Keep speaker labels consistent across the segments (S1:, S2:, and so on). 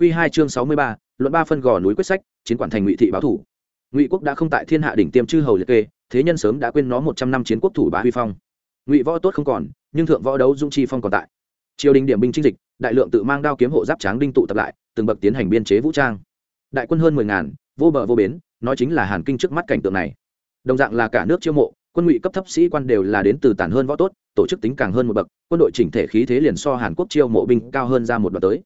S1: Quy hai chương sáu mươi ba, luận ba phân gò núi quyết sách, chiến quản thành ngụy thị báo thủ. Ngụy quốc đã không tại thiên hạ đỉnh tiêm chư hầu liệt kê, thế nhân sớm đã quên nó một trăm năm chiến quốc thủ bá huy phong. Ngụy võ tốt không còn, nhưng thượng võ đấu dung chi phong còn tại. Triều đình điểm binh chinh dịch, đại lượng tự mang đao kiếm hộ giáp tráng đinh tụ tập lại, từng bậc tiến hành biên chế vũ trang. Đại quân hơn mười ngàn, vô bờ vô bến, nói chính là Hàn Kinh trước mắt cảnh tượng này. Đồng dạng là cả nước chiêu mộ, quân ngụy cấp thấp sĩ quan đều là đến từ tản hơn võ tốt, tổ chức tính càng hơn một bậc, quân đội chỉnh thể khí thế liền so Hàn Quốc chiêu mộ binh cao hơn ra một đoạn tới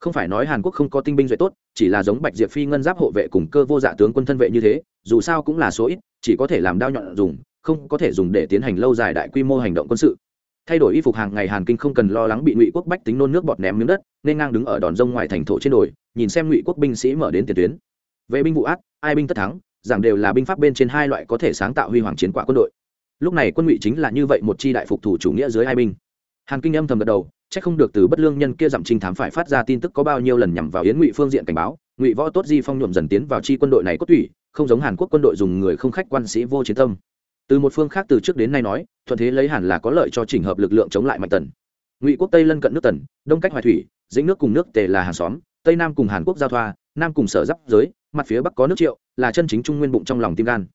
S1: không phải nói hàn quốc không có tinh binh duệ tốt, chỉ là giống bạch diệp phi ngân giáp hộ vệ cùng cơ vô dạ tướng quân thân vệ như thế, dù sao cũng là số ít, chỉ có thể làm đao nhọn dùng, không có thể dùng để tiến hành lâu dài đại quy mô hành động quân sự. Thay đổi y phục hàng ngày hàn kinh không cần lo lắng bị ngụy quốc bách tính nôn nước bọt ném miếng đất, nên ngang đứng ở đòn rông ngoài thành thổ trên đồi, nhìn xem ngụy quốc binh sĩ mở đến tiền tuyến. Vệ binh vụ ác, ai binh tất thắng, giảng đều là binh pháp bên trên hai loại có thể sáng tạo huy hoàng chiến quả quân đội. Lúc này quân ngụy chính là như vậy một chi đại phục thủ chủ nghĩa dưới hai binh. Hàn kinh âm thầm gật đầu chắc không được từ bất lương nhân kia dặm trinh thám phải phát ra tin tức có bao nhiêu lần nhằm vào yến ngụy phương diện cảnh báo, ngụy võ tốt di phong nhuộm dần tiến vào chi quân đội này cốt tủy, không giống hàn quốc quân đội dùng người không khách quan sĩ vô chiến tâm. Từ một phương khác từ trước đến nay nói, thuận thế lấy hàn là có lợi cho chỉnh hợp lực lượng chống lại mạnh tần. Ngụy quốc tây lân cận nước tần, đông cách hoài thủy, dĩnh nước cùng nước tề là hàng xóm, tây nam cùng hàn quốc giao thoa, nam cùng sở giáp giới, mặt phía bắc có nước triệu, là chân chính trung nguyên bụng trong lòng tim gan.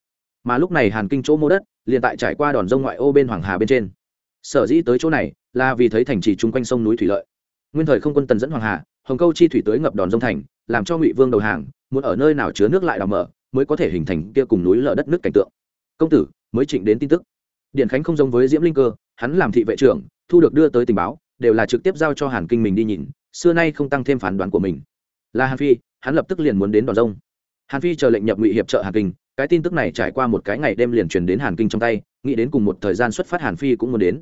S1: Mà lúc này hàn kinh chỗ mô đất, liền tại trải qua đòn rông ngoại ô bên hoàng hà bên trên sở dĩ tới chỗ này là vì thấy thành trì chung quanh sông núi thủy lợi. Nguyên thời không quân tần dẫn hoàng hà, hồng câu chi thủy tới ngập đòn dông thành, làm cho ngụy vương đầu hàng, muốn ở nơi nào chứa nước lại đào mở, mới có thể hình thành kia cùng núi lở đất nước cảnh tượng. Công tử, mới trịnh đến tin tức. Điện khánh không giống với diễm linh cơ, hắn làm thị vệ trưởng, thu được đưa tới tình báo, đều là trực tiếp giao cho hàn kinh mình đi nhìn, xưa nay không tăng thêm phán đoán của mình. Là hàn phi, hắn lập tức liền muốn đến đòn rông. Hàn phi chờ lệnh nhập ngụy hiệp trợ hàn kinh, cái tin tức này trải qua một cái ngày đêm liền truyền đến hàn kinh trong tay, nghĩ đến cùng một thời gian xuất phát hàn phi cũng muốn đến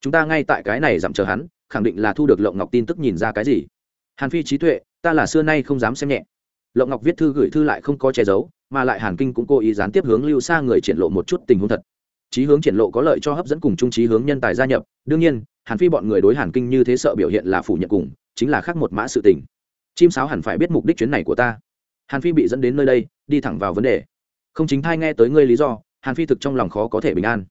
S1: chúng ta ngay tại cái này dặm chờ hắn, khẳng định là thu được lộng ngọc tin tức nhìn ra cái gì. Hàn phi trí tuệ, ta là xưa nay không dám xem nhẹ. Lộng ngọc viết thư gửi thư lại không có che giấu, mà lại hàn kinh cũng cố ý gián tiếp hướng lưu xa người triển lộ một chút tình huống thật. Trí hướng triển lộ có lợi cho hấp dẫn cùng trung trí hướng nhân tài gia nhập, đương nhiên, hàn phi bọn người đối hàn kinh như thế sợ biểu hiện là phủ nhận cùng, chính là khác một mã sự tình. Chim sáo hẳn phải biết mục đích chuyến này của ta. Hàn phi bị dẫn đến nơi đây, đi thẳng vào vấn đề. Không chính thai nghe tới ngươi lý do, hàn phi thực trong lòng khó có thể bình an.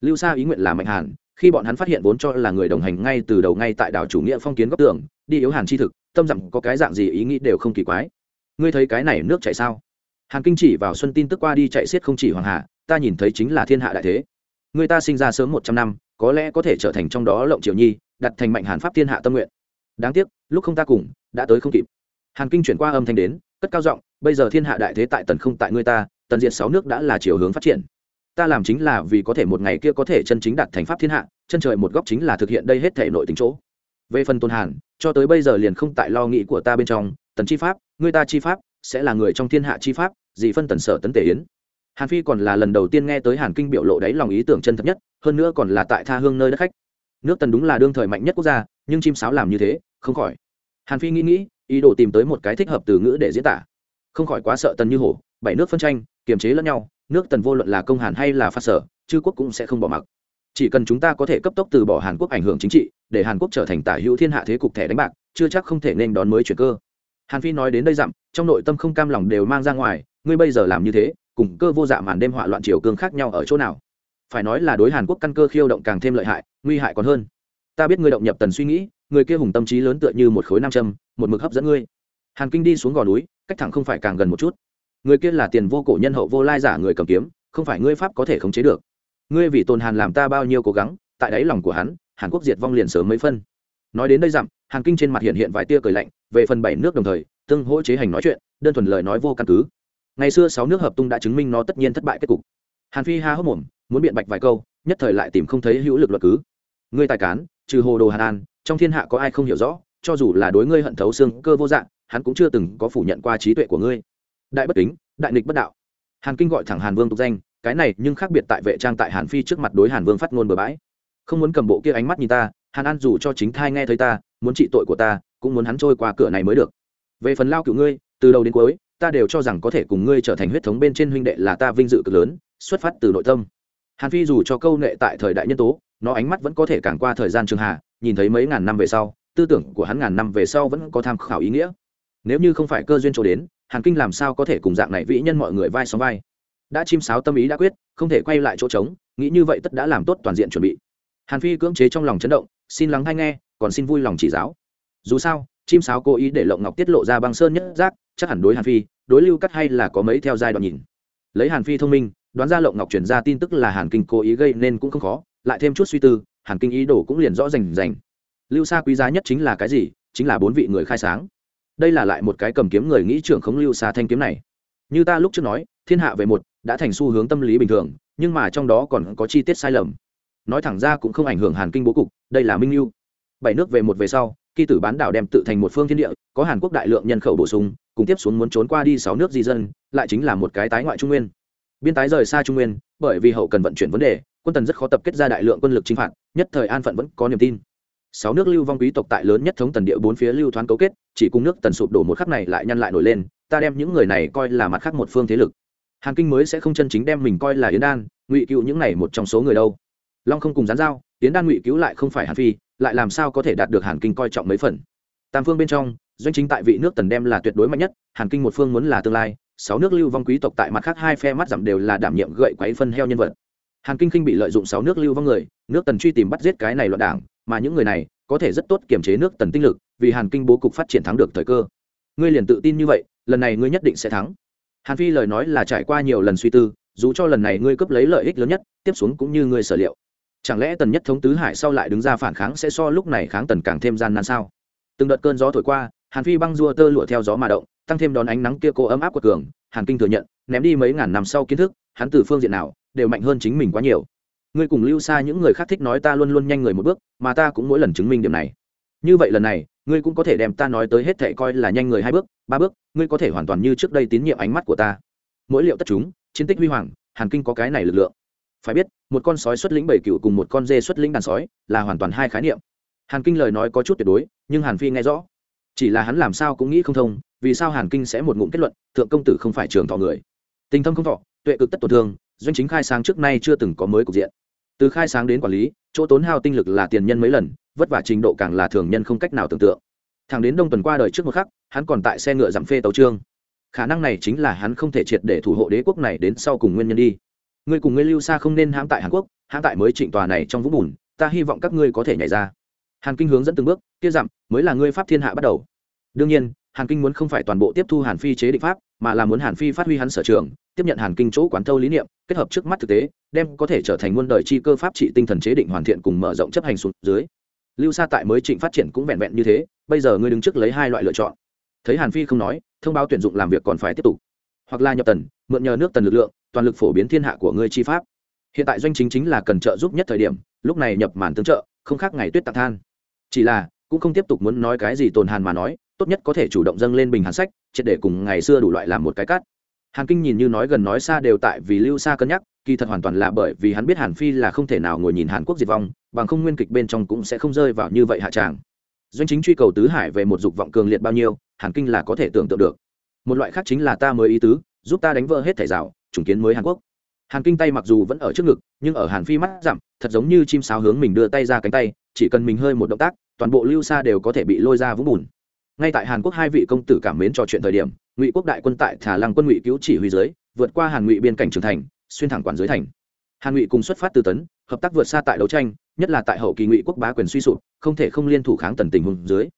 S1: Lưu xa ý nguyện là mạnh hàn khi bọn hắn phát hiện vốn cho là người đồng hành ngay từ đầu ngay tại đảo chủ nghĩa phong kiến góc tường, đi yếu hàn chi thực, tâm dặm có cái dạng gì ý nghĩ đều không kỳ quái. Ngươi thấy cái này nước chạy sao? Hàn kinh chỉ vào xuân tin tức qua đi chạy xiết không chỉ hoàng hạ ta nhìn thấy chính là thiên hạ đại thế. Người ta sinh ra sớm một trăm năm, có lẽ có thể trở thành trong đó lộng triều nhi, đặt thành mạnh hàn pháp thiên hạ tâm nguyện. Đáng tiếc, lúc không ta cùng, đã tới không kịp. Hàn kinh chuyển qua âm thanh đến, cất cao giọng, bây giờ thiên hạ đại thế tại tần không tại ngươi ta, tần diệt sáu nước đã là chiều hướng phát triển ta làm chính là vì có thể một ngày kia có thể chân chính đạt thành pháp thiên hạ, chân trời một góc chính là thực hiện đây hết thể nội tính chỗ. Về phần tôn hàn, cho tới bây giờ liền không tại lo nghĩ của ta bên trong, tần chi pháp người ta chi pháp, sẽ là người trong thiên hạ chi pháp, gì phân tần sở tấn tể yến. Hàn phi còn là lần đầu tiên nghe tới hàn kinh biểu lộ đáy lòng ý tưởng chân thật nhất, hơn nữa còn là tại tha hương nơi đất khách. Nước tần đúng là đương thời mạnh nhất quốc gia, nhưng chim sáo làm như thế, không khỏi. Hàn phi nghĩ nghĩ, ý đồ tìm tới một cái thích hợp từ ngữ để diễn tả. Không khỏi quá sợ tần như hổ, bảy nước phân tranh, kiềm chế lẫn nhau nước tần vô luận là công hàn hay là phát sở, chư quốc cũng sẽ không bỏ mặc. Chỉ cần chúng ta có thể cấp tốc từ bỏ hàn quốc ảnh hưởng chính trị, để hàn quốc trở thành tả hữu thiên hạ thế cục thẻ đánh bạc, chưa chắc không thể nên đón mới chuyển cơ. Hàn phi nói đến đây dặm, trong nội tâm không cam lòng đều mang ra ngoài, ngươi bây giờ làm như thế, cùng cơ vô dạ màn đêm họa loạn triều cương khác nhau ở chỗ nào? Phải nói là đối hàn quốc căn cơ khiêu động càng thêm lợi hại, nguy hại còn hơn. Ta biết ngươi động nhập tần suy nghĩ, người kia hùng tâm trí lớn tựa như một khối nam châm, một mực hấp dẫn ngươi. Hàn kinh đi xuống gò núi, cách thẳng không phải càng gần một chút người kia là tiền vô cổ nhân hậu vô lai giả người cầm kiếm, không phải ngươi pháp có thể khống chế được. Ngươi vì tôn hàn làm ta bao nhiêu cố gắng, tại đáy lòng của hắn, hàn quốc diệt vong liền sớm mấy phân. Nói đến đây dặm, hàn kinh trên mặt hiện hiện vài tia cười lạnh, về phần bảy nước đồng thời, tương hỗ chế hành nói chuyện, đơn thuần lời nói vô căn cứ. Ngày xưa sáu nước hợp tung đã chứng minh nó tất nhiên thất bại kết cục. Hàn phi ha hốc mồm, muốn biện bạch vài câu, nhất thời lại tìm không thấy hữu lực luật cứ. Ngươi tài cán, trừ hồ đồ hàn an, trong thiên hạ có ai không hiểu rõ, cho dù là đối ngươi hận thấu xương cơ vô dạng, hắn cũng chưa từng có phủ nhận qua trí tuệ của ngươi đại bất kính, đại nghịch bất đạo. Hàn kinh gọi thẳng hàn vương tục danh, cái này nhưng khác biệt tại vệ trang tại hàn phi trước mặt đối hàn vương phát ngôn bừa bãi. Không muốn cầm bộ kia ánh mắt nhìn ta, hàn an dù cho chính thai nghe thấy ta, muốn trị tội của ta, cũng muốn hắn trôi qua cửa này mới được. Về phần lao cựu ngươi, từ đầu đến cuối, ta đều cho rằng có thể cùng ngươi trở thành huyết thống bên trên huynh đệ là ta vinh dự cực lớn, xuất phát từ nội tâm. Hàn phi dù cho câu nệ tại thời đại nhân tố, nó ánh mắt vẫn có thể càng qua thời gian trường hạ, nhìn thấy mấy ngàn năm về sau, tư tưởng của hắn ngàn năm về sau vẫn có tham khảo ý nghĩa. Nếu như không phải cơ duyên chỗ đến hàn kinh làm sao có thể cùng dạng này vĩ nhân mọi người vai sóng vai? Đã chim sáo tâm ý đã quyết, không thể quay lại chỗ trống, nghĩ như vậy tất đã làm tốt toàn diện chuẩn bị. Hàn phi cưỡng chế trong lòng chấn động, xin lắng hay nghe, còn xin vui lòng chỉ giáo. Dù sao, chim sáo cố ý để lộng ngọc tiết lộ ra băng sơn nhất giác, chắc hẳn đối hàn phi, đối lưu cắt hay là có mấy theo giai đoạn nhìn. Lấy hàn phi thông minh, đoán ra lộng ngọc chuyển ra tin tức là hàn kinh cố ý gây nên cũng không khó, lại thêm chút suy tư, hàn kinh ý đồ cũng liền rõ rành rành. Lưu xa quý giá nhất chính là cái gì? Chính là bốn vị người khai sáng đây là lại một cái cầm kiếm người nghĩ trưởng khống lưu xa thanh kiếm này. Như ta lúc trước nói, thiên hạ về một, đã thành xu hướng tâm lý bình thường, nhưng mà trong đó còn có chi tiết sai lầm. Nói thẳng ra cũng không ảnh hưởng hàn kinh bố cục, đây là minh lưu. Bảy nước về một về sau khi tử bán đảo đem tự thành một phương thiên địa, có hàn quốc đại lượng nhân khẩu bổ sung, cùng tiếp xuống muốn trốn qua đi sáu nước di dân, lại chính là một cái tái ngoại trung nguyên. Biên tái rời xa trung nguyên, bởi vì hậu cần vận chuyển vấn đề, quân tần rất khó tập kết ra đại lượng quân lực chinh phạt, nhất thời an phận vẫn có niềm tin sáu nước lưu vong quý tộc tại lớn nhất thống tần địa bốn phía lưu thoáng cấu kết, chỉ cùng nước tần sụp đổ một khắc này lại nhăn lại nổi lên, ta đem những người này coi là mặt khác một phương thế lực. Hàn kinh mới sẽ không chân chính đem mình coi là yến đan, ngụy cựu những này một trong số người đâu. Long không cùng gián giao, yến đan ngụy cứu lại không phải hàn phi, lại làm sao có thể đạt được hàn kinh coi trọng mấy phần? Tam phương bên trong, doanh chính tại vị nước tần đem là tuyệt đối mạnh nhất, hàn kinh một phương muốn là tương lai, sáu nước lưu vong quý tộc tại mặt khác hai phe mắt giảm đều là đảm nhiệm gậy quấy phân heo nhân vật. Hàn kinh khinh bị lợi dụng sáu nước lưu vong người, nước tần truy tìm bắt giết cái này loạn đảng mà những người này có thể rất tốt kiềm chế nước tần tinh lực, vì hàn kinh bố cục phát triển thắng được thời cơ. Ngươi liền tự tin như vậy, lần này ngươi nhất định sẽ thắng. Hàn phi lời nói là trải qua nhiều lần suy tư, dù cho lần này ngươi cướp lấy lợi ích lớn nhất, tiếp xuống cũng như ngươi sở liệu. Chẳng lẽ tần nhất thống tứ hải sau lại đứng ra phản kháng sẽ so lúc này kháng tần càng thêm gian nan sao? Từng đợt cơn gió thổi qua, hàn phi băng rua tơ lụa theo gió mà động, tăng thêm đón ánh nắng kia cô ấm áp của cường, hàn kinh thừa nhận, ném đi mấy ngàn năm sau kiến thức, hắn từ phương diện nào đều mạnh hơn chính mình quá nhiều ngươi cùng lưu xa những người khác thích nói ta luôn luôn nhanh người một bước, mà ta cũng mỗi lần chứng minh điểm này. Như vậy lần này, ngươi cũng có thể đem ta nói tới hết thệ coi là nhanh người hai bước, ba bước, ngươi có thể hoàn toàn như trước đây tín nhiệm ánh mắt của ta. Mỗi liệu tất chúng, chiến tích huy hoàng, hàn kinh có cái này lực lượng. Phải biết, một con sói xuất lĩnh bảy cựu cùng một con dê xuất lĩnh đàn sói, là hoàn toàn hai khái niệm. Hàn kinh lời nói có chút tuyệt đối, nhưng hàn phi nghe rõ. Chỉ là hắn làm sao cũng nghĩ không thông, vì sao hàn kinh sẽ một ngụm kết luận, thượng công tử không phải trường thọ người. Tình thâm không thọ, tuệ cực tất tổn thương, doanh chính khai sáng trước nay chưa từng có mới cục diện từ khai sáng đến quản lý, chỗ tốn hao tinh lực là tiền nhân mấy lần, vất vả trình độ càng là thường nhân không cách nào tưởng tượng. Thằng đến đông tuần qua đời trước một khắc, hắn còn tại xe ngựa giảm phê tấu trương. Khả năng này chính là hắn không thể triệt để thủ hộ đế quốc này đến sau cùng nguyên nhân đi. Ngươi cùng ngươi lưu xa không nên hãm tại hàn quốc, hãm tại mới trịnh tòa này trong vũng bùn, ta hy vọng các ngươi có thể nhảy ra. Hàn kinh hướng dẫn từng bước, kia dặm mới là ngươi pháp thiên hạ bắt đầu. Đương nhiên, hàn kinh muốn không phải toàn bộ tiếp thu hàn phi chế định pháp mà là muốn hàn phi phát huy hắn sở trường, tiếp nhận hàn kinh chỗ quán thâu lý niệm, kết hợp trước mắt thực tế, đem có thể trở thành muôn đời chi cơ pháp trị tinh thần chế định hoàn thiện cùng mở rộng chấp hành xuống dưới. Lưu xa tại mới trịnh phát triển cũng vẹn vẹn như thế, bây giờ ngươi đứng trước lấy hai loại lựa chọn. Thấy hàn phi không nói, thông báo tuyển dụng làm việc còn phải tiếp tục. Hoặc là nhập tần, mượn nhờ nước tần lực lượng, toàn lực phổ biến thiên hạ của ngươi chi pháp. Hiện tại doanh chính chính là cần trợ giúp nhất thời điểm, lúc này nhập màn tương trợ, không khác ngày tuyết tạc than. Chỉ là, cũng không tiếp tục muốn nói cái gì tồn hàn mà nói tốt nhất có thể chủ động dâng lên bình hàn sách, triệt để cùng ngày xưa đủ loại làm một cái cắt hàn kinh nhìn như nói gần nói xa đều tại vì lưu xa cân nhắc, kỳ thật hoàn toàn là bởi vì hắn biết hàn phi là không thể nào ngồi nhìn hàn quốc diệt vong, bằng không nguyên kịch bên trong cũng sẽ không rơi vào như vậy hạ tràng doanh chính truy cầu tứ hải về một dục vọng cường liệt bao nhiêu, hàn kinh là có thể tưởng tượng được. Một loại khác chính là ta mới ý tứ, giúp ta đánh vỡ hết thẻ rào chủng kiến mới hàn quốc. Hàn kinh tay mặc dù vẫn ở trước ngực, nhưng ở hàn phi mắt giảm, thật giống như chim sáo hướng mình đưa tay ra cánh tay, chỉ cần mình hơi một động tác, toàn bộ lưu xa đều có thể bị lôi ra vũng bùn ngay tại hàn quốc hai vị công tử cảm mến trò chuyện thời điểm, ngụy quốc đại quân tại thả lăng quân ngụy cứu chỉ huy dưới, vượt qua hàn ngụy biên cảnh trường thành, xuyên thẳng quản dưới thành. Hàn ngụy cùng xuất phát từ tấn, hợp tác vượt xa tại đấu tranh, nhất là tại hậu kỳ ngụy quốc bá quyền suy sụp, không thể không liên thủ kháng tần tình hùng dưới.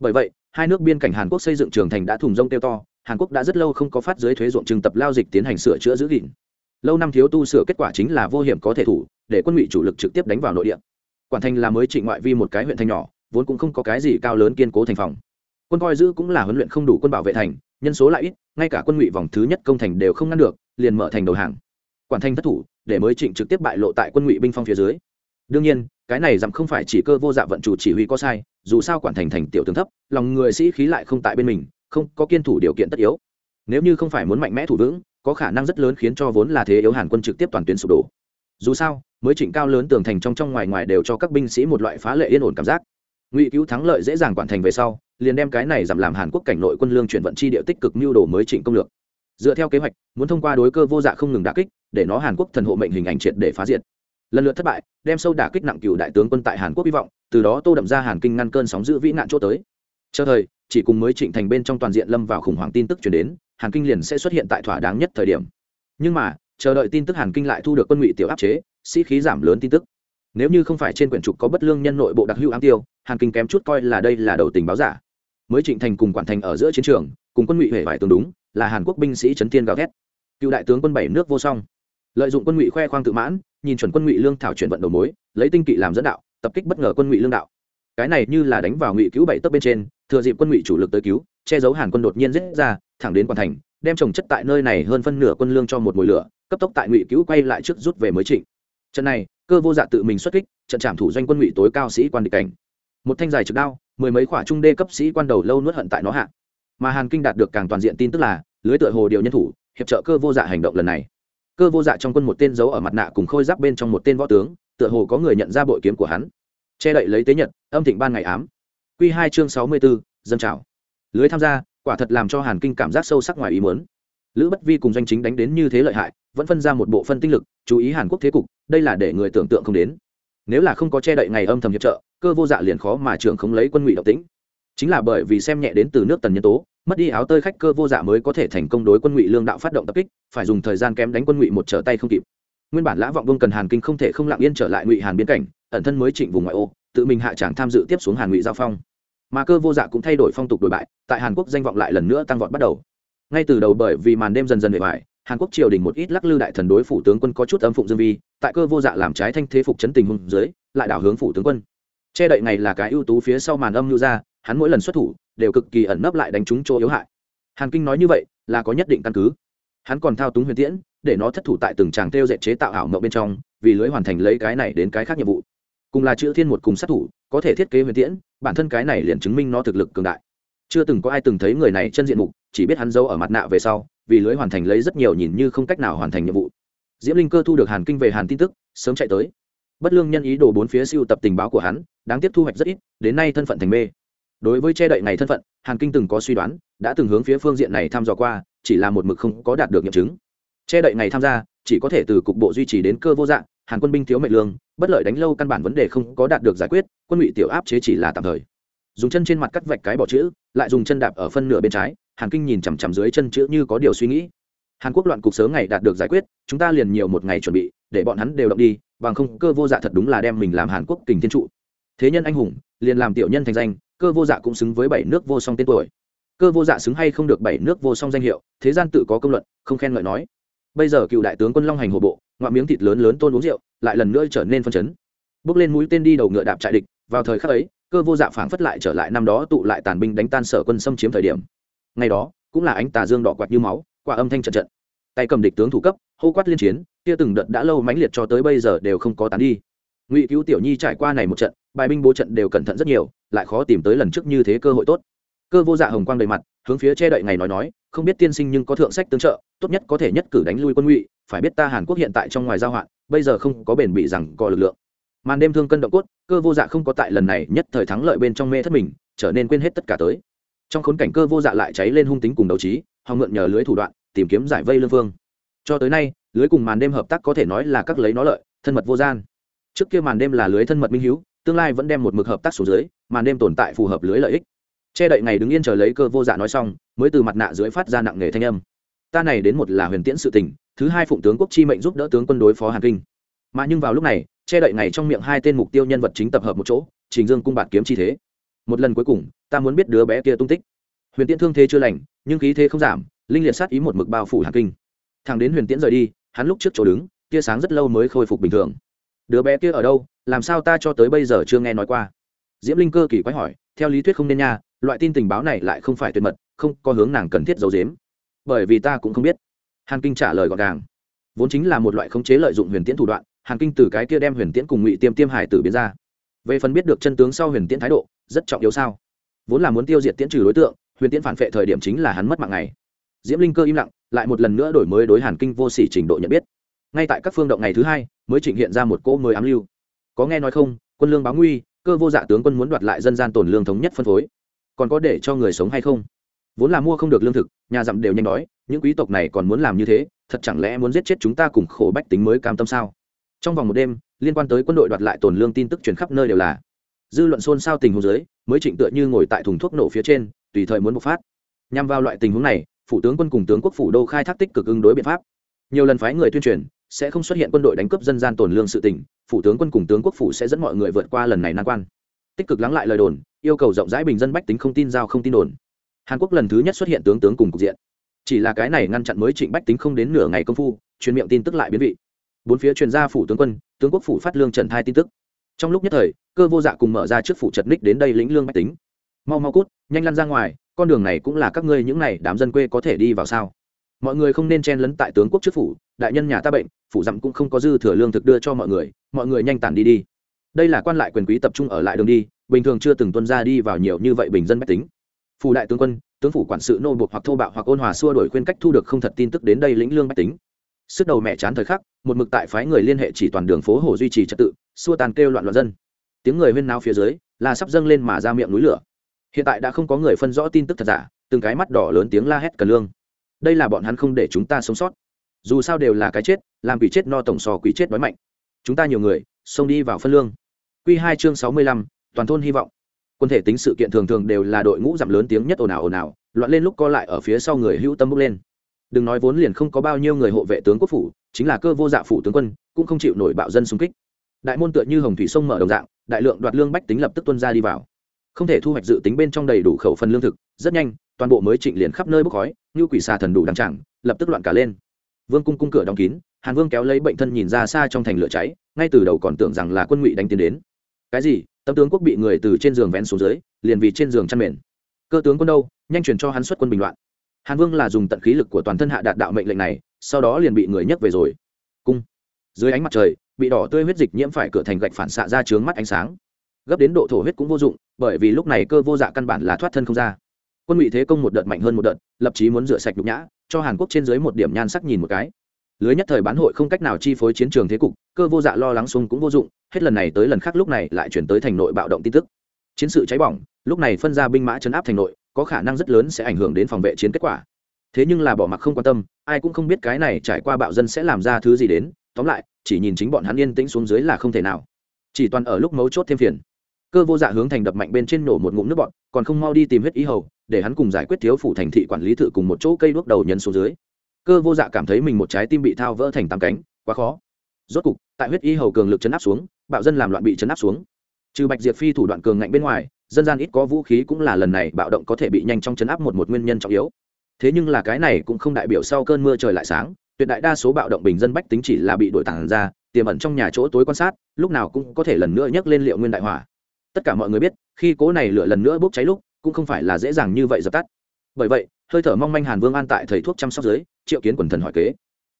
S1: Bởi vậy, hai nước biên cảnh hàn quốc xây dựng trường thành đã thùng rông tiêu to, hàn quốc đã rất lâu không có phát dưới thuế ruộng trừng tập lao dịch tiến hành sửa chữa giữ gìn. Lâu năm thiếu tu sửa kết quả chính là vô hiểm có thể thủ, để quân ngụy chủ lực trực tiếp đánh vào nội địa. Quản thành là mới trị ngoại vi một cái huyện thành nhỏ, vốn cũng không có cái gì cao lớn kiên cố thành phòng quân coi giữ cũng là huấn luyện không đủ quân bảo vệ thành, nhân số lại ít, ngay cả quân ngụy vòng thứ nhất công thành đều không ngăn được, liền mở thành đầu hàng. Quản thành thất thủ, để mới trịnh trực tiếp bại lộ tại quân ngụy binh phong phía dưới. Đương nhiên, cái này dặm không phải chỉ cơ vô dạ vận chủ chỉ huy có sai, dù sao quản thành thành tiểu tướng thấp, lòng người sĩ khí lại không tại bên mình, không có kiên thủ điều kiện tất yếu. Nếu như không phải muốn mạnh mẽ thủ vững, có khả năng rất lớn khiến cho vốn là thế yếu hàn quân trực tiếp toàn tuyến sụp đổ. Dù sao, mới trịnh cao lớn tường thành trong trong ngoài ngoài đều cho các binh sĩ một loại phá lệ yên ổn cảm giác. Ngụy cứu thắng lợi dễ dàng quản thành về sau liền đem cái này giảm làm hàn quốc cảnh nội quân lương chuyển vận chi địa tích cực mưu đồ mới trịnh công lược. Dựa theo kế hoạch, muốn thông qua đối cơ vô dạ không ngừng đả kích, để nó hàn quốc thần hộ mệnh hình ảnh triệt để phá diệt. Lần lượt thất bại, đem sâu đả kích nặng cựu đại tướng quân tại hàn quốc hy vọng, từ đó tô đậm ra hàn kinh ngăn cơn sóng giữ vĩ nạn chỗ tới. Chờ thời, chỉ cùng mới trịnh thành bên trong toàn diện lâm vào khủng hoảng tin tức chuyển đến, hàn kinh liền sẽ xuất hiện tại thỏa đáng nhất thời điểm. Nhưng mà, chờ đợi tin tức hàn kinh lại thu được quân ngụy tiểu áp chế, sĩ khí giảm lớn tin tức nếu như không phải trên quyển trục có bất lương nhân nội bộ đặc hữu ám tiêu, hàn kinh kém chút coi là đây là đầu tình báo giả. Mới trịnh thành cùng quản thành ở giữa chiến trường, cùng quân ngụy huệ vải tương đúng, là hàn quốc binh sĩ trấn tiên gào thét. Cựu đại tướng quân bảy nước vô song. Lợi dụng quân ngụy khoe khoang tự mãn, nhìn chuẩn quân ngụy lương thảo chuyển vận đầu mối, lấy tinh kỵ làm dẫn đạo, tập kích bất ngờ quân ngụy lương đạo. Cái này như là đánh vào ngụy cứu bảy tấp bên trên, thừa dịp quân ngụy chủ lực tới cứu, che giấu hàn quân đột nhiên giết ra, thẳng đến quản thành, đem trồng chất tại nơi này hơn phân nửa quân lương cho một mùi lửa, cấp tốc tại ngụy cứu quay lại trước rút về mới trịnh. Trận này cơ vô dạ tự mình xuất kích trận trảm thủ doanh quân ngụy tối cao sĩ quan địch cảnh. Một thanh dài trực đao mười mấy khỏa trung đê cấp sĩ quan đầu lâu nuốt hận tại nó hạ. Mà hàn kinh đạt được càng toàn diện tin tức là lưới tựa hồ điều nhân thủ hiệp trợ cơ vô dạ hành động lần này. Cơ vô dạ trong quân một tên giấu ở mặt nạ cùng khôi giáp bên trong một tên võ tướng tựa hồ có người nhận ra bội kiếm của hắn. Che đậy lấy tế nhật âm thịnh ban ngày ám. Q hai chương sáu mươi bốn, dân trào. Lưới tham gia quả thật làm cho hàn kinh cảm giác sâu sắc ngoài ý muốn. Lữ bất vi cùng doanh chính đánh đến như thế lợi hại vẫn phân ra một bộ phân tinh lực, chú ý hàn quốc thế cục, đây là để người tưởng tượng không đến. Nếu là không có che đậy ngày âm thầm hiệp trợ, cơ vô dạ liền khó mà trưởng không lấy quân ngụy độc tĩnh. Chính là bởi vì xem nhẹ đến từ nước tần nhân tố, mất đi áo tơi khách cơ vô dạ mới có thể thành công đối quân ngụy lương đạo phát động tập kích, phải dùng thời gian kém đánh quân ngụy một trở tay không kịp. Nguyên bản lã vọng vương cần hàn kinh không thể không lặng yên trở lại ngụy hàn biên cảnh, ẩn thân mới trịnh vùng ngoại ô, tự mình hạ tràng tham dự tiếp xuống hàn ngụy giao phong. Mà cơ vô dạ cũng thay đổi phong tục đổi bại, tại hàn quốc danh vọng lại lần nữa tăng vọt bắt đầu. Ngay từ đầu bởi vì màn đêm dần dần bề bài hàn quốc triều đình một ít lắc lư đại thần đối phủ tướng quân có chút âm phụng dương vi, tại cơ vô dạ làm trái thanh thế phục chấn tình hùng dưới, lại đảo hướng phủ tướng quân. Che đậy ngày là cái ưu tú phía sau màn âm lưu ra, hắn mỗi lần xuất thủ, đều cực kỳ ẩn nấp lại đánh trúng chỗ yếu hại. Hàn kinh nói như vậy, là có nhất định căn cứ. Hắn còn thao túng huyền tiễn, để nó thất thủ tại từng tràng theo dệt chế tạo ảo mộng bên trong, vì lưới hoàn thành lấy cái này đến cái khác nhiệm vụ. Cùng là chữ thiên một cùng sát thủ, có thể thiết kế huyền tiễn, bản thân cái này liền chứng minh nó thực lực cường đại. Chưa từng có ai từng thấy người này chân diện mục, chỉ biết hắn giấu ở mặt nạ về sau vì lưới hoàn thành lấy rất nhiều nhìn như không cách nào hoàn thành nhiệm vụ. Diễm linh cơ thu được hàn kinh về hàn tin tức, sớm chạy tới. Bất lương nhân ý đồ bốn phía siêu tập tình báo của hắn, đáng tiếc thu hoạch rất ít, đến nay thân phận thành mê. Đối với che đậy ngày thân phận, hàn kinh từng có suy đoán, đã từng hướng phía phương diện này thăm dò qua, chỉ là một mực không có đạt được nghiệm chứng. Che đậy ngày tham gia, chỉ có thể từ cục bộ duy trì đến cơ vô dạng, hàn quân binh thiếu mệnh lương, bất lợi đánh lâu căn bản vấn đề không có đạt được giải quyết, quân ngụy tiểu áp chế chỉ là tạm thời. Dùng chân trên mặt cắt vạch cái bỏ chữ, lại dùng chân đạp ở phân nửa bên trái hàn kinh nhìn chằm chằm dưới chân chữ như có điều suy nghĩ. Hàn quốc loạn cục sớm ngày đạt được giải quyết, chúng ta liền nhiều một ngày chuẩn bị, để bọn hắn đều động đi, bằng không cơ vô dạ thật đúng là đem mình làm hàn quốc kình thiên trụ. Thế nhân anh hùng, liền làm tiểu nhân thành danh, cơ vô dạ cũng xứng với bảy nước vô song tên tuổi. Cơ vô dạ xứng hay không được bảy nước vô song danh hiệu, thế gian tự có công luận, không khen ngợi nói. Bây giờ cựu đại tướng quân long hành hồ bộ ngoại miếng thịt lớn lớn tôn uống rượu, lại lần nữa trở nên phân chấn. Bước lên mũi tên đi đầu ngựa đạp trại địch, vào thời khắc ấy, cơ vô dạ phảng phất lại trở lại năm đó tụ lại tàn binh đánh tan sở quân xâm chiếm thời điểm ngày đó, cũng là ánh tà dương đỏ quạt như máu, quả âm thanh trận trận. Tay cầm địch tướng thủ cấp, hô quát liên chiến, kia từng đợt đã lâu mãnh liệt cho tới bây giờ đều không có tán đi. Ngụy cứu tiểu nhi trải qua này một trận, bài binh bố trận đều cẩn thận rất nhiều, lại khó tìm tới lần trước như thế cơ hội tốt. Cơ vô dạ hồng quang đầy mặt, hướng phía che đậy ngày nói nói, không biết tiên sinh nhưng có thượng sách tương trợ, tốt nhất có thể nhất cử đánh lui quân ngụy, phải biết ta hàn quốc hiện tại trong ngoài giao hoạn, bây giờ không có bền bị rằng có lực lượng. Màn đêm thương cân động cốt, cơ vô dạ không có tại lần này nhất thời thắng lợi bên trong mê thất mình, trở nên quên hết tất cả tới trong khốn cảnh cơ vô dạ lại cháy lên hung tính cùng đấu trí họ mượn nhờ lưới thủ đoạn, tìm kiếm giải vây lương phương cho tới nay, lưới cùng màn đêm hợp tác có thể nói là các lấy nó lợi, thân mật vô gian. Trước kia màn đêm là lưới thân mật minh hiếu, tương lai vẫn đem một mực hợp tác xuống dưới, màn đêm tồn tại phù hợp lưới lợi ích. Che đậy ngày đứng yên chờ lấy cơ vô dạ nói xong, mới từ mặt nạ dưới phát ra nặng nghề thanh âm. Ta này đến một là huyền tiễn sự tình, thứ hai phụng tướng quốc chi mệnh giúp đỡ tướng quân đối phó hàn kinh. Mà nhưng vào lúc này, che đậy ngày trong miệng hai tên mục tiêu nhân vật chính tập hợp một chỗ, trình dương cung bạt kiếm chi thế một lần cuối cùng, ta muốn biết đứa bé kia tung tích. Huyền tiễn thương thế chưa lành, nhưng khí thế không giảm, linh liệt sát ý một mực bao phủ hàn kinh. Thằng đến huyền tiễn rời đi, hắn lúc trước chỗ đứng, tia sáng rất lâu mới khôi phục bình thường. Đứa bé kia ở đâu, làm sao ta cho tới bây giờ chưa nghe nói qua? Diễm linh cơ kỳ quái hỏi, theo lý thuyết không nên nha, loại tin tình báo này lại không phải tuyệt mật, không có hướng nàng cần thiết giấu giếm. Bởi vì ta cũng không biết. Hàn kinh trả lời gọn gàng. Vốn chính là một loại khống chế lợi dụng huyền tiễn thủ đoạn, hàn kinh từ cái kia đem huyền tiễn cùng ngụy tiêm tiêm hải tử biến ra về phần biết được chân tướng sau huyền tiễn thái độ, rất trọng yếu sao? Vốn là muốn tiêu diệt tiễn trừ đối tượng, huyền tiễn phản vệ thời điểm chính là hắn mất mạng này diễm linh cơ im lặng, lại một lần nữa đổi mới đối hàn kinh vô sỉ trình độ nhận biết. Ngay tại các phương động ngày thứ hai, mới trình hiện ra một cỗ mới ám lưu. Có nghe nói không, quân lương báo nguy, cơ vô dạ tướng quân muốn đoạt lại dân gian tổn lương thống nhất phân phối. Còn có để cho người sống hay không? Vốn là mua không được lương thực, nhà dặm đều nhanh đói, những quý tộc này còn muốn làm như thế, thật chẳng lẽ muốn giết chết chúng ta cùng khổ bách tính mới cam tâm sao? Trong vòng một đêm, liên quan tới quân đội đoạt lại tồn lương tin tức truyền khắp nơi đều là. Dư luận xôn xao tình huống dưới, mới trịnh tựa như ngồi tại thùng thuốc nổ phía trên, tùy thời muốn bộc phát. Nhằm vào loại tình huống này, phủ tướng quân cùng tướng quốc phủ đô khai thác tích cực ứng đối biện pháp. Nhiều lần phái người tuyên truyền, sẽ không xuất hiện quân đội đánh cướp dân gian tồn lương sự tỉnh phủ tướng quân cùng tướng quốc phủ sẽ dẫn mọi người vượt qua lần này nan quan. Tích cực lắng lại lời đồn, yêu cầu rộng rãi bình dân bách tính không tin giao không tin đồn. Hàn quốc lần thứ nhất xuất hiện tướng tướng cùng cục diện. Chỉ là cái này ngăn chặn mới trịnh bách tính không đến nửa ngày công phu, truyền miệng tin tức lại biến vị bốn phía truyền gia phủ tướng quân, tướng quốc phủ phát lương trần thai tin tức. Trong lúc nhất thời, cơ vô dạ cùng mở ra trước phủ trật ních đến đây lĩnh lương bách tính. Mau mau cút, nhanh lăn ra ngoài, con đường này cũng là các ngươi những này đám dân quê có thể đi vào sao? Mọi người không nên chen lấn tại tướng quốc trước phủ, đại nhân nhà ta bệnh, phủ dặm cũng không có dư thừa lương thực đưa cho mọi người mọi người nhanh tản đi đi. Đây là quan lại quyền quý tập trung ở lại đường đi, bình thường chưa từng tuân ra đi vào nhiều như vậy bình dân bách tính. Phủ đại tướng quân, tướng phủ quản sự nô buộc hoặc thô bạo hoặc ôn hòa xua đổi khuyên cách thu được không thật tin tức đến đây lĩnh lương mách tính. Sức đầu mẹ chán thời khắc một mực tại phái người liên hệ chỉ toàn đường phố hồ duy trì trật tự, xua tàn kêu loạn loạn dân. Tiếng người huyên náo phía dưới là sắp dâng lên mà ra miệng núi lửa. Hiện tại đã không có người phân rõ tin tức thật giả, từng cái mắt đỏ lớn tiếng la hét cần lương. Đây là bọn hắn không để chúng ta sống sót. Dù sao đều là cái chết, làm quỷ chết no tổng sò quỷ chết đói mạnh. Chúng ta nhiều người, xông đi vào phân lương. Q hai chương sáu mươi lăm, toàn thôn hy vọng. Quân thể tính sự kiện thường thường đều là đội ngũ giảm lớn tiếng nhất ồn ào ồn ào, loạn lên lúc co lại ở phía sau người hữu tâm bước lên đừng nói vốn liền không có bao nhiêu người hộ vệ tướng quốc phủ, chính là cơ vô dạ phủ tướng quân, cũng không chịu nổi bạo dân xung kích. Đại môn tựa như hồng thủy sông mở đồng dạng, đại lượng đoạt lương bách tính lập tức tuân ra đi vào. Không thể thu hoạch dự tính bên trong đầy đủ khẩu phần lương thực, rất nhanh, toàn bộ mới trịnh liền khắp nơi bốc khói, như quỷ xà thần đủ đằng chẳng, lập tức loạn cả lên. Vương cung cung cửa đóng kín, hàn vương kéo lấy bệnh thân nhìn ra xa trong thành lửa cháy, ngay từ đầu còn tưởng rằng là quân ngụy đánh tiến đến. Cái gì? Tâm tướng quốc bị người từ trên giường vén xuống dưới, liền vì trên giường chăn mền. Cơ tướng quân đâu? Nhanh chuyển cho hắn xuất quân bình loạn hàn vương là dùng tận khí lực của toàn thân hạ đạt đạo mệnh lệnh này, sau đó liền bị người nhấc về rồi. Cung. Dưới ánh mặt trời, bị đỏ tươi huyết dịch nhiễm phải cửa thành gạch phản xạ ra trướng mắt ánh sáng. Gấp đến độ thổ huyết cũng vô dụng, bởi vì lúc này cơ vô dạ căn bản là thoát thân không ra. Quân ngụy thế công một đợt mạnh hơn một đợt, lập chí muốn rửa sạch nhục nhã, cho hàn quốc trên dưới một điểm nhan sắc nhìn một cái. Lưới nhất thời bán hội không cách nào chi phối chiến trường thế cục, cơ vô dạ lo lắng xung cũng vô dụng, hết lần này tới lần khác lúc này lại chuyển tới thành nội bạo động tin tức. Chiến sự cháy bỏng, lúc này phân ra binh mã chấn áp thành nội có khả năng rất lớn sẽ ảnh hưởng đến phòng vệ chiến kết quả. Thế nhưng là bỏ mặc không quan tâm, ai cũng không biết cái này trải qua bạo dân sẽ làm ra thứ gì đến, tóm lại, chỉ nhìn chính bọn hắn yên tĩnh xuống dưới là không thể nào. Chỉ toàn ở lúc mấu chốt thêm phiền. Cơ vô dạ hướng thành đập mạnh bên trên nổ một ngụm nước bọn còn không mau đi tìm huyết ý hầu, để hắn cùng giải quyết thiếu phủ thành thị quản lý thự cùng một chỗ cây đuốc đầu nhân xuống dưới. Cơ vô dạ cảm thấy mình một trái tim bị thao vỡ thành tám cánh, quá khó. Rốt cục, tại huyết y hầu cường lực chấn áp xuống, bạo dân làm loạn bị chấn áp xuống. Trừ bạch diệp phi thủ đoạn cường ngạnh bên ngoài dân gian ít có vũ khí cũng là lần này bạo động có thể bị nhanh trong chấn áp một một nguyên nhân trọng yếu. Thế nhưng là cái này cũng không đại biểu sau cơn mưa trời lại sáng, tuyệt đại đa số bạo động bình dân bách tính chỉ là bị đổi tàn ra, tiềm ẩn trong nhà chỗ tối quan sát, lúc nào cũng có thể lần nữa nhấc lên liệu nguyên đại hỏa. Tất cả mọi người biết, khi cố này lửa lần nữa bốc cháy lúc, cũng không phải là dễ dàng như vậy dập tắt. Bởi vậy, hơi thở mong manh hàn vương an tại thầy thuốc chăm sóc dưới, triệu kiến quần thần hỏi kế.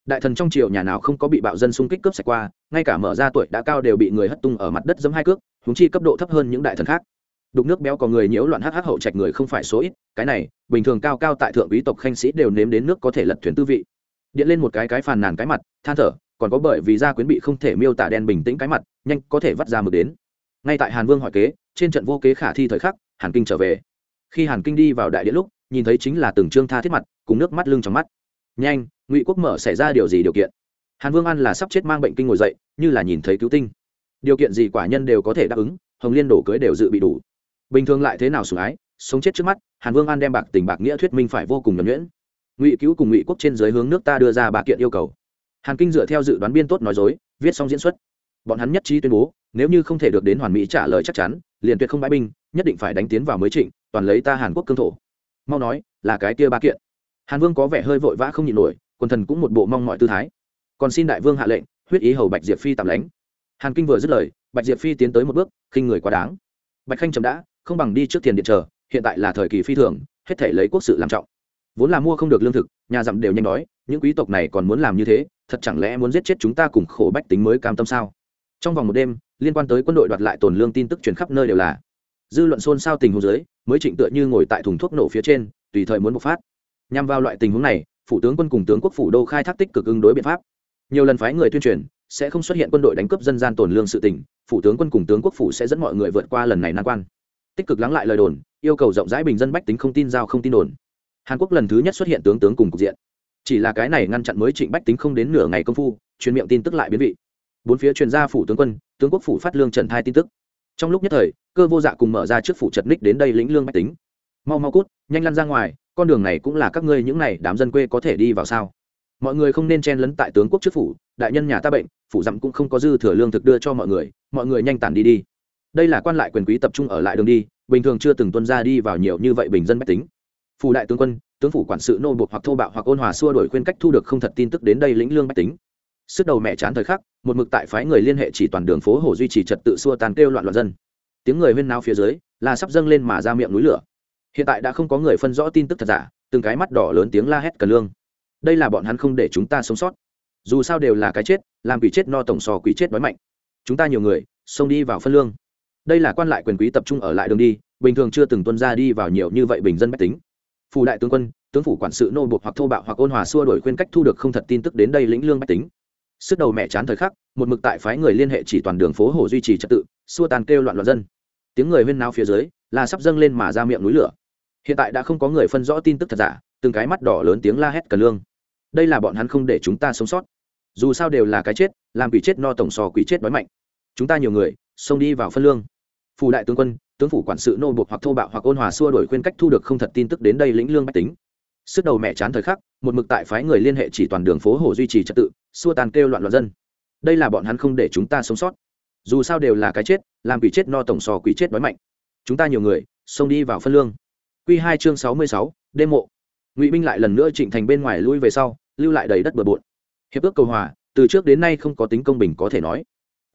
S1: Đại thần trong triều nhà nào không có bị bạo dân xung kích cướp sạch qua, ngay cả mở ra tuổi đã cao đều bị người hất tung ở mặt đất giấm hai cước húng chi cấp độ thấp hơn những đại thần khác đục nước béo có người nhiễu loạn hắc hắc hậu trạch người không phải số ít, cái này, bình thường cao cao tại thượng quý tộc khanh sĩ đều nếm đến nước có thể lật thuyền tư vị. Điện lên một cái cái phàn nàn cái mặt, than thở, còn có bởi vì gia quyến bị không thể miêu tả đen bình tĩnh cái mặt, nhanh có thể vắt ra mực đến. Ngay tại hàn vương hỏi kế, trên trận vô kế khả thi thời khắc, hàn kinh trở về. Khi hàn kinh đi vào đại điện lúc, nhìn thấy chính là từng trương tha thiết mặt, cùng nước mắt lưng trong mắt. Nhanh, ngụy quốc mở xảy ra điều gì điều kiện? Hàn vương an là sắp chết mang bệnh kinh ngồi dậy, như là nhìn thấy cứu tinh. Điều kiện gì quả nhân đều có thể đáp ứng, hồng liên đổ cưới đều dự bị đủ bình thường lại thế nào sủng ái, sống chết trước mắt, hàn vương an đem bạc tình bạc nghĩa thuyết minh phải vô cùng nhuẩn nhuyễn. Ngụy cứu cùng ngụy quốc trên giới hướng nước ta đưa ra bà kiện yêu cầu. Hàn kinh dựa theo dự đoán biên tốt nói dối, viết xong diễn xuất. Bọn hắn nhất trí tuyên bố, nếu như không thể được đến hoàn mỹ trả lời chắc chắn, liền tuyệt không bãi binh, nhất định phải đánh tiến vào mới trịnh, toàn lấy ta hàn quốc cương thổ. Mau nói, là cái kia ba kiện. Hàn vương có vẻ hơi vội vã không nhịn nổi, quần thần cũng một bộ mong mọi tư thái. Còn xin đại vương hạ lệnh, huyết ý hầu bạch diệp phi tạm lánh. Hàn kinh vừa dứt lời, bạch diệp phi tiến tới một bước, khinh người quá đáng. Bạch khanh chậm đã không bằng đi trước tiền điện chờ, hiện tại là thời kỳ phi thường, hết thể lấy quốc sự làm trọng. Vốn là mua không được lương thực, nhà dặm đều nhanh đói, những quý tộc này còn muốn làm như thế, thật chẳng lẽ muốn giết chết chúng ta cùng khổ bách tính mới cam tâm sao? Trong vòng một đêm, liên quan tới quân đội đoạt lại tồn lương tin tức truyền khắp nơi đều là. Dư luận xôn xao tình huống dưới, mới trịnh tựa như ngồi tại thùng thuốc nổ phía trên, tùy thời muốn bộc phát. Nhằm vào loại tình huống này, phủ tướng quân cùng tướng quốc phủ đô khai thác tích cực ứng đối biện pháp. Nhiều lần phái người tuyên truyền, sẽ không xuất hiện quân đội đánh cướp dân gian tồn lương sự tỉnh phủ tướng quân cùng tướng quốc phủ sẽ dẫn mọi người vượt qua lần này nan quan tích cực lắng lại lời đồn, yêu cầu rộng rãi bình dân bách tính không tin giao không tin đồn. Hàn quốc lần thứ nhất xuất hiện tướng tướng cùng cục diện. Chỉ là cái này ngăn chặn mới trịnh bách tính không đến nửa ngày công phu, truyền miệng tin tức lại biến vị. Bốn phía truyền gia phủ tướng quân, tướng quốc phủ phát lương trần thai tin tức. Trong lúc nhất thời, cơ vô dạ cùng mở ra trước phủ trật ních đến đây lĩnh lương bách tính. Mau mau cút, nhanh lăn ra ngoài, con đường này cũng là các ngươi những này đám dân quê có thể đi vào sao? Mọi người không nên chen lấn tại tướng quốc trước phủ, đại nhân nhà ta bệnh, phủ dặm cũng không có dư thừa lương thực đưa cho mọi người mọi người nhanh tản đi đi đây là quan lại quyền quý tập trung ở lại đường đi, bình thường chưa từng tuân ra đi vào nhiều như vậy bình dân bách tính. Phù đại tướng quân, tướng phủ quản sự nô buộc hoặc thô bạo hoặc ôn hòa xua đổi khuyên cách thu được không thật tin tức đến đây lĩnh lương bách tính. Sức đầu mẹ chán thời khắc, một mực tại phái người liên hệ chỉ toàn đường phố hồ duy trì trật tự xua tàn kêu loạn loạn dân. Tiếng người huyên náo phía dưới là sắp dâng lên mà ra miệng núi lửa. Hiện tại đã không có người phân rõ tin tức thật giả, từng cái mắt đỏ lớn tiếng la hét cần lương. Đây là bọn hắn không để chúng ta sống sót. Dù sao đều là cái chết, làm quỷ chết no tổng sò quỷ chết đói mạnh. Chúng ta nhiều người, xông đi vào phân lương đây là quan lại quyền quý tập trung ở lại đường đi, bình thường chưa từng tuân ra đi vào nhiều như vậy bình dân bách tính. Phù đại tướng quân, tướng phủ quản sự nô buộc hoặc thô bạo hoặc ôn hòa xua đổi khuyên cách thu được không thật tin tức đến đây lĩnh lương bách tính. Sức đầu mẹ chán thời khắc, một mực tại phái người liên hệ chỉ toàn đường phố hồ duy trì trật tự, xua tàn kêu loạn loạn dân. Tiếng người huyên nao phía dưới, là sắp dâng lên mà ra miệng núi lửa. Hiện tại đã không có người phân rõ tin tức thật giả, từng cái mắt đỏ lớn tiếng la hét cần lương. Đây là bọn hắn không để chúng ta sống sót. Dù sao đều là cái chết, làm quỷ chết no tổng sò quỷ chết đói mạnh. Chúng ta nhiều người, xông đi vào phân lương. Phủ đại tướng quân, tướng phủ quản sự nô buộc hoặc thô bạo hoặc ôn hòa xua đổi khuyên cách thu được không thật tin tức đến đây lĩnh lương bách tính. Sức đầu mẹ chán thời khắc, một mực tại phái người liên hệ chỉ toàn đường phố hồ duy trì trật tự, xua tàn kêu loạn loạn dân. Đây là bọn hắn không để chúng ta sống sót. Dù sao đều là cái chết, làm quỷ chết no tổng sò quỷ chết đói mạnh. Chúng ta nhiều người, xông đi vào phân lương. Q hai chương sáu mươi sáu, đêm mộ. Ngụy binh lại lần nữa trịnh thành bên ngoài lui về sau, lưu lại đầy đất bừa bộn. Hiệp ước cầu hòa, từ trước đến nay không có tính công bình có thể nói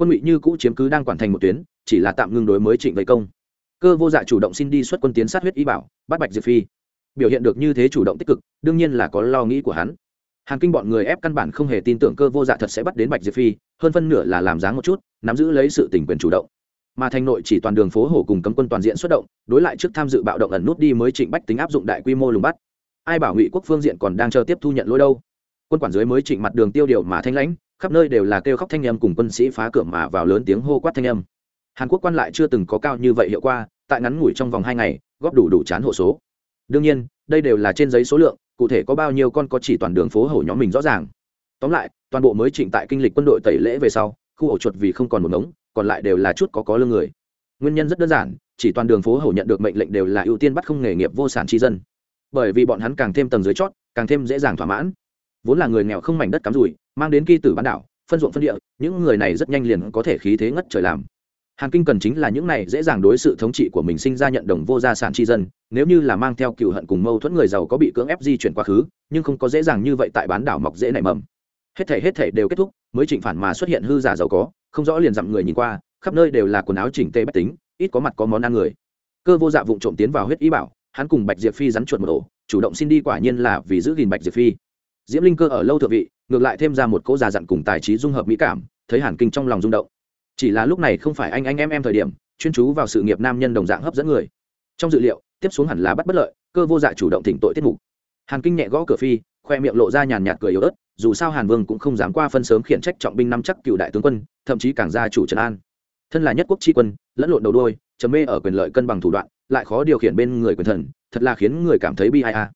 S1: quân ngụy như cũ chiếm cứ đang quản thành một tuyến, chỉ là tạm ngưng đối mới trịnh vây công. Cơ vô dạ chủ động xin đi xuất quân tiến sát huyết y bảo, bắt bạch diệp phi. Biểu hiện được như thế chủ động tích cực, đương nhiên là có lo nghĩ của hắn. Hàn kinh bọn người ép căn bản không hề tin tưởng cơ vô dạ thật sẽ bắt đến bạch diệp phi, hơn phân nửa là làm dáng một chút, nắm giữ lấy sự tình quyền chủ động. Mà thành nội chỉ toàn đường phố hổ cùng cấm quân toàn diện xuất động, đối lại trước tham dự bạo động ẩn nút đi mới trịnh bách tính áp dụng đại quy mô lùng bắt. Ai bảo ngụy quốc phương diện còn đang chờ tiếp thu nhận lỗi đâu? Quân quản dưới mới trịnh mặt đường tiêu điều mà thanh lãnh khắp nơi đều là kêu khóc thanh âm cùng quân sĩ phá cửa mà vào lớn tiếng hô quát thanh âm. Hàn quốc quan lại chưa từng có cao như vậy hiệu quả, tại ngắn ngủi trong vòng hai ngày, góp đủ đủ chán hộ số. Đương nhiên, đây đều là trên giấy số lượng, cụ thể có bao nhiêu con có chỉ toàn đường phố hổ nhóm mình rõ ràng. Tóm lại, toàn bộ mới trịnh tại kinh lịch quân đội tẩy lễ về sau, khu ổ chuột vì không còn một ngống, còn lại đều là chút có có lương người. Nguyên nhân rất đơn giản, chỉ toàn đường phố hổ nhận được mệnh lệnh đều là ưu tiên bắt không nghề nghiệp vô sản tri dân. Bởi vì bọn hắn càng thêm tầng dưới chót, càng thêm dễ dàng thỏa mãn vốn là người nghèo không mảnh đất cắm rủi, mang đến kỳ tử bán đảo, phân ruộng phân địa, những người này rất nhanh liền có thể khí thế ngất trời làm. Hàn kinh cần chính là những này dễ dàng đối sự thống trị của mình sinh ra nhận đồng vô gia sản tri dân, nếu như là mang theo cựu hận cùng mâu thuẫn người giàu có bị cưỡng ép di chuyển quá khứ, nhưng không có dễ dàng như vậy tại bán đảo mọc dễ nảy mầm. Hết thể hết thể đều kết thúc, mới trịnh phản mà xuất hiện hư giả giàu có, không rõ liền dặm người nhìn qua, khắp nơi đều là quần áo chỉnh tê bách tính, ít có mặt có món ăn người. Cơ vô dạ vụng trộm tiến vào huyết ý bảo, hắn cùng bạch diệp phi rắn chuột một ổ, chủ động xin đi quả nhiên là vì giữ gìn bạch diệp phi diễm linh cơ ở lâu thượng vị, ngược lại thêm ra một cỗ già dặn cùng tài trí dung hợp mỹ cảm, thấy hàn kinh trong lòng rung động. Chỉ là lúc này không phải anh anh em em thời điểm, chuyên chú vào sự nghiệp nam nhân đồng dạng hấp dẫn người. Trong dự liệu, tiếp xuống hẳn là bắt bất lợi, cơ vô dạ chủ động thỉnh tội tiết mục. Hàn kinh nhẹ gõ cửa phi, khoe miệng lộ ra nhàn nhạt cười yếu ớt, dù sao hàn vương cũng không dám qua phân sớm khiển trách trọng binh năm chắc cựu đại tướng quân, thậm chí càng gia chủ trần an. Thân là nhất quốc tri quân, lẫn lộn đầu đôi chấm mê ở quyền lợi cân bằng thủ đoạn, lại khó điều khiển bên người quyền thần, thật là khiến người cảm thấy bi ai a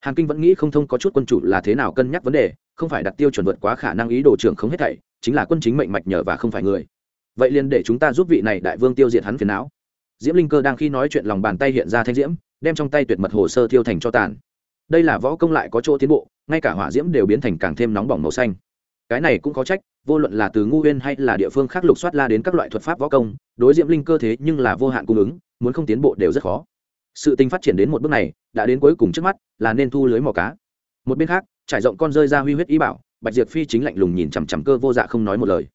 S1: hàn kinh vẫn nghĩ không thông có chút quân chủ là thế nào cân nhắc vấn đề, không phải đặt tiêu chuẩn vượt quá khả năng ý đồ trưởng không hết thảy, chính là quân chính mệnh mạch nhờ và không phải người. Vậy liền để chúng ta giúp vị này đại vương tiêu diệt hắn phiền não. Diễm linh cơ đang khi nói chuyện lòng bàn tay hiện ra thanh diễm, đem trong tay tuyệt mật hồ sơ thiêu thành cho tàn. Đây là võ công lại có chỗ tiến bộ, ngay cả hỏa diễm đều biến thành càng thêm nóng bỏng màu xanh. Cái này cũng có trách, vô luận là từ ngu huyên hay là địa phương khác lục soát la đến các loại thuật pháp võ công, đối diễm linh cơ thế nhưng là vô hạn cung ứng, muốn không tiến bộ đều rất khó sự tình phát triển đến một bước này, đã đến cuối cùng trước mắt, là nên thu lưới mò cá. Một bên khác, trải rộng con rơi ra huy huyết ý bảo, bạch diệp phi chính lạnh lùng nhìn chằm chằm cơ vô dạ không nói một lời.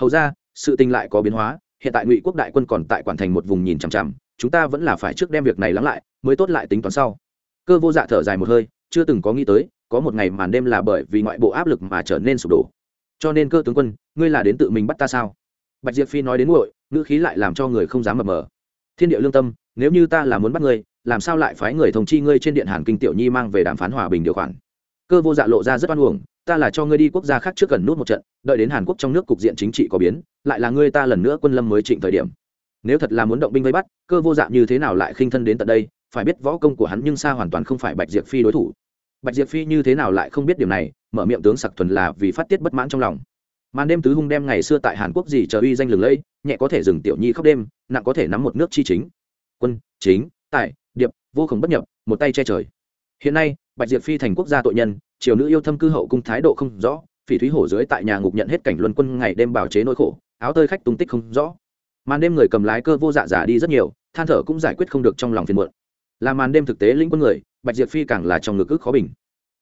S1: Hầu ra, sự tình lại có biến hóa, hiện tại ngụy quốc đại quân còn tại quản thành một vùng nhìn chằm chằm, chúng ta vẫn là phải trước đem việc này lắng lại, mới tốt lại tính toán sau. Cơ vô dạ thở dài một hơi, chưa từng có nghĩ tới, có một ngày màn đêm là bởi vì ngoại bộ áp lực mà trở nên sụp đổ. Cho nên cơ tướng quân, ngươi là đến tự mình bắt ta sao? Bạch diệp phi nói đến nguội ngữ khí lại làm cho người không dám mờ mờ thiên địa lương tâm, nếu như ta là muốn bắt ngươi, làm sao lại phái người thông chi ngươi trên điện hàn kinh tiểu nhi mang về đàm phán hòa bình điều khoản? Cơ vô dạ lộ ra rất oan uổng, ta là cho ngươi đi quốc gia khác trước gần nút một trận, đợi đến hàn quốc trong nước cục diện chính trị có biến, lại là ngươi ta lần nữa quân lâm mới trịnh thời điểm. Nếu thật là muốn động binh vây bắt, cơ vô dạ như thế nào lại khinh thân đến tận đây, phải biết võ công của hắn nhưng xa hoàn toàn không phải bạch diệp phi đối thủ. Bạch diệp phi như thế nào lại không biết điều này, mở miệng tướng sặc thuần là vì phát tiết bất mãn trong lòng màn đêm tứ hung đem ngày xưa tại hàn quốc gì chờ uy danh lừng lẫy, nhẹ có thể dừng tiểu nhi khóc đêm, nặng có thể nắm một nước chi chính. Quân, chính tại điệp, vô khổng bất nhập, một tay che trời. Hiện nay, bạch diệp phi thành quốc gia tội nhân, triều nữ yêu thâm cư hậu cung thái độ không rõ, phỉ thúy hổ dưới tại nhà ngục nhận hết cảnh luân quân ngày đêm bào chế nỗi khổ, áo tơi khách tung tích không rõ. Màn đêm người cầm lái cơ vô dạ giả đi rất nhiều, than thở cũng giải quyết không được trong lòng phiền muộn. Là màn đêm thực tế lĩnh quân người, bạch diệp phi càng là trong ngực ức khó bình.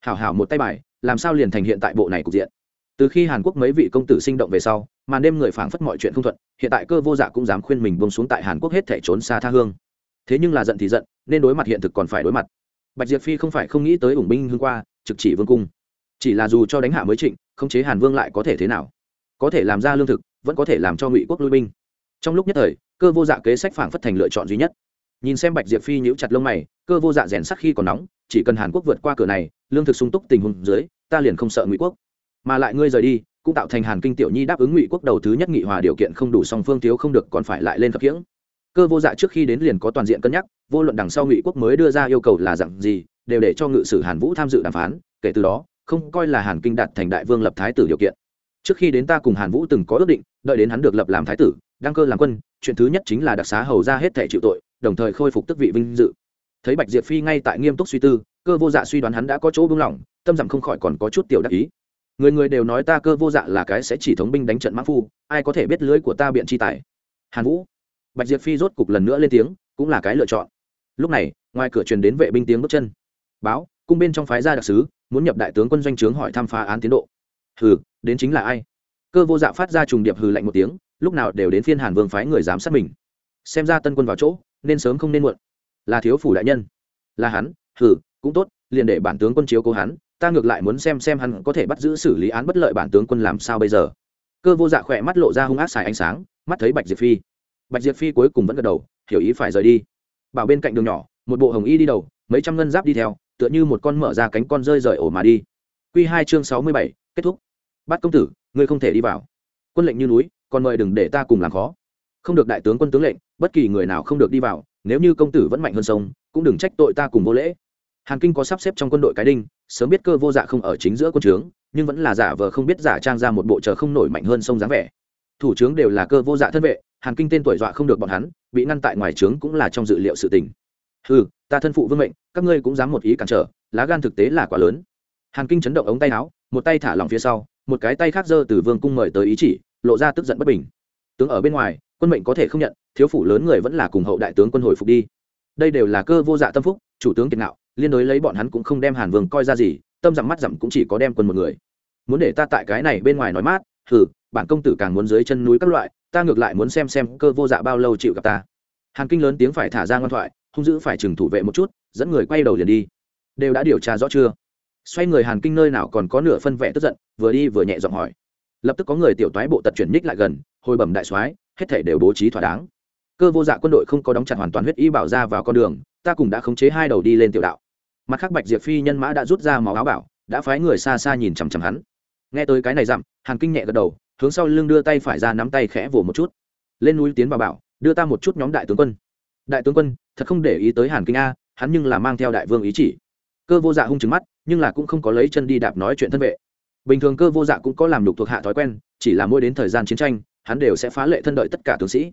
S1: Hảo hảo một tay bài, làm sao liền thành hiện tại bộ này cục diện? Từ khi hàn quốc mấy vị công tử sinh động về sau, màn đêm người phảng phất mọi chuyện không thuận, hiện tại cơ vô dạ cũng dám khuyên mình bông xuống tại hàn quốc hết thể trốn xa tha hương. Thế nhưng là giận thì giận, nên đối mặt hiện thực còn phải đối mặt. Bạch diệp phi không phải không nghĩ tới ủng binh hương qua, trực chỉ vương cung. Chỉ là dù cho đánh hạ mới trịnh, khống chế hàn vương lại có thể thế nào? Có thể làm ra lương thực, vẫn có thể làm cho ngụy quốc lui binh. Trong lúc nhất thời, cơ vô dạ kế sách phảng phất thành lựa chọn duy nhất. Nhìn xem bạch diệp phi nhíu chặt lông mày, cơ vô dạ rèn sắc khi còn nóng, chỉ cần hàn quốc vượt qua cửa này, lương thực sung túc tình huống dưới, ta liền không sợ ngụy quốc mà lại ngươi rời đi, cũng tạo thành hàn kinh tiểu nhi đáp ứng ngụy quốc đầu thứ nhất nghị hòa điều kiện không đủ song phương thiếu không được còn phải lại lên khập khiễng. Cơ vô dạ trước khi đến liền có toàn diện cân nhắc, vô luận đằng sau ngụy quốc mới đưa ra yêu cầu là dặn gì, đều để cho ngự sử hàn vũ tham dự đàm phán, kể từ đó, không coi là hàn kinh đạt thành đại vương lập thái tử điều kiện. Trước khi đến ta cùng hàn vũ từng có ước định, đợi đến hắn được lập làm thái tử, đăng cơ làm quân, chuyện thứ nhất chính là đặc xá hầu ra hết thể chịu tội, đồng thời khôi phục tức vị vinh dự. Thấy bạch diệp phi ngay tại nghiêm túc suy tư, cơ vô dạ suy đoán hắn đã có chỗ buông lỏng, tâm dặm không khỏi còn có chút tiểu đắc ý người người đều nói ta cơ vô dạ là cái sẽ chỉ thống binh đánh trận mã phu, ai có thể biết lưới của ta biện chi tài? Hàn vũ. Bạch diệp phi rốt cục lần nữa lên tiếng, cũng là cái lựa chọn. Lúc này, ngoài cửa truyền đến vệ binh tiếng bước chân. Báo, cung bên trong phái gia đặc sứ, muốn nhập đại tướng quân doanh trướng hỏi thăm phá án tiến độ. Hừ, đến chính là ai? Cơ vô dạ phát ra trùng điệp hừ lạnh một tiếng, lúc nào đều đến phiên hàn vương phái người giám sát mình. Xem ra tân quân vào chỗ, nên sớm không nên muộn. Là thiếu phủ đại nhân. Là hắn, hừ, cũng tốt, liền để bản tướng quân chiếu cố hắn ta ngược lại muốn xem xem hắn có thể bắt giữ xử lý án bất lợi bản tướng quân làm sao bây giờ. Cơ vô dạ khỏe mắt lộ ra hung ác xài ánh sáng, mắt thấy bạch diệp phi. Bạch diệp phi cuối cùng vẫn gật đầu, hiểu ý phải rời đi. Bảo bên cạnh đường nhỏ, một bộ hồng y đi đầu, mấy trăm ngân giáp đi theo, tựa như một con mở ra cánh con rơi rời ổ mà đi. Q hai chương sáu mươi bảy, kết thúc. Bắt công tử, ngươi không thể đi vào. Quân lệnh như núi, còn mời đừng để ta cùng làm khó. Không được đại tướng quân tướng lệnh, bất kỳ người nào không được đi vào, nếu như công tử vẫn mạnh hơn sông, cũng đừng trách tội ta cùng vô lễ. Hàn kinh có sắp xếp trong quân đội cái đinh sớm biết cơ vô dạ không ở chính giữa quân trướng, nhưng vẫn là giả vờ không biết giả trang ra một bộ chờ không nổi mạnh hơn sông dáng vẻ. Thủ trướng đều là cơ vô dạ thân vệ, hàn kinh tên tuổi dọa không được bọn hắn, bị ngăn tại ngoài trướng cũng là trong dự liệu sự tình. Ừ ta thân phụ vương mệnh, các ngươi cũng dám một ý cản trở, lá gan thực tế là quá lớn. Hàn kinh chấn động ống tay áo, một tay thả lỏng phía sau, một cái tay khác giơ từ vương cung mời tới ý chỉ, lộ ra tức giận bất bình. Tướng ở bên ngoài, quân mệnh có thể không nhận, thiếu phủ lớn người vẫn là cùng hậu đại tướng quân hồi phục đi. Đây đều là cơ vô dạ tâm phúc, chủ tướng kiệt nạo liên đối lấy bọn hắn cũng không đem hàn vương coi ra gì tâm dặm mắt dặm cũng chỉ có đem quân một người. Muốn để ta tại cái này bên ngoài nói mát thử, bản công tử càng muốn dưới chân núi các loại ta ngược lại muốn xem xem cơ vô dạ bao lâu chịu gặp ta. Hàn kinh lớn tiếng phải thả ra ngoan thoại hung dữ phải chừng thủ vệ một chút dẫn người quay đầu liền đi. Đều đã điều tra rõ chưa? Xoay người hàn kinh nơi nào còn có nửa phân vẻ tức giận vừa đi vừa nhẹ giọng hỏi. Lập tức có người tiểu toái bộ tật chuyển ních lại gần hồi bẩm đại soái hết thể đều bố trí thỏa đáng. Cơ vô dạ quân đội không có đóng chặt hoàn toàn huyết y bảo ra vào con đường ta cùng đã khống chế hai đầu đi lên tiểu đạo mặt khác bạch diệp phi nhân mã đã rút ra máu áo bảo, đã phái người xa xa nhìn chằm chằm hắn. Nghe tới cái này dặm, hàn kinh nhẹ gật đầu, hướng sau lưng đưa tay phải ra nắm tay khẽ vồ một chút. Lên núi tiến vào bảo, đưa ta một chút nhóm đại tướng quân. Đại tướng quân, thật không để ý tới hàn kinh a, hắn nhưng là mang theo đại vương ý chỉ. Cơ vô dạ hung trứng mắt, nhưng là cũng không có lấy chân đi đạp nói chuyện thân vệ. Bình thường cơ vô dạ cũng có làm lục thuộc hạ thói quen, chỉ là mỗi đến thời gian chiến tranh, hắn đều sẽ phá lệ thân đợi tất cả tướng sĩ.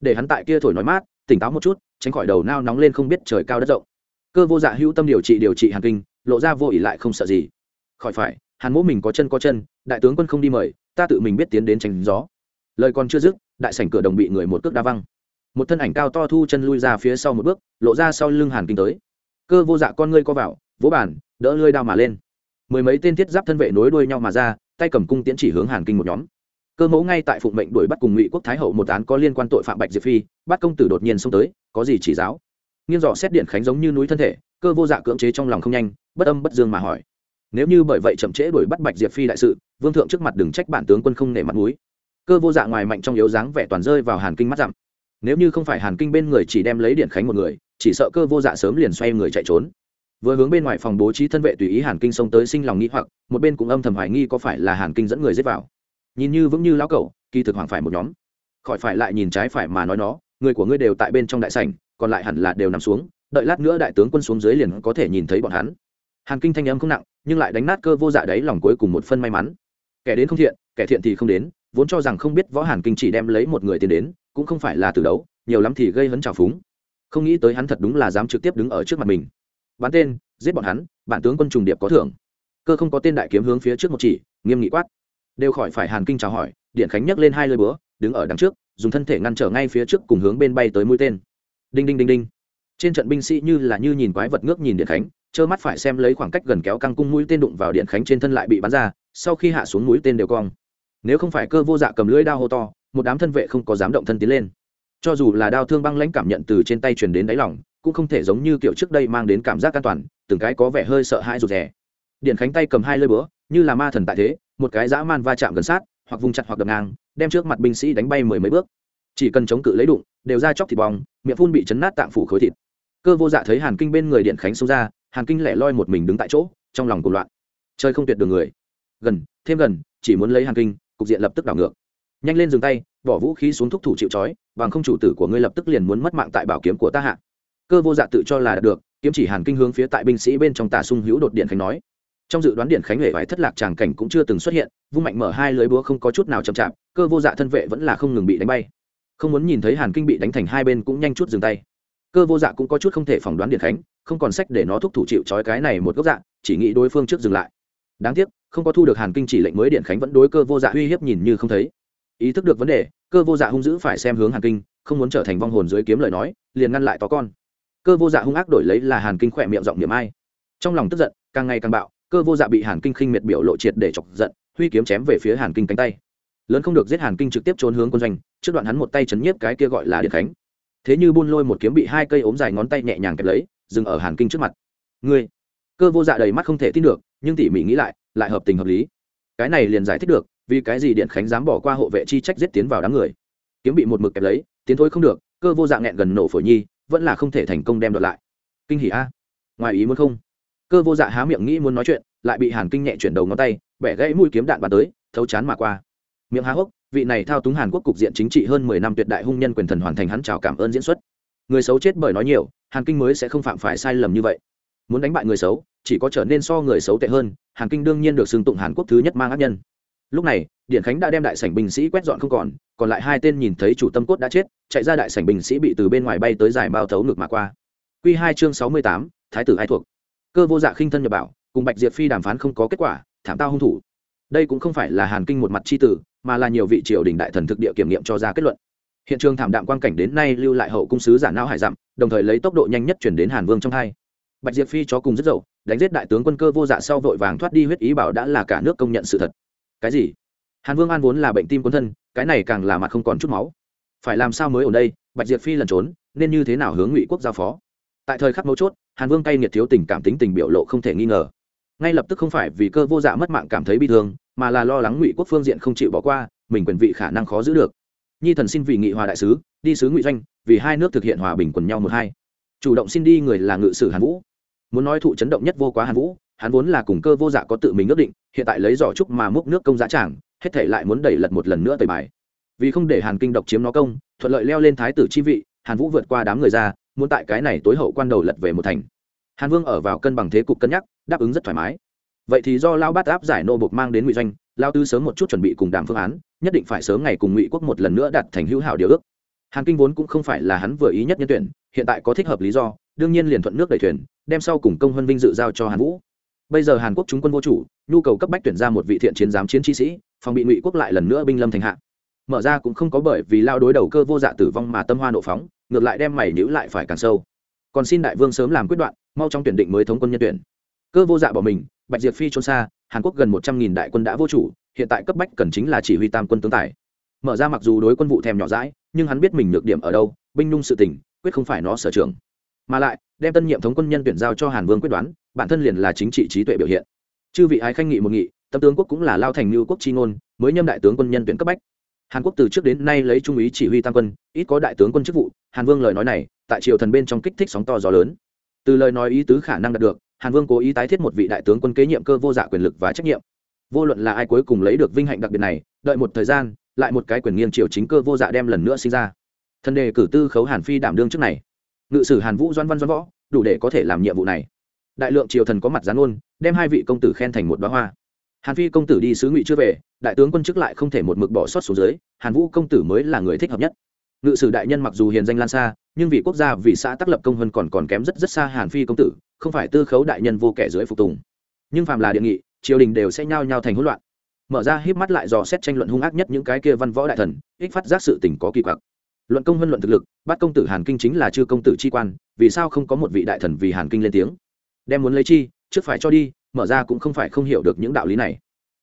S1: Để hắn tại kia thổi nói mát, tỉnh táo một chút, tránh khỏi đầu nao nóng lên không biết trời cao đất rộng cơ vô dạ hữu tâm điều trị điều trị hàn kinh, lộ ra vô ỉ lại không sợ gì. Khỏi phải, hàn mỗ mình có chân có chân, đại tướng quân không đi mời, ta tự mình biết tiến đến tránh gió. Lời còn chưa dứt, đại sảnh cửa đồng bị người một cước đa văng. Một thân ảnh cao to thu chân lui ra phía sau một bước, lộ ra sau lưng hàn kinh tới. Cơ vô dạ con ngươi co vào, vỗ bản đỡ lơi đao mà lên. Mười mấy tên thiết giáp thân vệ nối đuôi nhau mà ra, tay cầm cung tiễn chỉ hướng hàn kinh một nhóm. Cơ mẫu ngay tại phụng mệnh đuổi bắt cùng ngụy quốc thái hậu một án có liên quan tội phạm bạch diệp phi, bắt công tử đột nhiên xông tới, có gì chỉ giáo? Nghiêng dò xét điện khánh giống như núi thân thể, cơ vô dạ cưỡng chế trong lòng không nhanh, bất âm bất dương mà hỏi. Nếu như bởi vậy chậm trễ đuổi bắt bạch diệp phi đại sự, vương thượng trước mặt đừng trách bản tướng quân không nể mặt mũi. Cơ vô dạ ngoài mạnh trong yếu dáng vẻ toàn rơi vào hàn kinh mắt dặm. Nếu như không phải hàn kinh bên người chỉ đem lấy điện khánh một người, chỉ sợ cơ vô dạ sớm liền xoay người chạy trốn. Vừa hướng bên ngoài phòng bố trí thân vệ tùy ý hàn kinh xông tới sinh lòng nghĩ hoặc, một bên cũng âm thầm hoài nghi có phải là hàn kinh dẫn người giết vào. Nhìn như vững như lão cẩu, kỳ thực hoàng phải một nhóm. Khỏi phải lại nhìn trái phải mà nói nó, người của ngươi đều tại bên trong đại sảnh còn lại hẳn là đều nằm xuống, đợi lát nữa đại tướng quân xuống dưới liền có thể nhìn thấy bọn hắn. Hàn kinh thanh âm không nặng, nhưng lại đánh nát cơ vô dạ đấy lòng cuối cùng một phân may mắn. Kẻ đến không thiện, kẻ thiện thì không đến, vốn cho rằng không biết võ hàn kinh chỉ đem lấy một người tiền đến, cũng không phải là từ đấu, nhiều lắm thì gây hấn trào phúng. Không nghĩ tới hắn thật đúng là dám trực tiếp đứng ở trước mặt mình. Bắn tên, giết bọn hắn, bản tướng quân trùng điệp có thưởng. Cơ không có tên đại kiếm hướng phía trước một chỉ, nghiêm nghị quát. Đều khỏi phải hàn kinh chào hỏi, điện khánh nhấc lên hai lơi búa, đứng ở đằng trước, dùng thân thể ngăn trở ngay phía trước cùng hướng bên bay tới mũi tên đinh đinh đinh đinh. Trên trận binh sĩ như là như nhìn quái vật ngước nhìn điện khánh, trơ mắt phải xem lấy khoảng cách gần kéo căng cung mũi tên đụng vào điện khánh trên thân lại bị bắn ra, sau khi hạ xuống mũi tên đều cong. Nếu không phải cơ vô dạ cầm lưỡi đao hô to, một đám thân vệ không có dám động thân tiến lên. Cho dù là đao thương băng lãnh cảm nhận từ trên tay truyền đến đáy lòng, cũng không thể giống như kiểu trước đây mang đến cảm giác an toàn, từng cái có vẻ hơi sợ hãi rụt rè. Điện khánh tay cầm hai lơi búa, như là ma thần tại thế, một cái dã man va chạm gần sát, hoặc vùng chặt hoặc đập ngang, đem trước mặt binh sĩ đánh bay mười mấy bước chỉ cần chống cự lấy đụng, đều ra chóc thịt bong, miệng phun bị chấn nát tạng phủ khối thịt. Cơ vô dạ thấy hàn kinh bên người điện khánh xông ra, hàn kinh lẻ loi một mình đứng tại chỗ, trong lòng cuộc loạn. Chơi không tuyệt đường người. Gần, thêm gần, chỉ muốn lấy hàn kinh, cục diện lập tức đảo ngược. Nhanh lên dừng tay, bỏ vũ khí xuống thúc thủ chịu trói, bằng không chủ tử của ngươi lập tức liền muốn mất mạng tại bảo kiếm của ta hạ. Cơ vô dạ tự cho là được, kiếm chỉ hàn kinh hướng phía tại binh sĩ bên trong tà sung hữu đột điện khánh nói. Trong dự đoán điện khánh huệ vải thất lạc tràng cảnh cũng chưa từng xuất hiện, vung mạnh mở hai lưới búa không có chút nào chậm chạp, cơ vô dạ thân vệ vẫn là không ngừng bị đánh bay không muốn nhìn thấy hàn kinh bị đánh thành hai bên cũng nhanh chút dừng tay. Cơ vô dạ cũng có chút không thể phỏng đoán điện khánh, không còn sách để nó thúc thủ chịu trói cái này một gốc dạ chỉ nghĩ đối phương trước dừng lại. Đáng tiếc, không có thu được hàn kinh chỉ lệnh mới điện khánh vẫn đối cơ vô dạ uy hiếp nhìn như không thấy. Ý thức được vấn đề, cơ vô dạ hung dữ phải xem hướng hàn kinh, không muốn trở thành vong hồn dưới kiếm lời nói, liền ngăn lại tó con. Cơ vô dạ hung ác đổi lấy là hàn kinh khỏe miệng giọng niệm ai. Trong lòng tức giận, càng ngày càng bạo, cơ vô dạ bị hàn kinh khinh miệt biểu lộ triệt để chọc giận, huy kiếm chém về phía hàn kinh cánh tay lớn không được giết hàn kinh trực tiếp trốn hướng quân doanh, trước đoạn hắn một tay chấn nhiếp cái kia gọi là điện khánh. Thế như buôn lôi một kiếm bị hai cây ốm dài ngón tay nhẹ nhàng kẹp lấy, dừng ở hàn kinh trước mặt. Ngươi. Cơ vô dạ đầy mắt không thể tin được, nhưng tỉ mỉ nghĩ lại lại hợp tình hợp lý. Cái này liền giải thích được, vì cái gì điện khánh dám bỏ qua hộ vệ chi trách giết tiến vào đám người. Kiếm bị một mực kẹp lấy, tiến thối không được, cơ vô dạ nghẹn gần nổ phổi nhi, vẫn là không thể thành công đem đoạt lại. Kinh hỉ a, ngoài ý muốn không? Cơ vô dạ há miệng nghĩ muốn nói chuyện, lại bị hàn kinh nhẹ chuyển đầu ngón tay, bẻ gãy mũi kiếm đạn bàn tới, thấu chán mà qua miệng há hốc, vị này thao túng hàn quốc cục diện chính trị hơn mười năm tuyệt đại hung nhân quyền thần hoàn thành hắn chào cảm ơn diễn xuất. Người xấu chết bởi nói nhiều, hàn kinh mới sẽ không phạm phải sai lầm như vậy. Muốn đánh bại người xấu, chỉ có trở nên so người xấu tệ hơn, hàn kinh đương nhiên được xưng tụng hàn quốc thứ nhất mang ác nhân. Lúc này điện khánh đã đem đại sảnh binh sĩ quét dọn không còn còn lại hai tên nhìn thấy chủ tâm cốt đã chết, chạy ra đại sảnh binh sĩ bị từ bên ngoài bay tới giải bao thấu ngực mà qua. Q hai chương sáu mươi tám, thái tử ai thuộc. Cơ vô dạ khinh thân nhập bảo, cùng bạch diệp phi đàm phán không có kết quả, thảm tao hung thủ. Đây cũng không phải là hàn kinh một mặt c h i tử mà là nhiều vị triều đình đại thần thực địa kiểm nghiệm cho ra kết luận. Hiện trường thảm đạm quan cảnh đến nay lưu lại hậu cung sứ giả não hải dặm, đồng thời lấy tốc độ nhanh nhất chuyển đến hàn vương trong hai. Bạch diệp phi chó cùng rất dậu, đánh giết đại tướng quân cơ vô dạ sau vội vàng thoát đi huyết ý bảo đã là cả nước công nhận sự thật. Cái gì? Hàn vương an vốn là bệnh tim quân thân, cái này càng là mặt không còn chút máu. Phải làm sao mới ở đây? Bạch diệp phi lẩn trốn, nên như thế nào hướng ngụy quốc giao phó? Tại thời khắc mấu chốt, hàn vương cay nghiệt thiếu tình cảm tính tình biểu lộ không thể nghi ngờ. Ngay lập tức không phải vì cơ vô dạ mất mạng cảm thấy bi thương mà là lo lắng ngụy quốc phương diện không chịu bỏ qua, mình quyền vị khả năng khó giữ được. Nhi thần xin vì nghị hòa đại sứ, đi sứ ngụy doanh, vì hai nước thực hiện hòa bình quần nhau một hai. Chủ động xin đi người là ngự sử hàn vũ. Muốn nói thụ chấn động nhất vô quá hàn vũ, hắn vốn là cùng cơ vô dạ có tự mình ước định, hiện tại lấy giỏ trúc mà múc nước công giá trảng hết thể lại muốn đẩy lật một lần nữa tời bài. Vì không để hàn kinh độc chiếm nó công, thuận lợi leo lên thái tử chi vị, hàn vũ vượt qua đám người ra, muốn tại cái này tối hậu quan đầu lật về một thành. Hàn vương ở vào cân bằng thế cục cân nhắc, đáp ứng rất thoải mái vậy thì do lao bát áp giải nô bộc mang đến ngụy doanh lao tư sớm một chút chuẩn bị cùng đàm phương án, nhất định phải sớm ngày cùng ngụy quốc một lần nữa đặt thành hữu hảo điều ước. Hàn kinh vốn cũng không phải là hắn vừa ý nhất nhân tuyển, hiện tại có thích hợp lý do, đương nhiên liền thuận nước đẩy thuyền, đem sau cùng công huân vinh dự giao cho hàn vũ. Bây giờ hàn quốc chúng quân vô chủ, nhu cầu cấp bách tuyển ra một vị thiện chiến giám chiến chi sĩ, phòng bị ngụy quốc lại lần nữa binh lâm thành hạ. Mở ra cũng không có bởi vì lao đối đầu cơ vô dạ tử vong mà tâm hoa nộ phóng, ngược lại đem mày nhữ lại phải càng sâu. Còn xin đại vương sớm làm quyết đoạn, mau trong tuyển định mới thống quân nhân tuyển cơ vô dạ bỏ mình, bạch diệp phi trốn xa, hàn quốc gần một trăm nghìn đại quân đã vô chủ, hiện tại cấp bách cần chính là chỉ huy tam quân tướng tài. Mở ra mặc dù đối quân vụ thèm nhỏ rãi nhưng hắn biết mình nhược điểm ở đâu, binh nhung sự tỉnh quyết không phải nó sở trường. Mà lại, đem tân nhiệm thống quân nhân tuyển giao cho hàn vương quyết đoán, bản thân liền là chính trị trí tuệ biểu hiện. Chư vị ái khanh nghị một nghị, tâm tướng quốc cũng là lao thành lưu quốc tri ngôn, mới nhâm đại tướng quân nhân tuyển cấp bách. Hàn quốc từ trước đến nay lấy trung úy chỉ huy tam quân, ít có đại tướng quân chức vụ, hàn vương lời nói này, tại triều thần bên trong kích thích sóng to gió lớn. Từ lời nói ý tứ khả năng đạt được hàn vương cố ý tái thiết một vị đại tướng quân kế nhiệm cơ vô dạ quyền lực và trách nhiệm. Vô luận là ai cuối cùng lấy được vinh hạnh đặc biệt này, đợi một thời gian, lại một cái quyền nghiêng triều chính cơ vô dạ đem lần nữa sinh ra. Thân đề cử tư khấu hàn phi đảm đương trước này. Ngự sử hàn vũ doan văn doan võ, đủ để có thể làm nhiệm vụ này. Đại lượng triều thần có mặt gián ôn đem hai vị công tử khen thành một đoá hoa. Hàn phi công tử đi sứ ngụy chưa về, đại tướng quân chức lại không thể một mực bỏ sót xuống dưới, hàn vũ công tử mới là người thích hợp nhất. Ngự sử đại nhân mặc dù hiền danh lan xa, nhưng vì quốc gia, vì xã tác lập công hơn còn còn kém rất rất xa hàn phi công tử không phải tư khấu đại nhân vô kẻ dưới phục tùng. Nhưng phàm là địa nghị, triều đình đều sẽ nhao nhao thành hỗn loạn. Mở ra híp mắt lại dò xét tranh luận hung ác nhất những cái kia văn võ đại thần, ích phát giác sự tình có kỳ quặc. Luận công vân luận thực lực, bắt công tử hàn kinh chính là chư công tử chi quan, vì sao không có một vị đại thần vì hàn kinh lên tiếng? Đem muốn lấy chi, trước phải cho đi, mở ra cũng không phải không hiểu được những đạo lý này.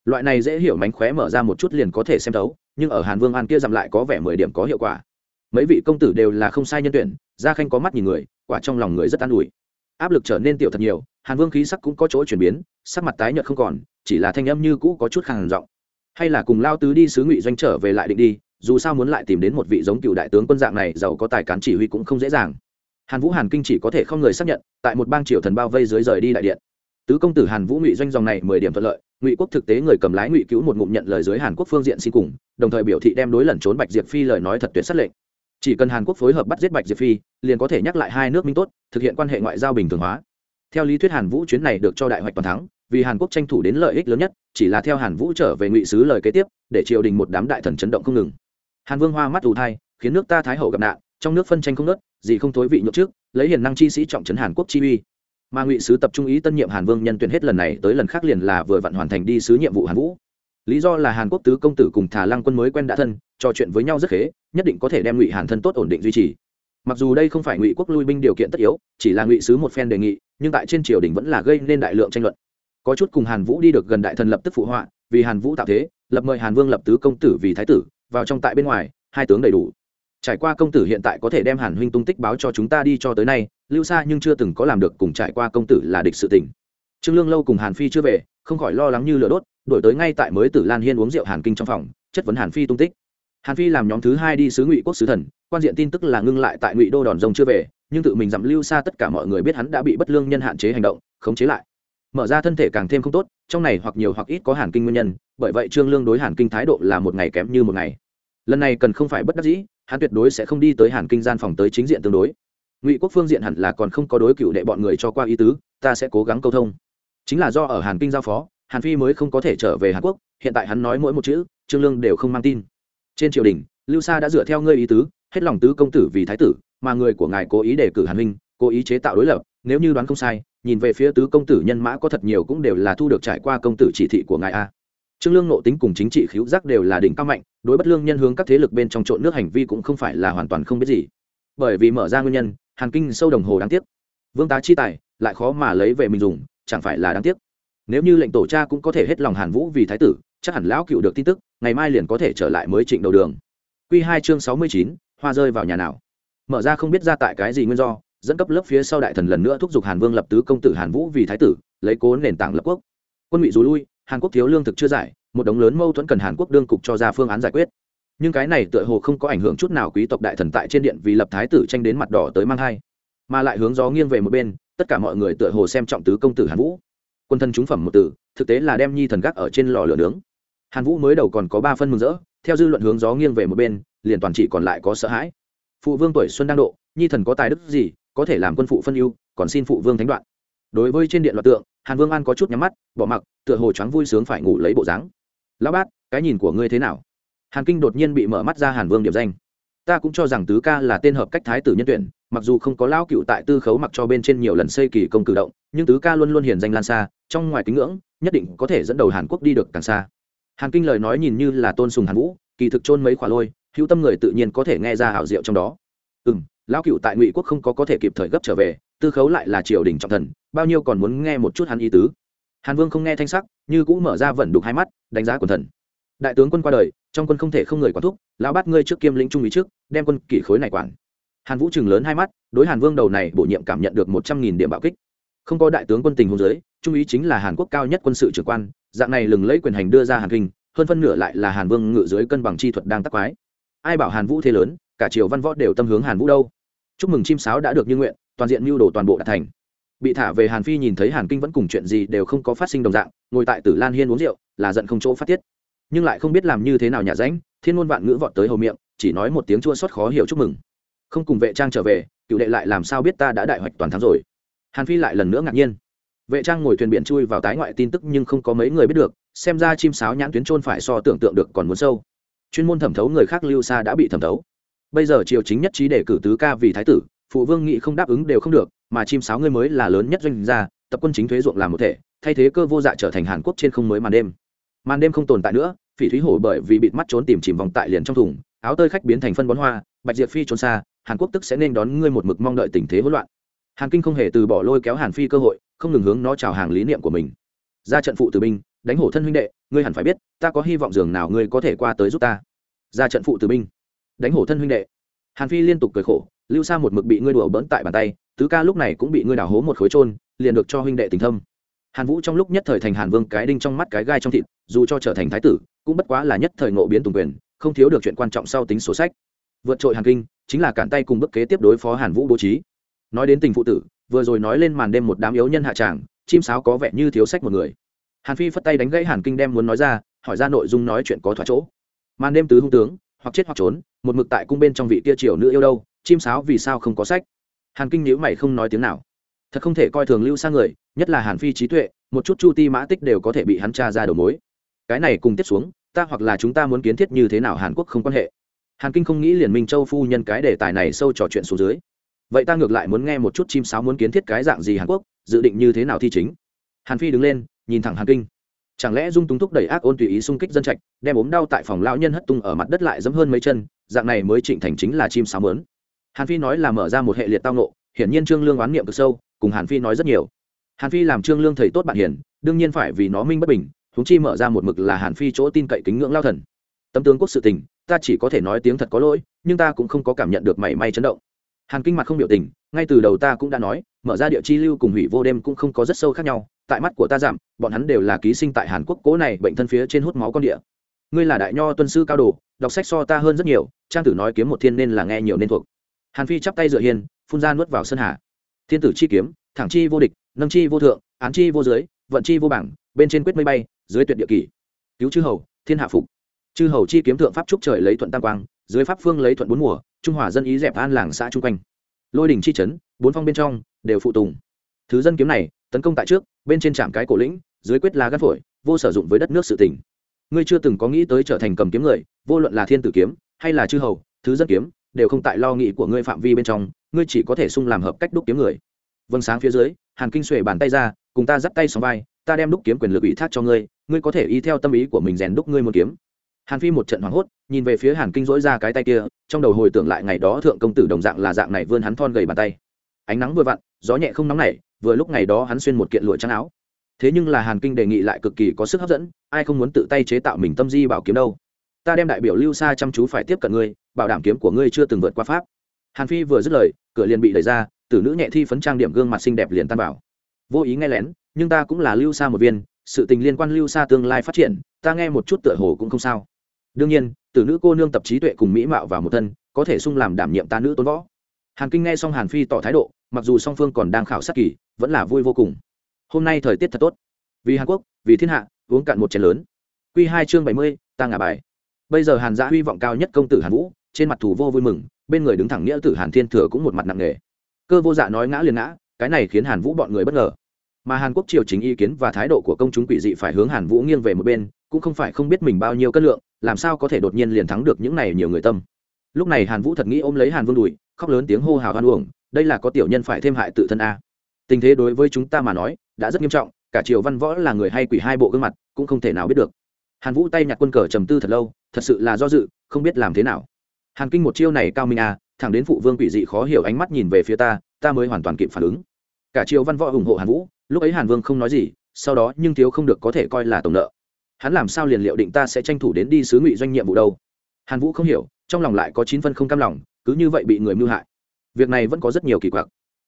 S1: Loại này dễ hiểu mánh khóe mở ra một chút liền có thể xem thấu, nhưng ở hàn vương an kia dặm lại có vẻ mười điểm có hiệu quả. Mấy vị công tử đều là không sai nhân tuyển, gia khanh có mắt nhìn người, quả trong lòng người rất an ủi áp lực trở nên tiểu thật nhiều, hàn vương khí sắc cũng có chỗ chuyển biến, sắc mặt tái nhợt không còn, chỉ là thanh âm như cũ có chút khàn giọng. Hay là cùng lao tứ đi sứ ngụy doanh trở về lại định đi, dù sao muốn lại tìm đến một vị giống cựu đại tướng quân dạng này, giàu có tài cán chỉ huy cũng không dễ dàng. Hàn vũ hàn kinh chỉ có thể không người xác nhận, tại một bang triều thần bao vây dưới rời đi đại điện. Tứ công tử hàn vũ ngụy doanh dòng này mười điểm thuận lợi, ngụy quốc thực tế người cầm lái ngụy cứu một ngụm nhận lời dưới hàn quốc phương diện xin cùng, đồng thời biểu thị đem đối lẩn trốn bạch diệp phi lời nói thật tuyệt sát lệnh chỉ cần hàn quốc phối hợp bắt giết bạch diệp phi, liền có thể nhắc lại hai nước minh tốt, thực hiện quan hệ ngoại giao bình thường hóa. Theo lý thuyết hàn vũ chuyến này được cho đại hoạch toàn thắng, vì hàn quốc tranh thủ đến lợi ích lớn nhất, chỉ là theo hàn vũ trở về ngụy sứ lời kế tiếp, để triều đình một đám đại thần chấn động không ngừng. Hàn vương hoa mắt ù thai, khiến nước ta thái hậu gặp nạn, trong nước phân tranh không nớt gì không thối vị nhậu trước, lấy hiền năng chi sĩ trọng trấn hàn quốc chi uy. Mà ngụy sứ tập trung ý tân nhiệm hàn vương nhân tuyển hết lần này tới lần khác liền là vừa vặn hoàn thành đi sứ nhiệm vụ hàn vũ lý do là hàn quốc tứ công tử cùng thả lăng quân mới quen đã thân trò chuyện với nhau rất khế nhất định có thể đem ngụy hàn thân tốt ổn định duy trì mặc dù đây không phải ngụy quốc lui binh điều kiện tất yếu chỉ là ngụy sứ một phen đề nghị nhưng tại trên triều đình vẫn là gây nên đại lượng tranh luận có chút cùng hàn vũ đi được gần đại thần lập tức phụ họa vì hàn vũ tạo thế lập mời hàn vương lập tứ công tử vì thái tử vào trong tại bên ngoài hai tướng đầy đủ trải qua công tử hiện tại có thể đem hàn huynh tung tích báo cho chúng ta đi cho tới nay lưu xa nhưng chưa từng có làm được cùng trải qua công tử là địch sự tình trương lương lâu cùng hàn phi chưa về không khỏi lo lắng như lửa đốt đổi tới ngay tại mới tử lan hiên uống rượu hàn kinh trong phòng, chất vấn hàn phi tung tích. Hàn phi làm nhóm thứ hai đi sứ ngụy quốc sứ thần, quan diện tin tức là ngưng lại tại ngụy đô đòn rông chưa về, nhưng tự mình dặm lưu xa tất cả mọi người biết hắn đã bị bất lương nhân hạn chế hành động, khống chế lại. Mở ra thân thể càng thêm không tốt, trong này hoặc nhiều hoặc ít có hàn kinh nguyên nhân, bởi vậy trương lương đối hàn kinh thái độ là một ngày kém như một ngày. Lần này cần không phải bất đắc dĩ, hắn tuyệt đối sẽ không đi tới hàn kinh gian phòng tới chính diện tương đối. Ngụy quốc phương diện hẳn là còn không có đối cựu đệ bọn người cho qua ý tứ, ta sẽ cố gắng câu thông. Chính là do ở hàn kinh giao phó hàn phi mới không có thể trở về hàn quốc, hiện tại hắn nói mỗi một chữ, trương lương đều không mang tin. Trên triều đình, lưu sa đã dựa theo ngươi ý tứ, hết lòng tứ công tử vì thái tử, mà người của ngài cố ý đề cử hàn minh cố ý chế tạo đối lập, nếu như đoán không sai, nhìn về phía tứ công tử nhân mã có thật nhiều cũng đều là thu được trải qua công tử chỉ thị của ngài a. Trương lương nộ tính cùng chính trị khiếu giác đều là đỉnh cao mạnh, đối bất lương nhân hướng các thế lực bên trong trộn nước hành vi cũng không phải là hoàn toàn không biết gì. Bởi vì mở ra nguyên nhân, hàn kinh sâu đồng hồ đáng tiếc. Vương tá chi tài, lại khó mà lấy về mình dùng, chẳng phải là đáng tiếc nếu như lệnh tổ cha cũng có thể hết lòng hàn vũ vì thái tử, chắc hẳn lão cựu được tin tức, ngày mai liền có thể trở lại mới trịnh đầu đường. Q hai chương sáu mươi chín, hoa rơi vào nhà nào. Mở ra không biết ra tại cái gì nguyên do, dẫn cấp lớp phía sau đại thần lần nữa thúc giục hàn vương lập tứ công tử hàn vũ vì thái tử, lấy cố nền tảng lập quốc. Quân bị dù lui, hàn quốc thiếu lương thực chưa giải, một đống lớn mâu thuẫn cần hàn quốc đương cục cho ra phương án giải quyết. Nhưng cái này tựa hồ không có ảnh hưởng chút nào quý tộc đại thần tại trên điện vì lập thái tử tranh đến mặt đỏ tới mang hai. Mà lại hướng gió nghiêng về một bên, tất cả mọi người tựa hồ xem trọng tứ công tử hàn vũ quân thân chúng phẩm một từ, thực tế là đem nhi thần gác ở trên lò lửa nướng. Hàn vũ mới đầu còn có ba phân mừng rỡ, theo dư luận hướng gió nghiêng về một bên, liền toàn chỉ còn lại có sợ hãi. Phụ vương tuổi xuân đang độ, nhi thần có tài đức gì, có thể làm quân phụ phân ưu, còn xin phụ vương thánh đoạn. Đối với trên điện loạt tượng, hàn vương an có chút nhắm mắt, bỏ mặc, tựa hồ choáng vui sướng phải ngủ lấy bộ dáng. Lão bát, cái nhìn của ngươi thế nào? Hàn kinh đột nhiên bị mở mắt ra hàn vương điểm danh. Ta cũng cho rằng tứ ca là tên hợp cách thái tử nhân tuyển mặc dù không có lao cựu tại tư khấu mặc cho bên trên nhiều lần xây kỳ công cử động, nhưng tứ ca luôn luôn hiền danh lan xa, trong ngoài kính ngưỡng, nhất định có thể dẫn đầu hàn quốc đi được càng xa. Hàn kinh lời nói nhìn như là tôn sùng hàn vũ, kỳ thực trôn mấy khỏa lôi, hữu tâm người tự nhiên có thể nghe ra hảo diệu trong đó. Ừ m lão cựu tại ngụy quốc không có có thể kịp thời gấp trở về, tư khấu lại là triều đình trọng thần, bao nhiêu còn muốn nghe một chút hắn ý tứ. Hàn vương không nghe thanh sắc, như cũng mở ra vẩn đục hai mắt, đánh giá quần thần. Đại tướng quân qua đời, trong quân không thể không người quản thúc, lão bắt ngươi trước kiêm lĩnh trung ý trước, đem quân kỷ khối này quản hàn vũ chừng lớn hai mắt, đối hàn vương đầu này bổ nhiệm cảm nhận được một trăm nghìn điểm bạo kích. Không có đại tướng quân tình hôn giới trung ý chính là hàn quốc cao nhất quân sự trưởng quan, dạng này lừng lấy quyền hành đưa ra hàn kinh, hơn phân nửa lại là hàn vương ngự dưới cân bằng chi thuật đang tắc quái. Ai bảo hàn vũ thế lớn, cả triều văn võ đều tâm hướng hàn vũ đâu. Chúc mừng chim sáo đã được như nguyện, toàn diện mưu đồ toàn bộ đạt thành. Bị thả về hàn phi nhìn thấy hàn kinh vẫn cùng chuyện gì đều không có phát sinh đồng dạng, ngồi tại tử lan hiên uống rượu, là giận không chỗ phát tiết. Nhưng lại không biết làm như thế nào nhà ránh, thiên ngôn vạn ngữ vọt tới hầu miệng, chỉ nói một tiếng chua xót khó hiểu chúc mừng không cùng vệ trang trở về, cựu đệ lại làm sao biết ta đã đại hoạch toàn thắng rồi. Hàn phi lại lần nữa ngạc nhiên. Vệ trang ngồi thuyền biển chui vào tái ngoại tin tức nhưng không có mấy người biết được, xem ra chim sáo nhãn tuyến trôn phải so tưởng tượng được còn muốn sâu. Chuyên môn thẩm thấu người khác lưu xa đã bị thẩm thấu. Bây giờ triều chính nhất trí để cử tứ ca vì thái tử, phụ vương nghị không đáp ứng đều không được, mà chim sáo ngươi mới là lớn nhất doanh gia, tập quân chính thuế ruộng làm một thể, thay thế cơ vô dạ trở thành hàn quốc trên không mới màn đêm. Màn đêm không tồn tại nữa, phỉ thúy hổ bởi vì bịt mắt trốn tìm chìm vòng tại liền trong thùng, áo tơi khách biến thành phân bón hoa, bạch diệp phi trốn xa hàn quốc tức sẽ nên đón ngươi một mực mong đợi tình thế hỗn loạn. Hàn kinh không hề từ bỏ lôi kéo hàn phi cơ hội, không ngừng hướng nó chào hàng lý niệm của mình. Ra trận phụ tử binh, đánh hổ thân huynh đệ, ngươi hẳn phải biết, ta có hy vọng dường nào ngươi có thể qua tới giúp ta. Ra trận phụ tử binh, đánh hổ thân huynh đệ. Hàn phi liên tục cười khổ, lưu sa một mực bị ngươi đùa bỡn tại bàn tay, tứ ca lúc này cũng bị ngươi đào hố một khối trôn liền được cho huynh đệ tình thâm. Hàn vũ trong lúc nhất thời thành hàn vương, cái đinh trong mắt cái gai trong thịt, dù cho trở thành thái tử, cũng bất quá là nhất thời ngộ biến tùng quyền, không thiếu được chuyện quan trọng sau tính sổ sách. Vượt trội hàn kinh chính là cản tay cùng bức kế tiếp đối phó hàn vũ bố trí. Nói đến tình phụ tử, vừa rồi nói lên màn đêm một đám yếu nhân hạ tràng, chim sáo có vẻ như thiếu sách một người. Hàn phi phất tay đánh gãy hàn kinh đem muốn nói ra, hỏi ra nội dung nói chuyện có thỏa chỗ. Màn đêm tứ hung tướng, hoặc chết hoặc trốn, một mực tại cung bên trong vị kia triều nữ yêu đâu, chim sáo vì sao không có sách? Hàn kinh nhíu mày không nói tiếng nào. Thật không thể coi thường lưu sang người, nhất là hàn phi trí tuệ, một chút chu ti mã tích đều có thể bị hắn tra ra đầu mối. Cái này cùng tiếp xuống, ta hoặc là chúng ta muốn kiến thiết như thế nào hàn quốc không quan hệ hàn kinh không nghĩ liền minh châu phu nhân cái đề tài này sâu trò chuyện xuống dưới. Vậy ta ngược lại muốn nghe một chút chim sáo muốn kiến thiết cái dạng gì hàn quốc, dự định như thế nào thi chính. Hàn phi đứng lên, nhìn thẳng hàn kinh. Chẳng lẽ dung túng thúc đẩy ác ôn tùy ý xung kích dân trạch, đem ốm đau tại phòng lão nhân hất tung ở mặt đất lại dẫm hơn mấy chân, dạng này mới trịnh thành chính là chim sáo mướn hàn phi nói là mở ra một hệ liệt tao nộ hiển nhiên trương lương oán niệm cực sâu, cùng hàn phi nói rất nhiều. Hàn phi làm trương lương thầy tốt bạn hiển đương nhiên phải vì nó minh bất bình thúng chi mở ra một mực là hàn phi chỗ tin cậy kính ngưỡng lao thần tâm tướng quốc sự tình, ta chỉ có thể nói tiếng thật có lỗi, nhưng ta cũng không có cảm nhận được mảy may chấn động. Hàn kinh mặt không biểu tình, ngay từ đầu ta cũng đã nói, mở ra địa chi lưu cùng hủy vô đêm cũng không có rất sâu khác nhau, tại mắt của ta giảm, bọn hắn đều là ký sinh tại hàn quốc cố này bệnh thân phía trên hút máu con địa. Ngươi là đại nho tuân sư cao đồ, đọc sách so ta hơn rất nhiều, trang tử nói kiếm một thiên nên là nghe nhiều nên thuộc. Hàn phi chắp tay dựa hiền, phun ra nuốt vào sân hà. Thiên tử chi kiếm, thẳng chi vô địch, nâng chi vô thượng, án chi vô giới vận chi vô bảng, bên trên quyết mây bay, dưới tuyệt địa kỷ. Cứu chư hầu, thiên hạ phục chư hầu chi kiếm thượng pháp trúc trời lấy thuận tam quang, dưới pháp phương lấy thuận bốn mùa, trung hòa dân ý dẹp an làng xã chung quanh. Lôi đình chi chấn, bốn phong bên trong, đều phụ tùng. Thứ dân kiếm này, tấn công tại trước, bên trên trạm cái cổ lĩnh, dưới quyết lá gắt phổi, vô sử dụng với đất nước sự tỉnh ngươi chưa từng có nghĩ tới trở thành cầm kiếm người, vô luận là thiên tử kiếm, hay là chư hầu, thứ dân kiếm, đều không tại lo nghĩ của ngươi phạm vi bên trong, ngươi chỉ có thể sung làm hợp cách đúc kiếm người. Vâng sáng phía dưới, hàn kinh xuề bàn tay ra, cùng ta dắt tay xóm vai, ta đem đúc kiếm quyền lực ủy thác cho ngươi ngươi có thể y theo tâm ý của mình rèn đúc ngươi một kiếm hàn phi một trận hoảng hốt, nhìn về phía hàn kinh dỗi ra cái tay kia, trong đầu hồi tưởng lại ngày đó thượng công tử đồng dạng là dạng này vươn hắn thon gầy bàn tay. Ánh nắng vừa vặn, gió nhẹ không nóng nảy, vừa lúc ngày đó hắn xuyên một kiện lụa trắng áo. Thế nhưng là hàn kinh đề nghị lại cực kỳ có sức hấp dẫn, ai không muốn tự tay chế tạo mình tâm di bảo kiếm đâu. Ta đem đại biểu lưu xa chăm chú phải tiếp cận ngươi, bảo đảm kiếm của ngươi chưa từng vượt qua pháp. Hàn phi vừa dứt lời, cửa liền bị đẩy ra, tử nữ nhẹ thi phấn trang điểm gương mặt xinh đẹp liền tan vào. Vô ý nghe lén, nhưng ta cũng là lưu xa một viên, sự tình liên quan lưu xa tương lai phát triển, ta nghe một chút tựa hồ cũng không sao đương nhiên tử nữ cô nương tập trí tuệ cùng mỹ mạo vào một thân, có thể sung làm đảm nhiệm ta nữ tôn võ. Hàn kinh nghe xong hàn phi tỏ thái độ, mặc dù song phương còn đang khảo sát kỳ, vẫn là vui vô cùng. Hôm nay thời tiết thật tốt. Vì hàn quốc, vì thiên hạ, uống cạn một chén lớn. Q hai chương bảy mươi, ta ngả bài. Bây giờ hàn giã hy vọng cao nhất công tử hàn vũ, trên mặt thủ vô vui mừng, bên người đứng thẳng nghĩa tử hàn thiên thừa cũng một mặt nặng nề. Cơ vô dạ nói ngã liền ngã, cái này khiến hàn vũ bọn người bất ngờ. Mà hàn quốc triều chính ý kiến và thái độ của công chúng quỷ dị phải hướng hàn vũ nghiêng về một bên cũng không phải không biết mình bao nhiêu cân lượng, làm sao có thể đột nhiên liền thắng được những này nhiều người tâm. Lúc này hàn vũ thật nghĩ ôm lấy hàn vương đùi, khóc lớn tiếng hô hào hoan uổng, đây là có tiểu nhân phải thêm hại tự thân a. Tình thế đối với chúng ta mà nói, đã rất nghiêm trọng, cả triều văn võ là người hay quỷ hai bộ gương mặt, cũng không thể nào biết được. Hàn vũ tay nhặt quân cờ trầm tư thật lâu, thật sự là do dự, không biết làm thế nào. Hàn kinh một chiêu này cao minh a, thẳng đến phụ vương quỷ dị khó hiểu ánh mắt nhìn về phía ta ta mới hoàn toàn kịp phản ứng. Cả triều văn võ ủng hộ hàn vũ, lúc ấy hàn vương không nói gì, sau đó nhưng thiếu không được có thể coi là tổng nợ hắn làm sao liền liệu định ta sẽ tranh thủ đến đi sứ ngụy doanh nhiệm vụ đâu? Hàn vũ không hiểu, trong lòng lại có chín phân không cam lòng, cứ như vậy bị người mưu hại. Việc này vẫn có rất nhiều kỳ quặc.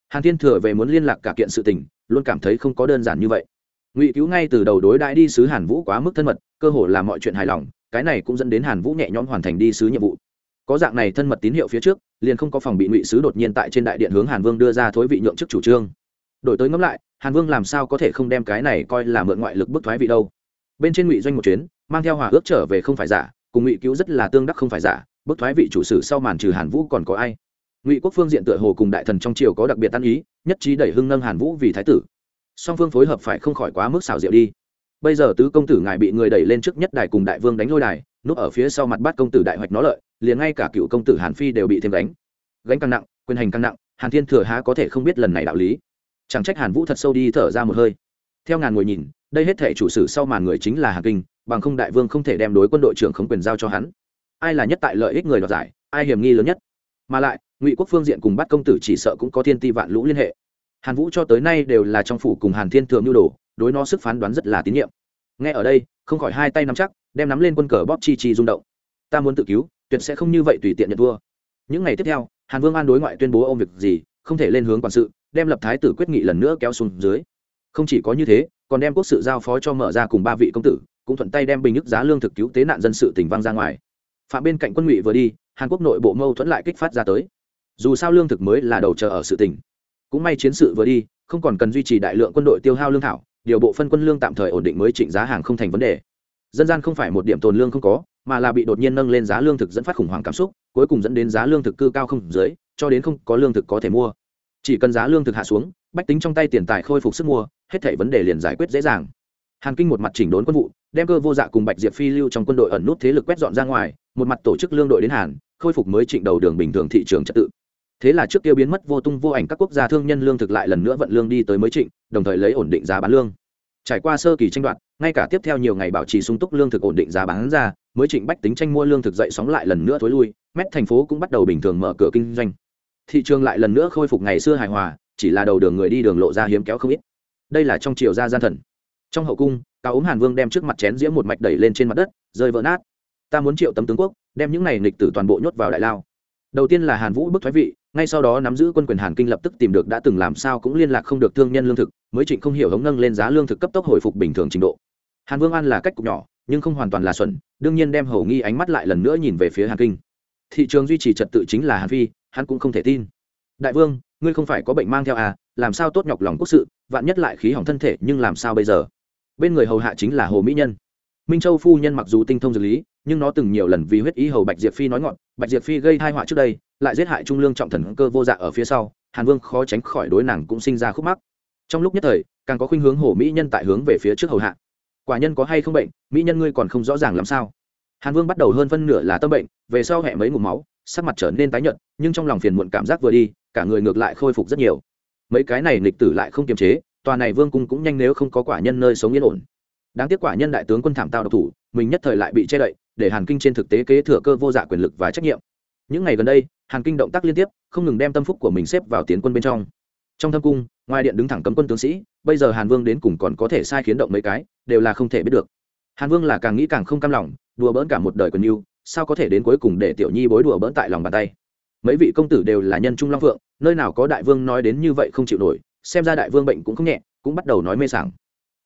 S1: Hàn thiên thừa về muốn liên lạc cả kiện sự tình, luôn cảm thấy không có đơn giản như vậy. Ngụy cứu ngay từ đầu đối đãi đi sứ hàn vũ quá mức thân mật, cơ hồ làm mọi chuyện hài lòng, cái này cũng dẫn đến hàn vũ nhẹ nhõm hoàn thành đi sứ nhiệm vụ. Có dạng này thân mật tín hiệu phía trước, liền không có phòng bị ngụy sứ đột nhiên tại trên đại điện hướng hàn vương đưa ra thối vị nhượng chức chủ trương. Đổi tới ngẫm lại, hàn vương làm sao có thể không đem cái này coi là mượn ngoại lực bức thoái vị đâu? Bên trên ngụy doanh một chuyến, mang theo hòa ước trở về không phải giả, cùng ngụy cứu rất là tương đắc không phải giả, bức thoái vị chủ sử sau màn trừ hàn vũ còn có ai? Ngụy quốc phương diện tựa hồ cùng đại thần trong triều có đặc biệt tan ý, nhất trí đẩy hưng nâng hàn vũ vì thái tử. Song phương phối hợp phải không khỏi quá mức xảo diệu đi. Bây giờ tứ công tử ngài bị người đẩy lên trước nhất đài cùng đại vương đánh lôi đài, núp ở phía sau mặt bắt công tử đại hoạch nó lợi, liền ngay cả cựu công tử hàn phi đều bị thêm đánh gánh càng nặng, quyền hành càng nặng, hàn thiên thừa há có thể không biết lần này đạo lý. Chẳng trách hàn vũ thật sâu đi thở ra một hơi. Theo ngàn ngồi nhìn đây hết thể chủ sử sau màn người chính là hà kinh, bằng không đại vương không thể đem đối quân đội trưởng khống quyền giao cho hắn. Ai là nhất tại lợi ích người đoạt giải, ai hiểm nghi lớn nhất. Mà lại, ngụy quốc phương diện cùng bắt công tử chỉ sợ cũng có thiên ti vạn lũ liên hệ. Hàn vũ cho tới nay đều là trong phủ cùng hàn thiên thường nhu đồ, đối nó sức phán đoán rất là tín nhiệm. Nghe ở đây, không khỏi hai tay nắm chắc, đem nắm lên quân cờ bóp chi chi rung động. Ta muốn tự cứu, tuyệt sẽ không như vậy tùy tiện nhận thua. Những ngày tiếp theo, hàn vương an đối ngoại tuyên bố ôm việc gì, không thể lên hướng quản sự, đem lập thái tử quyết nghị lần nữa kéo xuống dưới. Không chỉ có như thế còn đem quốc sự giao phó cho mở ra cùng ba vị công tử, cũng thuận tay đem bình ức giá lương thực cứu tế nạn dân sự tỉnh vang ra ngoài. Phạm bên cạnh quân ngụy vừa đi, hàn quốc nội bộ mâu thuẫn lại kích phát ra tới. Dù sao lương thực mới là đầu chờ ở sự tỉnh cũng may chiến sự vừa đi, không còn cần duy trì đại lượng quân đội tiêu hao lương thảo, điều bộ phân quân lương tạm thời ổn định mới chỉnh giá hàng không thành vấn đề. Dân gian không phải một điểm tồn lương không có, mà là bị đột nhiên nâng lên giá lương thực dẫn phát khủng hoảng cảm xúc, cuối cùng dẫn đến giá lương thực cư cao không dưới, cho đến không có lương thực có thể mua. Chỉ cần giá lương thực hạ xuống bách tính trong tay tiền tài khôi phục sức mua, hết thảy vấn đề liền giải quyết dễ dàng. Hàn kinh một mặt chỉnh đốn quân vụ, đem cơ vô dạ cùng bạch diệp phi lưu trong quân đội ẩn nút thế lực quét dọn ra ngoài, một mặt tổ chức lương đội đến hàn, khôi phục mới trịnh đầu đường bình thường thị trường trật tự. Thế là trước kia biến mất vô tung vô ảnh các quốc gia thương nhân lương thực lại lần nữa vận lương đi tới mới trịnh, đồng thời lấy ổn định giá bán lương. Trải qua sơ kỳ tranh đoạt, ngay cả tiếp theo nhiều ngày bảo trì sung túc lương thực ổn định giá bán ra, mới trịnh bách tính tranh mua lương thực dậy sóng lại lần nữa thối lui, mét thành phố cũng bắt đầu bình thường mở cửa kinh doanh. Thị trường lại lần nữa khôi phục ngày xưa hài hòa chỉ là đầu đường người đi đường lộ ra hiếm kéo không ít. Đây là trong triều gia gian thần. Trong hậu cung, cao ốm hàn vương đem trước mặt chén diễm một mạch đẩy lên trên mặt đất, rơi vỡ nát. Ta muốn triệu tấm tướng quốc, đem những này nghịch tử toàn bộ nhốt vào đại lao. Đầu tiên là hàn vũ bức thoái vị, ngay sau đó nắm giữ quân quyền hàn kinh lập tức tìm được đã từng làm sao cũng liên lạc không được thương nhân lương thực, mới trịnh không hiểu hống nâng lên giá lương thực cấp tốc hồi phục bình thường trình độ. Hàn vương an là cách cục nhỏ, nhưng không hoàn toàn là xuẩn, đương nhiên đem hầu nghi ánh mắt lại lần nữa nhìn về phía hàn kinh. Thị trường duy trì trật tự chính là hàn phi, hắn cũng không thể tin. Đại vương ngươi không phải có bệnh mang theo à làm sao tốt nhọc lòng quốc sự, vạn nhất lại khí hỏng thân thể, nhưng làm sao bây giờ? Bên người hầu hạ chính là hồ mỹ nhân. Minh châu phu nhân mặc dù tinh thông dược lý, nhưng nó từng nhiều lần vì huyết ý hầu bạch diệp phi nói ngọn, bạch diệp phi gây hai họa trước đây, lại giết hại trung lương trọng thần cơ vô dạ ở phía sau, hàn vương khó tránh khỏi đối nàng cũng sinh ra khúc mắc. Trong lúc nhất thời, càng có khuynh hướng hồ mỹ nhân tại hướng về phía trước hầu hạ. Quả nhân có hay không bệnh, mỹ nhân ngươi còn không rõ ràng làm sao? Hàn vương bắt đầu hơn phân nửa là tâm bệnh, về sau hẹ mấy ngụm máu, sắc mặt trở nên tái nhợt, nhưng trong lòng phiền muộn cảm giác vừa đi cả người ngược lại khôi phục rất nhiều. Mấy cái này lịch tử lại không kiềm chế, tòa này vương cung cũng nhanh nếu không có quả nhân nơi sống yên ổn. Đáng tiếc quả nhân đại tướng quân thảm tao độc thủ, mình nhất thời lại bị che đậy, để hàn kinh trên thực tế kế thừa cơ vô dạ quyền lực và trách nhiệm. Những ngày gần đây, hàn kinh động tác liên tiếp, không ngừng đem tâm phúc của mình xếp vào tiến quân bên trong. Trong thâm cung, ngoài điện đứng thẳng cấm quân tướng sĩ, bây giờ hàn vương đến cùng còn có thể sai khiến động mấy cái, đều là không thể biết được. Hàn vương là càng nghĩ càng không cam lòng, đùa bỡn cả một đời quần yêu sao có thể đến cuối cùng để tiểu nhi bối đùa bỡn tại lòng bàn tay? Mấy vị công tử đều là nhân trung long vượng nơi nào có đại vương nói đến như vậy không chịu nổi, xem ra đại vương bệnh cũng không nhẹ, cũng bắt đầu nói mê sảng.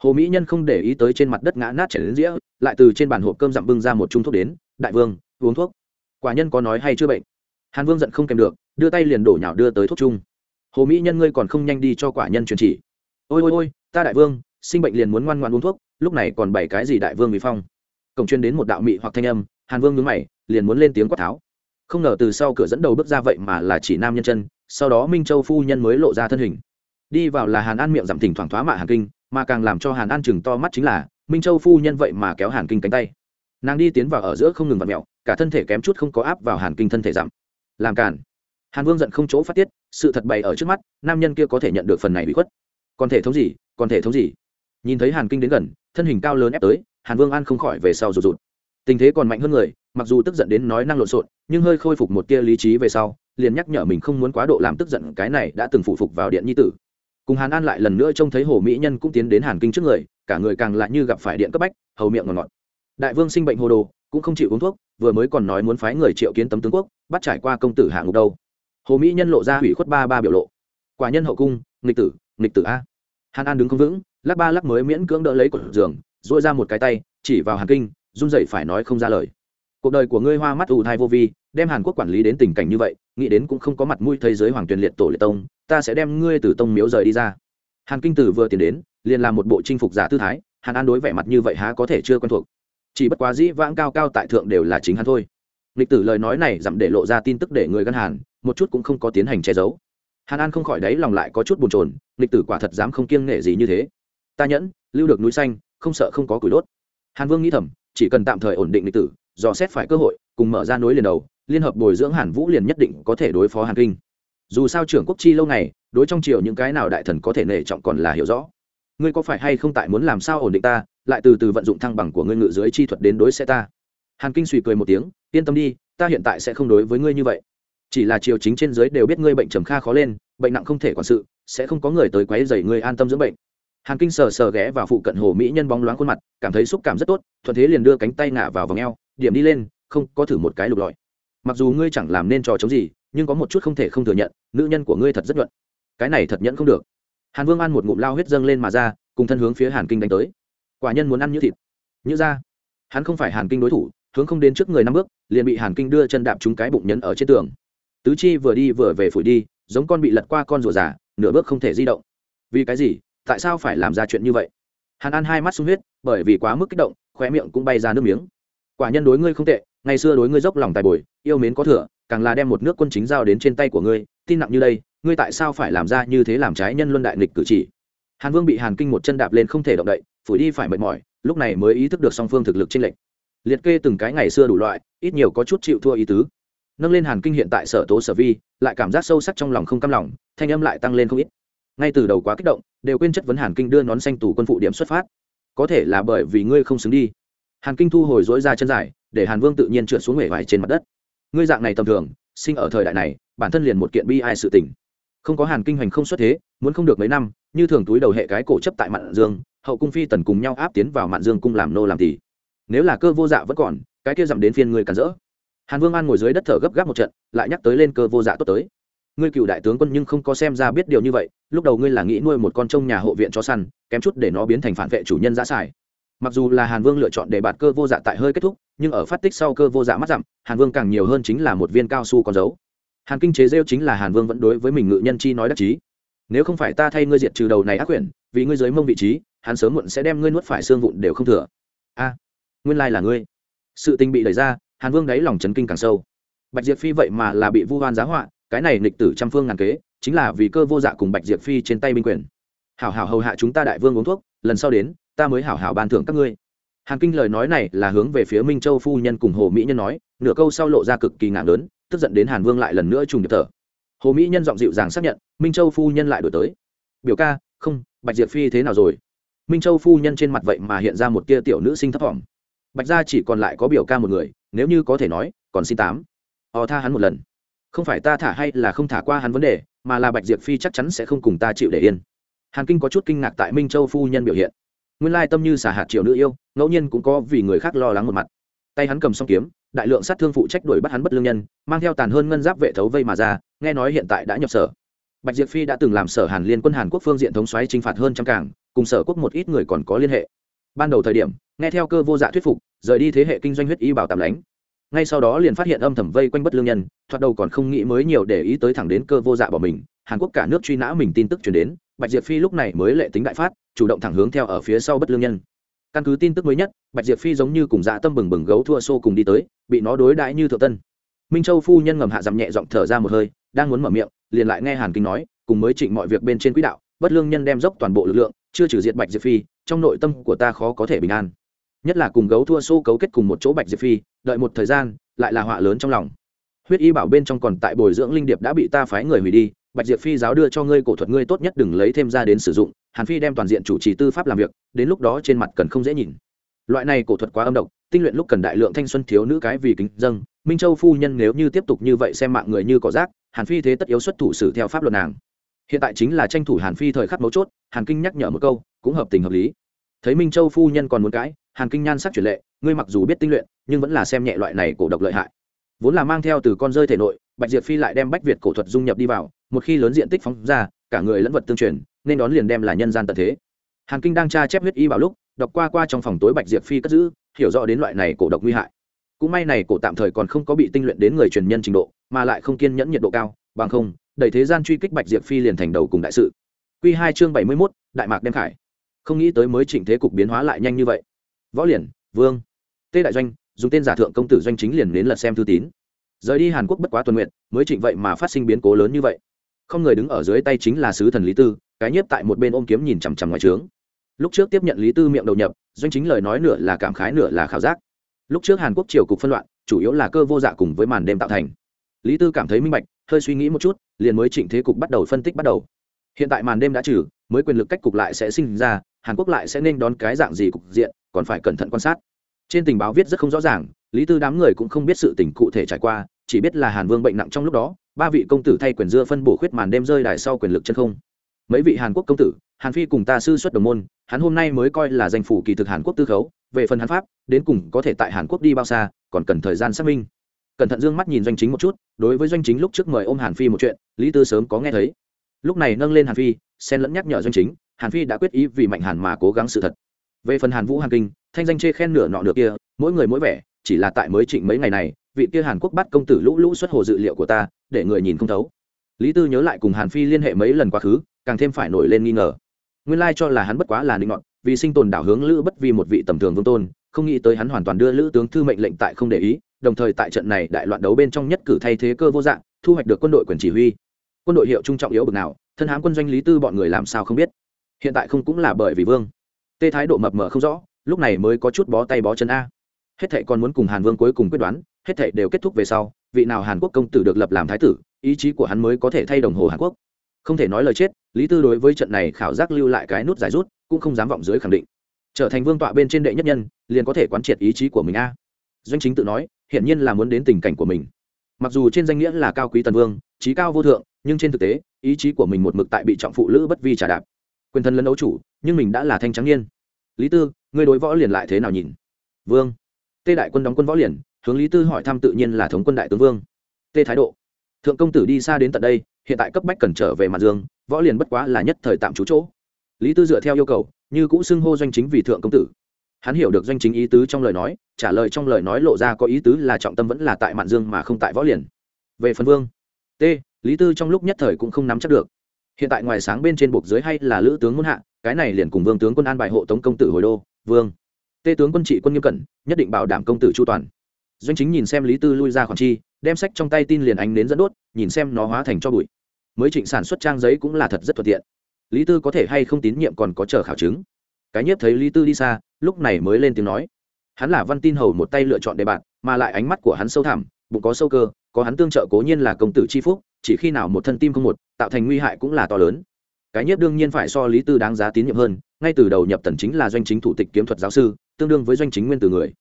S1: Hồ mỹ nhân không để ý tới trên mặt đất ngã nát chảy đến dĩa, lại từ trên bàn hộp cơm dặm bưng ra một chung thuốc đến, đại vương, uống thuốc. Quả nhân có nói hay chưa bệnh? Hàn vương giận không kèm được, đưa tay liền đổ nhào đưa tới thuốc chung. Hồ mỹ nhân ngươi còn không nhanh đi cho quả nhân truyền chỉ. Ôi ôi ôi, ta đại vương, sinh bệnh liền muốn ngoan ngoan uống thuốc, lúc này còn bảy cái gì đại vương bị phong? Cổng chuyên đến một đạo mị hoặc thanh âm, hàn vương ngứng mày, liền muốn lên tiếng quát tháo không ngờ từ sau cửa dẫn đầu bước ra vậy mà là chỉ nam nhân chân, sau đó minh châu phu nhân mới lộ ra thân hình. Đi vào là hàn an miệng giảm thỉnh thoảng thoá mạ hàn kinh, mà càng làm cho hàn an chừng to mắt chính là, minh châu phu nhân vậy mà kéo hàn kinh cánh tay. Nàng đi tiến vào ở giữa không ngừng vặt mẹo cả thân thể kém chút không có áp vào hàn kinh thân thể giảm. Làm cản hàn vương giận không chỗ phát tiết, sự thật bày ở trước mắt, nam nhân kia có thể nhận được phần này bị khuất. Còn thể thống gì, còn thể thống gì? Nhìn thấy hàn kinh đến gần, thân hình cao lớn ép tới, hàn vương an không khỏi về sau rụt rụt. Tình thế còn mạnh hơn người, mặc dù tức giận đến nói năng lộn xộn nhưng hơi khôi phục một tia lý trí về sau, liền nhắc nhở mình không muốn quá độ làm tức giận cái này đã từng phụ phục vào điện nhi tử. Cùng hàn an lại lần nữa trông thấy hồ mỹ nhân cũng tiến đến hàn kinh trước người, cả người càng lại như gặp phải điện cấp bách, hầu miệng ngọt ngọt. Đại vương sinh bệnh hồ đồ, cũng không chịu uống thuốc, vừa mới còn nói muốn phái người triệu kiến tấm tướng quốc, bắt trải qua công tử hạ ngục đâu. Hồ mỹ nhân lộ ra hủy khuất ba ba biểu lộ. Quả nhân hậu cung, nghịch tử nghịch tử a. Hàn an đứng không vững, lắc ba lắc mới miễn cưỡng đỡ lấy cột giường dội ra một cái tay, chỉ vào hàn kinh, run dậy phải nói không ra lời cuộc đời của ngươi hoa mắt ù thai vô vi, đem hàn quốc quản lý đến tình cảnh như vậy, nghĩ đến cũng không có mặt mũi thế giới hoàng tuyền liệt tổ liệt tông, ta sẽ đem ngươi từ tông miếu rời đi ra. Hàn kinh tử vừa tiến đến, liền làm một bộ chinh phục giả tư thái, hàn an đối vẻ mặt như vậy há có thể chưa quen thuộc. Chỉ bất quá dĩ vãng cao cao tại thượng đều là chính hắn thôi. Lịch tử lời nói này dặm để lộ ra tin tức để người gân hàn, một chút cũng không có tiến hành che giấu. Hàn an không khỏi đáy lòng lại có chút bồn chồn, lịch tử quả thật dám không kiêng nghệ gì như thế. Ta nhẫn, lưu được núi xanh, không sợ không có củi đốt. Hàn vương nghĩ thầm, chỉ cần tạm thời ổn định lịch tử dò xét phải cơ hội, cùng mở ra nối liền đầu, liên hợp bồi dưỡng hàn vũ liền nhất định có thể đối phó hàn kinh. Dù sao trưởng quốc chi lâu ngày, đối trong triều những cái nào đại thần có thể nể trọng còn là hiểu rõ. Ngươi có phải hay không tại muốn làm sao ổn định ta, lại từ từ vận dụng thăng bằng của ngươi ngự dưới chi thuật đến đối sẽ ta? Hàn kinh suy cười một tiếng, yên tâm đi, ta hiện tại sẽ không đối với ngươi như vậy. Chỉ là triều chính trên giới đều biết ngươi bệnh trầm kha khó lên, bệnh nặng không thể quản sự, sẽ không có người tới quấy dày ngươi an tâm dưỡng bệnh hàn kinh sờ sờ ghé vào phụ cận hồ mỹ nhân bóng loáng khuôn mặt, cảm thấy xúc cảm rất tốt, thuận thế liền đưa cánh tay ngả vào vòng eo, điểm đi lên, không, có thử một cái lục lọi. Mặc dù ngươi chẳng làm nên trò chống gì, nhưng có một chút không thể không thừa nhận, nữ nhân của ngươi thật rất nhuận. Cái này thật nhẫn không được. Hàn vương ăn một ngụm lao huyết dâng lên mà ra, cùng thân hướng phía hàn kinh đánh tới. Quả nhân muốn ăn như thịt. Như ra. Hắn không phải hàn kinh đối thủ, hướng không đến trước người năm bước, liền bị hàn kinh đưa chân đạp trúng cái bụng nhấn ở trên tường. Tứ chi vừa đi vừa về phủi đi, giống con bị lật qua con rùa già, nửa bước không thể di động. Vì cái gì? Tại sao phải làm ra chuyện như vậy? Hàn An hai mắt sung huyết, bởi vì quá mức kích động, khóe miệng cũng bay ra nước miếng. Quả nhân đối ngươi không tệ, ngày xưa đối ngươi dốc lòng tài bồi, yêu mến có thừa, càng là đem một nước quân chính giao đến trên tay của ngươi, tin nặng như đây, ngươi tại sao phải làm ra như thế làm trái nhân luân đại nghịch cử chỉ? Hàn vương bị hàn kinh một chân đạp lên không thể động đậy, phủi đi phải mệt mỏi, lúc này mới ý thức được song phương thực lực trên lệnh liệt kê từng cái ngày xưa đủ loại, ít nhiều có chút chịu thua ý tứ. Nâng lên hàn kinh hiện tại sở tố sở vi, lại cảm giác sâu sắc trong lòng không cam lòng, thanh âm lại tăng lên không ít ngay từ đầu quá kích động, đều quên chất vấn hàn kinh đưa nón xanh tù quân phụ điểm xuất phát. Có thể là bởi vì ngươi không xứng đi. Hàn kinh thu hồi dối ra chân dài, để hàn vương tự nhiên trượt xuống hể vải trên mặt đất. Ngươi dạng này tầm thường, sinh ở thời đại này, bản thân liền một kiện bi ai sự tình. Không có hàn kinh hoành không xuất thế, muốn không được mấy năm, như thường túi đầu hệ cái cổ chấp tại mạn dương, hậu cung phi tần cùng nhau áp tiến vào mạn dương cung làm nô làm tỷ nếu là cơ vô dạ vẫn còn, cái kia dặm đến phiên ngươi cản rỡ. Hàn vương an ngồi dưới đất thở gấp gáp một trận, lại nhắc tới lên cơ vô dạ tốt tới ngươi cựu đại tướng quân nhưng không có xem ra biết điều như vậy, lúc đầu ngươi là nghĩ nuôi một con trông nhà hộ viện cho săn, kém chút để nó biến thành phản vệ chủ nhân giã xài. Mặc dù là hàn vương lựa chọn để bạt cơ vô dạ tại hơi kết thúc, nhưng ở phát tích sau cơ vô dạ mắt dặm, hàn vương càng nhiều hơn chính là một viên cao su con dấu. Hàn kinh chế rêu chính là hàn vương vẫn đối với mình ngự nhân chi nói đắc chí. Nếu không phải ta thay ngươi diệt trừ đầu này ác quyển, vì ngươi dưới mông vị trí, hắn sớm muộn sẽ đem ngươi nuốt phải xương vụn đều không thừa. A, nguyên lai là ngươi. Sự tình bị đẩy ra, hàn vương đáy lòng chấn kinh càng sâu. Bạch diệp phi vậy mà là bị vu hoan giá họa cái này nghịch tử trăm phương ngàn kế, chính là vì cơ vô dạ cùng bạch diệp phi trên tay binh quyền. Hảo hảo hầu hạ chúng ta đại vương uống thuốc, lần sau đến, ta mới hảo hảo ban thưởng các ngươi. Hàn kinh lời nói này là hướng về phía minh châu phu nhân cùng hồ mỹ nhân nói, nửa câu sau lộ ra cực kỳ ngạc lớn, tức giận đến hàn vương lại lần nữa trùng điệp thở. Hồ mỹ nhân giọng dịu dàng xác nhận, minh châu phu nhân lại đổi tới. Biểu ca, không, bạch diệp phi thế nào rồi? Minh châu phu nhân trên mặt vậy mà hiện ra một tia tiểu nữ sinh thấp thỏm. Bạch gia chỉ còn lại có biểu ca một người, nếu như có thể nói, còn xin tám. O tha hắn một lần không phải ta thả hay là không thả qua hắn vấn đề, mà là bạch diệp phi chắc chắn sẽ không cùng ta chịu để yên. Hàn kinh có chút kinh ngạc tại minh châu phu nhân biểu hiện. Nguyên lai tâm như xả hạt triệu nữ yêu, ngẫu nhiên cũng có vì người khác lo lắng một mặt. Tay hắn cầm song kiếm, đại lượng sát thương phụ trách đuổi bắt hắn bất lương nhân, mang theo tàn hơn ngân giáp vệ thấu vây mà ra, nghe nói hiện tại đã nhập sở. Bạch diệp phi đã từng làm sở hàn liên quân hàn quốc phương diện thống xoáy chinh phạt hơn trăm cảng, cùng sở quốc một ít người còn có liên hệ. Ban đầu thời điểm, nghe theo cơ vô dạ thuyết phục, rời đi thế hệ kinh doanh huyết y bảo tạm lánh ngay sau đó liền phát hiện âm thầm vây quanh bất lương nhân, thoạt đầu còn không nghĩ mới nhiều để ý tới thẳng đến cơ vô dạ bỏ mình, hàn quốc cả nước truy nã mình tin tức chuyển đến, bạch diệp phi lúc này mới lệ tính đại phát, chủ động thẳng hướng theo ở phía sau bất lương nhân. Căn cứ tin tức mới nhất, bạch diệp phi giống như cùng dạ tâm bừng bừng gấu thua xô cùng đi tới, bị nó đối đãi như thượng tân. Minh châu phu nhân ngầm hạ dằm nhẹ giọng thở ra một hơi, đang muốn mở miệng, liền lại nghe hàn kinh nói, cùng mới trịnh mọi việc bên trên quỹ đạo, bất lương nhân đem dốc toàn bộ lực lượng, chưa trừ diệt bạch diệp phi, trong nội tâm của ta khó có thể bình an nhất là cùng gấu thua xô cấu kết cùng một chỗ bạch diệp phi, đợi một thời gian, lại là họa lớn trong lòng. Huyết y bảo bên trong còn tại bồi dưỡng linh điệp đã bị ta phái người hủy đi, bạch diệp phi giáo đưa cho ngươi cổ thuật ngươi tốt nhất đừng lấy thêm ra đến sử dụng, hàn phi đem toàn diện chủ trì tư pháp làm việc, đến lúc đó trên mặt cần không dễ nhìn. Loại này cổ thuật quá âm độc, tinh luyện lúc cần đại lượng thanh xuân thiếu nữ cái vì kính dâng, minh châu phu nhân nếu như tiếp tục như vậy xem mạng người như cỏ rác, hàn phi thế tất yếu xuất thủ xử theo pháp luật nàng. Hiện tại chính là tranh thủ hàn phi thời khắc mấu chốt, hàn kinh nhắc nhở một câu, cũng hợp tình hợp lý. Thấy minh châu phu nhân còn muốn cãi hàn kinh nhan sắc chuyển lệ, ngươi mặc dù biết tinh luyện, nhưng vẫn là xem nhẹ loại này cổ độc lợi hại. Vốn là mang theo từ con rơi thể nội, bạch diệp phi lại đem bách việt cổ thuật dung nhập đi vào, một khi lớn diện tích phóng ra, cả người lẫn vật tương truyền, nên đón liền đem là nhân gian tận thế. Hàn kinh đang tra chép huyết y bảo lúc, đọc qua qua trong phòng tối bạch diệp phi cất giữ, hiểu rõ đến loại này cổ độc nguy hại. Cũng may này cổ tạm thời còn không có bị tinh luyện đến người truyền nhân trình độ, mà lại không kiên nhẫn nhiệt độ cao, bằng không, đẩy thế gian truy kích bạch diệp phi liền thành đầu cùng đại sự. Q hai chương bảy mươi mốt, đại mạc đem khải. Không nghĩ tới mới chỉnh thế cục biến hóa lại nhanh như vậy võ liền, vương. Tê đại doanh, dùng tên giả thượng công tử doanh chính liền đến lật xem thư tín. Rời đi hàn quốc bất quá tuần nguyện, mới trịnh vậy mà phát sinh biến cố lớn như vậy. Không người đứng ở dưới tay chính là sứ thần lý tư, cái nhiếp tại một bên ôm kiếm nhìn chằm chằm ngoài trướng. Lúc trước tiếp nhận lý tư miệng đầu nhập, doanh chính lời nói nửa là cảm khái nửa là khảo giác. Lúc trước hàn quốc triều cục phân loạn, chủ yếu là cơ vô dạ cùng với màn đêm tạo thành. Lý tư cảm thấy minh bạch, hơi suy nghĩ một chút, liền mới trịnh thế cục bắt đầu phân tích bắt đầu. Hiện tại màn đêm đã trừ, mới quyền lực cách cục lại sẽ sinh ra, hàn quốc lại sẽ nên đón cái dạng gì cục diện còn phải cẩn thận quan sát. Trên tình báo viết rất không rõ ràng, lý tư đám người cũng không biết sự tình cụ thể trải qua, chỉ biết là hàn vương bệnh nặng trong lúc đó, ba vị công tử thay quyền dưa phân bổ khuyết màn đêm rơi đài sau quyền lực chân không. Mấy vị hàn quốc công tử, hàn phi cùng ta sư xuất đồng môn, hắn hôm nay mới coi là danh phủ kỳ thực hàn quốc tư khấu, về phần hắn pháp, đến cùng có thể tại hàn quốc đi bao xa, còn cần thời gian xác minh. Cẩn thận dương mắt nhìn doanh chính một chút, đối với doanh chính lúc trước mời ôm hàn phi một chuyện, lý tư sớm có nghe thấy. Lúc này nâng lên hàn phi, xen lẫn nhắc nhở doanh chính, hàn phi đã quyết ý vì mạnh hàn mà cố gắng sự thật về phần hàn vũ hàn kinh, thanh danh chê khen nửa nọ nửa kia, mỗi người mỗi vẻ, chỉ là tại mới trịnh mấy ngày này, vị kia hàn quốc bắt công tử lũ lũ xuất hồ dự liệu của ta, để người nhìn không thấu. Lý tư nhớ lại cùng hàn phi liên hệ mấy lần quá khứ, càng thêm phải nổi lên nghi ngờ. Nguyên lai cho là hắn bất quá là định ngọn vì sinh tồn đảo hướng lữ bất vì một vị tầm thường vương tôn, không nghĩ tới hắn hoàn toàn đưa lữ tướng thư mệnh lệnh tại không để ý, đồng thời tại trận này đại loạn đấu bên trong nhất cử thay thế cơ vô dạng, thu hoạch được quân đội quyền chỉ huy. Quân đội hiệu trung trọng yếu bực nào, thân hãm quân doanh lý tư bọn người làm sao không biết. Hiện tại không cũng là bởi vì vương tê thái độ mập mờ không rõ, lúc này mới có chút bó tay bó chân a. Hết thệ còn muốn cùng hàn vương cuối cùng quyết đoán, hết thệ đều kết thúc về sau, vị nào hàn quốc công tử được lập làm thái tử, ý chí của hắn mới có thể thay đồng hồ hàn quốc. Không thể nói lời chết, lý tư đối với trận này khảo giác lưu lại cái nút giải rút, cũng không dám vọng dưới khẳng định. Trở thành vương tọa bên trên đệ nhất nhân, liền có thể quán triệt ý chí của mình a. Doanh chính tự nói, hiển nhiên là muốn đến tình cảnh của mình. Mặc dù trên danh nghĩa là cao quý tần vương trí cao vô thượng, nhưng trên thực tế, ý chí của mình một mực tại bị trọng phụ lữ bất vi trả đạp quyền thân lấn đấu chủ, nhưng mình đã là thanh trắng niên. Lý tư, ngươi đối võ liền lại thế nào nhìn? Vương. Tê đại quân đóng quân võ liền, hướng lý tư hỏi thăm tự nhiên là thống quân đại tướng vương. Tê thái độ. Thượng công tử đi xa đến tận đây, hiện tại cấp bách cần trở về mặt dương, võ liền bất quá là nhất thời tạm trú chỗ. Lý tư dựa theo yêu cầu, như cũ xưng hô doanh chính vì thượng công tử. Hắn hiểu được doanh chính ý tứ trong lời nói, trả lời trong lời nói lộ ra có ý tứ là trọng tâm vẫn là tại mạn dương mà không tại võ liền. Về phần vương. T lý tư trong lúc nhất thời cũng không nắm chắc được hiện tại ngoài sáng bên trên buộc dưới hay là lữ tướng muốn hạ, cái này liền cùng vương tướng quân an bài hộ tống công tử hồi đô, vương. Tê tướng quân trị quân nghiêm cẩn, nhất định bảo đảm công tử chu toàn. Doanh chính nhìn xem lý tư lui ra khoản chi, đem sách trong tay tin liền ánh đến dẫn đốt, nhìn xem nó hóa thành cho bụi. Mới trịnh sản xuất trang giấy cũng là thật rất thuận tiện. Lý tư có thể hay không tín nhiệm còn có chờ khảo chứng. Cái nhất thấy lý tư đi xa, lúc này mới lên tiếng nói. Hắn là văn tin hầu một tay lựa chọn đề bạn mà lại ánh mắt của hắn sâu thẳm, bụng có sâu cơ, có hắn tương trợ cố nhiên là công tử c h i phúc chỉ khi nào một thân tim không một, tạo thành nguy hại cũng là to lớn. Cái nhất đương nhiên phải so lý tư đáng giá tín nhiệm hơn, ngay từ đầu nhập tần chính là doanh chính thủ tịch kiếm thuật giáo sư, tương đương với doanh chính nguyên từ người.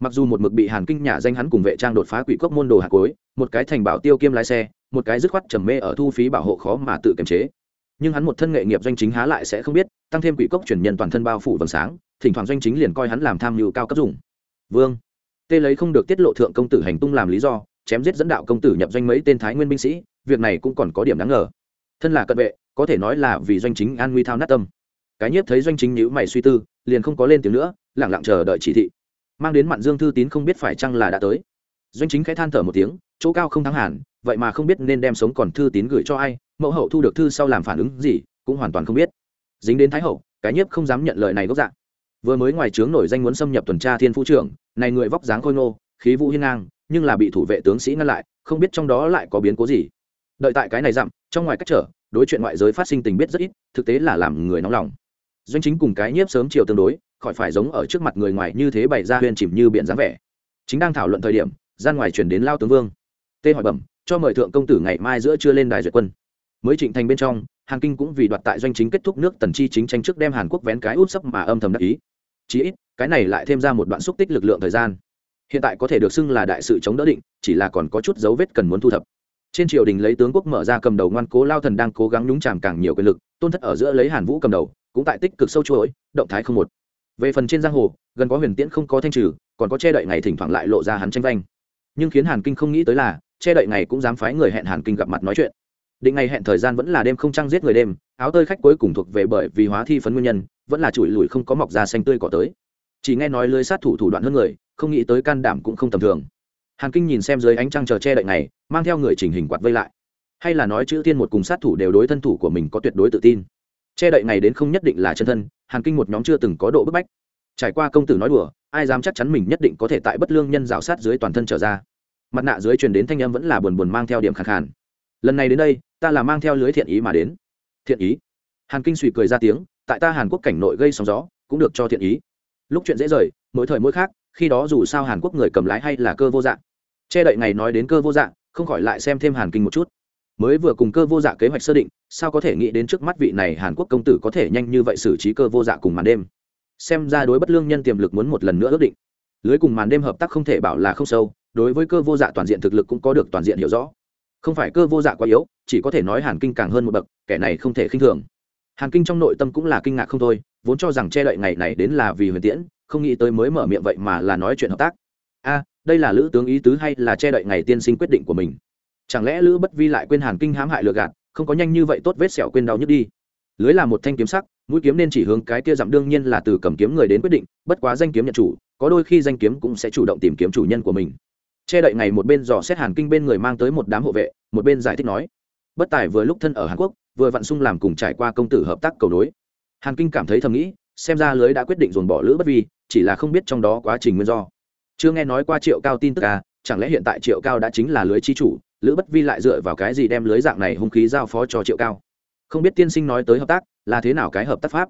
S1: Mặc dù một mực bị hàn kinh nhà danh hắn cùng vệ trang đột phá quỷ cốc môn đồ hạt cối, một cái thành bảo tiêu kiêm lái xe, một cái dứt khoát trầm mê ở thu phí bảo hộ khó mà tự kiềm chế. Nhưng hắn một thân nghệ nghiệp doanh chính há lại sẽ không biết, tăng thêm quỷ cốc chuyển nhân toàn thân bao phủ vầng sáng, thỉnh thoảng doanh chính liền coi hắn làm tham mưu cao cấp dùng. Vương. Tê lấy không được tiết lộ thượng công tử hành tung làm lý do, chém giết dẫn đạo công tử nhập doanh mấy tên thái nguyên binh sĩ việc này cũng còn có điểm đáng ngờ. Thân là cận vệ, có thể nói là vì doanh chính an nguy thao nát tâm. Cái nhiếp thấy doanh chính nhữ mày suy tư, liền không có lên tiếng nữa lẳng lặng chờ đợi chỉ thị. Mang đến mạn dương thư tín không biết phải chăng là đã tới. Doanh chính khẽ than thở một tiếng, chỗ cao không thắng hẳn, vậy mà không biết nên đem sống còn thư tín gửi cho ai, mẫu hậu thu được thư sau làm phản ứng gì, cũng hoàn toàn không biết. Dính đến thái hậu, cái nhiếp không dám nhận lời này gốc dạng. Vừa mới ngoài trướng nổi danh muốn xâm nhập tuần tra thiên phú trưởng, này người vóc dáng khôi ngô, khí vũ hiên ngang, nhưng là bị thủ vệ tướng sĩ ngăn lại, không biết trong đó lại có biến cố gì đợi tại cái này dặm, trong ngoài cách trở, đối chuyện ngoại giới phát sinh tình biết rất ít, thực tế là làm người nóng lòng. Doanh chính cùng cái nhiếp sớm chiều tương đối, khỏi phải giống ở trước mặt người ngoài như thế bày ra huyền chìm như biển dáng vẻ. Chính đang thảo luận thời điểm, gian ngoài chuyển đến lao tướng vương. Tê hỏi bẩm, cho mời thượng công tử ngày mai giữa trưa lên đài duyệt quân. Mới trịnh thành bên trong hàn kinh cũng vì đoạt tại doanh chính kết thúc nước tần chi chính tranh trước đem hàn quốc vén cái út sấp mà âm thầm đắc ý. Chí ít, cái này lại thêm ra một đoạn xúc tích lực lượng thời gian. Hiện tại có thể được xưng là đại sự chống đỡ định, chỉ là còn có chút dấu vết cần muốn thu thập trên triều đình lấy tướng quốc mở ra cầm đầu ngoan cố lao thần đang cố gắng nhúng chàm càng nhiều quyền lực, tôn thất ở giữa lấy hàn vũ cầm đầu, cũng tại tích cực sâu chuỗi, động thái không một. Về phần trên giang hồ, gần có huyền tiễn không có thanh trừ, còn có che đậy ngày thỉnh thoảng lại lộ ra hắn tranh vanh. Nhưng khiến hàn kinh không nghĩ tới là, che đậy ngày cũng dám phái người hẹn hàn kinh gặp mặt nói chuyện. Định ngày hẹn thời gian vẫn là đêm không trăng giết người đêm, áo tơi khách cuối cùng thuộc về bởi vì hóa thi phấn nguyên nhân, vẫn là chùi lùi không có mọc da xanh tươi cỏ tới. Chỉ nghe nói lưới sát thủ thủ đoạn hơn người, không nghĩ tới can đảm cũng không tầm thường hàn kinh nhìn xem dưới ánh trăng chờ che đậy này mang theo người chỉnh hình quạt vây lại. Hay là nói chữ tiên một cùng sát thủ đều đối thân thủ của mình có tuyệt đối tự tin. Che đậy này đến không nhất định là chân thân, hàn kinh một nhóm chưa từng có độ bức bách. Trải qua công tử nói đùa, ai dám chắc chắn mình nhất định có thể tại bất lương nhân rào sát dưới toàn thân trở ra. Mặt nạ dưới truyền đến thanh âm vẫn là buồn buồn mang theo điểm khẳng khàn. Lần này đến đây, ta là mang theo lưới thiện ý mà đến. Thiện ý? Hàn kinh suy cười ra tiếng, tại ta hàn quốc cảnh nội gây sóng gió, cũng được cho thiện ý. Lúc chuyện dễ rời, mỗi thời mỗi khác khi đó dù sao hàn quốc người cầm lái hay là cơ vô dạng che đậy ngày nói đến cơ vô dạng không khỏi lại xem thêm hàn kinh một chút. Mới vừa cùng cơ vô dạ kế hoạch sơ định, sao có thể nghĩ đến trước mắt vị này hàn quốc công tử có thể nhanh như vậy xử trí cơ vô dạ cùng màn đêm? Xem ra đối bất lương nhân tiềm lực muốn một lần nữa ước định. Lưới cùng màn đêm hợp tác không thể bảo là không sâu, đối với cơ vô dạ toàn diện thực lực cũng có được toàn diện hiểu rõ. Không phải cơ vô dạ quá yếu, chỉ có thể nói hàn kinh càng hơn một bậc, kẻ này không thể khinh thường. Hàn kinh trong nội tâm cũng là kinh ngạc không thôi, vốn cho rằng che đậy ngày này đến là vì huyền tiễn không nghĩ tới mới mở miệng vậy mà là nói chuyện hợp tác. A, đây là lữ tướng ý tứ hay là che đậy ngày tiên sinh quyết định của mình? Chẳng lẽ lữ bất vi lại quên hàn kinh hãm hại lừa gạt, không có nhanh như vậy tốt vết sẹo quên đau nhức đi? Lưới là một thanh kiếm sắc, mũi kiếm nên chỉ hướng cái kia dặm đương nhiên là từ cầm kiếm người đến quyết định, bất quá danh kiếm nhận chủ, có đôi khi danh kiếm cũng sẽ chủ động tìm kiếm chủ nhân của mình. Che đậy ngày một bên dò xét hàn kinh bên người mang tới một đám hộ vệ, một bên giải thích nói, bất tài vừa lúc thân ở hàn quốc, vừa vặn sung làm cùng trải qua công tử hợp tác cầu nối. Hàn kinh cảm thấy thầm nghĩ, xem ra lưới đã quyết định dồn bỏ lữ bất vi chỉ là không biết trong đó quá trình nguyên do. Chưa nghe nói qua triệu cao tin tức à chẳng lẽ hiện tại triệu cao đã chính là lưới chi chủ, lữ bất vi lại dựa vào cái gì đem lưới dạng này hung khí giao phó cho triệu cao? Không biết tiên sinh nói tới hợp tác, là thế nào cái hợp tác pháp?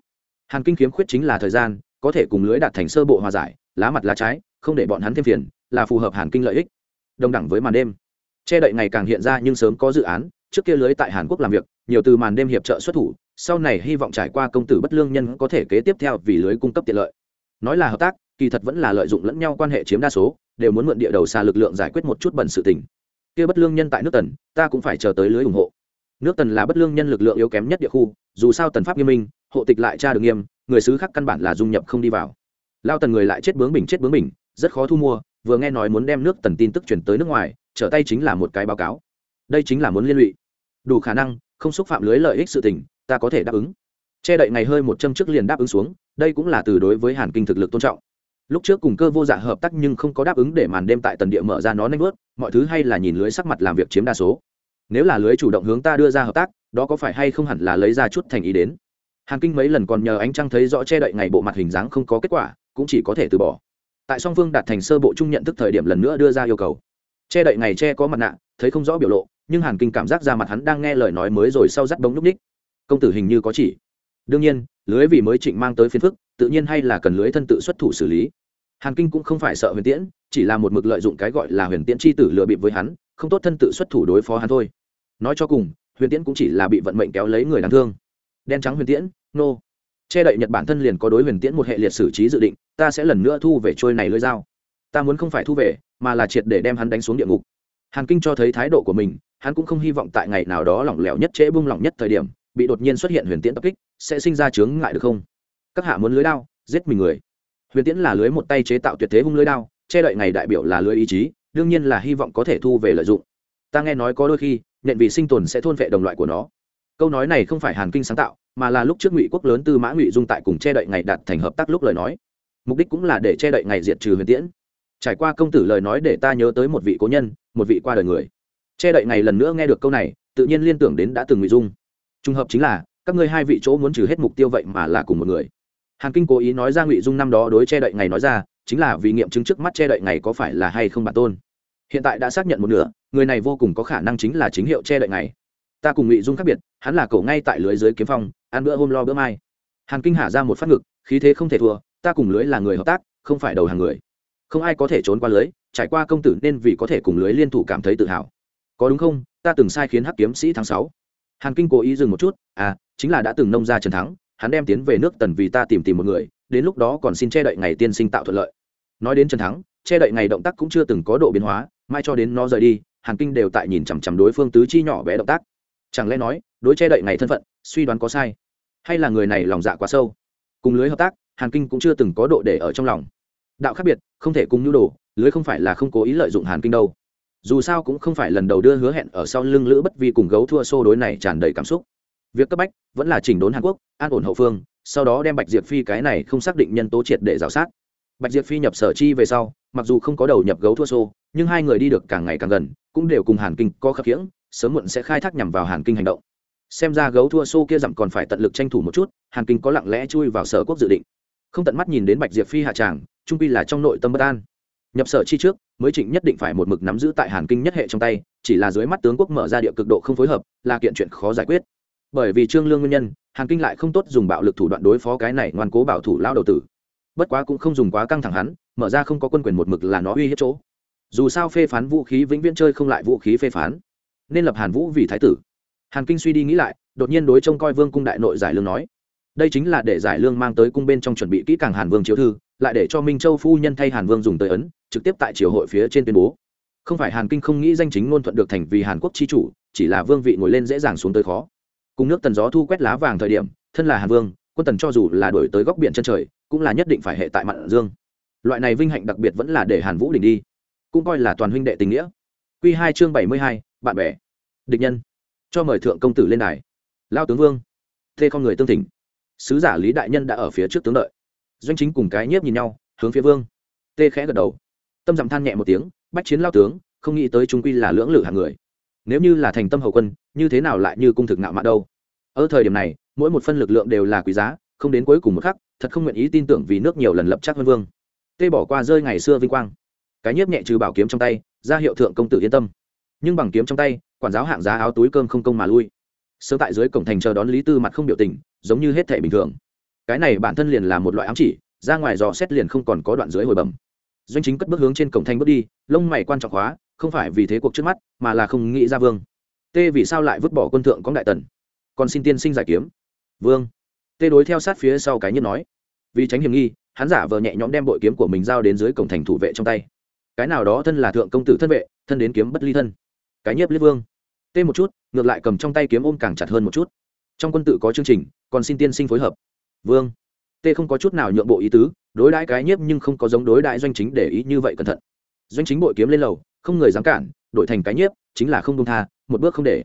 S1: Hàn kinh khiếm khuyết chính là thời gian, có thể cùng lưới đạt thành sơ bộ hòa giải, lá mặt lá trái, không để bọn hắn thêm phiền, là phù hợp hàn kinh lợi ích. Đồng đẳng với màn đêm. Che đậy ngày càng hiện ra nhưng sớm có dự án, trước kia lưới tại hàn quốc làm việc, nhiều từ màn đêm hiệp trợ xuất thủ, sau này hy vọng trải qua công tử bất lương nhân có thể kế tiếp theo vì lưới cung cấp tiện lợi nói là hợp tác, kỳ thật vẫn là lợi dụng lẫn nhau quan hệ chiếm đa số, đều muốn mượn địa đầu xa lực lượng giải quyết một chút bẩn sự tình. Kia bất lương nhân tại nước tần, ta cũng phải chờ tới lưới ủng hộ. Nước tần là bất lương nhân lực lượng yếu kém nhất địa khu, dù sao tần pháp nghiêm minh, hộ tịch lại tra được nghiêm, người xứ khác căn bản là dung nhập không đi vào. Lao tần người lại chết bướng bình chết bướng bình rất khó thu mua, vừa nghe nói muốn đem nước tần tin tức chuyển tới nước ngoài, trở tay chính là một cái báo cáo. Đây chính là muốn liên lụy. Đủ khả năng, không xúc phạm lưới lợi ích sự tình, ta có thể đáp ứng. Che đậy ngày hơi một châm trước liền đáp ứng xuống đây cũng là từ đối với hàn kinh thực lực tôn trọng. Lúc trước cùng cơ vô dạ hợp tác nhưng không có đáp ứng để màn đêm tại tần địa mở ra nó nanh vớt mọi thứ hay là nhìn lưới sắc mặt làm việc chiếm đa số. Nếu là lưới chủ động hướng ta đưa ra hợp tác, đó có phải hay không hẳn là lấy ra chút thành ý đến? Hàn kinh mấy lần còn nhờ ánh trăng thấy rõ che đậy ngày bộ mặt hình dáng không có kết quả, cũng chỉ có thể từ bỏ. Tại song phương đạt thành sơ bộ chung nhận thức thời điểm lần nữa đưa ra yêu cầu. Che đậy ngày che có mặt nạ, thấy không rõ biểu lộ, nhưng hàn kinh cảm giác ra mặt hắn đang nghe lời nói mới rồi sau rắt bóng núp ních. Công tử hình như có chỉ. Đương nhiên lưới vì mới trịnh mang tới phiền phức, tự nhiên hay là cần lưới thân tự xuất thủ xử lý. Hàn kinh cũng không phải sợ huyền tiễn, chỉ là một mực lợi dụng cái gọi là huyền tiễn c h i tử lừa bịp với hắn, không tốt thân tự xuất thủ đối phó hắn thôi. Nói cho cùng, huyền tiễn cũng chỉ là bị vận mệnh kéo lấy người đáng thương. Đen trắng huyền tiễn, nô、no. che đậy nhật bản thân liền có đối huyền tiễn một hệ liệt xử trí dự định, ta sẽ lần nữa thu về trôi này lưới dao. Ta muốn không phải thu về, mà là triệt để đem hắn đánh xuống địa ngục. Hàn kinh cho thấy thái độ của mình, hắn cũng không hy vọng tại ngày nào đó lỏng lẻo nhất trễ bung lỏng nhất thời điểm bị đột nhiên xuất hiện huyền tiễn tập kích, sẽ sinh ra chướng ngại được không? Các hạ muốn lưới đao, giết mình người. Huyền tiễn là lưới một tay chế tạo tuyệt thế hung lưới đao, che đậy ngày đại biểu là lưới ý chí, đương nhiên là hy vọng có thể thu về lợi dụng. Ta nghe nói có đôi khi nhận vì sinh tồn sẽ thôn vệ đồng loại của nó. Câu nói này không phải hàn kinh sáng tạo, mà là lúc trước ngụy quốc lớn tư mã ngụy dung tại cùng che đậy ngày đạt thành hợp tác lúc lời nói. Mục đích cũng là để che đậy ngày diệt trừ huyền tiễn. Trải qua công tử lời nói để ta nhớ tới một vị cố nhân, một vị qua đời người. Che đậy ngày lần nữa nghe được câu này, tự nhiên liên tưởng đến đã từng ngụy dung trùng hợp chính là, các ngươi hai vị chỗ muốn trừ hết mục tiêu vậy mà là cùng một người. Hàn kinh cố ý nói ra ngụy dung năm đó đối che đậy ngày nói ra, chính là vì nghiệm chứng trước mắt che đậy ngày có phải là hay không bản tôn. Hiện tại đã xác nhận một nửa, người này vô cùng có khả năng chính là chính hiệu che đậy ngày. Ta cùng ngụy dung khác biệt, hắn là cậu ngay tại lưới dưới kiếm phong, ăn bữa hôm lo bữa mai. Hàn kinh hạ ra một phát ngực, khí thế không thể thua, ta cùng lưới là người hợp tác, không phải đầu hàng người. Không ai có thể trốn qua lưới, trải qua công tử nên vì có thể cùng lưới liên thủ cảm thấy tự hào. Có đúng không? Ta từng sai khiến hắc kiếm sĩ tháng sáu hàn kinh cố ý dừng một chút à chính là đã từng nông ra trần thắng, hắn đem tiến về nước tần vì ta tìm tìm một người, đến lúc đó còn xin che đậy ngày tiên sinh tạo thuận lợi. Nói đến trần thắng, che đậy ngày động tác cũng chưa từng có độ biến hóa, mai cho đến nó rời đi, hàn kinh đều tại nhìn chằm chằm đối phương tứ chi nhỏ bé động tác. Chẳng lẽ nói, đối che đậy ngày thân phận, suy đoán có sai? Hay là người này lòng dạ quá sâu? Cùng lưới hợp tác, hàn kinh cũng chưa từng có độ để ở trong lòng. Đạo khác biệt, không thể cùng nhu đồ, lưới không phải là không cố ý lợi dụng hàn kinh đâu dù sao cũng không phải lần đầu đưa hứa hẹn ở sau lưng lữ bất vi cùng gấu thua xô đối này tràn đầy cảm xúc. Việc cấp bách vẫn là chỉnh đốn hàn quốc, an ổn hậu phương, sau đó đem bạch diệp phi cái này không xác định nhân tố triệt để g i o sát. Bạch diệp phi nhập sở chi về sau, mặc dù không có đầu nhập gấu thua xô, nhưng hai người đi được càng ngày càng gần, cũng đều cùng hàn kinh có khập khiễng, sớm muộn sẽ khai thác nhằm vào hàn kinh hành động. Xem ra gấu thua xô kia dặm còn phải tận lực tranh thủ một chút, hàn kinh có lặng lẽ chui vào sở quốc dự định. Không tận mắt nhìn đến bạch diệp phi hạ tràng, trung pi là trong nội tâm bất an nhập sở chi trước, mới trịnh nhất định phải một mực nắm giữ tại hàn kinh nhất hệ trong tay, chỉ là dưới mắt tướng quốc mở ra địa cực độ không phối hợp, là kiện chuyện khó giải quyết. Bởi vì trương lương nguyên nhân, hàn kinh lại không tốt dùng bạo lực thủ đoạn đối phó cái này ngoan cố bảo thủ lao đầu tử. Bất quá cũng không dùng quá căng thẳng hắn, mở ra không có quân quyền một mực là nó uy hiếp chỗ. Dù sao phê phán vũ khí vĩnh viễn chơi không lại vũ khí phê phán, nên lập hàn vũ vì thái tử. Hàn kinh suy đi nghĩ lại, đột nhiên đối trông coi vương cung đại nội giải lương nói, đây chính là để giải lương mang tới cung bên trong chuẩn bị kỹ càng hàn vương chiếu thư, lại để cho minh châu phu nhân thay hàn vương dùng tới ấn trực tiếp tại triều hội phía trên tuyên bố. Không phải hàn kinh không nghĩ danh chính ngôn thuận được thành vì hàn quốc chi chủ, chỉ là vương vị ngồi lên dễ dàng xuống tới khó. Cùng nước tần gió thu quét lá vàng thời điểm, thân là hàn vương, quân tần cho dù là đổi tới góc biển chân trời, cũng là nhất định phải hệ tại mặn dương. Loại này vinh hạnh đặc biệt vẫn là để hàn vũ đỉnh đi, cũng coi là toàn huynh đệ tình nghĩa. Q hai chương bảy mươi hai, bạn bè, địch nhân. Cho mời thượng công tử lên đài. Lao tướng vương, thê con người tương thỉnh. Sứ giả lý đại nhân đã ở phía trước tướng đợi. Doanh chính cùng cái nhiếp nhìn nhau, hướng phía vương. Tê khẽ gật đầu tâm dặm than nhẹ một tiếng, bách chiến lao tướng, không nghĩ tới trung quy là lưỡng lự hàng người. Nếu như là thành tâm hậu quân, như thế nào lại như cung thực nạo mạn đâu? Ở thời điểm này, mỗi một phân lực lượng đều là quý giá, không đến cuối cùng một khắc, thật không nguyện ý tin tưởng vì nước nhiều lần lập chắc vân vương. Tê bỏ qua rơi ngày xưa vinh quang. Cái nhiếp nhẹ trừ bảo kiếm trong tay, ra hiệu thượng công tử yên tâm. Nhưng bằng kiếm trong tay, quản giáo hạng giá áo túi cơm không công mà lui. Sớm tại dưới cổng thành chờ đón lý tư mặt không biểu tình, giống như hết thể bình thường. Cái này bản thân liền là một loại ám chỉ, ra ngoài dò xét liền không còn có đoạn dưới hồi bẩm doanh chính cất bước hướng trên cổng thành bước đi, lông mày quan trọng hóa, không phải vì thế cuộc trước mắt, mà là không nghĩ ra vương. Tê vì sao lại vứt bỏ quân thượng có đại tần? Còn xin tiên sinh giải kiếm. Vương. Tê đối theo sát phía sau cái nhất nói. Vì tránh hiểm nghi, hắn giả vờ nhẹ nhõm đem bội kiếm của mình giao đến dưới cổng thành thủ vệ trong tay. Cái nào đó thân là thượng công tử thân vệ, thân đến kiếm bất ly thân. Cái nhiếp liếp vương. Tê một chút, ngược lại cầm trong tay kiếm ôm càng chặt hơn một chút. Trong quân tự có chương trình, còn xin tiên sinh phối hợp. Vương. Tê không có chút nào nhượng bộ ý tứ đối đãi cái nhiếp nhưng không có giống đối đãi doanh chính để ý như vậy cẩn thận. Doanh chính bội kiếm lên lầu, không người dám cản, đổi thành cái nhiếp, chính là không công tha, một bước không để.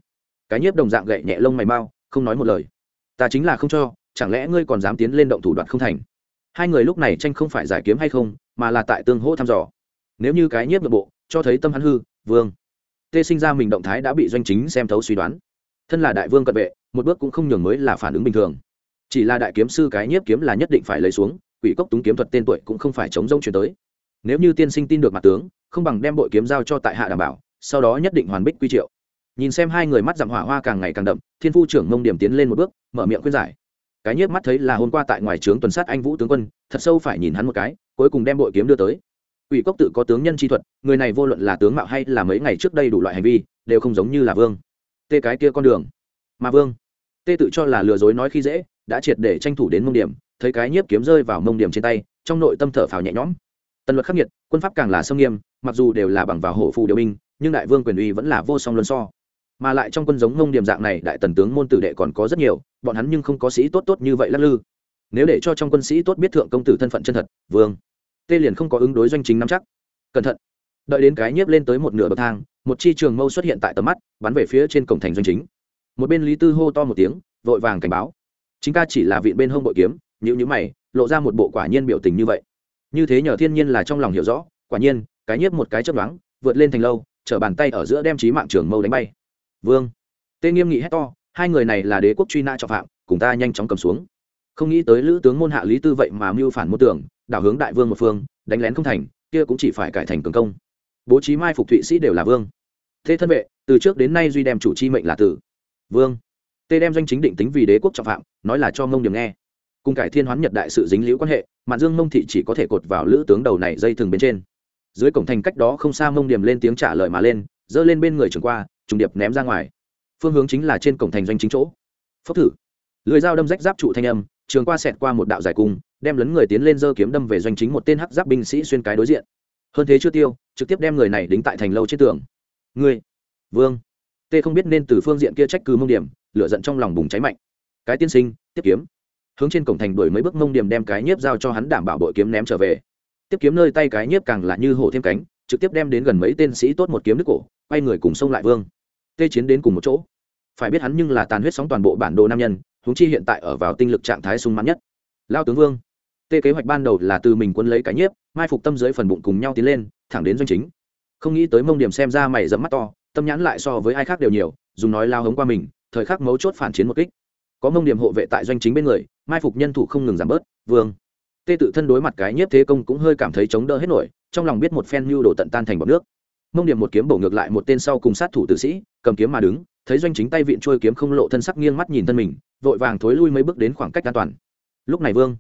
S1: Cái nhiếp đồng dạng gậy nhẹ lông mày mau, không nói một lời. Ta chính là không cho, chẳng lẽ ngươi còn dám tiến lên động thủ đoạn không thành? Hai người lúc này tranh không phải giải kiếm hay không, mà là tại tương hỗ thăm dò. Nếu như cái nhiếp nội bộ, cho thấy tâm hắn hư, vương. Tê sinh ra mình động thái đã bị doanh chính xem thấu suy đoán. Thân là đại vương cận vệ, một bước cũng không nhường mới là phản ứng bình thường. Chỉ là đại kiếm sư cái nhiếp kiếm là nhất định phải lấy xuống quỷ cốc túng kiếm thuật tên tuổi cũng không phải chống rông chuyển tới. Nếu như tiên sinh tin được mặt tướng, không bằng đem bội kiếm giao cho tại hạ đảm bảo, sau đó nhất định hoàn bích quy triệu. Nhìn xem hai người mắt dặm hỏa hoa càng ngày càng đậm, thiên phu trưởng mông điểm tiến lên một bước, mở miệng khuyên giải. Cái nhiếp mắt thấy là hôm qua tại ngoài trướng tuần sát anh vũ tướng quân, thật sâu phải nhìn hắn một cái, cuối cùng đem bội kiếm đưa tới. Ủy cốc tự có tướng nhân chi thuật, người này vô luận là tướng mạo hay là mấy ngày trước đây đủ loại hành vi, đều không giống như là vương. Tê cái kia con đường. Mà vương, tê tự cho là lừa dối nói khi dễ đã triệt để tranh thủ đến mông điểm, thấy cái nhiếp kiếm rơi vào mông điểm trên tay, trong nội tâm thở phào nhẹ nhõm. Tần luật khắc nghiệt, quân pháp càng là sâm nghiêm, mặc dù đều là bằng vào hổ phù điều binh, nhưng đại vương quyền uy vẫn là vô song luân so. Mà lại trong quân giống mông điểm dạng này, đại tần tướng môn tử đệ còn có rất nhiều, bọn hắn nhưng không có sĩ tốt tốt như vậy lắc lư. Nếu để cho trong quân sĩ tốt biết thượng công tử thân phận chân thật, vương, tê liền không có ứng đối doanh chính nắm chắc. Cẩn thận. Đợi đến cái nhiếp lên tới một nửa bậc thang, một chi trường mâu xuất hiện tại tầm mắt, bắn về phía trên cổng thành doanh chính. Một bên lý tư hô to một tiếng, vội vàng cảnh báo chính ca chỉ là vị bên hông bội kiếm nhữ nhữ mày, lộ ra một bộ quả nhiên biểu tình như vậy. Như thế nhờ thiên nhiên là trong lòng hiểu rõ, quả nhiên, cái nhiếp một cái chấp đoán vượt lên thành lâu, chở bàn tay ở giữa đem trí mạng trường mâu đánh bay. Vương. Tê nghiêm nghị hét to, hai người này là đế quốc truy nã trọng phạm, cùng ta nhanh chóng cầm xuống. Không nghĩ tới lữ tướng môn hạ lý tư vậy mà mưu phản mô tưởng, đảo hướng đại vương một phương, đánh lén không thành, kia cũng chỉ phải cải thành cường công. Bố trí mai phục thụy sĩ đều là vương. Thế thân vệ, từ trước đến nay duy đem chủ chi mệnh là tử. Vương tê đem doanh chính định tính vì đế quốc trọng phạm, nói là cho mông điểm nghe. Cùng cải thiên hoán nhật đại sự dính liễu quan hệ, mạn dương mông thị chỉ có thể cột vào lữ tướng đầu này dây thừng bên trên. Dưới cổng thành cách đó không xa mông điểm lên tiếng trả lời mà lên, giơ lên bên người trường qua, trùng điệp ném ra ngoài. Phương hướng chính là trên cổng thành doanh chính chỗ. Phốc thử. Lưới dao đâm rách giáp trụ thanh âm, trường qua xẹt qua một đạo dài cung, đem lấn người tiến lên dơ kiếm đâm về doanh chính một tên hắc giáp binh sĩ xuyên cái đối diện. Hơn thế chưa tiêu, trực tiếp đem người này đính tại thành lâu trên tường. Ngươi. Vương. Tê không biết nên từ phương diện kia trách cứ mông điểm lửa giận trong lòng bùng cháy mạnh. Cái tiên sinh, tiếp kiếm. Hướng trên cổng thành đuổi mấy bước mông điểm đem cái nhiếp giao cho hắn đảm bảo bội kiếm ném trở về. Tiếp kiếm nơi tay cái nhiếp càng là như hổ thêm cánh, trực tiếp đem đến gần mấy tên sĩ tốt một kiếm nước cổ, quay người cùng xông lại vương. Tê chiến đến cùng một chỗ. Phải biết hắn nhưng là tàn huyết sóng toàn bộ bản đồ nam nhân, huống chi hiện tại ở vào tinh lực trạng thái sung mãn nhất. Lao tướng vương. Tê kế hoạch ban đầu là từ mình quân lấy cái nhiếp, mai phục tâm dưới phần bụng cùng nhau tiến lên, thẳng đến doanh chính. Không nghĩ tới mông điểm xem ra mày dẫm mắt to, tâm nhãn lại so với ai khác đều nhiều, dùng nói lao hống qua mình thời khắc mấu chốt phản chiến một kích. Có mông điểm hộ vệ tại doanh chính bên người, mai phục nhân thủ không ngừng giảm bớt, vương. Tê tự thân đối mặt cái nhiếp thế công cũng hơi cảm thấy chống đỡ hết nổi, trong lòng biết một phen mưu đồ tận tan thành bọc nước. Mông điểm một kiếm bổ ngược lại một tên sau cùng sát thủ tử sĩ, cầm kiếm mà đứng, thấy doanh chính tay vịn trôi kiếm không lộ thân sắc nghiêng mắt nhìn thân mình, vội vàng thối lui mấy bước đến khoảng cách an toàn. Lúc này vương,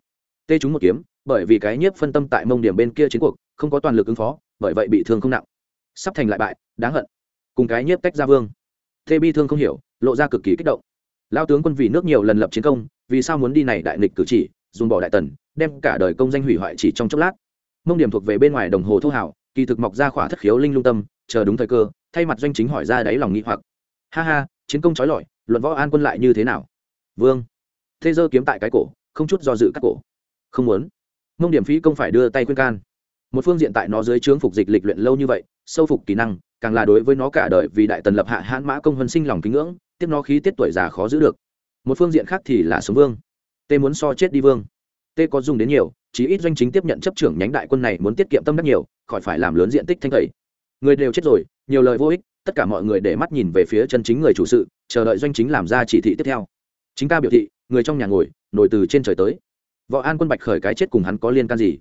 S1: tê trúng một kiếm, bởi vì cái nhiếp phân tâm tại mông điểm bên kia chiến cuộc, không có toàn lực ứng phó, bởi vậy bị thương không nặng. Sắp thành lại bại, đáng hận. Cùng cái nhiếp tách ra vương. Tê bi thương không hiểu lộ ra cực kỳ kích động. Lao tướng quân vì nước nhiều lần lập chiến công, vì sao muốn đi này đại nghịch cử chỉ, dùng bỏ đại tần, đem cả đời công danh hủy hoại chỉ trong chốc lát. Mông điểm thuộc về bên ngoài đồng hồ thô hảo kỳ thực mọc ra khỏa thất khiếu linh lung tâm, chờ đúng thời cơ, thay mặt doanh chính hỏi ra đáy lòng nghĩ hoặc. Ha ha, chiến công trói lọi, luận võ an quân lại như thế nào? Vương. Thế dơ kiếm tại cái cổ, không chút do dự cắt cổ. Không muốn. Mông điểm phí công phải đưa tay khuyên can. Một phương diện tại nó dưới trướng phục dịch lịch luyện lâu như vậy, sâu phục kỹ năng, càng là đối với nó cả đời vì đại tần lập hạ hãn mã công huân sinh lòng kính ngưỡng tiếp nó khí tiết tuổi già khó giữ được. Một phương diện khác thì là sống vương. Tê muốn so chết đi vương. Tê có dùng đến nhiều, chí ít doanh chính tiếp nhận chấp trưởng nhánh đại quân này muốn tiết kiệm tâm đắc nhiều, khỏi phải làm lớn diện tích thanh tẩy. Người đều chết rồi, nhiều lời vô ích, tất cả mọi người để mắt nhìn về phía chân chính người chủ sự, chờ đợi doanh chính làm ra chỉ thị tiếp theo. Chính ca biểu thị, người trong nhà ngồi, nổi từ trên trời tới. Võ an quân bạch khởi cái chết cùng hắn có liên can gì?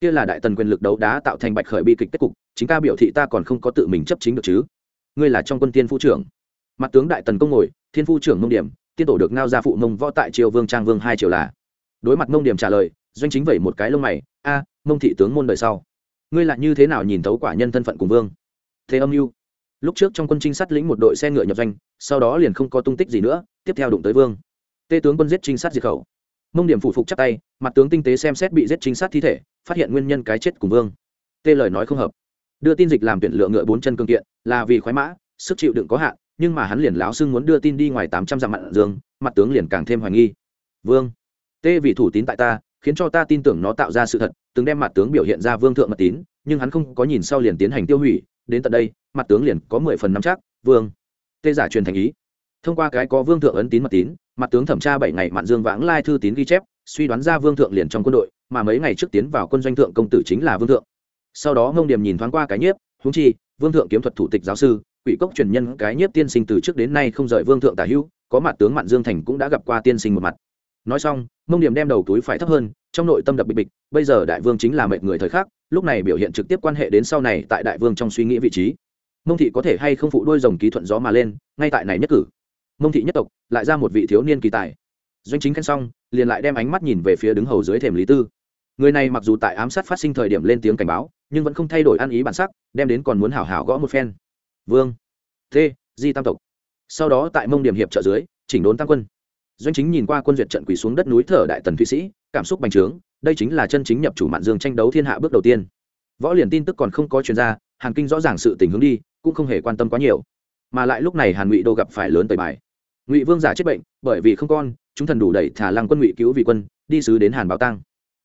S1: Kia là đại tần quyền lực đấu đá tạo thành bạch khởi bi kịch kết cục, chính ca biểu thị ta còn không có tự mình chấp chính được chứ? Ngươi là trong quân tiên phu trưởng mặt tướng đại tần công ngồi, thiên phu trưởng mông điểm, tiên tổ được ngao ra phụ mông võ tại triều vương trang vương hai triều là. Đối mặt mông điểm trả lời, doanh chính vẩy một cái lông mày, a, mông thị tướng môn đời sau, ngươi lại như thế nào nhìn thấu quả nhân thân phận cùng vương? Thế âm mưu. Lúc trước trong quân trinh sát lĩnh một đội xe ngựa nhập doanh, sau đó liền không có tung tích gì nữa, tiếp theo đụng tới vương. Tê tướng quân giết trinh sát diệt khẩu. Mông điểm phủ phục chắc tay, mặt tướng tinh tế xem xét bị giết trinh sát thi thể, phát hiện nguyên nhân cái chết cùng vương. Tê lời nói không hợp. Đưa tin dịch làm tuyển lựa ngựa bốn chân cương kiện, là vì khoái mã, sức chịu đựng có hạn nhưng mà hắn liền láo xưng muốn đưa tin đi ngoài tám trăm dặm mặn dương, mặt tướng liền càng thêm hoài nghi. Vương, tê vì thủ tín tại ta, khiến cho ta tin tưởng nó tạo ra sự thật, từng đem mặt tướng biểu hiện ra vương thượng mật tín, nhưng hắn không có nhìn sau liền tiến hành tiêu hủy, đến tận đây, mặt tướng liền có mười phần năm chắc. Vương, tê giả truyền thành ý. Thông qua cái có vương thượng ấn tín mật tín, mặt tướng thẩm tra bảy ngày mạn dương vãng lai thư tín ghi chép, suy đoán ra vương thượng liền trong quân đội, mà mấy ngày trước tiến vào quân doanh thượng công tử chính là vương thượng. Sau đó ngông điểm nhìn thoáng qua cái nhiếp húng chi, vương thượng kiếm thuật thủ tịch giáo sư quỷ cốc truyền nhân cái nhiếp tiên sinh từ trước đến nay không rời vương thượng tả hữu, có mặt tướng mạn dương thành cũng đã gặp qua tiên sinh một mặt. Nói xong, mông điểm đem đầu túi phải thấp hơn, trong nội tâm đập bịch bịch, bây giờ đại vương chính là mệnh người thời khắc, lúc này biểu hiện trực tiếp quan hệ đến sau này tại đại vương trong suy nghĩ vị trí. Mông thị có thể hay không phụ đôi dòng ký thuận gió mà lên, ngay tại này nhất cử. Mông thị nhất tộc, lại ra một vị thiếu niên kỳ tài. Doanh chính khen xong, liền lại đem ánh mắt nhìn về phía đứng hầu dưới thềm lý tư. Người này mặc dù tại ám sát phát sinh thời điểm lên tiếng cảnh báo, nhưng vẫn không thay đổi ăn ý bản sắc, đem đến còn muốn hảo hảo gõ một phen vương. T, di tam tộc. Sau đó tại mông điểm hiệp trợ dưới, chỉnh đốn tam quân. Doanh chính nhìn qua quân duyệt trận quỳ xuống đất núi thở đại tần thụy sĩ, cảm xúc bành trướng, đây chính là chân chính nhập chủ mạn dương tranh đấu thiên hạ bước đầu tiên. Võ liền tin tức còn không có chuyên gia hàn kinh rõ ràng sự tình hướng đi, cũng không hề quan tâm quá nhiều. Mà lại lúc này hàn ngụy đô gặp phải lớn tời bài. Ngụy vương giả chết bệnh, bởi vì không con, chúng thần đủ đẩy thả lăng quân ngụy cứu vị quân, đi sứ đến hàn báo tăng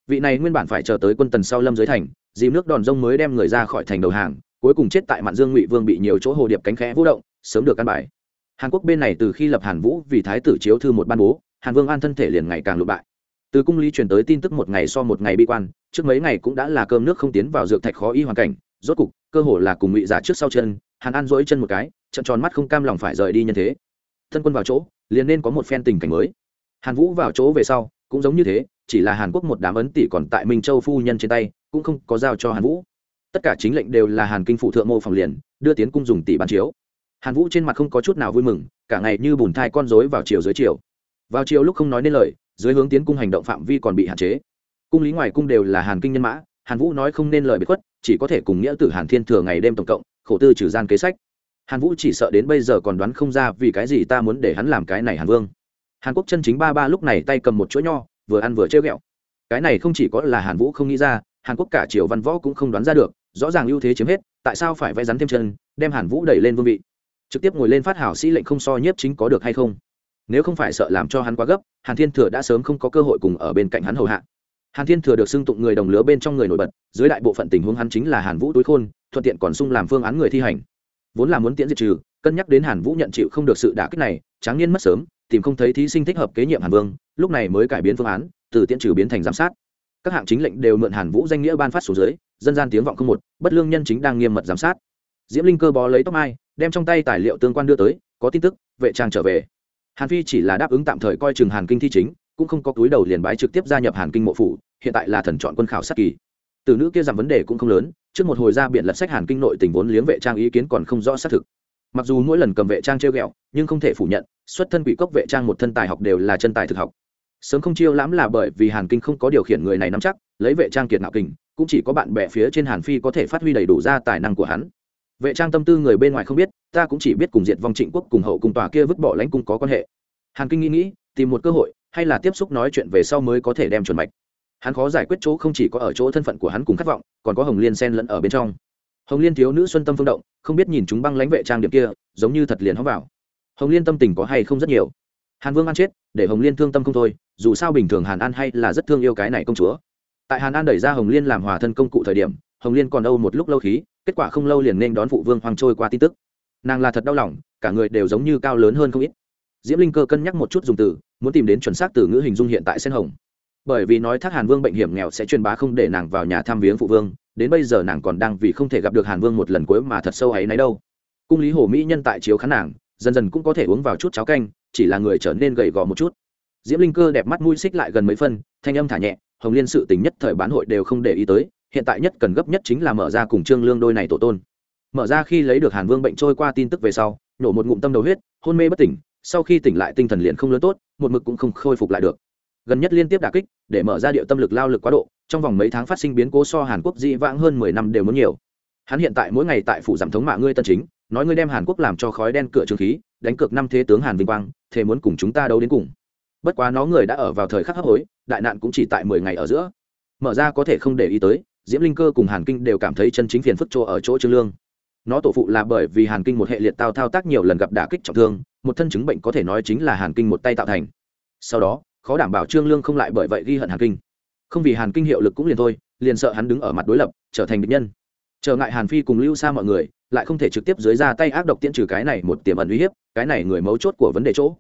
S1: vị này nguyên bản phải chờ tới quân tần sau lâm dưới thành, dìm nước đòn rông mới đem người ra khỏi thành đầu hàng cuối cùng chết tại mạn dương ngụy vương bị nhiều chỗ hồ điệp cánh khẽ vũ động, sớm được căn bài. Hàn quốc bên này từ khi lập hàn vũ vì thái tử chiếu thư một ban bố, hàn vương an thân thể liền ngày càng lụt bại. Từ cung lý truyền tới tin tức một ngày so một ngày bi quan, trước mấy ngày cũng đã là cơm nước không tiến vào dược thạch khó y hoàn cảnh, rốt cục, cơ hồ là cùng ngụy giả trước sau chân, hàn an dỗi chân một cái trận tròn mắt không cam lòng phải rời đi nhân thế. Thân quân vào chỗ, liền nên có một phen tình cảnh mới. Hàn vũ vào chỗ về sau, cũng giống như thế, chỉ là hàn quốc một đám ấn tỷ còn tại minh châu phu nhân trên tay, cũng không có giao cho hàn vũ tất cả chính lệnh đều là hàn kinh phụ thượng mô phòng liền, đưa tiến cung dùng tỷ bàn chiếu. Hàn vũ trên mặt không có chút nào vui mừng, cả ngày như bùn thai con rối vào chiều dưới chiều. Vào chiều lúc không nói nên lời, dưới hướng tiến cung hành động phạm vi còn bị hạn chế. Cung lý ngoài cung đều là hàn kinh nhân mã, hàn vũ nói không nên lời bị khuất, chỉ có thể cùng nghĩa tử hàn thiên thừa ngày đêm tổng cộng, khổ tư trừ gian kế sách. Hàn vũ chỉ sợ đến bây giờ còn đoán không ra vì cái gì ta muốn để hắn làm cái này hàn vương. Hàn quốc chân chính ba ba lúc này tay cầm một chuỗi nho, vừa ăn vừa chơi ghẹo. Cái này không chỉ có là hàn vũ không nghĩ ra, hàn quốc cả triều văn võ cũng không đoán ra được rõ ràng ưu thế chiếm hết, tại sao phải vẽ rắn thêm chân, đem hàn vũ đẩy lên vương vị? Trực tiếp ngồi lên phát hảo sĩ lệnh không so nhiếp chính có được hay không? Nếu không phải sợ làm cho hắn quá gấp, hàn thiên thừa đã sớm không có cơ hội cùng ở bên cạnh hắn hầu hạ. Hàn thiên thừa được xưng tụng người đồng lứa bên trong người nổi bật, dưới đại bộ phận tình huống hắn chính là hàn vũ tối khôn, thuận tiện còn sung làm phương án người thi hành. Vốn là muốn tiễn diệt trừ, cân nhắc đến hàn vũ nhận chịu không được sự đả kích này, tráng niên mất sớm, tìm không thấy thí sinh thích hợp kế nhiệm hàn vương, lúc này mới cải biến phương án, từ tiễn trừ biến thành giám sát. Các hạng chính lệnh đều mượn hàn vũ danh nghĩa ban phát xuống dưới dân gian tiếng vọng không một, bất lương nhân chính đang nghiêm mật giám sát. Diễm linh cơ bó lấy tóc mai, đem trong tay tài liệu tương quan đưa tới, có tin tức, vệ trang trở về. Hàn phi chỉ là đáp ứng tạm thời coi chừng hàn kinh thi chính, cũng không có túi đầu liền bái trực tiếp gia nhập hàn kinh mộ phủ, hiện tại là thần chọn quân khảo sát kỳ. Từ nữ kia giảm vấn đề cũng không lớn, trước một hồi ra biện lật sách hàn kinh nội tình vốn liếng vệ trang ý kiến còn không rõ xác thực. Mặc dù mỗi lần cầm vệ trang treo ghẹo, nhưng không thể phủ nhận, xuất thân quỷ cốc vệ trang một thân tài học đều là chân tài thực học sớm không chiêu lãm là bởi vì hàn kinh không có điều khiển người này nắm chắc, lấy vệ trang kiệt nạo kình, cũng chỉ có bạn bè phía trên hàn phi có thể phát huy đầy đủ ra tài năng của hắn. Vệ trang tâm tư người bên ngoài không biết, ta cũng chỉ biết cùng diệt vong trịnh quốc cùng hậu cùng tòa kia vứt bỏ lãnh cung có quan hệ. Hàn kinh nghĩ nghĩ, tìm một cơ hội, hay là tiếp xúc nói chuyện về sau mới có thể đem chuẩn mạch. Hắn khó giải quyết chỗ không chỉ có ở chỗ thân phận của hắn cùng khát vọng, còn có hồng liên sen lẫn ở bên trong. Hồng liên thiếu nữ xuân tâm phương động, không biết nhìn chúng băng lãnh vệ trang điểm kia, giống như thật liền hóng vào. Hồng liên tâm tình có hay không rất nhiều hàn vương ăn chết, để hồng liên thương tâm không thôi, dù sao bình thường hàn an hay là rất thương yêu cái này công chúa. Tại hàn an đẩy ra hồng liên làm hòa thân công cụ thời điểm, hồng liên còn âu một lúc lâu khí, kết quả không lâu liền nên đón phụ vương hoang trôi qua tin tức. Nàng là thật đau lòng, cả người đều giống như cao lớn hơn không ít. Diễm linh cơ cân nhắc một chút dùng từ, muốn tìm đến chuẩn xác từ ngữ hình dung hiện tại sen hồng. Bởi vì nói thác hàn vương bệnh hiểm nghèo sẽ truyền bá không để nàng vào nhà thăm viếng phụ vương, đến bây giờ nàng còn đang vì không thể gặp được hàn vương một lần cuối mà thật sâu ấy nấy đâu. Cung lý hồ mỹ nhân tại chiếu khán nàng, dần dần cũng có thể uống vào chút cháo canh chỉ là người trở nên gầy gò một chút. Diễm linh cơ đẹp mắt mũi xích lại gần mấy phân, thanh âm thả nhẹ, hồng liên sự tình nhất thời bán hội đều không để ý tới, hiện tại nhất cần gấp nhất chính là mở ra cùng trương lương đôi này tổ tôn. Mở ra khi lấy được hàn vương bệnh trôi qua tin tức về sau, nổ một ngụm tâm đầu huyết, hôn mê bất tỉnh, sau khi tỉnh lại tinh thần liền không lớn tốt, một mực cũng không khôi phục lại được. Gần nhất liên tiếp đả kích, để mở ra điệu tâm lực lao lực quá độ, trong vòng mấy tháng phát sinh biến cố so hàn quốc dị vãng hơn mười năm đều muốn nhiều. Hắn hiện tại mỗi ngày tại phủ giảm thống mạ ngươi tân chính, nói ngươi đem hàn quốc làm cho khói đen cửa trường khí đánh cược năm thế tướng hàn vinh quang thế muốn cùng chúng ta đấu đến cùng. Bất quá nó người đã ở vào thời khắc hấp hối, đại nạn cũng chỉ tại mười ngày ở giữa. Mở ra có thể không để ý tới, diễm linh cơ cùng hàn kinh đều cảm thấy chân chính phiền phức chỗ ở chỗ trương lương. Nó tổ phụ là bởi vì hàn kinh một hệ liệt tao thao tác nhiều lần gặp đả kích trọng thương, một thân chứng bệnh có thể nói chính là hàn kinh một tay tạo thành. Sau đó, khó đảm bảo trương lương không lại bởi vậy ghi hận hàn kinh. Không vì hàn kinh hiệu lực cũng liền thôi, liền sợ hắn đứng ở mặt đối lập, trở thành địch nhân. Trở ngại hàn phi cùng lưu xa mọi người lại không thể trực tiếp dưới ra tay ác độc tiễn trừ cái này một tiềm ẩn uy hiếp, cái này người mấu chốt của vấn đề chỗ.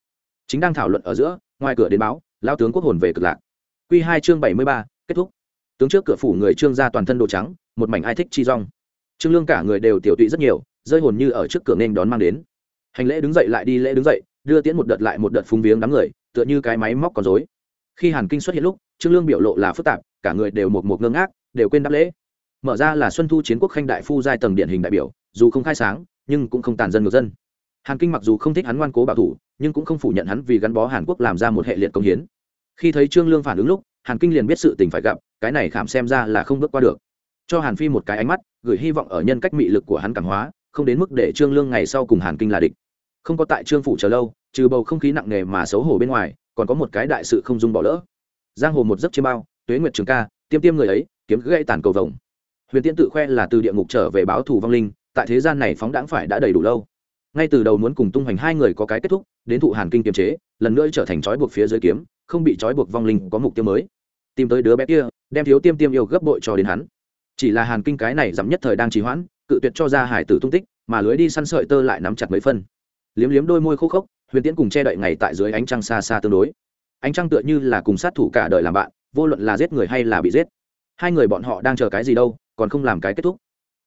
S1: Chính đang thảo luận ở giữa, ngoài cửa đến báo lao tướng quốc hồn về cực lạc. Q hai chương bảy mươi ba, kết thúc. Tướng trước cửa phủ người trương ra toàn thân đồ trắng, một mảnh ai thích chi rong. Trương lương cả người đều tiểu tụy rất nhiều, rơi hồn như ở trước cửa nên đón mang đến. Hành lễ đứng dậy lại đi lễ đứng dậy, đưa tiễn một đợt lại một đợt phúng viếng đám người, tựa như cái máy móc còn dối khi hàn kinh xuất hiện lúc, trương lương biểu lộ là phức tạp, cả người đều một một ngơ ngác, đều quên đáp lễ. Mở ra là xuân thu chiến quốc khanh đại phu giai tầng điển hình đại biểu dù không khai sáng, nhưng cũng không tàn dân ngược dân. Hàn kinh mặc dù không thích hắn ngoan cố bảo thủ, nhưng cũng không phủ nhận hắn vì gắn bó hàn quốc làm ra một hệ liệt công hiến. Khi thấy trương lương phản ứng lúc, hàn kinh liền biết sự tình phải gặp, cái này khảm xem ra là không bước qua được. Cho hàn phi một cái ánh mắt, gửi hy vọng ở nhân cách mị lực của hắn cảm hóa, không đến mức để trương lương ngày sau cùng hàn kinh là địch. Không có tại trương phủ chờ lâu, trừ bầu không khí nặng nề mà xấu hổ bên ngoài, còn có một cái đại sự không dung bỏ lỡ. Giang hồ một giấc chiêm bao, tuế nguyệt trường ca, tiêm tiêm người ấy, kiếm gãy tàn cầu vồng. Huyền tiên tự khoe là từ địa ngục trở về báo thù vong linh tại thế gian này phóng đãng phải đã đầy đủ lâu. Ngay từ đầu muốn cùng tung hoành hai người có cái kết thúc, đến thụ hàn kinh kiềm chế, lần nữa trở thành trói buộc phía dưới kiếm, không bị trói buộc vong linh có mục tiêu mới. Tìm tới đứa bé kia, đem thiếu tiêm tiêm yêu gấp bội cho đến hắn. Chỉ là hàn kinh cái này dám nhất thời đang trì hoãn, cự tuyệt cho ra hải tử tung tích, mà lưới đi săn sợi tơ lại nắm chặt mấy phân. Liếm liếm đôi môi khô khốc, huyền tiễn cùng che đậy ngày tại dưới ánh trăng xa xa tương đối. Ánh trăng tựa như là cùng sát thủ cả đời làm bạn, vô luận là giết người hay là bị giết. Hai người bọn họ đang chờ cái gì đâu, còn không làm cái kết thúc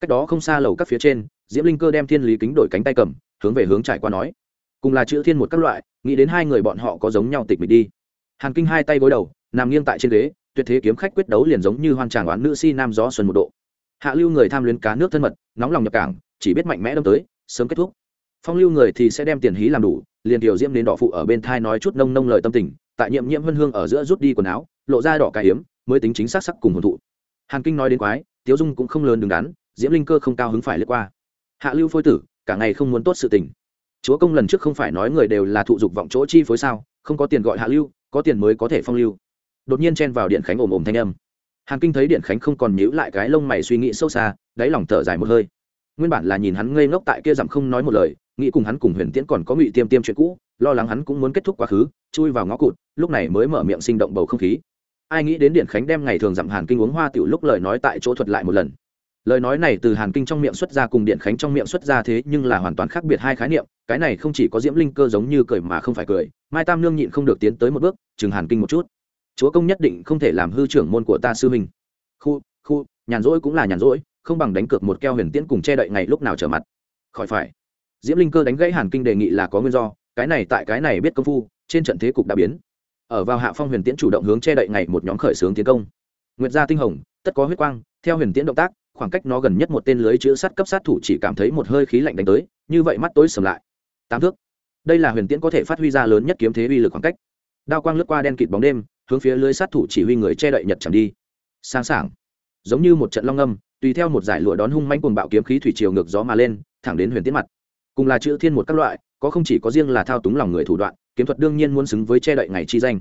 S1: cách đó không xa lầu các phía trên, diễm linh cơ đem thiên lý kính đổi cánh tay cầm, hướng về hướng trải qua nói. Cùng là chữ thiên một các loại, nghĩ đến hai người bọn họ có giống nhau tịch mịch đi. Hàn kinh hai tay gối đầu, nằm nghiêng tại trên ghế, tuyệt thế kiếm khách quyết đấu liền giống như hoan tràng oán nữ si nam gió xuân một độ. Hạ lưu người tham luyến cá nước thân mật, nóng lòng nhập cảng, chỉ biết mạnh mẽ đâm tới, sớm kết thúc. Phong lưu người thì sẽ đem tiền hí làm đủ, liền tiểu diễm đến đỏ phụ ở bên thai nói chút nông nông lời tâm tình, tại nhiệm nhiễm vân hương ở giữa rút đi quần áo, lộ ra đỏ cà hiếm mới tính chính xác sắc cùng hồn thụ. Hàn kinh nói đến quái, tiếu dung cũng không lớn đứng đắn diễm linh cơ không cao hứng phải lướt qua. Hạ lưu phôi tử, cả ngày không muốn tốt sự tình. Chúa công lần trước không phải nói người đều là thụ dục vọng chỗ chi phối sao, không có tiền gọi hạ lưu, có tiền mới có thể phong lưu. Đột nhiên chen vào điện khánh ồm ồm thanh âm. Hàn kinh thấy điện khánh không còn nhíu lại cái lông mày suy nghĩ sâu xa, đáy lòng thở dài một hơi. Nguyên bản là nhìn hắn ngây ngốc tại kia dặm không nói một lời, nghĩ cùng hắn cùng huyền tiễn còn có ngụy tiêm tiêm chuyện cũ, lo lắng hắn cũng muốn kết thúc quá khứ, chui vào ngõ cụt, lúc này mới mở miệng sinh động bầu không khí. Ai nghĩ đến điện khánh đem ngày thường dặm hàn kinh uống hoa tiểu lúc lời nói tại chỗ thuật lại một lần lời nói này từ hàn kinh trong miệng xuất ra cùng điện khánh trong miệng xuất ra thế nhưng là hoàn toàn khác biệt hai khái niệm, cái này không chỉ có diễm linh cơ giống như cười mà không phải cười, mai tam nương nhịn không được tiến tới một bước, chừng hàn kinh một chút. Chúa công nhất định không thể làm hư trưởng môn của ta sư minh khu khu, nhàn rỗi cũng là nhàn rỗi, không bằng đánh cược một keo huyền tiễn cùng che đậy ngày lúc nào trở mặt. Khỏi phải. Diễm linh cơ đánh gãy hàn kinh đề nghị là có nguyên do, cái này tại cái này biết công phu, trên trận thế cục đã biến. Ở vào hạ phong huyền tiễn chủ động hướng che đậy ngày một nhóm khởi xướng tiến công. Nguyệt gia tinh hồng, tất có huyết quang, theo huyền tiễn động tác khoảng cách nó gần nhất một tên lưới chữ sắt cấp sát thủ chỉ cảm thấy một hơi khí lạnh đánh tới, như vậy mắt tối sầm lại. Tám thước. Đây là huyền tiễn có thể phát huy ra lớn nhất kiếm thế uy lực khoảng cách. Đao quang lướt qua đen kịt bóng đêm, hướng phía lưới sát thủ chỉ huy người che đậy nhật chẳng đi. Sáng sảng. Giống như một trận long âm tùy theo một giải lụa đón hung manh cuồng bạo kiếm khí thủy chiều ngược gió mà lên, thẳng đến huyền tiễn mặt. Cùng là chữ thiên một các loại, có không chỉ có riêng là thao túng lòng người thủ đoạn, kiếm thuật đương nhiên muốn xứng với che đậy ngày chi danh.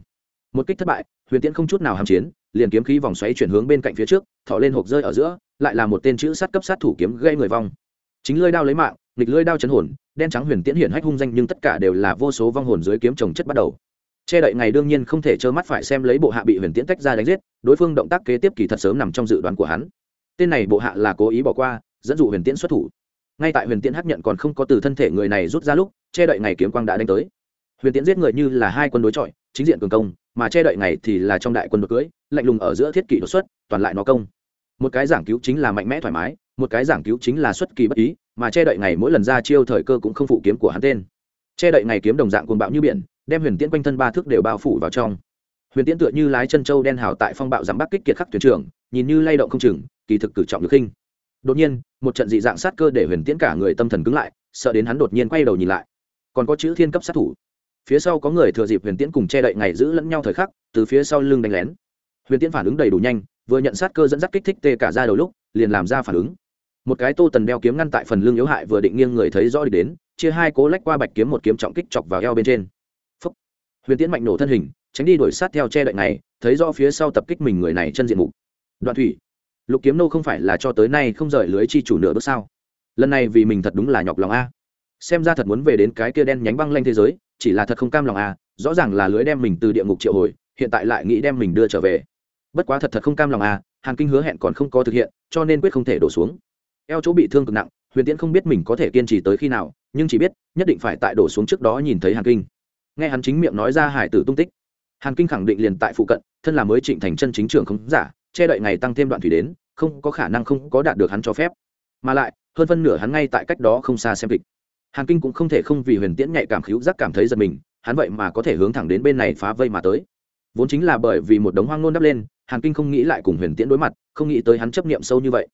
S1: Một kích thất bại, huyền tiễn không chút nào hàm chiến, liền kiếm khí vòng xoáy chuyển hướng bên cạnh phía trước, thọ lên hộp rơi ở giữa lại là một tên chữ sát cấp sát thủ kiếm gây người vong. Chính lưỡi đao lấy mạng, nghịch lưỡi đao chấn hồn, đen trắng huyền tiễn hiển hách hung danh nhưng tất cả đều là vô số vong hồn dưới kiếm trồng chất bắt đầu. Che đậy ngày đương nhiên không thể trơ mắt phải xem lấy bộ hạ bị huyền tiễn tách ra đánh giết, đối phương động tác kế tiếp kỳ thật sớm nằm trong dự đoán của hắn. Tên này bộ hạ là cố ý bỏ qua, dẫn dụ huyền tiễn xuất thủ. Ngay tại huyền tiễn hấp nhận còn không có từ thân thể người này rút ra lúc, che đậy ngày kiếm quang đã đánh tới. Huyền tiễn giết người như là hai quân đối chọi, chính diện cường công, mà che đậy ngày thì là trong đại quân đột cưới, lạnh lùng ở giữa thiết kỷ đột xuất, toàn lại nó công một cái giảng cứu chính là mạnh mẽ thoải mái, một cái giảng cứu chính là xuất kỳ bất ý, mà che đậy ngày mỗi lần ra chiêu thời cơ cũng không phụ kiếm của hắn tên. Che đậy ngày kiếm đồng dạng cuồng bạo như biển, đem huyền tiễn quanh thân ba thước đều bao phủ vào trong. Huyền tiễn tựa như lái chân châu đen hào tại phong bạo giảm bắc kích kiệt khắc thuyền trưởng, nhìn như lay động không chừng, kỳ thực cử trọng được khinh. Đột nhiên, một trận dị dạng sát cơ để huyền tiễn cả người tâm thần cứng lại, sợ đến hắn đột nhiên quay đầu nhìn lại. Còn có chữ thiên cấp sát thủ. Phía sau có người thừa dịp huyền tiễn cùng che đậy ngày giữ lẫn nhau thời khắc, từ phía sau lưng đánh lén. Huyền tiễn phản ứng đầy đủ nhanh vừa nhận sát cơ dẫn dắt kích thích tê cả ra đầu lúc, liền làm ra phản ứng. Một cái tô tần đeo kiếm ngăn tại phần lưng yếu hại vừa định nghiêng người thấy rõ đi đến, chia hai cố lách qua bạch kiếm một kiếm trọng kích chọc vào eo bên trên. Phúc. huyền tiến mạnh nổ thân hình, tránh đi đuổi sát theo che đậy này, thấy rõ phía sau tập kích mình người này chân diện mục. Đoạn thủy. Lục kiếm nô không phải là cho tới nay không rời lưới chi chủ nửa bước sao? Lần này vì mình thật đúng là nhọc lòng a. Xem ra thật muốn về đến cái kia đen nhánh băng lanh thế giới, chỉ là thật không cam lòng a, rõ ràng là lưới đem mình từ địa ngục triệu hồi, hiện tại lại nghĩ đem mình đưa trở về bất quá thật thật không cam lòng à, hàn kinh hứa hẹn còn không có thực hiện cho nên quyết không thể đổ xuống. Eo chỗ bị thương cực nặng huyền tiễn không biết mình có thể kiên trì tới khi nào nhưng chỉ biết nhất định phải tại đổ xuống trước đó nhìn thấy hàn kinh. Nghe hắn chính miệng nói ra hải tử tung tích hàn kinh khẳng định liền tại phụ cận thân là mới trịnh thành chân chính trường không giả che đậy ngày tăng thêm đoạn thủy đến không có khả năng không có đạt được hắn cho phép. Mà lại hơn phân nửa hắn ngay tại cách đó không xa xem kịch. Hàn kinh cũng không thể không vì huyền tiễn nhạy cảm khíu giác cảm thấy giật mình hắn vậy mà có thể hướng thẳng đến bên này phá vây mà tới vốn chính là bởi vì một đống hoang nôn đắp lên, hàn kinh không nghĩ lại cùng huyền tiễn đối mặt, không nghĩ tới hắn chấp niệm sâu như vậy.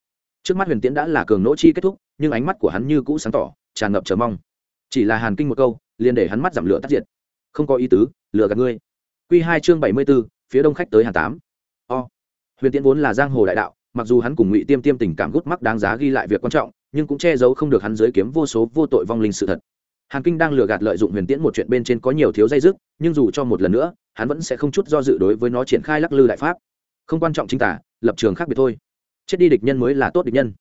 S1: Trước mắt huyền tiễn đã là cường nỗ chi kết thúc, nhưng ánh mắt của hắn như cũ sáng tỏ, tràn ngập chờ mong. Chỉ là hàn kinh một câu, liền để hắn mắt giảm lửa tắt diệt. Không có ý tứ, lừa gạt ngươi. Q hai chương bảy mươi b ố phía đông khách tới hàn tám. O. Huyền tiễn vốn là giang hồ đại đạo, mặc dù hắn cùng ngụy tiêm tiêm tình cảm gút mắc đáng giá ghi lại việc quan trọng, nhưng cũng che giấu không được hắn giới kiếm vô số vô tội vong linh sự thật. Hàn kinh đang lừa gạt lợi dụng huyền tiễn một chuyện bên trên có nhiều thiếu dây dứt, nhưng dù cho một lần nữa hắn vẫn sẽ không chút do dự đối với nó triển khai lắc lư đại pháp. Không quan trọng chính tả, lập trường khác biệt thôi. Chết đi địch nhân mới là tốt địch nhân.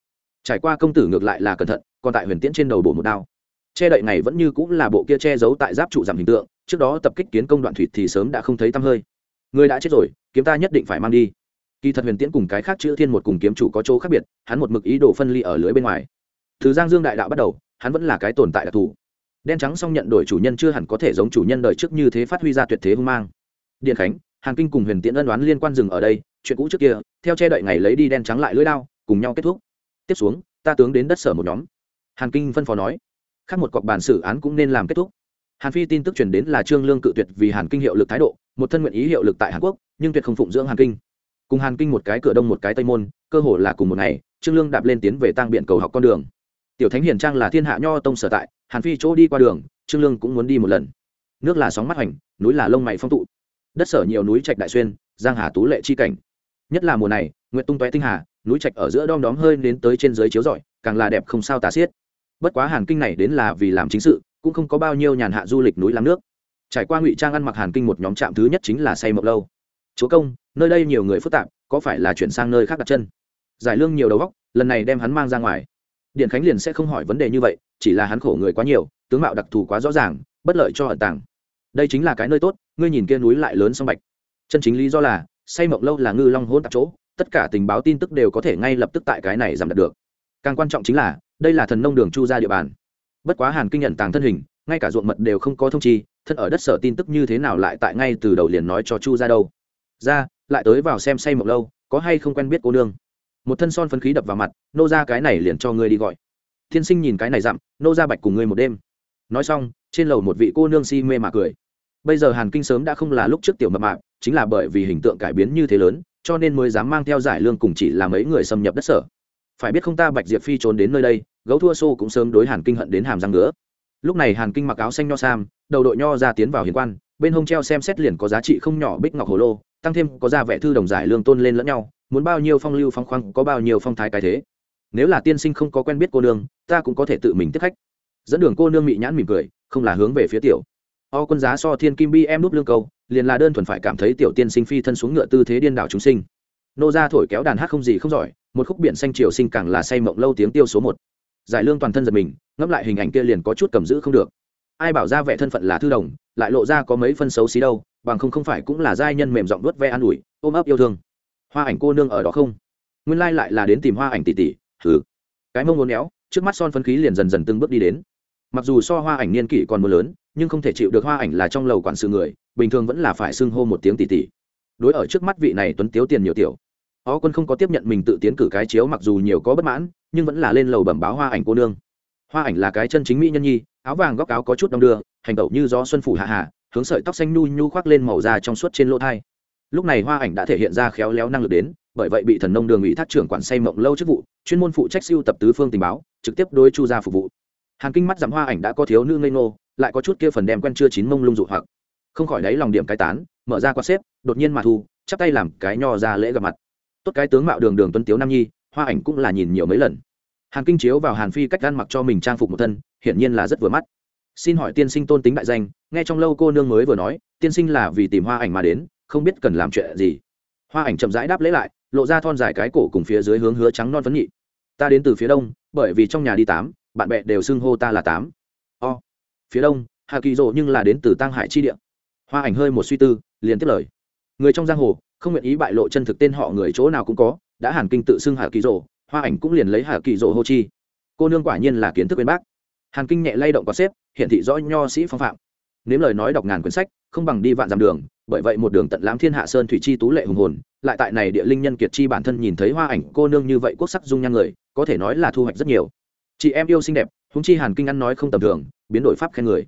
S1: Trải qua công tử ngược lại là cẩn thận, còn tại huyền tiễn trên đầu bổ một đao. Che đậy này vẫn như cũng là bộ kia che giấu tại giáp trụ giảm hình tượng, trước đó tập kích kiến công đoạn thủy thì sớm đã không thấy tăm hơi. Người đã chết rồi, kiếm ta nhất định phải mang đi. Kỳ thật huyền tiễn cùng cái khác chữ thiên một cùng kiếm chủ có chỗ khác biệt, hắn một mực ý đồ phân ly ở lưới bên ngoài. Từ giang dương đại đạo bắt đầu, hắn vẫn là cái tồn tại đặc thù. Đen trắng xong nhận đổi chủ nhân chưa hẳn có thể giống chủ nhân đời trước như thế phát huy ra tuyệt thế hung mang điện khánh, Hàn kinh cùng huyền tiễn ân đoán liên quan dừng ở đây, chuyện cũ trước kia, theo che đậy ngày lấy đi đen trắng lại lưỡi đao, cùng nhau kết thúc. Tiếp xuống, ta tướng đến đất sở một nhóm. Hàn kinh phân phó nói, khác một cọc bản xử án cũng nên làm kết thúc. Hàn phi tin tức truyền đến là trương lương cự tuyệt vì hàn kinh hiệu lực thái độ, một thân nguyện ý hiệu lực tại hàn quốc, nhưng tuyệt không phụng dưỡng hàn kinh. Cùng hàn kinh một cái cửa đông một cái tây môn, cơ hồ là cùng một ngày, trương lương đạp lên tiến về tăng biện cầu học con đường. Tiểu thánh hiền trang là thiên hạ nho tông sở tại, hàn phi chỗ đi qua đường, trương lương cũng muốn đi một lần. Nước là sóng mắt hoành, núi là lông mày phong tụ đất sở nhiều núi trạch đại xuyên, giang hà tú lệ chi cảnh. Nhất là mùa này nguyện tung tóe tinh hà, núi trạch ở giữa đom đóm hơi đến tới trên dưới chiếu rọi, càng là đẹp không sao tả xiết. Bất quá hàn kinh này đến là vì làm chính sự, cũng không có bao nhiêu nhàn hạ du lịch núi làm nước. Trải qua ngụy trang ăn mặc hàn kinh một nhóm trạm thứ nhất chính là say mộng lâu. Chúa công, nơi đây nhiều người phức tạp, có phải là chuyển sang nơi khác đặt chân? Giải lương nhiều đầu góc lần này đem hắn mang ra ngoài. Điện khánh liền sẽ không hỏi vấn đề như vậy, chỉ là hắn khổ người quá nhiều, tướng mạo đặc thù quá rõ ràng, bất lợi cho ẩn tàng đây chính là cái nơi tốt, ngươi nhìn kia núi lại lớn sông bạch. Chân chính lý do là, say mộng lâu là ngư long hôn tạp chỗ, tất cả tình báo tin tức đều có thể ngay lập tức tại cái này giảm đạt được. Càng quan trọng chính là, đây là thần nông đường chu ra địa bàn. Bất quá hàn kinh nhận tàng thân hình, ngay cả ruộng mật đều không có thông chi, thân ở đất sở tin tức như thế nào lại tại ngay từ đầu liền nói cho chu ra đâu. Ra, lại tới vào xem say mộng lâu, có hay không quen biết cô nương. Một thân son phấn khí đập vào mặt, nô ra cái này liền cho ngươi đi gọi. Thiên sinh nhìn cái này dặm nô ra bạch cùng ngươi một đêm. Nói xong trên lầu một vị cô nương si mê mà cười. Bây giờ hàn kinh sớm đã không là lúc trước tiểu mập mạp, chính là bởi vì hình tượng cải biến như thế lớn, cho nên mới dám mang theo giải lương cùng chỉ là mấy người xâm nhập đất sở. Phải biết không ta bạch diệp phi trốn đến nơi đây, gấu thua xô cũng sớm đối hàn kinh hận đến hàm răng nữa lúc này hàn kinh mặc áo xanh nho sam, đầu đội nho ra tiến vào hiền quan, bên hông treo xem xét liền có giá trị không nhỏ bích ngọc hồ lô, tăng thêm có ra vẻ thư đồng giải lương tôn lên lẫn nhau, muốn bao nhiêu phong lưu phong khoáng có bao nhiêu phong thái cái thế. Nếu là tiên sinh không có quen biết cô nương, ta cũng có thể tự mình tiếp khách dẫn đường cô nương mị nhãn mỉm cười, không là hướng về phía tiểu. O quân giá so thiên kim bi em núp lương câu, liền là đơn thuần phải cảm thấy tiểu tiên sinh phi thân xuống ngựa tư thế điên đảo chúng sinh. Nô ra thổi kéo đàn hát không gì không giỏi, một khúc biển xanh triều sinh càng là say mộng lâu tiếng tiêu số một. Giải lương toàn thân giật mình, ngẫm lại hình ảnh kia liền có chút cầm giữ không được. Ai bảo ra vẻ thân phận là thư đồng, lại lộ ra có mấy phân xấu xí đâu, bằng không không phải cũng là giai nhân mềm giọng đuốt ve an ủi, ôm ấp yêu thương. Hoa ảnh cô nương ở đó không? Nguyên lai lại là đến tìm hoa ảnh tỷ tỷ thử cái mông ngốn éo, trước mắt son phân khí liền dần dần từng bước đi đến mặc dù so hoa ảnh niên kỷ còn mưa lớn, nhưng không thể chịu được hoa ảnh là trong lầu quản sự người, bình thường vẫn là phải xưng hô một tiếng tỷ tỷ. Đối ở trước mắt vị này tuấn tiếu tiền nhiều tiểu, ó quân không có tiếp nhận mình tự tiến cử cái chiếu mặc dù nhiều có bất mãn, nhưng vẫn là lên lầu bẩm báo hoa ảnh cô nương. Hoa ảnh là cái chân chính mỹ nhân nhi, áo vàng góc áo có chút đong đưa, hành tẩu như gió xuân phủ hạ hạ, hướng sợi tóc xanh nhu nhu khoác lên màu da trong suốt trên lỗ thai. Lúc này hoa ảnh đã thể hiện ra khéo léo năng lực đến, bởi vậy bị thần nông đường ủy thác trưởng quản say mộng lâu chức vụ, chuyên môn phụ trách siêu tập tứ phương tình báo, trực tiếp đối chu gia phục vụ hàn kinh mắt giảm hoa ảnh đã có thiếu nữ ngây ngô, lại có chút kia phần đem quen chưa chín mông lung dụ hoặc. Không khỏi đáy lòng điểm cái tán, mở ra quạt xếp, đột nhiên mà thu, chắp tay làm cái nho ra lễ gặp mặt. Tốt cái tướng mạo đường đường tuấn tiếu nam nhi, hoa ảnh cũng là nhìn nhiều mấy lần. Hàn kinh chiếu vào hàn phi cách ăn mặc cho mình trang phục một thân, hiển nhiên là rất vừa mắt. Xin hỏi tiên sinh tôn tính đại danh, nghe trong lâu cô nương mới vừa nói, tiên sinh là vì tìm hoa ảnh mà đến, không biết cần làm chuyện gì. Hoa ảnh chậm rãi đáp lễ lại, lộ ra thon dài cái cổ cùng phía dưới hướng hứa trắng non phấn nhị. Ta đến từ phía đông, bởi vì trong nhà đi tám bạn bè đều xưng hô ta là tám. O. Phía đông, hà kỳ rộ nhưng là đến từ tăng hải chi địa. Hoa ảnh hơi một suy tư, liền tiếp lời. Người trong giang hồ, không nguyện ý bại lộ chân thực tên họ người chỗ nào cũng có, đã hàn kinh tự xưng hà kỳ rộ hoa ảnh cũng liền lấy hà kỳ rộ hô chi. Cô nương quả nhiên là kiến thức bên bác. Hàn kinh nhẹ lay động có xếp hiện thị rõ nho sĩ phong phạm. Nếu lời nói đọc ngàn quyển sách, không bằng đi vạn dặm đường, bởi vậy một đường tận lãm thiên hạ sơn thủy chi tú lệ hùng hồn, lại tại này địa linh nhân kiệt chi bản thân nhìn thấy hoa ảnh cô nương như vậy quốc sắc dung nhan người, có thể nói là thu hoạch rất nhiều chị em yêu xinh đẹp húng chi hàn kinh ăn nói không tầm thường, biến đổi pháp khen người.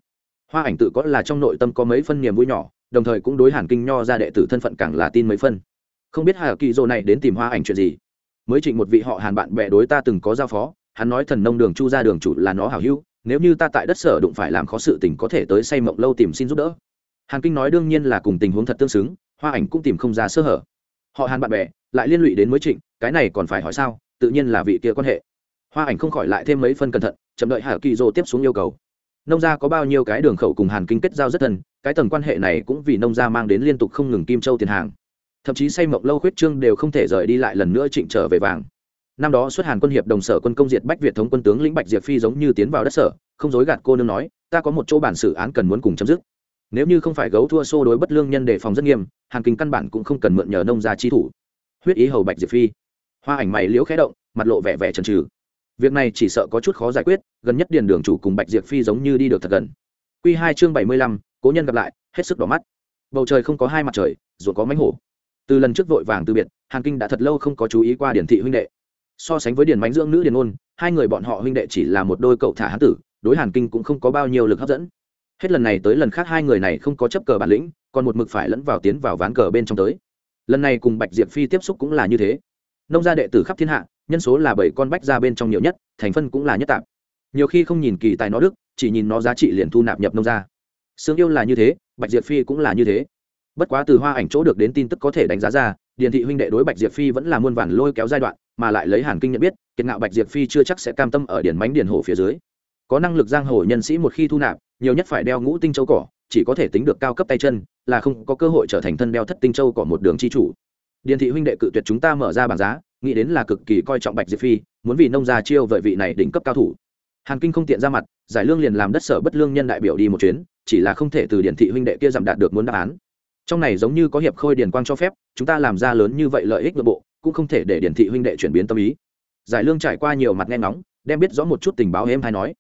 S1: Hoa ảnh tự có là trong nội tâm có mấy phân niềm vui nhỏ, đồng thời cũng đối hàn kinh nho ra đệ tử thân phận càng là tin mấy phân. Không biết hà kỳ dô này đến tìm hoa ảnh chuyện gì? Mới trịnh một vị họ hàn bạn bè đối ta từng có giao phó, hắn nói thần nông đường chu ra đường chủ là nó hảo hữu, nếu như ta tại đất sở đụng phải làm khó sự tình có thể tới say mộng lâu tìm xin giúp đỡ. Hàn kinh nói đương nhiên là cùng tình huống thật tương xứng, hoa ảnh cũng tìm không ra sơ hở. Họ hàn bạn bè, lại liên lụy đến mới trịnh, cái này còn phải hỏi sao, tự nhiên là vị kia quan hệ hoa ảnh không khỏi lại thêm mấy phân cẩn thận, chậm đợi hà kỳ dô tiếp xuống yêu cầu. Nông gia có bao nhiêu cái đường khẩu cùng hàn kinh kết giao rất thân, cái tầng quan hệ này cũng vì nông gia mang đến liên tục không ngừng kim châu tiền hàng. Thậm chí say mộng lâu khuyết trương đều không thể rời đi lại lần nữa trịnh trở về vàng. Năm đó xuất hàn quân hiệp đồng sở quân công diệt bách việt thống quân tướng lĩnh bạch diệp phi giống như tiến vào đất sở, không dối gạt cô nương nói, ta có một chỗ bản xử án cần muốn cùng chấm dứt. Nếu như không phải gấu thua xô đối bất lương nhân đề phòng rất nghiêm, hàn kinh căn bản cũng không cần mượn nhờ nông gia chi thủ. Huyết ý hầu bạch diệp phi. Hoa ảnh mày liễu khẽ động, mặt lộ vẻ vẻ trần trừ việc này chỉ sợ có chút khó giải quyết, gần nhất điền đường chủ cùng bạch diệp phi giống như đi được thật gần. Quy hai chương bảy mươi lăm, cố nhân gặp lại, hết sức đỏ mắt. Bầu trời không có hai mặt trời dù có mánh hổ. Từ lần trước vội vàng từ biệt, hàn kinh đã thật lâu không có chú ý qua điển thị huynh đệ. So sánh với Điền mánh dưỡng nữ Điền ôn, hai người bọn họ huynh đệ chỉ là một đôi cậu thả hán tử, đối hàn kinh cũng không có bao nhiêu lực hấp dẫn. Hết lần này tới lần khác hai người này không có chấp cờ bản lĩnh, còn một mực phải lẫn vào tiến vào ván cờ bên trong tới. Lần này cùng bạch diệp phi tiếp xúc cũng là như thế. Nông gia đệ tử khắp thiên hạ nhân số là bảy con bách ra bên trong nhiều nhất, thành phân cũng là nhất tạp. Nhiều khi không nhìn kỳ tài nó đức, chỉ nhìn nó giá trị liền thu nạp nhập nông gia. Sương yêu là như thế, bạch diệp phi cũng là như thế. Bất quá từ hoa ảnh chỗ được đến tin tức có thể đánh giá ra, điền thị huynh đệ đối bạch diệp phi vẫn là muôn vàn lôi kéo giai đoạn, mà lại lấy hàn kinh nhận biết, kiệt ngạo bạch diệp phi chưa chắc sẽ cam tâm ở điển mánh điền hồ phía dưới. Có năng lực giang hồ nhân sĩ một khi thu nạp, nhiều nhất phải đeo ngũ tinh châu cỏ, chỉ có thể tính được cao cấp tay chân, là không có cơ hội trở thành thân đeo thất tinh châu cỏ một đường chi chủ điền thị huynh đệ cự tuyệt chúng ta mở ra bảng giá, nghĩ đến là cực kỳ coi trọng bạch diệp phi, muốn vì nông gia chiêu vậy vị này đỉnh cấp cao thủ. Hàn kinh không tiện ra mặt, giải lương liền làm đất sở bất lương nhân đại biểu đi một chuyến, chỉ là không thể từ điển thị huynh đệ kia giảm đạt được muốn đáp án. Trong này giống như có hiệp khôi điền quang cho phép, chúng ta làm ra lớn như vậy lợi ích nội bộ, cũng không thể để điển thị huynh đệ chuyển biến tâm ý. Giải lương trải qua nhiều mặt nghe ngóng, đem biết rõ một chút tình báo em hay nói.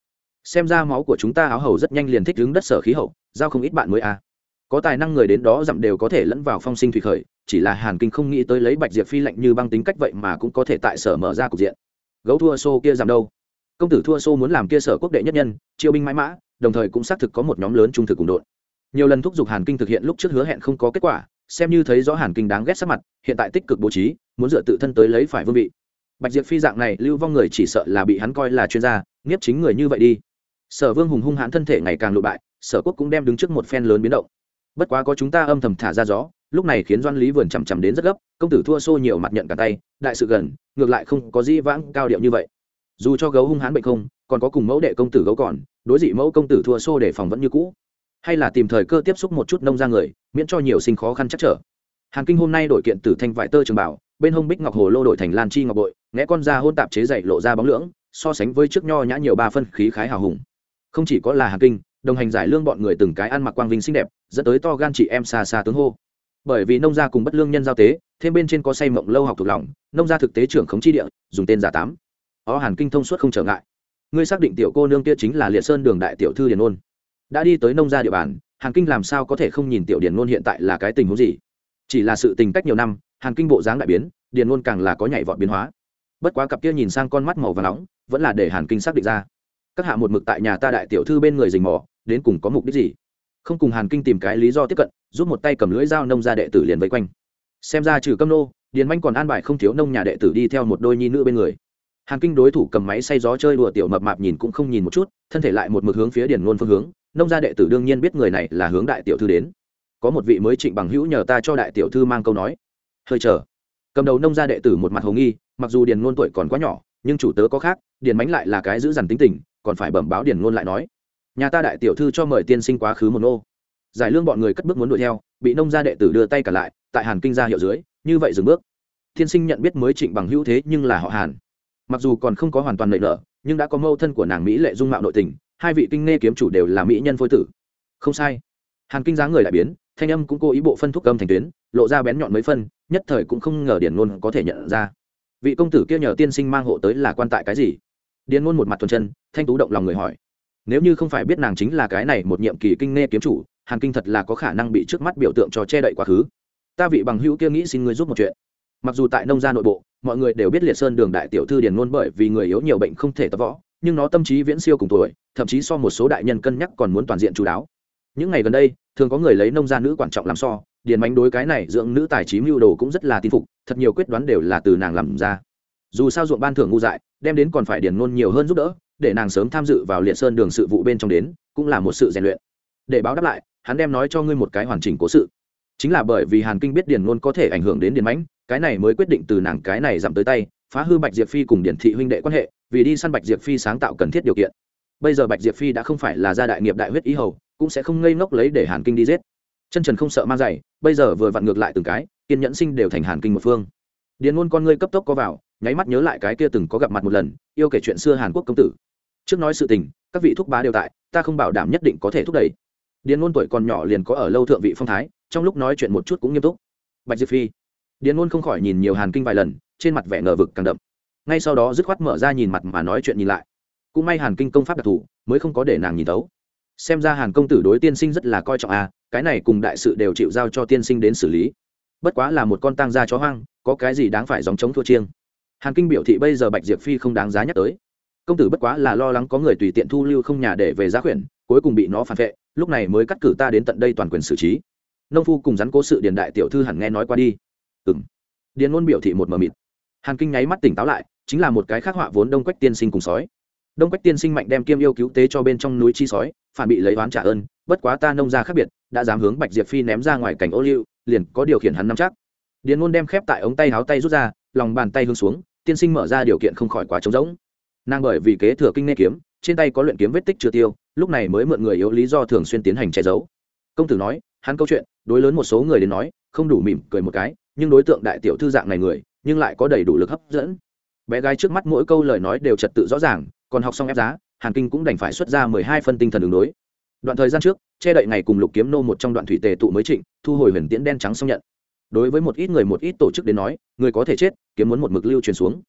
S1: Xem ra máu của chúng ta áo hầu rất nhanh liền thích đứng đất sở khí hậu, giao không ít bạn mới à. có tài năng người đến đó dặm đều có thể lẫn vào phong sinh thủy khởi chỉ là hàn kinh không nghĩ tới lấy bạch diệp phi lạnh như băng tính cách vậy mà cũng có thể tại sở mở ra cục diện. Gấu thua xô kia giảm đâu? Công tử thua xô muốn làm kia sở quốc đệ nhất nhân, chiêu binh mãi mã, đồng thời cũng xác thực có một nhóm lớn trung thực cùng đội nhiều lần thúc giục hàn kinh thực hiện lúc trước hứa hẹn không có kết quả, xem như thấy rõ hàn kinh đáng ghét sắc mặt, hiện tại tích cực bố trí, muốn dựa tự thân tới lấy phải vương vị. Bạch diệp phi dạng này, lưu vong người chỉ sợ là bị hắn coi là chuyên gia, nghiếp chính người như vậy đi. Sở vương hùng hung hãn thân thể ngày càng lụ bại, sở quốc cũng đem đứng trước một phen lớn biến động bất quá có chúng ta âm thầm thả ra gió, lúc này khiến doan lý vườn chằm chằm đến rất gấp, công tử thua xô nhiều mặt nhận cả tay, đại sự gần, ngược lại không có dĩ vãng cao điệu như vậy. Dù cho gấu hung hãn bệnh không, còn có cùng mẫu đệ công tử gấu còn, đối dị mẫu công tử thua xô để phòng vẫn như cũ. Hay là tìm thời cơ tiếp xúc một chút nông ra người, miễn cho nhiều sinh khó khăn chắc trở. Hàn kinh hôm nay đổi kiện tử thanh vải tơ trường bảo, bên hông bích ngọc hồ lô đổi thành lan chi ngọc bội nghe con da hôn tạp chế dậy lộ ra bóng lưỡng, so sánh với trước nho nhã nhiều ba phân khí khái hào hùng. Không chỉ có là hàn kinh đồng hành giải lương bọn người từng cái ăn mặc quang vinh xinh đẹp, dẫn tới to gan chị em xa xa tướng hô. Bởi vì nông gia cùng bất lương nhân giao tế, thêm bên trên có say mộng lâu học thuộc lòng, nông gia thực tế trưởng khống chi địa, dùng tên giả tám. Ó hàn kinh thông suốt không trở ngại. Ngươi xác định tiểu cô nương kia chính là liệt sơn đường đại tiểu thư điền ôn đã đi tới nông gia địa bàn, hàn kinh làm sao có thể không nhìn tiểu điền ôn hiện tại là cái tình huống gì? Chỉ là sự tình cách nhiều năm, hàn kinh bộ dáng đại biến, điền ôn càng là có nhảy vọt biến hóa. Bất quá cặp kia nhìn sang con mắt màu và nóng, vẫn là để hàn kinh xác định ra. Các hạ một mực tại nhà ta đại tiểu thư bên người rình mò đến cùng có mục đích gì? Không cùng hàn kinh tìm cái lý do tiếp cận, giúp một tay cầm lưỡi dao nông gia đệ tử liền vây quanh. Xem ra trừ câm nô, điền manh còn an bài không thiếu nông nhà đệ tử đi theo một đôi nhi nữ bên người. Hàn kinh đối thủ cầm máy xay gió chơi đùa tiểu mập mạp nhìn cũng không nhìn một chút, thân thể lại một mực hướng phía điền ngôn phương hướng, nông gia đệ tử đương nhiên biết người này là hướng đại tiểu thư đến. Có một vị mới trịnh bằng hữu nhờ ta cho đại tiểu thư mang câu nói. Hơi chờ. Cầm đầu nông gia đệ tử một mặt hồ nghi, mặc dù điền ngôn tuổi còn quá nhỏ, nhưng chủ tớ có khác, điền mánh lại là cái giữ dằn tính tình, còn phải bẩm báo điền ngôn lại nói nhà ta đại tiểu thư cho mời tiên sinh quá khứ một nô. Giải lương bọn người cất bước muốn đuổi theo, bị nông gia đệ tử đưa tay cả lại, tại hàn kinh gia hiệu dưới, như vậy dừng bước. Tiên sinh nhận biết mới trịnh bằng hữu thế nhưng là họ hàn. Mặc dù còn không có hoàn toàn lợi nợ nhưng đã có mâu thân của nàng mỹ lệ dung mạo nội tình, hai vị kinh nghe kiếm chủ đều là mỹ nhân phôi tử. Không sai. Hàn kinh giá người lại biến, thanh âm cũng cố ý bộ phân thúc âm thành tuyến, lộ ra bén nhọn mấy phân, nhất thời cũng không ngờ điển ngôn có thể nhận ra. Vị công tử kia nhờ tiên sinh mang hộ tới là quan tại cái gì? Điển ngôn một mặt thuần chân, thanh tú động lòng người hỏi nếu như không phải biết nàng chính là cái này một nhiệm kỳ kinh nghe kiếm chủ, hàn kinh thật là có khả năng bị trước mắt biểu tượng cho che đậy quá khứ. Ta vị bằng hữu kia nghĩ xin ngươi giúp một chuyện. Mặc dù tại nông gia nội bộ, mọi người đều biết liệt sơn đường đại tiểu thư điền ngôn bởi vì người yếu nhiều bệnh không thể tập võ, nhưng nó tâm trí viễn siêu cùng tuổi, thậm chí so một số đại nhân cân nhắc còn muốn toàn diện chú đáo. Những ngày gần đây, thường có người lấy nông gia nữ quan trọng làm so, điền mánh đối cái này dưỡng nữ tài trí mưu đồ cũng rất là tin phục, thật nhiều quyết đoán đều là từ nàng làm ra. Dù sao ruộng ban thưởng ngu dại, đem đến còn phải điền ngôn nhiều hơn giúp đỡ để nàng sớm tham dự vào liệt sơn đường sự vụ bên trong đến, cũng là một sự rèn luyện. Để báo đáp lại, hắn đem nói cho ngươi một cái hoàn chỉnh cố sự. Chính là bởi vì hàn kinh biết điền ngôn có thể ảnh hưởng đến điền mãnh, cái này mới quyết định từ nàng cái này giảm tới tay, phá hư bạch diệp phi cùng điển thị huynh đệ quan hệ, vì đi săn bạch diệp phi sáng tạo cần thiết điều kiện. Bây giờ bạch diệp phi đã không phải là gia đại nghiệp đại huyết ý hầu, cũng sẽ không ngây ngốc lấy để hàn kinh đi giết. Chân trần không sợ mang giày bây giờ vừa vặn ngược lại từng cái, kiên nhẫn sinh đều thành hàn kinh một phương. Điền ngôn con ngươi cấp tốc có vào, nháy mắt nhớ lại cái kia từng có gặp mặt một lần, yêu kể chuyện xưa hàn quốc công tử trước nói sự tình, các vị thúc bá đều tại, ta không bảo đảm nhất định có thể thúc đẩy. Điền ngôn tuổi còn nhỏ liền có ở lâu thượng vị phong thái, trong lúc nói chuyện một chút cũng nghiêm túc. Bạch diệp phi. Điền ngôn không khỏi nhìn nhiều hàn kinh vài lần, trên mặt vẻ ngờ vực càng đậm. Ngay sau đó dứt khoát mở ra nhìn mặt mà nói chuyện nhìn lại. Cũng may hàn kinh công pháp đặc thù, mới không có để nàng nhìn tấu xem ra hàn công tử đối tiên sinh rất là coi trọng à cái này cùng đại sự đều chịu giao cho tiên sinh đến xử lý. Bất quá là một con tang gia chó hoang, có cái gì đáng phải dòng chống thua chiêng. Hàn kinh biểu thị bây giờ bạch diệp phi không đáng giá nhắc tới công tử bất quá là lo lắng có người tùy tiện thu lưu không nhà để về giá khuyển, cuối cùng bị nó phản vệ, lúc này mới cắt cử ta đến tận đây toàn quyền xử trí. Nông phu cùng rắn cố sự điền đại tiểu thư hẳn nghe nói qua đi. Ừ m điền ngôn biểu thị một mờ mịt. Hàn kinh nháy mắt tỉnh táo lại, chính là một cái khắc họa vốn đông quách tiên sinh cùng sói. Đông quách tiên sinh mạnh đem kiêm yêu cứu tế cho bên trong núi chi sói, phản bị lấy oán trả ơn, bất quá ta nông ra khác biệt, đã dám hướng bạch diệp phi ném ra ngoài cảnh ô liu, liền có điều khiển hắn nắm chắc. Điền ngôn đem khép tại ống tay háo tay rút ra, lòng bàn tay hướng xuống, tiên sinh mở ra điều kiện không khỏi quá trống rỗng nàng bởi vì kế thừa kinh nghe kiếm, trên tay có luyện kiếm vết tích chưa tiêu, lúc này mới mượn người yếu lý do thường xuyên tiến hành che giấu. Công tử nói, hắn câu chuyện, đối lớn một số người đến nói, không đủ mỉm cười một cái, nhưng đối tượng đại tiểu thư dạng này người, nhưng lại có đầy đủ lực hấp dẫn. Bé gái trước mắt mỗi câu lời nói đều trật tự rõ ràng, còn học xong ép giá, hàn kinh cũng đành phải xuất ra mười hai phân tinh thần đường đối. Đoạn thời gian trước, che đậy ngày cùng lục kiếm nô một trong đoạn thủy tề tụ mới trịnh, thu hồi huyền tiễn đen trắng xong nhận. Đối với một ít người một ít tổ chức đến nói, người có thể chết, kiếm muốn một mực lưu truyền xuống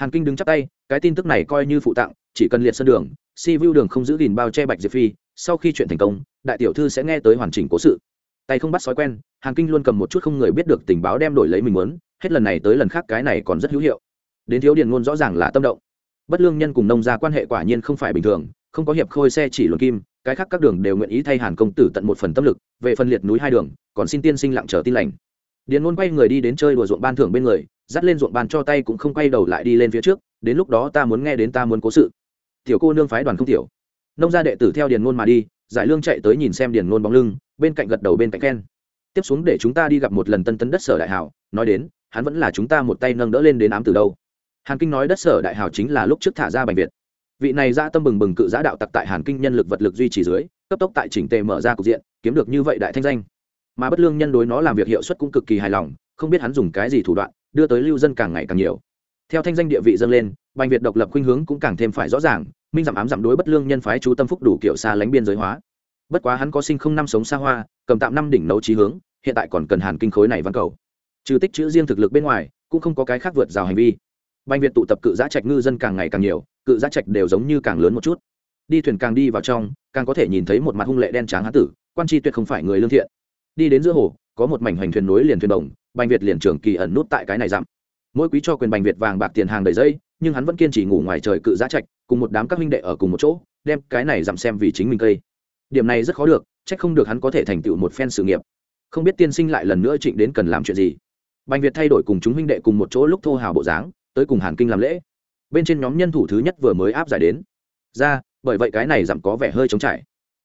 S1: hàn kinh đứng chắc tay, cái tin tức này coi như phụ tặng, chỉ cần liệt sân đường, si vu đường không giữ gìn bao che bạch diệp phi, sau khi chuyện thành công, đại tiểu thư sẽ nghe tới hoàn chỉnh cố sự. Tay không bắt sói quen, hàn kinh luôn cầm một chút không người biết được tình báo đem đổi lấy mình muốn, hết lần này tới lần khác cái này còn rất hữu hiệu. Đến thiếu điền ngôn rõ ràng là tâm động. Bất lương nhân cùng nông gia quan hệ quả nhiên không phải bình thường, không có hiệp khôi xe chỉ luận kim, cái khác các đường đều nguyện ý thay hàn công tử tận một phần tâm lực, về phần liệt núi hai đường, còn xin tiên sinh lặng chờ tin lành. Điền ngôn quay người đi đến chơi đùa ruộng ban thưởng bên người dắt lên ruộng bàn cho tay cũng không quay đầu lại đi lên phía trước, đến lúc đó ta muốn nghe đến ta muốn cố sự. Tiểu cô nương phái đoàn không tiểu. Nông gia đệ tử theo điền ngôn mà đi, giải lương chạy tới nhìn xem điền ngôn bóng lưng, bên cạnh gật đầu bên cạnh khen. Tiếp xuống để chúng ta đi gặp một lần tân tấn đất sở đại hảo, nói đến, hắn vẫn là chúng ta một tay nâng đỡ lên đến ám từ đâu. Hàn kinh nói đất sở đại hảo chính là lúc trước thả ra bành việt. Vị này ra tâm bừng bừng cự giã đạo tặc tại hàn kinh nhân lực vật lực duy trì dưới, cấp tốc tại chỉnh tề mở ra cục diện, kiếm được như vậy đại thanh danh. Mà bất lương nhân đối nó làm việc hiệu suất cũng cực kỳ hài lòng, không biết hắn dùng cái gì thủ đoạn đưa tới lưu dân càng ngày càng nhiều. Theo thanh danh địa vị dâng lên, bành việt độc lập khuynh hướng cũng càng thêm phải rõ ràng, minh giảm ám giảm đối bất lương nhân phái chú tâm phúc đủ kiểu xa lánh biên giới hóa. Bất quá hắn có sinh không năm sống xa hoa, cầm tạm năm đỉnh nấu trí hướng, hiện tại còn cần hàn kinh khối này văn cầu. Trừ tích chữ riêng thực lực bên ngoài, cũng không có cái khác vượt rào hành vi. Bành việt tụ tập cự giá trạch ngư dân càng ngày càng nhiều, cự giá trạch đều giống như càng lớn một chút. Đi thuyền càng đi vào trong, càng có thể nhìn thấy một mặt hung lệ đen tráng hán tử, quan tri tuyệt không phải người lương thiện. Đi đến giữa hồ, có một mảnh hoành thuyền núi liền thuyền đồng bành việt liền trường kỳ ẩn nút tại cái này giảm. mỗi quý cho quyền bành việt vàng bạc tiền hàng đầy dây, nhưng hắn vẫn kiên trì ngủ ngoài trời cự giá trạch, cùng một đám các huynh đệ ở cùng một chỗ, đem cái này giảm xem vì chính mình cây. Điểm này rất khó được trách không được hắn có thể thành tựu một phen sự nghiệp. Không biết tiên sinh lại lần nữa trịnh đến cần làm chuyện gì. Bành việt thay đổi cùng chúng huynh đệ cùng một chỗ lúc thô hào bộ dáng, tới cùng hàn kinh làm lễ. Bên trên nhóm nhân thủ thứ nhất vừa mới áp giải đến. Ra, bởi vậy cái này giảm có vẻ hơi trống trải.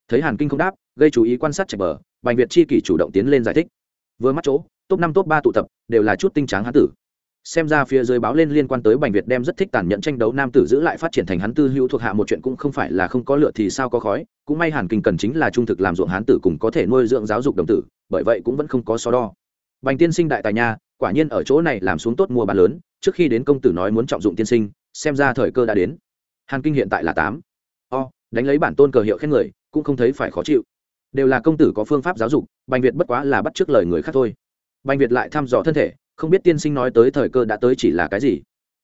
S1: Thấy hàn kinh không đáp, gây chú ý quan sát chạch bờ, bành việt chi kỷ chủ động tiến lên giải thích vừa mắt chỗ, top năm, top ba tụ tập, đều là chút tinh tráng hán tử. Xem ra phía dưới báo lên liên quan tới bành việt đem rất thích tàn nhẫn tranh đấu nam tử giữ lại phát triển thành hắn tư hữu thuộc hạ một chuyện cũng không phải là không có lựa thì sao có khói, cũng may hàn kinh cần chính là trung thực làm ruộng hán tử cùng có thể nuôi dưỡng giáo dục đồng tử, bởi vậy cũng vẫn không có so đo. Bành tiên sinh đại tài nha, quả nhiên ở chỗ này làm xuống tốt mua bán lớn, trước khi đến công tử nói muốn trọng dụng tiên sinh, xem ra thời cơ đã đến. Hàn kinh hiện tại là tám. O, đánh lấy bản tôn cờ hiệu khen người, cũng không thấy phải khó chịu đều là công tử có phương pháp giáo dục, bành việt bất quá là bắt trước lời người khác thôi. Bành việt lại thăm dò thân thể, không biết tiên sinh nói tới thời cơ đã tới chỉ là cái gì.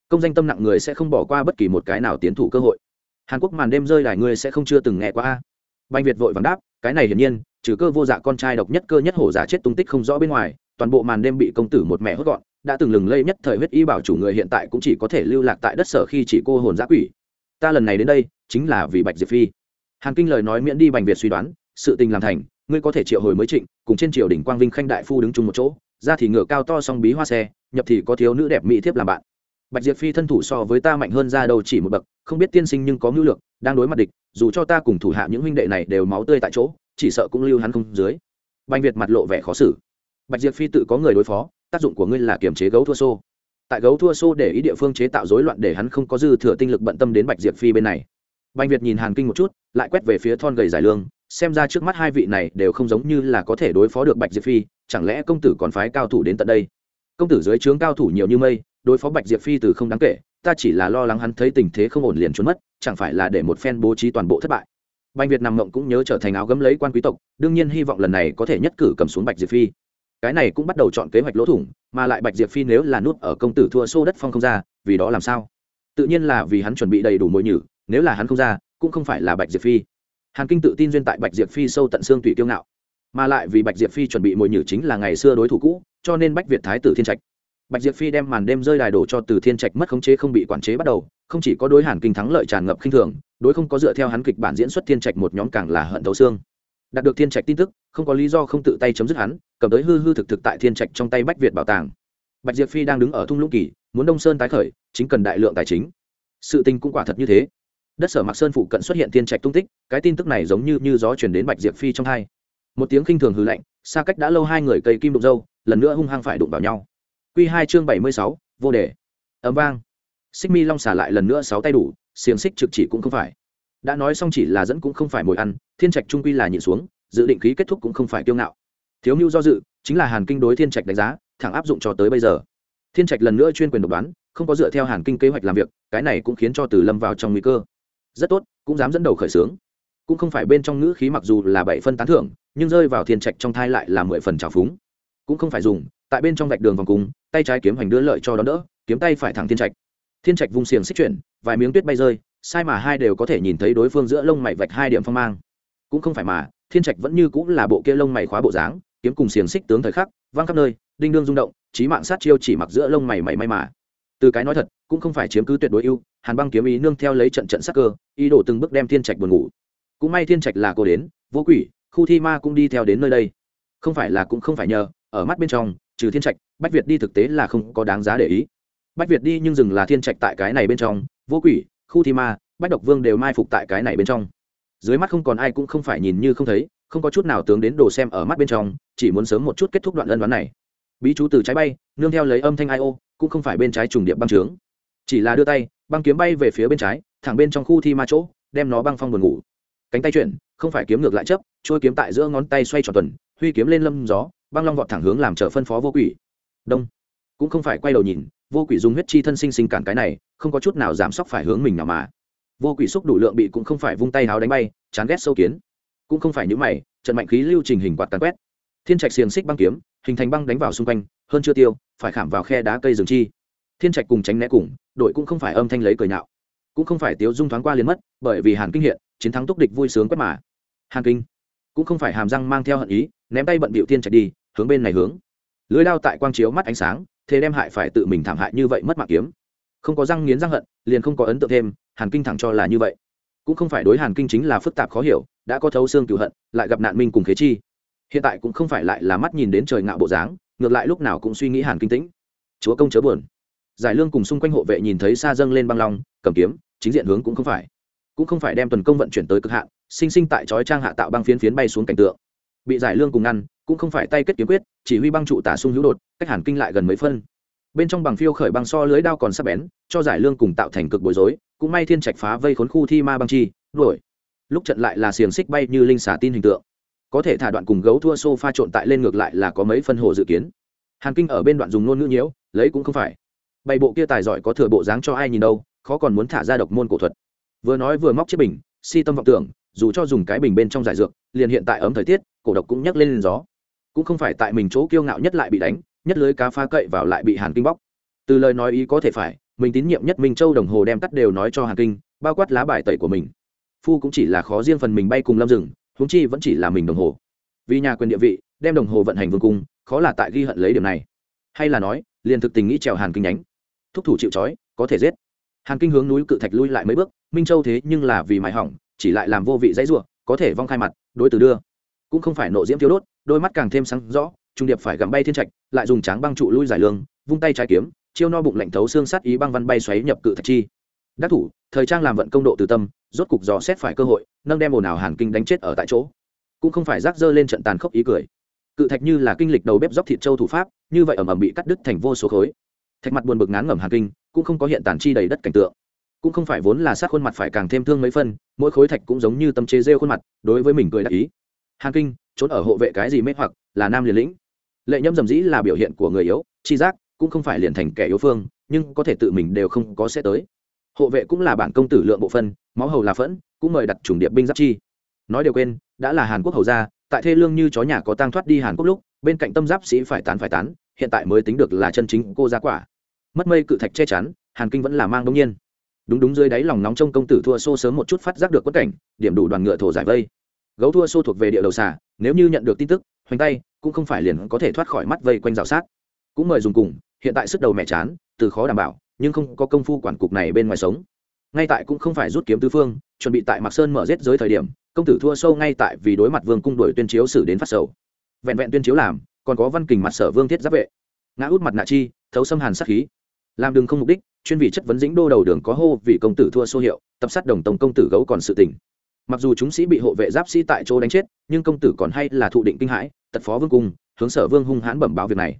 S1: Công danh tâm nặng người sẽ không bỏ qua bất kỳ một cái nào tiến thủ cơ hội. Hàn quốc màn đêm rơi đài ngươi sẽ không chưa từng nghe qua a. Bành việt vội vàng đáp, cái này hiển nhiên, trừ cơ vô dạ con trai độc nhất cơ nhất hổ giả chết tung tích không rõ bên ngoài, toàn bộ màn đêm bị công tử một mẹ hốt gọn, đã từng lừng lây nhất thời huyết y bảo chủ người hiện tại cũng chỉ có thể lưu lạc tại đất sở khi chỉ cô hồn giã quỷ. Ta lần này đến đây, chính là vì bạch diệp phi. Hàn kinh lời nói miễn đi bành việt suy đoán sự tình làm thành, ngươi có thể triệu hồi mới trịnh, cùng trên triều đỉnh quang vinh khanh đại phu đứng chung một chỗ, ra thì ngựa cao to song bí hoa xe, nhập thì có thiếu nữ đẹp mỹ thiếp làm bạn. Bạch diệp phi thân thủ so với ta mạnh hơn ra đầu chỉ một bậc, không biết tiên sinh nhưng có mưu lược, đang đối mặt địch, dù cho ta cùng thủ hạ những huynh đệ này đều máu tươi tại chỗ, chỉ sợ cũng lưu hắn không dưới. Bành việt mặt lộ vẻ khó xử. Bạch diệp phi tự có người đối phó, tác dụng của ngươi là kiềm chế gấu thua xô. Tại gấu thua xô để ý địa phương chế tạo rối loạn để hắn không có dư thừa tinh lực bận tâm đến bạch diệp phi bên này. Bành việt nhìn hàn kinh một chút, lại quét về phía thon gầy giải lương xem ra trước mắt hai vị này đều không giống như là có thể đối phó được bạch diệp phi, chẳng lẽ công tử còn phái cao thủ đến tận đây? Công tử dưới trướng cao thủ nhiều như mây, đối phó bạch diệp phi từ không đáng kể, ta chỉ là lo lắng hắn thấy tình thế không ổn liền trốn mất, chẳng phải là để một phen bố trí toàn bộ thất bại. Bành việt nằm mộng cũng nhớ trở thành áo gấm lấy quan quý tộc, đương nhiên hy vọng lần này có thể nhất cử cầm xuống bạch diệp phi. Cái này cũng bắt đầu chọn kế hoạch lỗ thủng, mà lại bạch diệp phi nếu là nút ở công tử thua xô đất phong không ra, vì đó làm sao? Tự nhiên là vì hắn chuẩn bị đầy đủ mồi nhử, nếu là hắn không ra, cũng không phải là bạch diệp phi hàn kinh tự tin duyên tại bạch diệp phi sâu tận xương tùy kiêu ngạo, mà lại vì bạch diệp phi chuẩn bị mồi nhử chính là ngày xưa đối thủ cũ, cho nên bách việt thái tử thiên trạch. Bạch diệp phi đem màn đêm rơi đài đổ cho từ thiên trạch mất khống chế không bị quản chế bắt đầu, không chỉ có đối hàn kinh thắng lợi tràn ngập khinh thường, đối không có dựa theo hắn kịch bản diễn xuất thiên trạch một nhóm càng là hận thấu xương. Đạt được thiên trạch tin tức, không có lý do không tự tay chấm dứt hắn, cầm tới hư hư thực thực tại thiên trạch trong tay bách việt bảo tàng. Bạch diệp phi đang đứng ở thung lũng kỳ, muốn đông sơn tái khởi, chính cần đại lượng tài chính. Sự tình cũng quả thật như thế đất sở mạc sơn phụ cận xuất hiện thiên trạch tung tích, cái tin tức này giống như như gió chuyển đến bạch diệp phi trong hai. Một tiếng khinh thường hư lạnh, xa cách đã lâu hai người cây kim đụng dâu, lần nữa hung hăng phải đụng vào nhau. Q hai chương bảy mươi sáu, vô đề. Ấm vang. Xích mi long xả lại lần nữa sáu tay đủ, xiềng xích trực chỉ cũng không phải. Đã nói xong chỉ là dẫn cũng không phải mồi ăn, thiên trạch trung quy là nhịn xuống, dự định khí kết thúc cũng không phải kiêu ngạo. Thiếu mưu do dự, chính là hàn kinh đối thiên trạch đánh giá, thẳng áp dụng cho tới bây giờ. Thiên trạch lần nữa chuyên quyền độc đoán, không có dựa theo hàn kinh kế hoạch làm việc, cái này cũng khiến cho từ lâm vào trong nguy cơ rất tốt, cũng dám dẫn đầu khởi xướng. Cũng không phải bên trong ngữ khí mặc dù là bảy phân tán thưởng, nhưng rơi vào thiên trạch trong thai lại là mười phần trào phúng. Cũng không phải dùng, tại bên trong vạch đường vòng cung, tay trái kiếm hành đưa lợi cho đón đỡ, kiếm tay phải thẳng thiên trạch. Thiên trạch vùng xiềng xích chuyển, vài miếng tuyết bay rơi, sai mà hai đều có thể nhìn thấy đối phương giữa lông mày vạch hai điểm phong mang. Cũng không phải mà, thiên trạch vẫn như cũng là bộ kia lông mày khóa bộ dáng, kiếm cùng xiềng xích tướng thời khắc, văng khắp nơi, đinh đương rung động trí mạng sát chiêu chỉ mặc giữa lông mày mày may mà. Từ cái nói thật, cũng không phải chiếm cứ tuyệt đối ưu hàn băng kiếm ý nương theo lấy trận trận sắc cơ, ý đồ từng bước đem thiên trạch buồn ngủ. Cũng may thiên trạch là cô đến, vô quỷ, khu thi ma cũng đi theo đến nơi đây. Không phải là cũng không phải nhờ, ở mắt bên trong, trừ thiên trạch, bách việt đi thực tế là không có đáng giá để ý. Bách việt đi nhưng dừng là thiên trạch tại cái này bên trong, vô quỷ, khu thi ma, bách độc vương đều mai phục tại cái này bên trong. Dưới mắt không còn ai cũng không phải nhìn như không thấy, không có chút nào tướng đến đồ xem ở mắt bên trong, chỉ muốn sớm một chút kết thúc đoạn ân đoán này. Bí chú từ trái bay, nương theo lấy âm thanh ai ô, cũng không phải bên trái trùng điệp băng trướng. Chỉ là đưa tay băng kiếm bay về phía bên trái, thẳng bên trong khu thi ma chỗ, đem nó băng phong buồn ngủ. Cánh tay chuyển, không phải kiếm ngược lại chấp trôi kiếm tại giữa ngón tay xoay tròn tuần, huy kiếm lên lâm gió, băng long vọt thẳng hướng làm trở phân phó vô quỷ. Đông. Cũng không phải quay đầu nhìn, vô quỷ dùng huyết chi thân sinh sinh cản cái này, không có chút nào giảm sốc phải hướng mình nào mà. Vô quỷ xúc đủ lượng bị cũng không phải vung tay háo đánh bay, chán ghét sâu kiến. Cũng không phải những mày, trận mạnh khí lưu trình hình quạt tàn quét. Thiên trạch xiềng xích băng kiếm, hình thành băng đánh vào xung quanh, hơn chưa tiêu, phải khảm vào khe đá cây rừng chi thiên trạch cùng tránh né cùng, đội cũng không phải âm thanh lấy cười nhạo. Cũng không phải tiếu dung thoáng qua liền mất, bởi vì hàn kinh hiện, chiến thắng túc địch vui sướng quét mà. Hàn kinh, cũng không phải hàm răng mang theo hận ý, ném tay bận bịu thiên trạch đi, hướng bên này hướng. Lưới lao tại quang chiếu mắt ánh sáng, thế đem hại phải tự mình thảm hại như vậy mất mạng kiếm. Không có răng nghiến răng hận, liền không có ấn tượng thêm, hàn kinh thẳng cho là như vậy. Cũng không phải đối hàn kinh chính là phức tạp khó hiểu, đã có thấu xương cựu hận, lại gặp nạn minh cùng khế chi. Hiện tại cũng không phải lại là mắt nhìn đến trời ngạo bộ dáng, ngược lại lúc nào cũng suy nghĩ hàn kinh tĩnh. Chúa công chớ buồn giải lương cùng xung quanh hộ vệ nhìn thấy xa dâng lên băng long, cầm kiếm, chính diện hướng cũng không phải. Cũng không phải đem tuần công vận chuyển tới cực hạn, sinh sinh tại chói trang hạ tạo băng phiến phiến bay xuống cảnh tượng. Bị giải lương cùng ngăn, cũng không phải tay kết kiếm quyết, chỉ huy băng trụ tả sung hữu đột, cách hàn kinh lại gần mấy phân. Bên trong bằng phiêu khởi băng so lưới đao còn sắp bén, cho giải lương cùng tạo thành cực bối rối, cũng may thiên trạch phá vây khốn khu thi ma băng chi, đuổi. Lúc trận lại là xiềng xích bay như linh xả tin hình tượng. Có thể thả đoạn cùng gấu thua xô pha trộn tại lên ngược lại là có mấy phân hồ dự kiến. Hàn kinh ở bên đoạn dùng ngôn ngữ nhiễu, lấy cũng không phải bày bộ kia tài giỏi có thừa bộ dáng cho ai nhìn đâu khó còn muốn thả ra độc môn cổ thuật. Vừa nói vừa móc chiếc bình si tâm vọng tưởng dù cho dùng cái bình bên trong giải dược liền hiện tại ấm thời tiết cổ độc cũng nhấc lên, lên gió. Cũng không phải tại mình chỗ kiêu ngạo nhất lại bị đánh nhất lưới cá phá cậy vào lại bị hàn kinh bóc. Từ lời nói ý có thể phải mình tín nhiệm nhất minh châu đồng hồ đem tắt đều nói cho hàn kinh bao quát lá bài tẩy của mình. Phu cũng chỉ là khó riêng phần mình bay cùng lâm rừng huống chi vẫn chỉ là mình đồng hồ. Vì nhà quyền địa vị đem đồng hồ vận hành vương cung khó là tại ghi hận lấy điểm này. Hay là nói liền thực tình nghĩ trèo hàn kinh nhánh thúc thủ chịu trói, có thể giết. Hàn kinh hướng núi cự thạch lui lại mấy bước, minh châu thế nhưng là vì mài hỏng, chỉ lại làm vô vị dãy ruộng có thể vong khai mặt, đối từ đưa. Cũng không phải nộ diễm thiếu đốt, đôi mắt càng thêm sáng rõ, trung điệp phải gặm bay thiên trạch, lại dùng tráng băng trụ lui giải lương, vung tay trái kiếm, chiêu no bụng lạnh thấu xương sát ý băng văn bay xoáy nhập cự thạch chi. Đắc thủ, thời trang làm vận công độ từ tâm, rốt cục dò xét phải cơ hội, nâng đem ồn ào hàn kinh đánh chết ở tại chỗ. Cũng không phải rác dơ lên trận tàn khốc ý cười. Cự thạch như là kinh lịch đầu bếp dốc thịt châu thủ pháp, như vậy ẩm ẩm bị cắt đứt thành vô số khối thạch mặt buồn bực ngán ngẩm hàn kinh, cũng không có hiện tàn chi đầy đất cảnh tượng. Cũng không phải vốn là sát khuôn mặt phải càng thêm thương mấy phân, mỗi khối thạch cũng giống như tâm chế rêu khuôn mặt, đối với mình cười đại ý. Hàn kinh, trốn ở hộ vệ cái gì mê hoặc, là nam liền lĩnh. Lệ nhâm dầm dĩ là biểu hiện của người yếu, chi giác, cũng không phải liền thành kẻ yếu phương, nhưng có thể tự mình đều không có sẽ tới. Hộ vệ cũng là bản công tử lượng bộ phân, máu hầu là phẫn, cũng mời đặt chủng điệp binh giáp chi. Nói điều quên, đã là hàn quốc hầu gia, tại thê lương như chó nhà có tang thoát đi hàn quốc lúc, bên cạnh tâm giáp sĩ phải tán phải tán, hiện tại mới tính được là chân chính cô gia quả mất mây cự thạch che chắn, hàn kinh vẫn là mang đông nhiên. Đúng đúng dưới đáy lòng nóng trong công tử thua xô sớm một chút phát giác được quất cảnh, điểm đủ đoàn ngựa thổ giải vây. Gấu thua xô thuộc về địa đầu xà, nếu như nhận được tin tức, hoành tay, cũng không phải liền có thể thoát khỏi mắt vây quanh rào sát. Cũng mời dùng cùng, hiện tại sức đầu mẹ chán, từ khó đảm bảo, nhưng không có công phu quản cục này bên ngoài sống. Ngay tại cũng không phải rút kiếm tứ phương, chuẩn bị tại mạc sơn mở rết giới thời điểm, công tử thua sâu ngay tại vì đối mặt vương cung đuổi tuyên chiếu xử đến phát sầu. Vẹn vẹn tuyên chiếu làm, còn có văn kình mặt sở vương thiết giáp vệ. Ngã út mặt nạ chi, thấu xâm hàn sát khí làm đường không mục đích, chuyên vị chất vấn dĩnh đô đầu đường có hô vì công tử thua xô hiệu, tập sát đồng tổng công tử gấu còn sự tình. Mặc dù chúng sĩ bị hộ vệ giáp sĩ tại chỗ đánh chết, nhưng công tử còn hay là thụ định kinh hãi, tật phó vương cung, hướng sở vương hung hãn bẩm báo việc này.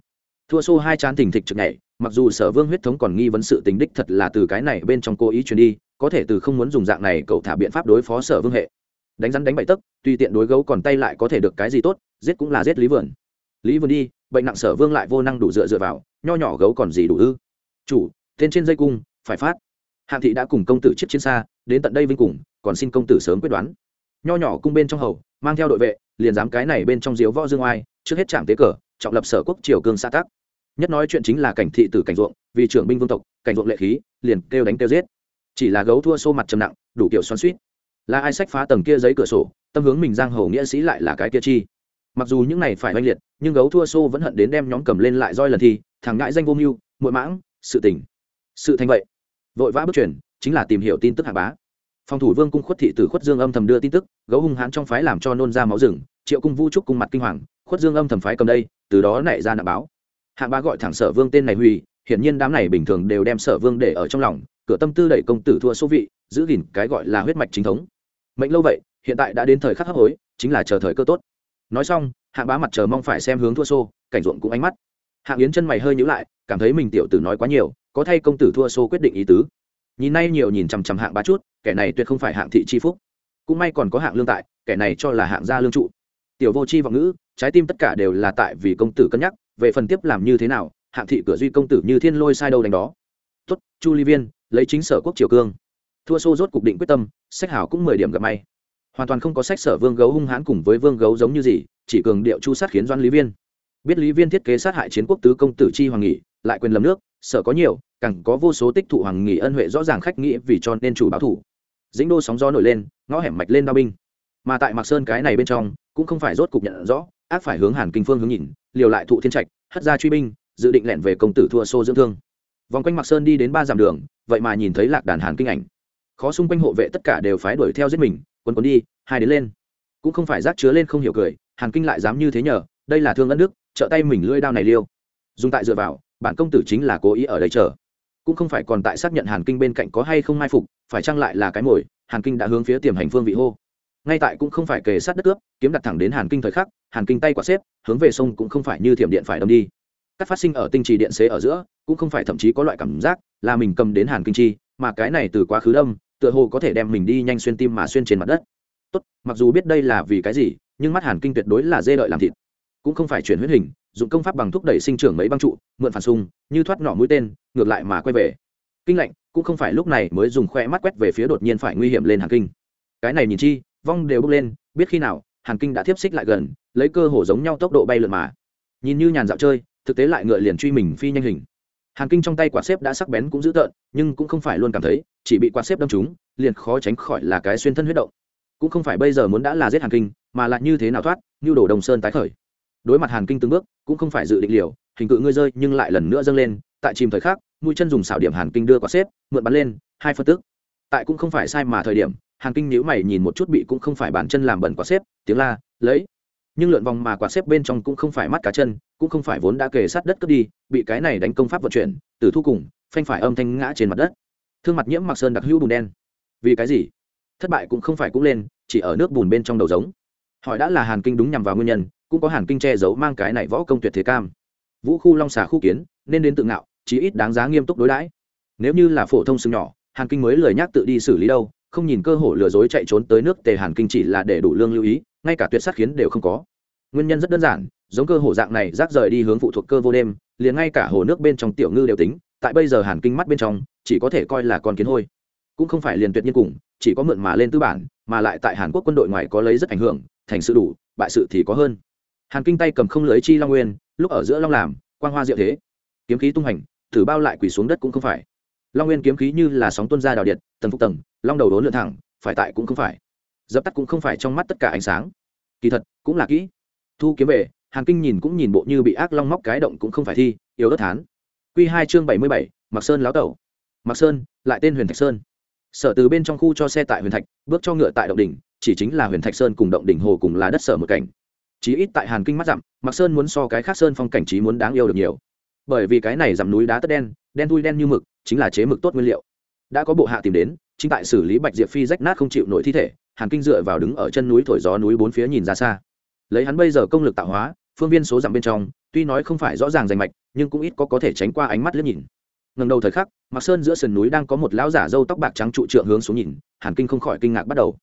S1: Thua xô hai chán thình thịch trực nhảy, mặc dù sở vương huyết thống còn nghi vấn sự tình đích thật là từ cái này bên trong cố ý truyền đi, có thể từ không muốn dùng dạng này cậu thả biện pháp đối phó sở vương hệ. Đánh rắn đánh bậy tấc, tùy tiện đối gấu còn tay lại có thể được cái gì tốt, giết cũng là giết lý vườn. Lý vườn đi, bệnh nặng sở vương lại vô năng đủ dựa dựa vào, nho nhỏ gấu còn gì đủ ư? Chủ, tên trên dây cung, phải phát. Hạng thị đã cùng công tử chiếc chiến xa, đến tận đây vinh cùng, còn xin công tử sớm quyết đoán. Nho nhỏ cung bên trong hầu, mang theo đội vệ, liền dám cái này bên trong diếu võ dương oai, trước hết trạm tế cờ, trọng lập sở quốc triều cương xã tắc. Nhất nói chuyện chính là cảnh thị tử cảnh ruộng, vì trưởng binh vương tộc, cảnh ruộng lệ khí, liền kêu đánh kêu giết. Chỉ là gấu thua xô mặt trầm nặng, đủ kiểu xoắn suýt là ai sách phá tầng kia giấy cửa sổ, tâm hướng mình giang hầu nghĩa sĩ lại là cái kia chi. Mặc dù những này phải oanh liệt, nhưng gấu thua xô vẫn hận đến đem nhóm cầm lên lại roi lần thi, thằng ngại danh vô mưu, muội mãng sự tình. Sự thành vậy. Vội vã bước chuyển, chính là tìm hiểu tin tức hạ bá. Phòng thủ vương cung khuất thị từ khuất dương âm thầm đưa tin tức, gấu hung hãn trong phái làm cho nôn ra máu rừng, triệu cung vu trúc cung mặt kinh hoàng, khuất dương âm thầm phái cầm đây, từ đó nảy ra nạ báo. Hạng bá gọi thẳng sở vương tên này huy hiển nhiên đám này bình thường đều đem sở vương để ở trong lòng, cửa tâm tư đẩy công tử thua số vị, giữ gìn cái gọi là huyết mạch chính thống. Mệnh lâu vậy, hiện tại đã đến thời khắc hấp hối, chính là chờ thời cơ tốt. Nói xong hạng bá mặt chờ mong phải xem hướng thua xô, cảnh ruộng cũng ánh mắt hạng yến chân mày hơi nhữ lại, cảm thấy mình tiểu tử nói quá nhiều, có thay công tử thua xô quyết định ý tứ. Nhìn nay nhiều nhìn chằm chằm hạng ba chút, kẻ này tuyệt không phải hạng thị chi phúc. Cũng may còn có hạng lương tại, kẻ này cho là hạng gia lương trụ. Tiểu vô chi vọng ngữ, trái tim tất cả đều là tại vì công tử cân nhắc, về phần tiếp làm như thế nào, hạng thị cửa duy công tử như thiên lôi sai đâu đánh đó. Tuất chu ly viên, lấy chính sở quốc triều cương. Thua xô rốt cục định quyết tâm, sách hảo cũng mười điểm gặp may. Hoàn toàn không có sách sở vương gấu hung hãn cùng với vương gấu giống như gì, chỉ cường điệu chu sát khiến doan lý viên biết lý viên thiết kế sát hại chiến quốc tứ công tử chi hoàng nghị lại quyền lầm nước, sở có nhiều, càng có vô số tích thụ hoàng nghị ân huệ rõ ràng khách nghĩ vì cho nên chủ báo thủ. Dĩnh đô sóng gió nổi lên, ngõ hẻm mạch lên đao binh. Mà tại mạc sơn cái này bên trong, cũng không phải rốt cục nhận rõ, ác phải hướng hàn kinh phương hướng nhìn, liều lại thụ thiên trạch, hất ra truy binh, dự định lẹn về công tử thua xô dưỡng thương. Vòng quanh mạc sơn đi đến ba dặm đường, vậy mà nhìn thấy lạc đàn hàn kinh ảnh. Khó xung quanh hộ vệ tất cả đều phái đuổi theo giết mình quân quân đi, hai đến lên. Cũng không phải rác chứa lên không hiểu cười, hàn kinh lại dám như thế nhờ, đây là thương ân đức trợ tay mình lưỡi đao này liêu. Dùng tại dựa vào, bản công tử chính là cố ý ở đây chờ. Cũng không phải còn tại xác nhận hàn kinh bên cạnh có hay không mai phục, phải chăng lại là cái mồi, hàn kinh đã hướng phía tiềm hành phương vị hô. Ngay tại cũng không phải kề sát đất cướp, kiếm đặt thẳng đến hàn kinh thời khắc, hàn kinh tay quả xếp, hướng về sông cũng không phải như thiểm điện phải đâm đi. Cắt phát sinh ở tinh trì điện xế ở giữa, cũng không phải thậm chí có loại cảm giác là mình cầm đến hàn kinh chi, mà cái này từ quá khứ đâm, tựa hồ có thể đem mình đi nhanh xuyên tim mà xuyên trên mặt đất. Tốt, mặc dù biết đây là vì cái gì, nhưng mắt hàn kinh tuyệt đối là dê đợi làm thịt cũng không phải chuyển huyết hình, dụng công pháp bằng thúc đẩy sinh trưởng mấy băng trụ, mượn phản xung, như thoát nỏ mũi tên, ngược lại mà quay về. Kinh lạnh cũng không phải lúc này mới dùng khoe mắt quét về phía đột nhiên phải nguy hiểm lên hàn kinh. Cái này nhìn chi, vong đều bước lên, biết khi nào, hàn kinh đã tiếp xích lại gần, lấy cơ hồ giống nhau tốc độ bay lượn mà. Nhìn như nhàn dạo chơi, thực tế lại ngựa liền truy mình phi nhanh hình. Hàn kinh trong tay quạt xếp đã sắc bén cũng dữ tợn, nhưng cũng không phải luôn cảm thấy, chỉ bị quạt xếp đâm trúng, liền khó tránh khỏi là cái xuyên thân huyết động. Cũng không phải bây giờ muốn đã là giết hàn kinh, mà lại như thế nào thoát, như đổ đồng sơn tái khởi đối mặt hàn kinh từng bước, cũng không phải dự định liều, hình cự ngươi rơi nhưng lại lần nữa dâng lên, tại chìm thời khắc, mũi chân dùng xảo điểm hàn kinh đưa quả xếp, mượn bắn lên, hai phân tức. Tại cũng không phải sai mà thời điểm, hàn kinh nhữ mày nhìn một chút bị cũng không phải bàn chân làm bẩn quả xếp, tiếng la, lấy. Nhưng lượn vòng mà quả xếp bên trong cũng không phải mắt cá chân, cũng không phải vốn đã kề sát đất cướp đi, bị cái này đánh công pháp vận chuyển, từ thu cùng, phanh phải âm thanh ngã trên mặt đất. Thương mặt nhiễm mặc sơn đặc hữu bùn đen. Vì cái gì? Thất bại cũng không phải cũng lên, chỉ ở nước bùn bên trong đầu giống. Hỏi đã là hàn kinh đúng nhằm vào nguyên nhân cũng có hàn kinh che giấu mang cái này võ công tuyệt thế cam. Vũ khu long xà khu kiến, nên đến tự ngạo, chí ít đáng giá nghiêm túc đối đãi. Nếu như là phổ thông sừng nhỏ, hàn kinh mới lời nhắc tự đi xử lý đâu, không nhìn cơ hội lừa dối chạy trốn tới nước tề hàn kinh chỉ là để đủ lương lưu ý, ngay cả tuyệt sát khiến đều không có. Nguyên nhân rất đơn giản, giống cơ hồ dạng này rác rời đi hướng phụ thuộc cơ vô đêm, liền ngay cả hồ nước bên trong tiểu ngư đều tính, tại bây giờ hàn kinh mắt bên trong, chỉ có thể coi là con kiến hôi. Cũng không phải liền tuyệt nhiên cùng, chỉ có mượn mà lên tư bản, mà lại tại hàn quốc quân đội ngoài có lấy rất ảnh hưởng, thành sự đủ, bại sự thì có hơn hàn kinh tay cầm không lưới chi long nguyên, lúc ở giữa long làm, quang hoa diệu thế. Kiếm khí tung hành, thử bao lại quỳ xuống đất cũng không phải. Long nguyên kiếm khí như là sóng tuân ra đào điện, tầng phục tầng, long đầu đốn lượn thẳng, phải tại cũng không phải. Dập tắt cũng không phải trong mắt tất cả ánh sáng. Kỳ thật, cũng là kỹ. Thu kiếm về, hàn kinh nhìn cũng nhìn bộ như bị ác long móc cái động cũng không phải thi, yếu đất thán q hai chương bảy mươi bảy mặc sơn láo tẩu. Mặc sơn, lại tên huyền thạch sơn. Sở từ bên trong khu cho xe tại huyền thạch, bước cho ngựa tại động đỉnh, chỉ chính là huyền thạch sơn cùng động đỉnh hồ cùng là đất sở một cảnh chí ít tại hàn kinh mắt dặm mặc sơn muốn so cái khác sơn phong cảnh trí muốn đáng yêu được nhiều. Bởi vì cái này dặm núi đá tất đen đen thui đen như mực, chính là chế mực tốt nguyên liệu. Đã có bộ hạ tìm đến, chính tại xử lý bạch diệp phi rách nát không chịu nổi thi thể, hàn kinh dựa vào đứng ở chân núi thổi gió núi bốn phía nhìn ra xa. Lấy hắn bây giờ công lực tạo hóa, phương viên số dặm bên trong, tuy nói không phải rõ ràng rành mạch, nhưng cũng ít có có thể tránh qua ánh mắt liếc nhìn. Ngần đầu thời khắc mặc sơn giữa sườn núi đang có một lão giả râu tóc bạc trắng trụ trượng hướng xuống nhìn, hàn kinh không khỏi kinh ngạc bắt đầu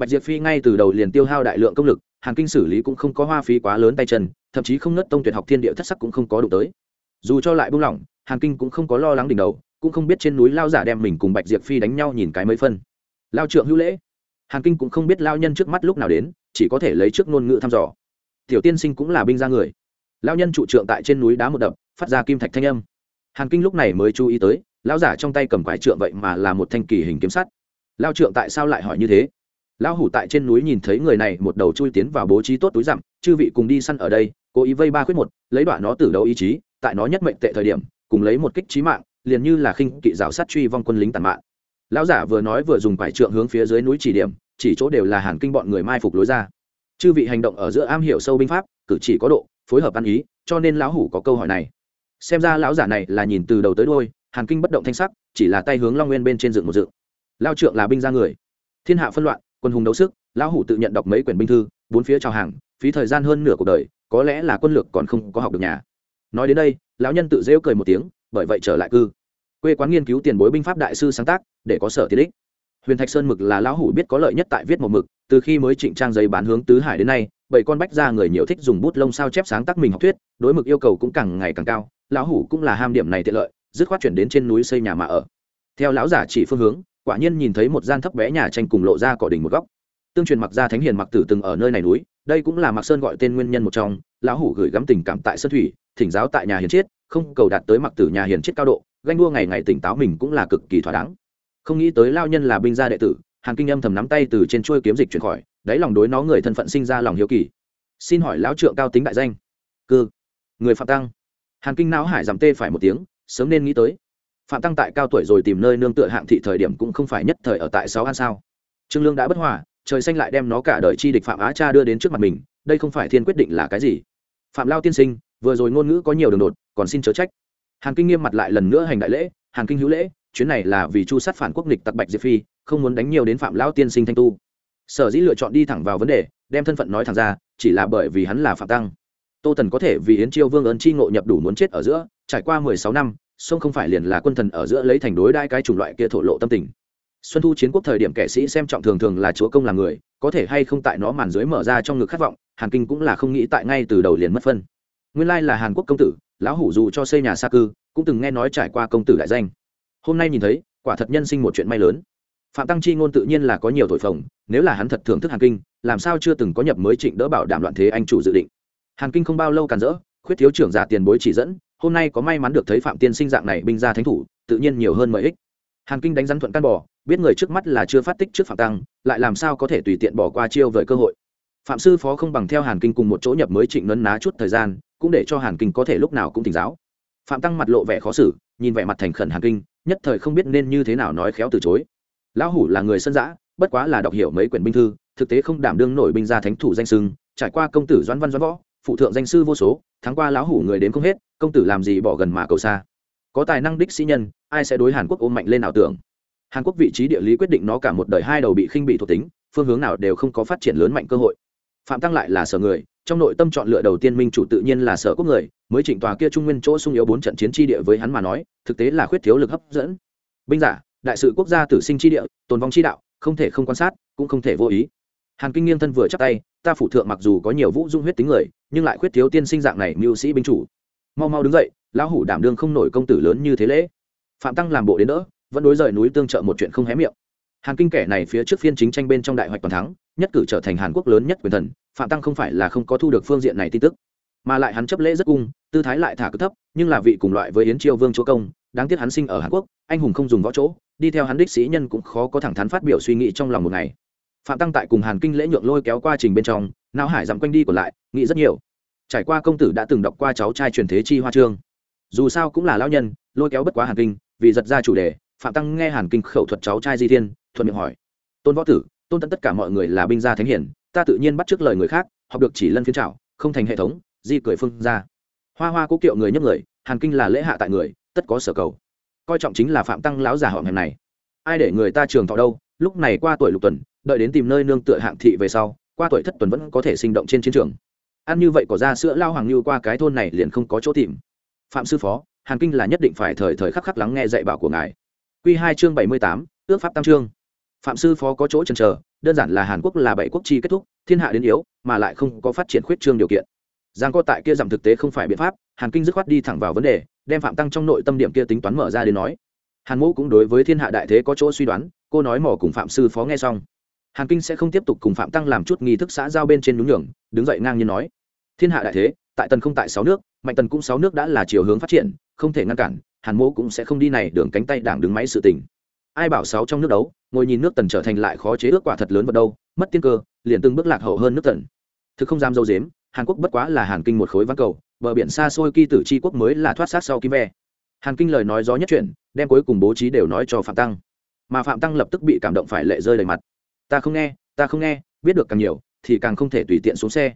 S1: bạch diệp phi ngay từ đầu liền tiêu hao đại lượng công lực hàn kinh xử lý cũng không có hoa phí quá lớn tay chân, thậm chí không nứt tông tuyệt học thiên địa thất sắc cũng không có đụng tới. Dù cho lại buông lỏng hàn kinh cũng không có lo lắng đỉnh đầu, cũng không biết trên núi lao giả đem mình cùng bạch diệp phi đánh nhau nhìn cái mấy phân. Lao trượng hữu lễ. Hàn kinh cũng không biết lao nhân trước mắt lúc nào đến, chỉ có thể lấy trước ngôn ngữ thăm dò. Tiểu tiên sinh cũng là binh ra người. Lao nhân trụ trượng tại trên núi đá một đập, phát ra kim thạch thanh âm. Hàn kinh lúc này mới chú ý tới, lao giả trong tay cầm quái trượng vậy mà là một thanh kỳ hình kiếm sắt. Lao trượng tại sao lại hỏi như thế? Lão hủ tại trên núi nhìn thấy người này, một đầu chui tiến vào bố trí tốt túi dặm chư vị cùng đi săn ở đây, cố ý vây ba khuyết một, lấy đoạn nó từ đầu ý chí, tại nó nhất mệnh tệ thời điểm, cùng lấy một kích trí mạng, liền như là khinh kỵ rào sát truy vong quân lính tàn mạng lão giả vừa nói vừa dùng quải trượng hướng phía dưới núi chỉ điểm, chỉ chỗ đều là hàn kinh bọn người mai phục lối ra. Chư vị hành động ở giữa am hiểu sâu binh pháp, cử chỉ có độ, phối hợp ăn ý, cho nên lão hủ có câu hỏi này. Xem ra lão giả này là nhìn từ đầu tới đôi hàn kinh bất động thanh sắc, chỉ là tay hướng long nguyên bên trên dựng một dựng. Lao trượng là binh ra người. Thiên hạ phân loạn quân hùng đấu sức, lão hủ tự nhận đọc mấy quyển binh thư, bốn phía chào hàng, phí thời gian hơn nửa cuộc đời, có lẽ là quân lược còn không có học được nhà. Nói đến đây, lão nhân tự rêu cười một tiếng, bởi vậy trở lại cư. Quê quán nghiên cứu tiền bối binh pháp đại sư sáng tác, để có sở tiện ích. Huyền thạch sơn mực là lão hủ biết có lợi nhất tại viết một mực, từ khi mới trịnh trang giấy bán hướng tứ hải đến nay, bảy con bách ra người nhiều thích dùng bút lông sao chép sáng tác mình học thuyết, đối mực yêu cầu cũng càng ngày càng cao, lão hủ cũng là ham điểm này tiện lợi, dứt khoát chuyển đến trên núi xây nhà mà ở. Theo lão giả chỉ phương hướng quả nhiên nhìn thấy một gian thấp bé nhà tranh cùng lộ ra cỏ đỉnh một góc. Tương truyền mặc gia thánh hiền mặc tử từng ở nơi này núi, đây cũng là mặc sơn gọi tên nguyên nhân một trong, lão hủ gửi gắm tình cảm tại sơn thủy, thỉnh giáo tại nhà hiền chiết, không cầu đạt tới mặc tử nhà hiền chiết cao độ, ganh đua ngày ngày tỉnh táo mình cũng là cực kỳ thỏa đáng. Không nghĩ tới lao nhân là binh gia đệ tử, hàng kinh âm thầm nắm tay từ trên chuôi kiếm dịch chuyển khỏi, đáy lòng đối nó người thân phận sinh ra lòng hiếu kỳ. Xin hỏi lão trượng cao tính đại danh? Cư. Người phạm tăng. Hàn kinh não hải giảm tê phải một tiếng, sớm nên nghĩ tới phạm tăng tại cao tuổi rồi tìm nơi nương tựa hạng thị thời điểm cũng không phải nhất thời ở tại sáu an sao? Trương lương đã bất hòa, trời xanh lại đem nó cả đời chi địch phạm á cha đưa đến trước mặt mình, đây không phải thiên quyết định là cái gì? Phạm lao tiên sinh, vừa rồi ngôn ngữ có nhiều đường đột, còn xin chớ trách. Hàn kinh nghiêm mặt lại lần nữa hành đại lễ, hàn kinh hữu lễ, chuyến này là vì chu sát phản quốc nghịch tặc bạch diệp phi, không muốn đánh nhiều đến phạm lao tiên sinh thanh tu. Sở dĩ lựa chọn đi thẳng vào vấn đề, đem thân phận nói thẳng ra, chỉ là bởi vì hắn là phạm tăng. Tô tần có thể vì yến chiêu vương ơn chi ngộ nhập đủ muốn chết ở giữa, trải qua mười sáu năm sông không phải liền là quân thần ở giữa lấy thành đối đai cái chủng loại kia thổ lộ tâm tình. Xuân thu chiến quốc thời điểm kẻ sĩ xem trọng thường thường là chúa công là người, có thể hay không tại nó màn dưới mở ra trong ngực khát vọng, hàn kinh cũng là không nghĩ tại ngay từ đầu liền mất phân. Nguyên lai là hàn quốc công tử, lão hủ dù cho xây nhà xa cư, cũng từng nghe nói trải qua công tử đại danh. Hôm nay nhìn thấy, quả thật nhân sinh một chuyện may lớn. Phạm tăng chi ngôn tự nhiên là có nhiều thổi phồng, nếu là hắn thật thưởng thức hàn kinh, làm sao chưa từng có nhập mới trịnh đỡ bảo đảm loạn thế anh chủ dự định. Hàn kinh không bao lâu càn rỡ, khuyết thiếu trưởng giả tiền bối chỉ dẫn hôm nay có may mắn được thấy phạm tiên sinh dạng này binh ra thánh thủ, tự nhiên nhiều hơn lợi ích. Hàn kinh đánh rắn thuận căn bỏ biết người trước mắt là chưa phát tích trước phạm tăng, lại làm sao có thể tùy tiện bỏ qua chiêu vời cơ hội. Phạm sư phó không bằng theo hàn kinh cùng một chỗ nhập mới trịnh nấn ná chút thời gian, cũng để cho hàn kinh có thể lúc nào cũng tỉnh giáo. Phạm tăng mặt lộ vẻ khó xử, nhìn vẻ mặt thành khẩn hàn kinh, nhất thời không biết nên như thế nào nói khéo từ chối. Lão hủ là người sân giã bất quá là đọc hiểu mấy quyển binh thư, thực tế không đảm đương nổi binh gia thánh thủ danh sưng trải qua công tử doãn văn doãn võ phụ thượng danh sư vô số tháng qua lão hủ người đến không hết, công tử làm gì bỏ gần mà cầu xa. Có tài năng đích sĩ nhân, ai sẽ đối hàn quốc ôm mạnh lên ảo tưởng? Hàn quốc vị trí địa lý quyết định nó cả một đời hai đầu bị khinh bị thuộc tính, phương hướng nào đều không có phát triển lớn mạnh cơ hội. Phạm tăng lại là sở người, trong nội tâm chọn lựa đầu tiên minh chủ tự nhiên là sở quốc người, mới chỉnh tòa kia trung nguyên chỗ sung yếu bốn trận chiến tri địa với hắn mà nói, thực tế là khuyết thiếu lực hấp dẫn. Binh giả, đại sự quốc gia tử sinh tri địa, tồn vong tri đạo, không thể không quan sát, cũng không thể vô ý. Hàn kinh nghiêng thân vừa chắc tay, ta phụ thượng mặc dù có nhiều vũ dung huyết tính người nhưng lại khuyết thiếu tiên sinh dạng này mưu sĩ binh chủ. Mau mau đứng dậy, lão hủ đảm đương không nổi công tử lớn như thế lễ. Phạm tăng làm bộ đến đỡ, vẫn đối rời núi tương trợ một chuyện không hé miệng. Hàn kinh kẻ này phía trước phiên chính tranh bên trong đại hoạch toàn thắng, nhất cử trở thành hàn quốc lớn nhất quyền thần, phạm tăng không phải là không có thu được phương diện này tin tức. Mà lại hắn chấp lễ rất cung, tư thái lại thả cực thấp, nhưng là vị cùng loại với yến triều vương chúa công, đáng tiếc hắn sinh ở hàn quốc, anh hùng không dùng võ chỗ, đi theo hắn đích sĩ nhân cũng khó có thẳng thắn phát biểu suy nghĩ trong lòng một ngày. Phạm tăng tại cùng hàn kinh lễ nhượng lôi kéo qua trình bên trong não hải dặm quanh đi còn lại, nghĩ rất nhiều. Trải qua công tử đã từng đọc qua cháu trai truyền thế chi hoa trương. Dù sao cũng là lão nhân, lôi kéo bất quá hàn kinh, vì giật ra chủ đề, phạm tăng nghe hàn kinh khẩu thuật cháu trai di thiên, thuận miệng hỏi, tôn võ tử, tôn tận tất cả mọi người là binh gia thánh hiển, ta tự nhiên bắt trước lời người khác, học được chỉ lân phiến trảo, không thành hệ thống. Di cười phương ra. Hoa hoa cố kiệu người nhấp người, hàn kinh là lễ hạ tại người, tất có sở cầu. Coi trọng chính là phạm tăng lão già họ ngày này. Ai để người ta trường thọ đâu, lúc này qua tuổi lục tuần, đợi đến tìm nơi nương tựa hạng thị về sau qua tuổi thất tuần vẫn có thể sinh động trên chiến trường. Ăn như vậy có ra sữa lao hoàng như qua cái thôn này liền không có chỗ tìm. Phạm sư phó, hàn kinh là nhất định phải thời thời khắc khắc lắng nghe dạy bảo của ngài. Q hai chương bảy mươi tám, ước pháp tam trương phạm sư phó có chỗ chần chờ, đơn giản là hàn quốc là bảy quốc chi kết thúc, thiên hạ đến yếu, mà lại không có phát triển khuyết trương điều kiện. Giang co tại kia giảm thực tế không phải biện pháp, hàn kinh dứt khoát đi thẳng vào vấn đề, đem phạm tăng trong nội tâm điểm kia tính toán mở ra đến nói. Hàn mẫu cũng đối với thiên hạ đại thế có chỗ suy đoán, cô nói mỏ cùng phạm sư phó nghe xong hàn kinh sẽ không tiếp tục cùng phạm tăng làm chút nghi thức xã giao bên trên đúng nhường, đứng dậy ngang nhiên nói, thiên hạ đại thế, tại tần không tại sáu nước, mạnh tần cũng sáu nước đã là chiều hướng phát triển, không thể ngăn cản, hàn mô cũng sẽ không đi này đường cánh tay đảng đứng máy sự tình. Ai bảo sáu trong nước đấu, ngồi nhìn nước tần trở thành lại khó chế ước quả thật lớn vào đâu, mất tiên cơ, liền từng bước lạc hậu hơn nước tần. Thực không dám dâu dếm, hàn quốc bất quá là hàn kinh một khối văn cầu, bờ biển xa xôi kỳ tử c quốc mới là thoát sát sau kim ve. Hàn kinh lời nói gió nhất chuyển, đem cuối cùng bố trí đều nói cho phạm tăng. Mà phạm tăng lập tức bị cảm động phải lệ rơi đầy mặt ta không nghe, ta không nghe, biết được càng nhiều, thì càng không thể tùy tiện xuống xe.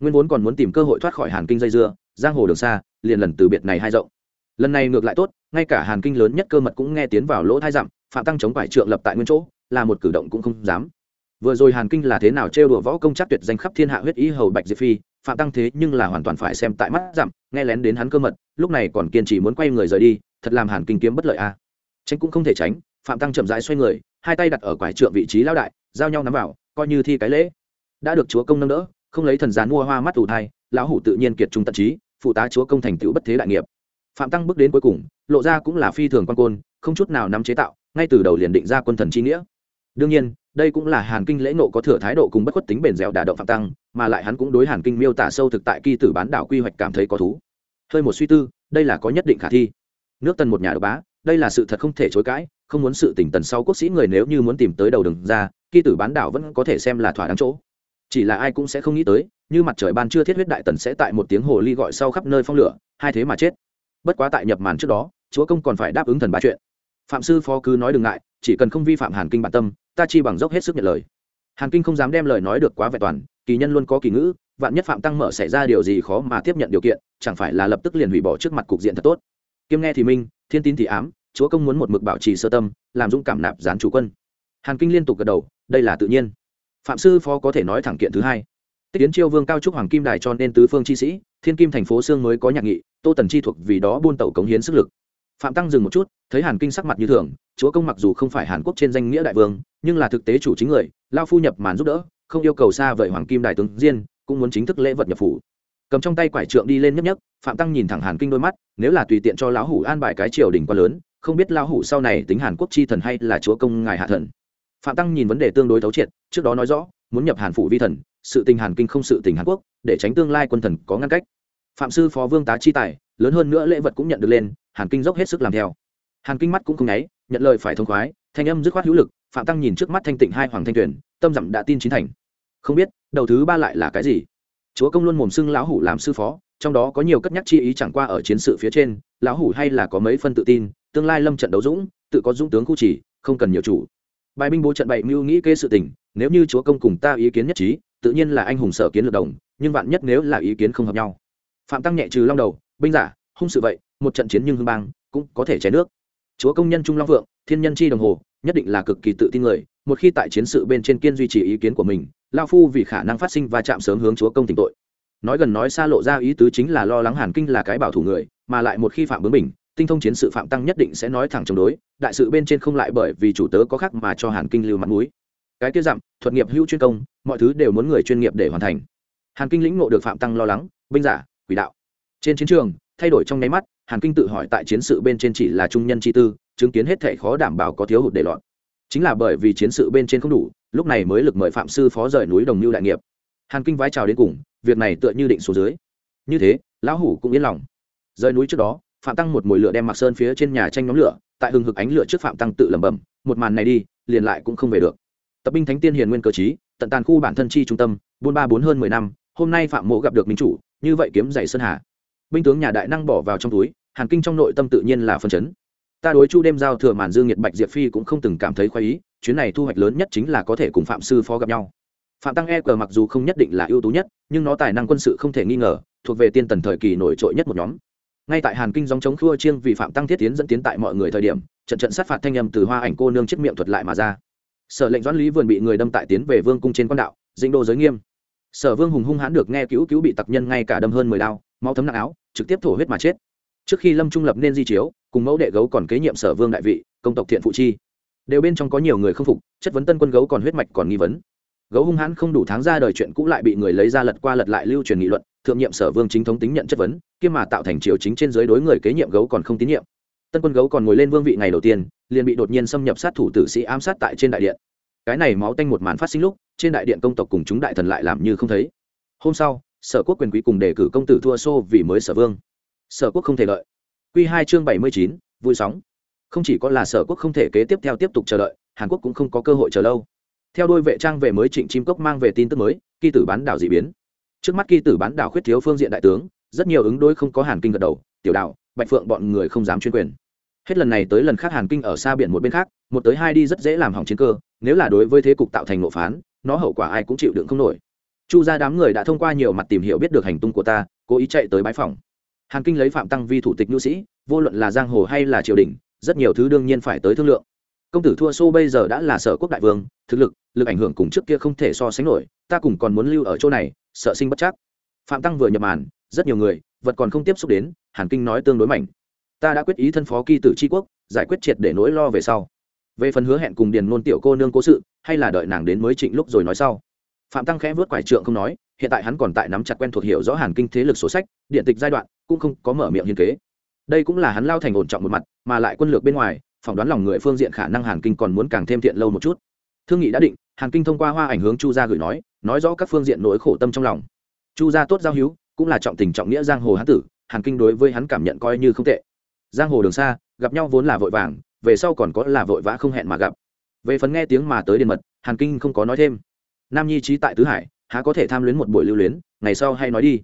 S1: Nguyên vốn còn muốn tìm cơ hội thoát khỏi hàn kinh dây dưa, giang hồ đường xa, liền lần từ biệt này hai rộng. Lần này ngược lại tốt, ngay cả hàn kinh lớn nhất cơ mật cũng nghe tiến vào lỗ thai dặm, phạm tăng chống phải trượng lập tại nguyên chỗ, là một cử động cũng không dám. Vừa rồi hàn kinh là thế nào trêu đùa võ công chắc tuyệt danh khắp thiên hạ huyết ý hầu bạch diệp phi, phạm tăng thế nhưng là hoàn toàn phải xem tại mắt dặm, nghe lén đến hắn cơ mật, lúc này còn kiên trì muốn quay người rời đi, thật làm hàn kinh kiếm bất lợi a. À. tránh cũng không thể tránh, phạm tăng chậm rãi xoay người, hai tay đặt ở quải trượng vị trí lao đại giao nhau nắm vào, coi như thi cái lễ. Đã được chúa công nâng đỡ, không lấy thần gián mua hoa mắt ủ thai, lão hủ tự nhiên kiệt trung tận trí, phụ tá chúa công thành tựu bất thế đại nghiệp. Phạm tăng bước đến cuối cùng, lộ ra cũng là phi thường quan côn, không chút nào nắm chế tạo, ngay từ đầu liền định ra quân thần chi nghĩa. Đương nhiên, đây cũng là hàn kinh lễ nộ có thừa thái độ cùng bất khuất tính bền dẻo đà động phạm tăng, mà lại hắn cũng đối hàn kinh miêu tả sâu thực tại kỳ tử bán đảo quy hoạch cảm thấy có thú. Hơi một suy tư, đây là có nhất định khả thi. Nước tần một nhà độc bá, đây là sự thật không thể chối cãi, không muốn sự tỉnh tần sau quốc sĩ người nếu như muốn tìm tới đầu đường ra kỳ tử bán đảo vẫn có thể xem là thỏa đáng chỗ. Chỉ là ai cũng sẽ không nghĩ tới, như mặt trời ban chưa thiết huyết đại tần sẽ tại một tiếng hồ ly gọi sau khắp nơi phong lửa, hai thế mà chết. Bất quá tại nhập màn trước đó, chúa công còn phải đáp ứng thần ba chuyện. Phạm sư phó cứ nói đừng ngại, chỉ cần không vi phạm hàn kinh bản tâm, ta chi bằng dốc hết sức nhận lời. Hàn kinh không dám đem lời nói được quá vẹn toàn, kỳ nhân luôn có kỳ ngữ, vạn nhất phạm tăng mở xảy ra điều gì khó mà tiếp nhận điều kiện, chẳng phải là lập tức liền hủy bỏ trước mặt cục diện thật tốt. Kiêm nghe thì minh, thiên tín thì ám, chúa công muốn một mực bảo trì sơ tâm, làm dũng cảm nạp gián chủ quân hàn kinh liên tục gật đầu, đây là tự nhiên. Phạm sư phó có thể nói thẳng kiện thứ hai. Tích tiến chiêu vương cao trúc hoàng kim đài cho nên tứ phương chi sĩ, thiên kim thành phố sương mới có nhạc nghị, tô tần chi thuộc vì đó buôn tẩu cống hiến sức lực. Phạm tăng dừng một chút, thấy hàn kinh sắc mặt như thường, chúa công mặc dù không phải hàn quốc trên danh nghĩa đại vương, nhưng là thực tế chủ chính người, lao phu nhập màn giúp đỡ, không yêu cầu xa vời hoàng kim đại tướng diên, cũng muốn chính thức lễ vật nhập phủ. Cầm trong tay quải trượng đi lên nhấp nhấp phạm tăng nhìn thẳng hàn kinh đôi mắt, nếu là tùy tiện cho lão hủ an bài cái triều đình quá lớn, không biết lão hủ sau này tính hàn quốc chi thần hay là chúa công ngài hạ thần phạm tăng nhìn vấn đề tương đối thấu triệt, trước đó nói rõ, muốn nhập hàn phủ vi thần, sự tình hàn kinh không sự tình hàn quốc, để tránh tương lai quân thần có ngăn cách. Phạm sư phó vương tá chi tài, lớn hơn nữa lễ vật cũng nhận được lên, hàn kinh dốc hết sức làm theo. Hàn kinh mắt cũng không nháy, nhận lời phải thông khoái, thanh âm dứt khoát hữu lực, phạm tăng nhìn trước mắt thanh tịnh hai hoàng thanh tuyển, tâm dặm đã tin chính thành. Không biết, đầu thứ ba lại là cái gì? Chúa công luôn mồm xưng lão hủ làm sư phó, trong đó có nhiều cất nhắc chi ý chẳng qua ở chiến sự phía trên, lão hủ hay là có mấy phân tự tin, tương lai lâm trận đấu dũng, tự có dũng tướng khu chỉ, không cần nhiều chủ bài binh bố trận bậy mưu nghĩ kê sự tình, nếu như chúa công cùng ta ý kiến nhất trí, tự nhiên là anh hùng sở kiến lược đồng, nhưng vạn nhất nếu là ý kiến không hợp nhau. Phạm tăng nhẹ trừ long đầu, binh giả, hung sự vậy, một trận chiến nhưng hưng bang, cũng có thể cháy nước. Chúa công nhân trung long vượng, thiên nhân chi đồng hồ, nhất định là cực kỳ tự tin người, một khi tại chiến sự bên trên kiên duy trì ý kiến của mình, lao phu vì khả năng phát sinh và chạm sớm hướng chúa công tỉnh tội. Nói gần nói xa lộ ra ý tứ chính là lo lắng hàn kinh là cái bảo thủ người, mà lại một khi phạm bướng mình tinh thông chiến sự phạm tăng nhất định sẽ nói thẳng chống đối, đại sự bên trên không lại bởi vì chủ tớ có khác mà cho hàn kinh lưu mặt mũi. Cái kia dặm, thuật nghiệp hữu chuyên công, mọi thứ đều muốn người chuyên nghiệp để hoàn thành. Hàn kinh lĩnh ngộ được phạm tăng lo lắng, binh giả, quỷ đạo. Trên chiến trường, thay đổi trong nháy mắt, hàn kinh tự hỏi tại chiến sự bên trên chỉ là trung nhân chi tư, chứng kiến hết thể khó đảm bảo có thiếu hụt để lọt chính là bởi vì chiến sự bên trên không đủ, lúc này mới lực mời phạm sư phó rời núi đồng lưu đại nghiệp. Hàn kinh vái chào đến cùng, việc này tựa như định số dưới. Như thế, lão hủ cũng yên lòng. Rời núi trước đó phạm tăng một mồi lửa đem mặc sơn phía trên nhà tranh nhóm lửa, tại hừng hực ánh lửa trước phạm tăng tự lẩm bẩm, một màn này đi, liền lại cũng không về được. Tập binh thánh tiên hiền nguyên cơ chí tận tàn khu bản thân chi trung tâm, buôn ba bốn hơn mười năm, hôm nay phạm mộ gặp được minh chủ, như vậy kiếm dày sơn hà. Binh tướng nhà đại năng bỏ vào trong túi, hàn kinh trong nội tâm tự nhiên là phân chấn. Ta đối chu đêm giao thừa màn dương nhiệt bạch diệp phi cũng không từng cảm thấy khoái ý, chuyến này thu hoạch lớn nhất chính là có thể cùng phạm sư phó gặp nhau. Phạm tăng e cờ mặc dù không nhất định là ưu tú nhất, nhưng nó tài năng quân sự không thể nghi ngờ, thuộc về tiên tần thời kỳ nổi trội nhất một nhóm ngay tại hàn kinh dòng chống khua chiêng vì phạm tăng thiết tiến dẫn tiến tại mọi người thời điểm, trận trận sát phạt thanh âm từ hoa ảnh cô nương chết miệng thuật lại mà ra. Sở lệnh doãn lý vườn bị người đâm tại tiến về vương cung trên quan đạo dinh đô giới nghiêm. Sở vương hùng hung hãn được nghe cứu cứu bị tặc nhân ngay cả đâm hơn mười đao, máu thấm nặng áo, trực tiếp thổ huyết mà chết. Trước khi lâm trung lập nên di chiếu, cùng mẫu đệ gấu còn kế nhiệm sở vương đại vị, công tộc thiện phụ chi. Đều bên trong có nhiều người không phục, chất vấn tân quân gấu còn huyết mạch còn nghi vấn gấu hung hãn không đủ tháng ra đời chuyện cũ lại bị người lấy ra lật qua lật lại lưu truyền nghị luận, thượng nhiệm sở vương chính thống tính nhận chất vấn kiêm mà tạo thành triều chính trên dưới đối người kế nhiệm gấu còn không tín nhiệm. Tân quân gấu còn ngồi lên vương vị ngày đầu tiên, liền bị đột nhiên xâm nhập sát thủ tử sĩ ám sát tại trên đại điện. Cái này máu tanh một màn phát sinh lúc, trên đại điện công tộc cùng chúng đại thần lại làm như không thấy. Hôm sau, sở quốc quyền quý cùng đề cử công tử thua xô vì mới sở vương. Sở quốc không thể lợi q hai chương bảy mươi chín, vui sóng. Không chỉ có là sở quốc không thể kế tiếp theo tiếp tục chờ đợi, hàn quốc cũng không có cơ hội chờ lâu theo đôi vệ trang về mới trịnh chim cốc mang về tin tức mới, kỳ tử bán đảo d ị biến. Trước mắt kỳ tử bán đảo khuyết thiếu phương diện đại tướng, rất nhiều ứng đối không có hàn kinh gật đầu, tiểu đạo bạch phượng bọn người không dám chuyên quyền. Hết lần này tới lần khác hàn kinh ở xa biển một bên khác, một tới hai đi rất dễ làm hỏng chiến cơ, nếu là đối với thế cục tạo thành nộ phán, nó hậu quả ai cũng chịu đựng không nổi. Chu ra đám người đã thông qua nhiều mặt tìm hiểu biết được hành tung của ta, cố ý chạy tới bãi phòng hàn kinh lấy phạm tăng vi thủ tịch nhu sĩ, vô luận là giang hồ hay là triều đình, rất nhiều thứ đương nhiên phải tới thương lượng công tử thua xô bây giờ đã là sở quốc đại vương, thực lực lực ảnh hưởng cùng trước kia không thể so sánh nổi, ta cùng còn muốn lưu ở chỗ này, sợ sinh bất chắc. Phạm tăng vừa nhập màn, rất nhiều người, vật còn không tiếp xúc đến, hàn kinh nói tương đối mạnh. Ta đã quyết ý thân phó kỳ tử tri quốc, giải quyết triệt để nỗi lo về sau. Về phần hứa hẹn cùng điền nôn tiểu cô nương cố sự, hay là đợi nàng đến mới trịnh lúc rồi nói sau. Phạm tăng khẽ vớt quải trượng không nói, hiện tại hắn còn tại nắm chặt quen thuộc hiểu rõ hàn kinh thế lực sổ sách, điện tịch giai đoạn, cũng không có mở miệng hiên kế. Đây cũng là hắn lao thành ổn trọng một mặt, mà lại quân lược bên ngoài phỏng đoán lòng người phương diện khả năng hàn kinh còn muốn càng thêm thiện lâu một chút. Thương nghị đã định, hàn kinh thông qua hoa ảnh hướng chu gia gửi nói nói rõ các phương diện nỗi khổ tâm trong lòng. Chu gia tốt giao hữu, cũng là trọng tình trọng nghĩa giang hồ hán tử, hàn kinh đối với hắn cảm nhận coi như không tệ. Giang hồ đường xa, gặp nhau vốn là vội vàng, về sau còn có là vội vã không hẹn mà gặp. Về phần nghe tiếng mà tới điện mật, hàn kinh không có nói thêm. Nam nhi trí tại tứ hải, há có thể tham luyến một buổi lưu luyến, ngày sau hay nói đi.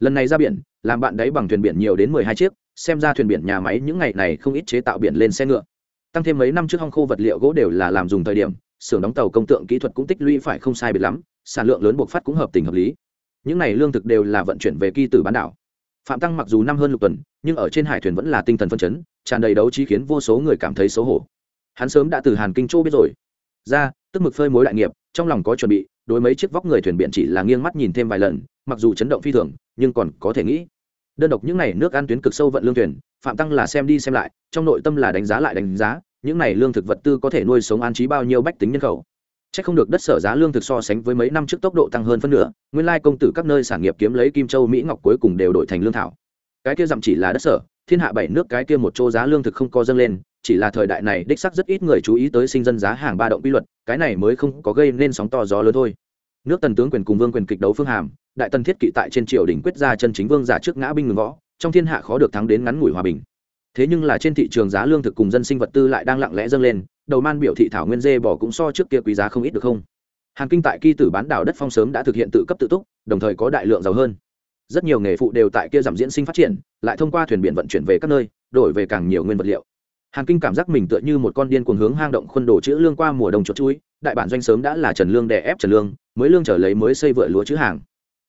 S1: Lần này ra biển, làm bạn đấy bằng thuyền biển nhiều đến mười hai chiếc, xem ra thuyền biển nhà máy những ngày này không ít chế tạo biển lên xe ngựa tăng thêm mấy năm trước hong khô vật liệu gỗ đều là làm dùng thời điểm, xưởng đóng tàu công tượng kỹ thuật cũng tích lũy phải không sai biệt lắm, sản lượng lớn buộc phát cũng hợp tình hợp lý. Những này lương thực đều là vận chuyển về kỳ tử bán đảo. Phạm tăng mặc dù năm hơn lục tuần, nhưng ở trên hải thuyền vẫn là tinh thần phân chấn, tràn đầy đấu trí khiến vô số người cảm thấy xấu hổ. Hắn sớm đã từ hàn kinh châu biết rồi. Ra, tức mực phơi mối đại nghiệp, trong lòng có chuẩn bị, đối mấy chiếc vóc người thuyền biển chỉ là nghiêng mắt nhìn thêm vài lần, mặc dù chấn động phi thường, nhưng còn có thể nghĩ đơn độc những n à y nước ăn tuyến cực sâu vận lương thuyền, phạm tăng là xem đi xem lại, trong nội tâm là đánh giá lại đánh giá, những n à y lương thực vật tư có thể nuôi sống an trí bao nhiêu bách tính nhân khẩu. C h ắ c không được đất sở giá lương thực so sánh với mấy năm trước tốc độ tăng hơn phân nửa, nguyên lai công tử các nơi sản nghiệp kiếm lấy kim châu mỹ ngọc cuối cùng đều đổi thành lương thảo. Cái kia dặm chỉ là đất sở, thiên hạ bảy nước cái kia một chỗ giá lương thực không có dâng lên, chỉ là thời đại này đích sắc rất ít người chú ý tới sinh dân giá hàng ba động quy luật, cái này mới không có gây nên sóng to gió lớn thôi. Nước tần tướng quyền cùng vương quyền kịch đấu phương hàm đại tần thiết kỵ tại trên triều đình quyết ra chân chính vương giả trước ngã binh ngừng võ, trong thiên hạ khó được thắng đến ngắn ngủi hòa bình. Thế nhưng là trên thị trường giá lương thực cùng dân sinh vật tư lại đang lặng lẽ dâng lên, đầu man biểu thị thảo nguyên dê bỏ cũng so trước kia quý giá không ít được không? Hàn kinh tại kỳ tử bán đảo đất phong sớm đã thực hiện tự cấp tự túc, đồng thời có đại lượng giàu hơn. Rất nhiều nghề phụ đều tại kia giảm diễn sinh phát triển, lại thông qua thuyền biển vận chuyển về các nơi, đổi về càng nhiều nguyên vật liệu. Hàn kinh cảm giác mình tựa như một con điên cuồng hướng hang động khuôn đồ chữ lương qua mùa đông chuột chuối đại bản doanh sớm đã là trần lương đè ép trần lương, mới lương trở lấy mới xây vựa lúa chữ hàng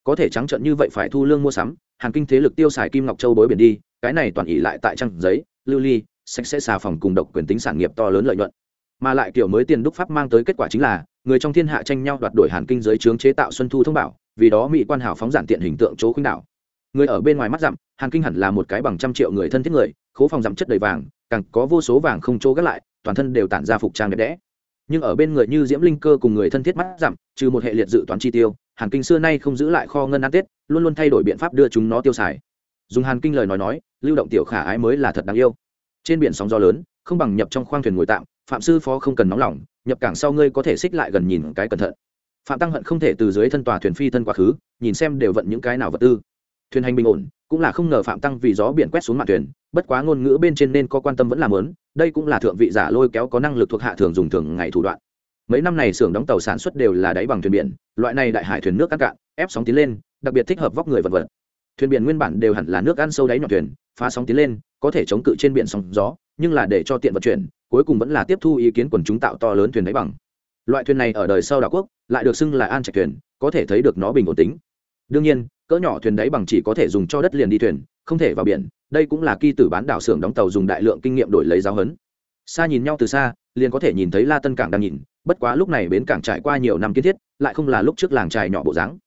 S1: có thể trắng trợn như vậy phải thu lương mua sắm, hàng kinh thế lực tiêu xài kim ngọc châu bối biển đi, cái này toàn ỉ lại tại trang giấy, lưu ly, sạch sẽ xà phòng cùng độc quyền tính sản nghiệp to lớn lợi nhuận. Mà lại kiểu mới tiền đúc pháp mang tới kết quả chính là, người trong thiên hạ tranh nhau đoạt đổi hàn kinh giới trướng chế tạo xuân thu thông bảo, vì đó mỹ quan hảo phóng giản tiện hình tượng chỗ khuynh đảo. Người ở bên ngoài mắt dặm hàn kinh hẳn là một cái bằng trăm triệu người thân thiết người, khố phòng dặm chất đầy vàng, càng có vô số vàng không chỗ gác lại, toàn thân đều tản ra phục trang đẹp đẽ nhưng ở bên người như diễm linh cơ cùng người thân thiết mắt giảm, trừ một hệ liệt dự toán chi tiêu, hàn kinh xưa nay không giữ lại kho ngân ăn tết, luôn luôn thay đổi biện pháp đưa chúng nó tiêu xài. Dùng hàn kinh lời nói nói, lưu động tiểu khả ái mới là thật đáng yêu. Trên biển sóng gió lớn, không bằng nhập trong khoang thuyền ngồi tạm, phạm sư phó không cần nóng lòng, nhập cảng sau ngươi có thể xích lại gần nhìn cái cẩn thận. Phạm tăng hận không thể từ dưới thân tòa thuyền phi thân quá khứ, nhìn xem đều vận những cái nào vật tư. Thuyền hành bình ổn cũng là không ngờ phạm tăng vì gió biển quét xuống mạn thuyền, bất quá ngôn ngữ bên trên nên có quan tâm vẫn làm lớn đây cũng là thượng vị giả lôi kéo có năng lực thuộc hạ thường dùng thường ngày thủ đoạn. Mấy năm này xưởng đóng tàu sản xuất đều là đáy bằng thuyền biển, loại này đại hải thuyền nước cắt cạn, ép sóng tiến lên, đặc biệt thích hợp vóc người vật vật. Thuyền biển nguyên bản đều hẳn là nước ăn sâu đáy nhỏ thuyền, phá sóng tiến lên, có thể chống cự trên biển sóng gió, nhưng là để cho tiện vận chuyển, cuối cùng vẫn là tiếp thu ý kiến quần chúng tạo to lớn thuyền đáy bằng. Loại thuyền này ở đời sau đảo quốc, lại được xưng là an trạch thuyền, có thể thấy được nó bình ổn tính. Đương nhiên cỡ nhỏ thuyền đáy bằng chỉ có thể dùng cho đất liền đi thuyền, không thể vào biển. Đây cũng là kỳ tử bán đảo xưởng đóng tàu dùng đại lượng kinh nghiệm đổi lấy giáo huấn. Xa nhìn nhau từ xa, liền có thể nhìn thấy la tân cảng đang nhìn, bất quá lúc này bến cảng trải qua nhiều năm kiến thiết, lại không là lúc trước làng trài nhỏ bộ dáng.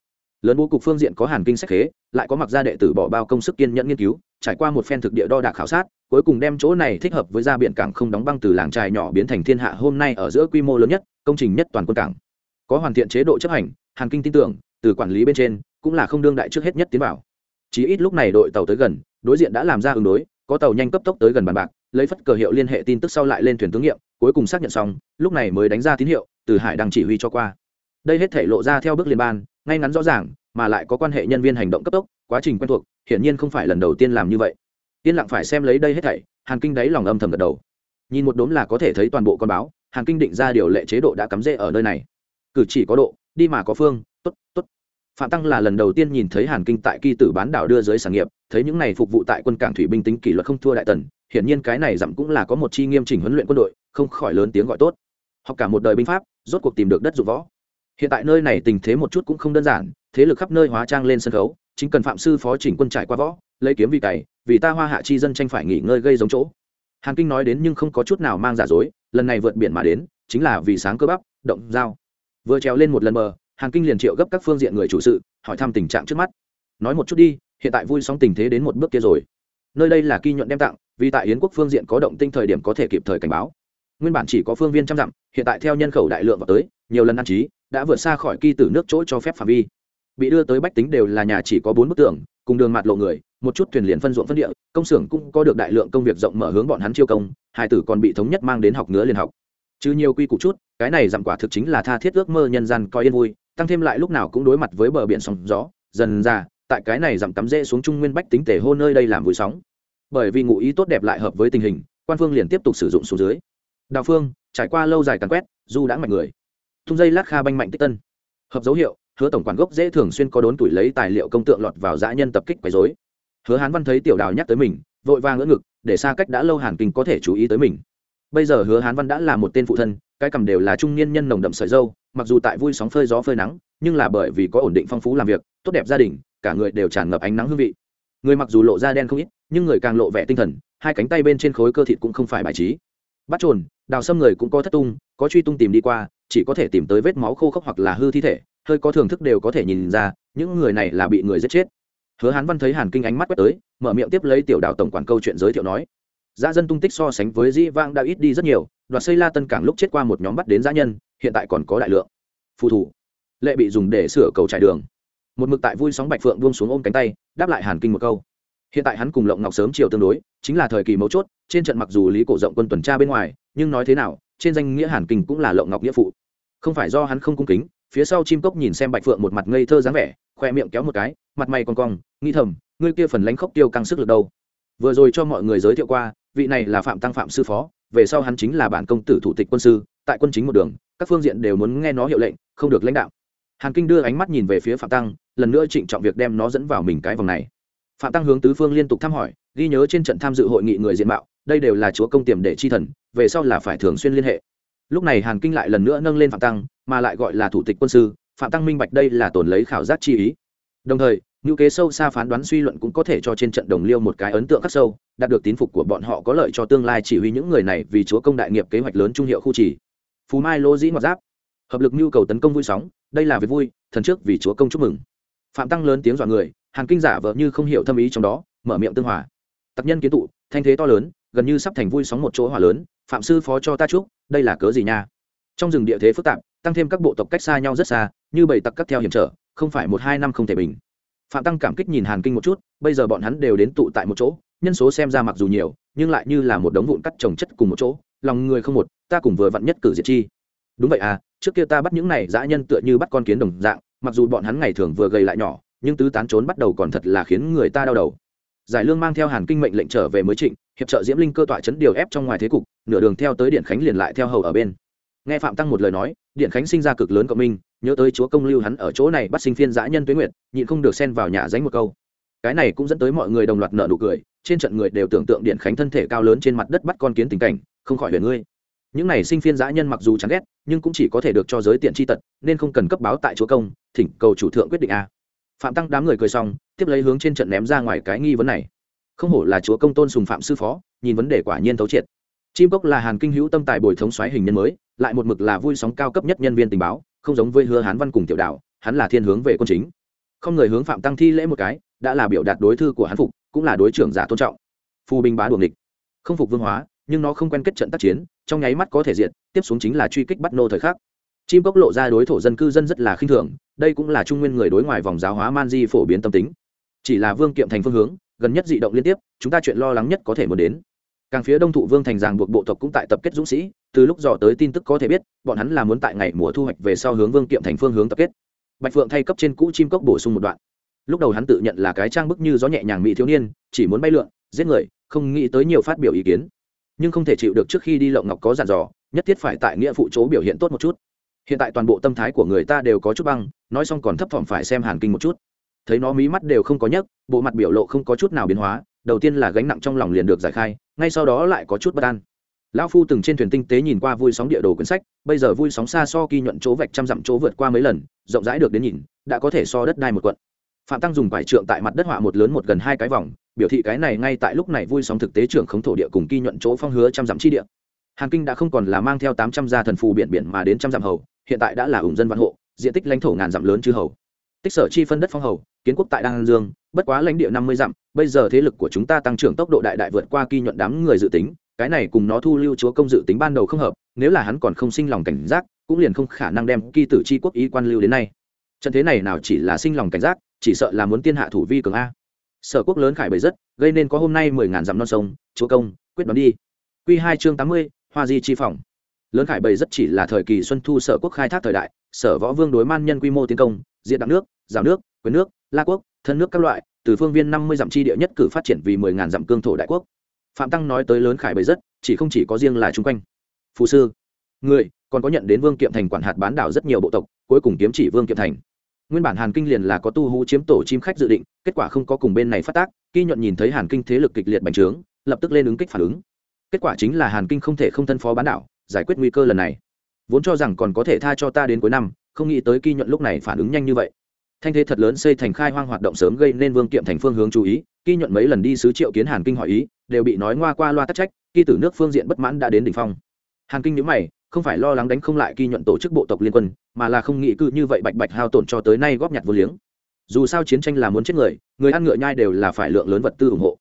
S1: Lớn bố cục phương diện có hàn kinh sách khế, lại có mặc gia đệ tử bỏ bao công sức kiên nhẫn nghiên cứu, trải qua một phen thực địa đo đạc khảo sát, cuối cùng đem chỗ này thích hợp với ra biển cảng không đóng băng từ làng trài nhỏ biến thành thiên hạ hôm nay ở giữa quy mô lớn nhất, công trình nhất toàn quân cảng. Có hoàn thiện chế độ chấp hành, hàn kinh tin tưởng, từ quản lý bên trên cũng là không đương đại trước hết nhất tiến bảo chí ít lúc này đội tàu tới gần, đối diện đã làm ra ứng đối, có tàu nhanh cấp tốc tới gần bàn bạc, lấy phất cờ hiệu liên hệ tin tức sau lại lên thuyền tướng nghiệm, cuối cùng xác nhận xong, lúc này mới đánh ra tín hiệu, từ hải đang chỉ huy cho qua. Đây hết thể lộ ra theo bước liên ban, ngay ngắn rõ ràng, mà lại có quan hệ nhân viên hành động cấp tốc, quá trình quen thuộc, hiển nhiên không phải lần đầu tiên làm như vậy. Yên lặng phải xem lấy đây hết thảy, hàn kinh đáy lòng âm thầm gật đầu. Nhìn một đốm là có thể thấy toàn bộ con báo, hàn kinh định ra điều lệ chế độ đã cắm rễ ở nơi này. Cử chỉ có độ, đi mà có phương, tốt tốt phạm tăng là lần đầu tiên nhìn thấy hàn kinh tại kỳ tử bán đảo đưa dưới sản nghiệp, thấy những này phục vụ tại quân cảng thủy binh tính kỷ luật không thua đại tần, hiển nhiên cái này dặm cũng là có một chi nghiêm chỉnh huấn luyện quân đội, không khỏi lớn tiếng gọi tốt. Học cả một đời binh pháp, rốt cuộc tìm được đất dụng võ. Hiện tại nơi này tình thế một chút cũng không đơn giản, thế lực khắp nơi hóa trang lên sân khấu, chính cần phạm sư phó chỉnh quân trải qua võ, lấy kiếm vì cày, vì ta hoa hạ chi dân tranh phải nghỉ ngơi gây giống chỗ. Hàn kinh nói đến nhưng không có chút nào mang giả dối, lần này vượt biển mà đến, chính là vì sáng cơ bắp, động dao vừa trèo lên một lần bờ hàn kinh liền triệu gấp các phương diện người chủ sự, hỏi thăm tình trạng trước mắt. Nói một chút đi, hiện tại vui sóng tình thế đến một bước kia rồi. Nơi đây là kỳ nhuận đem tặng, vì tại yến quốc phương diện có động tinh thời điểm có thể kịp thời cảnh báo. Nguyên bản chỉ có phương viên trăm dặm, hiện tại theo nhân khẩu đại lượng vào tới, nhiều lần ăn trí, đã vượt xa khỏi kỳ tử nước chỗ cho phép phạm vi. Bị đưa tới bách tính đều là nhà chỉ có bốn bức tường, cùng đường mặt lộ người, một chút thuyền liền phân ruộng phân địa, công xưởng cũng có được đại lượng công việc rộng mở hướng bọn hắn chiêu công, hai tử còn bị thống nhất mang đến học ngứa liền học. Chứ nhiều quy củ chút, cái này giảm quả thực chính là tha thiết ước mơ nhân gian coi yên vui tăng thêm lại lúc nào cũng đối mặt với bờ biển sóng gió, dần ra, tại cái này giảm tắm rễ xuống trung nguyên bách tính tể hô nơi đây làm vui sóng. Bởi vì ngụ ý tốt đẹp lại hợp với tình hình, quan phương liền tiếp tục sử dụng xuống dưới. Đào phương, trải qua lâu dài càn quét du đã mạnh người, thung dây lát kha banh mạnh tích tân. Hợp dấu hiệu, hứa tổng quản gốc dễ thường xuyên có đốn tuổi lấy tài liệu công tượng lọt vào dã nhân tập kích quấy dối hứa hán văn thấy tiểu đào nhắc tới mình, vội vàng ngỡ ngực, để xa cách đã lâu hàn kinh có thể chú ý tới mình. Bây giờ hứa hán văn đã là một tên phụ thân, cái cầm đều là trung niên nhân nồng đậm sợi dâu mặc dù tại vui sóng phơi gió phơi nắng, nhưng là bởi vì có ổn định phong phú làm việc, tốt đẹp gia đình, cả người đều tràn ngập ánh nắng hương vị. Người mặc dù lộ da đen không ít, nhưng người càng lộ vẻ tinh thần, hai cánh tay bên trên khối cơ thịt cũng không phải bài trí. Bắt trồn, đào xâm người cũng có thất tung, có truy tung tìm đi qua, chỉ có thể tìm tới vết máu khô khốc hoặc là hư thi thể, hơi có thưởng thức đều có thể nhìn ra, những người này là bị người giết chết. Hứa hán văn thấy hàn kinh ánh mắt quét tới, mở miệng tiếp lấy tiểu đào tổng quản câu chuyện giới thiệu nói. Gia dân tung tích so sánh với dĩ vang đã ít đi rất nhiều, đoạt xây la tân cảng lúc chết qua một nhóm bắt đến gia nhân hiện tại còn có đại lượng. Phù thủ lệ bị dùng để sửa cầu trải đường. Một mực tại vui sóng bạch phượng buông xuống ôm cánh tay, đáp lại hàn kinh một câu. Hiện tại hắn cùng lộng ngọc sớm chiều tương đối, chính là thời kỳ mấu chốt, trên trận mặc dù lý cổ rộng quân tuần tra bên ngoài, nhưng nói thế nào, trên danh nghĩa hàn kinh cũng là lộng ngọc nghĩa phụ. Không phải do hắn không cung kính, phía sau chim cốc nhìn xem bạch phượng một mặt ngây thơ dáng vẻ, khoe miệng kéo một cái, mặt mày còn cong nghi thầm, ngươi kia phần lánh khóc tiêu căng sức lực đâu. Vừa rồi cho mọi người giới thiệu qua, vị này là phạm tăng phạm sư phó, về sau hắn chính là bản công tử thủ tịch quân sư, tại quân chính một đường các phương diện đều muốn nghe nó hiệu lệnh, không được lãnh đạo. Hàn kinh đưa ánh mắt nhìn về phía phạm tăng, lần nữa trịnh trọng việc đem nó dẫn vào mình cái vòng này. Phạm tăng hướng tứ phương liên tục thăm hỏi, ghi nhớ trên trận tham dự hội nghị người diện mạo, đây đều là chúa công tiềm để chi thần, về sau là phải thường xuyên liên hệ. Lúc này hàn kinh lại lần nữa nâng lên phạm tăng, mà lại gọi là thủ tịch quân sư, phạm tăng minh bạch đây là tồn lấy khảo giác chi ý. Đồng thời, ngữ kế sâu xa phán đoán suy luận cũng có thể cho trên trận đồng liêu một cái ấn tượng khắc sâu, đạt được tín phục của bọn họ có lợi cho tương lai chỉ huy những người này vì chúa công đại nghiệp kế hoạch lớn trung hiệu khu chỉ phú mai lô dĩ ngọt giáp. Hợp lực nhu cầu tấn công vui sóng, đây là việc vui, thần trước vì chúa công chúc mừng. Phạm tăng lớn tiếng dọa người hàn kinh giả vợ như không hiểu thâm ý trong đó, mở miệng tương hòa. Tặc nhân kiến tụ, thanh thế to lớn, gần như sắp thành vui sóng một chỗ hỏa lớn, phạm sư phó cho ta chúc, đây là cớ gì nha? Trong rừng địa thế phức tạp, tăng thêm các bộ tộc cách xa nhau rất xa, như bầy tặc cắt theo hiểm trở, không phải một hai năm không thể bình. Phạm tăng cảm kích nhìn hàn kinh một chút, bây giờ bọn hắn đều đến tụ tại một chỗ, nhân số xem ra mặc dù nhiều, nhưng lại như là một đống vụn cắt trồng chất cùng một chỗ, lòng người không một ta cùng vừa vặn nhất cử diệt chi. Đúng vậy à trước kia ta bắt những này dã nhân tựa như bắt con kiến đồng dạng, mặc dù bọn hắn ngày thường vừa gầy lại nhỏ, nhưng tứ tán trốn bắt đầu còn thật là khiến người ta đau đầu. Giải lương mang theo hàn kinh mệnh lệnh trở về mới trịnh, hiệp trợ diễm linh cơ tọa chấn điều ép trong ngoài thế cục, nửa đường theo tới điện khánh liền lại theo hầu ở bên. Nghe phạm tăng một lời nói, điện khánh sinh ra cực lớn cộng minh, nhớ tới chúa công lưu hắn ở chỗ này bắt sinh phiên dã nhân tuế nguyệt, nhịn không được xen vào nhà dánh một câu. Cái này cũng dẫn tới mọi người đồng loạt nợ nụ cười, trên trận người đều tưởng tượng điện khánh thân thể cao lớn trên mặt đất bắt con kiến tình cảnh, không khỏi huyền ngươi những này sinh phiên giã nhân mặc dù chán ghét, nhưng cũng chỉ có thể được cho giới tiện tri tật, nên không cần cấp báo tại chúa công, thỉnh cầu chủ thượng quyết định a. Phạm tăng đám người cười xong, tiếp lấy hướng trên trận ném ra ngoài cái nghi vấn này. Không hổ là chúa công tôn sùng phạm sư phó, nhìn vấn đề quả nhiên thấu triệt. Chim cốc là hàn kinh hữu tâm tài bồi thống xoáy hình nhân mới, lại một mực là vui sóng cao cấp nhất nhân viên tình báo, không giống với hứa hán văn cùng tiểu đạo, hắn là thiên hướng về quân chính. Không người hướng phạm tăng thi lễ một cái, đã là biểu đạt đối thư của hắn phục, cũng là đối trưởng giả tôn trọng. Phù binh bá đuồng địch không phục vương hóa, nhưng nó không quen kết trận tác chiến trong nháy mắt có thể diện tiếp xuống chính là truy kích bắt nô thời khắc. Chim cốc lộ ra đối thổ dân cư dân rất là khinh thường, đây cũng là trung nguyên người đối ngoài vòng giáo hóa man di phổ biến tâm tính. Chỉ là vương kiệm thành phương hướng, gần nhất dị động liên tiếp, chúng ta chuyện lo lắng nhất có thể muốn đến. Càng phía đông thụ vương thành giang buộc bộ tộc cũng tại tập kết dũng sĩ, từ lúc dò tới tin tức có thể biết, bọn hắn là muốn tại ngày mùa thu hoạch về sau hướng vương kiệm thành phương hướng tập kết. Bạch phượng thay cấp trên cũ chim cốc bổ sung một đoạn. Lúc đầu hắn tự nhận là cái trang bức như gió nhẹ nhàng mỹ thiếu niên, chỉ muốn bay lượn, giết người, không nghĩ tới nhiều phát biểu ý kiến nhưng không thể chịu được trước khi đi lộng ngọc có dặn dò, nhất thiết phải tại nghĩa phụ chỗ biểu hiện tốt một chút. Hiện tại toàn bộ tâm thái của người ta đều có chút băng, nói xong còn thấp thỏm phải xem hàn kinh một chút. Thấy nó mí mắt đều không có nhấc, bộ mặt biểu lộ không có chút nào biến hóa, đầu tiên là gánh nặng trong lòng liền được giải khai, ngay sau đó lại có chút bất an. Lão phu từng trên thuyền tinh tế nhìn qua vui sóng địa đồ quyển sách, bây giờ vui sóng xa so kỳ nhuận chỗ vạch trăm dặm chỗ vượt qua mấy lần, rộng rãi được đến nhìn, đã có thể so đất đai một quận. Phạm tăng dùng vải trượng tại mặt đất họa một lớn một gần hai cái vòng biểu thị cái này ngay tại lúc này vui sóng thực tế trưởng khống thổ địa cùng ghi nhuận chỗ phong hứa trăm dặm chi địa. Hàn kinh đã không còn là mang theo tám trăm gia thần phù biển biển mà đến trăm dặm hầu, hiện tại đã là ủng dân văn hộ, diện tích lãnh thổ ngàn dặm lớn chư hầu. Tích sở chi phân đất phong hầu, kiến quốc tại đan dương, bất quá lãnh địa năm mươi dặm, bây giờ thế lực của chúng ta tăng trưởng tốc độ đại đại vượt qua ghi nhuận đám người dự tính, cái này cùng nó thu lưu chúa công dự tính ban đầu không hợp, nếu là hắn còn không sinh lòng cảnh giác, cũng liền không khả năng đem kỳ tử chi quốc ý quan lưu đến nay. Trận thế này nào chỉ là sinh lòng cảnh giác, chỉ sợ là muốn tiên hạ thủ vi cường a sở quốc lớn khải bày rất, gây nên có hôm nay mười ngàn dặm non sông, chúa công, quyết đoán đi. Q hai chương tám mươi, hoa di chi phòng. Lớn khải bày rất chỉ là thời kỳ xuân thu sở quốc khai thác thời đại, sở võ vương đối man nhân quy mô tiến công, diện đặng nước, giảm nước, quyền nước, la quốc, thân nước các loại, từ phương viên năm mươi dặm chi địa nhất cử phát triển vì mười ngàn dặm cương thổ đại quốc. Phạm tăng nói tới lớn khải bày rất, chỉ không chỉ có riêng là chung quanh. Phù sư, người, còn có nhận đến vương kiệm thành quản hạt bán đảo rất nhiều bộ tộc, cuối cùng kiếm chỉ vương kiệm thành nguyên bản hàn kinh liền là có tu hú chiếm tổ chim khách dự định, kết quả không có cùng bên này phát tác khi nhuận nhìn thấy hàn kinh thế lực kịch liệt bành trướng, lập tức lên ứng kích phản ứng. Kết quả chính là hàn kinh không thể không thân phó bán đảo, giải quyết nguy cơ lần này. Vốn cho rằng còn có thể tha cho ta đến cuối năm, không nghĩ tới kỳ nhuận lúc này phản ứng nhanh như vậy. Thanh thế thật lớn xây thành khai hoang hoạt động sớm gây nên vương kiệm thành phương hướng chú ý kỳ nhuận mấy lần đi sứ triệu kiến hàn kinh hỏi ý, đều bị nói ngoa qua loa tắc trách kỳ tử nước phương diện bất mãn đã đến đỉnh phong. Hàn kinh nhữ mày không phải lo lắng đánh không lại kỳ nhuận tổ chức bộ tộc liên quân, mà là không nghĩ cư như vậy bạch bạch hao tổn cho tới nay góp nhặt vô liếng. Dù sao chiến tranh là muốn chết người người ăn ngựa nhai đều là phải lượng lớn vật tư ủng hộ.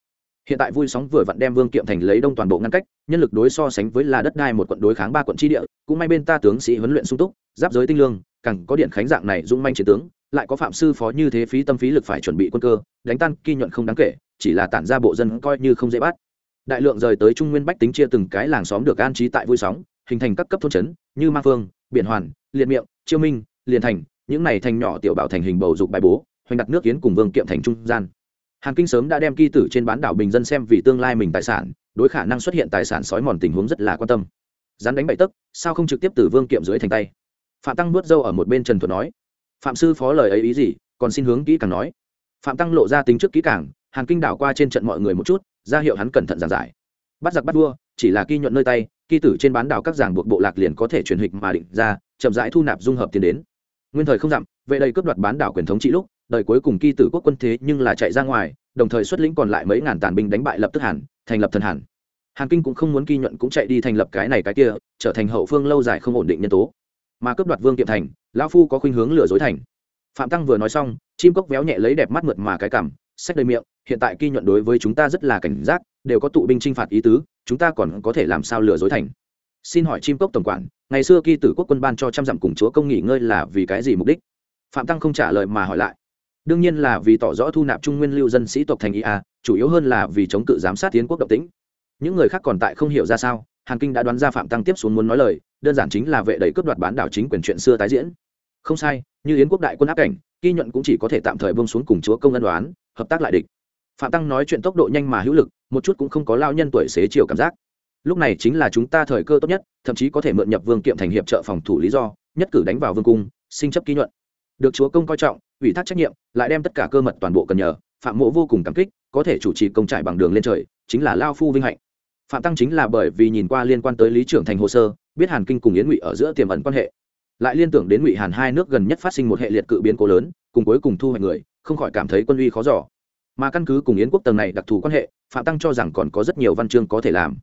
S1: Hiện tại vui sóng vừa vặn đem vương kiệm thành lấy đông toàn bộ ngăn cách, nhân lực đối so sánh với là đất đai một quận đối kháng ba quận tri địa, cũng may bên ta tướng sĩ huấn luyện sung túc, giáp giới tinh lương, càng có điện khánh dạng này dũng manh chiến tướng, lại có phạm sư phó như thế phí tâm phí lực phải chuẩn bị quân cơ, đánh tan kỳ nhuận không đáng kể, chỉ là tản ra bộ dân coi như không dễ bắt. Đại lượng rời tới trung nguyên bách tính chia từng cái làng xóm được an trí tại vui sóng hình thành các cấp thôn trấn như ma phương, biển hoàn, liệt miệng, chiêu minh, liền thành, những này thành nhỏ tiểu bảo thành hình bầu dục bài bố, hoành đặt nước kiến cùng vương kiệm thành trung gian. Hàn kinh sớm đã đem kỳ tử trên bán đảo bình dân xem vì tương lai mình tài sản, đối khả năng xuất hiện tài sản sói mòn tình huống rất là quan tâm. Rắn đánh bậy tấc, sao không trực tiếp từ vương kiệm dưới thành tay? Phạm tăng nuốt dâu ở một bên trần thuật nói. Phạm sư phó lời ấy ý gì, còn xin hướng kỹ càng nói. Phạm tăng lộ ra tính trước kỹ càng, hàn kinh đảo qua trên trận mọi người một chút, ra hiệu hắn cẩn thận giảng giải. Bắt giặc bắt vua, chỉ là ghi nhuận nơi tay kỳ tử trên bán đảo các giảng buộc bộ lạc liền có thể truyền hịch mà định ra, chậm rãi thu nạp dung hợp tiền đến. Nguyên thời không dặm, vệ đây cướp đoạt bán đảo quyền thống trị lúc, đời cuối cùng kỳ tử quốc quân thế nhưng là chạy ra ngoài, đồng thời xuất lĩnh còn lại mấy ngàn tàn binh đánh bại lập tức hàn, thành lập thần hàn. Hàn kinh cũng không muốn kỳ nhuận cũng chạy đi thành lập cái này cái kia, trở thành hậu phương lâu dài không ổn định nhân tố. Mà cướp đoạt vương kiệm thành, lão phu có khuynh hướng lừa dối thành. Phạm tăng vừa nói xong, chim cốc véo nhẹ lấy đẹp mắt mượt mà cái cảm sách đầy miệng, hiện tại kỳ nhuận đối với chúng ta rất là cảnh giác đều có tụ binh chinh phạt ý tứ, chúng ta còn có thể làm sao lừa dối thành? Xin hỏi chim cốc tổng quản, ngày xưa kỳ tử quốc quân ban cho trăm dặm cùng chúa công nghỉ ngơi là vì cái gì mục đích? Phạm tăng không trả lời mà hỏi lại. Đương nhiên là vì tỏ rõ thu nạp trung nguyên lưu dân sĩ tộc thành ý a chủ yếu hơn là vì chống cự giám sát tiến quốc độc tĩnh. Những người khác còn tại không hiểu ra sao, hàn kinh đã đoán ra phạm tăng tiếp xuống muốn nói lời, đơn giản chính là vệ đẩy cướp đoạt bán đảo chính quyền chuyện xưa tái diễn. Không sai, như yến quốc đại quân áp cảnh ghi nhuận cũng chỉ có thể tạm thời bông xuống cùng chúa công ân đoán hợp tác lại địch phạm tăng nói chuyện tốc độ nhanh mà hữu lực, một chút cũng không có lao nhân tuổi xế chiều cảm giác. Lúc này chính là chúng ta thời cơ tốt nhất, thậm chí có thể mượn nhập vương kiệm thành hiệp trợ phòng thủ lý do, nhất cử đánh vào vương cung, sinh chấp ký nhuận. Được chúa công coi trọng, ủy thác trách nhiệm, lại đem tất cả cơ mật toàn bộ cần nhờ. Phạm mộ vô cùng cảm kích, có thể chủ trì công trải bằng đường lên trời, chính là lao phu vinh hạnh. Phạm tăng chính là bởi vì nhìn qua liên quan tới lý trưởng thành hồ sơ, biết hàn kinh cùng yến ngụy ở giữa tiềm ẩn quan hệ. Lại liên tưởng đến ngụy hàn hai nước gần nhất phát sinh một hệ liệt cự biến cố lớn, cùng cuối cùng thu hoạch người, không khỏi cảm thấy quân uy khó giỏ mà căn cứ cùng yến quốc tầng này đặc thù quan hệ, phạm tăng cho rằng còn có rất nhiều văn chương có thể làm.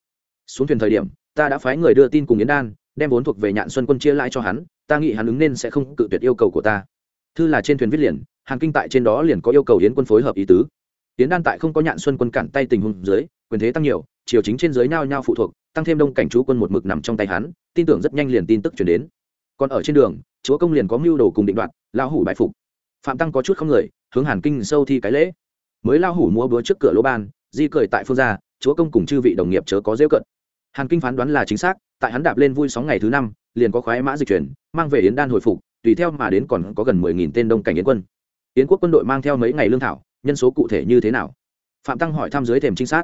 S1: Xuống thuyền thời điểm, ta đã phái người đưa tin cùng yến đan, đem vốn thuộc về nhạn xuân quân chia lại cho hắn, ta nghĩ hắn ứng nên sẽ không cự tuyệt yêu cầu của ta. Thư là trên thuyền viết liền hàng kinh tại trên đó liền có yêu cầu yến quân phối hợp ý tứ. Yến đan tại không có nhạn xuân quân cản tay tình huống dưới, quyền thế tăng nhiều, triều chính trên dưới nhao nhao phụ thuộc, tăng thêm đông cảnh chú quân một mực nằm trong tay hắn, tin tưởng rất nhanh liền tin tức chuyển đến. Còn ở trên đường, chúa công liền có mưu đồ cùng định đoạt lao hủ bại phục. Phạm tăng có chút không người, hướng hàn kinh sâu thi cái lễ mới lao hủ mua búa trước cửa lỗ ban, di cười tại phương gia, chúa công cùng chư vị đồng nghiệp chớ có dễ cận. Hàn kinh phán đoán là chính xác, tại hắn đạp lên vui sóng ngày thứ năm, liền có khoái mã dịch chuyển, mang về yến đan hồi phục, tùy theo mà đến còn có gần mười nghìn tên đông cảnh yến quân. Yến quốc quân đội mang theo mấy ngày lương thảo, nhân số cụ thể như thế nào? Phạm tăng hỏi thăm dưới thềm trinh sát.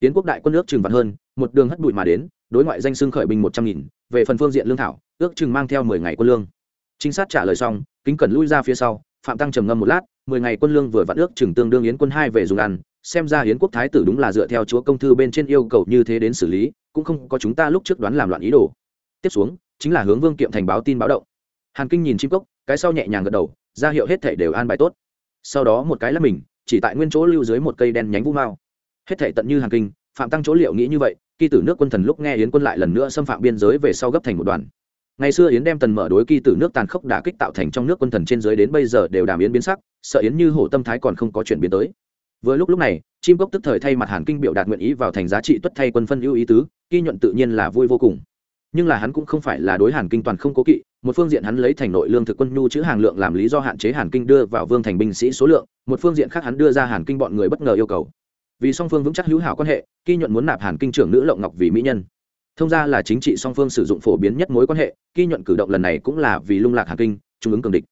S1: Yến quốc đại quân ước chừng vạn hơn, một đường hất bụi mà đến, đối ngoại danh xưng khởi binh một trăm nghìn, về phần phương diện lương thảo, ước chừng mang theo mười ngày quân lương. Trinh sát trả lời xong, kính cẩn lui ra phía sau, phạm tăng trầm ngâm một lát mười ngày quân lương vừa vặn ước chừng tương đương yến quân hai về dùng ăn, xem ra yến quốc thái tử đúng là dựa theo chúa công thư bên trên yêu cầu như thế đến xử lý, cũng không có chúng ta lúc trước đoán làm loạn ý đồ. Tiếp xuống, chính là hướng vương kiệm thành báo tin báo động. Hàn kinh nhìn chim cốc, cái sau nhẹ nhàng gật đầu, ra hiệu hết thể đều an bài tốt. Sau đó một cái là mình, chỉ tại nguyên chỗ lưu dưới một cây đen nhánh vũ mao. Hết thể tận như hàn kinh, phạm tăng chỗ liệu nghĩ như vậy, kỳ tử nước quân thần lúc nghe yến quân lại lần nữa xâm phạm biên giới về sau gấp thành một đoàn ngày xưa yến đem tần mở đối kỳ tử nước tàn khốc đã kích tạo thành trong nước quân thần trên dưới đến bây giờ đều đàm yến biến sắc, sợ yến như hổ tâm thái còn không có chuyển biến tới. Vừa lúc lúc này, chim cốc tức thời thay mặt hàn kinh biểu đạt nguyện ý vào thành giá trị tuất thay quân phân ưu ý tứ, ghi nhuận tự nhiên là vui vô cùng. Nhưng là hắn cũng không phải là đối hàn kinh toàn không cố kỵ, một phương diện hắn lấy thành nội lương thực quân nhu chữ hàng lượng làm lý do hạn chế hàn kinh đưa vào vương thành binh sĩ số lượng, một phương diện khác hắn đưa ra hàn kinh bọn người bất ngờ yêu cầu. Vì song phương vững chắc hữu hảo quan hệ, ghi nhuận muốn nạp hàn kinh trưởng nữ lộng ngọc vì mỹ nhân thông ra là chính trị song phương sử dụng phổ biến nhất mối quan hệ kỳ nhuận cử động lần này cũng là vì lung lạc hàn kinh, trung ứng cường địch.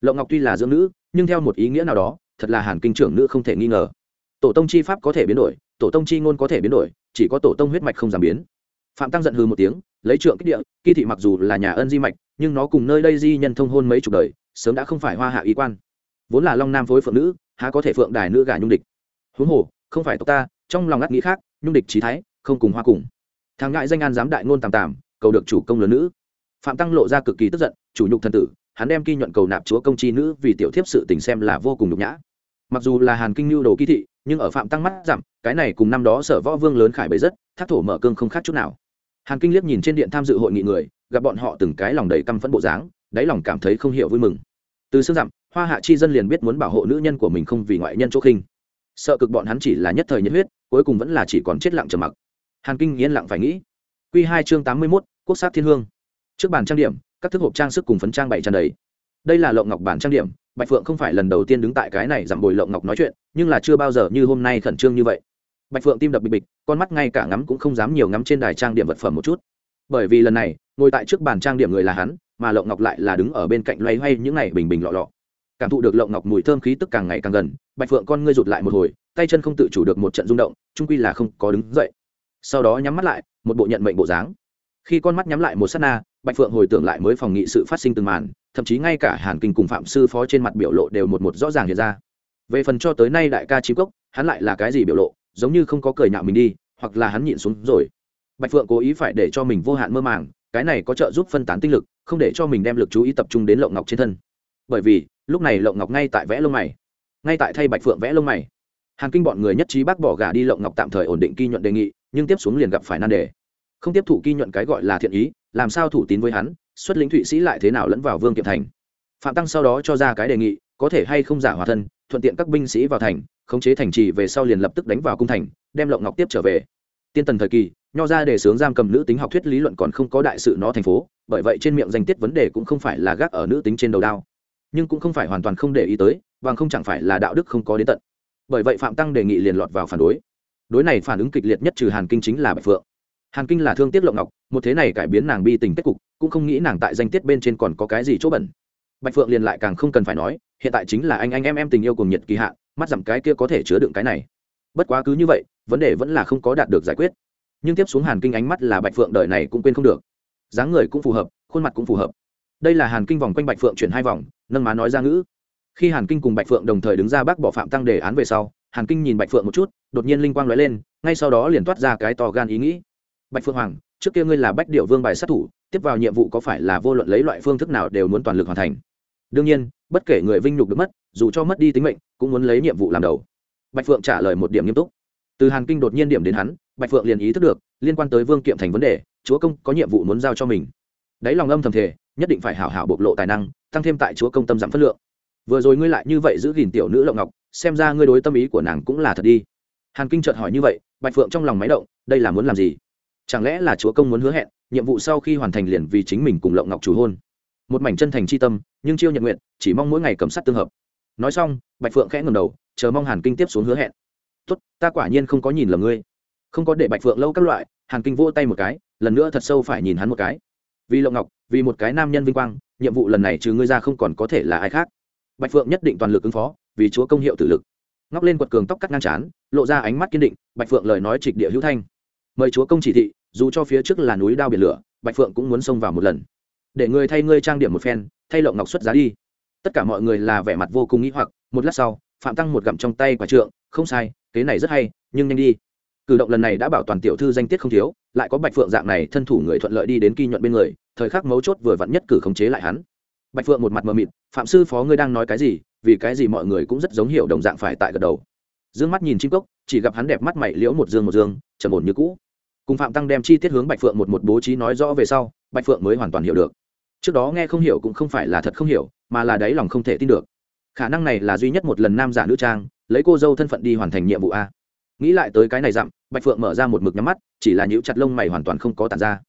S1: Lộ ngọc tuy là dưỡng nữ, nhưng theo một ý nghĩa nào đó, thật là hàn kinh trưởng nữ không thể nghi ngờ. Tổ tông chi pháp có thể biến đổi, tổ tông chi ngôn có thể biến đổi, chỉ có tổ tông huyết mạch không giảm biến. Phạm tăng giận hư một tiếng, lấy trượng kích địa, kỳ thị mặc dù là nhà ân di mạch, nhưng nó cùng nơi đây di nhân thông hôn mấy chục đời, sớm đã không phải hoa hạ ý quan. Vốn là long nam phối phượng nữ, há có thể phượng đài nữ gà nhung địch. Huống hồ, không phải tộc ta, trong lòng ngắt nghĩ khác, nhung địch trí thái, không cùng hoa cùng thằng ngại danh an giám đại ngôn tàm tàm, cầu được chủ công lớn nữ. Phạm tăng lộ ra cực kỳ tức giận, chủ nhục thần tử, hắn đem kỳ nhuận cầu nạp chúa công chi nữ vì tiểu thiếp sự tình xem là vô cùng nhục nhã. Mặc dù là hàn kinh lưu đồ kỳ thị, nhưng ở phạm tăng mắt giảm, cái này cùng năm đó sở võ vương lớn khải bấy rất, thác thổ mở cương không khác chút nào. Hàn kinh liếc nhìn trên điện tham dự hội nghị người, gặp bọn họ từng cái lòng đầy căm phẫn bộ dáng, đáy lòng cảm thấy không hiểu vui mừng. Từ xương dặm hoa hạ chi dân liền biết muốn bảo hộ nữ nhân của mình không vì ngoại nhân chỗ khinh. Sợ cực bọn hắn chỉ là nhất thời nhiệt huyết, cuối cùng vẫn là chỉ còn chết lặng trầm mặc hàn kinh yên lặng phải nghĩ. Q hai chương tám mươi mốt, quốc sát thiên hương. Trước bàn trang điểm, các thức hộp trang sức cùng phấn trang bày tràn đầy. Đây là lộng ngọc bản trang điểm, bạch phượng không phải lần đầu tiên đứng tại cái này giảm bồi lộng ngọc nói chuyện, nhưng là chưa bao giờ như hôm nay khẩn trương như vậy. Bạch phượng tim đập bịch bịch, con mắt ngay cả ngắm cũng không dám nhiều ngắm trên đài trang điểm vật phẩm một chút. Bởi vì lần này, ngồi tại trước bàn trang điểm người là hắn, mà lộng ngọc lại là đứng ở bên cạnh loay hoay những ngày bình bình lọ lọ. Cảm thụ được lộng ngọc mùi thơm khí tức càng ngày càng gần, bạch phượng con ngươi rụt lại một hồi, tay chân không tự chủ được một trận rung động trung quy là không có đứng dậy sau đó nhắm mắt lại, một bộ nhận mệnh bộ dáng. Khi con mắt nhắm lại một s á t na, bạch phượng hồi tưởng lại mới phòng nghị sự phát sinh từng màn, thậm chí ngay cả hàn kinh cùng phạm sư phó trên mặt biểu lộ đều một một rõ ràng hiện ra. Về phần cho tới nay đại ca trí cốc, hắn lại là cái gì biểu lộ, giống như không có cười nhạo mình đi, hoặc là hắn nhịn xuống rồi. Bạch phượng cố ý phải để cho mình vô hạn mơ màng, cái này có trợ giúp phân tán tinh lực, không để cho mình đem lực chú ý tập trung đến lộng ngọc trên thân. Bởi vì, lúc này lộng ngọc ngay tại vẽ lông mày. Ngay tại thay bạch phượng vẽ lông mày. Hàn kinh bọn người nhất trí bác bỏ gà đi lộng ngọc tạm thời ổn định kỳ nhuận đề nghị nhưng tiếp xuống liền gặp phải nan đề. Không tiếp thụ ghi nhuận cái gọi là thiện ý, làm sao thủ tín với hắn, xuất lĩnh thụy sĩ lại thế nào lẫn vào vương kiệm thành? Phạm tăng sau đó cho ra cái đề nghị, có thể hay không giả hòa thân, thuận tiện các binh sĩ vào thành, khống chế thành trì về sau liền lập tức đánh vào cung thành, đem lộng ngọc tiếp trở về. Tiên tần thời kỳ, nho ra để sướng giam cầm nữ tính học thuyết lý luận còn không có đại sự nó thành phố, bởi vậy trên miệng danh tiết vấn đề cũng không phải là gác ở nữ tính trên đầu đao. Nhưng cũng không phải hoàn toàn không để ý tới và không chẳng phải là đạo đức không có đến tận. Bởi vậy phạm tăng đề nghị liền lọt vào phản đối đối này phản ứng kịch liệt nhất trừ hàn kinh chính là bạch phượng. Hàn kinh là thương tiết lộng ngọc, một thế này cải biến nàng bi tình kết cục, cũng không nghĩ nàng tại danh tiết bên trên còn có cái gì chỗ bẩn. Bạch phượng liền lại càng không cần phải nói, hiện tại chính là anh anh em em tình yêu cùng nhiệt kỳ hạn mắt dặm cái kia có thể chứa đựng cái này. Bất quá cứ như vậy, vấn đề vẫn là không có đạt được giải quyết. Nhưng tiếp xuống hàn kinh ánh mắt là bạch phượng đời này cũng quên không được. Dáng người cũng phù hợp, khuôn mặt cũng phù hợp. Đây là hàn kinh vòng quanh bạch phượng chuyển hai vòng, nâng má nói ra ngữ. Khi hàn kinh cùng bạch phượng đồng thời đứng ra bác bỏ phạm tăng đề án về sau hàn kinh nhìn bạch phượng một chút, đột nhiên linh quang nói lên, ngay sau đó liền toát ra cái to gan ý nghĩ. Bạch phượng hoàng, trước kia ngươi là bách điệu vương bài sát thủ, tiếp vào nhiệm vụ có phải là vô luận lấy loại phương thức nào đều muốn toàn lực hoàn thành? Đương nhiên, bất kể người vinh nhục được mất, dù cho mất đi tính mệnh, cũng muốn lấy nhiệm vụ làm đầu. Bạch phượng trả lời một điểm nghiêm túc. Từ hàn kinh đột nhiên điểm đến hắn, bạch phượng liền ý thức được, liên quan tới vương kiệm thành vấn đề, chúa công có nhiệm vụ muốn giao cho mình. Đáy lòng âm thầm thể nhất định phải hảo hảo bộc lộ tài năng, tăng thêm tại chúa công tâm giảm phất lượng. Vừa rồi ngươi lại như vậy giữ gìn tiểu nữ lộng ngọc xem ra ngươi đối tâm ý của nàng cũng là thật đi. Hàn kinh chợt hỏi như vậy, bạch phượng trong lòng máy động, đây là muốn làm gì? Chẳng lẽ là chúa công muốn hứa hẹn, nhiệm vụ sau khi hoàn thành liền vì chính mình cùng lộng ngọc chủ hôn? Một mảnh chân thành c h i tâm, nhưng chiêu nhận nguyện, chỉ mong mỗi ngày cầm sắt tương hợp. Nói xong, bạch phượng khẽ ngầm đầu, chờ mong hàn kinh tiếp xuống hứa hẹn. Tốt, ta quả nhiên không có nhìn lầm ngươi. Không có để bạch phượng lâu các loại, hàn kinh vỗ tay một cái, lần nữa thật sâu phải nhìn hắn một cái. Vì lộng ngọc, vì một cái nam nhân vinh quang, nhiệm vụ lần này trừ ngươi ra không còn có thể là ai khác. Bạch phượng nhất định toàn lực ứng phó vì chúa công hiệu tử lực. Ngóc lên quật cường tóc cắt ngang chán lộ ra ánh mắt kiên định, bạch phượng lời nói trịch địa hữu thanh. Mời chúa công chỉ thị, dù cho phía trước là núi đao biển lửa, bạch phượng cũng muốn xông vào một lần. Để người thay ngươi trang điểm một phen, thay lộng ngọc xuất giá đi. Tất cả mọi người là vẻ mặt vô cùng nghĩ hoặc, một lát sau, phạm tăng một gặm trong tay quả trượng, không sai, kế này rất hay, nhưng nhanh đi. Cử động lần này đã bảo toàn tiểu thư danh tiết không thiếu, lại có bạch phượng dạng này thân thủ người thuận lợi đi đến kỳ nhuận bên người, thời khắc mấu chốt vừa vặn nhất cử khống chế lại hắn. Bạch phượng một mặt mờ mịt, phạm sư phó ngươi đang nói cái gì? Vì cái gì mọi người cũng rất giống hiểu đồng dạng phải tại gật đầu. D ư ơ n g mắt nhìn chim cốc, chỉ gặp hắn đẹp mắt mày liễu một dương một dương, trầm ổn như cũ. Cùng phạm tăng đem chi tiết hướng bạch phượng một một bố trí nói rõ về sau, bạch phượng mới hoàn toàn hiểu được. Trước đó nghe không hiểu cũng không phải là thật không hiểu, mà là đáy lòng không thể tin được. Khả năng này là duy nhất một lần nam giả nữ trang, lấy cô dâu thân phận đi hoàn thành nhiệm vụ a. Nghĩ lại tới cái này dặm, bạch phượng mở ra một mực nhắm mắt, chỉ là nhũ chặt lông mày hoàn toàn không có tàn ra.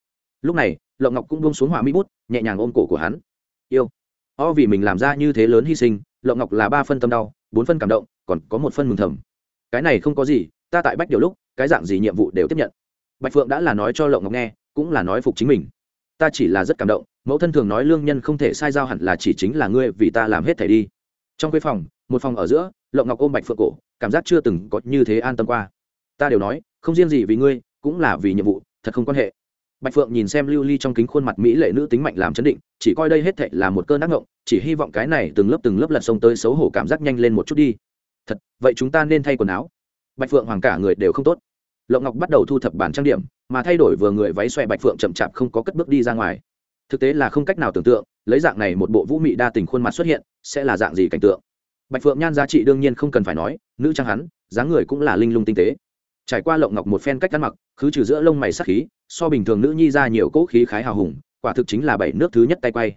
S1: Lúc này, lộng ngọc cũng buông xuống hỏa mỹ bút, nhẹ nhàng ôm cổ của hắn. Yêu. O vì mình làm ra như thế lớn hy sinh lộng ngọc là ba phân tâm đau, bốn phân cảm động, còn có một phân mừng thầm. Cái này không có gì, ta tại bách điều lúc, cái dạng gì nhiệm vụ đều tiếp nhận. Bạch phượng đã là nói cho lộng ngọc nghe, cũng là nói phục chính mình. Ta chỉ là rất cảm động, mẫu thân thường nói lương nhân không thể sai giao hẳn là chỉ chính là ngươi vì ta làm hết thảy đi. Trong quê phòng, một phòng ở giữa lộng ngọc ôm bạch phượng cổ, cảm giác chưa từng có như thế an tâm qua. Ta đều nói, không riêng gì vì ngươi, cũng là vì nhiệm vụ, thật không quan hệ bạch phượng nhìn xem lưu ly trong kính khuôn mặt mỹ lệ nữ tính mạnh làm chấn định, chỉ coi đây hết thệ là một cơn ác ngộng, chỉ hy vọng cái này từng lớp từng lớp lật sông tới xấu hổ cảm giác nhanh lên một chút đi. Thật, vậy chúng ta nên thay quần áo. Bạch phượng hoàng cả người đều không tốt. Lộng ngọc bắt đầu thu thập bản trang điểm, mà thay đổi vừa người váy xoẹ bạch phượng chậm chạp không có cất bước đi ra ngoài. Thực tế là không cách nào tưởng tượng, lấy dạng này một bộ vũ mị đa tình khuôn mặt xuất hiện, sẽ là dạng gì cảnh tượng. Bạch phượng nhan giá trị đương nhiên không cần phải nói, nữ trang hắn, dáng người cũng là linh lung tinh tế trải qua lộng ngọc một phen cách ăn mặc, khứ trừ giữa lông mày sắc khí, so bình thường nữ nhi ra nhiều cỗ khí khái hào hùng, quả thực chính là bảy nước thứ nhất tay quay.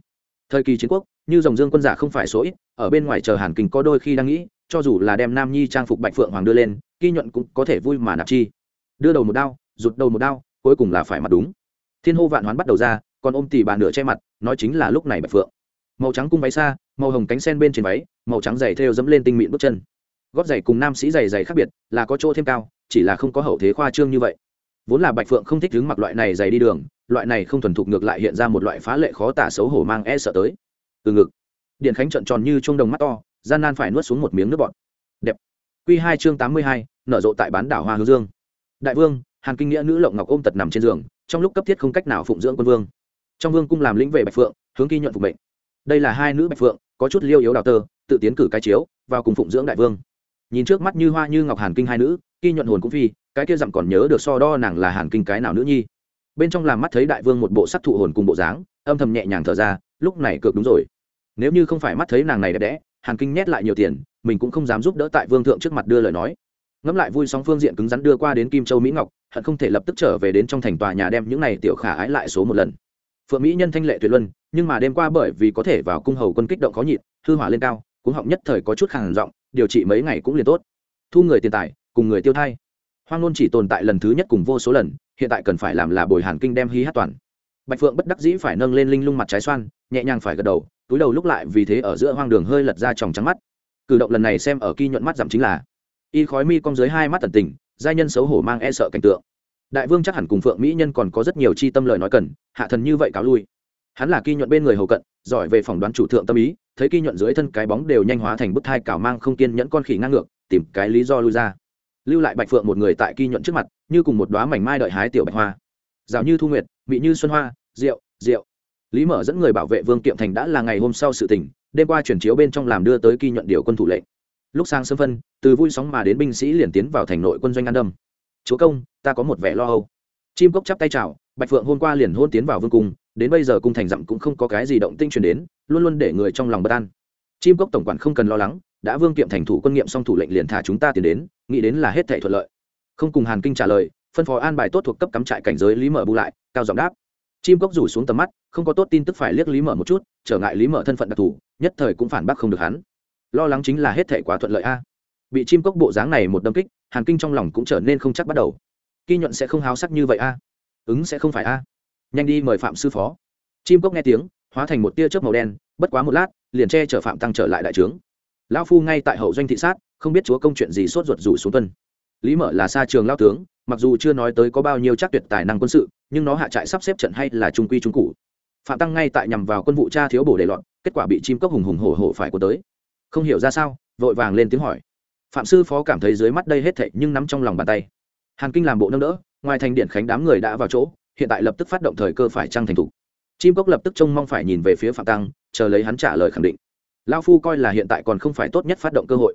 S1: Thời kỳ chiến quốc, như dòng dương quân giả không phải số ít, ở bên ngoài chờ hàn kinh có đôi khi đang nghĩ, cho dù là đem nam nhi trang phục bạch phượng hoàng đưa lên, ghi nhuận cũng có thể vui mà nạp chi. Đưa đầu một đao, rụt đầu một đao, cuối cùng là phải mặt đúng. Thiên hô vạn hoán bắt đầu ra, còn ôm tỉ bà nửa che mặt, nói chính là lúc này bạch phượng. Màu trắng cung váy xa, màu hồng cánh sen bên trên váy, màu trắng dày theo dẫm lên tinh mịn bước chân gót giày cùng nam sĩ giày giày khác biệt, là có chỗ thêm cao, chỉ là không có hậu thế khoa trương như vậy. Vốn là bạch phượng không thích đứng mặc loại này giày đi đường, loại này không thuần thục ngược lại hiện ra một loại phá lệ khó tả xấu hổ mang e sợ tới. Từ ngực, điện khánh trận tròn như chuông đồng mắt to, gian nan phải nuốt xuống một miếng nước bọt. Đẹp. Q hai chương tám mươi hai, nở rộ tại bán đảo hoa hương dương. Đại vương, hàn kinh nghĩa nữ lộng ngọc ôm tật nằm trên giường, trong lúc cấp thiết không cách nào phụng dưỡng quân vương. Trong vương cung làm lĩnh về bạch phượng, hướng ghi nhuận phục mệnh. Đây là hai nữ bạch phượng, có chút liêu yếu đào tơ, tự tiến cử cái chiếu, vào cùng phụng dưỡng đại vương nhìn trước mắt như hoa như ngọc hàn kinh hai nữ khi nhuận hồn cũng phi, cái kia dặm còn nhớ được so đo nàng là hàn kinh cái nào nữ nhi. Bên trong làm mắt thấy đại vương một bộ sắc thụ hồn cùng bộ dáng, âm thầm nhẹ nhàng thở ra, lúc này cược đúng rồi. Nếu như không phải mắt thấy nàng này đẹp đẽ, hàn kinh nhét lại nhiều tiền, mình cũng không dám giúp đỡ tại vương thượng trước mặt đưa lời nói. Ngẫm lại vui sóng phương diện cứng rắn đưa qua đến kim châu mỹ ngọc, hận không thể lập tức trở về đến trong thành tòa nhà đem những này tiểu khả ái lại số một lần. Phượng mỹ nhân thanh lệ tuyệt luân, nhưng mà đêm qua bởi vì có thể vào cung hầu quân kích động khó nhịn, hư hỏa lên cao cũng họng nhất thời có chút khàn giọng điều trị mấy ngày cũng liền tốt. Thu người tiền tài, cùng người tiêu thai. Hoang nôn chỉ tồn tại lần thứ nhất cùng vô số lần, hiện tại cần phải làm là bồi hàn kinh đem hí hát toàn. Bạch phượng bất đắc dĩ phải nâng lên linh lung mặt trái xoan, nhẹ nhàng phải gật đầu, túi đầu lúc lại vì thế ở giữa hoang đường hơi lật ra tròng trắng mắt. Cử động lần này xem ở kỳ nhuận mắt giảm chính là, y khói mi cong dưới hai mắt tần tình, giai nhân xấu hổ mang e sợ cảnh tượng. Đại vương chắc hẳn cùng phượng mỹ nhân còn có rất nhiều chi tâm lời nói cần, hạ thần như vậy cáo lui hắn là kỳ nhuận bên người hầu cận, giỏi về phỏng đoán chủ thượng tâm ý, thấy kỳ nhuận dưới thân cái bóng đều nhanh hóa thành bức thai cào mang không kiên nhẫn con khỉ ngang ngược, tìm cái lý do lui ra. Lưu lại bạch phượng một người tại kỳ nhuận trước mặt, như cùng một đoá mảnh mai đợi hái tiểu bạch hoa. Rào như thu nguyệt, mị như xuân hoa, rượu rượu. Lý mở dẫn người bảo vệ vương kiệm thành đã là ngày hôm sau sự tình, đêm qua chuyển chiếu bên trong làm đưa tới kỳ nhuận điều quân thủ lệnh. Lúc sang sớm phân, từ vui sóng mà đến binh sĩ liền tiến vào thành nội quân doanh an đâm. Chúa công, ta có một vẻ lo âu. Chim cốc chắp tay chào, bạch phượng hôm qua liền hôn tiến vào vương cung đến bây giờ cung thành dặm cũng không có cái gì động tinh truyền đến, luôn luôn để người trong lòng bất an. Chim cốc tổng quản không cần lo lắng, đã vương kiệm thành thủ quân nghiệm xong thủ lệnh liền thả chúng ta tiến đến, nghĩ đến là hết thể thuận lợi. Không cùng hàn kinh trả lời, phân phó an bài tốt thuộc cấp cắm trại cảnh giới lý mở bù lại, cao giọng đáp. Chim cốc rủ xuống tầm mắt, không có tốt tin tức phải liếc lý mở một chút, trở ngại lý mở thân phận đặc thù, nhất thời cũng phản bác không được hắn. Lo lắng chính là hết thể quá thuận lợi a. Bị chim cốc bộ dáng này một đâm kích, hàn kinh trong lòng cũng trở nên không chắc bắt đầu. Kỳ nhuận sẽ không háo sắc như vậy a. Ứng sẽ không phải a nhanh đi mời phạm sư phó. Chim cốc nghe tiếng, hóa thành một tia chớp màu đen, bất quá một lát, liền che chở phạm tăng trở lại đại trướng. Lão phu ngay tại hậu doanh thị sát, không biết chúa công chuyện gì sốt ruột rủ xuống tuân. Lý mở là xa trường lao tướng, mặc dù chưa nói tới có bao nhiêu chắc tuyệt tài năng quân sự, nhưng nó hạ trại sắp xếp trận hay là trung quy trung cụ. Phạm tăng ngay tại nhằm vào quân vụ cha thiếu bổ đề loạn, kết quả bị chim cốc hùng hùng hổ hổ phải của tới. Không hiểu ra sao, vội vàng lên tiếng hỏi. Phạm sư phó cảm thấy dưới mắt đây hết thệ nhưng nắm trong lòng bàn tay. Hàn kinh làm bộ nâng đỡ, ngoài thành điện khánh đám người đã vào chỗ hiện tại lập tức phát động thời cơ phải trăng thành thủ chim cốc lập tức trông mong phải nhìn về phía phạm tăng, chờ lấy hắn trả lời khẳng định. Lao phu coi là hiện tại còn không phải tốt nhất phát động cơ hội.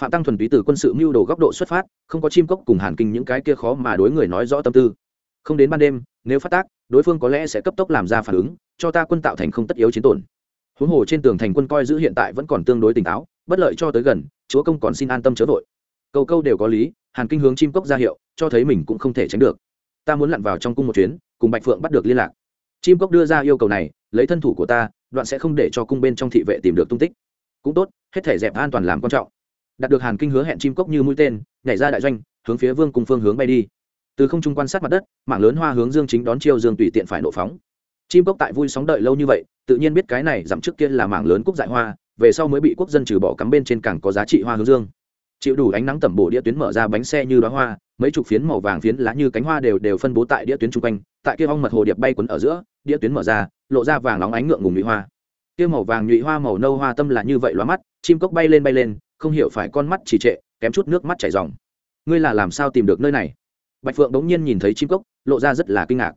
S1: Phạm tăng thuần túy từ quân sự mưu đồ góc độ xuất phát, không có chim cốc cùng hàn kinh những cái kia khó mà đối người nói rõ tâm tư. Không đến ban đêm, nếu phát tác, đối phương có lẽ sẽ cấp tốc làm ra phản ứng, cho ta quân tạo thành không tất yếu chiến tổn. Huống hồ trên tường thành quân coi giữ hiện tại vẫn còn tương đối tỉnh táo, bất lợi cho tới gần, chúa công còn xin an tâm chớ vội. Câu câu đều có lý, hàn kinh hướng chim cốc ra hiệu, cho thấy mình cũng không thể tránh được ta muốn lặn vào trong cung một chuyến, cùng bạch phượng bắt được liên lạc. Chim cốc đưa ra yêu cầu này, lấy thân thủ của ta, đoạn sẽ không để cho cung bên trong thị vệ tìm được tung tích. Cũng tốt, hết thể dẹp an toàn làm quan trọng. Đạt được hàn kinh hứa hẹn chim cốc như mũi tên, nhảy ra đại doanh, hướng phía vương cùng phương hướng bay đi. Từ không trung quan sát mặt đất, mảng lớn hoa hướng dương chính đón chiêu dương tùy tiện phải nổ phóng. Chim cốc tại vui sóng đợi lâu như vậy, tự nhiên biết cái này giảm trước kia là mảng lớn cúc dại hoa, về sau mới bị quốc dân trừ bỏ cắm bên trên cảng có giá trị hoa hướng dương chịu đủ ánh nắng tẩm bổ đĩa tuyến mở ra bánh xe như đoá hoa, mấy chục phiến màu vàng phiến lá như cánh hoa đều đều phân bố tại đĩa tuyến chung quanh, tại kia ong mật hồ điệp bay quấn ở giữa, đĩa tuyến mở ra, lộ ra vàng nóng ánh ngượng ngùng nhụy hoa. Kia màu vàng nhụy hoa màu nâu hoa tâm là như vậy loa mắt, chim cốc bay lên bay lên, không hiểu phải con mắt chỉ trệ, kém chút nước mắt chảy ròng. Ngươi là làm sao tìm được nơi này? Bạch phượng đống nhiên nhìn thấy chim cốc, lộ ra rất là kinh ngạc.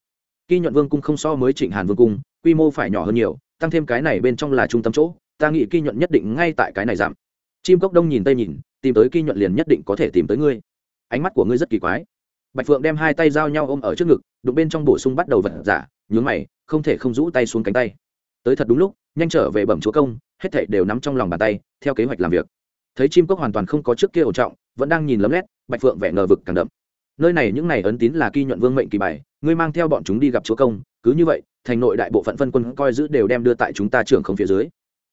S1: Kỳ nhuận vương cung không so mới trịnh hàn vương cung, quy mô phải nhỏ hơn nhiều, tăng thêm cái này bên trong là trung tâm chỗ, ta nghĩ kỳ nhuận nhất định ngay tại cái này giảm. Chim cốc đông nhìn tây nhìn tìm tới kỳ nhuận liền nhất định có thể tìm tới ngươi. Ánh mắt của ngươi rất kỳ quái. Bạch phượng đem hai tay giao nhau ôm ở trước ngực, đụng bên trong bổ sung bắt đầu vật giả, nhướng mày, không thể không rũ tay xuống cánh tay. Tới thật đúng lúc, nhanh trở về bẩm chúa công, hết thảy đều nắm trong lòng bàn tay, theo kế hoạch làm việc. Thấy chim cốc hoàn toàn không có trước kia ổn trọng, vẫn đang nhìn lấm lét, bạch phượng vẻ ngờ vực càng đậm. Nơi này những này ấn tín là kỳ nhuận vương mệnh kỳ bài, ngươi mang theo bọn chúng đi gặp chúa công, cứ như vậy, thành nội đại bộ phận phân quân coi giữ đều đem đưa tại chúng ta trưởng không phía dưới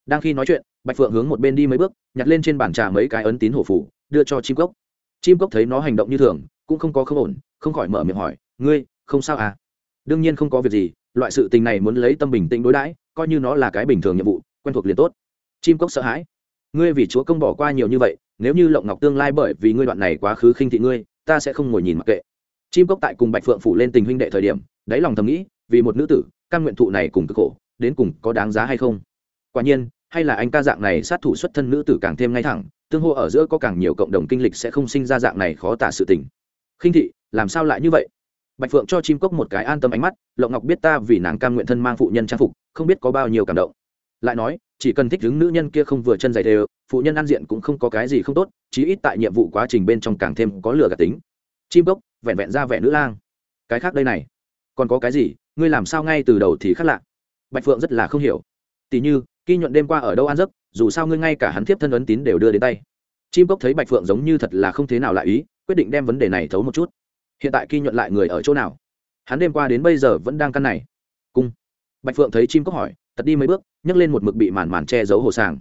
S1: đang khi nói chuyện, bạch phượng hướng một bên đi mấy bước, nhặt lên trên bàn trà mấy cái ấn tín hổ phủ, đưa cho chim cốc. Chim cốc thấy nó hành động như thường, cũng không có không ổn, không khỏi mở miệng hỏi, ngươi, không sao à? Đương nhiên không có việc gì, loại sự tình này muốn lấy tâm bình tĩnh đối đãi, coi như nó là cái bình thường nhiệm vụ, quen thuộc liền tốt. Chim cốc sợ hãi, ngươi vì chúa công bỏ qua nhiều như vậy, nếu như lộng ngọc tương lai bởi vì ngươi đoạn này quá khứ khinh thị ngươi, ta sẽ không ngồi nhìn mặc kệ. Chim cốc tại cùng bạch phượng phủ lên tình huynh đệ thời điểm, đáy lòng thầm nghĩ, vì một nữ tử, căn nguyện thụ này cùng cực khổ, đến cùng có đáng giá hay không? Quả nhiên, hay là anh ca dạng này sát thủ xuất thân nữ tử càng thêm ngay thẳng, tương hô ở giữa có càng nhiều cộng đồng kinh lịch sẽ không sinh ra dạng này khó tả sự tình. Khinh thị, làm sao lại như vậy? Bạch phượng cho chim cốc một cái an tâm ánh mắt, lộng ngọc biết ta vì nàng cam nguyện thân mang phụ nhân trang phục, không biết có bao nhiêu cảm động. Lại nói, chỉ cần thích đứng nữ nhân kia không vừa chân dày đều, phụ nhân ăn diện cũng không có cái gì không tốt, chí ít tại nhiệm vụ quá trình bên trong càng thêm có lửa gạt tính. Chim cốc, vẹn vẹn ra vẻ nữ lang. Cái khác đây này. Còn có cái gì? Ngươi làm sao ngay từ đầu thì khác lạ? Bạch phượng rất là không hiểu. Tỉ như kỳ nhuận đêm qua ở đâu ăn giấc, dù sao ngươi ngay cả hắn thiếp thân ấn tín đều đưa đến tay. Chim cốc thấy bạch phượng giống như thật là không thế nào lại ý, quyết định đem vấn đề này thấu một chút. Hiện tại kỳ nhuận lại người ở chỗ nào? Hắn đêm qua đến bây giờ vẫn đang căn này. Cung. Bạch phượng thấy chim cốc hỏi, tật đi mấy bước, nhấc lên một mực bị màn màn che giấu hồ sàng.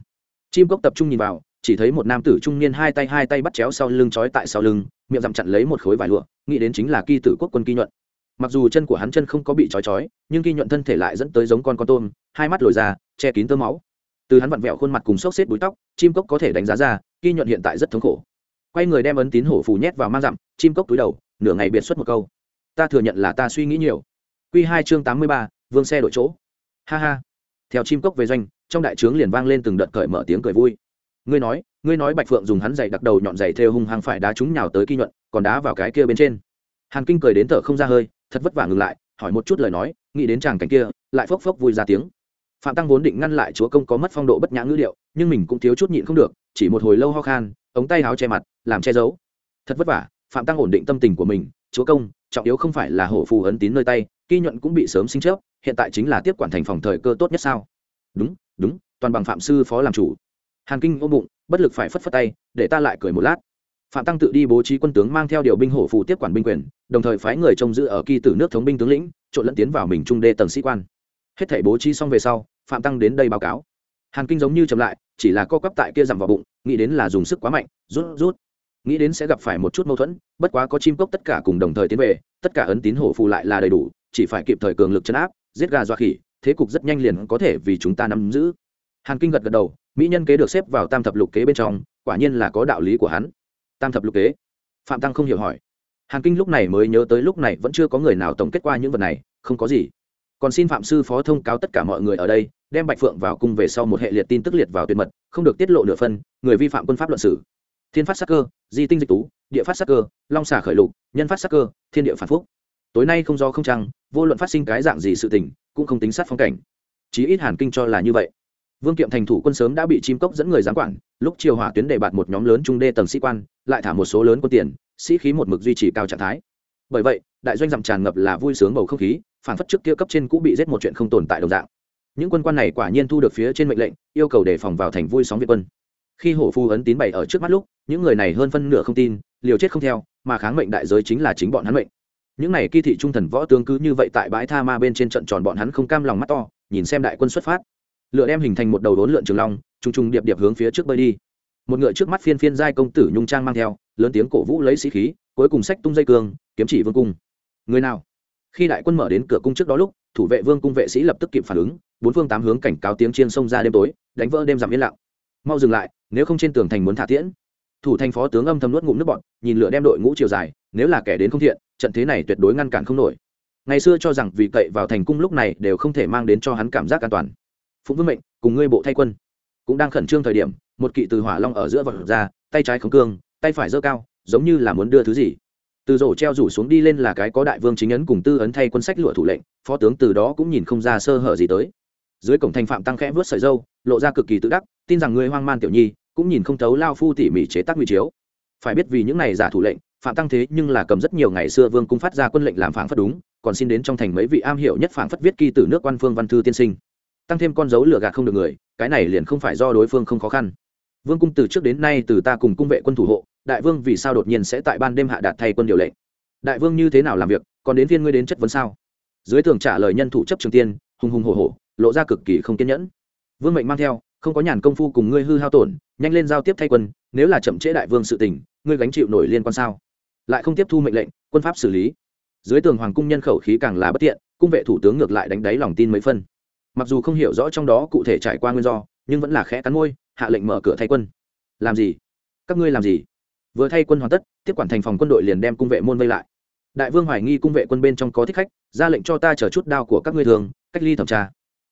S1: Chim cốc tập trung nhìn vào, chỉ thấy một nam tử trung niên hai tay hai tay bắt chéo sau lưng trói tại sau lưng, miệng dằm chặn lấy một khối vải lụa, nghĩ đến chính là kỳ tử quốc quân kỳ nhuận mặc dù chân của hắn chân không có bị trói trói, nhưng khi nhuận thân thể lại dẫn tới giống con con tôm, hai mắt lồi ra, che kín tơ máu. Từ hắn vặn vẹo khuôn mặt cùng xốc xếp búi tóc, chim cốc có thể đánh giá ra, khi nhuận hiện tại rất thống khổ. Quay người đem ấn tín hổ phù nhét vào mang dặm, chim cốc túi đầu, nửa ngày biệt xuất một câu. Ta thừa nhận là ta suy nghĩ nhiều. Q hai chương tám mươi ba, vương xe đổi chỗ. Ha ha. Theo chim cốc về doanh, trong đại trướng liền vang lên từng đợt cởi mở tiếng cười vui. Ngươi nói ngươi nói bạch phượng dùng hắn giày đặc đầu nhọn giày theo hung hăng phải đá chúng nhào tới kỳ nhuận, còn đá vào cái kia bên trên. Hàn kinh cười đến thở không ra hơi thật vất vả ngừng lại, hỏi một chút lời nói, nghĩ đến chàng cảnh kia, lại phốc phốc vui ra tiếng. Phạm tăng vốn định ngăn lại chúa công có mất phong độ bất nhã ngữ điệu, nhưng mình cũng thiếu chút nhịn không được, chỉ một hồi lâu ho khan, ống tay áo che mặt, làm che giấu. Thật vất vả, phạm tăng ổn định tâm tình của mình, chúa công, trọng yếu không phải là hổ phù ấn tín nơi tay kỳ nhuận cũng bị sớm sinh chớp, hiện tại chính là tiếp quản thành phòng thời cơ tốt nhất sao? Đúng đúng, toàn bằng phạm sư phó làm chủ. Hàn kinh ôm bụng, bất lực phải phất phất tay, để ta lại cười một lát phạm tăng tự đi bố trí quân tướng mang theo điều binh hổ phù tiếp quản binh quyền, đồng thời phái người trông giữ ở kỳ tử nước thống binh tướng lĩnh, trộn lẫn tiến vào mình trung đê tầng sĩ quan. Hết thảy bố trí xong về sau, phạm tăng đến đây báo cáo. Hàn kinh giống như chậm lại, chỉ là co quắp tại kia dằm vào bụng, nghĩ đến là dùng sức quá mạnh, rút rút. Nghĩ đến sẽ gặp phải một chút mâu thuẫn, bất quá có chim cốc tất cả cùng đồng thời tiến về, tất cả ấn tín hổ phù lại là đầy đủ, chỉ phải kịp thời cường lực chấn áp, giết gà dọa khỉ, thế cục rất nhanh liền có thể vì chúng ta nắm giữ. Hàn kinh gật gật đầu, mỹ nhân kế được xếp vào tam thập lục kế bên trong, quả nhiên là có đạo lý của hắn tam thập lục kế. Phạm tăng không hiểu hỏi. Hàn kinh lúc này mới nhớ tới lúc này vẫn chưa có người nào tổng kết qua những vật này, không có gì. Còn xin phạm sư phó thông cáo tất cả mọi người ở đây, đem bạch phượng vào cung về sau một hệ liệt tin tức liệt vào tuyệt mật, không được tiết lộ nửa phân người vi phạm quân pháp luận sử. Thiên phát sắc cơ, di tinh dịch tú, địa phát sắc cơ, long xả khởi lục, nhân phát sắc cơ, thiên địa phản phúc. Tối nay không do không trăng, vô luận phát sinh cái dạng gì sự tình, cũng không tính sát phong cảnh. Chí ít hàn kinh cho là như vậy. Vương kiệm thành thủ quân sớm đã bị chim cốc dẫn người giáng quản, lúc chiều hỏa tuyến đề bạt một nhóm lớn trung đê tầng sĩ quan lại thả một số lớn quân tiền, sĩ khí một mực duy trì cao trạng thái. Bởi vậy, đại doanh dặm tràn ngập là vui sướng bầu không khí, phản phất trước kia cấp trên cũng bị giết một chuyện không tồn tại đồng dạng. Những quân quan này quả nhiên thu được phía trên mệnh lệnh, yêu cầu đề phòng vào thành vui sóng việt quân. Khi hổ phu ấn tín bày ở trước mắt lúc, những người này hơn phân nửa không tin, liều chết không theo, mà kháng mệnh đại giới chính là chính bọn hắn mệnh. Những này kỳ thị trung thần võ tướng cứ như vậy tại bãi tha ma bên trên trận tròn bọn hắn không cam lòng mắt to, nhìn xem đại quân xuất phát. Lựa đem hình thành một đầu đốn lượn trường long, trùng trùng điệp điệp hướng phía trước bơi đi một ngựa trước mắt phiên phiên giai công tử nhung trang mang theo, lớn tiếng cổ vũ lấy sĩ khí, cuối cùng sách tung dây cương, kiếm chỉ vương cung. Người nào? Khi đại quân mở đến cửa cung trước đó lúc, thủ vệ vương cung vệ sĩ lập tức kịp phản ứng, bốn phương tám hướng cảnh cáo tiếng chiên xông ra đêm tối, đánh vỡ đêm giảm yên lặng. Mau dừng lại, nếu không trên tường thành muốn thả tiễn. Thủ thành phó tướng âm thầm nuốt ngụm nước bọn nhìn lửa đem đội ngũ chiều dài, nếu là kẻ đến không thiện, trận thế này tuyệt đối ngăn cản không nổi. Ngày xưa cho rằng vì cậy vào thành cung lúc này đều không thể mang đến cho hắn cảm giác an toàn. Phụng vương mệnh, cùng ngươi bộ thay quân. Cũng đang khẩn trương thời điểm một kỵ từ hỏa long ở giữa vật ra, tay trái khống cương, tay phải giơ cao, giống như là muốn đưa thứ gì. Từ rổ treo rủ xuống đi lên là cái có đại vương chính ấn cùng tư ấn thay quân sách lụa thủ lệnh, phó tướng từ đó cũng nhìn không ra sơ hở gì tới. Dưới cổng thành phạm tăng khẽ vớt sợi dâu lộ ra cực kỳ tự đắc, tin rằng người hoang man tiểu nhi, cũng nhìn không thấu lao phu tỉ mỉ chế tác nguy chiếu. Phải biết vì những này giả thủ lệnh, phạm tăng thế nhưng là cầm rất nhiều ngày xưa vương cung phát ra quân lệnh làm phản phất đúng, còn xin đến trong thành mấy vị am hiểu nhất phản phất viết kỳ từ nước quan phương văn thư tiên sinh. Tăng thêm con dấu lừa gạt không được người, cái này liền không phải do đối phương không khó khăn vương cung từ trước đến nay từ ta cùng cung vệ quân thủ hộ, đại vương vì sao đột nhiên sẽ tại ban đêm hạ đạt thay quân điều lệnh? Đại vương như thế nào làm việc, còn đến phiên ngươi đến chất vấn sao? Dưới tường trả lời nhân thủ chấp trường tiên, hùng hùng hổ hổ, lộ ra cực kỳ không kiên nhẫn. Vương mệnh mang theo, không có nhàn công phu cùng ngươi hư hao tổn, nhanh lên giao tiếp thay quân, nếu là chậm trễ đại vương sự tình, ngươi gánh chịu nổi liên quan sao? Lại không tiếp thu mệnh lệnh, quân pháp xử lý. Dưới tường hoàng cung nhân khẩu khí càng là bất tiện, cung vệ thủ tướng ngược lại đánh đáy lòng tin mấy phân. Mặc dù không hiểu rõ trong đó cụ thể trải qua nguyên do, nhưng vẫn là khẽ cắn môi hạ lệnh mở cửa thay quân. Làm gì? Các ngươi làm gì? Vừa thay quân hoàn tất, tiếp quản thành phòng quân đội liền đem cung vệ môn vây lại. Đại vương hoài nghi cung vệ quân bên trong có thích khách, ra lệnh cho ta chờ chút đao của các ngươi thường, cách ly thẩm tra.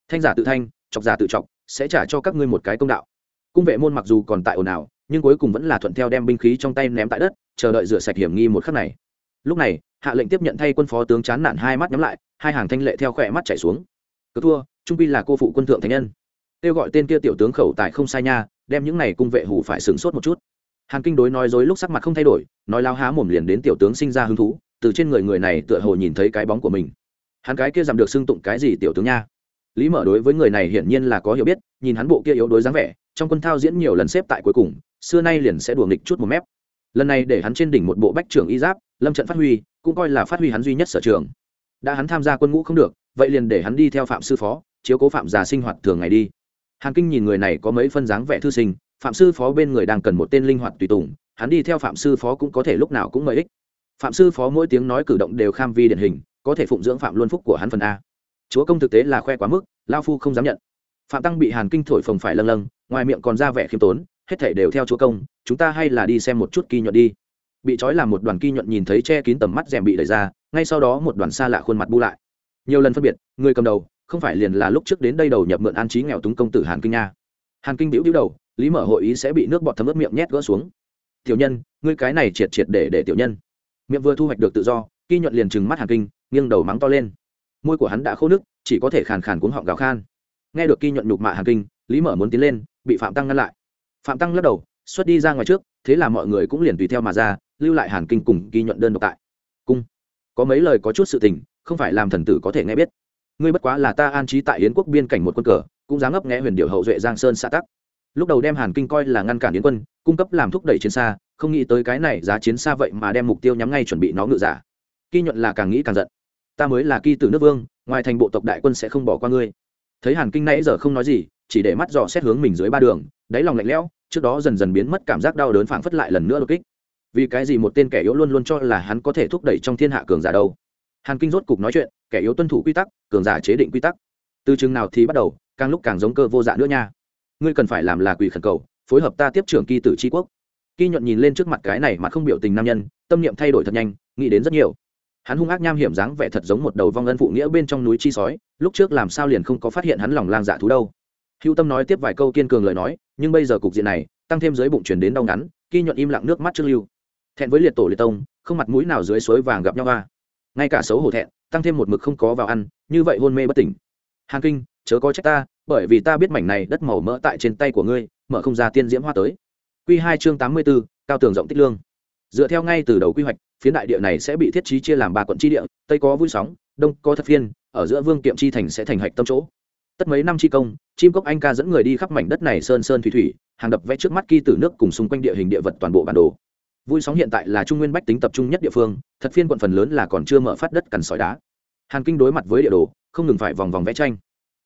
S1: Thanh giả tự thanh, chọc giả tự chọc, sẽ trả cho các ngươi một cái công đạo. Cung vệ môn mặc dù còn tại ồn ào, nhưng cuối cùng vẫn là thuận theo đem binh khí trong tay ném tại đất, chờ đợi rửa sạch hiểm nghi một khắc này. Lúc này, hạ lệnh tiếp nhận thay quân phó tướng chán nản hai mắt nhắm lại, hai hàng thanh lệ theo khỏe mắt chảy xuống. Cứ thua, trung pi là cô phụ quân thượng thánh nhân kêu gọi tên kia tiểu tướng khẩu tại không sai nha, đem những này cung vệ hủ phải sửng sốt một chút. Hàn kinh đối nói dối lúc sắc mặt không thay đổi, nói lao há mồm liền đến tiểu tướng sinh ra hứng thú, từ trên người người này tựa hồ nhìn thấy cái bóng của mình. Hắn cái kia giảm được xưng tụng cái gì tiểu tướng nha? Lý mở đối với người này hiển nhiên là có hiểu biết, nhìn hắn bộ kia yếu đối dáng vẻ, trong quân thao diễn nhiều lần xếp tại cuối cùng, xưa nay liền sẽ đùa nghịch chút một mép. Lần này để hắn trên đỉnh một bộ bách trưởng y giáp, lâm trận phát huy, cũng coi là phát huy hắn duy nhất sở trường. Đã hắn tham gia quân ngũ không được, vậy liền để hắn đi theo phạm sư phó, chiếu cố phạm già sinh hoạt thường ngày đi hàn kinh nhìn người này có mấy phân dáng vẻ thư sinh, phạm sư phó bên người đang cần một tên linh hoạt tùy tùng, hắn đi theo phạm sư phó cũng có thể lúc nào cũng mời ích. Phạm sư phó mỗi tiếng nói cử động đều kham vi điển hình, có thể phụng dưỡng phạm luân phúc của hắn phần a. Chúa công thực tế là khoe quá mức, lao phu không dám nhận. Phạm tăng bị hàn kinh thổi phồng phải lâng lâng, ngoài miệng còn ra vẻ khiêm tốn, hết thể đều theo chúa công, chúng ta hay là đi xem một chút kỳ nhuận đi. Bị trói làm một đoàn kỳ nhuận nhìn thấy che kín tầm mắt rèm bị đẩy ra, ngay sau đó một đoàn xa lạ khuôn mặt bu lại. Nhiều lần phân biệt, người cầm đầu không phải liền là lúc trước đến đây đầu nhập mượn an trí nghèo túng công tử hàn kinh nha. Hàn kinh biểu biểu đầu, lý mở hội ý sẽ bị nước bọt thấm ướt miệng nhét gỡ xuống. Tiểu nhân, ngươi cái này triệt triệt để để tiểu nhân. Miệng vừa thu hoạch được tự do Khi nhuận liền trừng mắt hàn kinh, nghiêng đầu mắng to lên. Môi của hắn đã khô nước, chỉ có thể khàn khàn cuống họng gào khan. Nghe được kỳ nhuận nhục mạ hàn kinh, lý mở muốn tiến lên, bị phạm tăng ngăn lại. Phạm tăng lắc đầu, xuất đi ra ngoài trước, thế là mọi người cũng liền tùy theo mà ra, lưu lại hàn kinh cùng kỳ nhuận đơn độc tại. Cung. Có mấy lời có chút sự tình, không phải làm thần tử có thể nghe biết ngươi bất quá là ta an trí tại yến quốc biên cảnh một quân cờ, cũng dám ngấp nghẽ huyền điệu hậu duệ giang sơn xã tắc. Lúc đầu đem hàn kinh coi là ngăn cản yến quân, cung cấp làm thúc đẩy chiến xa, không nghĩ tới cái này giá chiến xa vậy mà đem mục tiêu nhắm ngay chuẩn bị nó ngự giả. Kỳ nhuận là càng nghĩ càng giận. Ta mới là kỳ tử nước vương, ngoài thành bộ tộc đại quân sẽ không bỏ qua ngươi. Thấy hàn kinh nãy giờ không nói gì, chỉ để mắt dò xét hướng mình dưới ba đường, đáy lòng lạnh lẽo, trước đó dần dần biến mất cảm giác đau đớn phảng phất lại lần nữa đột kích. Vì cái gì một tên kẻ yếu luôn luôn cho là hắn có thể thúc đẩy trong thiên hạ cường giả đâu? Hàn kinh rốt cục nói chuyện, kẻ yếu tuân thủ quy tắc, cường giả chế định quy tắc. Từ chừng nào thì bắt đầu, càng lúc càng giống cơ vô dạ nữa nha. Ngươi cần phải làm là quỷ khẩn cầu, phối hợp ta tiếp trưởng kỳ tử tri quốc. Kỳ nhuận nhìn lên trước mặt cái này mà không biểu tình nam nhân, tâm niệm thay đổi thật nhanh, nghĩ đến rất nhiều. Hắn hung ác nham hiểm dáng vẻ thật giống một đầu vong ân phụ nghĩa bên trong núi chi sói, lúc trước làm sao liền không có phát hiện hắn lòng lang dạ thú đâu. Hữu tâm nói tiếp vài câu kiên cường lời nói, nhưng bây giờ cục diện này, tăng thêm dưới bụng chuyển đến đau ngắn kỳ nhuận im lặng nước mắt trước lưu. Thẹn với liệt tổ liệt tông, không mặt mũi nào dưới suối vàng gặp nhau va ngay cả xấu hổ thẹn, tăng thêm một mực không có vào ăn, như vậy hôn mê bất tỉnh. Hàn kinh, chớ có trách ta, bởi vì ta biết mảnh này đất màu mỡ tại trên tay của ngươi, mở không ra tiên diễm hoa tới. Q hai chương tám mươi b ố cao tường rộng tích lương. Dựa theo ngay từ đầu quy hoạch, phiến đại địa này sẽ bị thiết trí chia làm ba quận tri địa, tây có vui sóng, đông có thật phiên, ở giữa vương kiệm chi thành sẽ thành hạch tâm chỗ. Tất mấy năm chi công, chim cốc anh ca dẫn người đi khắp mảnh đất này sơn sơn thủy thủy, hàng đập vẽ trước mắt kỳ từ nước cùng xung quanh địa hình địa vật toàn bộ bản đồ vui sóng hiện tại là trung nguyên bách tính tập trung nhất địa phương, thật phiên quận phần lớn là còn chưa mở phát đất cằn sỏi đá. Hàn kinh đối mặt với địa đồ, không ngừng phải vòng vòng vẽ tranh.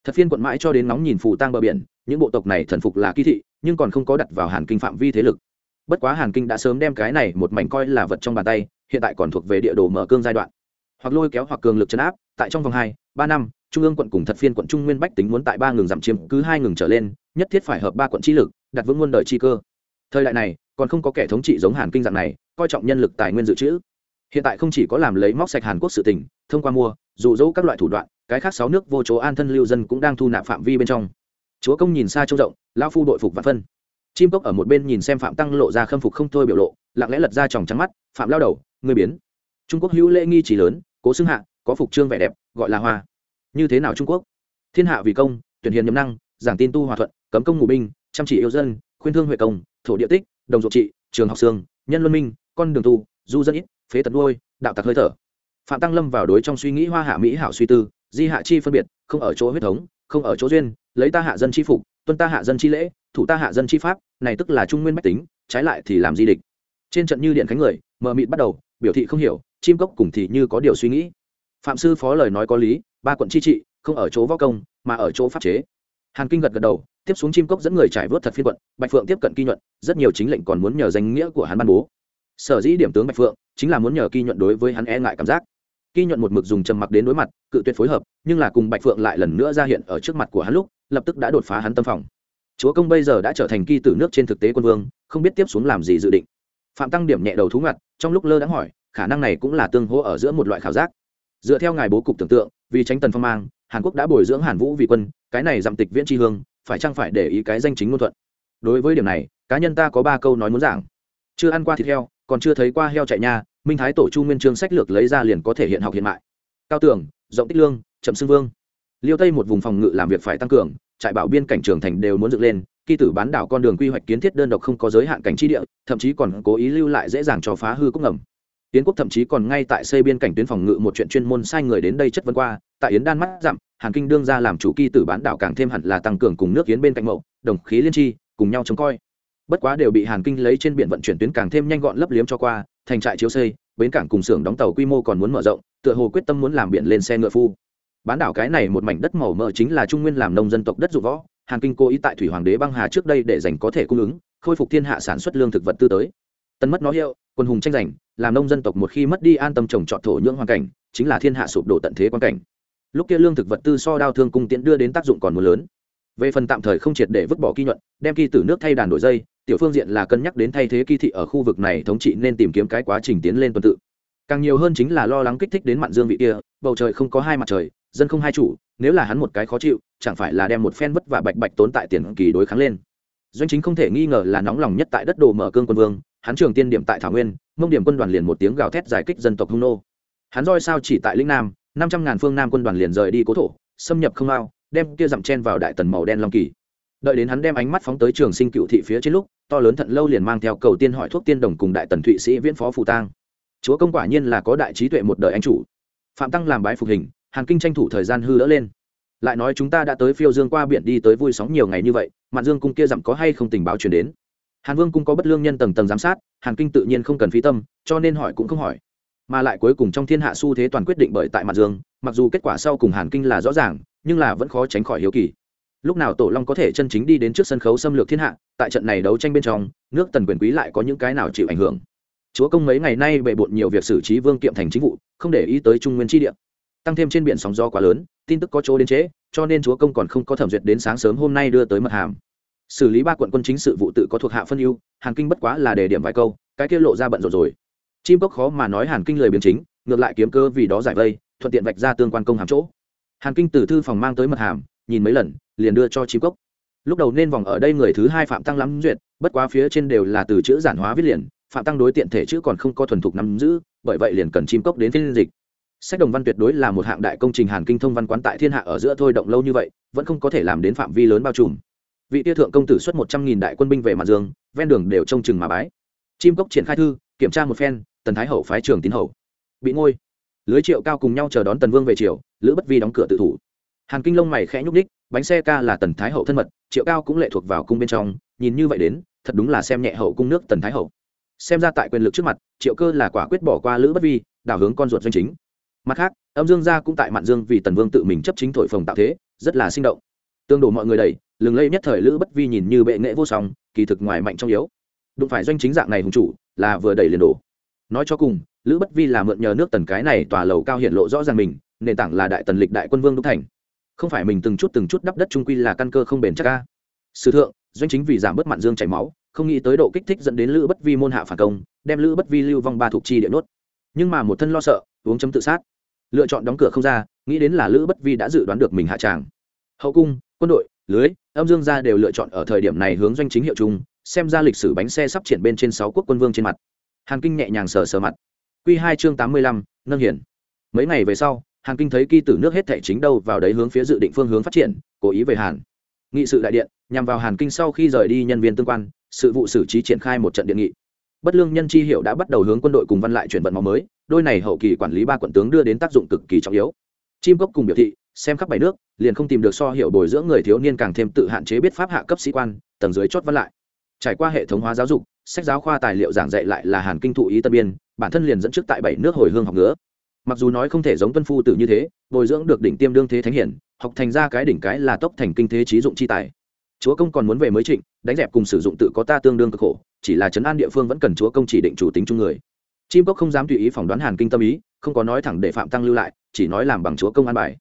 S1: Thật phiên quận mãi cho đến nóng nhìn phù tang bờ biển, những bộ tộc này thần phục là kỳ thị, nhưng còn không có đặt vào hàn kinh phạm vi thế lực. Bất quá hàn kinh đã sớm đem cái này một mảnh coi là vật trong bàn tay, hiện tại còn thuộc về địa đồ mở cương giai đoạn. Hoặc lôi kéo hoặc cường lực chấn áp, tại trong vòng hai, ba năm, trung ương quận cùng thật phiên quận trung nguyên bách tính muốn tại ba ngừng giảm chiếm cứ hai ngừng trở lên, nhất thiết phải hợp ba quận trí lực, đặt vững muôn đời chi cơ. Thời đại này còn không có kẻ thống trị giống hàn kinh dạng này, coi trọng nhân lực tài nguyên dự trữ. Hiện tại không chỉ có làm lấy móc sạch hàn quốc sự tỉnh thông qua mua, dụ dỗ các loại thủ đoạn, cái khác sáu nước vô chỗ an thân lưu dân cũng đang thu nạp phạm vi bên trong. Chúa công nhìn xa trông rộng lao phu đội phục và phân. Chim cốc ở một bên nhìn xem phạm tăng lộ ra khâm phục không thôi biểu lộ, lặng lẽ lật ra tròng trắng mắt, phạm lao đầu người biến. Trung quốc hữu lễ nghi trí lớn, cố xưng hạ, có phục trương vẻ đẹp, gọi là hoa. Như thế nào trung quốc? Thiên hạ vì công, tuyển hiền nhấm năng, giảng tin tu hòa thuận, cấm công ngủ binh, chăm chỉ yêu dân, khuyên thương huệ công, thổ địa tích đồng ruộng trị, trường học xương, nhân luân minh, con đường tu, du dân ít, phế tật nuôi, đạo tặc hơi thở. Phạm tăng lâm vào đối trong suy nghĩ hoa hạ mỹ hảo suy tư, di hạ chi phân biệt, không ở chỗ huyết thống, không ở chỗ duyên, lấy ta hạ dân chi phục, tuân ta hạ dân chi lễ, thủ ta hạ dân chi pháp, này tức là trung nguyên bách tính, trái lại thì làm di địch. Trên trận như điện khánh người, mờ mịt bắt đầu, biểu thị không hiểu, chim cốc cùng thì như có điều suy nghĩ. Phạm sư phó lời nói có lý, ba quận chi trị, không ở chỗ võ công, mà ở chỗ pháp chế. Hàn kinh gật gật đầu tiếp xuống chim cốc dẫn người trải vớt thật phiên quận, bạch phượng tiếp cận kỳ nhuận, rất nhiều chính lệnh còn muốn nhờ danh nghĩa của hắn ban bố. Sở dĩ điểm tướng bạch phượng, chính là muốn nhờ kỳ nhuận đối với hắn e ngại cảm giác. Kỳ nhuận một mực dùng trầm mặc đến đối mặt, cự tuyệt phối hợp, nhưng là cùng bạch phượng lại lần nữa ra hiện ở trước mặt của hắn lúc, lập tức đã đột phá hắn tâm phòng. Chúa công bây giờ đã trở thành kỳ tử nước trên thực tế quân vương, không biết tiếp xuống làm gì dự định. Phạm tăng điểm nhẹ đầu thú ngặt trong lúc lơ đã hỏi, khả năng này cũng là tương hỗ ở giữa một loại khảo giác. Dựa theo ngài bố cục tưởng tượng, vì tránh tần phong mang, hàn quốc đã bồi dưỡng hàn vũ vì quân, cái này dặm tịch viễn tri hương phải chăng phải để ý cái danh chính ngôn thuận? Đối với điểm này, cá nhân ta có ba câu nói muốn giảng. Chưa ăn qua thịt heo, còn chưa thấy qua heo chạy nha, minh thái tổ chu nguyên trương sách lược lấy ra liền có thể hiện học hiện mại. Cao tưởng rộng tích lương chậm xưng vương. Liêu tây một vùng phòng ngự làm việc phải tăng cường, trại bảo biên cảnh trường thành đều muốn dựng lên, kỳ tử bán đảo con đường quy hoạch kiến thiết đơn độc không có giới hạn cảnh tri địa, thậm chí còn cố ý lưu lại dễ dàng cho phá hư cúc ngầm yến quốc thậm chí còn ngay tại xây biên cảnh tuyến phòng ngự một chuyện chuyên môn sai người đến đây chất vấn qua, tại yến đan mắt dặm hàn kinh đương ra làm chủ kỳ tử bán đảo càng thêm hẳn là tăng cường cùng nước yến bên cạnh mậu, đồng khí liên tri, cùng nhau chống coi. Bất quá đều bị hàn kinh lấy trên biển vận chuyển tuyến càng thêm nhanh gọn lấp liếm cho qua, thành trại chiếu xây, bến cảng cùng xưởng đóng tàu quy mô còn muốn mở rộng, tựa hồ quyết tâm muốn làm biển lên xe ngựa phu. Bán đảo cái này một mảnh đất màu mỡ chính là trung nguyên làm nông dân tộc đất dụng võ, hàn kinh cố ý tại thủy hoàng đế băng hà trước đây để dành có thể cung ứng, khôi phục thiên hạ sản xuất lương thực vật tư tới. Tân mất nó hiệu, quân hùng tranh giành làm nông dân tộc một khi mất đi an tâm trồng trọt thổ nhưỡng hoàn cảnh, chính là thiên hạ sụp đổ tận thế quan cảnh. Lúc kia lương thực vật tư so đao thương cung tiễn đưa đến tác dụng còn mưa lớn. Về phần tạm thời không triệt để vứt bỏ kỳ nhuận, đem kỳ tử nước thay đàn đổi dây, tiểu phương diện là cân nhắc đến thay thế kỳ thị ở khu vực này thống trị nên tìm kiếm cái quá trình tiến lên tuần tự. Càng nhiều hơn chính là lo lắng kích thích đến mặn dương vị kia, bầu trời không có hai mặt trời, dân không hai chủ, nếu là hắn một cái khó chịu, chẳng phải là đem một phen vất vả bạch bạch tốn tại tiền kỳ đối kháng lên. Doanh chính không thể nghi ngờ là nóng lòng nhất tại đất đồ mở cương quân vương hắn trường tiên điểm tại thảo nguyên, mông điểm quân đoàn liền một tiếng gào thét giải kích dân tộc hung nô. Hắn roi sao chỉ tại lĩnh nam, năm trăm ngàn phương nam quân đoàn liền rời đi cố thổ, xâm nhập không ao đem kia dặm chen vào đại tần màu đen long kỳ. Đợi đến hắn đem ánh mắt phóng tới trường sinh cựu thị phía trên lúc, to lớn thận lâu liền mang theo cầu tiên hỏi thuốc tiên đồng cùng đại tần thụy sĩ viễn phó phù tang. Chúa công quả nhiên là có đại trí tuệ một đời anh chủ. Phạm tăng làm bái phục hình, hàn kinh tranh thủ thời gian hư đỡ lên. Lại nói chúng ta đã tới phiêu dương qua biển đi tới vui sóng nhiều ngày như vậy, mạn dương cung kia dặm có hay không tình báo truyền đến? Hàn vương cung có bất lương nhân tầng tầng giám sát, hàn kinh tự nhiên không cần phí tâm, cho nên hỏi cũng không hỏi. Mà lại cuối cùng trong thiên hạ xu thế toàn quyết định bởi tại mặt dương, mặc dù kết quả sau cùng hàn kinh là rõ ràng, nhưng là vẫn khó tránh khỏi hiếu kỳ. Lúc nào tổ long có thể chân chính đi đến trước sân khấu xâm lược thiên hạ, tại trận này đấu tranh bên trong, nước tần quyền quý lại có những cái nào chịu ảnh hưởng? Chúa công mấy ngày nay bề bộn nhiều việc xử trí vương kiệm thành chính vụ, không để ý tới trung nguyên tri địa. Tăng thêm trên biển sóng gió quá lớn, tin tức có chỗ đến trễ, cho nên chúa công còn không có thẩm duyệt đến sáng sớm hôm nay đưa tới mật hàm xử lý ba quận quân chính sự vụ tự có thuộc hạ phân ưu, hàn kinh bất quá là để điểm vài câu, cái kia lộ ra bận rộn rồi. Chim cốc khó mà nói hàn kinh lời biến chính, ngược lại kiếm cơ vì đó giải vây, thuận tiện vạch ra tương quan công hàm chỗ. Hàn kinh từ thư phòng mang tới mật hàm, nhìn mấy lần, liền đưa cho chim cốc. Lúc đầu nên vòng ở đây người thứ hai phạm tăng lắm duyệt, bất quá phía trên đều là từ chữ giản hóa viết liền, phạm tăng đối tiện thể chữ còn không có thuần thục nắm giữ, bởi vậy liền cần chim cốc đến phiên dịch. Sách đồng văn tuyệt đối là một hạng đại công trình hàn kinh thông văn quán tại thiên hạ ở giữa thôi động lâu như vậy, vẫn không có thể làm đến phạm vi lớn bao trùm vị tia thượng công tử xuất một trăm nghìn đại quân binh về mặt dương, ven đường đều trông chừng mà bái. Chim cốc triển khai thư, kiểm tra một phen, tần thái hậu phái trường tín hậu bị ngôi. Lưới triệu cao cùng nhau chờ đón tần vương về triều, lữ bất vi đóng cửa tự thủ. Hàn kinh lông mày khẽ nhúc ních bánh xe ca là tần thái hậu thân mật, triệu cao cũng lệ thuộc vào cung bên trong, nhìn như vậy đến, thật đúng là xem nhẹ hậu cung nước tần thái hậu. Xem ra tại quyền lực trước mặt, triệu cơ là quả quyết bỏ qua lữ bất vi, đảo hướng con ruột doanh chính. Mặt khác, âm dương gia cũng tại mạn dương vì tần vương tự mình chấp chính thổi phồng tạo thế, rất là sinh động tương đổ mọi người đầy, lừng lây nhất thời lữ bất vi nhìn như bệ nghệ vô song, kỳ thực ngoài mạnh trong yếu. Đụng phải doanh chính dạng này hùng chủ, là vừa đẩy liền đổ. Nói cho cùng, lữ bất vi là mượn nhờ nước tần cái này tòa lầu cao hiện lộ rõ ràng mình, nền tảng là đại tần lịch đại quân vương đúc thành. Không phải mình từng chút từng chút đắp đất trung quy là căn cơ không bền chắc ca sử thượng, doanh chính vì giảm bớt mặn dương chảy máu, không nghĩ tới độ kích thích dẫn đến lữ bất vi môn hạ phản công, đem lữ bất vi lưu vong ba thuộc chi địa nốt. Nhưng mà một thân lo sợ, uống chấm tự sát. Lựa chọn đóng cửa không ra, nghĩ đến là lữ bất vi đã dự đoán được mình hạ tràng. Hậu cung quân đội, lưới, âm dương gia đều lựa chọn ở thời điểm này hướng doanh chính hiệu chung, xem ra lịch sử bánh xe sắp triển bên trên sáu quốc quân vương trên mặt. Hàn kinh nhẹ nhàng sờ sờ mặt. Q hai chương tám mươi lăm, nâng hiển. Mấy ngày về sau, hàn kinh thấy kỳ tử nước hết thẻ chính đâu vào đấy hướng phía dự định phương hướng phát triển, cố ý về hàn. Nghị sự đại điện, nhằm vào hàn kinh sau khi rời đi nhân viên tương quan, sự vụ xử trí triển khai một trận điện nghị. Bất lương nhân chi hiệu đã bắt đầu hướng quân đội cùng văn lại chuyển vận máu mới, đôi này hậu kỳ quản lý ba quận tướng đưa đến tác dụng cực kỳ trọng yếu. Chim cốc cùng biểu thị xem khắp bảy nước, liền không tìm được so hiệu bồi dưỡng người thiếu niên càng thêm tự hạn chế biết pháp hạ cấp sĩ quan, tầng dưới chót văn lại. Trải qua hệ thống hóa giáo dục, sách giáo khoa tài liệu giảng dạy lại là hàn kinh thụ ý tân biên, bản thân liền dẫn trước tại bảy nước hồi hương học nữa mặc dù nói không thể giống tuân phu tử như thế, bồi dưỡng được đỉnh tiêm đương thế thánh hiển, học thành ra cái đỉnh cái là tốc thành kinh thế trí dụng chi tài. Chúa công còn muốn về mới trịnh, đánh dẹp cùng sử dụng tự có ta tương đương cực khổ, chỉ là trấn an địa phương vẫn cần chúa công chỉ định chủ tính chung người. Chim cốc không dám tùy ý phỏng đoán hàn kinh tâm ý, không có nói thẳng để phạm tăng lưu lại, chỉ nói làm bằng chúa công an bài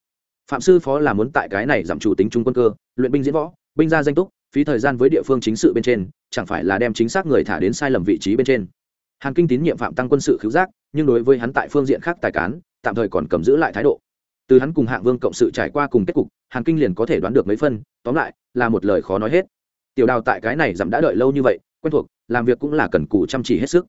S1: phạm sư phó là muốn tại cái này giảm chủ tính trung quân cơ, luyện binh diễn võ, binh ra danh túc, phí thời gian với địa phương chính sự bên trên, chẳng phải là đem chính xác người thả đến sai lầm vị trí bên trên. Hàn kinh tín nhiệm phạm tăng quân sự cứu giác, nhưng đối với hắn tại phương diện khác tài cán, tạm thời còn cầm giữ lại thái độ. Từ hắn cùng hạng vương cộng sự trải qua cùng kết cục, hàn kinh liền có thể đoán được mấy phân, tóm lại, là một lời khó nói hết. Tiểu đào tại cái này giảm đã đợi lâu như vậy, quen thuộc, làm việc cũng là cần cù chăm chỉ hết sức.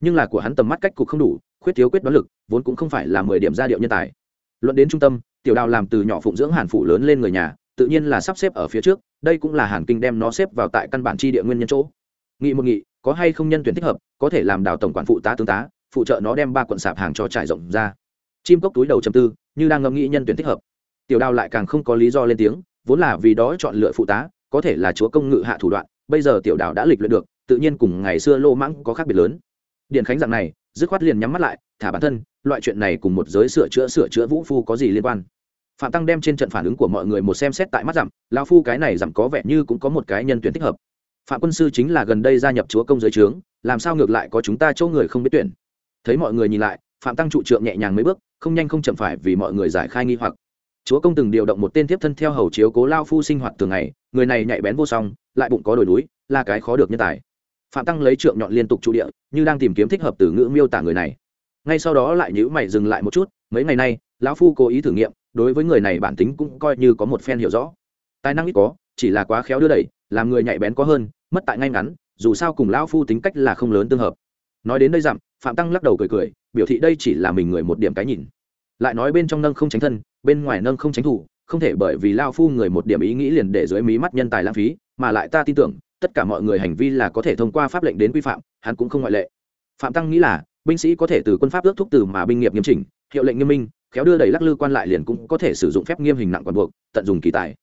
S1: Nhưng là của hắn tầm mắt cách cục không đủ, khuyết thiếu quyết đoán lực, vốn cũng không phải là mười điểm gia điệu nhân tài. Luận đến trung tâm tiểu đào làm từ nhỏ phụng dưỡng hàn phủ lớn lên người nhà, tự nhiên là sắp xếp ở phía trước, đây cũng là hàn kinh đem nó xếp vào tại căn bản tri địa nguyên nhân chỗ. Nghị một nghị, có hay không nhân tuyển thích hợp, có thể làm đào tổng quản phụ tá tướng tá, phụ trợ nó đem ba quận sạp hàng cho trải rộng ra. Chim cốc túi đầu chầm tư, như đang ngẫm nghĩ nhân tuyển thích hợp. Tiểu đào lại càng không có lý do lên tiếng, vốn là vì đó chọn lựa phụ tá, có thể là chúa công ngự hạ thủ đoạn, bây giờ tiểu đào đã lịch luyện được, tự nhiên cùng ngày xưa lô mãng có khác biệt lớn. Điện khánh dạng này dứt khoát liền nhắm mắt lại thả bản thân loại chuyện này cùng một giới sửa chữa sửa chữa vũ phu có gì liên quan? Phạm tăng đem trên trận phản ứng của mọi người một xem xét tại mắt giảm, lao phu cái này giảm có vẻ như cũng có một cái nhân tuyển thích hợp. Phạm quân sư chính là gần đây gia nhập chúa công giới trướng làm sao ngược lại có chúng ta chỗ người không biết tuyển? Thấy mọi người nhìn lại phạm tăng trụ trượng nhẹ nhàng mấy bước không nhanh không chậm phải vì mọi người giải khai nghi hoặc. Chúa công từng điều động một tên tiếp thân theo hầu chiếu cố lao phu sinh hoạt thường ngày người này nhạy bén vô song lại bụng có đồi núi là cái khó được nhân tài phạm tăng lấy trượng nhọn liên tục trụ địa, như đang tìm kiếm thích hợp từ ngữ miêu tả người này. Ngay sau đó lại nhữ mày dừng lại một chút, mấy ngày nay, lão phu cố ý thử nghiệm, đối với người này bản tính cũng coi như có một phen hiểu rõ. Tài năng ít có, chỉ là quá khéo đưa đẩy, làm người nhạy bén có hơn, mất tại ngay ngắn, dù sao cùng lão phu tính cách là không lớn tương hợp. Nói đến đây dặm, phạm tăng lắc đầu cười cười, biểu thị đây chỉ là mình người một điểm cái nhìn. Lại nói bên trong nâng không tránh thân, bên ngoài nâng không tránh thủ, không thể bởi vì lao phu người một điểm ý nghĩ liền để dưới mí mắt nhân tài lãng phí, mà lại ta tin tưởng tất cả mọi người hành vi là có thể thông qua pháp lệnh đến quy phạm, hắn cũng không ngoại lệ. Phạm tăng nghĩ là, binh sĩ có thể từ quân pháp ước thúc từ mà binh nghiệp nghiêm chỉnh, hiệu lệnh nghiêm minh, khéo đưa đẩy lắc lư quan lại liền cũng có thể sử dụng phép nghiêm hình nặng quản buộc, tận dụng kỳ tài.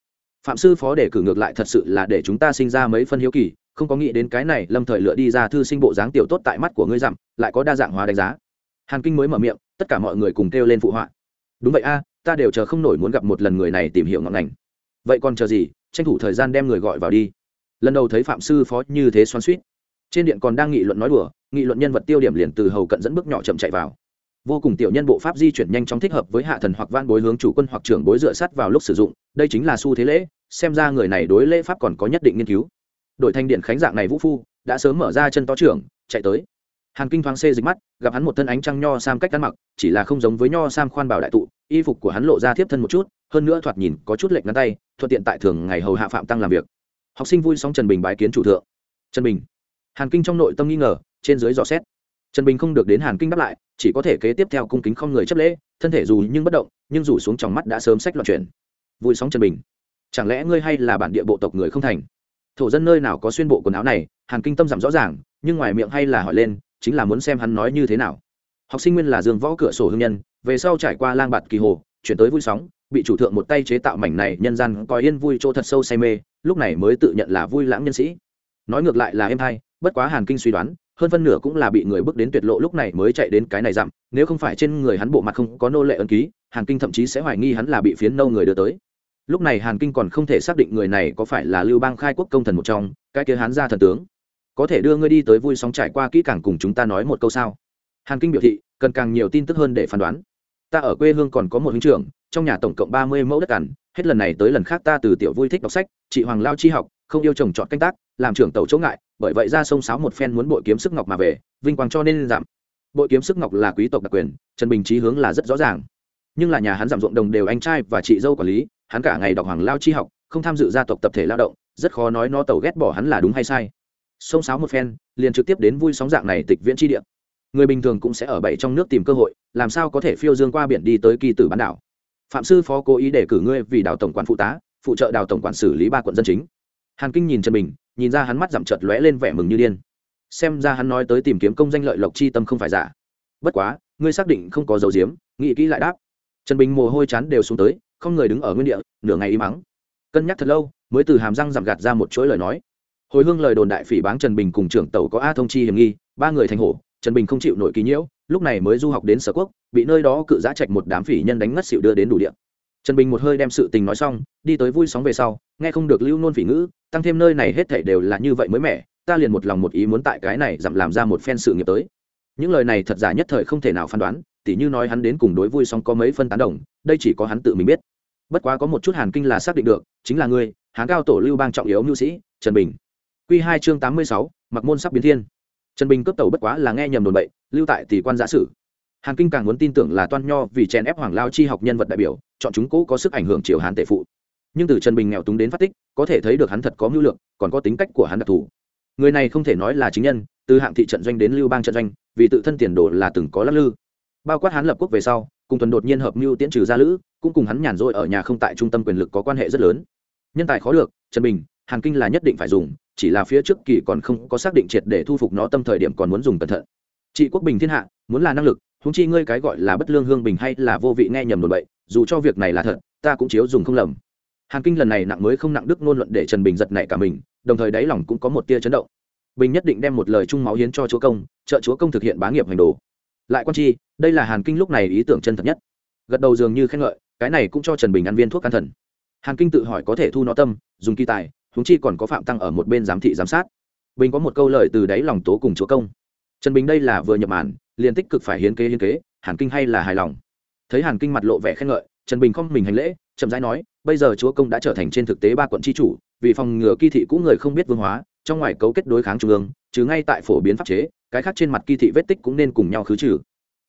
S1: Phạm sư phó để cử ngược lại thật sự là để chúng ta sinh ra mấy phân hiếu kỳ, không có nghĩ đến cái này lâm thời lựa đi ra thư sinh bộ dáng tiểu tốt tại mắt của ngươi dặm, lại có đa dạng hóa đánh giá. Hàn kinh mới mở miệng, tất cả mọi người cùng kêu lên phụ họa. Đúng vậy a, ta đều chờ không nổi muốn gặp một lần người này tìm hiểu ngọn ngành. Vậy còn chờ gì, tranh thủ thời gian đem người gọi vào đi lần đầu thấy phạm sư phó như thế xoắn suýt trên điện còn đang nghị luận nói đùa, nghị luận nhân vật tiêu điểm liền từ hầu cận dẫn bước nhỏ chậm chạy vào. Vô cùng tiểu nhân bộ pháp di chuyển nhanh chóng thích hợp với hạ thần hoặc van bối hướng chủ quân hoặc trưởng bối dựa sắt vào lúc sử dụng, đây chính là xu thế lễ, xem ra người này đối lễ pháp còn có nhất định nghiên cứu. Đội thanh điện khánh dạng này vũ phu, đã sớm mở ra chân to trưởng, chạy tới. Hàn kinh thoáng xê dịch mắt, gặp hắn một thân ánh trăng nho sam cách ăn mặc, chỉ là không giống với nho sam khoan bảo đại tụ, y phục của hắn lộ ra tiếp thân một chút, hơn nữa thoạt nhìn có chút lệch ngắn tay, thuận tiện tại thường ngày hầu hạ phạm tăng làm việc học sinh vui sóng trần bình bái kiến chủ thượng. Trần bình. Hàn kinh trong nội tâm nghi ngờ, trên dưới dò xét. Trần bình không được đến hàn kinh đáp lại, chỉ có thể kế tiếp theo cung kính không người chấp lễ, thân thể dù nhưng bất động, nhưng rủ xuống trong mắt đã sớm sách loạn chuyển vui sóng trần bình, chẳng lẽ ngươi hay là bản địa bộ tộc người không thành? Thổ dân nơi nào có xuyên bộ quần áo này? Hàn kinh tâm giảm rõ ràng, nhưng ngoài miệng hay là hỏi lên, chính là muốn xem hắn nói như thế nào. Học sinh nguyên là dương võ cửa sổ hương nhân, về sau trải qua lang bạt kỳ hồ, chuyển tới vui sóng, bị chủ thượng một tay chế tạo mảnh này nhân gian coi yên vui chỗ thật sâu say mê lúc này mới tự nhận là vui lãng nhân sĩ. Nói ngược lại là em hay bất quá hàn kinh suy đoán, hơn phân nửa cũng là bị người bước đến tuyệt lộ lúc này mới chạy đến cái này dặm, nếu không phải trên người hắn bộ mặt không có nô lệ ân ký, hàn kinh thậm chí sẽ hoài nghi hắn là bị phiến nâu người đưa tới. Lúc này hàn kinh còn không thể xác định người này có phải là lưu bang khai quốc công thần một trong, cái kia hắn ra thần tướng. Có thể đưa ngươi đi tới vui sóng trải qua kỹ càng cùng chúng ta nói một câu sao? Hàn kinh biểu thị, cần càng nhiều tin tức hơn để phán đoán. Ta ở quê hương còn có một huynh trưởng, trong nhà tổng cộng ba mươi mẫu đất cằn hết lần này tới lần khác ta từ tiểu vui thích đọc sách, chị hoàng lao chi học, không yêu chồng chọn canh tác, làm trưởng tàu chỗ ngại, bởi vậy ra sông sáo một phen muốn bội kiếm sức ngọc mà về, vinh quang cho nên giảm. Bội kiếm sức ngọc là quý tộc đặc quyền, trần bình trí hướng là rất rõ ràng. Nhưng là nhà hắn giảm ruộng đồng đều anh trai và chị dâu quản lý, hắn cả ngày đọc hoàng lao chi học, không tham dự gia tộc tập thể lao động, rất khó nói nó tàu ghét bỏ hắn là đúng hay sai. Sông sáo một phen, liền trực tiếp đến vui sóng dạng này tịch viễn tri địa. Người bình thường cũng sẽ ở bảy trong nước tìm cơ hội, làm sao có thể phiêu dương qua biển đi tới kỳ tử bán đảo phạm sư phó cố ý để cử ngươi vì đào tổng quản phụ tá, phụ trợ đào tổng quản xử lý ba quận dân chính. Hàn kinh nhìn trần bình, nhìn ra hắn mắt giảm chợt lóe lên vẻ mừng như điên. Xem ra hắn nói tới tìm kiếm công danh lợi lộc chi tâm không phải giả. Bất quá, ngươi xác định không có dấu diếm, nghĩ kỹ lại đáp. Trần bình mồ hôi chán đều xuống tới, không người đứng ở nguyên địa, nửa ngày im mắng cân nhắc thật lâu, mới từ hàm răng giảm gạt ra một chuỗi lời nói. Hồi hương lời đồn đại phỉ báng trần bình cùng trưởng tàu có a thông chi hiểm nghi, ba người thành hổ, trần bình không chịu nổi ký nhiễu lúc này mới du học đến sở quốc, bị nơi đó cự giã trạch một đám phỉ nhân đánh ngất xịu đưa đến đủ điện trần bình một hơi đem sự tình nói xong, đi tới vui sóng về sau, nghe không được lưu nôn phỉ ngữ, tăng thêm nơi này hết thảy đều là như vậy mới mẻ, ta liền một lòng một ý muốn tại cái này giảm làm ra một phen sự nghiệp tới. Những lời này thật giả nhất thời không thể nào phán đoán, tỉ như nói hắn đến cùng đối vui sóng có mấy phân tán đồng, đây chỉ có hắn tự mình biết. Bất quá có một chút hàn kinh là xác định được, chính là ngươi, hán cao tổ lưu bang trọng yếu mưu sĩ, trần bình. Q hai chương tám mươi sáu, mặc môn sắp biến thiên trần bình cướp tàu bất quá là nghe nhầm đồn bậy lưu tại tỷ quan giả sử. Hàn kinh càng muốn tin tưởng là toan nho vì chèn ép hoàng lao chi học nhân vật đại biểu chọn chúng cũ có sức ảnh hưởng triều hàn tệ phụ. Nhưng từ trần bình nghèo túng đến phát tích có thể thấy được hắn thật có mưu lượng, còn có tính cách của hắn đặc thù. Người này không thể nói là chính nhân từ hạng thị trận doanh đến lưu bang trận doanh vì tự thân tiền đồ là từng có lắc lư. Bao quát hắn lập quốc về sau cùng tuần đột nhiên hợp mưu tiễn trừ gia lữ cũng cùng hắn nhàn rỗi ở nhà không tại trung tâm quyền lực có quan hệ rất lớn. Nhân tài khó được trần bình hàn kinh là nhất định phải dùng, chỉ là phía trước kỳ còn không có xác định triệt để thu phục nó tâm thời điểm còn muốn dùng cẩn thận. Trị quốc bình thiên hạ, muốn là năng lực húng chi ngươi cái gọi là bất lương hương bình hay là vô vị nghe nhầm đồn bậy, dù cho việc này là thật, ta cũng chiếu dùng không lầm. Hàn kinh lần này nặng mới không nặng đức ngôn luận để trần bình giật nảy cả mình, đồng thời đáy lòng cũng có một tia chấn động. Bình nhất định đem một lời chung máu hiến cho chúa công, trợ chúa công thực hiện bá nghiệp hành đồ. Lại quan chi, đây là hàn kinh lúc này ý tưởng chân thật nhất. Gật đầu dường như khen ngợi, cái này cũng cho trần bình ăn viên thuốc can thần. Hàn kinh tự hỏi có thể thu nó tâm, dùng kỳ tài húng chi còn có phạm tăng ở một bên giám thị giám sát. Bình có một câu lời từ đáy lòng tố cùng chúa công. Trần bình đây là vừa nhập màn, liền tích cực phải hiến kế hiến kế, hàn kinh hay là hài lòng? Thấy hàn kinh mặt lộ vẻ khen ngợi, trần bình không mình hành lễ, chậm rãi nói, bây giờ chúa công đã trở thành trên thực tế ba quận tri chủ, vì phòng ngừa kỳ thị cũ người không biết vương hóa, trong ngoài cấu kết đối kháng trung ương, chứ ngay tại phổ biến pháp chế, cái khác trên mặt kỳ thị vết tích cũng nên cùng nhau khứ trừ.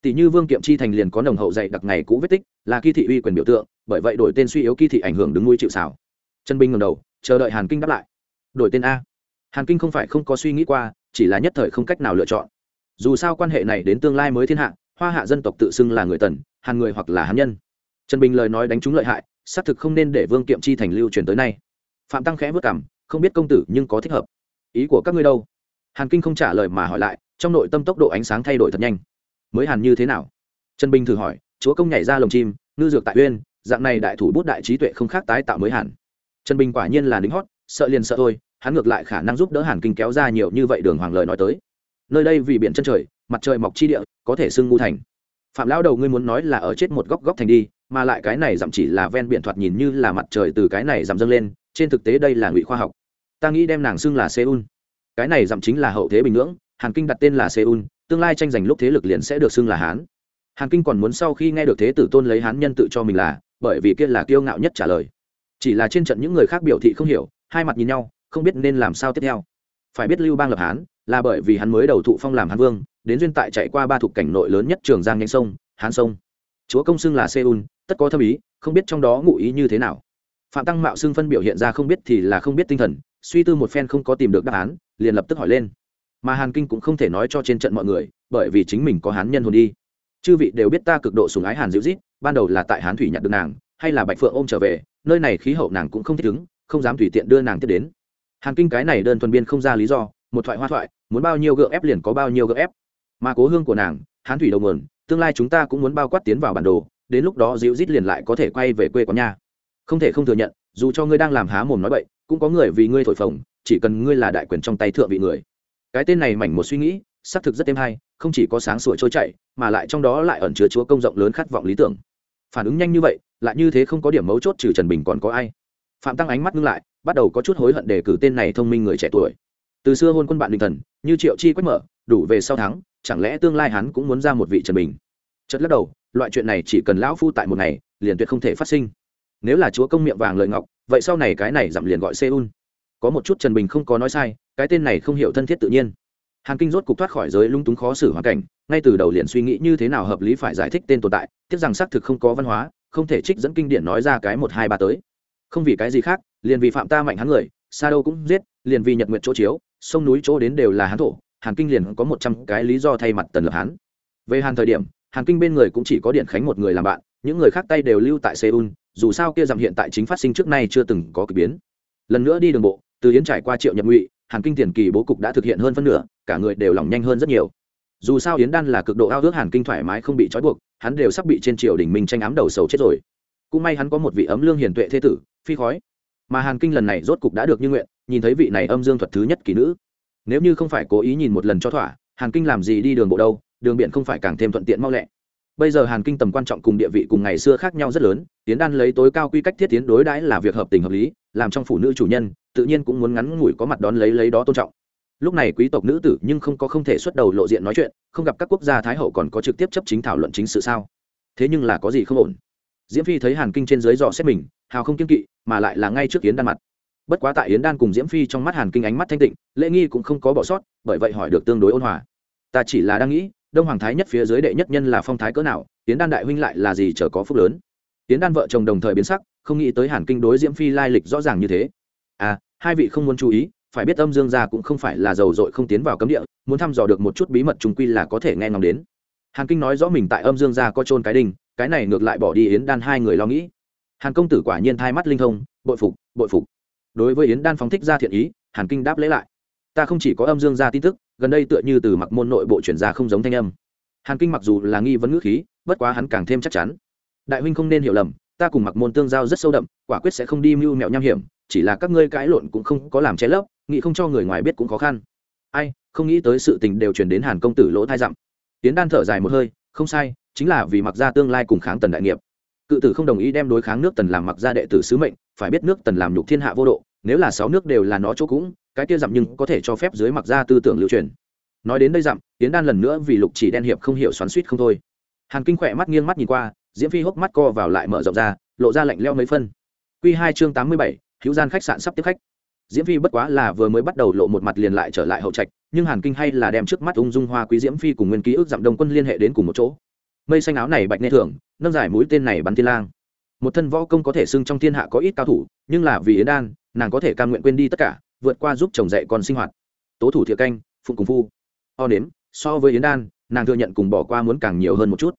S1: Tỷ như vương kiệm chi thành liền có nồng hậu dạy đặc ngày cũ vết tích, là kỳ thị uy quyền biểu tượng, bởi vậy đổi tên suy yếu kỳ thị ảnh hưởng đứng nuôi chịu xảo trần bình ngầm đầu chờ đợi hàn kinh đáp lại. Đổi tên a. Hàn kinh không phải không có suy nghĩ qua, chỉ là nhất thời không cách nào lựa chọn. Dù sao quan hệ này đến tương lai mới thiên hạ, hoa hạ dân tộc tự xưng là người tần, hàn người hoặc là hàn nhân. Trần bình lời nói đánh trúng lợi hại, xác thực không nên để vương kiệm chi thành lưu truyền tới nay. Phạm tăng khẽ vất cảm không biết công tử nhưng có thích hợp. Ý của các ngươi đâu? Hàn kinh không trả lời mà hỏi lại, trong nội tâm tốc độ ánh sáng thay đổi thật nhanh. Mới hàn như thế nào? Trần bình thử hỏi, chúa công nhảy ra lồng chim, ngư dược tại uyên, dạng này đại thủ bút đại trí tuệ không khác tái tạo mới hàn trần bình quả nhiên là lính hót, sợ liền sợ thôi, hắn ngược lại khả năng giúp đỡ hàn kinh kéo ra nhiều như vậy đường hoàng lời nói tới. Nơi đây vì biển chân trời, mặt trời mọc chi địa, có thể xưng ngu thành. Phạm lão đầu ngươi muốn nói là ở chết một góc góc thành đi, mà lại cái này giảm chỉ là ven biển thoạt nhìn như là mặt trời từ cái này giảm dâng lên, trên thực tế đây là ngụy khoa học. Ta nghĩ đem nàng xưng là seoul. Cái này giảm chính là hậu thế bình ngưỡng, hàn kinh đặt tên là seoul, tương lai tranh giành lúc thế lực liền sẽ được xưng là hán. Hàn kinh còn muốn sau khi nghe được thế tử tôn lấy hán nhân tự cho mình là, bởi vì kia là kiêu ngạo nhất trả lời chỉ là trên trận những người khác biểu thị không hiểu, hai mặt nhìn nhau, không biết nên làm sao tiếp theo. Phải biết lưu bang lập hán, là bởi vì hắn mới đầu thụ phong làm hán vương, đến duyên tại chạy qua ba thuộc cảnh nội lớn nhất trường giang nhanh sông, hán sông. Chúa công xưng là seoul, tất có thâm ý, không biết trong đó ngụ ý như thế nào. Phạm tăng mạo xưng phân biểu hiện ra không biết thì là không biết tinh thần, suy tư một phen không có tìm được đáp án, liền lập tức hỏi lên. Mà hàn kinh cũng không thể nói cho trên trận mọi người, bởi vì chính mình có hán nhân hồn đi. Chư vị đều biết ta cực độ sùng ái hàn dịu rít ban đầu là tại hán thủy nhặt được nàng, hay là bạch phượng ôm trở về nơi này khí hậu nàng cũng không thích ứng, không dám tùy tiện đưa nàng tiếp đến. Hàn kinh cái này đơn thuần biên không ra lý do, một thoại hoa thoại, muốn bao nhiêu gượng ép liền có bao nhiêu gượng ép. Mà cố hương của nàng, hán thủy đầu nguồn, tương lai chúng ta cũng muốn bao quát tiến vào bản đồ, đến lúc đó dịu rít liền lại có thể quay về quê quán nhà. Không thể không thừa nhận, dù cho ngươi đang làm há mồm nói bậy, cũng có người vì ngươi thổi phồng, chỉ cần ngươi là đại quyền trong tay thượng vị người. Cái tên này mảnh một suy nghĩ, xác thực rất êm hay, không chỉ có sáng sủa trôi chảy, mà lại trong đó lại ẩn chứa chúa công rộng lớn khát vọng lý tưởng phản ứng nhanh như vậy, lại như thế không có điểm mấu chốt trừ trần bình còn có ai. Phạm tăng ánh mắt ngưng lại, bắt đầu có chút hối hận để cử tên này thông minh người trẻ tuổi. Từ xưa hôn quân bạn đình thần, như triệu chi quách mở, đủ về sau thắng, chẳng lẽ tương lai hắn cũng muốn ra một vị trần bình? Chất lắc đầu, loại chuyện này chỉ cần lão phu tại một ngày, liền tuyệt không thể phát sinh. Nếu là chúa công miệng vàng lợi ngọc, vậy sau này cái này giảm liền gọi seoul. Có một chút trần bình không có nói sai, cái tên này không hiểu thân thiết tự nhiên. Hàn kinh rốt cục thoát khỏi giới lung túng khó xử hoàn cảnh ngay từ đầu liền suy nghĩ như thế nào hợp lý phải giải thích tên tồn tại, tiếc rằng xác thực không có văn hóa, không thể trích dẫn kinh điển nói ra cái một hai ba tới. Không vì cái gì khác, liền vì phạm ta mạnh hắn người, sa đâu cũng giết, liền vì nhật nguyện chỗ chiếu, sông núi chỗ đến đều là hán thổ, hàn kinh liền có một trăm cái lý do thay mặt tần lập hán về hàn thời điểm, hàn kinh bên người cũng chỉ có điện khánh một người làm bạn, những người khác tay đều lưu tại seoul, dù sao kia dặm hiện tại chính phát sinh trước nay chưa từng có k ỳ biến. Lần nữa đi đường bộ, từ yến trải qua triệu nhậm ngụy, hàn kinh tiền kỳ bố cục đã thực hiện hơn phân nửa, cả người đều lỏng nhanh hơn rất nhiều dù sao yến đan là cực độ ao ước hàn kinh thoải mái không bị trói buộc, hắn đều sắp bị trên triều đình minh tranh ám đầu sầu chết rồi. Cũng may hắn có một vị ấm lương hiền tuệ thế tử, phi khói. Mà hàn kinh lần này rốt cục đã được như nguyện, nhìn thấy vị này âm dương thuật thứ nhất kỳ nữ. Nếu như không phải cố ý nhìn một lần cho thỏa, hàn kinh làm gì đi đường bộ đâu, đường biển không phải càng thêm thuận tiện mau lẹ. Bây giờ hàn kinh tầm quan trọng cùng địa vị cùng ngày xưa khác nhau rất lớn tiến đan lấy tối cao quy cách thiết tiến đối đãi là việc hợp tình hợp lý, làm trong phụ nữ chủ nhân, tự nhiên cũng muốn ngắn ngủi có mặt đón lấy lấy đó tôn trọng lúc này quý tộc nữ tử nhưng không có không thể xuất đầu lộ diện nói chuyện, không gặp các quốc gia thái hậu còn có trực tiếp chấp chính thảo luận chính sự sao? Thế nhưng là có gì không ổn? Diễm phi thấy hàn kinh trên dưới dò xét mình, hào không kiên kỵ, mà lại là ngay trước yến đan mặt. Bất quá tại yến đan cùng diễm phi trong mắt hàn kinh ánh mắt thanh tịnh, lễ nghi cũng không có bỏ sót, bởi vậy hỏi được tương đối ôn hòa. Ta chỉ là đang nghĩ, đông hoàng thái nhất phía dưới đệ nhất nhân là phong thái cỡ nào, yến đan đại huynh lại là gì chờ có phúc lớn? Yến đan vợ chồng đồng thời biến sắc, không nghĩ tới hàn kinh đối diễm phi lai lịch rõ ràng như thế. À hai vị không muốn chú ý phải biết âm dương gia cũng không phải là giàu dội không tiến vào cấm địa muốn thăm dò được một chút bí mật trung quy là có thể nghe ngóng đến. Hàn kinh nói rõ mình tại âm dương gia có trôn cái đình, cái này ngược lại bỏ đi yến đan hai người lo nghĩ. Hàn công tử quả nhiên thai mắt linh thông bội phục bội phục. Đối với yến đan phóng thích ra thiện ý hàn kinh đáp lễ lại. Ta không chỉ có âm dương gia tin tức gần đây tựa như từ mặc môn nội bộ chuyển ra không giống thanh âm. Hàn kinh mặc dù là nghi vấn ngữ khí bất quá hắn càng thêm chắc chắn. Đại huynh không nên hiểu lầm ta cùng mặc môn tương giao rất sâu đậm quả quyết sẽ không đi mưu mẹo nham hiểm chỉ là các ngươi cãi lộn cũng không có làm che lấp, nghĩ không cho người ngoài biết cũng khó khăn. Ai, không nghĩ tới sự tình đều truyền đến hàn công tử lỗ thai dặm. Tiến đan thở dài một hơi, không sai, chính là vì mặc ra tương lai cùng kháng tần đại nghiệp. Cự tử không đồng ý đem đối kháng nước tần làm mặc ra đệ tử sứ mệnh, phải biết nước tần làm nhục thiên hạ vô độ, nếu là sáu nước đều là nó chỗ cũng, cái kia dặm nhưng có thể cho phép dưới mặc ra tư tưởng lưu truyền. Nói đến đây dặm, tiến đan lần nữa vì lục chỉ đen hiệp không hiểu xoắn suýt không thôi. Hàn kinh khỏe mắt nghiêng mắt nhìn qua, diễm phi hốc mắt co vào lại mở rộng ra, lộ ra lạnh leo mấy phân. Q hai chương tám mươi bảy hữu gian khách sạn sắp tiếp khách. Diễm phi bất quá là vừa mới bắt đầu lộ một mặt liền lại trở lại hậu trạch, nhưng hàn kinh hay là đem trước mắt ung dung hoa quý diễm phi cùng nguyên ký ức dặm đông quân liên hệ đến cùng một chỗ. Mây xanh áo này bạch nghe thưởng, nâng giải mũi tên này bắn thiên lang. Một thân võ công có thể xưng trong thiên hạ có ít cao thủ, nhưng là vì yến đan, nàng có thể cam nguyện quên đi tất cả, vượt qua giúp chồng dạy con sinh hoạt. Tố thủ thiệt canh, phụng cùng phu. O nếm, so với yến đan, nàng thừa nhận cùng bỏ qua muốn càng nhiều hơn một chút.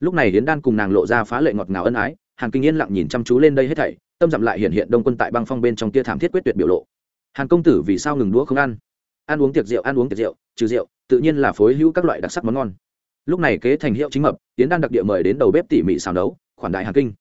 S1: Lúc này yến đan cùng nàng lộ ra phá lệ ngọt ngào ân ái, hàn kinh yên lặng nhìn chăm chú lên đây hết thảy tâm dặm lại hiện hiện đông quân tại băng phong bên trong tia thảm thiết quyết tuyệt biểu lộ. Hàn công tử vì sao ngừng đũa không ăn? Ăn uống tiệc rượu, ăn uống tiệc rượu, trừ rượu, tự nhiên là phối hữu các loại đặc sắc món ngon. Lúc này kế thành hiệu chính mập tiến đan đặc địa mời đến đầu bếp tỉ mỉ xào nấu, khoản đại hàn kinh.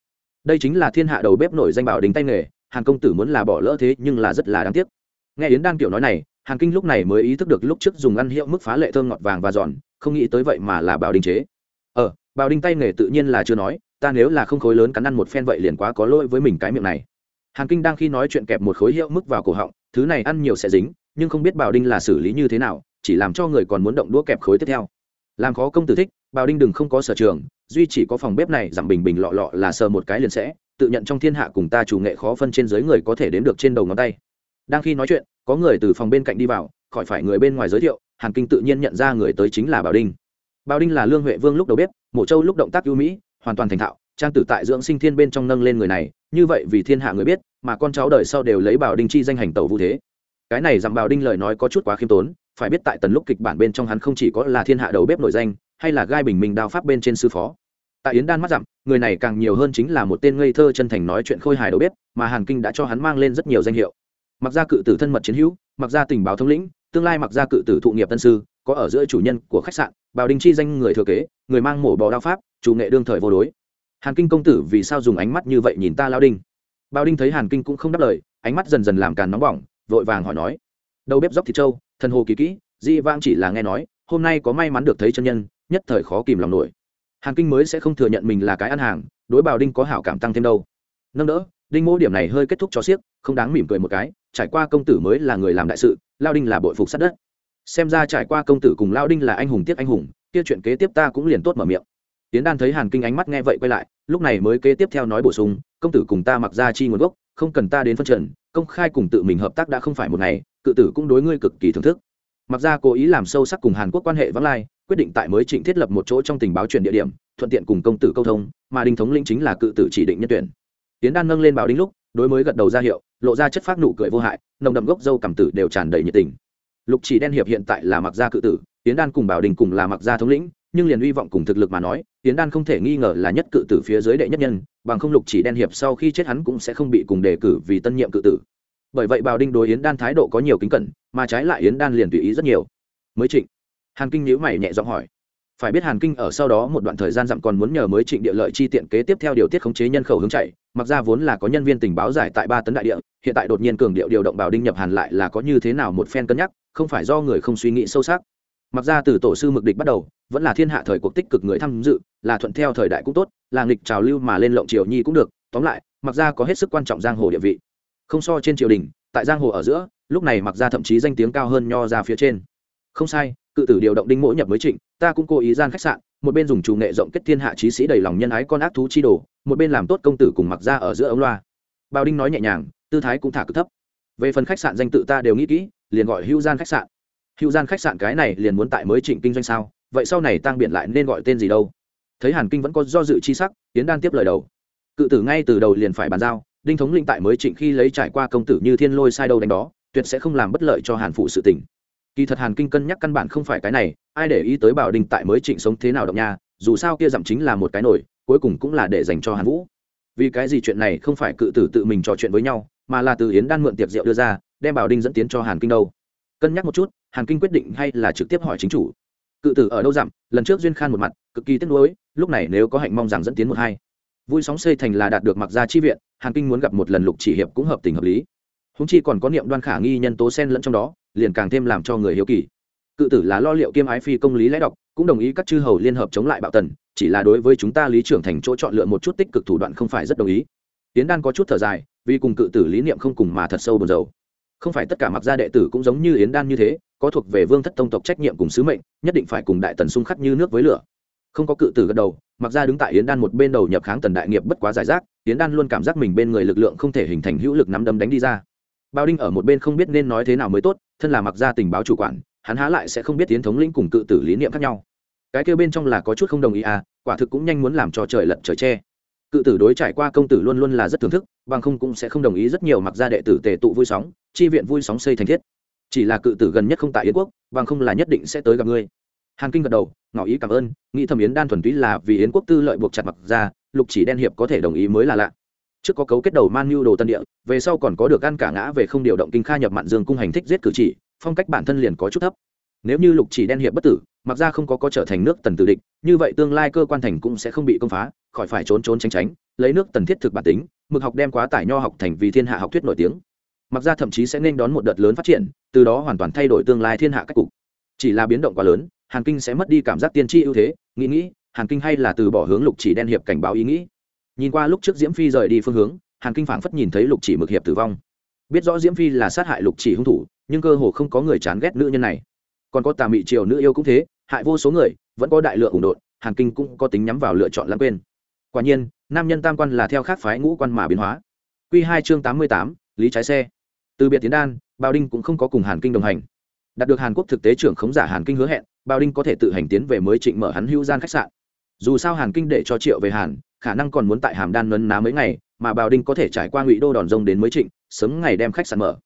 S1: Đây chính là thiên hạ đầu bếp nổi danh bảo đình tay nghề, hàn công tử muốn là bỏ lỡ thế nhưng là rất là đáng tiếc. Nghe yến đan kiểu nói này, hàn kinh lúc này mới ý thức được lúc trước dùng ăn hiệu mức phá lệ thơm ngọt vàng và giòn, không nghĩ tới vậy mà là bảo đình chế. Ờ bảo đình tay nghề tự nhiên là chưa nói ta nếu là không khối lớn cắn ăn một phen vậy liền quá có lỗi với mình cái miệng này. Hàn kinh đang khi nói chuyện kẹp một khối hiệu mức vào cổ họng, thứ này ăn nhiều sẽ dính, nhưng không biết bảo đinh là xử lý như thế nào, chỉ làm cho người còn muốn động đũa kẹp khối tiếp theo. Làm khó công tử thích, bảo đinh đừng không có sở trường, duy chỉ có phòng bếp này giảm bình bình lọ lọ là sờ một cái liền sẽ, tự nhận trong thiên hạ cùng ta chủ nghệ khó phân trên dưới người có thể đếm được trên đầu ngón tay. Đang khi nói chuyện, có người từ phòng bên cạnh đi vào, khỏi phải người bên ngoài giới thiệu, hàn kinh tự nhiên nhận ra người tới chính là bảo đinh. Bảo đinh là lương huệ vương lúc đầu bếp, mộ châu lúc động tác ưu mỹ hoàn toàn thành thạo, trang tử tại dưỡng sinh thiên bên trong nâng lên người này, như vậy vì thiên hạ người biết, mà con cháu đời sau đều lấy bảo đinh chi danh hành tẩu vũ thế. Cái này dặm bảo đinh lời nói có chút quá khiêm tốn, phải biết tại tần lúc kịch bản bên trong hắn không chỉ có là thiên hạ đầu bếp nổi danh, hay là gai bình minh đao pháp bên trên sư phó. Tại yến đan mắt dặm, người này càng nhiều hơn chính là một tên ngây thơ chân thành nói chuyện khôi hài đầu bếp, mà hàn kinh đã cho hắn mang lên rất nhiều danh hiệu. Mặc ra cự tử thân mật chiến hữu, mặc ra tình báo thống lĩnh, tương lai mặc ra cự tử thụ nghiệp tân sư, có ở giữa chủ nhân của khách sạn, bảo đinh chi danh người thừa kế, người mang mổ bò đao pháp chủ nghệ đương thời vô đối. Hàn kinh công tử vì sao dùng ánh mắt như vậy nhìn ta lao đinh? Bao đinh thấy hàn kinh cũng không đáp lời, ánh mắt dần dần làm càn nóng bỏng, vội vàng hỏi nói. Đầu bếp dóc thịt trâu, thần hồ kỳ kỹ, di vang chỉ là nghe nói, hôm nay có may mắn được thấy chân nhân, nhất thời khó kìm lòng nổi. Hàn kinh mới sẽ không thừa nhận mình là cái ăn hàng, đối bào đinh có hảo cảm tăng thêm đâu. Nâng đỡ, đinh mô điểm này hơi kết thúc cho xiếc không đáng mỉm cười một cái, trải qua công tử mới là người làm đại sự, lao đinh là bội phục sát đất. Xem ra trải qua công tử cùng lao đinh là anh hùng tiếp anh hùng, kia chuyện kế tiếp ta cũng liền tốt mở miệng tiến đan thấy hàn kinh ánh mắt nghe vậy quay lại, lúc này mới kế tiếp theo nói bổ sung, công tử cùng ta mặc ra chi nguồn gốc, không cần ta đến phân trần, công khai cùng tự mình hợp tác đã không phải một ngày, cự tử cũng đối ngươi cực kỳ thưởng thức. Mặc ra cố ý làm sâu sắc cùng hàn quốc quan hệ vắng lai, quyết định tại mới trịnh thiết lập một chỗ trong tình báo truyền địa điểm, thuận tiện cùng công tử câu thông, mà đinh thống lĩnh chính là cự tử chỉ định nhân tuyển. Tiến đan nâng lên bảo đinh lúc, đối mới gật đầu ra hiệu, lộ ra chất phát nụ cười vô hại, nồng đậm gốc dâu cảm tử đều tràn đầy nhiệt tình. Lục chỉ đen hiệp hiện tại là mặc gia cự tử, tiến đan cùng bảo đình cùng là mặc gia thống lĩnh nhưng liền hy vọng cùng thực lực mà nói tiến đan không thể nghi ngờ là nhất cự tử phía dưới đệ nhất nhân, bằng không lục chỉ đen hiệp sau khi chết hắn cũng sẽ không bị cùng đề cử vì tân nhiệm cự tử. Bởi vậy bảo đinh đối yến đan thái độ có nhiều kính cẩn, mà trái lại yến đan liền tùy ý rất nhiều. Mới trịnh. Hàn kinh nhíu mày nhẹ giọng hỏi. Phải biết hàn kinh ở sau đó một đoạn thời gian dặm còn muốn nhờ mới trịnh địa lợi chi tiện kế tiếp theo điều tiết khống chế nhân khẩu hướng chạy, mặc ra vốn là có nhân viên tình báo giải tại ba tấn đại địa, hiện tại đột nhiên cường điệu điều động bảo đinh nhập hàn lại là có như thế nào một phen cân nhắc, không phải do người không suy nghĩ sâu sắc mặc ra từ tổ sư mực địch bắt đầu, vẫn là thiên hạ thời cuộc tích cực người tham dự, là thuận theo thời đại cũng tốt, là nghịch trào lưu mà lên lộng triều nhi cũng được, tóm lại, mặc ra có hết sức quan trọng giang hồ địa vị. Không so trên triều đình, tại giang hồ ở giữa, lúc này mặc ra thậm chí danh tiếng cao hơn nho ra phía trên. Không sai, cự tử điều động đinh mỗi nhập mới trịnh, ta cũng cố ý gian khách sạn, một bên dùng chủ nghệ rộng kết thiên hạ trí sĩ đầy lòng nhân ái con ác thú chi đồ, một bên làm tốt công tử cùng mặc ra ở giữa ống loa. Bao đinh nói nhẹ nhàng, tư thái cũng thả cực thấp. Về phần khách sạn danh tự ta đều nghĩ kỹ, liền gọi hữu gian khách sạn hữu gian khách sạn cái này liền muốn tại mới trịnh kinh doanh sao? Vậy sau này tăng biển lại nên gọi tên gì đâu? Thấy hàn kinh vẫn có do dự chi sắc tiến đan tiếp lời đầu. Cự tử ngay từ đầu liền phải bàn giao, đinh thống linh tại mới trịnh khi lấy trải qua công tử như thiên lôi sai đâu đánh đó, tuyệt sẽ không làm bất lợi cho hàn phụ sự tình. Kỳ thật hàn kinh cân nhắc căn bản không phải cái này, ai để ý tới bảo đình tại mới trịnh sống thế nào động nha, dù sao kia giảm chính là một cái nổi, cuối cùng cũng là để dành cho hàn vũ. Vì cái gì chuyện này không phải cự tử tự mình trò chuyện với nhau, mà là từ yến đan mượn tiệc rượu đưa ra, đem bảo đinh dẫn tiến cho hàn kinh đâu cân nhắc một chút, hàn kinh quyết định hay là trực tiếp hỏi chính chủ. Cự tử ở đâu dặm, lần trước duyên khan một mặt, cực kỳ tiếc nuối, lúc này nếu có hạnh mong rằng dẫn tiến một hai. Vui sóng xây thành là đạt được mặc gia chi viện, hàn kinh muốn gặp một lần lục chỉ hiệp cũng hợp tình hợp lý. Húng chi còn có niệm đoan khả nghi nhân tố sen lẫn trong đó, liền càng thêm làm cho người hiếu kỳ. Cự tử là lo liệu kiêm ái phi công lý lẽ đọc, cũng đồng ý các chư hầu liên hợp chống lại bạo tần, chỉ là đối với chúng ta lý trưởng thành chỗ chọn lựa một chút tích cực thủ đoạn không phải rất đồng ý. Tiến đan có chút thở dài, vì cùng cự tử lý niệm không cùng mà thật sâu buồn dầu không phải tất cả mặc gia đệ tử cũng giống như yến đan như thế, có thuộc về vương thất tông tộc trách nhiệm cùng sứ mệnh, nhất định phải cùng đại tần xung khắc như nước với lửa. Không có cự tử gật đầu, mặc ra đứng tại yến đan một bên đầu nhập kháng tần đại nghiệp bất quá giải rác, yến đan luôn cảm giác mình bên người lực lượng không thể hình thành hữu lực nắm đấm đánh đi ra. Bao đinh ở một bên không biết nên nói thế nào mới tốt, thân là mặc gia tình báo chủ quản, hắn há lại sẽ không biết tiến thống lĩnh cùng cự tử lý niệm khác nhau. Cái kêu bên trong là có chút không đồng ý à quả thực cũng nhanh muốn làm cho trời lật trời che cự tử đối trải qua công tử luôn luôn là rất thưởng thức, bằng không cũng sẽ không đồng ý rất nhiều mặc gia đệ tử tề tụ vui sóng, chi viện vui sóng xây thành thiết. Chỉ là cự tử gần nhất không tại yến quốc, bằng không là nhất định sẽ tới gặp ngươi. Hàn kinh gật đầu, ngỏ ý cảm ơn, nghĩ thầm yến đan thuần túy là vì yến quốc tư lợi buộc chặt mặc ra lục chỉ đen hiệp có thể đồng ý mới là lạ. Trước có cấu kết đầu man nhu đồ tân địa, về sau còn có được ăn cả ngã về không điều động kinh kha nhập mạn dương cung hành thích giết cử chỉ, phong cách bản thân liền có chút thấp. Nếu như lục chỉ đen hiệp bất tử, mặc ra không có có trở thành nước tần tử địch, như vậy tương lai cơ quan thành cũng sẽ không bị công phá khỏi phải trốn trốn tránh tránh, lấy nước tần thiết thực bản tính, mực học đem quá tải nho học thành vì thiên hạ học thuyết nổi tiếng. Mặc ra thậm chí sẽ nên đón một đợt lớn phát triển, từ đó hoàn toàn thay đổi tương lai thiên hạ cách cục. Chỉ là biến động quá lớn, hàn kinh sẽ mất đi cảm giác tiên tri ưu thế, nghĩ nghĩ, hàn kinh hay là từ bỏ hướng lục chỉ đen hiệp cảnh báo ý nghĩ. Nhìn qua lúc trước diễm phi rời đi phương hướng, hàn kinh phảng phất nhìn thấy lục chỉ mực hiệp tử vong. Biết rõ diễm phi là sát hại lục chỉ hung thủ, nhưng cơ hồ không có người chán ghét nữ nhân này. Còn có tà mị triều nữ yêu cũng thế, hại vô số người, vẫn có đại lượng ủng đột hàn kinh cũng có tính nhắm vào lựa chọn lãng quên quả nhiên, nam nhân tam quan là theo khác phái ngũ quan mà biến hóa. Q hai chương tám mươi tám, lý trái xe. Từ biệt tiến đan bao đinh cũng không có cùng hàn kinh đồng hành. Đạt được hàn quốc thực tế trưởng khống giả hàn kinh hứa hẹn bao đinh có thể tự hành tiến về mới trịnh mở hắn hữu gian khách sạn. Dù sao hàn kinh để cho triệu về hàn, khả năng còn muốn tại hàm đan nấn ná mấy ngày, mà bào đinh có thể trải qua ngụy đô đòn rông đến mới trịnh, sớm ngày đem khách sạn mở.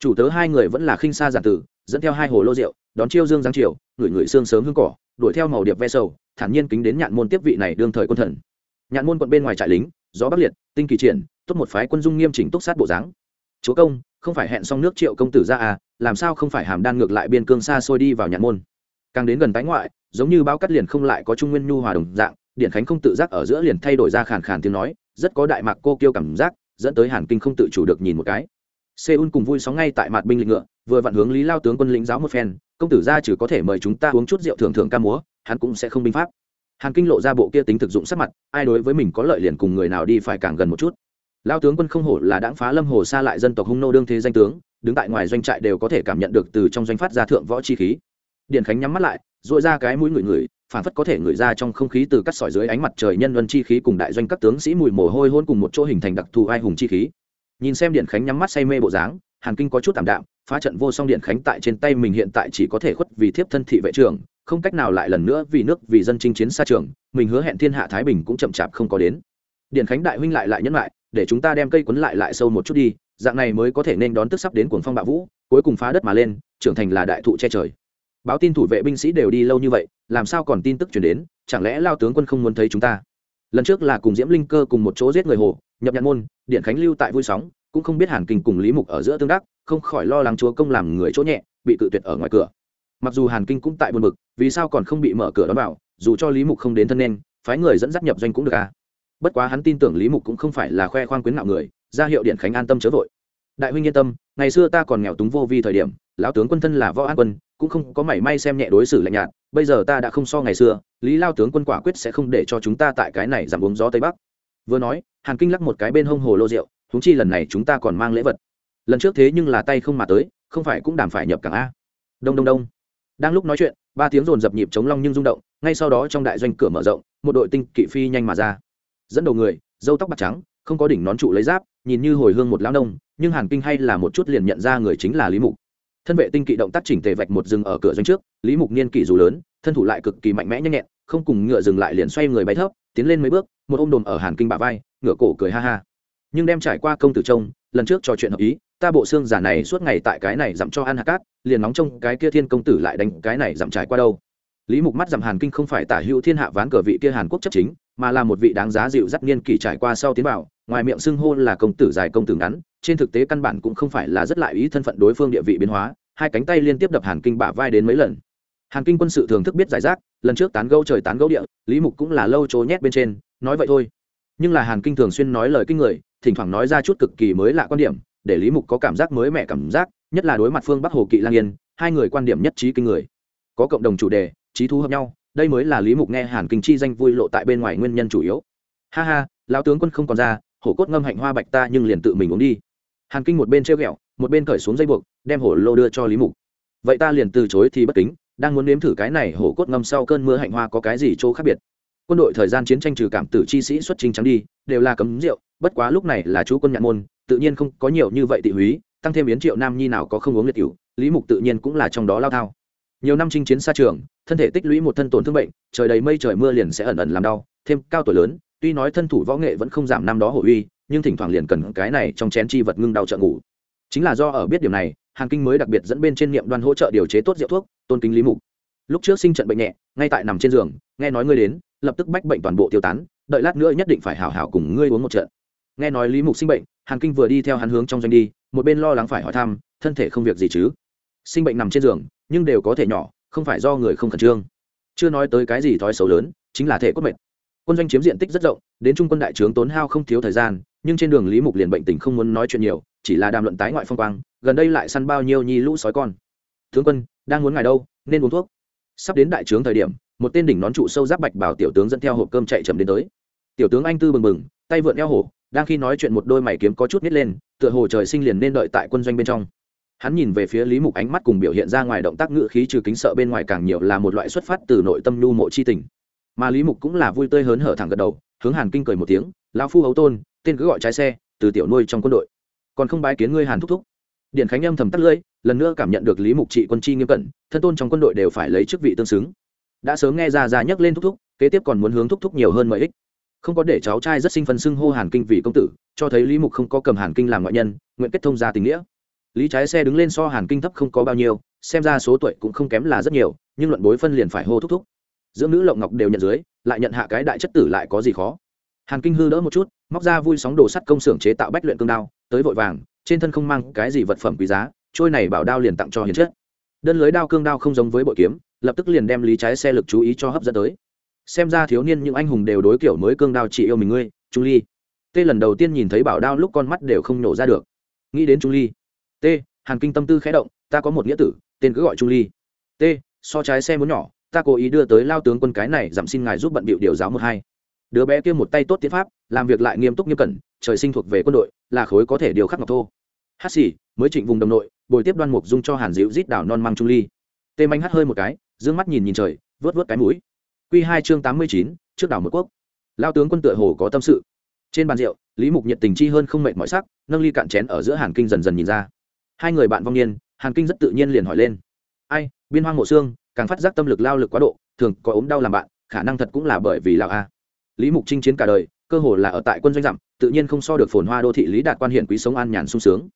S1: Chủ tớ hai người vẫn là khinh xa giả tử, dẫn theo hai hồ lô rượu, đón chiêu dương giáng triều, ngửi ngửi xương sớm hương cỏ, đuổi theo màu điệp ve sầu, thản nhiên kính đến nhạn môn tiếp vị này đương thời quân thần nhạn môn quận bên ngoài trại lính, gió bắc liệt, tinh kỳ triển, tốt một phái quân dung nghiêm chỉnh túc sát bộ dáng. Chúa công, không phải hẹn xong nước triệu công tử ra à làm sao không phải hàm đan ngược lại biên cương xa xôi đi vào nhạn môn. Càng đến gần tái ngoại, giống như bao cắt liền không lại có trung nguyên nhu hòa đồng dạng điện khánh không tự giác ở giữa liền thay đổi ra khàn khàn tiếng nói, rất có đại mạc cô kêu cảm giác, dẫn tới hàn kinh không tự chủ được nhìn một cái. Seoul cùng vui sóng ngay tại mặt binh lịch ngựa, vừa vặn hướng lý lao tướng quân lĩnh giáo một phen, công tử gia trừ có thể mời chúng ta uống chút rượu thường thường ca múa, hắn cũng sẽ không binh pháp hàn kinh lộ ra bộ kia tính thực dụng sắc mặt ai đối với mình có lợi liền cùng người nào đi phải càng gần một chút. Lao tướng quân không hổ là đãng phá lâm hồ xa lại dân tộc hung nô đương thế danh tướng đứng tại ngoài doanh trại đều có thể cảm nhận được từ trong doanh phát ra thượng võ chi khí. Điện khánh nhắm mắt lại dội ra cái mũi ngửi ngửi, phản phất có thể ngửi ra trong không khí từ cắt sỏi dưới ánh mặt trời nhân luân chi khí cùng đại doanh các tướng sĩ mùi mồ hôi hôn cùng một chỗ hình thành đặc thù ai hùng chi khí. Nhìn xem điện khánh nhắm mắt say mê bộ dáng hàn kinh có chút tạm đạm phá trận vô song điện khánh tại trên tay mình hiện tại chỉ có thể khuất vì thiếp thân thị vệ trưởng không cách nào lại lần nữa vì nước, vì dân chinh chiến xa trường, mình hứa hẹn thiên hạ thái bình cũng chậm chạp không có đến. Điện khánh đại huynh lại lại nhẫn lại, để chúng ta đem cây quấn lại lại sâu một chút đi, dạng này mới có thể nên đón tức sắp đến cuồng phong bạo vũ, cuối cùng phá đất mà lên, trưởng thành là đại thụ che trời. Báo tin thủ vệ binh sĩ đều đi lâu như vậy, làm sao còn tin tức chuyển đến, chẳng lẽ lao tướng quân không muốn thấy chúng ta? Lần trước là cùng diễm linh cơ cùng một chỗ giết người hồ, nhập nhạn môn điện khánh lưu tại vui sóng, cũng không biết hàn kinh cùng lý mục ở giữa tương đắc, không khỏi lo lắng chúa công làm người chỗ nhẹ, bị cự tuyệt ở ngoài cửa mặc dù hàn kinh cũng tại buồn bực, vì sao còn không bị mở cửa đón vào, dù cho lý mục không đến thân nên, phái người dẫn dắt nhập doanh cũng được à? Bất quá hắn tin tưởng lý mục cũng không phải là khoe khoang quyến nạo người, ra hiệu điện khánh an tâm chớ vội. Đại huynh yên tâm, ngày xưa ta còn nghèo túng vô vi thời điểm, lão tướng quân thân là võ an quân, cũng không có mảy may xem nhẹ đối xử lạnh nhạt, bây giờ ta đã không so ngày xưa, lý lao tướng quân quả quyết sẽ không để cho chúng ta tại cái này giảm uống gió tây bắc. Vừa nói, hàn kinh lắc một cái bên hông hồ lô rượu húng chi lần này chúng ta còn mang lễ vật. Lần trước thế nhưng là tay không mà tới, không phải cũng đàm phải nhập cảng a. Đông đông đông đang lúc nói chuyện, ba tiếng rồn dập nhịp chống long nhưng rung động, ngay sau đó trong đại doanh cửa mở rộng, một đội tinh kỵ phi nhanh mà ra. Dẫn đầu người dâu tóc bạc trắng, không có đỉnh nón trụ lấy giáp, nhìn như hồi hương một lão nông, nhưng hàn kinh hay là một chút liền nhận ra người chính là lý mục. Thân vệ tinh kỵ động tác chỉnh tề vạch một rừng ở cửa doanh trước, lý mục niên kỷ dù lớn, thân thủ lại cực kỳ mạnh mẽ nhanh nhẹn, không cùng ngựa dừng lại liền xoay người bay thấp, tiến lên mấy bước, một ôm đồm ở hàn kinh bả vai, ngựa cổ cười ha ha. Nhưng đem trải qua công tử trông, lần trước trò chuyện hợp ý ta bộ xương giả này suốt ngày tại cái này dặm cho ăn hạt cát, liền nóng trông cái kia thiên công tử lại đánh cái này dặm trải qua đâu. Lý mục mắt dặm hàn kinh không phải tả hữu thiên hạ ván cờ vị kia hàn quốc chấp chính, mà là một vị đáng giá dịu dắt niên kỷ trải qua sau tiến bảo ngoài miệng xưng hô là công tử dài công tử ngắn, trên thực tế căn bản cũng không phải là rất lại ý thân phận đối phương địa vị biến hóa, hai cánh tay liên tiếp đập hàn kinh bả vai đến mấy lần. Hàn kinh quân sự thường thức biết giải rác, lần trước tán gẫu trời tán gẫu địa, lý mục cũng là lâu trố nhét bên trên, nói vậy thôi. Nhưng là hàn kinh thường xuyên nói lời kinh người, thỉnh thoảng nói ra chút cực kỳ mới lạ quan điểm để lý mục có cảm giác mới mẻ cảm giác, nhất là đối mặt phương bắc hồ kỵ lang yên, hai người quan điểm nhất trí kinh người. Có cộng đồng chủ đề, trí thú hợp nhau, đây mới là lý mục nghe hàn kinh chi danh vui lộ tại bên ngoài nguyên nhân chủ yếu. Ha ha, lão tướng quân không còn ra, hổ cốt ngâm hạnh hoa bạch ta nhưng liền tự mình uống đi. Hàn kinh một bên treo ghẹo, một bên cởi xuống dây buộc, đem hổ lô đưa cho lý mục. Vậy ta liền từ chối thì bất kính, đang muốn nếm thử cái này hổ cốt ngâm sau cơn mưa hạnh hoa có cái gì chỗ khác biệt. Quân đội thời gian chiến tranh trừ cảm tử chi sĩ xuất trình trắng đi, đều là cấm rượu, bất quá lúc này là chú quân nhạn môn tự nhiên không có nhiều như vậy tị húy, tăng thêm yến triệu nam nhi nào có không uống liệt cựu lý mục tự nhiên cũng là trong đó lao thao. Nhiều năm chinh chiến xa trường, thân thể tích lũy một thân tổn thương bệnh, trời đầy mây trời mưa liền sẽ ẩn ẩn làm đau, thêm cao tuổi lớn, tuy nói thân thủ võ nghệ vẫn không giảm năm đó hổ uy, nhưng thỉnh thoảng liền cần cái này trong chén chi vật ngưng đau trợ ngủ. Chính là do ở biết điều này hàng kinh mới đặc biệt dẫn bên trên niệm đoan hỗ trợ điều chế tốt rượu thuốc, tôn kính lý mục. Lúc trước sinh trận bệnh nhẹ, ngay tại nằm trên giường, nghe nói ngươi đến, lập tức bách bệnh toàn bộ tiêu tán, đợi lát nữa nhất định phải hảo hảo cùng ngươi uống một trận. Nghe nói lý mục sinh bệnh hàn kinh vừa đi theo hắn hướng trong doanh đi, một bên lo lắng phải hỏi thăm, thân thể không việc gì chứ? Sinh bệnh nằm trên giường, nhưng đều có thể nhỏ, không phải do người không khẩn trương. Chưa nói tới cái gì thói xấu lớn, chính là thể cốt mệt. Quân doanh chiếm diện tích rất rộng, đến trung quân đại trướng tốn hao không thiếu thời gian, nhưng trên đường lý mục liền bệnh tình không muốn nói chuyện nhiều, chỉ là đàm luận tái ngoại phong quang, gần đây lại săn bao nhiêu nhi lũ sói con. Tướng quân, đang muốn ngài đâu, nên uống thuốc. Sắp đến đại trướng thời điểm, một tên đỉnh nón trụ sâu giáp bạch bảo tiểu tướng dẫn theo hộp cơm chạy chậm đến tới. Tiểu tướng anh tư bừng bừng, tay vượn eo hổ đang khi nói chuyện một đôi mày kiếm có chút nít lên, tựa hồ trời sinh liền nên đợi tại quân doanh bên trong. Hắn nhìn về phía lý mục ánh mắt cùng biểu hiện ra ngoài động tác ngự khí trừ kính sợ bên ngoài càng nhiều là một loại xuất phát từ nội tâm nhu mộ chi tình. Mà lý mục cũng là vui tươi hớn hở thẳng gật đầu, hướng hàn kinh cười một tiếng, lão phu hấu tôn, tên cứ gọi trái xe, từ tiểu nuôi trong quân đội. Còn không bái kiến ngươi hàn thúc thúc. Điện khánh âm thầm tắt lưỡi, lần nữa cảm nhận được lý mục trị quân chi nghiêm cẩn, thân tôn trong quân đội đều phải lấy chức vị tương xứng. Đã sớm nghe ra ra nhấc lên thúc thúc, kế tiếp còn muốn hướng thúc thúc nhiều hơn mấy ích không có để cháu trai rất sinh phân xưng hô hàn kinh vì công tử, cho thấy lý mục không có cầm hàn kinh làm ngoại nhân, nguyện kết thông gia tình nghĩa. Lý trái xe đứng lên so hàn kinh thấp không có bao nhiêu, xem ra số tuổi cũng không kém là rất nhiều, nhưng luận bối phân liền phải hô thúc thúc. Dưỡng nữ lộng ngọc đều nhận dưới, lại nhận hạ cái đại chất tử lại có gì khó. Hàn kinh hư đỡ một chút, móc ra vui sóng đồ sắt công xưởng chế tạo bách luyện cương đao, tới vội vàng, trên thân không mang cái gì vật phẩm quý giá, trôi này bảo đao liền tặng cho hiền chất đơn lưới đao cương đao không giống với bội kiếm, lập tức liền đem lý trái xe lực chú ý cho hấp dẫn tới xem ra thiếu niên những anh hùng đều đối kiểu mới cương đao chỉ yêu mình ngươi, trung ly. Tê lần đầu tiên nhìn thấy bảo đao lúc con mắt đều không nổ ra được. Nghĩ đến trung ly. T hàn kinh tâm tư khẽ động, ta có một nghĩa tử, tên cứ gọi trung ly. T so trái xe muốn nhỏ, ta cố ý đưa tới lao tướng quân cái này giảm xin ngài giúp bận bịu điều giáo một hai. Đứa bé kia một tay tốt tiến pháp, làm việc lại nghiêm túc nghiêm cẩn, trời sinh thuộc về quân đội, là khối có thể điều khắc ngọc thô. Hát xỉ mới trịnh vùng đồng nội, bồi tiếp đoan mục dung cho hàn dịu rít đảo non măng trung ly. Tê manh hát hơi một cái d ư ơ n g mắt nhìn nhìn trời, vớt vớt cái mũi. Quy hai chương tám mươi chín, trước đảo một quốc. Lão tướng quân tựa hồ có tâm sự. Trên bàn rượu, lý mục nhiệt tình chi hơn không mệt mọi sắc, nâng ly cạn chén ở giữa hàn kinh dần dần nhìn ra. Hai người bạn vong niên, hàn kinh rất tự nhiên liền hỏi lên. Ai, biên hoang mộ xương, càng phát giác tâm lực lao lực quá độ, thường có ốm đau làm bạn, khả năng thật cũng là bởi vì lão a. Lý mục chinh chiến cả đời, cơ hồ là ở tại quân doanh dặm, tự nhiên không so được phồn hoa đô thị lý đạt quan hiện quý sống an nhàn sung sướng.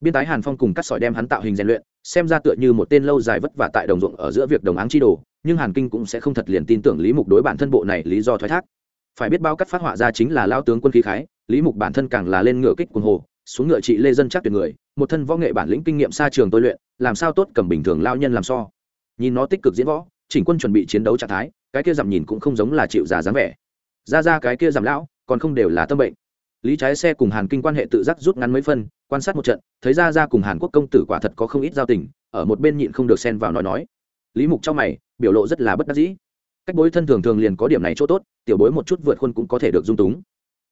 S1: Biên tái hàn phong cùng cắt sỏi đem hắn tạo hình rèn luyện, xem ra tựa như một tên lâu dài vất vả tại đồng ruộng ở giữa việc đồng áng chi đồ nhưng hàn kinh cũng sẽ không thật liền tin tưởng lý mục đối bản thân bộ này lý do thoái thác. Phải biết bao cắt phát họa ra chính là lao tướng quân khí khái, lý mục bản thân càng là lên ngựa kích quân hồ, xuống ngựa trị lê dân chắc tuyệt người, một thân võ nghệ bản lĩnh kinh nghiệm xa trường tôi luyện, làm sao tốt cầm bình thường lao nhân làm so. Nhìn nó tích cực diễn võ, chỉnh quân chuẩn bị chiến đấu trạng thái, cái kia giảm nhìn cũng không giống là chịu già dáng vẻ. Ra ra cái kia giảm lão, còn không đều là tâm bệnh. Lý trái xe cùng hàn kinh quan hệ tự giác rút ngắn mấy phân, quan sát một trận, thấy ra ra cùng hàn quốc công tử quả thật có không ít giao tình, ở một bên nhịn không được xen vào nói nói. Lý mục trong mày biểu lộ rất là bất đắc dĩ. Cách bối thân thường thường liền có điểm này chỗ tốt, tiểu bối một chút vượt khuôn cũng có thể được dung túng.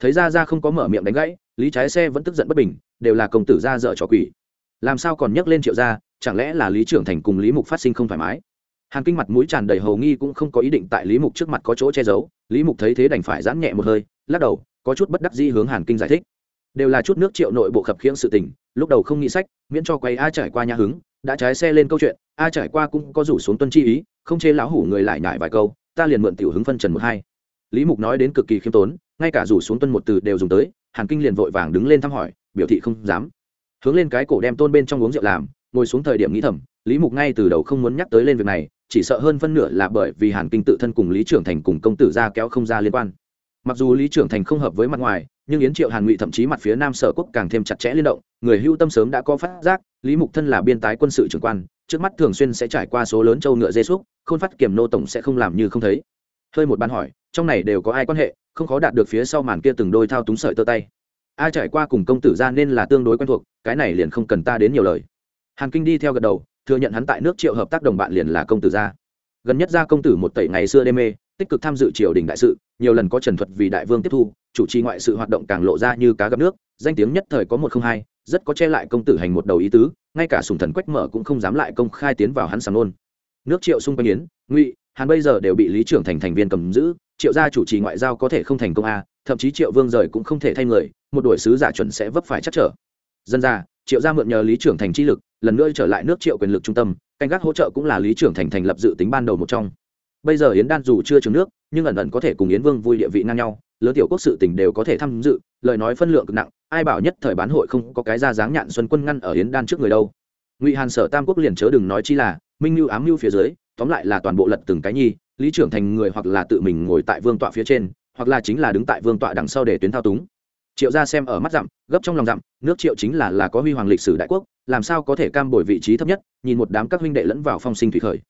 S1: Thấy ra ra không có mở miệng đánh gãy, lý trái xe vẫn tức giận bất bình, đều là công tử ra dở trò quỷ. Làm sao còn nhắc lên triệu gia, chẳng lẽ là lý trưởng thành cùng lý mục phát sinh không thoải mái? Hàn kinh mặt mũi tràn đầy hầu nghi cũng không có ý định tại lý mục trước mặt có chỗ che giấu, lý mục thấy thế đành phải giãn nhẹ một hơi, lắc đầu, có chút bất đắc dĩ hướng hàn kinh giải thích. Đều là chút nước triệu nội bộ khập khiễng sự tình, lúc đầu không nghĩ sách, miễn cho quay a trải qua nhà hứng, đã trái xe lên câu chuyện a trải qua cũng có rủ xuống tuân chi ý, không chê lão hủ người lại nhải vài câu, ta liền mượn tiểu hứng phân trần một hai. Lý mục nói đến cực kỳ khiêm tốn, ngay cả rủ xuống tuân một từ đều dùng tới, hàn kinh liền vội vàng đứng lên thăm hỏi, biểu thị không dám. Hướng lên cái cổ đem tôn bên trong uống rượu làm, ngồi xuống thời điểm nghĩ thầm, lý mục ngay từ đầu không muốn nhắc tới lên việc này, chỉ sợ hơn phân nửa là bởi vì hàn kinh tự thân cùng lý trưởng thành cùng công tử ra kéo không ra liên quan. Mặc dù lý trưởng thành không hợp với mặt ngoài, nhưng yến triệu hàn ngụy thậm chí mặt phía nam sở quốc càng thêm chặt chẽ liên động, người hưu tâm sớm đã có phát giác, lý mục thân là biên tái quân sự trưởng quan trước mắt thường xuyên sẽ trải qua số lớn châu ngựa dê súc, khôn phát kiểm nô tổng sẽ không làm như không thấy. Hơi một bàn hỏi, trong này đều có ai quan hệ, không khó đạt được phía sau màn kia từng đôi thao túng sợi tơ tay. Ai trải qua cùng công tử ra nên là tương đối quen thuộc, cái này liền không cần ta đến nhiều lời. Hàn kinh đi theo gật đầu, thừa nhận hắn tại nước triệu hợp tác đồng bạn liền là công tử gia. Gần nhất gia công tử một tẩy ngày xưa đê mê, tích cực tham dự triều đình đại sự, nhiều lần có trần thuật vì đại vương tiếp thu, chủ trì ngoại sự hoạt động càng lộ ra như cá gặp nước, danh tiếng nhất thời có một không hai rất có che lại công tử hành một đầu ý tứ, ngay cả sùng thần quách mở cũng không dám lại công khai tiến vào hắn sàng nôn. Nước triệu xung quanh yến, ngụy hắn bây giờ đều bị lý trưởng thành thành viên cầm giữ, triệu gia chủ trì ngoại giao có thể không thành công a, thậm chí triệu vương rời cũng không thể thay người, một đội sứ giả chuẩn sẽ vấp phải chắc trở. Dân ra triệu gia mượn nhờ lý trưởng thành chi lực, lần nữa trở lại nước triệu quyền lực trung tâm, canh gác hỗ trợ cũng là lý trưởng thành thành lập dự tính ban đầu một trong. Bây giờ yến đan dù chưa trứng nước, nhưng ẩn ẩn có thể cùng yến vương vui địa vị ngang nhau lớn tiểu quốc sự tình đều có thể tham dự, lời nói phân lượng cực nặng, ai bảo nhất thời bán hội không có cái ra dáng nhạn xuân quân ngăn ở yến đan trước người đâu. Ngụy hàn sở tam quốc liền chớ đừng nói chi là, minh lưu ám lưu phía dưới, tóm lại là toàn bộ lật từng cái nhi, lý trưởng thành người hoặc là tự mình ngồi tại vương tọa phía trên, hoặc là chính là đứng tại vương tọa đằng sau để tuyến thao túng. Triệu gia xem ở mắt dặm, gấp trong lòng dặm, nước triệu chính là là có huy hoàng lịch sử đại quốc, làm sao có thể cam bồi vị trí thấp nhất, nhìn một đám các huynh đệ lẫn vào phong sinh thủy khởi.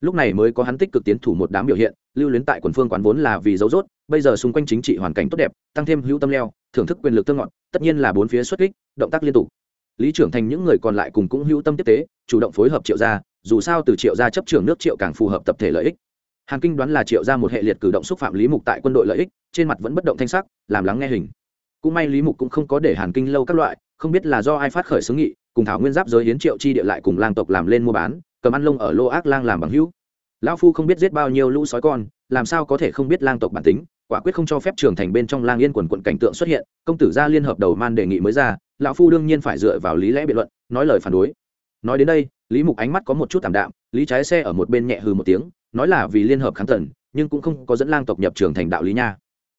S1: Lúc này mới có hắn tích cực tiến thủ một đám biểu hiện, lưu luyến tại quần phương quán vốn là vì dấu dốt bây giờ xung quanh chính trị hoàn cảnh tốt đẹp, tăng thêm hữu tâm leo, thưởng thức quyền lực tương ngọn tất nhiên là bốn phía xuất kích, động tác liên tục. Lý trưởng thành những người còn lại cùng cũng hữu tâm tiếp tế, chủ động phối hợp triệu gia, dù sao từ triệu gia chấp trưởng nước triệu càng phù hợp tập thể lợi ích. Hàn kinh đoán là triệu gia một hệ liệt cử động xúc phạm lý mục tại quân đội lợi ích, trên mặt vẫn bất động thanh sắc, làm lắng nghe hình. Cũng may lý mục cũng không có để hàn kinh lâu các loại, không biết là do ai phát khởi xướng nghị, cùng thảo nguyên giáp giới hiến triệu chi địa lại cùng lang tộc làm lên mua bán, cầm ăn lông ở lô ác lang làm bằng hữu. Lão phu không biết giết bao nhiêu lũ sói con, làm sao có thể không biết lang tộc bản tính quả quyết không cho phép trưởng thành bên trong lang yên quần quận cảnh tượng xuất hiện, công tử gia liên hợp đầu man đề nghị mới ra, lão phu đương nhiên phải dựa vào lý lẽ biện luận, nói lời phản đối. Nói đến đây, lý mục ánh mắt có một chút tảm đạm, lý trái xe ở một bên nhẹ hừ một tiếng, nói là vì liên hợp kháng tần nhưng cũng không có dẫn lang tộc nhập trường thành đạo lý nha.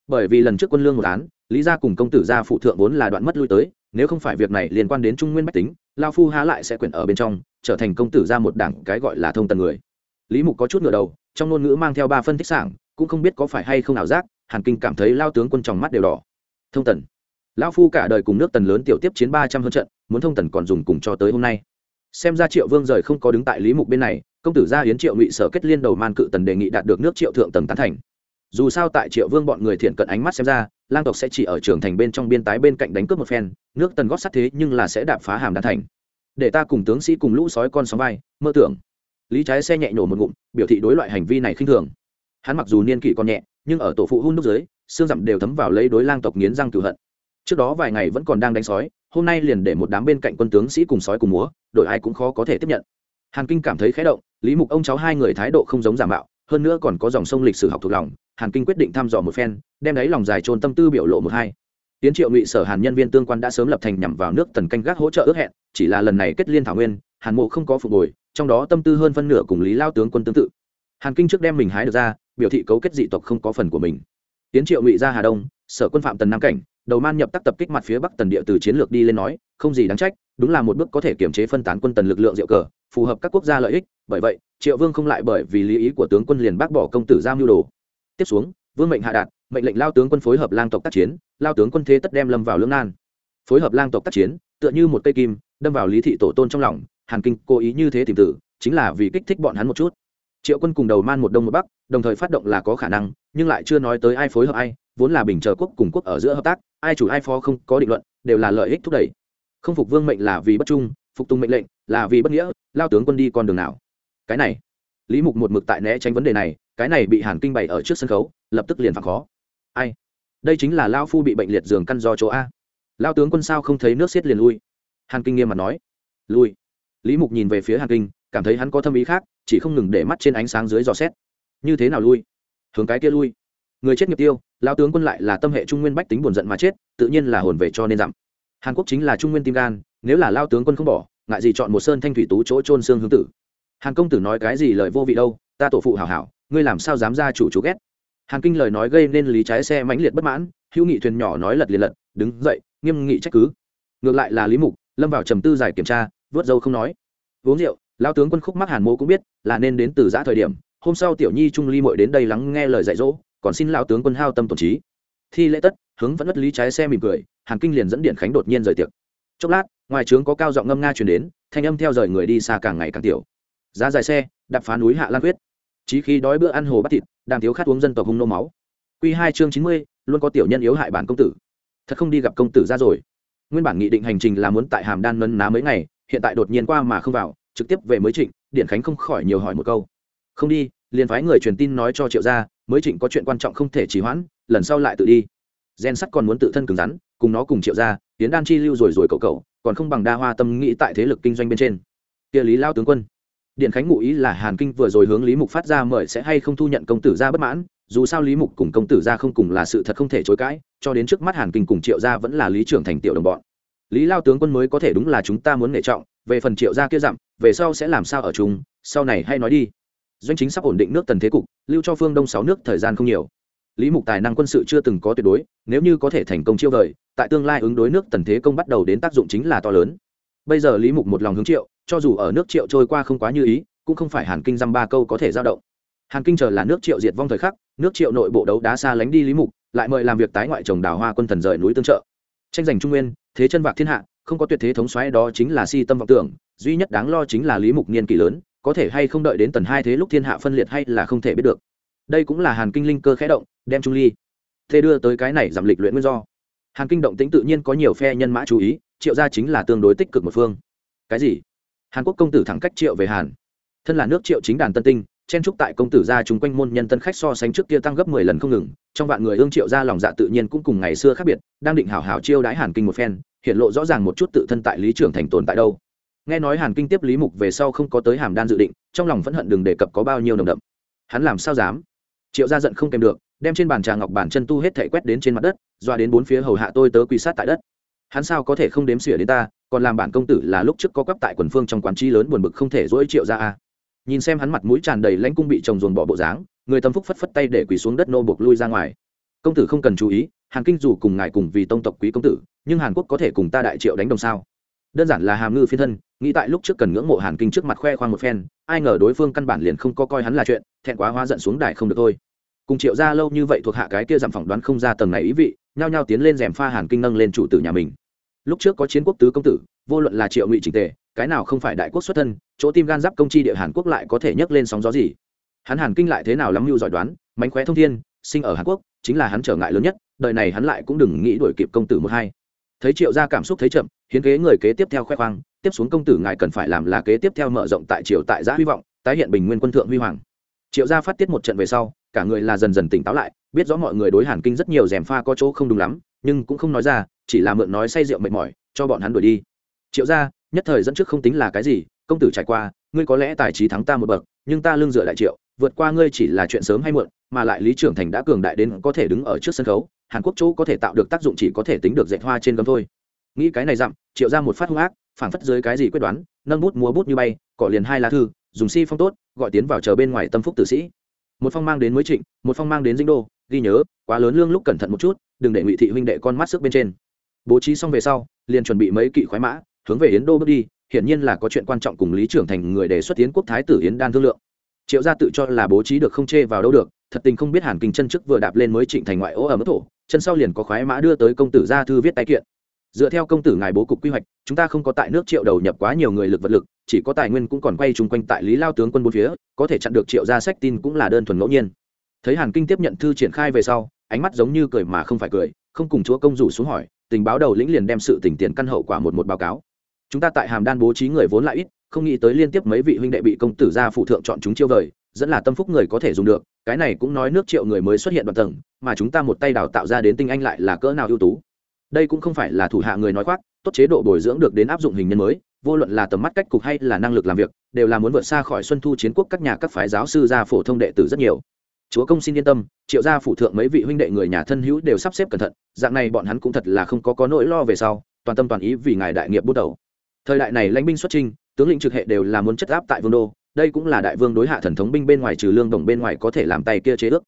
S1: Bởi vì lần trước quân lương một án, lý gia cùng công tử gia phụ thượng vốn là đoạn mất lui tới, nếu không phải việc này liên quan đến trung nguyên bách tính lao phu há lại sẽ quyển ở bên trong, trở thành công tử gia một đảng cái gọi là thông tần người. Lý mục có chút ngửa đầu, trong ngôn ngữ mang theo ba phân tích sảng, cũng không biết có phải hay không ảo giác hàn kinh cảm thấy lao tướng quân trong mắt đều đỏ. Thông tần. Lao phu cả đời cùng nước tần lớn tiểu tiếp chiến ba trăm hơn trận, muốn thông tần còn dùng cùng cho tới hôm nay. Xem ra triệu vương rời không có đứng tại lý mục bên này, công tử gia hiến triệu ngụy sở kết liên đầu man cự tần đề nghị đạt được nước triệu thượng tầng tán thành. Dù sao tại triệu vương bọn người thiện cận ánh mắt xem ra, lang tộc sẽ chỉ ở trường thành bên trong biên tái bên cạnh đánh cướp một phen, nước tần gót sắt thế nhưng là sẽ đạp phá hàm đan thành. Để ta cùng tướng sĩ cùng lũ sói con sóng vai, mơ tưởng. Lý trái xe nhẹ nhổ một ngụm, biểu thị đối loại hành vi này khinh thường. Hắn mặc dù niên kỷ còn nhẹ nhưng ở tổ phụ hun đúc dưới xương dặm đều thấm vào lấy đối lang tộc nghiến răng cửu hận. Trước đó vài ngày vẫn còn đang đánh sói, hôm nay liền để một đám bên cạnh quân tướng sĩ cùng sói cùng múa, đội ai cũng khó có thể tiếp nhận. Hàn kinh cảm thấy khé động, lý mục ông cháu hai người thái độ không giống giả mạo, hơn nữa còn có dòng sông lịch sử học thuộc lòng, hàn kinh quyết định thăm dò một phen, đem lấy lòng dài trôn tâm tư biểu lộ một hai. Tiến triệu ngụy sở hàn nhân viên tương quan đã sớm lập thành nhằm vào nước tần canh gác hỗ trợ ước hẹn, chỉ là lần này kết liên thảo nguyên, hàn mộ không có phục hồi, trong đó tâm tư hơn phân nửa cùng lý lao tướng quân tương tự hàn kinh trước đem mình hái được ra, biểu thị cấu kết dị tộc không có phần của mình. Tiến triệu ngụy ra hà đông, sở quân phạm tần nam cảnh, đầu man nhập tác tập kích mặt phía bắc tần địa từ chiến lược đi lên nói, không gì đáng trách, đúng là một bước có thể kiểm chế phân tán quân tần lực lượng diệu cờ, phù hợp các quốc gia lợi ích, bởi vậy, triệu vương không lại bởi vì lý ý của tướng quân liền bác bỏ công tử giam mưu đồ. Tiếp xuống, vương mệnh hạ đạt, mệnh lệnh lao tướng quân phối hợp lang tộc tác chiến, lao tướng quân thế tất đem lâm vào lưỡng nan. Phối hợp lang tộc tác chiến, tựa như một cây kim, đâm vào lý thị tổ tôn trong lòng, hàn kinh cố ý như thế tìm tử, chính là vì kích thích bọn hắn một chút triệu quân cùng đầu man một đông một bắc, đồng thời phát động là có khả năng, nhưng lại chưa nói tới ai phối hợp ai, vốn là bình chờ quốc cùng quốc ở giữa hợp tác, ai chủ ai phó không có định luận, đều là lợi ích thúc đẩy. Không phục vương mệnh là vì bất trung, phục tùng mệnh lệnh là vì bất nghĩa, lao tướng quân đi con đường nào. Cái này, lý mục một mực tại né tránh vấn đề này, cái này bị hàn kinh bày ở trước sân khấu, lập tức liền phản khó. Ai? Đây chính là lao phu bị bệnh liệt giường căn do chỗ a. Lao tướng quân sao không thấy nước xiết liền lui? Hàn kinh nghiêm mặt nói. Lui. Lý mục nhìn về phía hàn kinh cảm thấy hắn có tâm ý khác, chỉ không ngừng để mắt trên ánh sáng dưới dò xét. Như thế nào lui? Hướng cái kia lui. Người chết nghiệp tiêu lao tướng quân lại là tâm hệ trung nguyên bách tính buồn giận mà chết, tự nhiên là hồn về cho nên dặm. Hàn quốc chính là trung nguyên tim gan, nếu là lao tướng quân không bỏ, ngại gì chọn một sơn thanh thủy tú chỗ trôn xương hướng tử. Hàn công tử nói cái gì lời vô vị đâu, ta tổ phụ hảo hảo, ngươi làm sao dám ra chủ chú ghét. Hàn kinh lời nói gây nên lý trái xe mãnh liệt bất mãn, hữu nghị thuyền nhỏ nói lật liền lật, đứng dậy, nghiêm nghị trách cứ. Ngược lại là lý mục, lâm vào trầm tư giải kiểm tra vớt dâu không nói. Uống rượu lao tướng quân khúc mắc hàn mô cũng biết, là nên đến từ giã thời điểm, hôm sau tiểu nhi trung ly mội đến đây lắng nghe lời dạy dỗ, còn xin lao tướng quân hao tâm tổn trí. Thi lễ tất, hướng vẫn bất lý trái xe mỉm cười, hàn kinh liền dẫn điện khánh đột nhiên rời tiệc. Chốc lát, ngoài trướng có cao giọng ngâm nga chuyển đến, thanh âm theo rời người đi xa càng ngày càng tiểu. Giá dài xe, đạp phá núi hạ lan quyết. Chí khi đói bữa ăn hồ bắt thịt đang thiếu khát uống dân tộc hung nô máu. Q hai chương chín mươi, luôn có tiểu nhân yếu hại bản công tử. Thật không đi gặp công tử ra rồi. Nguyên bản nghị định hành trình là muốn tại hàm đan nấn ná mấy ngày, hiện tại đột nhiên qua mà không vào trực tiếp về mới trịnh điện khánh không khỏi nhiều hỏi một câu. Không đi, liền phái người truyền tin nói cho triệu gia, mới trịnh có chuyện quan trọng không thể trì hoãn, lần sau lại tự đi. Gen sắt còn muốn tự thân cứng rắn, cùng nó cùng triệu gia tiến đan chi lưu rồi rồi cậu cậu, còn không bằng đa hoa tâm nghĩ tại thế lực kinh doanh bên trên. Kia lý lao tướng quân. Điện khánh ngụ ý là hàn kinh vừa rồi hướng lý mục phát ra mời sẽ hay không thu nhận công tử gia bất mãn, dù sao lý mục cùng công tử gia không cùng là sự thật không thể chối cãi, cho đến trước mắt hàn kinh cùng triệu gia vẫn là lý trưởng thành tiểu đồng bọn. Lý lao tướng quân mới có thể đúng là chúng ta muốn nể trọng về phần triệu gia kia dặm, về sau sẽ làm sao ở chúng sau này hay nói đi. Doanh chính sắp ổn định nước tần thế cục, lưu cho phương đông sáu nước thời gian không nhiều. Lý mục tài năng quân sự chưa từng có tuyệt đối, nếu như có thể thành công chiêu vời, tại tương lai ứng đối nước tần thế công bắt đầu đến tác dụng chính là to lớn. Bây giờ lý mục một lòng hướng triệu, cho dù ở nước triệu trôi qua không quá như ý, cũng không phải hàn kinh dăm ba câu có thể giao động. Hàn kinh chờ là nước triệu diệt vong thời khắc, nước triệu nội bộ đấu đá xa lánh đi lý mục, lại mời làm việc tái ngoại trồng đào hoa quân thần rời núi tương trợ. Tranh giành trung nguyên, thế chân vạc thiên hạ không có tuyệt thế thống xoáy đó chính là si tâm vọng tưởng, duy nhất đáng lo chính là lý mục niên kỷ lớn, có thể hay không đợi đến tần hai thế lúc thiên hạ phân liệt hay là không thể biết được. Đây cũng là hàn kinh linh cơ khẽ động, đem trung ly. Thế đưa tới cái này giảm lịch luyện nguyên do. Hàn kinh động tính tự nhiên có nhiều phe nhân mã chú ý, triệu gia chính là tương đối tích cực một phương. Cái gì? Hàn quốc công tử thẳng cách triệu về hàn. Thân là nước triệu chính đàn tân tinh chen trúc tại công tử gia chúng quanh môn nhân tân khách so sánh trước kia tăng gấp mười lần không ngừng, trong vạn người ương triệu gia lòng dạ tự nhiên cũng cùng ngày xưa khác biệt, đang định hảo hảo chiêu đái hàn kinh một phen, hiện lộ rõ ràng một chút tự thân tại lý trưởng thành tồn tại đâu. Nghe nói hàn kinh tiếp lý mục về sau không có tới hàm đan dự định, trong lòng vẫn hận đừng đề cập có bao nhiêu nồng đậm. Hắn làm sao dám? Triệu gia giận không kèm được, đem trên bàn trà ngọc bản chân tu hết thảy quét đến trên mặt đất, doa đến bốn phía hầu hạ tôi tớ quỳ sát tại đất. Hắn sao có thể không đếm xỉa đến ta, còn làm bản công tử là lúc trước có quắp tại quần phương trong quán trí lớn buồn bực không thể dỗi triệu gia a nhìn xem hắn mặt mũi tràn đầy lãnh cung bị chồng dồn bỏ bộ dáng, người tâm phúc phất phất tay để quỳ xuống đất nô buộc lui ra ngoài. Công tử không cần chú ý, hàn kinh dù cùng ngài cùng vì tông tộc quý công tử, nhưng hàn quốc có thể cùng ta đại triệu đánh đồng sao? Đơn giản là hàm ngư phiên thân, nghĩ tại lúc trước cần ngưỡng mộ hàn kinh trước mặt khoe khoang một phen, ai ngờ đối phương căn bản liền không có coi hắn là chuyện, thẹn quá hóa giận xuống đài không được thôi. Cùng triệu ra lâu như vậy thuộc hạ cái kia giảm phỏng đoán không ra tầng này ý vị, nhao nhao tiến lên rèm pha hàn kinh nâng lên chủ tử nhà mình. Lúc trước có chiến quốc tứ công tử, vô luận là triệu ngụy trình tề cái nào không phải đại quốc xuất thân, chỗ tim gan giáp công chi địa hàn quốc lại có thể nhấc lên sóng gió gì? Hắn hàn kinh lại thế nào lắm mưu giỏi đoán, mánh khóe thông thiên, sinh ở hàn quốc, chính là hắn trở ngại lớn nhất, đời này hắn lại cũng đừng nghĩ đuổi kịp công tử một hai. Thấy triệu gia cảm xúc thấy chậm, hiến kế người kế tiếp theo khoe khoang, tiếp xuống công tử ngài cần phải làm là kế tiếp theo mở rộng tại triều tại giã hy vọng, tái hiện bình nguyên quân thượng huy hoàng. Triệu gia phát tiết một trận về sau, cả người là dần dần tỉnh táo lại, biết rõ mọi người đối hàn kinh rất nhiều rèm pha có chỗ không đúng lắm, nhưng cũng không nói ra, chỉ là mượn nói say rượu mệt mỏi, cho bọn hắn đuổi đi. Triệu gia nhất thời dẫn trước không tính là cái gì, công tử trải qua, ngươi có lẽ tài trí thắng ta một bậc, nhưng ta lương dựa đại triệu, vượt qua ngươi chỉ là chuyện sớm hay muộn, mà lại lý trưởng thành đã cường đại đến có thể đứng ở trước sân khấu, hàn quốc chỗ có thể tạo được tác dụng chỉ có thể tính được dạy hoa trên gấm thôi. Nghĩ cái này dặm, triệu ra một phát hung ác, phảng phất dưới cái gì quyết đoán, nâng bút múa bút như bay cọ liền hai lá thư, dùng si phong tốt, gọi tiến vào chờ bên ngoài tâm phúc tử sĩ. Một phong mang đến mới trịnh, một phong mang đến dinh đô, ghi nhớ, quá lớn lương lúc cẩn thận một chút, đừng để ngụy thị huynh đệ con mắt sức bên trên. Bố trí xong về sau, liền chuẩn bị mấy kỵ khoái mã hướng về yến đô bước đi, hiển nhiên là có chuyện quan trọng cùng lý trưởng thành người đề xuất tiến quốc thái tử yến đan thương lượng. Triệu gia tự cho là bố trí được không chê vào đâu được, thật tình không biết hàn kinh chân trước vừa đạp lên mới trịnh thành ngoại ô ở mức thổ, chân sau liền có khoái mã đưa tới công tử gia thư viết tay kiện. Dựa theo công tử ngài bố cục quy hoạch, chúng ta không có tại nước triệu đầu nhập quá nhiều người lực vật lực, chỉ có tài nguyên cũng còn quay chung quanh tại lý lao tướng quân bốn phía, có thể chặn được triệu gia sách tin cũng là đơn thuần ngẫu nhiên. Thấy hàn kinh tiếp nhận thư triển khai về sau, ánh mắt giống như cười mà không phải cười, không cùng chúa công rủ xuống hỏi, tình báo đầu lĩnh liền đem sự tình tiền căn hậu quả một một báo cáo chúng ta tại hàm đan bố trí người vốn lại ít, không nghĩ tới liên tiếp mấy vị huynh đệ bị công tử gia phụ thượng chọn chúng chiêu vời, dẫn là tâm phúc người có thể dùng được, cái này cũng nói nước triệu người mới xuất hiện đoạn tầng, mà chúng ta một tay đào tạo ra đến tinh anh lại là cỡ nào ưu tú. Đây cũng không phải là thủ hạ người nói khoác, tốt chế độ bồi dưỡng được đến áp dụng hình nhân mới, vô luận là tầm mắt cách cục hay là năng lực làm việc, đều là muốn vượt xa khỏi xuân thu chiến quốc các nhà các phái giáo sư gia phổ thông đệ tử rất nhiều. Chúa công xin yên tâm, triệu gia phụ thượng mấy vị huynh đệ người nhà thân hữu đều sắp xếp cẩn thận, dạng này bọn hắn cũng thật là không có có nỗi lo về sau, toàn tâm toàn ý vì ngài đại nghiệp bút đầu thời đại này lãnh binh xuất trinh tướng lĩnh trực hệ đều là muốn chất áp tại vương đô, đây cũng là đại vương đối hạ thần thống binh bên ngoài trừ lương đồng bên ngoài có thể làm tay kia chế ước.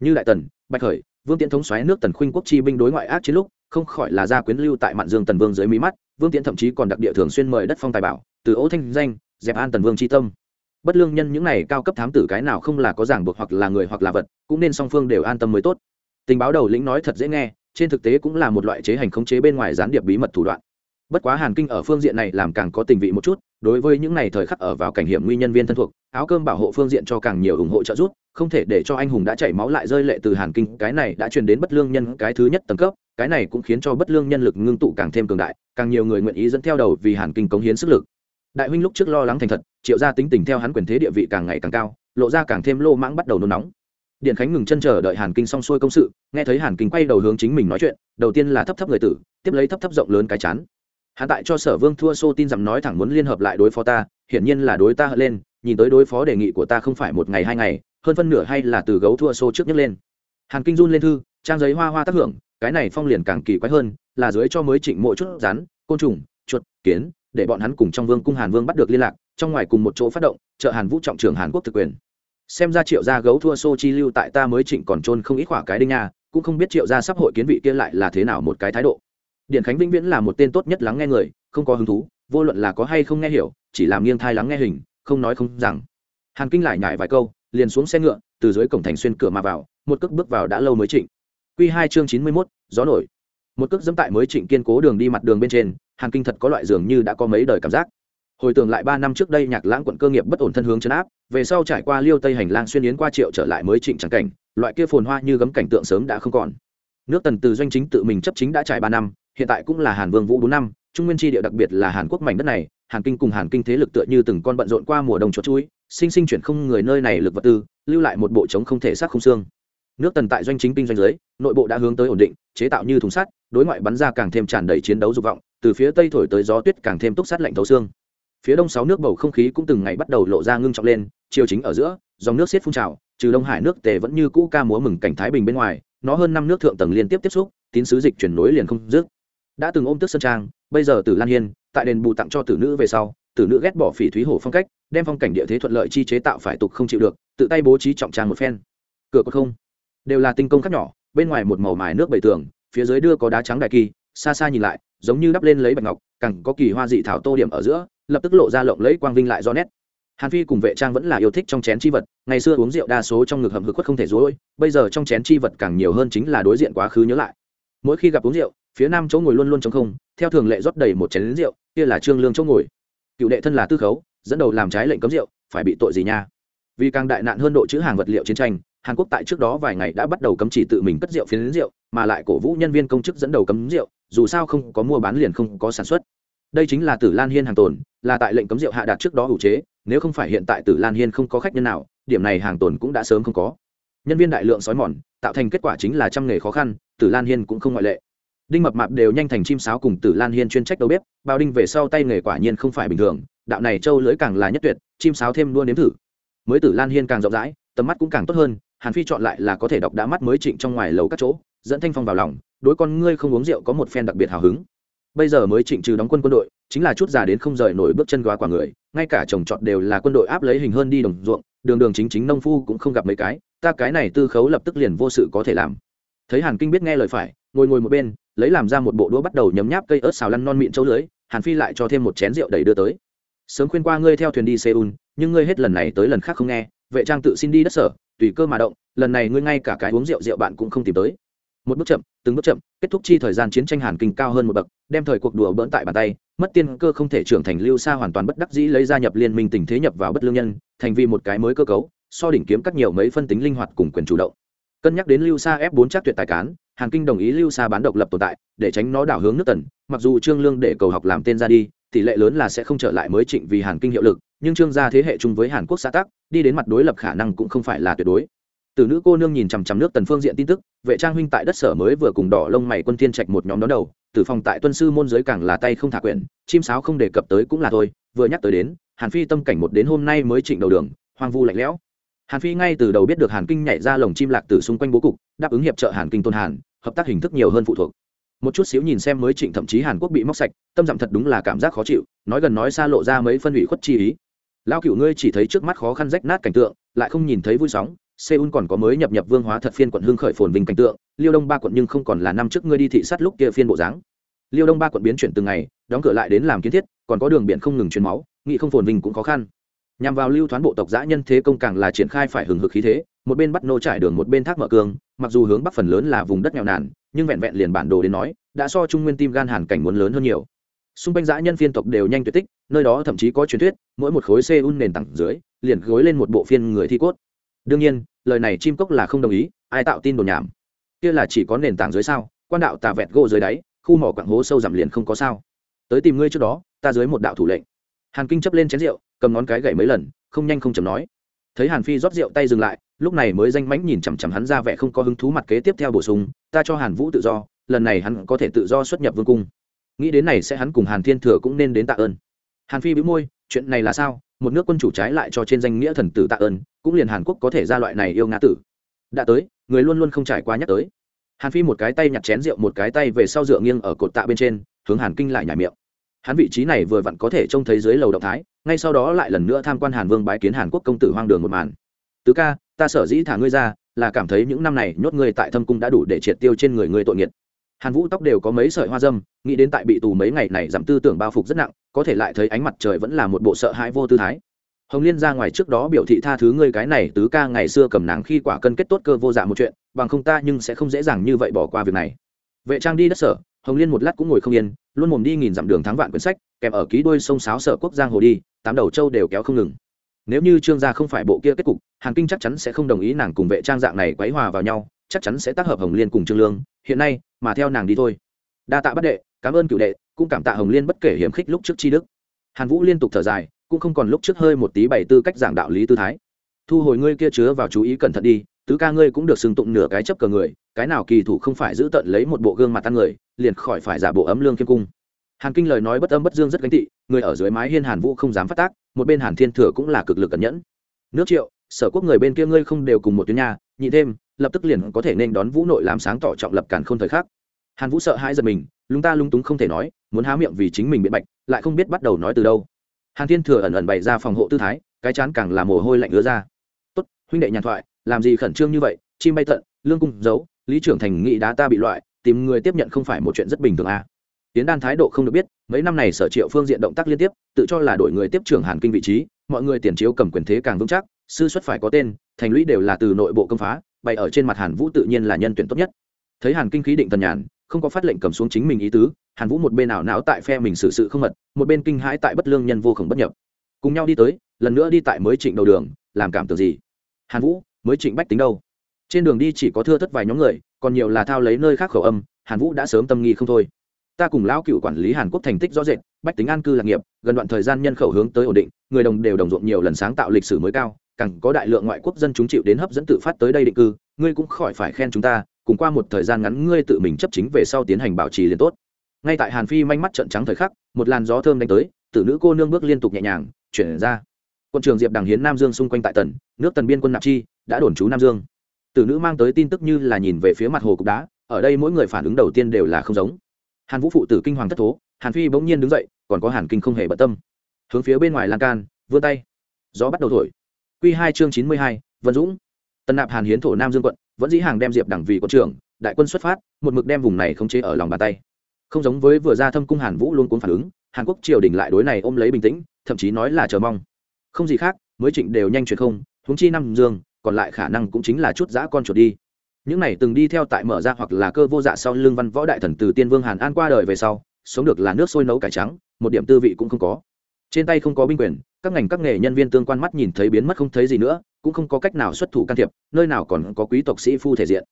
S1: Như đại tần, bạch khởi, vương tiễn thống xoáy nước tần khuynh quốc chi binh đối ngoại ác chiến lúc, không khỏi là gia quyến lưu tại mạn dương tần vương dưới mí mắt, vương tiễn thậm chí còn đặc địa thường xuyên mời đất phong tài bảo, từ ấu thanh danh, dẹp an tần vương chi tâm. Bất lương nhân những này cao cấp thám tử cái nào không là có giảng buộc hoặc là người hoặc là vật, cũng nên song phương đều an tâm mới tốt. Tình báo đầu lĩnh nói thật dễ nghe, trên thực tế cũng là một loại chế hành khống chế bên ngoài gián điệp bí mật thủ đoạn bất quá hàn kinh ở phương diện này làm càng có tình vị một chút, đối với những này thời khắc ở vào cảnh hiểm nguy nhân viên thân thuộc, áo cơm bảo hộ phương diện cho càng nhiều ủng hộ trợ giúp, không thể để cho anh hùng đã chảy máu lại rơi lệ từ hàn kinh, cái này đã truyền đến bất lương nhân cái thứ nhất tầng cấp, cái này cũng khiến cho bất lương nhân lực ngưng tụ càng thêm cường đại, càng nhiều người nguyện ý dẫn theo đầu vì hàn kinh cống hiến sức lực. Đại huynh lúc trước lo lắng thành thật, triệu gia tính tình theo hắn quyền thế địa vị càng ngày càng cao, lộ ra càng thêm lô mãng bắt đầu nôn nóng. Điện khánh ngừng chân chờ đợi hàn kinh xong xuôi công sự, nghe thấy hàn kinh quay đầu hướng chính mình nói chuyện, đầu tiên là thấp thấp người tử, tiếp lấy thấp thấp rộng lớn cái chán hắn tại cho sở vương thua xô tin dặm nói thẳng muốn liên hợp lại đối phó ta, hiển nhiên là đối ta hận lên, nhìn tới đối phó đề nghị của ta không phải một ngày hai ngày, hơn phân nửa hay là từ gấu thua xô trước nhất lên. Hàn kinh run lên thư, trang giấy hoa hoa tác hưởng, cái này phong liền càng kỳ quái hơn, là dưới cho mới trịnh mỗi chút rắn, côn trùng, chuột, kiến, để bọn hắn cùng trong vương cung hàn vương bắt được liên lạc, trong ngoài cùng một chỗ phát động, trợ hàn vũ trọng trưởng hàn quốc thực quyền. Xem ra triệu gia gấu thua xô chi lưu tại ta mới trịnh còn trôn không ít khỏa cái đinh nha, cũng không biết triệu gia sắp hội kiến vị kia lại là thế nào một cái thái độ điện khánh vĩnh viễn là một tên tốt nhất lắng nghe người, không có hứng thú, vô luận là có hay không nghe hiểu, chỉ làm nghiêng thai lắng nghe hình, không nói không rằng. Hàn kinh lại nhải vài câu, liền xuống xe ngựa, từ dưới cổng thành xuyên cửa mà vào, một cước bước vào đã lâu mới trịnh. Q hai chương chín mươi mốt, gió nổi. Một cước dẫm tại mới trịnh kiên cố đường đi mặt đường bên trên, hàn kinh thật có loại dường như đã có mấy đời cảm giác. Hồi tưởng lại ba năm trước đây nhạc lãng quận cơ nghiệp bất ổn thân hướng chấn áp, về sau trải qua liêu tây hành lang xuyên yến qua triệu trở lại mới trịnh trắng cảnh, loại kia phồn hoa như gấm cảnh tượng sớm đã không còn. Nước tần từ doanh chính tự mình chấp chính đã trải ba năm hiện tại cũng là hàn vương vũ bốn năm, trung nguyên tri địa đặc biệt là hàn quốc mảnh đất này, hàn kinh cùng hàn kinh thế lực tựa như từng con bận rộn qua mùa đông chuột chuối sinh sinh chuyển không người nơi này lực vật tư, lưu lại một bộ trống không thể xác không xương. Nước tần tại doanh chính kinh doanh giới nội bộ đã hướng tới ổn định, chế tạo như thùng sắt, đối ngoại bắn ra càng thêm tràn đầy chiến đấu dục vọng, từ phía tây thổi tới gió tuyết càng thêm túc sát lạnh thấu xương. Phía đông sáu nước bầu không khí cũng từng ngày bắt đầu lộ ra ngưng trọng lên chiều chính ở giữa, dòng nước xiết phun trào, trừ đông hải nước tề vẫn như cũ ca múa mừng cảnh thái bình bên ngoài, nó hơn năm nước thượng tầng liên tiếp tiếp xúc, tín sứ dịch chuyển nối liền không dứt đã từng ôm tức sơn trang, bây giờ tử lan hiên, tại đền bù tặng cho tử nữ về sau, tử nữ ghét bỏ phỉ thúy hổ phong cách, đem phong cảnh địa thế thuận lợi chi chế tạo phải tục không chịu được, tự tay bố trí trọng trang một phen. Cửa có không? Đều là tinh công khác nhỏ, bên ngoài một màu mài nước bầy tường, phía dưới đưa có đá trắng đại kỳ, xa xa nhìn lại, giống như đắp lên lấy bạch ngọc cẳng có kỳ hoa dị thảo tô điểm ở giữa, lập tức lộ ra lộng lẫy quang vinh lại do nét. Hàn phi cùng vệ trang vẫn là yêu thích trong chén chi vật, ngày xưa uống rượu đa số trong ngực hầm hực khuất không thể dối bây giờ trong chén chi vật càng nhiều hơn chính là đối diện quá khứ nhớ lại. Mỗi khi gặp uống rượu phía nam chỗ ngồi luôn luôn trống không, theo thường lệ rót đầy một chén rượu, kia là trương lương chỗ ngồi. Cựu đệ thân là tư khấu, dẫn đầu làm trái lệnh cấm rượu, phải bị tội gì nha? Vì càng đại nạn hơn độ chữ hàng vật liệu chiến tranh, hàn quốc tại trước đó vài ngày đã bắt đầu cấm chỉ tự mình cất rượu phiến rượu, mà lại cổ vũ nhân viên công chức dẫn đầu cấm rượu, dù sao không có mua bán liền không có sản xuất. Đây chính là tử lan hiên hàng tồn, là tại lệnh cấm rượu hạ đạt trước đó ủ chế, nếu không phải hiện tại tử lan hiên không có khách nhân nào, điểm này hàng tồn cũng đã sớm không có. Nhân viên đại lượng sói mòn, tạo thành kết quả chính là trăm nghề khó khăn, tử lan hiên cũng không ngoại lệ đinh mập mạp đều nhanh thành chim sáo cùng tử lan hiên chuyên trách đầu bếp, bao đinh về sau tay nghề quả nhiên không phải bình thường, đạo này trâu lưỡi càng là nhất tuyệt, chim sáo thêm đua nếm thử. Mới tử lan hiên càng rộng rãi, tầm mắt cũng càng tốt hơn, hàn phi chọn lại là có thể đọc đã mắt mới trịnh trong ngoài lầu các chỗ, dẫn thanh phong vào lòng, đối con ngươi không uống rượu có một phen đặc biệt hào hứng. Bây giờ mới trịnh trừ đóng quân quân đội, chính là chút già đến không rời nổi bước chân góa quả người, ngay cả trồng trọt đều là quân đội áp lấy hình hơn đi đồng ruộng, đường đường chính chính nông phu cũng không gặp mấy cái, ta cái này tư khấu lập tức liền vô sự có thể làm. Thấy hàn kinh biết nghe lời phải ngồi ngồi một bên, lấy làm ra một bộ đũa bắt đầu nhấm nháp cây ớt xào lăn non mịn châu lưới, hàn phi lại cho thêm một chén rượu đầy đưa tới. Sớm khuyên qua ngươi theo thuyền đi seoul, nhưng ngươi hết lần này tới lần khác không nghe, vệ trang tự xin đi đất sở, tùy cơ mà động, lần này ngươi ngay cả cái uống rượu rượu bạn cũng không tìm tới. Một bước chậm, từng bước chậm, kết thúc chi thời gian chiến tranh hàn kinh cao hơn một bậc, đem thời cuộc đùa bỡn tại bàn tay, mất tiên cơ không thể trưởng thành lưu xa hoàn toàn bất đắc dĩ lấy gia nhập liên minh tình thế nhập vào bất lương nhân, thành vì một cái mới cơ cấu, so đỉnh kiếm các nhiều mấy phân tính linh hoạt cùng quyền chủ động cân nhắc đến lưu Sa ép bốn chắc tuyệt tài cán, hàn kinh đồng ý lưu Sa bán độc lập tồn tại, để tránh nó đảo hướng nước tần. Mặc dù trương lương để cầu học làm tên ra đi, tỷ lệ lớn là sẽ không trở lại mới trịnh vì hàn kinh hiệu lực, nhưng trương gia thế hệ chung với hàn quốc xã tắc, đi đến mặt đối lập khả năng cũng không phải là tuyệt đối. Từ nữ cô nương nhìn chằm chằm nước tần phương diện tin tức, vệ trang huynh tại đất sở mới vừa cùng đỏ lông mày quân thiên trạch một nhóm đón đầu tử phòng tại tuân sư môn giới càng là tay không thả quyển, chim sáo không đề cập tới cũng là thôi, vừa nhắc tới đến, hàn phi tâm cảnh một đến hôm nay mới trịnh đầu đường, hoang vu lạnh lẽo hàn phi ngay từ đầu biết được hàn kinh nhảy ra lồng chim lạc từ xung quanh bố cục, đáp ứng hiệp trợ hàn kinh tôn hàn, hợp tác hình thức nhiều hơn phụ thuộc. Một chút xíu nhìn xem mới trịnh thậm chí hàn quốc bị móc sạch, tâm dặm thật đúng là cảm giác khó chịu, nói gần nói xa lộ ra mấy phân ủy khuất chi ý. Lao cựu ngươi chỉ thấy trước mắt khó khăn rách nát cảnh tượng, lại không nhìn thấy vui sóng, seoul còn có mới nhập nhập vương hóa thật phiên quận hưng khởi phồn vinh cảnh tượng, liêu đông ba quận nhưng không còn là năm trước ngươi đi thị sát lúc kia phiên bộ dáng. Liêu đông ba quận biến chuyển từng ngày, đóng cửa lại đến làm kiến thiết, còn có đường biển không ngừng truyền máu, nghị không phồn vinh cũng khó khăn nhằm vào lưu thoán bộ tộc giã nhân thế công càng là triển khai phải hừng hực khí thế, một bên bắt nô trải đường, một bên thác mở cương mặc dù hướng bắc phần lớn là vùng đất nghèo nàn, nhưng vẹn vẹn liền bản đồ đến nói, đã so trung nguyên tim gan hàn cảnh muốn lớn hơn nhiều. Xung quanh giã nhân phiên tộc đều nhanh tuyệt tích, nơi đó thậm chí có truyền thuyết, mỗi một khối xe un nền tảng dưới, liền gối lên một bộ phiên người thi cốt. Đương nhiên, lời này chim cốc là không đồng ý, ai tạo tin đồn nhảm? Kia là chỉ có nền tảng dưới sao? Quan đạo tà vẹt gỗ dưới đáy, khu mỏ quảng hố sâu giảm liền không có sao. Tới tìm ngươi trước đó, ta dưới một đạo thủ lệnh hàn kinh chấp lên chén rượu, cầm ngón cái gậy mấy lần, không nhanh không chầm nói. Thấy hàn phi rót rượu tay dừng lại, lúc này mới danh mánh nhìn chằm chằm hắn ra vẻ không có hứng thú mặt kế tiếp theo bổ sung, ta cho hàn vũ tự do, lần này hắn có thể tự do xuất nhập vương cung. Nghĩ đến này sẽ hắn cùng hàn thiên thừa cũng nên đến tạ ơn. Hàn phi bĩu môi, chuyện này là sao? Một nước quân chủ trái lại cho trên danh nghĩa thần tử tạ ơn, cũng liền hàn quốc có thể ra loại này yêu ngã tử. Đã tới, người luôn luôn không trải qua nhắc tới. Hàn phi một cái tay nhặt chén rượu, một cái tay về sau dựa nghiêng ở cột tạ bên trên, hướng hàn kinh lại nhảy miệng hắn vị trí này vừa vặn có thể trông thấy dưới lầu động thái, ngay sau đó lại lần nữa tham quan hàn vương bái kiến hàn quốc công tử hoang đường một màn. Tứ ca, ta sở dĩ thả ngươi ra, là cảm thấy những năm này nhốt ngươi tại thâm cung đã đủ để triệt tiêu trên người ngươi tội nghiệt. Hàn vũ tóc đều có mấy sợi hoa dâm, nghĩ đến tại bị tù mấy ngày này giảm tư tưởng bao phục rất nặng, có thể lại thấy ánh mặt trời vẫn là một bộ sợ hãi vô tư thái. Hồng liên ra ngoài trước đó biểu thị tha thứ ngươi cái này, tứ ca ngày xưa cầm nàng khi quả cân kết tốt cơ vô dạ một chuyện, bằng không ta nhưng sẽ không dễ dàng như vậy bỏ qua việc này. Vệ trang đi đất sở hồng liên một lát cũng ngồi không yên, luôn mồm đi nghìn dặm đường thắng vạn quyển sách, kèm ở ký đôi sông sáo sở quốc giang hồ đi, tám đầu châu đều kéo không ngừng. Nếu như trương gia không phải bộ kia kết cục hàn kinh chắc chắn sẽ không đồng ý nàng cùng vệ trang dạng này quấy hòa vào nhau, chắc chắn sẽ tác hợp hồng liên cùng trương lương, hiện nay, mà theo nàng đi thôi. Đa tạ bất đệ, cảm ơn cựu đệ, cũng cảm tạ hồng liên bất kể hiểm khích lúc trước chi đức. Hàn vũ liên tục thở dài, cũng không còn lúc trước hơi một tí bảy tư cách giảng đạo lý tư thái. Thu hồi ngươi kia chứa vào chú ý cẩn thận đi, tứ ca ngươi cũng được xưng tụng nửa cái chấp cờ người, cái nào kỳ thủ không phải giữ tận lấy một bộ gương mặt tan người liền khỏi phải giả bộ ấm lương kiêm cung. Hàn kinh lời nói bất âm bất dương rất gánh tị, người ở dưới mái hiên hàn vũ không dám phát tác, một bên hàn thiên thừa cũng là cực lực cẩn nhẫn. Nước triệu, sở quốc người bên kia ngươi không đều cùng một tuyến nhà, nhị thêm, lập tức liền có thể nên đón vũ nội làm sáng tỏ trọng lập cản không thời khắc. Hàn vũ sợ hãi giật mình, lúng ta lung túng không thể nói, muốn há miệng vì chính mình biện bạch, lại không biết bắt đầu nói từ đâu. Hàn thiên thừa ẩn ẩn bày ra phòng hộ tư thái, cái chán càng là mồ hôi lạnh ứa ra. Tốt, huynh đệ nhàn thoại, làm gì khẩn trương như vậy, chim bay tận, lương cung giấu, lý trưởng thành nghị đá ta bị loại tìm người tiếp nhận không phải một chuyện rất bình thường à. tiến đan thái độ không được biết, mấy năm này sở triệu phương diện động tác liên tiếp, tự cho là đổi người tiếp trưởng hàn kinh vị trí, mọi người tiền chiếu cầm quyền thế càng vững chắc, sư xuất phải có tên, thành lũy đều là từ nội bộ công phá, bày ở trên mặt hàn vũ tự nhiên là nhân tuyển tốt nhất. Thấy hàn kinh khí định tần nhàn, không có phát lệnh cầm xuống chính mình ý tứ, hàn vũ một bên nào não tại phe mình xử sự không mật, một bên kinh hãi tại bất lương nhân vô khổng bất nhập. Cùng nhau đi tới, lần nữa đi tại mới trịnh đầu đường, làm cảm tưởng gì? Hàn vũ, mới trịnh bách tính đâu? Trên đường đi chỉ có thưa thất vài nhóm người còn nhiều là thao lấy nơi khác khẩu âm, hàn vũ đã sớm tâm nghi không thôi. Ta cùng lão cựu quản lý hàn quốc thành tích rõ rệt, bách tính an cư lạc nghiệp, gần đoạn thời gian nhân khẩu hướng tới ổn định, người đồng đều đồng ruộng nhiều lần sáng tạo lịch sử mới cao, càng có đại lượng ngoại quốc dân chúng chịu đến hấp dẫn tự phát tới đây định cư, ngươi cũng khỏi phải khen chúng ta, cùng qua một thời gian ngắn ngươi tự mình chấp chính về sau tiến hành bảo trì liền tốt. Ngay tại hàn phi manh mắt trận trắng thời khắc, một làn gió thơm đánh tới, tử nữ cô nương bước liên tục nhẹ nhàng, chuyển ra. Quân trường diệp đằng hiến nam dương xung quanh tại tần, nước tần biên quân nạp chi, đã đồn trú nam dương tử nữ mang tới tin tức như là nhìn về phía mặt hồ cục đá, ở đây mỗi người phản ứng đầu tiên đều là không giống. Hàn vũ phụ tử kinh hoàng thất thố, hàn phi bỗng nhiên đứng dậy, còn có hàn kinh không hề bận tâm. Hướng phía bên ngoài lan can, vươn tay. Gió bắt đầu thổi. Q hai chương chín mươi hai, vân dũng. Tân nạp hàn hiến thổ nam dương quận, vẫn dĩ hàng đem diệp đẳng vì quân trưởng, đại quân xuất phát, một mực đem vùng này không chế ở lòng bàn tay. Không giống với vừa ra thâm cung hàn vũ luôn cuốn phản ứng, hàn quốc triều đình lại đối này ôm lấy bình tĩnh, thậm chí nói là chờ mong. Không gì khác, mới trịnh đều nhanh chuyển không húng chi năm dương còn lại khả năng cũng chính là chút giã con chuột đi. Những này từng đi theo tại mở ra hoặc là cơ vô dạ sau lưng văn võ đại thần từ tiên vương hàn an qua đời về sau, sống được là nước sôi nấu cải trắng, một điểm tư vị cũng không có. Trên tay không có binh quyền, các ngành các nghề nhân viên tương quan mắt nhìn thấy biến mất không thấy gì nữa, cũng không có cách nào xuất thủ can thiệp, nơi nào còn có quý tộc sĩ phu thể diện.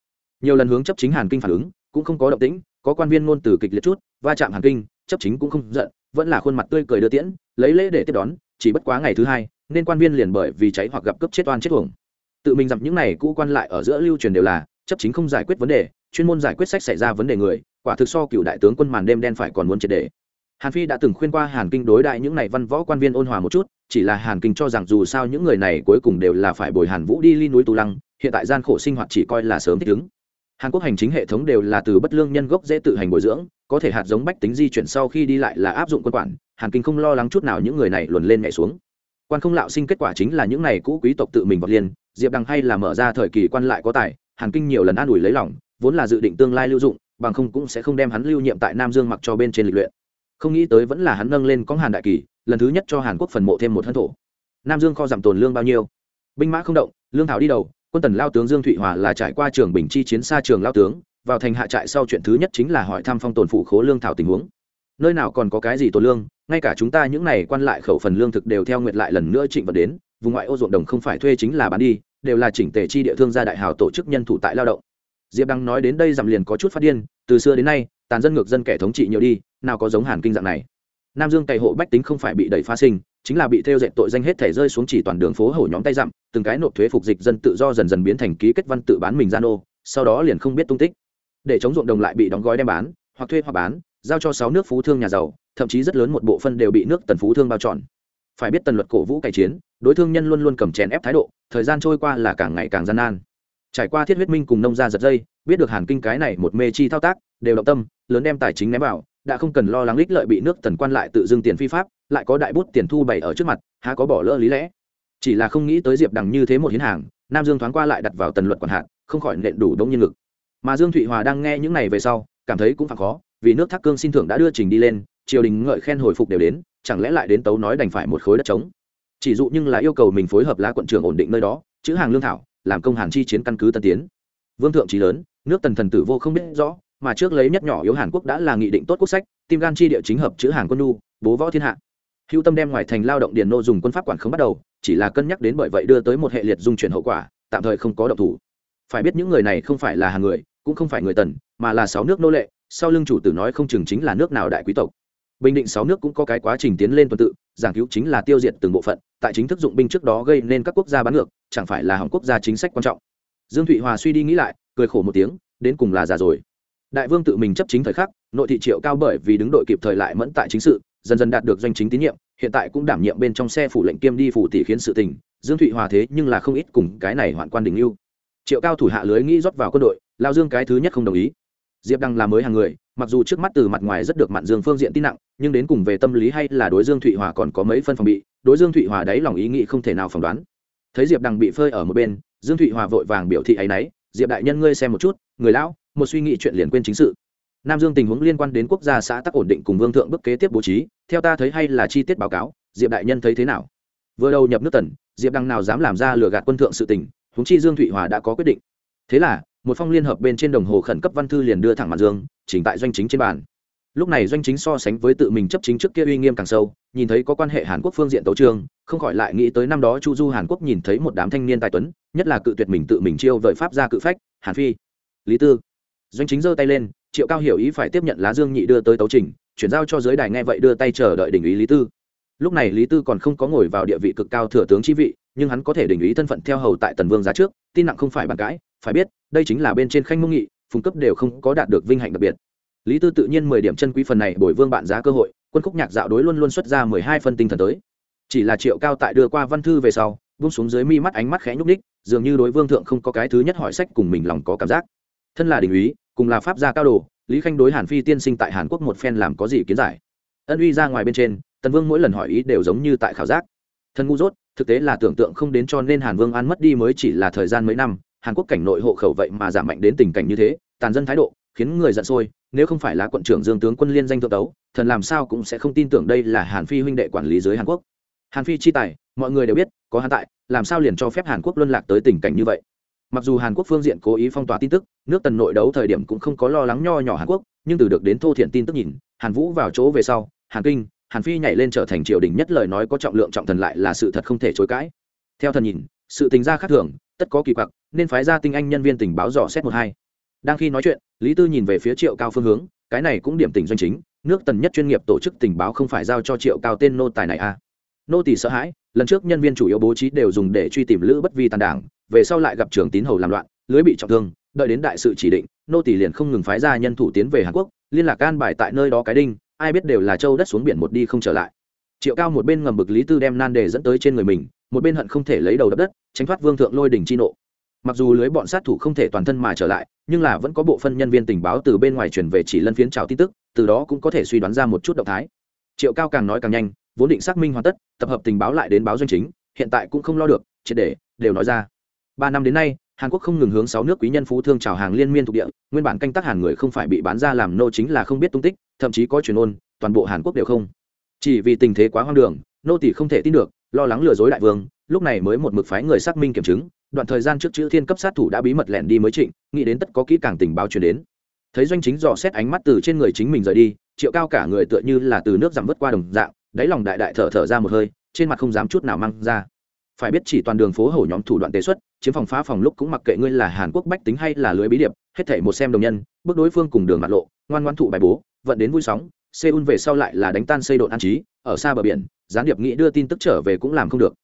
S1: Nhiều lần hướng chấp chính hàn kinh phản ứng, cũng không có động tĩnh, có quan viên ngôn từ kịch liệt chút, va chạm hàn kinh, chấp chính cũng không giận, vẫn là khuôn mặt tươi cười đưa tiễn, lấy lễ để tiếp đón, chỉ bất quá ngày thứ hai, nên quan viên liền bởi vì cháy hoặc gặp cấp chết oan chết thuồng tự mình dặm những này cũ quan lại ở giữa lưu truyền đều là chấp chính không giải quyết vấn đề, chuyên môn giải quyết sách xảy ra vấn đề người, quả thực so cựu đại tướng quân màn đêm đen phải còn muốn triệt đề hàn phi đã từng khuyên qua hàn kinh đối đại những này văn võ quan viên ôn hòa một chút, chỉ là hàn kinh cho rằng dù sao những người này cuối cùng đều là phải bồi hàn vũ đi ly núi tù lăng, hiện tại gian khổ sinh hoạt chỉ coi là sớm thích ứng. Hàn quốc hành chính hệ thống đều là từ bất lương nhân gốc dễ tự hành bồi dưỡng, có thể hạt giống bách tính di chuyển sau khi đi lại là áp dụng quân quản, hàn kinh không lo lắng chút nào những người này luồn lên nhảy xuống. Quan không lạo sinh kết quả chính là những này cũ quý tộc tự mình vọt liền diệp đằng hay là mở ra thời kỳ quan lại có tài, hàn kinh nhiều lần an ủi lấy lòng, vốn là dự định tương lai lưu dụng, bằng không cũng sẽ không đem hắn lưu nhiệm tại nam dương mặc cho bên trên lịch luyện. Không nghĩ tới vẫn là hắn nâng lên có hàn đại kỳ, lần thứ nhất cho hàn quốc phần mộ thêm một thân thổ. Nam dương kho giảm tồn lương bao nhiêu? Binh mã không động, lương thảo đi đầu, quân tần lao tướng dương thụy hòa là trải qua trường bình chi chiến xa trường lao tướng, vào thành hạ trại sau chuyện thứ nhất chính là hỏi thăm phong tồn phụ khố lương thảo tình huống. Nơi nào còn có cái gì tồn lương, ngay cả chúng ta những này quan lại khẩu phần lương thực đều theo nguyện lại lần nữa trịnh vận đến vùng ngoại ô ruộng đồng không phải thuê chính là bán đi, đều là chỉnh tề chi địa thương gia đại hào tổ chức nhân thủ tại lao động. Diệp đăng nói đến đây dằm liền có chút phát điên, từ xưa đến nay, tàn dân ngược dân kẻ thống trị nhiều đi, nào có giống hàn kinh dạng này. Nam dương cày hộ bách tính không phải bị đẩy phá sinh, chính là bị theo dệt tội danh hết thể rơi xuống chỉ toàn đường phố hổ nhóm tay dặm, từng cái nộp thuế phục dịch dân tự do dần dần biến thành ký kết văn tự bán mình gian ô, sau đó liền không biết tung tích. Để chống ruộng đồng lại bị đóng gói đem bán, hoặc thuê hoặc bán, giao cho sáu nước phú thương nhà giàu, thậm chí rất lớn một bộ phân đều bị nước tần phú thương bao trọn phải biết tần luật cổ vũ cải chiến, đối thương nhân luôn luôn cầm chèn ép thái độ, thời gian trôi qua là càng ngày càng gian nan. Trải qua thiết huyết minh cùng nông gia giật dây, biết được hàn kinh cái này một mê chi thao tác, đều động tâm, lớn đem tài chính ném vào, đã không cần lo lắng lích lợi bị nước tần quan lại tự dưng tiền phi pháp, lại có đại bút tiền thu bày ở trước mặt, há có bỏ lỡ lý lẽ. Chỉ là không nghĩ tới diệp đằng như thế một hiến hàng, nam dương thoáng qua lại đặt vào tần luật quản hạn không khỏi nện đủ đông nhân ngực mà dương thụy hòa đang nghe những này về sau, cảm thấy cũng phản khó, vì nước thác cương xin thưởng đã đưa trình đi lên triều đình ngợi khen hồi phục đều đến chẳng lẽ lại đến tấu nói đành phải một khối đất trống? Chỉ dụ nhưng là yêu cầu mình phối hợp lá quận trưởng ổn định nơi đó chữ hàng lương thảo làm công hàn chi chiến căn cứ tân tiến. Vương thượng trí lớn nước tần thần tử vô không biết rõ mà trước lấy nhất nhỏ yếu hàn quốc đã là nghị định tốt quốc sách tim gan chi địa chính hợp chữ hàng quân nu bố võ thiên hạ. Hữu tâm đem ngoài thành lao động điền nô dùng quân pháp quản không bắt đầu chỉ là cân nhắc đến bởi vậy đưa tới một hệ liệt dung chuyển hậu quả tạm thời không có động thủ. Phải biết những người này không phải là hàng người cũng không phải người tần mà là sáu nước nô lệ sau lưng chủ tử nói không chừng chính là nước nào đại quý tộc bình định sáu nước cũng có cái quá trình tiến lên tuần tự, giảng cứu chính là tiêu diệt từng bộ phận, tại chính thức dụng binh trước đó gây nên các quốc gia bán ngược, chẳng phải là hỏng quốc gia chính sách quan trọng. Dương thụy hòa suy đi nghĩ lại, cười khổ một tiếng, đến cùng là già rồi. Đại vương tự mình chấp chính thời khắc, nội thị triệu cao bởi vì đứng đội kịp thời lại mẫn tại chính sự, dần dần đạt được doanh chính tín nhiệm, hiện tại cũng đảm nhiệm bên trong xe phủ lệnh kiêm đi phủ tỷ khiến sự tình, dương thụy hòa thế nhưng là không ít cùng cái này hoạn quan đình lưu. Triệu cao thủ hạ lưới nghĩ rót vào quân đội, lao dương cái thứ nhất không đồng ý. Diệp đăng là mới hàng người, mặc dù trước mắt từ mặt ngoài rất được mạn dương phương diện tin nặng nhưng đến cùng về tâm lý hay là đối dương thụy hòa còn có mấy phân phòng bị, đối dương thụy hòa đấy lòng ý nghĩ không thể nào phỏng đoán. Thấy diệp đăng bị phơi ở một bên, dương thụy hòa vội vàng biểu thị ấ y n ấ y diệp đại nhân ngươi xem một chút, người lão, một suy nghĩ chuyện liền quên chính sự. Nam dương tình huống liên quan đến quốc gia xã tắc ổn định cùng vương thượng bức kế tiếp bố trí, theo ta thấy hay là chi tiết báo cáo, diệp đại nhân thấy thế nào? Vừa đầu nhập nước tần, diệp đăng nào dám làm ra lừa gạt quân thượng sự tình húng chi dương thụy hòa đã có quyết định. Thế là, một phong liên hợp bên trên đồng hồ khẩn cấp văn thư liền đưa thẳng mặt dương chỉnh tại doanh chính trên bàn lúc này doanh chính so sánh với tự mình chấp chính trước kia uy nghiêm càng sâu, nhìn thấy có quan hệ hàn quốc phương diện tấu trường, không khỏi lại nghĩ tới năm đó chu du hàn quốc nhìn thấy một đám thanh niên tài tuấn, nhất là cự tuyệt mình tự mình chiêu vợi pháp ra cự phách, hàn phi. Lý tư. Doanh chính giơ tay lên, triệu cao hiểu ý phải tiếp nhận lá dương nhị đưa tới tấu trình, chuyển giao cho giới đài nghe vậy đưa tay chờ đợi đỉnh ý lý tư. Lúc này lý tư còn không có ngồi vào địa vị cực cao thừa tướng chi vị, nhưng hắn có thể đỉnh ý thân phận theo hầu tại tần vương giá trước, tin nặng không phải bàn cãi, phải biết, đây chính là bên trên khanh mông nghị, phùng cấp đều không có đạt được vinh hạnh đặc biệt lý tư tự nhiên mười điểm chân quý phần này bồi vương bạn giá cơ hội, quân khúc nhạc dạo đối luôn luôn xuất ra mười hai phân tinh thần tới. Chỉ là triệu cao tại đưa qua văn thư về sau vung xuống dưới mi mắt ánh mắt khẽ nhúc ních dường như đối vương thượng không có cái thứ nhất hỏi sách cùng mình lòng có cảm giác. Thân là đình úy, cùng là pháp gia cao đồ, lý khanh đối hàn phi tiên sinh tại hàn quốc một phen làm có gì kiến giải? Ân uy ra ngoài bên trên, tần vương mỗi lần hỏi ý đều giống như tại khảo giác. Thân ngu dốt, thực tế là tưởng tượng không đến cho nên hàn vương an mất đi mới chỉ là thời gian mấy năm, hàn quốc cảnh nội hộ khẩu vậy mà giảm mạnh đến tình cảnh như thế, tàn dân thái độ, khiến người giận sôi nếu không phải là quận trưởng dương tướng quân liên danh thượng tấu, thần làm sao cũng sẽ không tin tưởng đây là hàn phi huynh đệ quản lý dưới hàn quốc. Hàn phi chi tài, mọi người đều biết, có hàn tại, làm sao liền cho phép hàn quốc luân lạc tới tình cảnh như vậy? Mặc dù hàn quốc phương diện cố ý phong tỏa tin tức, nước tần nội đấu thời điểm cũng không có lo lắng nho nhỏ hàn quốc, nhưng từ được đến thô thiện tin tức nhìn, hàn vũ vào chỗ về sau, hàn kinh, hàn phi nhảy lên trở thành triều đình nhất lời nói có trọng lượng trọng thần lại là sự thật không thể chối cãi. Theo thần nhìn, sự tình gia khác thường, tất có kỳ quặc, nên phái ra tinh anh nhân viên tình báo dò xét một hai đang khi nói chuyện, lý tư nhìn về phía triệu cao phương hướng, cái này cũng điểm tình doanh chính, nước tần nhất chuyên nghiệp tổ chức tình báo không phải giao cho triệu cao tên nô tài này à. Nô tỷ sợ hãi, lần trước nhân viên chủ yếu bố trí đều dùng để truy tìm lữ bất vi tàn đảng, về sau lại gặp trường tín hầu làm loạn, lưới bị trọng thương, đợi đến đại sự chỉ định, nô tỷ liền không ngừng phái ra nhân thủ tiến về hàn quốc, liên lạc can bài tại nơi đó cái đinh, ai biết đều là châu đất xuống biển một đi không trở lại. Triệu cao một bên ngầm bực lý tư đem nan đề dẫn tới trên người mình, một bên hận không thể lấy đầu đập đất, tránh thoát vương thượng lôi đỉnh chi nộ mặc dù lưới bọn sát thủ không thể toàn thân mà trở lại, nhưng là vẫn có bộ phân nhân viên tình báo từ bên ngoài truyền về chỉ lân phiến trào tin tức, từ đó cũng có thể suy đoán ra một chút động thái. Triệu cao càng nói càng nhanh, vốn định xác minh hoàn tất, tập hợp tình báo lại đến báo doanh chính, hiện tại cũng không lo được, triệt để, đều nói ra. Ba năm đến nay, hàn quốc không ngừng hướng sáu nước quý nhân phú thương trào hàng liên miên thuộc địa, nguyên bản canh tác hàn người không phải bị bán ra làm nô chính là không biết tung tích, thậm chí có truyền ôn, toàn bộ hàn quốc đều không. Chỉ vì tình thế quá hoang đường, nô tỷ không thể tin được, lo lắng lừa dối đại vương, lúc này mới một mực phái người xác minh kiểm chứng đoạn thời gian trước chữ thiên cấp sát thủ đã bí mật lẻn đi mới trịnh, nghĩ đến tất có kỹ càng tình báo truyền đến. Thấy doanh chính dò xét ánh mắt từ trên người chính mình rời đi, triệu cao cả người tựa như là từ nước giảm vớt qua đồng dạng, đáy lòng đại đại thở thở ra một hơi, trên mặt không dám chút nào mang ra. Phải biết chỉ toàn đường phố hổ nhóm thủ đoạn tế xuất chiếm phòng phá phòng lúc cũng mặc kệ ngươi là hàn quốc bách tính hay là lưới bí điệp, hết thể một xem đồng nhân, bước đối phương cùng đường mặt lộ, ngoan ngoan thụ bài bố, vận đến vui sóng, seoul về sau lại là đánh tan xây độn an trí, ở xa bờ biển, gián điệp nghĩ đưa tin tức trở về cũng làm không được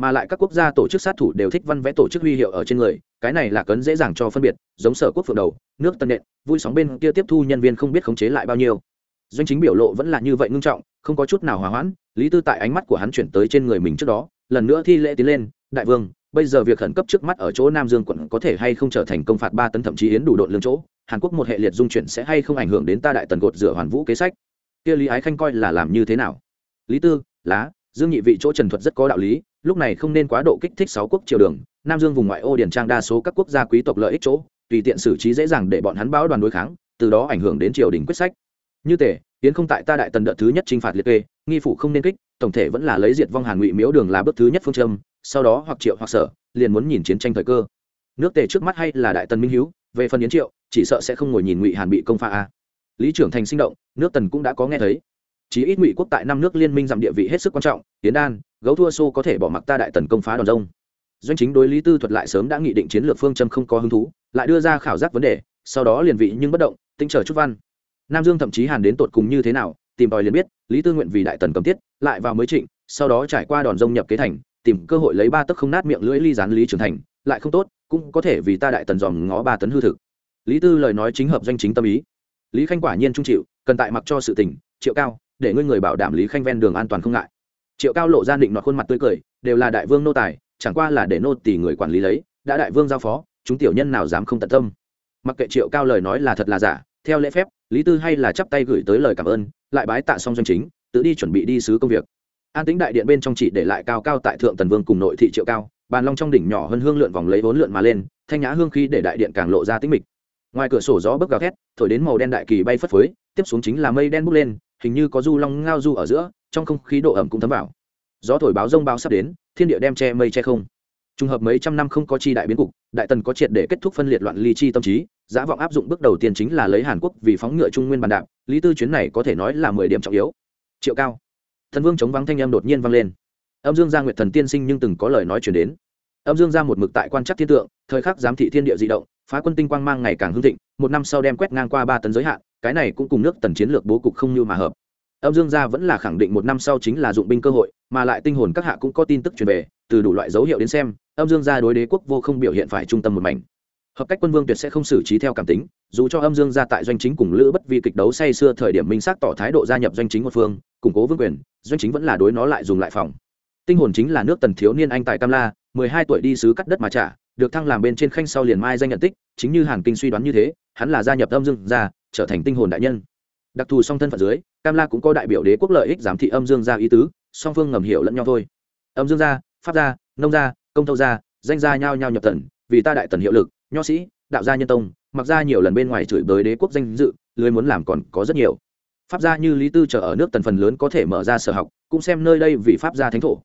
S1: mà lại các quốc gia tổ chức sát thủ đều thích văn vẽ tổ chức huy hiệu ở trên người, cái này là cấn dễ dàng cho phân biệt, giống sở quốc phượng đầu, nước tân nện, vui sóng bên kia tiếp thu nhân viên không biết khống chế lại bao nhiêu. Doanh chính biểu lộ vẫn là như vậy ngưng trọng, không có chút nào hòa hoãn, lý tư tại ánh mắt của hắn chuyển tới trên người mình trước đó, lần nữa thi lễ tiến lên, đại vương, bây giờ việc khẩn cấp trước mắt ở chỗ nam dương quận có thể hay không trở thành công phạt ba tấn thậm chí yến đủ đội lương chỗ, hàn quốc một hệ liệt dung chuyển sẽ hay không ảnh hưởng đến ta đại tần gột rửa hoàn vũ kế sách? Kia lý ái khanh coi là làm như thế nào? Lý tư, lá, dương nhị vị chỗ trần thuật rất có đạo lý lúc này không nên quá độ kích thích sáu quốc triều đường, nam dương vùng ngoại ô điển trang đa số các quốc gia quý tộc lợi ích chỗ, tùy tiện xử trí dễ dàng để bọn hắn báo đoàn đối kháng, từ đó ảnh hưởng đến triều đình quyết sách. Như tề tiến không tại ta đại tần đợt thứ nhất chinh phạt liệt kê, nghi phụ không nên kích, tổng thể vẫn là lấy diệt vong hàn ngụy miếu đường là bước thứ nhất phương châm, sau đó hoặc triệu hoặc sở, liền muốn nhìn chiến tranh thời cơ. Nước tề trước mắt hay là đại tần minh hiếu, về phần yến triệu, chỉ sợ sẽ không ngồi nhìn ngụy hàn bị công pha a. Lý trưởng thành sinh động, nước tần cũng đã có nghe thấy. Chí ít ngụy quốc tại năm nước liên minh giảm địa vị hết sức quan trọng tiến đan gấu thua xô có thể bỏ mặc ta đại tần công phá đòn rông. Doanh chính đối lý tư thuật lại sớm đã nghị định chiến lược phương châm không có hứng thú, lại đưa ra khảo giác vấn đề, sau đó liền vị nhưng bất động, tinh chờ chút văn. Nam dương thậm chí hàn đến tột cùng như thế nào, tìm tòi liền biết, lý tư nguyện vì đại tần cầm tiết, lại vào mới trịnh, sau đó trải qua đòn rông nhập kế thành, tìm cơ hội lấy ba tấc không nát miệng lưỡi ly gián lý trưởng thành, lại không tốt, cũng có thể vì ta đại tần dòm ngó ba tấn hư thực. Lý tư lời nói chính hợp doanh chính tâm ý. Lý khanh quả nhiên trung chịu, cần tại mặc cho sự tình, triệu cao, để ngươi người bảo đảm lý khanh ven đường an toàn không ngại triệu cao lộ ra định nọt khuôn mặt tươi cười, đều là đại vương nô tài, chẳng qua là để nô tỷ người quản lý lấy, đã đại vương giao phó, chúng tiểu nhân nào dám không tận tâm. Mặc kệ triệu cao lời nói là thật là giả, theo lễ phép, lý tư hay là chắp tay gửi tới lời cảm ơn, lại bái tạ xong doanh chính, tự đi chuẩn bị đi sứ công việc. An tính đại điện bên trong chỉ để lại cao cao tại thượng tần vương cùng nội thị triệu cao, bàn long trong đỉnh nhỏ hơn hương lượn vòng lấy vốn lượn mà lên, thanh nhã hương khí để đại điện càng lộ ra tính mịch. Ngoài cửa sổ gió bấc gào thét, thổi đến màu đen đại kỳ bay phất phới, tiếp xuống chính là mây đen bốc lên hình như có du long ngao du ở giữa, trong không khí độ ẩm cũng thấm vào. Gió thổi báo rông báo sắp đến, thiên địa đem che mây che không. Trùng hợp mấy trăm năm không có chi đại biến cục, đại tần có triệt để kết thúc phân liệt loạn ly chi tâm trí, giá vọng áp dụng bước đầu tiên chính là lấy hàn quốc vì phóng ngựa trung nguyên bàn đạp, lý tư chuyến này có thể nói là mười điểm trọng yếu. Triệu cao. Thần vương chống vắng thanh âm đột nhiên vang lên. Âm dương gia nguyệt thần tiên sinh nhưng từng có lời nói chuyển đến. Âm dương gia một mực tại quan chắc thiên tượng, thời khắc giám thị thiên địa di động, phá quân tinh quang mang ngày càng hưng thịnh, một năm sau đem quét ngang qua ba tấn giới hạn cái này cũng cùng nước tần chiến lược bố cục không như mà hợp. Âm dương gia vẫn là khẳng định một năm sau chính là dụng binh cơ hội, mà lại tinh hồn các hạ cũng có tin tức truyền về, từ đủ loại dấu hiệu đến xem, âm dương gia đối đế quốc vô không biểu hiện phải trung tâm một mảnh. Hợp cách quân vương tuyệt sẽ không xử trí theo cảm tính, dù cho âm dương gia tại doanh chính cùng lữ bất vi kịch đấu say xưa thời điểm minh xác tỏ thái độ gia nhập doanh chính một phương, củng cố vương quyền, doanh chính vẫn là đối nó lại dùng lại phòng. Tinh hồn chính là nước tần thiếu niên anh tại cam la, mười hai tuổi đi sứ cắt đất mà trả, được thăng làm bên trên khanh sau liền mai danh nhận tích, chính như hàn kinh suy đoán như thế, hắn là gia nhập âm dương gia trở thành tinh hồn đại nhân. Đặc thù song thân phận dưới, cam la cũng có đại biểu đế quốc lợi ích giám thị âm dương gia ý tứ, song phương ngầm hiểu lẫn nhau thôi. Âm dương gia, pháp gia, nông gia, công thâu gia, danh gia nhao nhao nhập tần vì ta đại tần hiệu lực, nho sĩ, đạo gia nhân tông, mặc ra nhiều lần bên ngoài chửi bới đế quốc danh dự lưới muốn làm còn có rất nhiều. Pháp gia như lý tư trở ở nước tần phần lớn có thể mở ra sở học, cũng xem nơi đây vì pháp gia thánh thổ.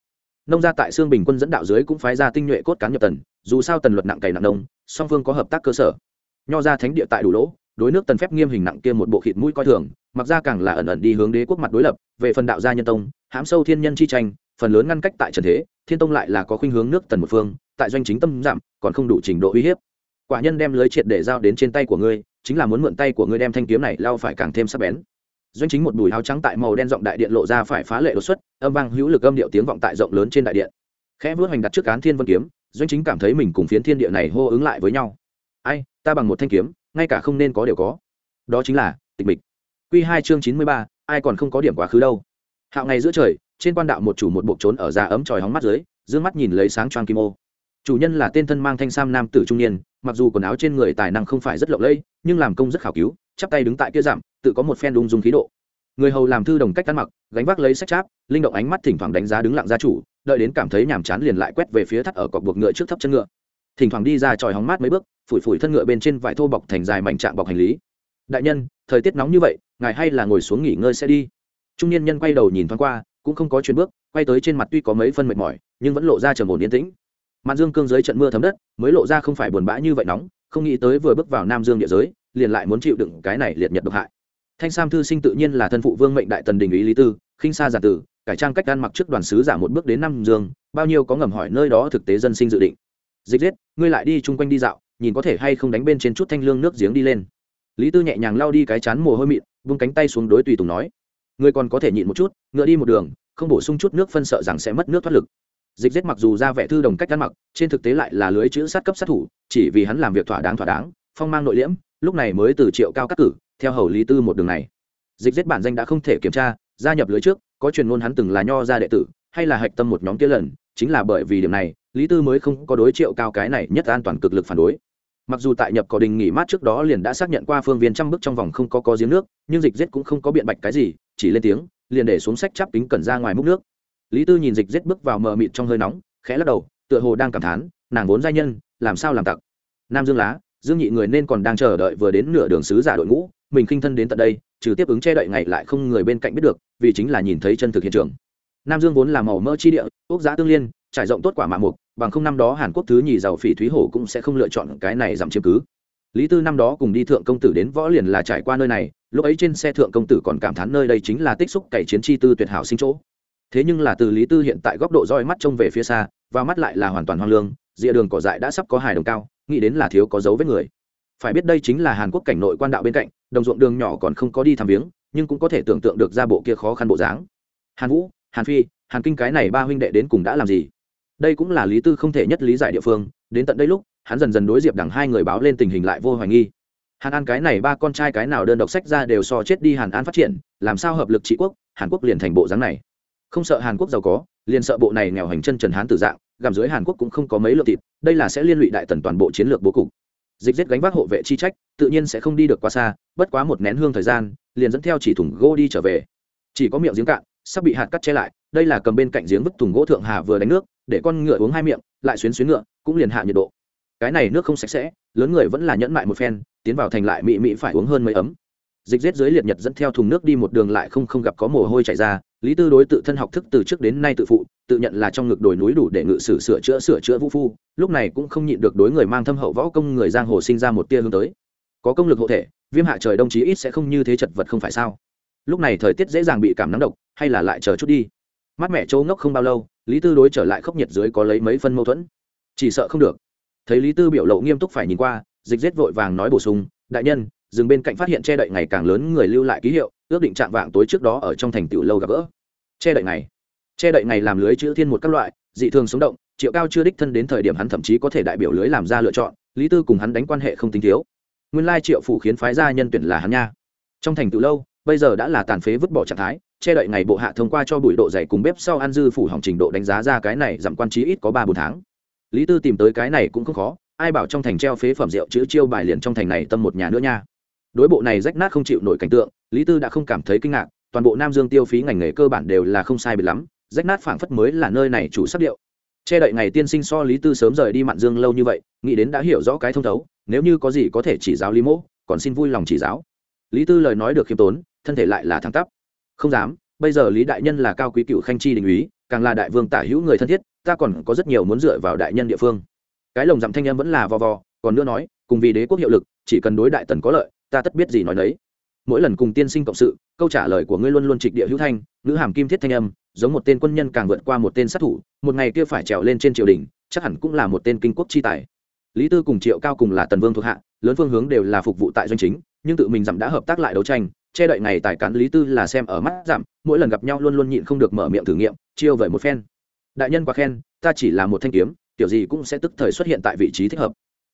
S1: Nông gia tại xương bình quân dẫn đạo dưới cũng phái ra tinh nhuệ cốt cán nhập tần, dù sao tần luật nặng cày nặng nông, song phương có hợp tác cơ sở. Nho gia thánh địa tại đủ lỗ đối nước tần phép nghiêm hình nặng kia một bộ khịt mũi coi thường, mặc ra càng là ẩn ẩn đi hướng đế quốc mặt đối lập, về phần đạo gia nhân tông, hãm sâu thiên nhân chi tranh, phần lớn ngăn cách tại trần thế, thiên tông lại là có khuynh hướng nước tần một phương, tại doanh chính tâm giảm, còn không đủ trình độ uy hiếp. Quả nhân đem lưới triệt để giao đến trên tay của ngươi, chính là muốn mượn tay của ngươi đem thanh kiếm này lao phải càng thêm sắc bén. Doanh chính một bùi áo trắng tại màu đen giọng đại điện lộ ra phải phá lệ đột xuất, âm vang hữu lực âm điệu tiếng vọng tại rộng lớn trên đại điện. Khẽ vớt hoành đặt trước cán thiên vân kiếm, doanh chính cảm thấy mình cùng phiến thiên địa này hô ứng lại với nhau. Ai, ta bằng một thanh kiếm ngay cả không nên có đều có. Đó chính là, tịch mịch. Q hai chương chín mươi ba, ai còn không có điểm quá khứ đâu. Hạo ngày giữa trời, trên quan đạo một chủ một bộ trốn ở già ấm tròi hóng mắt dưới d mắt nhìn lấy sáng choang kim ô. Chủ nhân là tên thân mang thanh sam nam tử trung niên, mặc dù quần áo trên người tài năng không phải rất lộng lẫy, nhưng làm công rất khảo cứu, chắp tay đứng tại kia giảm, tự có một phen đung dung khí độ. Người hầu làm thư đồng cách ăn mặc, gánh vác lấy sách cháp, linh động ánh mắt thỉnh thoảng đánh giá đứng lặng gia chủ, đợi đến cảm thấy nhàm chán liền lại quét về phía thắt ở cọc buộc ngựa trước thấp chân ngựa thỉnh thoảng đi ra tròi hóng mát mấy bước, phủi phủi thân ngựa bên trên vải thô bọc thành dài mảnh trạng bọc hành lý. Đại nhân, thời tiết nóng như vậy, ngài hay là ngồi xuống nghỉ ngơi sẽ đi. Trung niên nhân quay đầu nhìn thoáng qua, cũng không có chuyến bước, quay tới trên mặt tuy có mấy phân mệt mỏi, nhưng vẫn lộ ra trầm ổn yên tĩnh. Mạn dương cương dưới trận mưa thấm đất, mới lộ ra không phải buồn bã như vậy nóng, không nghĩ tới vừa bước vào nam dương địa giới, liền lại muốn chịu đựng cái này liệt nhật độc hại. Thanh sam thư sinh tự nhiên là thân phụ vương mệnh đại tần đình ý lý tư, khinh xa giả tử, cải trang cách ăn mặc trước đoàn sứ giả một bước đến nam dương, bao nhiêu có ngầm hỏi nơi đó thực tế dân sinh dự định dịch giết, ngươi lại đi chung quanh đi dạo, nhìn có thể hay không đánh bên trên chút thanh lương nước giếng đi lên. Lý tư nhẹ nhàng lao đi cái chán mồ hôi mịn, vung cánh tay xuống đối tùy tùng nói. Ngươi còn có thể nhịn một chút, ngựa đi một đường, không bổ sung chút nước phân sợ rằng sẽ mất nước thoát lực. Dịch giết mặc dù ra vẻ thư đồng cách ăn mặc, trên thực tế lại là lưới chữ sát cấp sát thủ, chỉ vì hắn làm việc thỏa đáng thỏa đáng, phong mang nội liễm, lúc này mới từ triệu cao cắt cử, theo hầu lý tư một đường này. Dịch giết bản danh đã không thể kiểm tra, gia nhập lưới trước, có truyền ngôn hắn từng là nho gia đệ tử, hay là hạch tâm một nhóm kia lần, chính là bởi vì điểm này lý tư mới không có đối triệu cao cái này nhất an toàn cực lực phản đối. Mặc dù tại nhập cỏ đình nghỉ mát trước đó liền đã xác nhận qua phương viên trăm bước trong vòng không có có giếng nước, nhưng dịch giết cũng không có biện bạch cái gì, chỉ lên tiếng, liền để xuống sách chắp kính cẩn ra ngoài múc nước. Lý tư nhìn dịch giết bước vào mờ mịt trong hơi nóng, khẽ lắc đầu, tựa hồ đang cảm thán, nàng vốn giai nhân, làm sao làm tặc? Nam dương lá, dương nhị người nên còn đang chờ đợi vừa đến nửa đường sứ giả đội ngũ, mình khinh thân đến tận đây, trừ tiếp ứng che đậy ngày lại không người bên cạnh biết được, vì chính là nhìn thấy chân thực hiện trường. Nam dương vốn là màu mỡ chi địa, quốc giá tương liên trải rộng tốt quả mạ mục, bằng không năm đó hàn quốc thứ nhì giàu phỉ thúy hổ cũng sẽ không lựa chọn cái này giảm chiếm cứ. Lý tư năm đó cùng đi thượng công tử đến võ liền là trải qua nơi này, lúc ấy trên xe thượng công tử còn cảm thán nơi đây chính là tích xúc cày chiến chi tư tuyệt hảo sinh chỗ. Thế nhưng là từ lý tư hiện tại góc độ roi mắt trông về phía xa, và mắt lại là hoàn toàn hoang lương, rìa đường cỏ dại đã sắp có hài đồng cao, nghĩ đến là thiếu có dấu vết người. Phải biết đây chính là hàn quốc cảnh nội quan đạo bên cạnh, đồng ruộng đường nhỏ còn không có đi thăm viếng, nhưng cũng có thể tưởng tượng được ra bộ kia khó khăn bộ dáng. Hàn vũ, hàn phi, hàn kinh cái này ba huynh đệ đến cùng đã làm gì? Đây cũng là lý tư không thể nhất lý giải địa phương, đến tận đây lúc, hắn dần dần đối diệp đằng hai người báo lên tình hình lại vô hoài nghi. Hàn an cái này ba con trai cái nào đơn độc sách ra đều so chết đi hàn an phát triển, làm sao hợp lực trị quốc, hàn quốc liền thành bộ dáng này. Không sợ hàn quốc giàu có, liền sợ bộ này nghèo hành chân trần hán tử dạng gàm dưới hàn quốc cũng không có mấy lượng thịt, đây là sẽ liên lụy đại tần toàn bộ chiến lược bố cục. Dịch giết gánh vác hộ vệ chi trách, tự nhiên sẽ không đi được quá xa, bất quá một nén hương thời gian, liền dẫn theo chỉ thùng gỗ đi trở về. Chỉ có miệng giếng cạn, sắp bị hạt cắt che lại, đây là cầm bên cạnh giếng vứt thùng gỗ thượng hà vừa đánh nước để con ngựa uống hai miệng, lại xuyến xuyến ngựa, cũng liền hạ nhiệt độ. Cái này nước không sạch sẽ, lớn người vẫn là nhẫn mại một phen, tiến vào thành lại mị mị phải uống hơn mấy ấm. Dịch rết dưới liệt nhật dẫn theo thùng nước đi một đường lại không không gặp có mồ hôi chảy ra, lý tư đối tự thân học thức từ trước đến nay tự phụ, tự nhận là trong ngực đồi núi đủ để ngự sử sửa chữa sửa chữa vũ phu, lúc này cũng không nhịn được đối người mang thâm hậu võ công người giang hồ sinh ra một tia hướng tới. Có công lực hộ thể, viêm hạ trời đông chí ít sẽ không như thế chật vật không phải sao? Lúc này thời tiết dễ dàng bị cảm nắng độc, hay là lại chờ chút đi. Mắt mẹ chỗ ngốc không bao lâu lý tư đối trở lại khốc nhiệt dưới có lấy mấy phân mâu thuẫn. Chỉ sợ không được. Thấy lý tư biểu lộ nghiêm túc phải nhìn qua, dịch rết vội vàng nói bổ sung, đại nhân dừng bên cạnh phát hiện che đậy ngày càng lớn người lưu lại ký hiệu, ước định chạm vạng tối trước đó ở trong thành tựu lâu gặp gỡ. Che đậy ngày? Che đậy ngày làm lưới chữ thiên một các loại, dị thường sống động, triệu cao chưa đích thân đến thời điểm hắn thậm chí có thể đại biểu lưới làm ra lựa chọn, lý tư cùng hắn đánh quan hệ không tính thiếu. Nguyên lai triệu phủ khiến phái gia nhân tuyển là hắn nha. Trong thành tựu lâu, bây giờ đã là tàn phế vứt bỏ trạng thái che đậy ngày bộ hạ thông qua cho bụi độ dày cùng bếp sau ăn dư phủ hỏng trình độ đánh giá ra cái này giảm quan trí ít có ba bốn tháng. Lý tư tìm tới cái này cũng không khó, ai bảo trong thành treo phế phẩm rượu chữ chiêu bài liền trong thành này tâm một nhà nữa nha. Đối bộ này rách nát không chịu nổi cảnh tượng, lý tư đã không cảm thấy kinh ngạc, toàn bộ nam dương tiêu phí ngành nghề cơ bản đều là không sai biệt lắm, rách nát phảng phất mới là nơi này chủ sắc điệu. Che đậy ngày tiên sinh so lý tư sớm rời đi mạn dương lâu như vậy, nghĩ đến đã hiểu rõ cái thông thấu, nếu như có gì có thể chỉ giáo lý mỗ, còn xin vui lòng chỉ giáo. Lý tư lời nói được khiêm tốn, thân thể lại là thẳng tắp không dám, bây giờ lý đại nhân là cao quý cựu khanh chi đình úy, càng là đại vương tả hữu người thân thiết, ta còn có rất nhiều muốn dựa vào đại nhân địa phương. Cái lồng dặm thanh em vẫn là vò vò, còn nữa nói, cùng vì đế quốc hiệu lực, chỉ cần đối đại tần có lợi, ta tất biết gì nói đấy mỗi lần cùng tiên sinh cộng sự, câu trả lời của ngươi luôn luôn trịch địa hữu thanh, nữ hàm kim thiết thanh âm, giống một tên quân nhân càng vượt qua một tên sát thủ, một ngày kia phải trèo lên trên triều đình, chắc hẳn cũng là một tên kinh quốc chi tài. Lý tư cùng triệu cao cùng là tần vương thuộc hạ, lớn phương hướng đều là phục vụ tại doanh chính, nhưng tự mình dặm đã hợp tác lại đấu tranh che đậy ngày tài cán lý tư là xem ở mắt giảm, mỗi lần gặp nhau luôn luôn nhịn không được mở miệng thử nghiệm, chiêu vời một phen. Đại nhân quá khen, ta chỉ là một thanh kiếm, kiểu gì cũng sẽ tức thời xuất hiện tại vị trí thích hợp.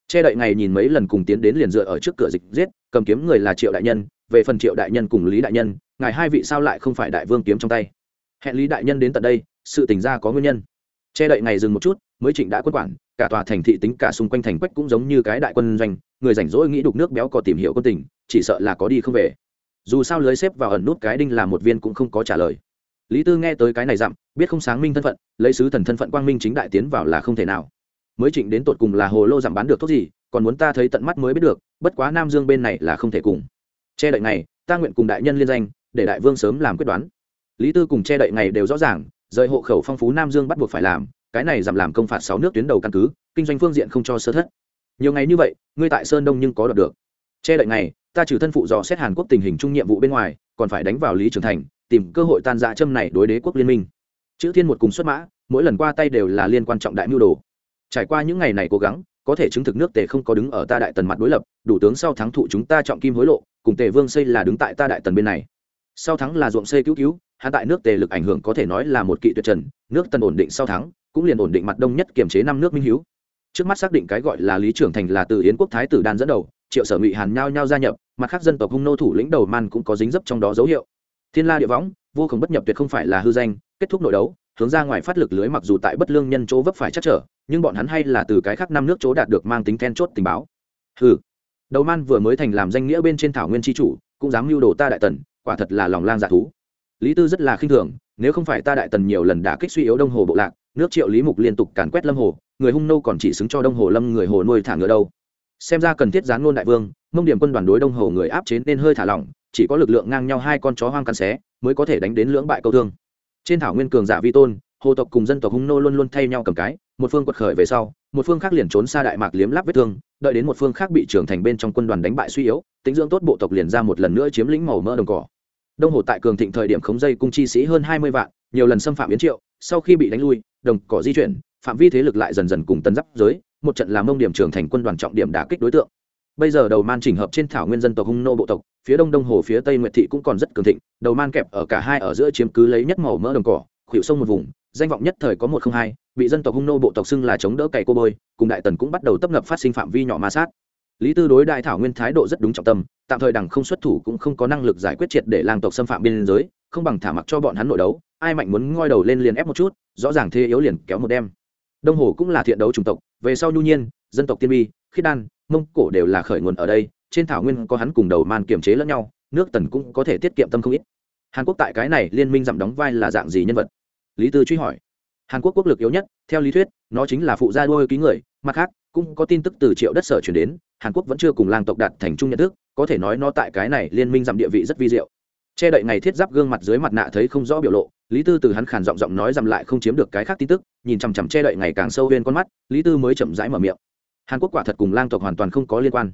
S1: Che đậy ngày nhìn mấy lần cùng tiến đến liền dựa ở trước cửa dịch giết, cầm kiếm người là triệu đại nhân, về phần triệu đại nhân cùng lý đại nhân, ngài hai vị sao lại không phải đại vương kiếm trong tay? Hẹn lý đại nhân đến tận đây, sự tình ra có nguyên nhân. Che đậy ngày dừng một chút, mới trịnh đã quân quản, cả tòa thành thị tính cả xung quanh thành quách cũng giống như cái đại quân doanh, người rảnh rỗi nghĩ đục nước béo có tìm hiểu quân tình, chỉ sợ là có đi không về dù sao lưới xếp vào ẩn nút cái đinh là một viên cũng không có trả lời. Lý tư nghe tới cái này dặm, biết không sáng minh thân phận, lấy sứ thần thân phận quang minh chính đại tiến vào là không thể nào. Mới trịnh đến tột cùng là hồ lô giảm bán được thuốc gì, còn muốn ta thấy tận mắt mới biết được, bất quá nam dương bên này là không thể cùng. Che đậy này ta nguyện cùng đại nhân liên danh, để đại vương sớm làm quyết đoán. Lý tư cùng che đậy này đều rõ ràng, rời hộ khẩu phong phú nam dương bắt buộc phải làm, cái này giảm làm công phạt sáu nước tuyến đầu căn cứ, kinh doanh phương diện không cho sơ thất. Nhiều ngày như vậy, ngươi tại sơn đông nhưng có đọc được. Che đậy này ta trừ thân phụ dò xét hàn quốc tình hình chung nhiệm vụ bên ngoài, còn phải đánh vào lý trường thành, tìm cơ hội tan dạ châm này đối đế quốc liên minh. Chữ thiên một cùng xuất mã, mỗi lần qua tay đều là liên quan trọng đại mưu đồ. Trải qua những ngày này cố gắng, có thể chứng thực nước tề không có đứng ở ta đại tần mặt đối lập, đủ tướng sau thắng thụ chúng ta trọng kim hối lộ, cùng tề vương xây là đứng tại ta đại tần bên này. Sau thắng là ruộng xây cứu cứu, hắn tại nước tề lực ảnh hưởng có thể nói là một kỵ tuyệt trần, nước tần ổn định sau thắng, cũng liền ổn định mặt đông nhất kiềm chế năm nước minh hiếu. Trước mắt xác định cái gọi là lý trưởng thành là từ yến quốc thái tử đan dẫn đầu triệu sở ngụy hàn nhao nhao gia nhập, mặt khác dân tộc hung nô thủ lĩnh đầu man cũng có dính dấp trong đó dấu hiệu. Thiên la địa võng, vô cùng bất nhập tuyệt không phải là hư danh, kết thúc nội đấu, hướng ra ngoài phát lực lưới mặc dù tại bất lương nhân chỗ vấp phải chắc trở, nhưng bọn hắn hay là từ cái khác năm nước chỗ đạt được mang tính then chốt tình báo. Hừ. Đầu man vừa mới thành làm danh nghĩa bên trên thảo nguyên tri chủ, cũng dám mưu đồ ta đại tần, quả thật là lòng lang dạ thú. Lý tư rất là khinh thường, nếu không phải ta đại tần nhiều lần đả kích suy yếu đông hồ bộ lạc, nước triệu lý mục liên tục càn quét lâm hồ, người hung nô còn chỉ xứng cho đông hồ lâm người hồ nuôi thả ngựa đâu xem ra cần thiết gián ngôn đại vương, mông điểm quân đoàn đối đông hồ người áp chế nên hơi thả lỏng, chỉ có lực lượng ngang nhau hai con chó hoang cắn xé, mới có thể đánh đến lưỡng bại câu thương. Trên thảo nguyên cường giả vi tôn, hồ tộc cùng dân tộc hung nô luôn luôn thay nhau cầm cái, một phương quật khởi về sau, một phương khác liền trốn xa đại mạc liếm láp vết thương, đợi đến một phương khác bị trưởng thành bên trong quân đoàn đánh bại suy yếu, tính dưỡng tốt bộ tộc liền ra một lần nữa chiếm lĩnh màu mỡ đồng cỏ. Đông hồ tại cường thịnh thời điểm khống dây cung chi sĩ hơn hai mươi vạn, nhiều lần xâm phạm yến triệu, sau khi bị đánh lui, đồng cỏ di chuyển, phạm vi thế lực lại dần dần cùng tân giáp giới một trận làm mông điểm trưởng thành quân đoàn trọng điểm đả kích đối tượng. Bây giờ đầu man chỉnh hợp trên thảo nguyên dân tộc hung nô bộ tộc, phía đông đông hồ phía tây nguyệt thị cũng còn rất cường thịnh, đầu man kẹp ở cả hai ở giữa chiếm cứ lấy nhất màu mỡ đồng cỏ khuỵu sông một vùng, danh vọng nhất thời có một không hai, bị dân tộc hung nô bộ tộc xưng là chống đỡ cày cô bôi, cùng đại tần cũng bắt đầu tấp nập phát sinh phạm vi nhỏ ma sát. Lý tư đối đại thảo nguyên thái độ rất đúng trọng tâm, tạm thời đằng không xuất thủ cũng không có năng lực giải quyết triệt để lang tộc xâm phạm biên giới, không bằng thả mặc cho bọn hắn nội đấu, ai mạnh muốn ngoi đầu lên liền ép một chút, rõ ràng thế yếu liền kéo một đêm đông hồ cũng là thiện đấu chủng tộc về sau nhu nhiên, dân tộc tiên bi khiết đan, mông cổ đều là khởi nguồn ở đây, trên thảo nguyên có hắn cùng đầu man kiềm chế lẫn nhau, nước tần cũng có thể tiết kiệm tâm không ít. Hàn quốc tại cái này liên minh giảm đóng vai là dạng gì nhân vật? Lý tư truy hỏi. Hàn quốc quốc lực yếu nhất, theo lý thuyết, nó chính là phụ gia đôi ký người, mặt khác, cũng có tin tức từ triệu đất sở chuyển đến, hàn quốc vẫn chưa cùng lang tộc đạt thành trung nhận thức, có thể nói nó tại cái này liên minh giảm địa vị rất vi diệu. Che đậy ngày thiết giáp gương mặt dưới mặt nạ thấy không rõ biểu lộ lý tư từ hắn khàn giọng giọng nói dằm lại không chiếm được cái khác tin tức, nhìn chằm chằm che đậy ngày càng sâu bên con mắt, lý tư mới chậm rãi mở miệng. Hàn quốc quả thật cùng lang tộc hoàn toàn không có liên quan.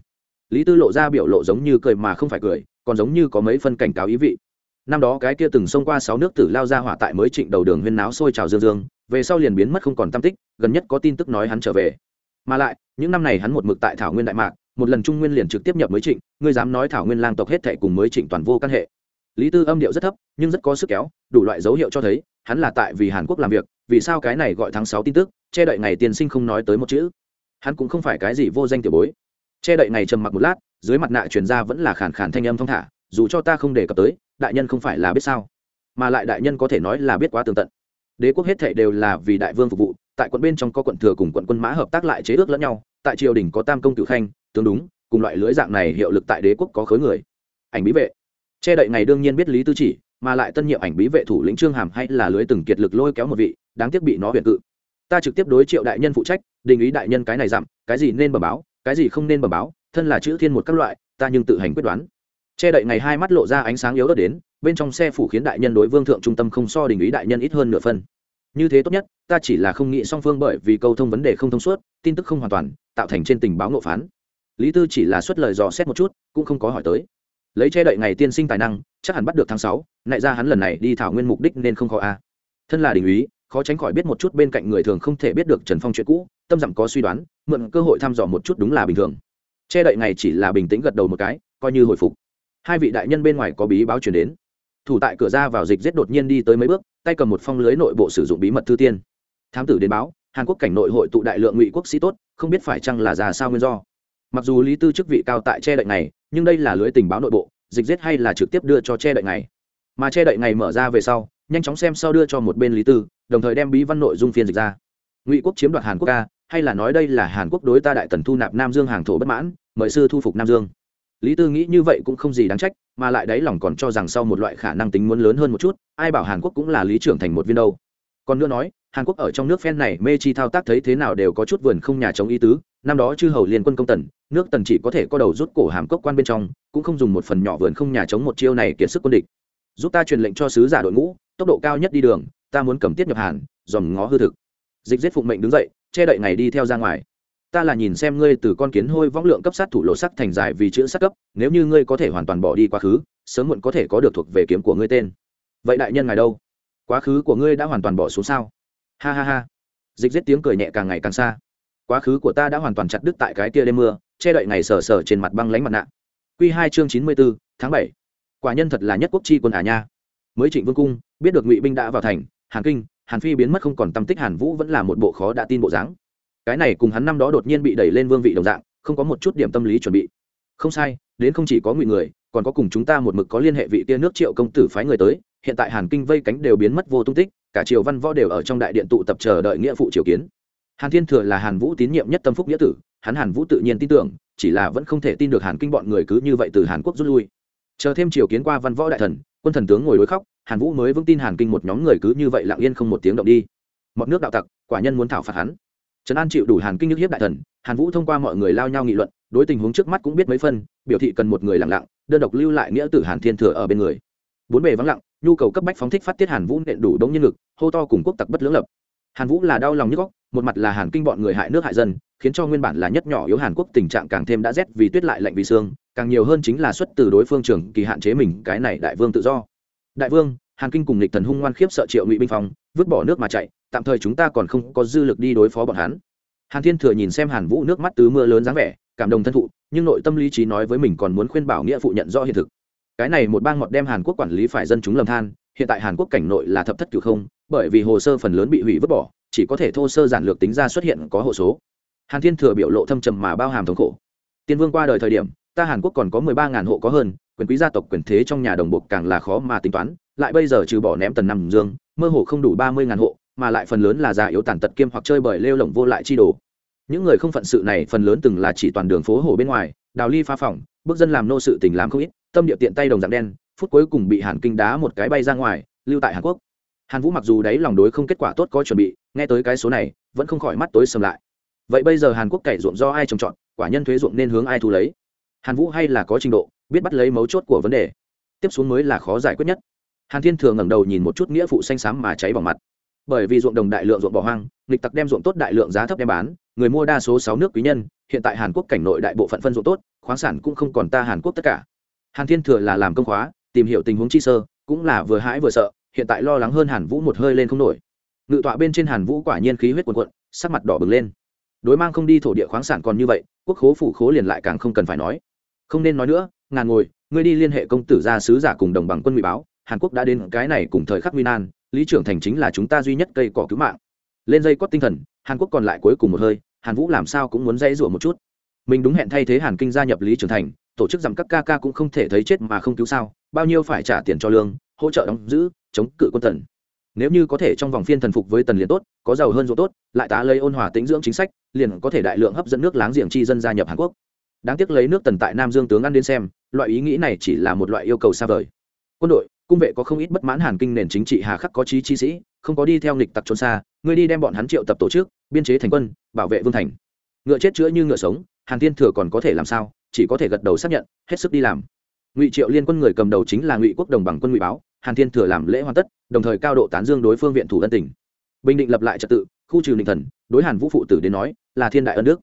S1: Lý tư lộ ra biểu lộ giống như cười mà không phải cười, còn giống như có mấy phân cảnh cáo ý vị. Năm đó cái kia từng xông qua sáu nước tử lao ra hỏa tại mới trịnh đầu đường huyên náo sôi trào dương dương, về sau liền biến mất không còn tam tích, gần nhất có tin tức nói hắn trở về. Mà lại, những năm này hắn một mực tại thảo nguyên đại mạc, một lần trung nguyên liền trực tiếp nhập mới trịnh, ngươi dám nói thảo nguyên lang tộc hết thệ cùng mới trịnh toàn vô căn hệ lý tư âm điệu rất thấp, nhưng rất có sức kéo, đủ loại dấu hiệu cho thấy, hắn là tại vì hàn quốc làm việc, vì sao cái này gọi tháng sáu tin tức, che đậy ngày tiền sinh không nói tới một chữ. Hắn cũng không phải cái gì vô danh tiểu bối. Che đậy ngày trầm mặc một lát, dưới mặt nạ truyền ra vẫn là khàn khàn thanh âm thong thả, dù cho ta không đề cập tới, đại nhân không phải là biết sao. Mà lại đại nhân có thể nói là biết quá tường tận. Đế quốc hết thệ đều là vì đại vương phục vụ, tại quận bên trong có quận thừa cùng quận quân mã hợp tác lại chế ước lẫn nhau, tại triều đình có tam công cử khanh tương đúng, cùng loại lưỡi dạng này hiệu lực tại đế quốc có khối người. Ảnh bí vệ che đậy ngày đương nhiên biết lý tư chỉ mà lại tân nhiệm ảnh bí vệ thủ lĩnh trương hàm hay là lưới từng kiệt lực lôi kéo một vị đáng tiếc bị nó huyện cự. Ta trực tiếp đối triệu đại nhân phụ trách đình ý đại nhân cái này giảm, cái gì nên bẩm báo cái gì không nên bẩm báo thân là chữ thiên một các loại ta nhưng tự hành quyết đoán. Che đậy ngày hai mắt lộ ra ánh sáng yếu ớt đến bên trong xe phủ khiến đại nhân đối vương thượng trung tâm không so đình ý đại nhân ít hơn nửa phân như thế tốt nhất ta chỉ là không nghĩ song phương bởi vì câu thông vấn đề không thông suốt tin tức không hoàn toàn tạo thành trên tình báo ngộ phán. Lý tư chỉ là xuất lời dò xét một chút cũng không có hỏi tới lấy che đậy ngày tiên sinh tài năng, chắc hẳn bắt được tháng sáu, nại ra hắn lần này đi thảo nguyên mục đích nên không khó a. Thân là đình úy, khó tránh khỏi biết một chút bên cạnh người thường không thể biết được trần phong chuyện cũ, tâm dặm có suy đoán, mượn cơ hội thăm dò một chút đúng là bình thường. Che đậy ngày chỉ là bình tĩnh gật đầu một cái, coi như hồi phục. Hai vị đại nhân bên ngoài có bí báo chuyển đến. Thủ tại cửa ra vào dịch giết đột nhiên đi tới mấy bước, tay cầm một phong lưới nội bộ sử dụng bí mật thư tiên. Thám tử đến báo, hàn quốc cảnh nội hội tụ đại lượng ngụy quốc sĩ tốt, không biết phải chăng là già sao nguyên do mặc dù lý tư chức vị cao tại che đậy này nhưng đây là lưới tình báo nội bộ, dịch giết hay là trực tiếp đưa cho che đậy này mà che đậy này mở ra về sau, nhanh chóng xem sau đưa cho một bên lý tư, đồng thời đem bí văn nội dung phiên dịch ra. Ngụy quốc chiếm đoạt hàn quốc ca hay là nói đây là hàn quốc đối ta đại tần thu nạp nam dương hàng thổ bất mãn, mời sư thu phục nam dương. Lý tư nghĩ như vậy cũng không gì đáng trách, mà lại đáy lòng còn cho rằng sau một loại khả năng tính muốn lớn hơn một chút, ai bảo hàn quốc cũng là lý trưởng thành một viên đâu. Còn nữa nói hàn quốc ở trong nước phen này mê chi thao tác thấy thế nào đều có chút vườn không nhà chống ý tứ. Năm đó chư hầu liên quân công tần, nước tần chỉ có thể có đầu rút cổ hàm cốc quan bên trong, cũng không dùng một phần nhỏ vườn không nhà chống một chiêu này kiệt sức quân địch. Giúp ta truyền lệnh cho sứ giả đội ngũ, tốc độ cao nhất đi đường, ta muốn cầm tiết nhập hàn, dòm ngó hư thực. Dịch giết phụng mệnh đứng dậy, che đậy ngày đi theo ra ngoài. Ta là nhìn xem ngươi từ con kiến hôi võng lượng cấp sát thủ lộ sắc thành dài vì chữ sắc cấp, nếu như ngươi có thể hoàn toàn bỏ đi quá khứ, sớm muộn có thể có được thuộc về kiếm của ngươi tên. Vậy đại nhân ngài đâu? Quá khứ của ngươi đã hoàn toàn bỏ xuống sao? Ha ha ha. Dịch giết tiếng cười nhẹ càng ngày càng xa. Quá khứ của ta đã hoàn toàn chặt đứt tại cái kia đêm mưa, che đậy ngày sờ sờ trên mặt băng lánh mặt nạ. Q hai chương chín mươi bốn tháng bảy. Quả nhân thật là nhất quốc chi quân ả nha. Mới trịnh vương cung, biết được ngụy binh đã vào thành, hàn kinh, hàn phi biến mất không còn tâm tích hàn vũ vẫn là một bộ khó đã tin bộ dáng. Cái này cùng hắn năm đó đột nhiên bị đẩy lên vương vị đồng dạng, không có một chút điểm tâm lý chuẩn bị. Không sai, đến không chỉ có ngụy người, còn có cùng chúng ta một mực có liên hệ vị tia nước triệu công tử phái người tới, hiện tại hàn kinh vây cánh đều biến mất vô tung tích cả triều văn võ đều ở trong đại điện tụ tập chờ đợi nghĩa phụ triều kiến. Hàn thiên thừa là hàn vũ tín nhiệm nhất tâm phúc nghĩa tử, hắn hàn vũ tự nhiên tin tưởng, chỉ là vẫn không thể tin được hàn kinh bọn người cứ như vậy từ hàn quốc rút lui. Chờ thêm triều kiến qua văn võ đại thần, quân thần tướng ngồi đối khóc, hàn vũ mới vững tin hàn kinh một nhóm người cứ như vậy lặng yên không một tiếng động đi. Mọi nước đạo tặc, quả nhân muốn thảo phạt hắn. Trần an chịu đủ hàn kinh nhức hiếp đại thần, hàn vũ thông qua mọi người lao nhau nghị luận, đối tình huống trước mắt cũng biết mấy phân, biểu thị cần một người lặng lặng, đơn độc lưu lại nghĩa tử hàn thiên thừa ở bên người. Bốn bề vắng lặng nhu cầu cấp bách phóng thích phát tiết hàn vũ nện đủ đống nhân lực, hô to cùng quốc tặc bất lưỡng lập. Hàn vũ là đau lòng nhức góc, một mặt là hàn kinh bọn người hại nước hại dân, khiến cho nguyên bản là nhất nhỏ yếu hàn quốc tình trạng càng thêm đã rét vì tuyết lại lạnh vì xương càng nhiều hơn chính là xuất từ đối phương trường kỳ hạn chế mình, cái này đại vương tự do. Đại vương, hàn kinh cùng lịch thần hung ngoan khiếp sợ triệu ngụy binh phòng vứt bỏ nước mà chạy, tạm thời chúng ta còn không có dư lực đi đối phó bọn hắn. Hàn thiên thừa nhìn xem hàn vũ nước mắt tứ mưa lớn dáng vẻ, cảm động thân thụ, nhưng nội tâm lý trí nói với mình còn muốn khuyên bảo nghĩa phụ nhận rõ hiện thực cái này một bang ngọt đem hàn quốc quản lý phải dân chúng lầm than, hiện tại hàn quốc cảnh nội là thập thất cửu không, bởi vì hồ sơ phần lớn bị hủy vứt bỏ, chỉ có thể thô sơ giản lược tính ra xuất hiện có hộ số. Hàn thiên thừa biểu lộ thâm trầm mà bao hàm thống khổ. Tiên vương qua đời thời điểm, ta hàn quốc còn có mười ba ngàn hộ có hơn, quyền quý gia tộc quyền thế trong nhà đồng bộ càng là khó mà tính toán, lại bây giờ trừ bỏ ném tần nằm dương, mơ hồ không đủ ba mươi ngàn hộ, mà lại phần lớn là già yếu tàn tật kiêm hoặc chơi bời lêu lỏng vô lại chi đồ. Những người không phận sự này phần lớn từng là chỉ toàn đường phố hồ bên ngoài đào ly phá phòng bước dân làm nô sự tình làm không ít, tâm địa tiện tay đồng dạng đen, phút cuối cùng bị hàn kinh đá một cái bay ra ngoài, lưu tại hàn quốc. Hàn vũ mặc dù đấy lòng đối không kết quả tốt có chuẩn bị, nghe tới cái số này, vẫn không khỏi mắt tối sầm lại. Vậy bây giờ hàn quốc cày ruộng do ai trồng trọt, quả nhân thuế ruộng nên hướng ai thu lấy? Hàn vũ hay là có trình độ, biết bắt lấy mấu chốt của vấn đề. Tiếp xuống mới là khó giải quyết nhất. Hàn thiên Thường ngẩng đầu nhìn một chút nghĩa phụ xanh xám mà cháy vào mặt bởi vì ruộng đồng đại lượng ruộng bỏ hoang, nghịch tặc đem ruộng tốt đại lượng giá thấp đem bán, người mua đa số sáu nước quý nhân, hiện tại hàn quốc cảnh nội đại bộ phận phân ruộng tốt, khoáng sản cũng không còn ta hàn quốc tất cả. Hàn thiên thừa là làm công khóa, tìm hiểu tình huống chi sơ, cũng là vừa hãi vừa sợ, hiện tại lo lắng hơn hàn vũ một hơi lên không nổi. Ngự tọa bên trên hàn vũ quả nhiên khí huyết cuồn cuộn, sắc mặt đỏ bừng lên. Đối mang không đi thổ địa khoáng sản còn như vậy, quốc khố phủ khố liền lại càng không cần phải nói. Không nên nói nữa, ngàn ngồi, ngươi đi liên hệ công tử gia sứ giả cùng đồng bằng quân ngụy báo, hàn quốc đã đến cái này cùng thời khắc nguy nan lý trưởng thành chính là chúng ta duy nhất cây cỏ cứu mạng. Lên dây cót tinh thần, hàn quốc còn lại cuối cùng một hơi, hàn vũ làm sao cũng muốn dãy rủa một chút. Mình đúng hẹn thay thế hàn kinh gia nhập lý trưởng thành, tổ chức giảm các ca ca cũng không thể thấy chết mà không cứu sao, bao nhiêu phải trả tiền cho lương, hỗ trợ đóng giữ, chống cự quân tần. Nếu như có thể trong vòng phiên thần phục với tần liền tốt, có giàu hơn ruộng tốt, lại tá lấy ôn hòa tĩnh dưỡng chính sách, liền có thể đại lượng hấp dẫn nước láng giềng chi dân gia nhập hàn quốc. Đáng tiếc lấy nước tần tại nam dương tướng ăn đến xem, loại ý nghĩ này chỉ là một loại yêu cầu xa vời. Quân đội cung vệ có không ít bất mãn hàn kinh nền chính trị hà khắc có trí chi sĩ, không có đi theo nghịch tặc trốn xa ngươi đi đem bọn hắn triệu tập tổ chức, biên chế thành quân, bảo vệ vương thành. Ngựa chết chữa như ngựa sống, hàn tiên thừa còn có thể làm sao, chỉ có thể gật đầu xác nhận, hết sức đi làm. Ngụy triệu liên quân người cầm đầu chính là ngụy quốc đồng bằng quân ngụy báo, hàn thiên thừa làm lễ hoàn tất, đồng thời cao độ tán dương đối phương viện thủ ân tỉnh bình định lập lại trật tự, khu trừ định thần, đối hàn vũ phụ tử đến nói, là thiên đại ân đức.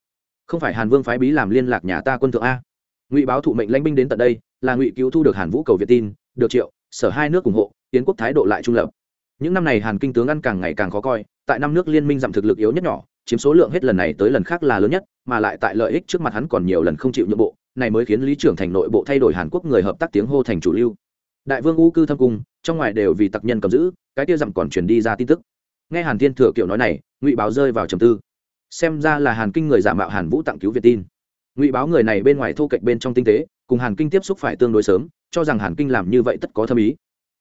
S1: Không phải hàn vương phái bí làm liên lạc nhà ta quân thượng a. Ngụy báo thụ mệnh lãnh binh đến tận đây, là ngụy cứu thu được hàn vũ cầu việt tin, được triệu sở hai nước ủng hộ, yến quốc thái độ lại trung lập. Những năm này hàn kinh tướng ăn càng ngày càng khó coi, tại năm nước liên minh giảm thực lực yếu nhất nhỏ, chiếm số lượng hết lần này tới lần khác là lớn nhất, mà lại tại lợi ích trước mặt hắn còn nhiều lần không chịu nhượng bộ, này mới khiến lý trưởng thành nội bộ thay đổi hàn quốc người hợp tác tiếng hô thành chủ lưu. Đại vương u cư thâm cung, trong ngoài đều vì tặc nhân cầm giữ, cái kia dặm còn truyền đi ra tin tức. Nghe hàn thiên thừa kiểu nói này, ngụy báo rơi vào trầm tư. Xem ra là hàn kinh người giả mạo hàn vũ tặng cứu việt tin. Ngụy báo người này bên ngoài thô kệch bên trong tinh tế, cùng hàn kinh tiếp xúc phải tương đối sớm cho rằng hàn kinh làm như vậy tất có thâm ý.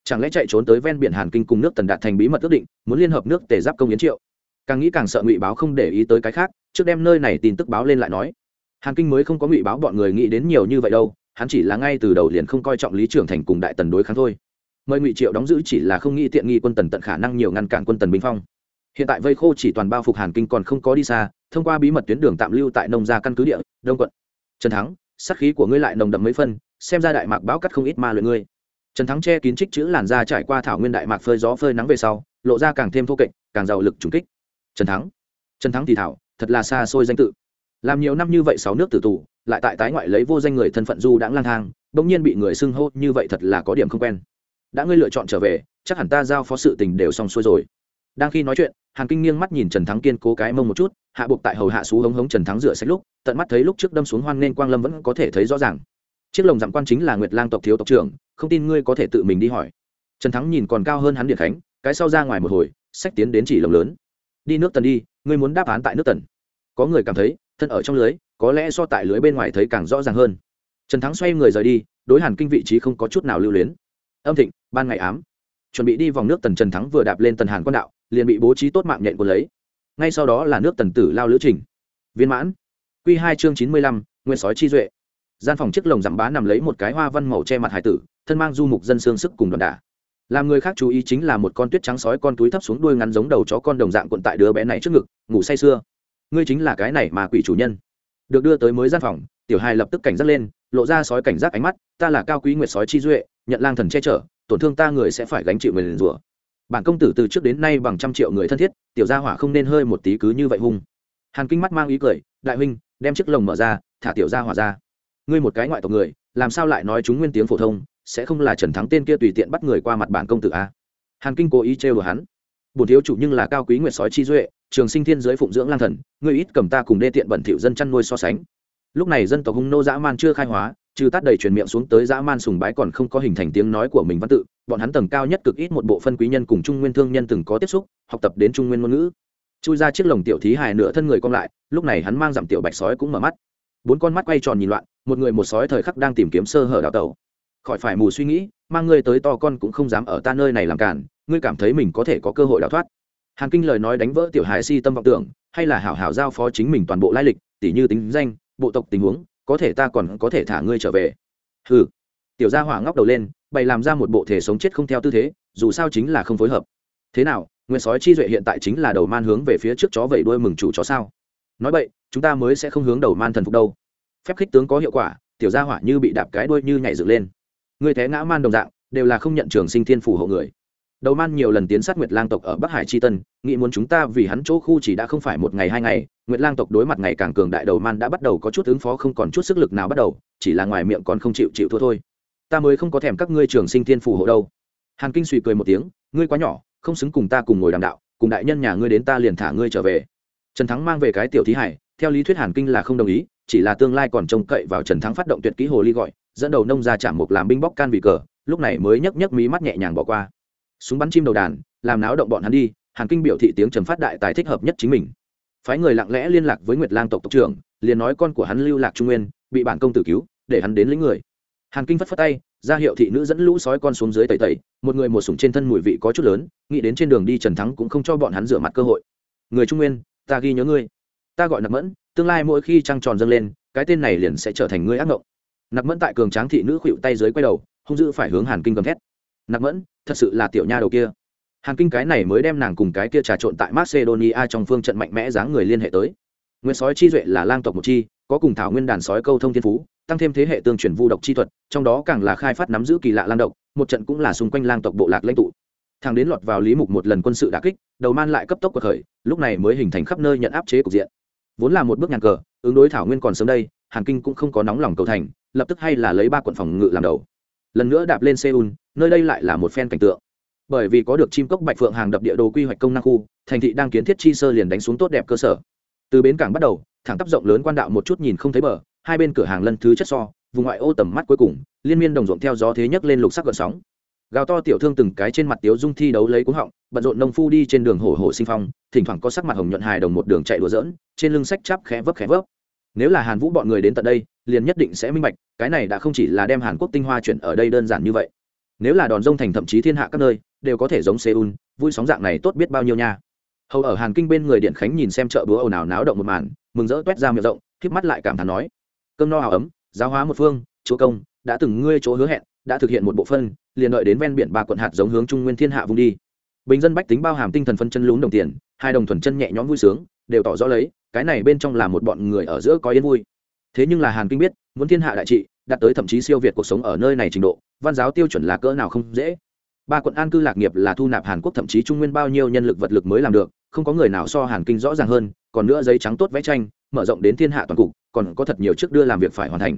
S1: Chẳng lẽ chạy trốn tới ven biển hàn kinh cùng nước tần đạt thành bí mật ước định, muốn liên hợp nước tề giáp công yến triệu? Càng nghĩ càng sợ ngụy báo không để ý tới cái khác, trước đem nơi này tin tức báo lên lại nói. Hàn kinh mới không có ngụy báo bọn người nghĩ đến nhiều như vậy đâu, hắn chỉ là ngay từ đầu liền không coi trọng lý trưởng thành cùng đại tần đối kháng thôi. Mời ngụy triệu đóng giữ chỉ là không nghĩ tiện nghi quân tần tận khả năng nhiều ngăn cản quân tần binh phong. Hiện tại vây khô chỉ toàn bao phục hàn kinh còn không có đi xa, thông qua bí mật tuyến đường tạm lưu tại nông gia căn cứ địa, đông quận. Trần thắng, sát khí của ngươi lại nồng đậm mấy phân xem ra đại mạc báo cắt không ít ma luyện ngươi. Trần thắng che kín trích chữ làn da trải qua thảo nguyên đại mạc phơi gió phơi nắng về sau, lộ ra càng thêm thô kệch, càng giàu lực trùng kích. Trần thắng trần thắng thì thảo, thật là xa xôi danh tự. Làm nhiều năm như vậy sáu nước tử tù, lại tại tái ngoại lấy vô danh người thân phận du đãng lang thang, bỗng nhiên bị người xưng hô như vậy thật là có điểm không quen. Đã ngươi lựa chọn trở về, chắc hẳn ta giao phó sự tình đều xong xuôi rồi. Đang khi nói chuyện, hàn kinh nghiêng mắt nhìn trần thắng kiên cố cái mông một chút, hạ buộc tại hầu hạ xú hống hống trần thắng rửa sách lúc, tận mắt thấy lúc trước đâm xuống hoan nên quang lâm vẫn có thể thấy rõ ràng chiếc lồng giảm quan chính là nguyệt lang tộc thiếu tộc trưởng, không tin ngươi có thể tự mình đi hỏi. Trần thắng nhìn còn cao hơn hắn điện khánh, cái sau ra ngoài một hồi sách tiến đến chỉ lồng lớn. Đi nước tần đi, ngươi muốn đáp án tại nước tần. Có người cảm thấy, thân ở trong lưới, có lẽ so tại lưới bên ngoài thấy càng rõ ràng hơn. Trần thắng xoay người rời đi, đối hàn kinh vị trí không có chút nào lưu luyến. Âm thịnh, ban ngày ám. Chuẩn bị đi vòng nước tần trần thắng vừa đạp lên tần hàn quan đạo, liền bị bố trí tốt mạng nhện của lấy. Ngay sau đó là nước tần tử lao lữ trình. Viên mãn. Q hai chương chín mươi lăm nguyên sói chi duệ gian phòng chiếc lồng giảm bá nằm lấy một cái hoa văn màu che mặt hải tử, thân mang du mục dân xương sức cùng đoàn đả. Làm người khác chú ý chính là một con tuyết trắng sói con túi thấp xuống đuôi ngắn giống đầu chó con đồng dạng cuộn tại đứa bé này trước ngực, ngủ say sưa. Ngươi chính là cái này mà quỷ chủ nhân. Được đưa tới mới gian phòng, tiểu hai lập tức cảnh giác lên, lộ ra sói cảnh giác ánh mắt, ta là cao quý nguyệt sói chi duệ, nhận lang thần che chở, tổn thương ta người sẽ phải gánh chịu người rủa. Bản công tử từ trước đến nay bằng trăm triệu người thân thiết, tiểu gia hỏa không nên hơi một tí cứ như vậy hung. Hàn kinh mắt mang ý cười, đại huynh, đem chiếc lồng mở ra, thả tiểu gia hỏa ra ngươi một cái ngoại tộc người, làm sao lại nói chúng nguyên tiếng phổ thông, sẽ không là trần thắng tên kia tùy tiện bắt người qua mặt bản công tử a hàn kinh cố ý trêu đùa hắn. Bổn thiếu chủ nhưng là cao quý nguyệt sói chi duệ, trường sinh thiên giới phụng dưỡng lang thần, ngươi ít cầm ta cùng đê tiện bẩn thỉu dân chăn nuôi so sánh. Lúc này dân tộc hung nô dã man chưa khai hóa, trừ tát đầy truyền miệng xuống tới dã man sùng bái còn không có hình thành tiếng nói của mình văn tự, bọn hắn tầng cao nhất cực ít một bộ phân quý nhân cùng trung nguyên thương nhân từng có tiếp xúc, học tập đến trung nguyên ngôn ngữ. Chui ra chiếc lồng tiểu thí hài nửa thân người cong lại, lúc này hắn mang dặm tiểu bạch sói cũng mở mắt bốn con mắt quay tròn nhìn loạn, một người một sói thời khắc đang tìm kiếm sơ hở đào tẩu. Khỏi phải mù suy nghĩ, mang ngươi tới to con cũng không dám ở ta nơi này làm cản, ngươi cảm thấy mình có thể có cơ hội đào thoát. Hàn kinh lời nói đánh vỡ tiểu hài si tâm vọng tưởng, hay là hảo hảo giao phó chính mình toàn bộ lai lịch, tỉ như tính danh, bộ tộc tình huống, có thể ta còn có thể thả ngươi trở về. Hừ. Tiểu gia hỏa ngóc đầu lên, bày làm ra một bộ thể sống chết không theo tư thế, dù sao chính là không phối hợp. Thế nào, nguyên sói chi duệ hiện tại chính là đầu man hướng về phía trước chó vẩy đuôi mừng chủ chó sao? Nói vậy chúng ta mới sẽ không hướng đầu man thần phục đâu. Phép khích tướng có hiệu quả, tiểu gia hỏa như bị đạp cái đuôi như nhảy dựng lên. Người té ngã man đồng dạng, đều là không nhận trường sinh thiên phủ hộ người. Đầu man nhiều lần tiến sát nguyệt lang tộc ở bắc hải tri tân, nghĩ muốn chúng ta vì hắn chỗ khu chỉ đã không phải một ngày hai ngày, nguyệt lang tộc đối mặt ngày càng cường đại đầu man đã bắt đầu có chút ứng phó không còn chút sức lực nào bắt đầu, chỉ là ngoài miệng còn không chịu chịu thua thôi. Ta mới không có thèm các ngươi trường sinh thiên phủ hộ đâu. Hàn kinh suy cười một tiếng, ngươi quá nhỏ, không xứng cùng ta cùng ngồi đàm đạo, cùng đại nhân nhà ngươi đến ta liền thả ngươi trở về. Trần thắng mang về cái tiểu thí hải theo lý thuyết hàn kinh là không đồng ý, chỉ là tương lai còn trông cậy vào trần thắng phát động tuyệt kỹ hồ ly gọi, dẫn đầu nông ra chạm mục làm binh bóc can vì cờ, lúc này mới nhấc nhấc mí mắt nhẹ nhàng bỏ qua. Súng bắn chim đầu đàn, làm náo động bọn hắn đi, hàn kinh biểu thị tiếng trầm phát đại tài thích hợp nhất chính mình. Phái người lặng lẽ liên lạc với nguyệt lang tộc tộc trưởng, liền nói con của hắn lưu lạc trung nguyên, bị bản công tử cứu, để hắn đến lĩnh người. Hàn kinh phất phất tay, ra hiệu thị nữ dẫn lũ sói con xuống dưới tẩy tẩy, một người một sủng trên thân mùi vị có chút lớn, nghĩ đến trên đường đi trần thắng cũng không cho bọn hắn rửa mặt cơ hội. Người trung nguyên, ta ghi nhớ ngươi ta gọi nặc mẫn, tương lai mỗi khi trăng tròn dâng lên, cái tên này liền sẽ trở thành ngươi ác mộng nặc mẫn tại cường tráng thị nữ khuỵu tay dưới quay đầu, hung dữ phải hướng hàn kinh gầm thét. Nặc mẫn, thật sự là tiểu nha đầu kia. Hàn kinh cái này mới đem nàng cùng cái kia trà trộn tại macedonia trong phương trận mạnh mẽ dáng người liên hệ tới. Nguyên sói chi duệ là lang tộc một chi, có cùng thảo nguyên đàn sói câu thông thiên phú, tăng thêm thế hệ tương truyền vu độc chi thuật, trong đó càng là khai phát nắm giữ kỳ lạ lang độc một trận cũng là xung quanh lang tộc bộ lạc lãnh tụ. Thằng đến lọt vào lý mục một lần quân sự đà kích, đầu man lại cấp tốc cuộc khởi, lúc này mới hình thành khắp nơi nhận áp chế cục diện vốn là một bước nhàn cờ, ứng đối thảo nguyên còn sớm đây, hàn kinh cũng không có nóng lòng cầu thành, lập tức hay là lấy ba quận phòng ngự làm đầu. Lần nữa đạp lên seoul, nơi đây lại là một phen cảnh tượng. Bởi vì có được chim cốc bạch phượng hàng đập địa đồ quy hoạch công năng khu, thành thị đang kiến thiết chi sơ liền đánh xuống tốt đẹp cơ sở. Từ bến cảng bắt đầu, thẳng tắp rộng lớn quan đạo một chút nhìn không thấy bờ, hai bên cửa hàng lân thứ chất so, vùng ngoại ô tầm mắt cuối cùng, liên miên đồng ruộng theo gió thế nhấc lên lục sắc gợn sóng gào to tiểu thương từng cái trên mặt tiếu dung thi đấu lấy cúng họng, bận rộn nông phu đi trên đường hổ hổ sinh phong, thỉnh thoảng có sắc mặt hồng nhuận hài đồng một đường chạy đùa dỡn trên lưng sách chắp khẽ vấp khẽ vấp. Nếu là hàn vũ bọn người đến tận đây, liền nhất định sẽ minh bạch, cái này đã không chỉ là đem hàn quốc tinh hoa chuyển ở đây đơn giản như vậy. Nếu là đòn rông thành thậm chí thiên hạ các nơi, đều có thể giống seoul, vui sóng dạng này tốt biết bao nhiêu nha. Hầu ở hàn kinh bên người điện khánh nhìn xem chợ búa ồn ào náo động một màn, mừng rỡ toét ra miệng rộng k mắt lại cảm thán nói, cơm no hào ấm, giáo hóa một phương, chúa công, đã từng ngươi chỗ hứa hẹn đã thực hiện một bộ phân, liền đợi đến ven biển ba quận hạt giống hướng trung nguyên thiên hạ vùng đi. Bình dân bách tính bao hàm tinh thần phân chân lún đồng tiền, hai đồng thuần chân nhẹ nhõm vui sướng, đều tỏ rõ lấy, cái này bên trong là một bọn người ở giữa có yên vui. Thế nhưng là hàn kinh biết, muốn thiên hạ đại trị, đạt tới thậm chí siêu việt cuộc sống ở nơi này trình độ, văn giáo tiêu chuẩn là cỡ nào không dễ. Ba quận an cư lạc nghiệp là thu nạp hàn quốc thậm chí trung nguyên bao nhiêu nhân lực vật lực mới làm được, không có người nào so hàn kinh rõ ràng hơn, còn nữa giấy trắng tốt vẽ tranh, mở rộng đến thiên hạ toàn cục, còn có thật nhiều trước đưa làm việc phải hoàn thành.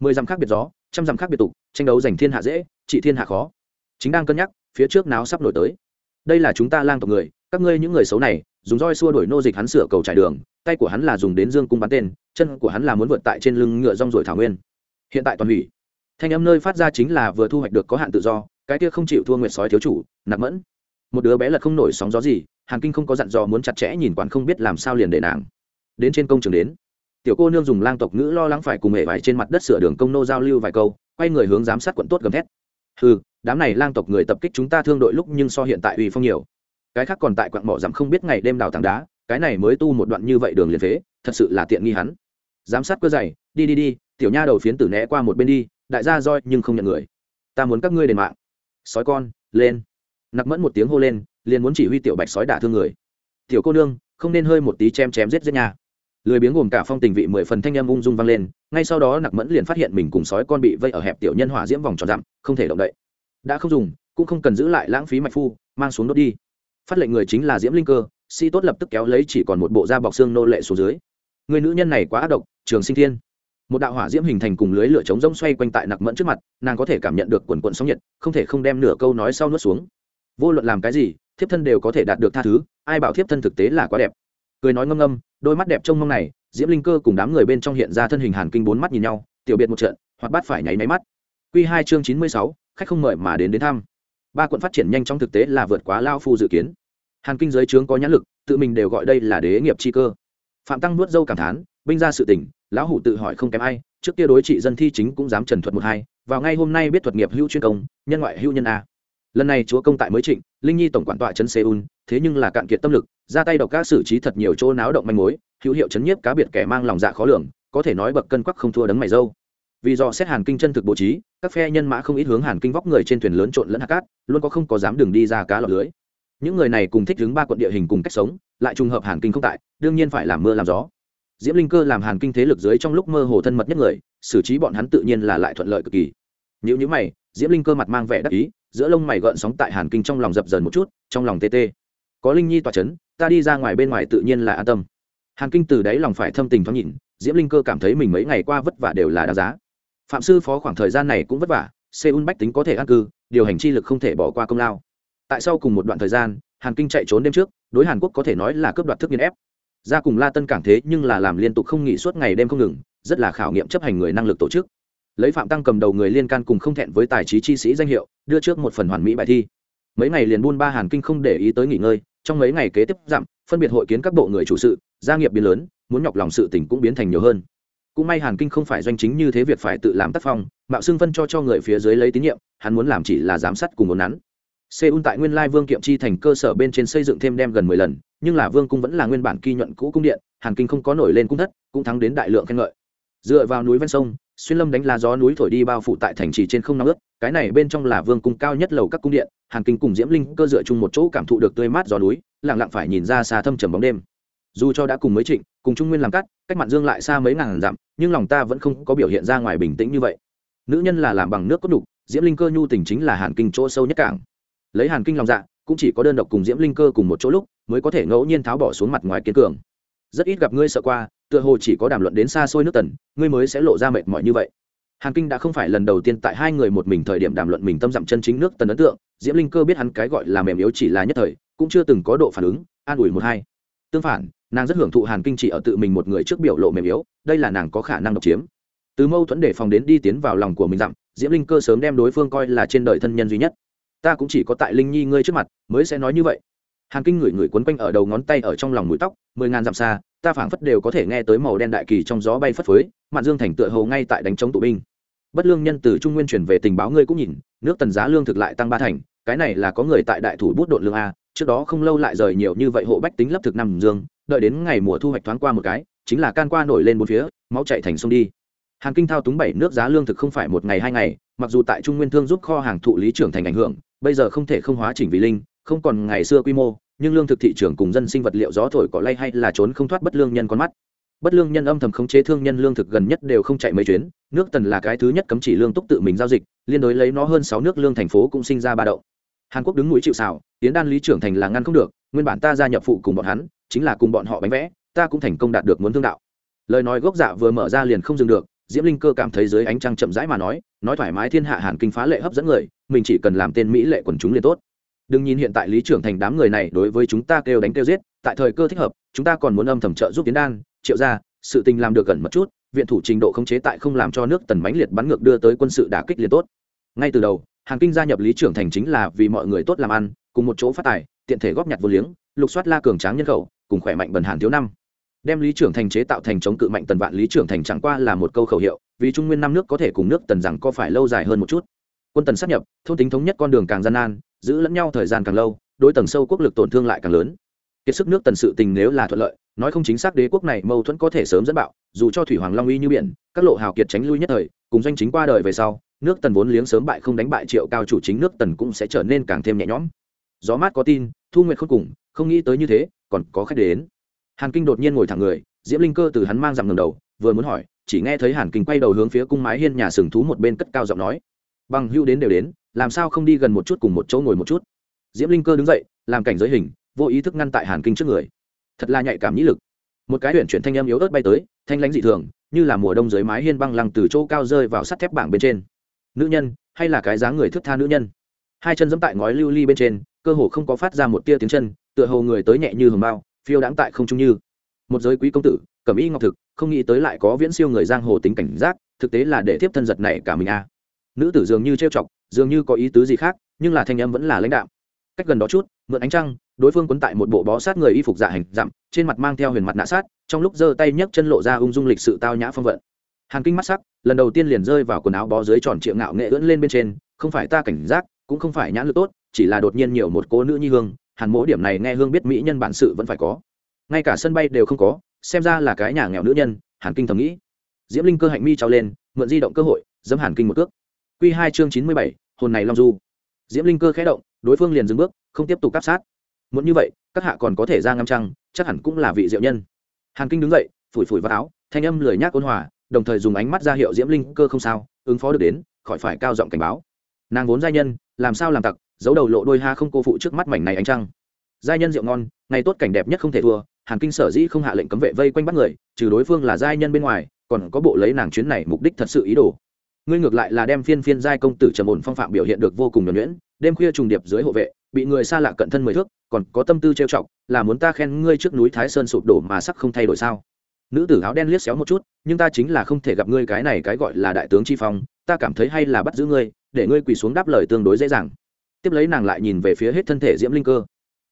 S1: Mười dặm khác biệt gió trăm dặm khác biệt tục, tranh đấu giành thiên hạ dễ, trị thiên hạ khó. Chính đang cân nhắc, phía trước náo sắp nổi tới. Đây là chúng ta lang tộc người, các ngươi những người xấu này, dùng roi xua đuổi nô dịch hắn sửa cầu trải đường, tay của hắn là dùng đến dương cung bắn tên, chân của hắn là muốn vượt tại trên lưng ngựa rong rồi thảo nguyên. Hiện tại toàn hủy. Thanh âm nơi phát ra chính là vừa thu hoạch được có hạn tự do, cái kia không chịu thua nguyệt sói thiếu chủ, nạp mẫn. Một đứa bé lật không nổi sóng gió gì, hàn kinh không có dặn dò muốn chặt chẽ nhìn quản không biết làm sao liền để nàng. Đến trên công trường đến tiểu cô nương dùng lang tộc ngữ lo lắng phải cùng hệ vải trên mặt đất sửa đường công nô giao lưu vài câu, quay người hướng giám sát quận tốt gầm thét. Ừ đám này lang tộc người tập kích chúng ta thương đội lúc nhưng so hiện tại uy phong nhiều. Cái khác còn tại quặng mỏ dám không biết ngày đêm đào tảng đá, cái này mới tu một đoạn như vậy đường liền phế, thật sự là tiện nghi hắn. Giám sát cơ dày đi đi đi, tiểu nha đầu phiến tử né qua một bên đi, đại gia roi nhưng không nhận người. Ta muốn các ngươi đền mạng. Sói con, lên. Nặc mẫn một tiếng hô lên, liền muốn chỉ huy tiểu bạch sói đả thương người. Tiểu cô nương, không nên hơi một tí chém chém giết giết nhà lười biếng gồm cả phong tình vị mười phần thanh em ung dung vang lên, ngay sau đó nặc mẫn liền phát hiện mình cùng sói con bị vây ở hẹp tiểu nhân hỏa diễm vòng tròn dặm, không thể động đậy. Đã không dùng, cũng không cần giữ lại lãng phí mạch phu, mang xuống đốt đi. Phát lệnh người chính là diễm linh cơ si tốt lập tức kéo lấy chỉ còn một bộ da bọc xương nô lệ xuống dưới. Người nữ nhân này quá ác độc, trường sinh thiên. Một đạo hỏa diễm hình thành cùng lưới lửa chống rông xoay quanh tại nặc mẫn trước mặt, nàng có thể cảm nhận được quần quận sóng nhiệt, không thể không đem nửa câu nói sau nuốt xuống. Vô luận làm cái gì, thiếp thân đều có thể đạt được tha thứ, ai bảo thiếp thân thực tế là quá đẹp. Cười nói ngâm ngâm đôi mắt đẹp trông mong này, diễm linh cơ cùng đám người bên trong hiện ra thân hình hàn kinh bốn mắt nhìn nhau, tiểu biệt một trận hoặc bắt phải nháy máy mắt. Q hai chương chín mươi sáu, khách không mời mà đến đến thăm. Ba quận phát triển nhanh trong thực tế là vượt quá lao phu dự kiến. Hàn kinh giới trướng có nhãn lực, tự mình đều gọi đây là đế nghiệp chi cơ. Phạm tăng nuốt dâu cảm thán, binh ra sự tỉnh lão hủ tự hỏi không kém ai, trước kia đối trị dân thi chính cũng dám trần thuật một hai, vào ngay hôm nay biết thuật nghiệp hữu chuyên công, nhân ngoại hữu nhân a. Lần này chúa công tại mới trịnh, linh nhi tổng quản tọa trấn seoul thế nhưng là cạn kiệt tâm lực, ra tay độc các xử trí thật nhiều chỗ náo động manh mối, hữu hiệu chấn nhiếp cá biệt kẻ mang lòng dạ khó lường, có thể nói bậc cân quắc không thua đấng mày dâu. Vì do xét hàn kinh chân thực bố trí, các phe nhân mã không ít hướng hàn kinh vóc người trên thuyền lớn trộn lẫn hạt cát, luôn có không có dám đường đi ra cá lọt lưới. Những người này cùng thích đứng ba quận địa hình cùng cách sống, lại trùng hợp hàn kinh không tại, đương nhiên phải làm mưa làm gió. Diễm linh cơ làm hàn kinh thế lực dưới trong lúc mơ hồ thân mật nhất người, xử trí bọn hắn tự nhiên là lại thuận lợi cực kỳ. Nếu như mày, diễm linh cơ mặt mang vẻ đắc ý, giữa lông mày gợn sóng tại hàn kinh trong lòng dập dần một chút, trong lòng tê tê có linh nhi tỏa c h ấ n ta đi ra ngoài bên ngoài tự nhiên là an tâm. Hàn kinh từ đáy lòng phải thâm tình thoáng nhìn, diễm linh cơ cảm thấy mình mấy ngày qua vất vả đều là đáng giá. Phạm sư phó khoảng thời gian này cũng vất vả, seoul bách tính có thể an cư, điều hành chi lực không thể bỏ qua công lao. Tại sau cùng một đoạn thời gian, hàn kinh chạy trốn đêm trước, đối hàn quốc có thể nói là cướp đoạt thức nghiên ép. Ra cùng la tân cảng thế nhưng là làm liên tục không nghỉ suốt ngày đêm không ngừng, rất là khảo nghiệm chấp hành người năng lực tổ chức. Lấy phạm tăng cầm đầu người liên can cùng không thẹn với tài trí chi sĩ danh hiệu, đưa trước một phần hoàn mỹ bài thi. Mấy ngày liền buôn ba hàn kinh không để ý tới nghỉ ngơi trong mấy ngày kế tiếp giảm phân biệt hội kiến các bộ người chủ sự gia nghiệp biến lớn muốn nhọc lòng sự tình cũng biến thành nhiều hơn cũng may hàn kinh không phải doanh chính như thế việc phải tự làm tác phong mạo xưng phân cho cho người phía dưới lấy tín nhiệm hắn muốn làm chỉ là giám sát cùng muốn nắn Seoul tại Nguyên Lai Vương Kiệm Chi thành cơ sở bên trên xây dựng thêm đem gần mười lần, nhưng là Vương cung vẫn là nguyên bản kỳ nhuận cũ cung điện, Hàn Kinh không có nổi lên cung thất, cũng thắng đến đại lượng khen ngợi. Dựa vào núi ven sông, xuyên lâm đánh lá gió núi thổi đi bao phủ tại thành trì trên không nóng ướt, cái này bên trong là Vương cung cao nhất lầu các cung điện, Hàn Kinh cùng Diễm Linh cơ dựa chung một chỗ cảm thụ được tươi mát gió núi, lặng lặng phải nhìn ra xa thâm trầm bóng đêm. Dù cho đã cùng mới Trịnh, cùng Trung Nguyên làm cắt, cách mạn dương lại xa mấy ngàn dặm, nhưng lòng ta vẫn không có biểu hiện ra ngoài bình tĩnh như vậy. Nữ nhân là làm bằng nước cốt đủ, Diễm Linh cơ nhu tình chính là Hàn Kinh chỗ sâu nhất cảng lấy hàn kinh lòng dạ cũng chỉ có đơn độc cùng diễm linh cơ cùng một chỗ lúc mới có thể ngẫu nhiên tháo bỏ xuống mặt ngoài kiên cường rất ít gặp ngươi sợ qua tựa hồ chỉ có đàm luận đến xa xôi nước tần, ngươi mới sẽ lộ ra mệt mỏi như vậy. Hàn kinh đã không phải lần đầu tiên tại hai người một mình thời điểm đàm luận mình tâm dặm chân chính nước tần ấn tượng, diễm linh cơ biết hắn cái gọi là mềm yếu chỉ là nhất thời, cũng chưa từng có độ phản ứng, an ủi một hai. Tương phản, nàng rất hưởng thụ hàn kinh chỉ ở tự mình một người trước biểu lộ mềm yếu, đây là nàng có khả năng độc chiếm. Từ mâu thuẫn để phòng đến đi tiến vào lòng của mình dặm, diễm linh cơ sớm đem đối phương coi là trên đời thân nhân duy nhất. Ta cũng chỉ có tại linh nhi ngươi trước mặt, mới sẽ nói như vậy. Hàn kinh ngửi ngửi quấn quanh ở đầu ngón tay ở trong lòng mũi tóc, mười ngàn dặm xa ta phảng phất đều có thể nghe tới màu đen đại kỳ trong gió bay phất phới, mạn dương thành tựa hầu ngay tại đánh chống tụ binh. Bất lương nhân từ trung nguyên truyền về tình báo ngươi cũng nhìn, nước tần giá lương thực lại tăng ba thành, cái này là có người tại đại thủ bút đội lương a, trước đó không lâu lại rời nhiều như vậy hộ bách tính lấp thực nằm dương, đợi đến ngày mùa thu hoạch thoáng qua một cái, chính là can qua nổi lên một phía, máu chạy thành sông đi. Hàn kinh thao túng bảy nước giá lương thực không phải một ngày hai ngày, mặc dù tại trung nguyên thương giúp kho hàng thụ lý trưởng thành ảnh hưởng, bây giờ không thể không hóa chỉnh vì linh, không còn ngày xưa quy mô nhưng lương thực thị trường cùng dân sinh vật liệu gió thổi cỏ lay hay là trốn không thoát bất lương nhân con mắt. Bất lương nhân âm thầm khống chế thương nhân lương thực gần nhất đều không chạy mấy chuyến, nước tần là cái thứ nhất cấm chỉ lương túc tự mình giao dịch, liên đối lấy nó hơn sáu nước lương thành phố cũng sinh ra ba đậu hàn quốc đứng núi chịu xào tiến đan lý trưởng thành là ngăn không được, nguyên bản ta gia nhập phụ cùng bọn hắn, chính là cùng bọn họ bánh vẽ, ta cũng thành công đạt được muốn thương đạo. Lời nói gốc dạ vừa mở ra liền không dừng được, diễm linh cơ cảm thấy dưới ánh trăng chậm rãi mà nói nói thoải mái thiên hạ hàn kinh phá lệ hấp dẫn người, mình chỉ cần làm tên mỹ lệ quần chúng liền tốt đừng nhìn hiện tại lý trưởng thành đám người này đối với chúng ta kêu đánh kêu giết, tại thời cơ thích hợp, chúng ta còn muốn âm thầm trợ giúp tiến đan. Triệu ra sự tình làm được gần một chút, viện thủ trình độ khống chế tại không làm cho nước tần mãnh liệt bắn ngược đưa tới quân sự đả kích liền tốt. Ngay từ đầu hàn kinh gia nhập lý trưởng thành chính là vì mọi người tốt làm ăn, cùng một chỗ phát tài, tiện thể góp nhặt vô liếng, lục soát la cường tráng nhân khẩu, cùng khỏe mạnh bần hàn thiếu năm. Đem lý trưởng thành chế tạo thành chống cự mạnh tần vạn lý trưởng thành chẳng qua là một câu khẩu hiệu, vì trung nguyên năm nước có thể cùng nước tần rằng có phải lâu dài hơn một chút. Quân tần sắp nhập, thôn tính thống nhất con đường càng gian nan giữ lẫn nhau thời gian càng lâu, đối tầng sâu quốc lực tổn thương lại càng lớn. Kiệt sức nước tần sự tình nếu là thuận lợi, nói không chính xác đế quốc này mâu thuẫn có thể sớm dẫn bạo, dù cho thủy hoàng long uy như biển, các lộ hào kiệt tránh lui nhất thời, cùng doanh chính qua đời về sau, nước tần vốn liếng sớm bại không đánh bại triệu cao chủ chính nước tần cũng sẽ trở nên càng thêm nhẹ nhõm. Gió mát có tin, thu nguyện không cùng, không nghĩ tới như thế, còn có khách đến. Hàn kinh đột nhiên ngồi thẳng người, diễm linh cơ từ hắn mang dằm ngầm đầu, vừa muốn hỏi, chỉ nghe thấy hàn kinh quay đầu hướng phía cung mái hiên nhà sừng thú một bên cất cao giọng nói. Bằng hưu đến đều đến làm sao không đi gần một chút cùng một chỗ ngồi một chút? Diễm linh cơ đứng dậy, làm cảnh giới hình, vô ý thức ngăn tại hàn kinh trước người. Thật là nhạy cảm nhĩ lực. Một cái huyện chuyển thanh âm yếu ớt bay tới, thanh lãnh dị thường, như là mùa đông dưới mái hiên băng lăng từ chỗ cao rơi vào sắt thép bảng bên trên. Nữ nhân, hay là cái dáng người thức tha nữ nhân? Hai chân dẫm tại ngói lưu ly bên trên, cơ hồ không có phát ra một tia tiếng chân, tựa hồ người tới nhẹ như hồng bao, phiêu đãng tại không trung như. Một giới quý công tử, cẩm y ngọc thực, không nghĩ tới lại có viễn siêu người giang hồ tính cảnh giác, thực tế là để tiếp thân giật này cả mình a. à nữ tử dường như trêu chọc, dường như có ý tứ gì khác, nhưng là thanh âm vẫn là lãnh đạo cách gần đó chút, mượn ánh trăng, đối phương quấn tại một bộ bó sát người y phục dạ hành dặm, trên mặt mang theo huyền mặt nạ sát, trong lúc giơ tay nhấc chân lộ ra ung dung lịch sự tao nhã phong vận. Hàn kinh mắt sắc, lần đầu tiên liền rơi vào quần áo bó dưới tròn triệu ngạo nghệ ưỡn lên bên trên, không phải ta cảnh giác, cũng không phải nhãn lực tốt, chỉ là đột nhiên nhiều một cô nữ nhi hương, hàn mỗi điểm này nghe hương biết mỹ nhân bản sự vẫn phải có. Ngay cả sân bay đều không có, xem ra là cái nhà nghèo nữ nhân, hàn kinh thầm nghĩ. Diễm linh cơ hạnh mi trao lên, mượn di động cơ hội dẫm hàn kinh một cước quy hai chương chín mươi bảy, hồn này long du. Diễm linh cơ khẽ động, đối phương liền dừng bước, không tiếp tục cấp sát. Muốn như vậy, các hạ còn có thể ra ngâm trăng, chắc hẳn cũng là vị diệu nhân. Hàn kinh đứng dậy, phủi phủi vào áo, thanh âm lười nhác ôn hòa, đồng thời dùng ánh mắt ra hiệu diễm linh cơ không sao, ứng phó được đến, khỏi phải cao giọng cảnh báo. Nàng vốn giai nhân, làm sao làm tặc, giấu đầu lộ đôi ha không cô phụ trước mắt mảnh này ánh trăng. Giai nhân rượu ngon, ngày tốt cảnh đẹp nhất không thể thua, hàn kinh sở dĩ không hạ lệnh cấm vệ vây quanh bắt người, trừ đối phương là giai nhân bên ngoài, còn có bộ lấy nàng chuyến này mục đích thật sự ý đồ ngươi ngược lại là đem phiên phiên giai công tử trầm ổn phong phạm biểu hiện được vô cùng nhuẩn nhuyễn, đêm khuya trùng điệp dưới hộ vệ, bị người xa lạ cận thân mười thước, còn có tâm tư trêu chọc, là muốn ta khen ngươi trước núi thái sơn sụp đổ mà sắc không thay đổi sao? Nữ tử áo đen liếc xéo một chút, nhưng ta chính là không thể gặp ngươi cái này cái gọi là đại tướng chi phong, ta cảm thấy hay là bắt giữ ngươi, để ngươi quỳ xuống đáp lời tương đối dễ dàng. Tiếp lấy nàng lại nhìn về phía hết thân thể diễm linh cơ.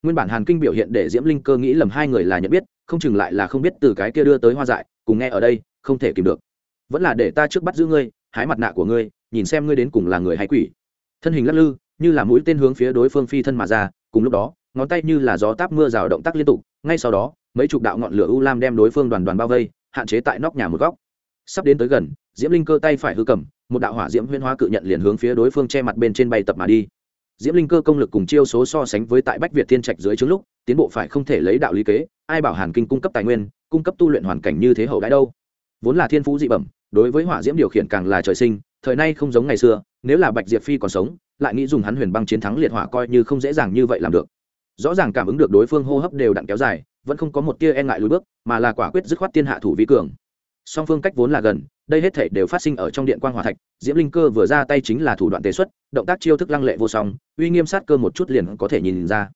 S1: Nguyên bản hàn kinh biểu hiện để diễm linh cơ nghĩ lầm hai người là nhận biết, không chừng lại là không biết từ cái kia đưa tới hoa dại, cùng nghe ở đây, không thể kìm được. Vẫn là để ta trước bắt giữ ngươi hái mặt nạ của ngươi, nhìn xem ngươi đến cùng là người hay quỷ. Thân hình lắc lư, như là mũi tên hướng phía đối phương phi thân mà ra, cùng lúc đó, ngón tay như là gió táp mưa rào động tác liên tục, ngay sau đó, mấy chục đạo ngọn lửa u lam đem đối phương đoàn đoàn bao vây, hạn chế tại nóc nhà một góc. Sắp đến tới gần, diễm linh cơ tay phải hư cầm, một đạo hỏa diễm huyên hóa cự nhận liền hướng phía đối phương che mặt bên trên bay tập mà đi. Diễm linh cơ công lực cùng chiêu số so sánh với tại bách việt thiên trạch dưới trước lúc, tiến bộ phải không thể lấy đạo lý kế, ai bảo hàn kinh cung cấp tài nguyên, cung cấp tu luyện hoàn cảnh như thế hậu đãi đâu? Vốn là thiên phú dị bẩm đối với hỏa diễm điều khiển càng là trời sinh, thời nay không giống ngày xưa, nếu là bạch diệp phi còn sống, lại nghĩ dùng hắn huyền băng chiến thắng liệt hỏa coi như không dễ dàng như vậy làm được. Rõ ràng cảm ứng được đối phương hô hấp đều đặn kéo dài, vẫn không có một tia e ngại lùi bước, mà là quả quyết dứt khoát tiên hạ thủ vi cường. Song phương cách vốn là gần, đây hết thể đều phát sinh ở trong điện quan hòa thạch, diễm linh cơ vừa ra tay chính là thủ đoạn tế xuất, động tác chiêu thức lăng lệ vô song, uy nghiêm sát cơ một chút liền có thể nhìn ra.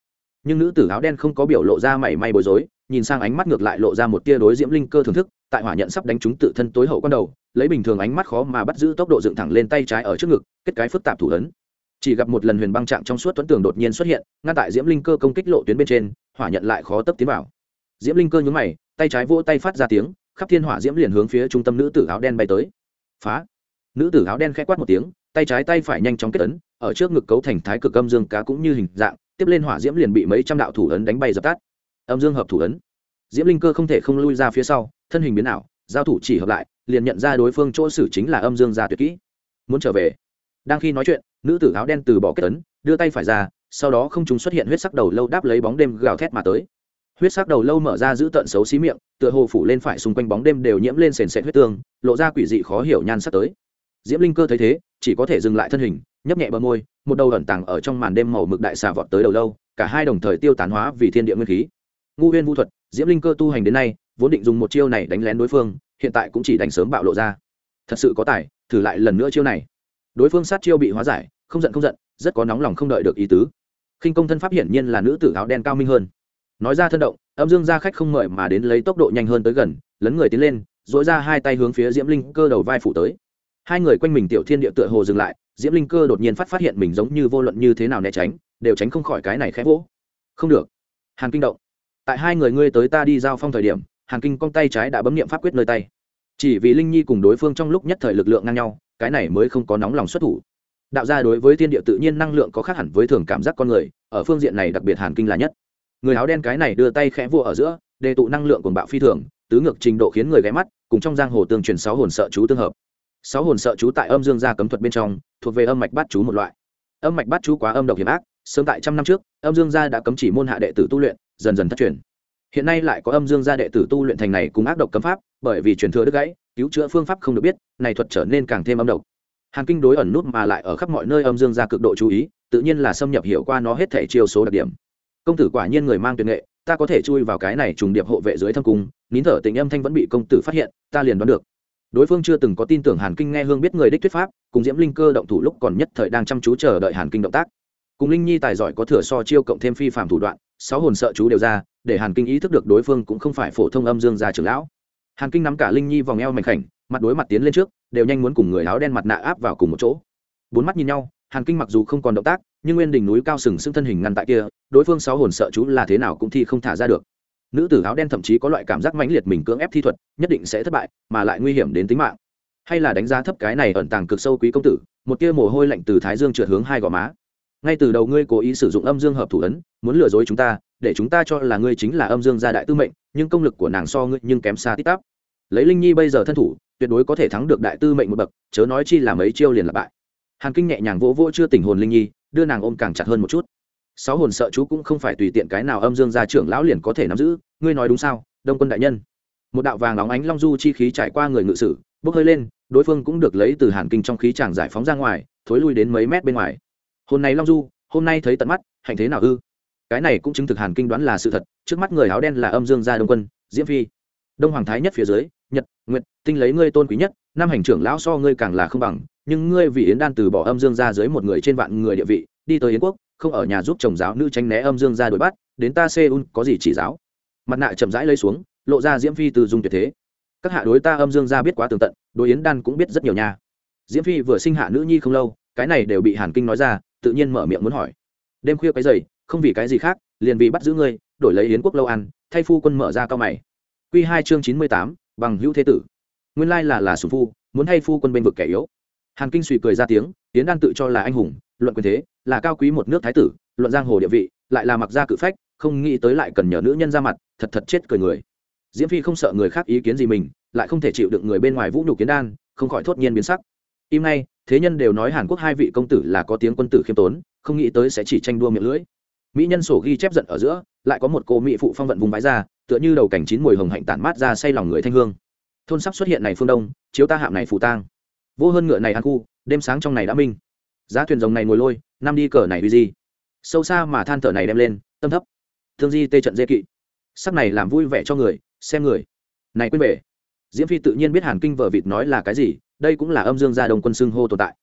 S1: Nhưng nữ tử áo đen không có biểu lộ ra mảy may bối rối, nhìn sang ánh mắt ngược lại lộ ra một tia đối diễm linh cơ thưởng thức, tại hỏa nhận sắp đánh trúng tự thân tối hậu quan đầu lấy bình thường ánh mắt khó mà bắt giữ tốc độ dựng thẳng lên tay trái ở trước ngực, kết cái phức tạp thủ ấn. Chỉ gặp một lần huyền băng trạng trong suốt tuấn tường đột nhiên xuất hiện, ngăn tại diễm linh cơ công kích lộ tuyến bên trên, hỏa nhận lại khó tấp tiến vào. Diễm linh cơ nhúng mày, tay trái vỗ tay phát ra tiếng, khắp thiên hỏa diễm liền hướng phía trung tâm nữ tử áo đen bay tới. Phá! Nữ tử áo đen k h ẽ quát một tiếng, tay trái tay phải nhanh chóng kết ấn, ở trước ngực cấu thành thái cực âm dương cá cũng như hình dạng, tiếp lên hỏa diễm liền bị mấy trăm đạo thủ ấn đánh bay dập tắt. Âm dương hợp thủ ấn. Diễm linh cơ không thể không lui ra phía sau, thân hình biến ảo giao thủ chỉ hợp lại, liền nhận ra đối phương chỗ xử chính là âm dương gia tuyệt kỹ. Muốn trở về. Đang khi nói chuyện, nữ tử áo đen từ bỏ kết ấn, đưa tay phải ra, sau đó không chúng xuất hiện huyết sắc đầu lâu đáp lấy bóng đêm gào thét mà tới. Huyết sắc đầu lâu mở ra giữ tận xấu xí miệng, tựa hồ phủ lên phải xung quanh bóng đêm đều nhiễm lên sền sệt huyết tương, lộ ra quỷ dị khó hiểu nhan sắc tới. Diễm linh cơ thấy thế, chỉ có thể dừng lại thân hình, nhấp nhẹ bờ môi, một đầu ẩn tàng ở trong màn đêm màu mực đại xà vọt tới đầu lâu, cả hai đồng thời tiêu tán hóa vì thiên địa nguyên khí. Ngu huyên vũ thuật, diễm linh cơ tu hành đến nay vốn định dùng một chiêu này đánh lén đối phương, hiện tại cũng chỉ đánh sớm bạo lộ ra. Thật sự có tài, thử lại lần nữa chiêu này. Đối phương sát chiêu bị hóa giải, không giận không giận, rất có nóng lòng không đợi được ý tứ. Khinh công thân pháp hiển nhiên là nữ tử áo đen cao minh hơn. Nói ra thân động, âm dương ra khách không mời mà đến lấy tốc độ nhanh hơn tới gần, lấn người tiến lên dỗi ra hai tay hướng phía diễm linh cơ đầu vai phủ tới. Hai người quanh mình tiểu thiên địa tựa hồ dừng lại, diễm linh cơ đột nhiên phát phát hiện mình giống như vô luận như thế nào né tránh, đều tránh không khỏi cái này khẽ vỗ. Không được. Hàn kinh động. Tại hai người ngươi tới ta đi giao phong thời điểm hàn kinh cong tay trái đã bấm nghiệm pháp quyết nơi tay. Chỉ vì linh nhi cùng đối phương trong lúc nhất thời lực lượng ngang nhau, cái này mới không có nóng lòng xuất thủ. Đạo gia đối với thiên địa tự nhiên năng lượng có khác hẳn với thường cảm giác con người, ở phương diện này đặc biệt hàn kinh là nhất. Người áo đen cái này đưa tay khẽ vua ở giữa, đề tụ năng lượng của bạo phi thường, tứ ngược trình độ khiến người ghé mắt, cùng trong giang hồ tương truyền sáu hồn sợ chú tương hợp. Sáu hồn sợ chú tại âm dương gia cấm thuật bên trong, thuộc về âm mạch bát chú một loại. Âm mạch bát chú quá âm độc hiểm ác, sớm tại trăm năm trước, âm dương gia đã cấm chỉ môn hạ đệ tử tu luyện, dần dần thất truyền hiện nay lại có âm dương gia đệ tử tu luyện thành này cùng ác độc cấm pháp, bởi vì truyền thừa đứt gãy, cứu chữa phương pháp không được biết, này thuật trở nên càng thêm âm độc. Hàn kinh đối ẩn nút mà lại ở khắp mọi nơi âm dương gia cực độ chú ý, tự nhiên là xâm nhập hiểu qua nó hết thể chiêu số đặc điểm. Công tử quả nhiên người mang tuyệt nghệ, ta có thể chui vào cái này trùng điệp hộ vệ dưới thâm cung, nín thở tình âm thanh vẫn bị công tử phát hiện, ta liền đoán được. Đối phương chưa từng có tin tưởng hàn kinh nghe hương biết người đích thuyết pháp, cùng diễm linh cơ động thủ lúc còn nhất thời đang chăm chú chờ đợi hàn kinh động tác. Cùng linh nhi tài giỏi có thừa so chiêu cộng thêm phi phạm thủ đoạn sáu hồn sợ chú đều ra, để hàn kinh ý thức được đối phương cũng không phải phổ thông âm dương gia trưởng lão. Hàn kinh nắm cả linh nhi vòng eo mảnh khảnh, mặt đối mặt tiến lên trước, đều nhanh muốn cùng người áo đen mặt nạ áp vào cùng một chỗ. Bốn mắt nhìn nhau, hàn kinh mặc dù không còn động tác, nhưng nguyên đỉnh núi cao sừng sững thân hình ngăn tại kia, đối phương sáu hồn sợ chú là thế nào cũng thi không thả ra được. Nữ tử áo đen thậm chí có loại cảm giác mãnh liệt mình cưỡng ép thi thuật, nhất định sẽ thất bại, mà lại nguy hiểm đến tính mạng. Hay là đánh giá thấp cái này ẩn tàng cực sâu quý công tử, một tia mồ hôi lạnh từ thái dương trượt hướng hai gò má ngay từ đầu ngươi cố ý sử dụng âm dương hợp thủ ấn, muốn lừa dối chúng ta, để chúng ta cho là ngươi chính là âm dương gia đại tư mệnh, nhưng công lực của nàng so ngươi nhưng kém xa tít tắp. Lấy linh nhi bây giờ thân thủ, tuyệt đối có thể thắng được đại tư mệnh một bậc, chớ nói chi là mấy chiêu liền là bại. Hàn kinh nhẹ nhàng vỗ vỗ chưa tỉnh hồn linh nhi, đưa nàng ôm càng chặt hơn một chút. Sáu hồn sợ chú cũng không phải tùy tiện cái nào âm dương gia trưởng lão liền có thể nắm giữ, ngươi nói đúng sao, đông quân đại nhân? Một đạo vàng óng ánh long du chi khí trải qua người ngự sử, bốc hơi lên, đối phương cũng được lấy từ hàn kinh trong khí chàng giải phóng ra ngoài, thối lui đến mấy mét bên ngoài hôm nay long du, hôm nay thấy tận mắt, hạnh thế nào ư? Cái này cũng chứng thực hàn kinh đoán là sự thật, trước mắt người áo đen là âm dương gia đông quân, diễm phi. Đông hoàng thái nhất phía dưới, nhật, nguyệt, tinh lấy ngươi tôn quý nhất, năm hành trưởng lão so ngươi càng là không bằng, nhưng ngươi vì yến đan từ bỏ âm dương ra dưới một người trên vạn người địa vị, đi tới yến quốc, không ở nhà giúp chồng giáo nữ tránh né âm dương ra đuổi bắt, đến ta seoul có gì chỉ giáo? Mặt nạ chậm rãi lấy xuống, lộ ra diễm phi từ dung tuyệt thế. Các hạ đối ta âm dương ra biết quá tường tận, đối yến đan cũng biết rất nhiều nha. Diễm phi vừa sinh hạ nữ nhi không lâu cái này đều bị hàn kinh nói ra, tự nhiên mở miệng muốn hỏi. Đêm khuya cái dày không vì cái gì khác, liền vì bắt giữ ngươi, đổi lấy yến quốc lâu ăn, thay phu quân mở ra cao mày. Q hai chương chín mươi tám, bằng hữu thế tử. Nguyên lai là là sùng phu, muốn hay phu quân bên vực kẻ yếu. Hàn kinh suy cười ra tiếng, yến đan tự cho là anh hùng, luận quyền thế, là cao quý một nước thái tử, luận giang hồ địa vị, lại là mặc gia cự phách, không nghĩ tới lại cần nhờ nữ nhân ra mặt, thật thật chết cười người. Diễm phi không sợ người khác ý kiến gì mình, lại không thể chịu được người bên ngoài vũ nhục kiến đan, không khỏi thốt nhiên biến sắc. Im ngay thế nhân đều nói hàn quốc hai vị công tử là có tiếng quân tử khiêm tốn, không nghĩ tới sẽ chỉ tranh đua miệng lưỡi. Mỹ nhân sổ ghi chép giận ở giữa, lại có một cô mỹ phụ phong vận vùng bãi ra, tựa như đầu cảnh chín mùi hồng hạnh tản mát ra say lòng người thanh hương. Thôn sắp xuất hiện này phương đông, chiếu ta hạm này phù tang. Vô hơn ngựa này ăn khu, đêm sáng trong này đã minh. Giá thuyền rồng này ngồi lôi, năm đi cờ này uy di. Sâu xa mà than thở này đem lên, tâm thấp. Thương di tê trận dê kỵ. Sắc này làm vui vẻ cho người, xem người. Này quên về diễm phi tự nhiên biết hàn kinh vợ vịt nói là cái gì đây cũng là âm dương gia đông quân xưng hô tồn tại.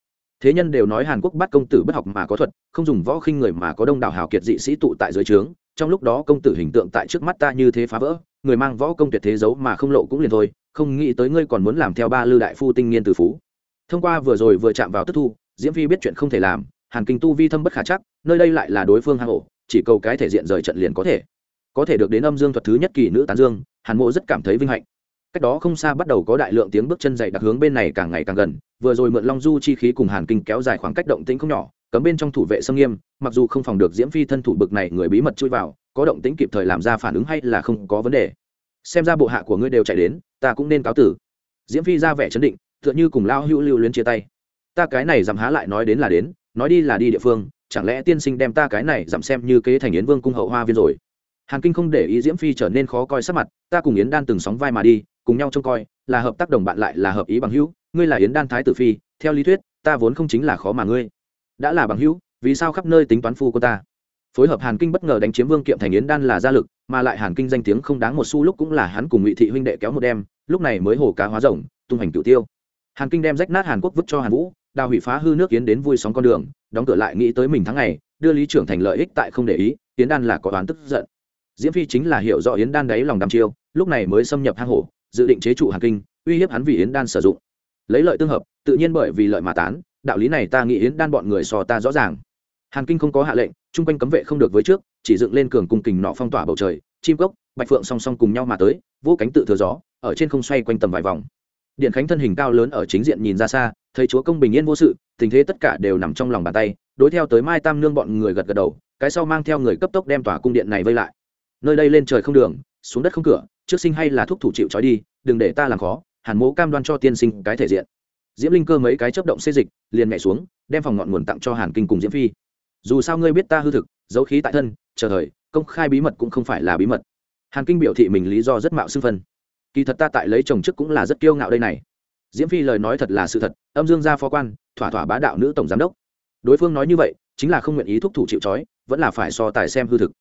S1: Thế nhân đều nói hàn quốc bắt công tử bất học mà có thuật, không dùng võ khinh người mà có đông đảo hào kiệt dị sĩ tụ tại dưới trướng, trong lúc đó công tử hình tượng tại trước mắt ta như thế phá vỡ, người mang võ công tuyệt thế giấu mà không lộ cũng liền thôi, không nghĩ tới ngươi còn muốn làm theo ba lư đại phu tinh nghiên từ phú. Thông qua vừa rồi vừa chạm vào tức thu, diễm phi biết chuyện không thể làm, hàn kinh tu vi thâm bất khả chắc, nơi đây lại là đối phương hang ổ, chỉ cầu cái thể diện rời trận liền có thể. Có thể được đến âm dương thuật thứ nhất kỳ nữ tán dương, hàn mộ rất cảm thấy vinh hạnh cách đó không xa bắt đầu có đại lượng tiếng bước chân dậy đặc hướng bên này càng ngày càng gần, vừa rồi mượn long du chi khí cùng hàn kinh kéo dài khoảng cách động tĩnh không nhỏ, cấm bên trong thủ vệ sâm nghiêm, mặc dù không phòng được diễm phi thân thủ bực này người bí mật chui vào, có động tĩnh kịp thời làm ra phản ứng hay là không có vấn đề. Xem ra bộ hạ của ngươi đều chạy đến, ta cũng nên cáo tử. Diễm phi ra vẻ chấn định, tựa như cùng lao hữu lưu luyến chia tay. Ta cái này dám há lại nói đến là đến, nói đi là đi địa phương, chẳng lẽ tiên sinh đem ta cái này giảm xem như kế thành yến vương cung hậu hoa viên rồi? Hàn kinh không để ý diễm phi trở nên khó coi sắc mặt, ta cùng yến đan từng sóng vai mà đi, cùng nhau trông coi, là hợp tác đồng bạn lại là hợp ý bằng hữu, ngươi là yến đan thái tử phi, theo lý thuyết, ta vốn không chính là khó mà ngươi. Đã là bằng hữu, vì sao khắp nơi tính toán phu của ta? Phối hợp hàn kinh bất ngờ đánh chiếm vương kiệm thành yến đan là gia lực, mà lại hàn kinh danh tiếng không đáng một xu lúc cũng là hắn cùng ngụy thị huynh đệ kéo một đêm, lúc này mới hồ cá hóa rồng, tung hành cửu tiêu. Hàn kinh đem rách nát hàn quốc vứt cho hàn vũ, đào hủy phá hư nước yến đến vui sóng con đường, đóng cửa lại nghĩ tới mình tháng ngày, đưa lý trưởng thành lợi ích tại không để ý, yến đan là có đoán tức giận diễm phi chính là hiểu rõ yến đan đáy lòng đàm chiêu, lúc này mới xâm nhập hang hổ, dự định chế trụ hàn kinh, uy hiếp hắn vì yến đan sử dụng. Lấy lợi tương hợp, tự nhiên bởi vì lợi mà tán, đạo lý này ta nghĩ yến đan bọn người sò ta rõ ràng. Hàn kinh không có hạ lệnh, chung quanh cấm vệ không được với trước, chỉ dựng lên cường cung kình nọ phong tỏa bầu trời, chim cốc, bạch phượng song song cùng nhau mà tới, vô cánh tự thừa gió, ở trên không xoay quanh tầm vài vòng. Điện khánh thân hình cao lớn ở chính diện nhìn ra xa, thấy chúa công bình yên vô sự, tình thế tất cả đều nằm trong lòng bàn tay, đối theo tới mai tam nương bọn người gật gật đầu, cái sau mang theo người cấp tốc đem tòa cung điện này vây lại nơi đây lên trời không đường, xuống đất không cửa, trước sinh hay là thúc thủ chịu trói đi, đừng để ta làm khó, hàn mố cam đoan cho tiên sinh cái thể diện. Diễm linh cơ mấy cái chấp động xê dịch, liền nhảy xuống, đem phòng ngọn nguồn tặng cho hàn kinh cùng diễm phi. Dù sao ngươi biết ta hư thực dấu khí tại thân, chờ thời, công khai bí mật cũng không phải là bí mật. Hàn kinh biểu thị mình lý do rất mạo xưng phân. Kỳ thật ta tại lấy chồng chức cũng là rất kiêu ngạo đây này. Diễm phi lời nói thật là sự thật, âm dương gia phó quan, thỏa thỏa bá đạo nữ tổng giám đốc. Đối phương nói như vậy, chính là không nguyện ý thúc thủ chịu trói, vẫn là phải so tài xem hư thực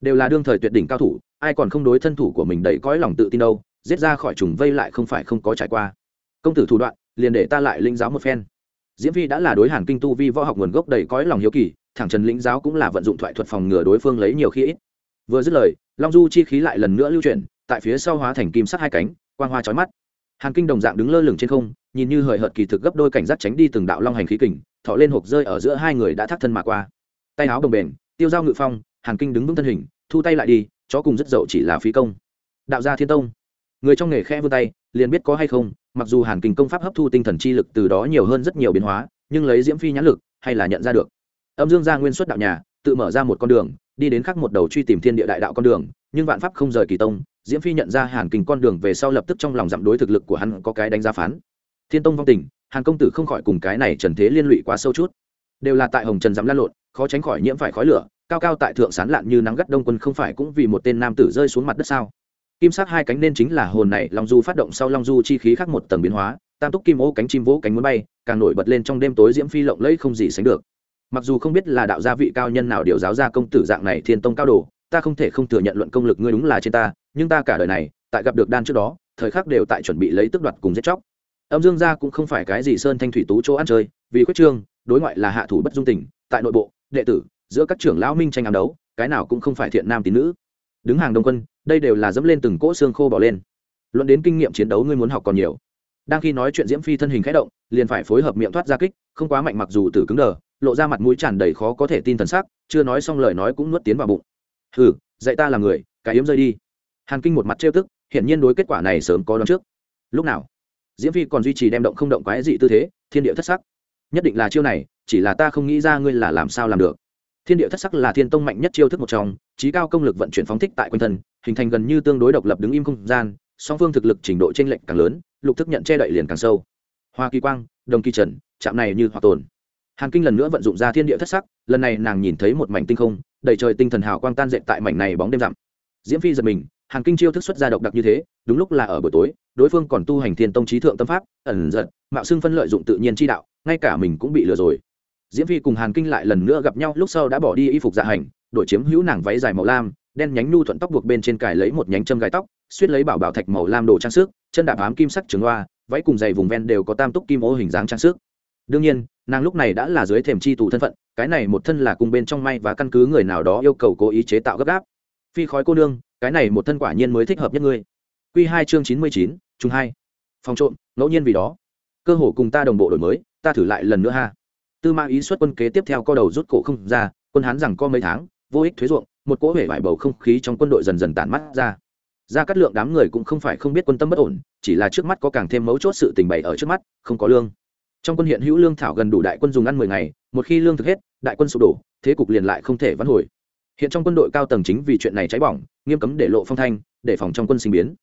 S1: đều là đương thời tuyệt đỉnh cao thủ, ai còn không đối thân thủ của mình đầy cõi lòng tự tin đâu, giết ra khỏi trùng vây lại không phải không có trải qua. Công tử thủ đoạn, liền để ta lại linh giáo một phen. Diễm phi đã là đối hàn kinh tu vi võ học nguồn gốc đầy cõi lòng hiếu kỳ, thẳng trần lĩnh giáo cũng là vận dụng thoại thuật phòng ngừa đối phương lấy nhiều khi ít. Vừa dứt lời, long du chi khí lại lần nữa lưu chuyển, tại phía sau hóa thành kim sắt hai cánh, quang hoa trói mắt. Hàn kinh đồng dạng đứng lơ lửng trên không, nhìn như hời hợt kỳ thực gấp đôi cảnh giác tránh đi từng đạo long hành khí kình, thọ lên hộp rơi ở giữa hai người đã thắt thân mà qua. Tay áo bồng bềnh, tiêu dao ngự phong hàn kinh đứng vững thân hình, thu tay lại đi, chó cùng rất dậu chỉ là phí công. Đạo gia thiên tông. Người trong nghề khe vươn tay, liền biết có hay không, mặc dù hàn kinh công pháp hấp thu tinh thần chi lực từ đó nhiều hơn rất nhiều biến hóa, nhưng lấy diễm phi nhãn lực, hay là nhận ra được. Âm dương gia nguyên xuất đạo nhà, tự mở ra một con đường, đi đến khắc một đầu truy tìm thiên địa đại đạo con đường, nhưng vạn pháp không rời kỳ tông, diễm phi nhận ra hàn kinh con đường về sau lập tức trong lòng dặm đối thực lực của hắn có cái đánh giá phán. Thiên tông vong tình, hàn công tử không khỏi cùng cái này trần thế liên lụy quá sâu chút. Đều là tại hồng trần dám lan lộn, khó tránh khỏi nhiễm phải khói lửa cao cao tại thượng sán lạn như nắng gắt đông quân không phải cũng vì một tên nam tử rơi xuống mặt đất sao? Kim sắc hai cánh nên chính là hồn này, long du phát động sau long du chi khí khác một tầng biến hóa, tam túc kim ô cánh chim vỗ cánh muốn bay, càng nổi bật lên trong đêm tối diễm phi lộng lẫy không gì sánh được. Mặc dù không biết là đạo gia vị cao nhân nào điều giáo ra công tử dạng này thiên tông cao đồ, ta không thể không thừa nhận luận công lực ngươi đúng là trên ta, nhưng ta cả đời này, tại gặp được đan trước đó, thời khắc đều tại chuẩn bị lấy tức đoạt cùng giết chóc. Âm dương gia cũng không phải cái gì sơn thanh thủy tú chỗ ăn chơi, vì quyết trương, đối ngoại là hạ thủ bất dung tình, tại nội bộ, đệ tử giữa các trưởng lão minh tranh ám đấu, cái nào cũng không phải thiện nam tín nữ. Đứng hàng đông quân, đây đều là dẫm lên từng cỗ xương khô bỏ lên. Luận đến kinh nghiệm chiến đấu ngươi muốn học còn nhiều. Đang khi nói chuyện diễm phi thân hình khẽ động, liền phải phối hợp miệng thoát ra kích, không quá mạnh mặc dù tử cứng đờ, lộ ra mặt mũi tràn đầy khó có thể tin thần sắc, chưa nói xong lời nói cũng nuốt tiến vào bụng. Hừ, dạy ta là người, cái yếm rơi đi. Hàn kinh một mặt trêu tức, hiển nhiên đối kết quả này sớm có đón trước. Lúc nào? Diễm phi còn duy trì đem động không động quái dị tư thế, thiên địa thất sắc. Nhất định là chiêu này, chỉ là ta không nghĩ ra ngươi là làm sao làm được thiên địa thất sắc là thiên tông mạnh nhất chiêu thức một trong trí cao công lực vận chuyển phóng thích tại quanh thân, hình thành gần như tương đối độc lập đứng im không gian, song phương thực lực trình độ t r ê n lệch càng lớn, lục thức nhận che đậy liền càng sâu. Hoa kỳ quang, đồng kỳ trần, chạm này như hòa tồn. Hàn kinh lần nữa vận dụng ra thiên địa thất sắc, lần này nàng nhìn thấy một mảnh tinh không, đầy trời tinh thần hào quang tan dậy tại mảnh này bóng đêm dặm. Diễm phi giật mình, hàn kinh chiêu thức xuất ra độc đặc như thế, đúng lúc là ở buổi tối, đối phương còn tu hành thiên tông trí thượng tâm pháp, ẩn giật, mạo xưng phân lợi dụng tự nhiên chi đạo, ngay cả mình cũng bị lừa rồi diễm phi cùng hàn kinh lại lần nữa gặp nhau, lúc sau đã bỏ đi y phục dạ hành, đổi chiếm hữu nàng váy dài màu lam, đen nhánh nhu thuận tóc buộc bên trên cài lấy một nhánh châm gai tóc suýt lấy bảo bảo thạch màu lam đồ trang sức, chân đạp ám kim sắc trường loa váy cùng giày vùng ven đều có tam túc kim ô hình dáng trang sức. Đương nhiên, nàng lúc này đã là dưới thềm chi tù thân phận, cái này một thân là cùng bên trong may và căn cứ người nào đó yêu cầu cố ý chế tạo gấp gáp. Phi khói cô nương, cái này một thân quả nhiên mới thích hợp nhất ngươi. Q hai chương chín mươi chín, chung hai. Phòng trộm, ngẫu nhiên vì đó. Cơ hồ cùng ta đồng bộ đổi mới, ta thử lại lần nữa ha tư mã ý xuất quân kế tiếp theo co đầu rút cổ không ra, quân hán rằng co mấy tháng, vô ích thuế ruộng, một cỗ hể vải bầu không khí trong quân đội dần dần tản mắt ra. Ra cắt lượng đám người cũng không phải không biết quân tâm bất ổn, chỉ là trước mắt có càng thêm mấu chốt sự tình bày ở trước mắt, không có lương. Trong quân hiện hữu lương thảo gần đủ đại quân dùng ăn mười ngày, một khi lương thực hết, đại quân sụp đổ, thế cục liền lại không thể vãn hồi. Hiện trong quân đội cao tầng chính vì chuyện này cháy bỏng, nghiêm cấm để lộ phong thanh, để phòng trong quân sinh biến.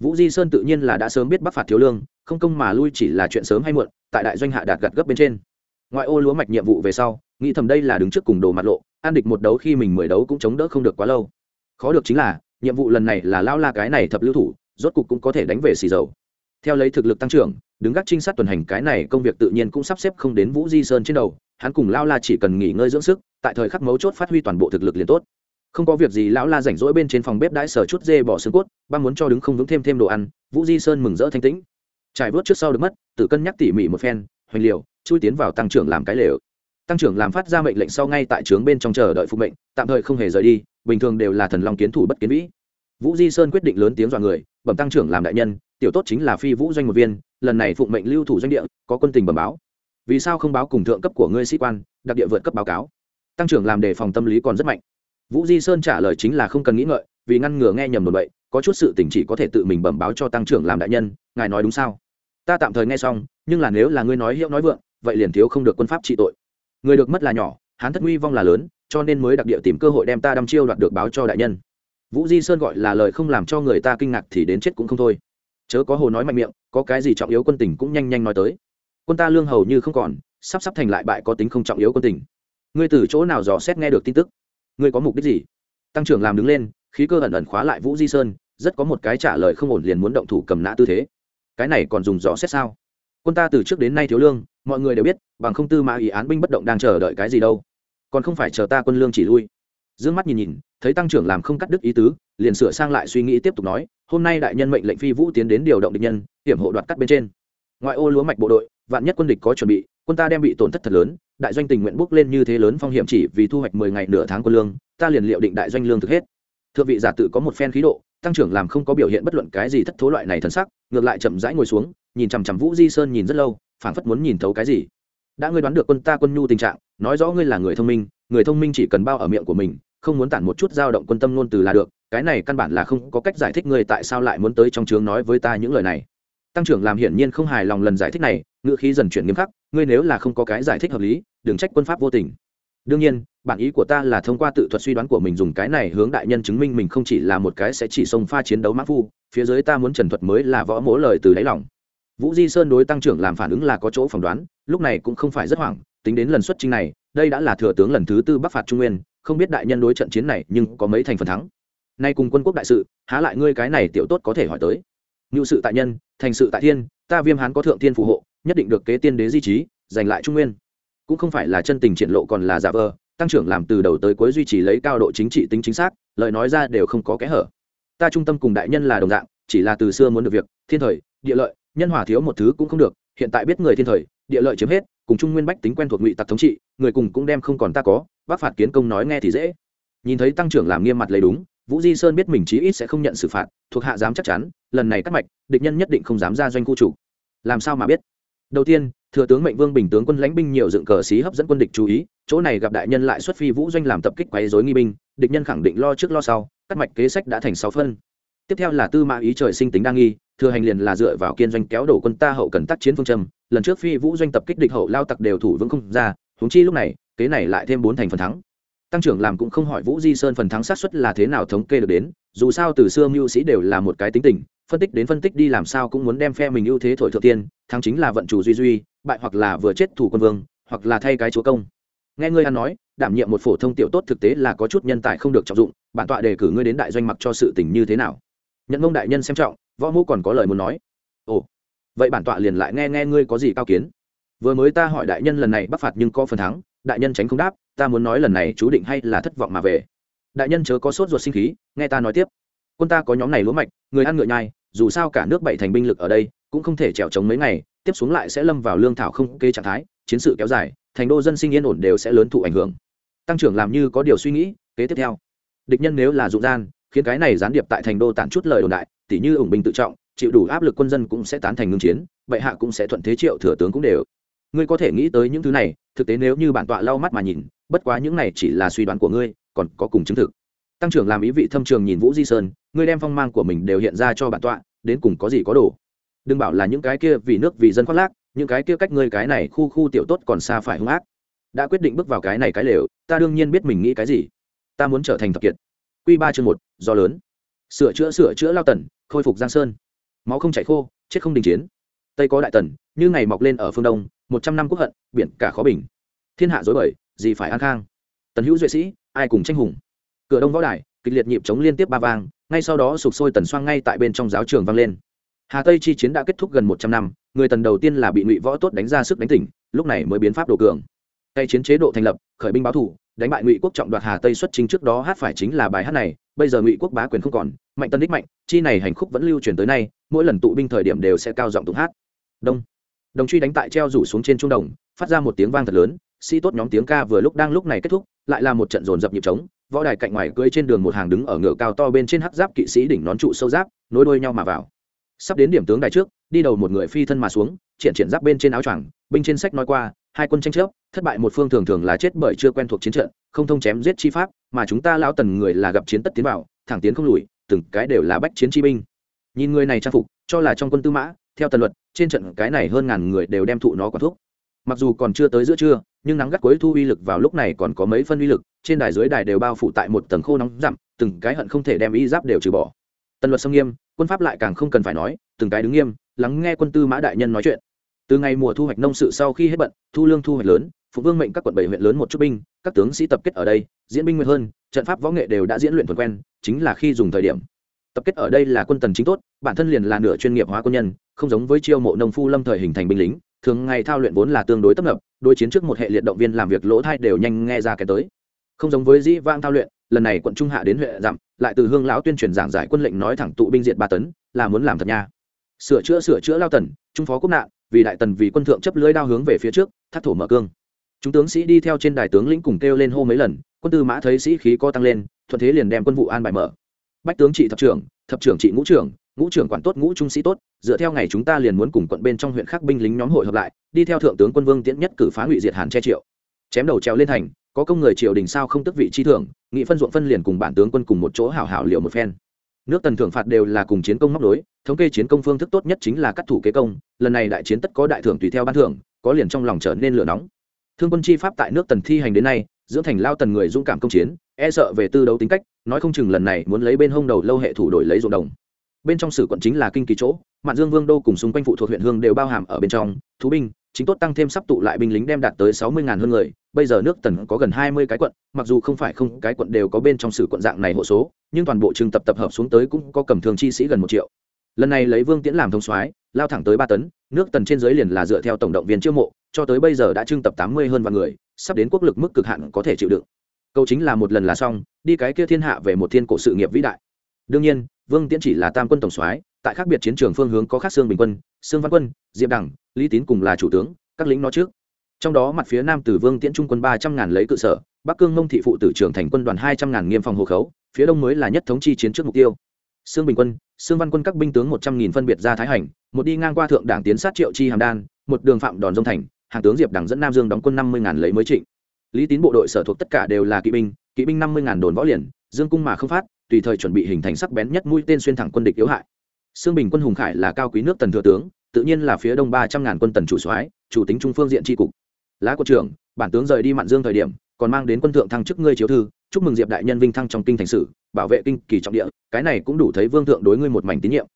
S1: Vũ di sơn tự nhiên là đã sớm biết bắc phạt thiếu lương, không công mà lui chỉ là chuyện sớm hay muộn, tại đại doanh hạ đạt gặt gấp bên trên ngoại ô lúa mạch nhiệm vụ về sau, nghĩ thầm đây là đứng trước cùng đồ mặt lộ an địch một đấu khi mình mười đấu cũng chống đỡ không được quá lâu. Khó được chính là, nhiệm vụ lần này là lao la cái này thập lưu thủ, rốt cục cũng có thể đánh về xì dầu. Theo lấy thực lực tăng trưởng, đứng gác trinh sát tuần hành cái này công việc tự nhiên cũng sắp xếp không đến vũ di sơn trên đầu, hắn cùng lao la chỉ cần nghỉ ngơi dưỡng sức, tại thời khắc mấu chốt phát huy toàn bộ thực lực liền tốt. Không có việc gì lão la rảnh rỗi bên trên phòng bếp đãi sở chút dê bỏ xương cốt, ba muốn cho đứng không vững thêm thêm đồ ăn, vũ di sơn mừng rỡ thanh tĩnh. Trải vớt trước sau được mất tự cân nhắc tỉ mỉ một phen, hoành liều chui tiến vào tăng trưởng làm cái lều. Tăng trưởng làm phát ra mệnh lệnh sau ngay tại trướng bên trong chờ đợi phục mệnh, tạm thời không hề rời đi, bình thường đều là thần long kiến thủ bất kiến vĩ. Vũ di sơn quyết định lớn tiếng dọa người, bẩm tăng trưởng làm đại nhân, tiểu tốt chính là phi vũ doanh một viên, lần này phụng mệnh lưu thủ doanh địa, có quân tình bẩm báo. Vì sao không báo cùng thượng cấp của ngươi sĩ quan, đặc địa vượt cấp báo cáo? Tăng trưởng làm đề phòng tâm lý còn rất mạnh. Vũ di sơn trả lời chính là không cần nghĩ ngợi, vì ngăn ngừa nghe nhầm đồn bậy, có chút sự tình chỉ có thể tự mình bẩm báo cho tăng trưởng làm đại nhân, ngài nói đúng sao? Ta tạm thời nghe xong, nhưng là nếu là ngươi nói hiệu nói vượng vậy liền thiếu không được quân pháp trị tội. Người được mất là nhỏ, hán thất nguy vong là lớn, cho nên mới đặc địa tìm cơ hội đem ta đăm chiêu đoạt được báo cho đại nhân. Vũ di sơn gọi là lời không làm cho người ta kinh ngạc thì đến chết cũng không thôi. Chớ có hồ nói mạnh miệng, có cái gì trọng yếu quân tình cũng nhanh nhanh nói tới. Quân ta lương hầu như không còn, sắp sắp thành lại bại có tính không trọng yếu quân tình. Ngươi từ chỗ nào dò xét nghe được tin tức? Ngươi có mục đích gì? Tăng trưởng làm đứng lên, khí cơ ẩn ẩn khóa lại vũ di sơn, rất có một cái trả lời không ổn liền muốn động thủ cầm nã tư thế. Cái này còn dùng dò xét sao? Quân ta từ trước đến nay thiếu lương, mọi người đều biết, bằng không tư mã ý án binh bất động đang chờ đợi cái gì đâu. Còn không phải chờ ta quân lương chỉ lui. D ư ơ n g mắt nhìn nhìn, thấy tăng trưởng làm không cắt đứt ý tứ, liền sửa sang lại suy nghĩ tiếp tục nói, hôm nay đại nhân mệnh lệnh phi vũ tiến đến điều động địch nhân, hiểm hộ đoạt cắt bên trên. Ngoại ô lúa mạch bộ đội, vạn nhất quân địch có chuẩn bị, quân ta đem bị tổn thất thật lớn, đại doanh tình nguyện bước lên như thế lớn phong hiểm chỉ vì thu hoạch mười ngày nửa tháng quân lương, ta liền liệu định đại doanh lương thực hết. Thượng vị giả tự có một phen khí độ, tăng trưởng làm không có biểu hiện bất luận cái gì thất thố loại này thân sắc ngược lại chậm rãi ngồi xuống, nhìn chằm chằm vũ di sơn nhìn rất lâu, phảng phất muốn nhìn thấu cái gì. Đã ngươi đoán được quân ta quân nhu tình trạng, nói rõ ngươi là người thông minh, người thông minh chỉ cần bao ở miệng của mình, không muốn tản một chút dao động quân tâm ngôn từ là được, cái này căn bản là không có cách giải thích ngươi tại sao lại muốn tới trong trường nói với ta những lời này. Tăng trưởng làm hiển nhiên không hài lòng lần giải thích này ngựa khí dần chuyển nghiêm khắc, ngươi nếu là không có cái giải thích hợp lý, đừng trách quân pháp vô tình. Đương nhiên, bản ý của ta là thông qua tự thuật suy đoán của mình dùng cái này hướng đại nhân chứng minh mình không chỉ là một cái sẽ chỉ xông pha chiến đấu mã phu phía dưới ta muốn trần thuật mới là võ mỗ lời từ đáy lòng. Vũ di sơn đối tăng trưởng làm phản ứng là có chỗ phỏng đoán, lúc này cũng không phải rất hoảng, tính đến lần xuất chinh này, đây đã là thừa tướng lần thứ tư bắc phạt trung nguyên, không biết đại nhân đối trận chiến này nhưng có mấy thành phần thắng. Nay cùng quân quốc đại sự, há lại ngươi cái này tiểu tốt có thể hỏi tới. Ngự sự tại nhân, thành sự tại thiên, ta viêm hán có thượng thiên phù hộ, nhất định được kế tiên đế di trí, giành lại trung nguyên. Cũng không phải là chân tình triển lộ còn là giả vờ, tăng trưởng làm từ đầu tới cuối duy trì lấy cao độ chính trị tính chính xác, lời nói ra đều không có kẽ hở ta trung tâm cùng đại nhân là đồng dạng, chỉ là từ xưa muốn được việc, thiên thời, địa lợi, nhân hòa thiếu một thứ cũng không được, hiện tại biết người thiên thời, địa lợi chiếm hết, cùng trung nguyên bách tính quen thuộc ngụy tặc thống trị, người cùng cũng đem không còn ta có bác phạt kiến công nói nghe thì dễ. Nhìn thấy tăng trưởng làm nghiêm mặt lấy đúng, vũ di sơn biết mình chí ít sẽ không nhận xử phạt, thuộc hạ dám chắc chắn, lần này cắt mạch, địch nhân nhất định không dám ra doanh khu chủ. Làm sao mà biết? Đầu tiên, thừa tướng mệnh vương bình tướng quân lãnh binh nhiều dựng cờ xí hấp dẫn quân địch chú ý, chỗ này gặp đại nhân lại xuất phi vũ doanh làm tập kích quấy dối nghi binh địch nhân khẳng định lo trước lo sau, cắt mạch kế sách đã thành sáu phân. Tiếp theo là tư mã ý trời sinh tính đa nghi, thừa hành liền là dựa vào kiên doanh kéo đổ quân ta hậu cần tác chiến phương châm, lần trước phi vũ doanh tập kích địch hậu lao tặc đều thủ vững không ra, huống chi lúc này, kế này lại thêm bốn thành phần thắng. Tăng trưởng làm cũng không hỏi vũ di sơn phần thắng sát suất là thế nào thống kê được đến, dù sao từ xưa mưu sĩ đều là một cái tính tình, phân tích đến phân tích đi làm sao cũng muốn đem phe mình ưu thế thổi thượng tiên, thắng chính là vận chủ duy duy, bại hoặc là vừa chết thủ quân vương, hoặc là thay cái chúa công. Nghe ngươi ăn nói đảm nhiệm một phổ thông tiểu tốt thực tế là có chút nhân tài không được trọng dụng, bản tọa đề cử ngươi đến đại doanh mặc cho sự tình như thế nào? Nhận mông đại nhân xem trọng, võ mô còn có lời muốn nói. Ồ, vậy bản tọa liền lại nghe nghe ngươi có gì cao kiến. Vừa mới ta hỏi đại nhân lần này bắc phạt nhưng có phần thắng, đại nhân tránh không đáp, ta muốn nói lần này chú định hay là thất vọng mà về. Đại nhân chớ có sốt ruột sinh khí, nghe ta nói tiếp. Quân ta có nhóm này lúa mạch, người ăn ngựa nhai, dù sao cả nước bảy thành binh lực ở đây, cũng không thể trèo trống mấy ngày, tiếp xuống lại sẽ lâm vào lương thảo không kê trạng thái, chiến sự kéo dài thành đô dân sinh yên ổn đều sẽ lớn thụ ảnh hưởng. Tăng trưởng làm như có điều suy nghĩ, kế tiếp theo. Địch nhân nếu là dụng gian, khiến cái này gián điệp tại thành đô tản chút lời đồn đại, tỉ như ủng binh tự trọng, chịu đủ áp lực quân dân cũng sẽ tán thành ngưng chiến, bệ hạ cũng sẽ thuận thế triệu thừa tướng cũng đều. Ngươi có thể nghĩ tới những thứ này, thực tế nếu như bản tọa lau mắt mà nhìn, bất quá những này chỉ là suy đoán của ngươi, còn có cùng chứng thực. Tăng trưởng làm ý vị thâm trường nhìn vũ di sơn, ngươi đem phong mang của mình đều hiện ra cho bản tọa, đến cùng có gì có đủ. Đừng bảo là những cái kia vì nước vì dân khoác lác những cái kia cách ngươi cái này khu khu tiểu tốt còn xa phải hung ác. Đã quyết định bước vào cái này cái lều, ta đương nhiên biết mình nghĩ cái gì. Ta muốn trở thành thập kiệt. Q ba chương một, do lớn. Sửa chữa sửa chữa lao tần, khôi phục giang sơn. Máu không chảy khô, chết không đình chiến. Tây có đại tần, như ngày mọc lên ở phương đông, một trăm năm quốc hận, biển cả khó bình. Thiên hạ dối bời, gì phải an khang? Tần hữu duệ sĩ, ai cùng tranh hùng? Cửa đông võ đài, kịch liệt nhịp chống liên tiếp ba vang, ngay sau đó sụp sôi tần xoang ngay tại bên trong giáo trường vang lên hà tây chi chiến đã kết thúc gần một trăm năm, người tần đầu tiên là bị ngụy võ tốt đánh ra sức đánh tỉnh, lúc này mới biến pháp đồ cường. Tay chiến chế độ thành lập, khởi binh báo thủ, đánh bại ngụy quốc trọng đoạt hà tây xuất chính trước đó hát phải chính là bài hát này, bây giờ ngụy quốc bá quyền không còn, mạnh tân đích mạnh, chi này hành khúc vẫn lưu truyền tới nay, mỗi lần tụ binh thời điểm đều sẽ cao giọng tụng hát. Đông. Đồng truy đánh tại treo rủ xuống trên trung đồng, phát ra một tiếng vang thật lớn, sĩ tốt nhóm tiếng ca vừa lúc đang lúc này kết thúc, lại là một trận dồn dập nhịp trống, võ đài cạnh ngoài cưỡi trên đường một hàng đứng ở ngựa cao to bên trên hắc giáp kỵ sĩ đỉnh nón trụ sâu giáp, nối đuôi nhau mà vào sắp đến điểm tướng đài trước, đi đầu một người phi thân mà xuống, triển triển giáp bên trên áo choàng, binh trên sách nói qua, hai quân tranh chấp, thất bại một phương thường thường là chết bởi chưa quen thuộc chiến trận, không thông chém giết chi pháp, mà chúng ta lao tần người là gặp chiến tất tiến vào, thẳng tiến không lùi, từng cái đều là bách chiến chi binh. Nhìn người này trang phục, cho là trong quân tư mã, theo tần luật, trên trận cái này hơn ngàn người đều đem thụ nó quả thuốc mặc dù còn chưa tới giữa trưa, nhưng nắng gắt cuối thu uy lực vào lúc này còn có mấy phân uy lực, trên đài dưới đài đều bao phủ tại một tầng khô nóng dặm từng cái hận không thể đem y giáp đều trừ bỏ. Tần luật sông nghiêm quân pháp lại càng không cần phải nói, từng cái đứng nghiêm, lắng nghe quân tư mã đại nhân nói chuyện. Từ ngày mùa thu hoạch nông sự sau khi hết bận, thu lương thu hoạch lớn, phụ vương mệnh các quận bảy huyện lớn một chút binh, các tướng sĩ tập kết ở đây, diễn binh nguyện hơn, trận pháp võ nghệ đều đã diễn luyện thuần quen, chính là khi dùng thời điểm. Tập kết ở đây là quân tần chính tốt, bản thân liền là nửa chuyên nghiệp hóa quân nhân, không giống với chiêu mộ nông phu lâm thời hình thành binh lính, thường ngày thao luyện vốn là tương đối tấp nập, đối chiến trước một hệ liệt động viên làm việc lỗ thai đều nhanh nghe ra cái tới. Không giống với dĩ vang thao luyện, lần này quận trung hạ đến huyện dặm lại từ hương lão tuyên truyền giảng giải quân lệnh nói thẳng tụ binh diệt ba tấn, là muốn làm thật nha. Sửa chữa sửa chữa lao tần, trung phó quốc nạn, vì đại tần, vì quân thượng chấp lưới đao hướng về phía trước, thắt thổ mở cương. Chúng tướng sĩ đi theo trên đài tướng lĩnh cùng kêu lên hô mấy lần, quân tư mã thấy sĩ khí co tăng lên, thuận thế liền đem quân vụ an bài mở. Bách tướng trị thập trưởng thập trưởng trị ngũ trưởng ngũ trưởng quản tốt, ngũ trung sĩ tốt, dựa theo ngày chúng ta liền muốn cùng quận bên trong huyện khác binh lính nhóm hội hợp lại, đi theo thượng tướng quân vương tiễn nhất cử phá hủy diệt hàn che triệu. Chém đầu treo lên thành có công người triều đình sao không tức vị chi thưởng, nghị phân ruộng phân liền cùng bản tướng quân cùng một chỗ hảo hảo liệu một phen. Nước tần thưởng phạt đều là cùng chiến công móc đối thống kê chiến công phương thức tốt nhất chính là cắt thủ kế công, lần này đại chiến tất có đại thưởng tùy theo ban thưởng, có liền trong lòng trở nên lửa nóng. Thương quân chi pháp tại nước tần thi hành đến nay, dưỡng thành lao tần người dũng cảm công chiến e sợ về tư đấu tính cách, nói không chừng lần này muốn lấy bên hông đầu lâu hệ thủ đổi lấy ruộng đồng. Bên trong sử quận chính là kinh kỳ chỗ, mạn dương vương đô cùng xung quanh phụ thuộc huyện hương đều bao hàm ở bên trong, thú binh chính tốt tăng thêm sắp tụ lại binh lính đem đạt tới sáu mươi ngàn hơn người, bây giờ nước tần có gần hai mươi cái quận, mặc dù không phải không, cái quận đều có bên trong sử quận dạng này hộ số, nhưng toàn bộ trường tập tập hợp xuống tới cũng có cầm thường chi sĩ gần một triệu. Lần này lấy vương tiễn làm thông soái, lao thẳng tới ba tấn, nước tần trên dưới liền là dựa theo tổng động viên chiêu mộ, cho tới bây giờ đã trưng tập tám mươi hơn vạn người, sắp đến quốc lực mức cực hạn có thể chịu đựng. Câu chính là một lần là xong, đi cái kia thiên hạ về một thiên cổ sự nghiệp vĩ đại. Đương nhiên, vương tiễn chỉ là tam quân tổng soái tại khác biệt chiến trường phương hướng có khác xương bình quân xương văn quân diệp đẳng, lý tín cùng là chủ tướng các lính nó trước. Trong đó mặt phía nam tử vương tiễn trung quân ba trăm ngàn lấy cự sở bắc cương mông thị phụ tử trưởng thành quân đoàn hai trăm ngàn nghiêm phòng hộ khấu phía đông mới là nhất thống chi chiến trước mục tiêu. Xương bình quân xương văn quân các binh tướng một trăm nghìn phân biệt ra thái hành một đi ngang qua thượng đảng tiến sát triệu chi hàm đan một đường phạm đòn dông thành hàng tướng diệp đẳng dẫn nam dương đóng quân năm mươi ngàn lấy mới trịnh. Lý tín bộ đội sở thuộc tất cả đều là kỵ binh kỵ binh năm mươi ngàn đồn võ liền dương cung mà không phát tùy thời chuẩn bị hình thành sắc bén nhất mũi tên xuyên thẳng quân địch yếu hại. Sương Bình quân hùng khải là cao quý nước tần thừa tướng, tự nhiên là phía đông ba trăm ngàn quân tần chủ soái, chủ tính trung phương diện tri cục. Lá quân trưởng, bản tướng rời đi mạn dương thời điểm, còn mang đến quân thượng thăng chức ngươi chiếu thư, chúc mừng Diệp đại nhân vinh thăng trong kinh thành sử, bảo vệ kinh kỳ trọng địa, cái này cũng đủ thấy vương thượng đối ngươi một mảnh tín nhiệm.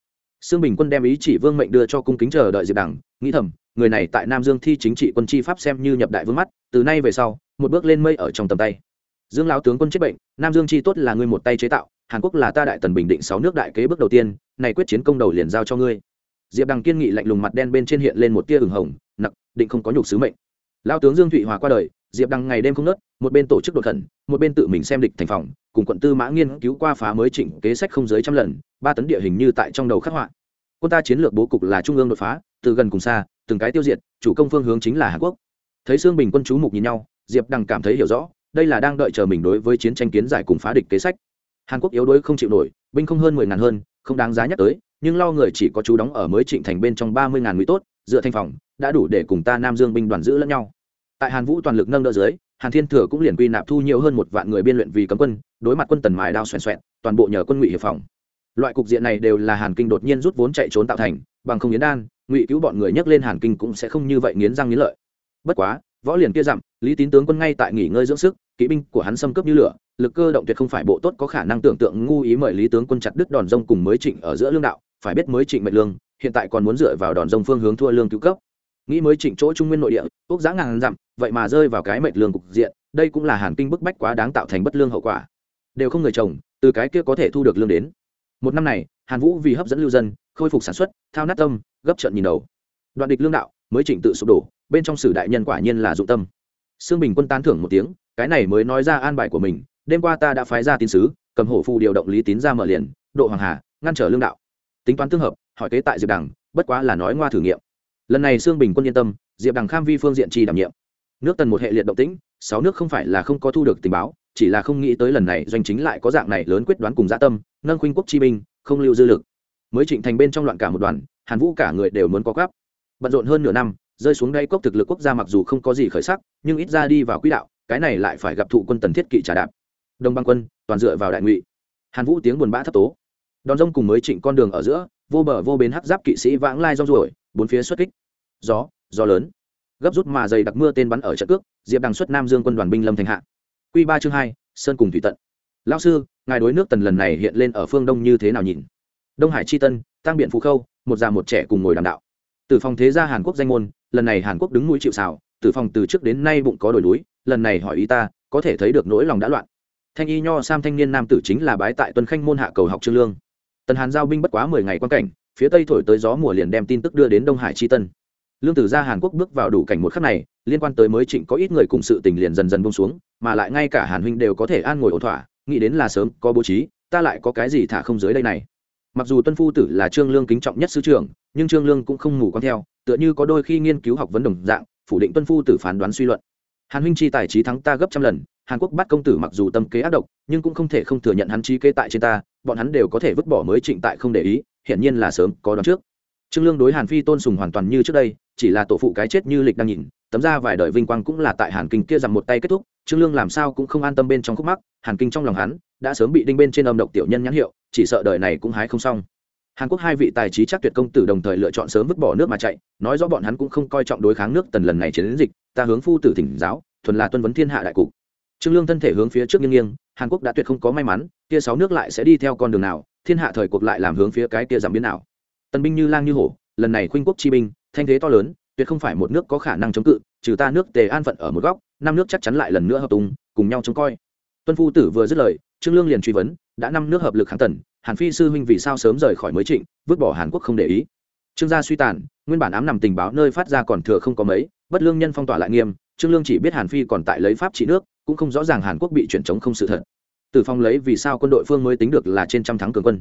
S1: Sương Bình quân đem ý chỉ vương mệnh đưa cho cung kính chờ đợi Diệp đẳng. nghĩ thầm, người này tại Nam Dương thi chính trị quân chi pháp xem như nhập đại vương mắt, từ nay về sau, một bước lên mây ở trong tầm tay. Dương lão tướng quân chết bệnh, Nam Dương chi tốt là ngươi một tay chế tạo, hàn quốc là ta đại tần bình định sáu nước đại kế bước đầu tiên này quyết chiến công đầu liền giao cho ngươi. Diệp đằng kiên nghị lạnh lùng mặt đen bên trên hiện lên một tia ửng hồng nặc định không có nhục sứ mệnh. Lao tướng dương thụy hòa qua đời diệp đằng ngày đêm không nớt một bên tổ chức đột thần, một bên tự mình xem địch thành phòng cùng quận tư mã nghiên cứu qua phá mới chỉnh kế sách không dưới trăm lần ba tấn địa hình như tại trong đầu khắc họa. Quân ta chiến lược bố cục là trung ương đột phá từ gần cùng xa từng cái tiêu diệt chủ công phương hướng chính là hàn quốc. Thấy sương bình quân chú mục nhìn nhau diệp đằng cảm thấy hiểu rõ đây là đang đợi chờ mình đối với chiến tranh kiến giải cùng phá địch kế sách hàn quốc yếu đuối không chịu nổi, binh không hơn mười ngàn hơn, không đáng giá nhắc tới, nhưng lo người chỉ có chú đóng ở mới trịnh thành bên trong ba mươi ngàn ngụy tốt, dựa thành phòng, đã đủ để cùng ta nam dương binh đoàn giữ lẫn nhau. Tại hàn vũ toàn lực nâng đỡ dưới, hàn thiên thừa cũng liền quy nạp thu nhiều hơn một vạn người biên luyện vì cấm quân, đối mặt quân tần mài đao xoèn xoẹn, toàn bộ nhờ quân ngụy hiệp phòng. Loại cục diện này đều là hàn kinh đột nhiên rút vốn chạy trốn tạo thành, bằng không yến đan, ngụy cứu bọn người nhấc lên hàn kinh cũng sẽ không như vậy nghiến răng nghiến lợi. Bất quá võ liền kia dặm, lý tín tướng quân ngay tại nghỉ ngơi dưỡng sức, kỵ binh của hắn xâm cấp như lửa, lực cơ động tuyệt không phải bộ tốt có khả năng tưởng tượng ngu ý mời lý tướng quân chặt đứt đòn rông cùng mới trịnh ở giữa lương đạo, phải biết mới trịnh mệnh lương, hiện tại còn muốn dựa vào đòn rông phương hướng thua lương cứu cấp. Nghĩ mới trịnh chỗ trung nguyên nội địa, quốc giá ngàn dặm, vậy mà rơi vào cái mệnh lương cục diện, đây cũng là hàn kinh bức bách quá đáng tạo thành bất lương hậu quả. Đều không người chồng, từ cái kia có thể thu được lương đến. Một năm này, hàn vũ vì hấp dẫn lưu dân, khôi phục sản xuất, thao nát tâm, gấp trận nhìn đầu. Đoạn địch lương đạo, mới trịnh tự sụp đổ bên trong sử đại nhân quả nhiên là dụng tâm. Sương bình quân tán thưởng một tiếng, cái này mới nói ra an bài của mình, đêm qua ta đã phái ra tín sứ, cầm hổ phù điều động lý tín ra mở liền, độ hoàng hà, ngăn trở lương đạo. Tính toán tương hợp, hỏi kế tại diệp đằng, bất quá là nói ngoa thử nghiệm. Lần này sương bình quân yên tâm, diệp đằng kham vi phương diện chi đảm nhiệm. Nước tần một hệ liệt động tĩnh, sáu nước không phải là không có thu được tình báo, chỉ là không nghĩ tới lần này doanh chính lại có dạng này lớn quyết đoán cùng gia tâm, nâng khuynh quốc chi binh, không lưu dư lực. Mới trịnh thành bên trong loạn cả một đoàn, hàn vũ cả người đều muốn có gấp. Bận rộn hơn nửa năm rơi xuống đây cốc thực lực quốc gia mặc dù không có gì khởi sắc, nhưng ít ra đi vào quỹ đạo, cái này lại phải gặp thụ quân tần thiết kỵ trả đạp. Đông băng quân, toàn dựa vào đại ngụy. Hàn vũ tiếng buồn bã thất tố. Đòn rông cùng mới trịnh con đường ở giữa, vô bờ vô bến hắc giáp kỵ sĩ vãng lai rong ruổi, bốn phía xuất kích. Gió gió lớn. Gấp rút mà dày đặc mưa tên bắn ở trận cước, diệp đằng xuất nam dương quân đoàn binh lâm thành hạ. Q ba chương hai, sơn cùng thủy tận. Lao sư, ngài đối nước tần lần này hiện lên ở phương đông như thế nào nhìn? Đông hải c tân tăng biện phú khâu, một già một trẻ cùng ngồi đàm đạo từ phòng thế gia hàn quốc danh môn, lần này hàn quốc đứng mũi chịu xào từ phòng từ trước đến nay bụng có đổi núi, lần này hỏi ý ta, có thể thấy được nỗi lòng đã loạn. Thanh y nho sam thanh niên nam tử chính là bái tại tuân khanh môn hạ cầu học trương lương. Tần hàn giao binh bất quá mười ngày quan cảnh, phía tây thổi tới gió mùa liền đem tin tức đưa đến đông hải tri tân. Lương tử gia hàn quốc bước vào đủ cảnh một khắc này, liên quan tới mới trịnh có ít người cùng sự tình liền dần dần bông xuống, mà lại ngay cả hàn huynh đều có thể an ngồi ổn thỏa, nghĩ đến là sớm có bố trí, ta lại có cái gì thả không dưới đây này mặc dù tuân phu tử là trương lương kính trọng nhất sư trưởng, nhưng trương lương cũng không ngủ con theo, tựa như có đôi khi nghiên cứu học vấn đồng dạng, phủ định tuân phu tử phán đoán suy luận. Hàn huynh chi tài trí thắng ta gấp trăm lần, hàn quốc bắt công tử mặc dù tâm kế ác độc, nhưng cũng không thể không thừa nhận hắn trí kế tại trên ta, bọn hắn đều có thể vứt bỏ mới trịnh tại không để ý, hiển nhiên là sớm có đoán trước. Trương lương đối hàn phi tôn sùng hoàn toàn như trước đây, chỉ là tổ phụ cái chết như lịch đang nhìn, tấm ra vài đời vinh quang cũng là tại hàn kinh kia rằng một tay kết thúc, trương lương làm sao cũng không an tâm bên trong khúc mắc, hàn kinh trong lòng hắn, đã sớm bị đinh bên trên âm độc tiểu nhân nhãn hiệu chỉ sợ đời này cũng hái không xong. Hàn quốc hai vị tài trí chắc tuyệt công tử đồng thời lựa chọn sớm vứt bỏ nước mà chạy, nói rõ bọn hắn cũng không coi trọng đối kháng nước tần lần này chiến dịch, ta hướng phu tử thỉnh giáo, thuần là tuân vấn thiên hạ đại cục. Trương lương thân thể hướng phía trước nghiêng nghiêng, hàn quốc đã tuyệt không có may mắn kia sáu nước lại sẽ đi theo con đường nào, thiên hạ thời cuộc lại làm hướng phía cái kia giảm biến nào. Tân binh như lang như hổ, lần này khuynh quốc chi binh, thanh thế to lớn, tuyệt không phải một nước có khả năng chống cự, trừ ta nước tề an phận ở một góc, năm nước chắc chắn lại lần nữa hợp tung, cùng nhau chống coi. Tuân phu tử vừa dứt lời trương lương liền truy vấn, đã năm nước hợp lực kháng tần, hàn phi sư huynh vì sao sớm rời khỏi mới trịnh, vứt bỏ hàn quốc không để ý. Trương gia suy tàn, nguyên bản ám nằm tình báo nơi phát ra còn thừa không có mấy, bất lương nhân phong tỏa lại nghiêm, trương lương chỉ biết hàn phi còn tại lấy pháp trị nước, cũng không rõ ràng hàn quốc bị chuyển chống không sự thật. Tử phong lấy vì sao quân đội phương mới tính được là trên trăm thắng cường quân.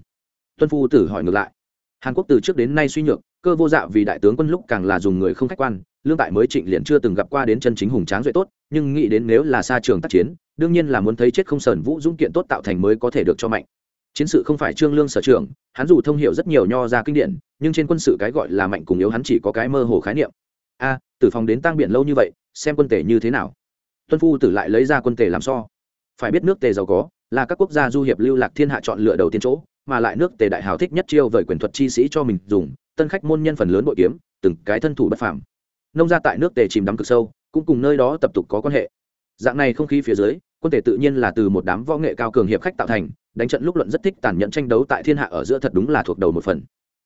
S1: Tuân phu tử hỏi ngược lại, hàn quốc từ trước đến nay suy nhược, cơ vô dạ vì đại tướng quân lúc càng là dùng người không khách quan lương tại mới trịnh liền chưa từng gặp qua đến chân chính hùng tráng duệ tốt nhưng nghĩ đến nếu là xa trường tác chiến đương nhiên là muốn thấy chết không sờn vũ dũng kiện tốt tạo thành mới có thể được cho mạnh. Chiến sự không phải trương lương sở trường hắn dù thông hiểu rất nhiều nho ra kinh điển nhưng trên quân sự cái gọi là mạnh cùng yếu hắn chỉ có cái mơ hồ khái niệm. A à, từ phòng đến tăng biển lâu như vậy xem quân tể như thế nào? Tuân phu tử lại lấy ra quân tể làm so. Phải biết nước tề giàu có là các quốc gia du hiệp lưu lạc thiên hạ chọn lựa đầu tiên chỗ mà lại nước tề đại hào thích nhất chiêu vời quyền thuật chi sĩ cho mình dùng tân khách môn nhân phần lớn bội kiếm từng cái thân thủ bất phàm nông gia tại nước tề chìm đắm cực sâu, cũng cùng nơi đó tập tục có quan hệ. Dạng này không khí phía dưới, quân tề tự nhiên là từ một đám võ nghệ cao cường hiệp khách tạo thành, đánh trận lúc luận rất thích tàn nhẫn tranh đấu tại thiên hạ ở giữa thật đúng là thuộc đầu một phần.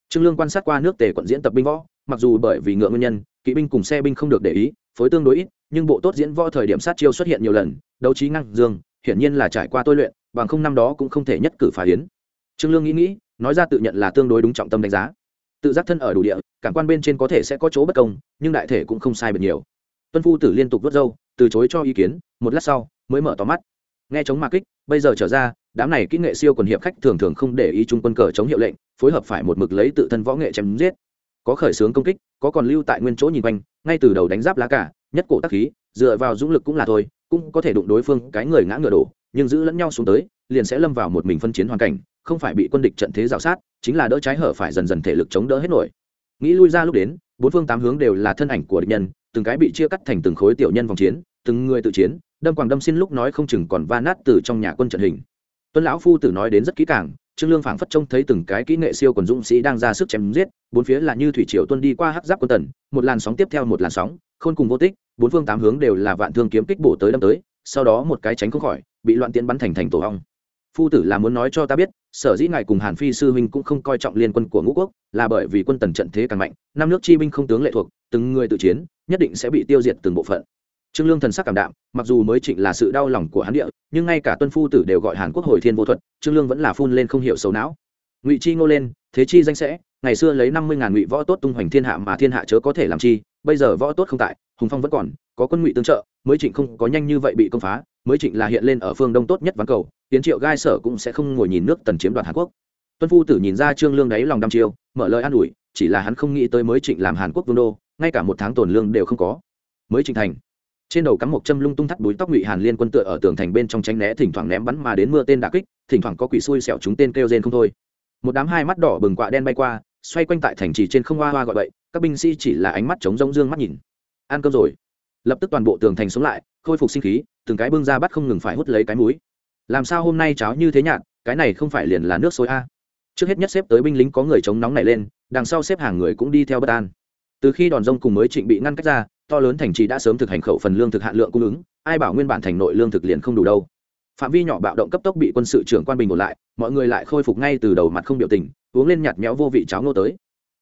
S1: Trương lương quan sát qua nước tề quận diễn tập binh võ, mặc dù bởi vì ngựa nguyên nhân, kỵ binh cùng xe binh không được để ý, phối tương đối ít, nhưng bộ tốt diễn võ thời điểm sát chiêu xuất hiện nhiều lần, đấu trí ngăn dương, hiển nhiên là trải qua tôi luyện, bằng không năm đó cũng không thể nhất cử phá hiến trương lương nghĩ nghĩ, nói ra tự nhận là tương đối đúng trọng tâm đánh giá tự giác thân ở đủ địa, cảm quan bên trên có thể sẽ có chỗ bất công, nhưng đại thể cũng không sai biệt nhiều. Tuân phu tử liên tục vớt râu, từ chối cho ý kiến, một lát sau, mới mở tóm mắt. Nghe chống ma kích, bây giờ trở ra, đám này kỹ nghệ siêu quần hiệp khách thường thường không để ý trung quân cờ chống hiệu lệnh, phối hợp phải một mực lấy tự thân võ nghệ chém giết. Có khởi xướng công kích, có còn lưu tại nguyên chỗ nhìn quanh, ngay từ đầu đánh giáp lá cả, nhất cổ tác khí, dựa vào dũng lực cũng là thôi, cũng có thể đụng đối phương, cái người ngã ngựa đổ, nhưng giữ lẫn nhau xuống tới, liền sẽ lâm vào một mình phân chiến hoàn cảnh không phải bị quân địch trận thế rào sát, chính là đỡ trái hở phải dần dần thể lực chống đỡ hết nổi. Nghĩ lui ra lúc đến, bốn phương tám hướng đều là thân ảnh của địch nhân, từng cái bị chia cắt thành từng khối tiểu nhân vòng chiến, từng người tự chiến, đâm quảng đâm xin lúc nói không chừng còn va nát từ trong nhà quân trận hình. Tuân lão phu tử nói đến rất kỹ càng, trương lương phảng phất trông thấy từng cái kỹ nghệ siêu còn dũng sĩ đang ra sức chém giết, bốn phía là như thủy triều tuân đi qua hắc giáp quân tần, một làn sóng tiếp theo một làn sóng, khôn cùng vô tích, bốn phương tám hướng đều là vạn thương kiếm kích bổ tới đâm tới, sau đó một cái tránh không khỏi, bị loạn tiễn bắn thành thành tổ hong phu tử là muốn nói cho ta biết, sở dĩ ngài cùng hàn phi sư huynh cũng không coi trọng liên quân của ngũ quốc, là bởi vì quân tần trận thế càng mạnh, năm nước chi binh không tướng lệ thuộc, từng người tự chiến, nhất định sẽ bị tiêu diệt từng bộ phận. Trương lương thần sắc cảm đạm, mặc dù mới trịnh là sự đau lòng của hắn địa, nhưng ngay cả tuân phu tử đều gọi hàn quốc hồi thiên vô thuật, trương lương vẫn là phun lên không hiểu xấu não. Ngụy chi ngô lên, thế chi danh sẽ, ngày xưa lấy năm mươi ngàn ngụy võ tốt tung hoành thiên hạ mà thiên hạ chớ có thể làm chi, bây giờ võ tốt không tại, hùng phong vẫn còn, có quân ngụy tương trợ, mới trịnh không có nhanh như vậy bị công phá, mới trịnh là hiện lên ở phương đông tốt nhất ván cầu tiến triệu gai sở cũng sẽ không ngồi nhìn nước tần chiếm đoạt hàn quốc. Tuân phu tử nhìn ra trương lương đáy lòng đăm chiêu, mở lời an ủi, chỉ là hắn không nghĩ tới mới trịnh làm hàn quốc vương đô, ngay cả một tháng tổn lương đều không có. Mới trịnh thành. Trên đầu cắm một châm lung tung thắt búi tóc ngụy hàn liên quân tựa ở tường thành bên trong tránh né thỉnh thoảng ném bắn mà đến mưa tên đà kích, thỉnh thoảng có quỷ xui xẻo chúng tên kêu rên không thôi. Một đám hai mắt đỏ bừng quạ đen bay qua, xoay quanh tại thành trì trên không hoa hoa gọi vậy các binh sĩ chỉ là ánh mắt trống rông dương mắt nhìn. Ăn cơm rồi. Lập tức toàn bộ tường thành sống lại, khôi phục sinh khí, từng cái bưng ra bắt không ngừng phải hút lấy cái mũi làm sao hôm nay cháo như thế nhạt, cái này không phải liền là nước sôi a? Trước hết nhất xếp tới binh lính có người chống nóng này lên, đằng sau xếp hàng người cũng đi theo bất an. Từ khi đòn rông cùng mới trịnh bị ngăn cách ra, to lớn thành trì đã sớm thực hành khẩu phần lương thực hạn lượng cung ứng, ai bảo nguyên bản thành nội lương thực liền không đủ đâu. Phạm vi nhỏ bạo động cấp tốc bị quân sự trưởng quan bình ổn lại, mọi người lại khôi phục ngay từ đầu mặt không biểu tình, uống lên nhạt méo vô vị cháo ngô tới.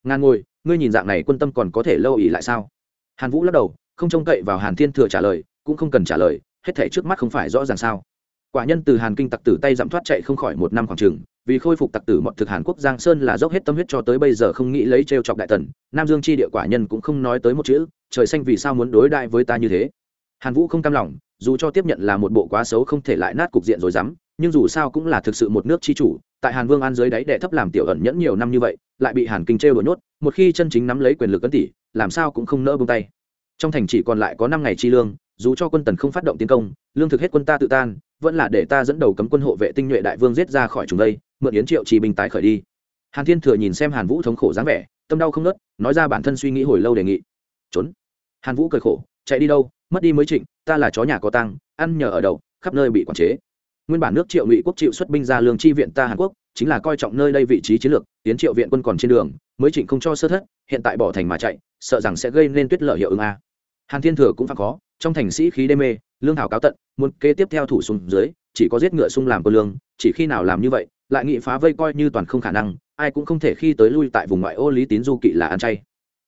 S1: Ngan ngồi, ngươi nhìn dạng này quân tâm còn có thể lâu ỉ lại sao? Hàn vũ lắc đầu, không trông cậy vào hàn thiên thừa trả lời, cũng không cần trả lời, hết thể trước mắt không phải rõ ràng sao? Quả nhân từ hàn kinh tặc tử tay giảm thoát chạy không khỏi một năm khoảng trường vì khôi phục tặc tử mọi thực hàn quốc giang sơn là dốc hết tâm huyết cho tới bây giờ không nghĩ lấy t chọc đại tần, nam dương chi địa quả nhân cũng không nói tới một chữ, trời xanh vì sao muốn đối đại với ta như thế? Hàn vũ không cam lòng, dù cho tiếp nhận là một bộ quá xấu không thể lại nát cục diện rồi dám, nhưng dù sao cũng là thực sự một nước chi chủ, tại hàn vương an dưới đáy đệ thấp làm tiểu ẩn nhẫn nhiều năm như vậy, lại bị hàn kinh trêu đổi nhốt, một khi chân chính nắm lấy quyền lực ấn tỷ, làm sao cũng không nỡ bông tay. Trong thành chỉ còn lại có năm ngày chi lương, dù cho quân tần không phát động tiến công, lương thực hết quân ta tự tan vẫn là để ta dẫn đầu cấm quân hộ vệ tinh nhuệ đại vương giết ra khỏi chúng đây, mượn yến triệu trì binh tái khởi đi. Hàn thiên thừa nhìn xem hàn vũ thống khổ dáng vẻ, tâm đau không nớt nói ra bản thân suy nghĩ hồi lâu đề nghị. Trốn. Hàn vũ cười khổ, chạy đi đâu, mất đi mới trịnh, ta là chó nhà có tăng ăn nhờ ở đậu khắp nơi bị quản chế. Nguyên bản nước triệu ngụy quốc chịu xuất binh ra lương chi viện ta hàn quốc, chính là coi trọng nơi đây vị trí chiến lược tiến triệu viện quân còn trên đường, mới trịnh không cho sơ thất, hiện tại bỏ thành mà chạy, sợ rằng sẽ gây nên tuyết lợi hiệu ứng a. Hàn thiên thừa cũng phải khó trong thành sĩ khí đê mê, lương thảo cáo tận, muốn kế tiếp theo thủ xuống dưới, chỉ có giết ngựa sung làm cơ lương, chỉ khi nào làm như vậy, lại nghị phá vây coi như toàn không khả năng, ai cũng không thể khi tới lui tại vùng ngoại ô lý tín du kỵ là ăn chay.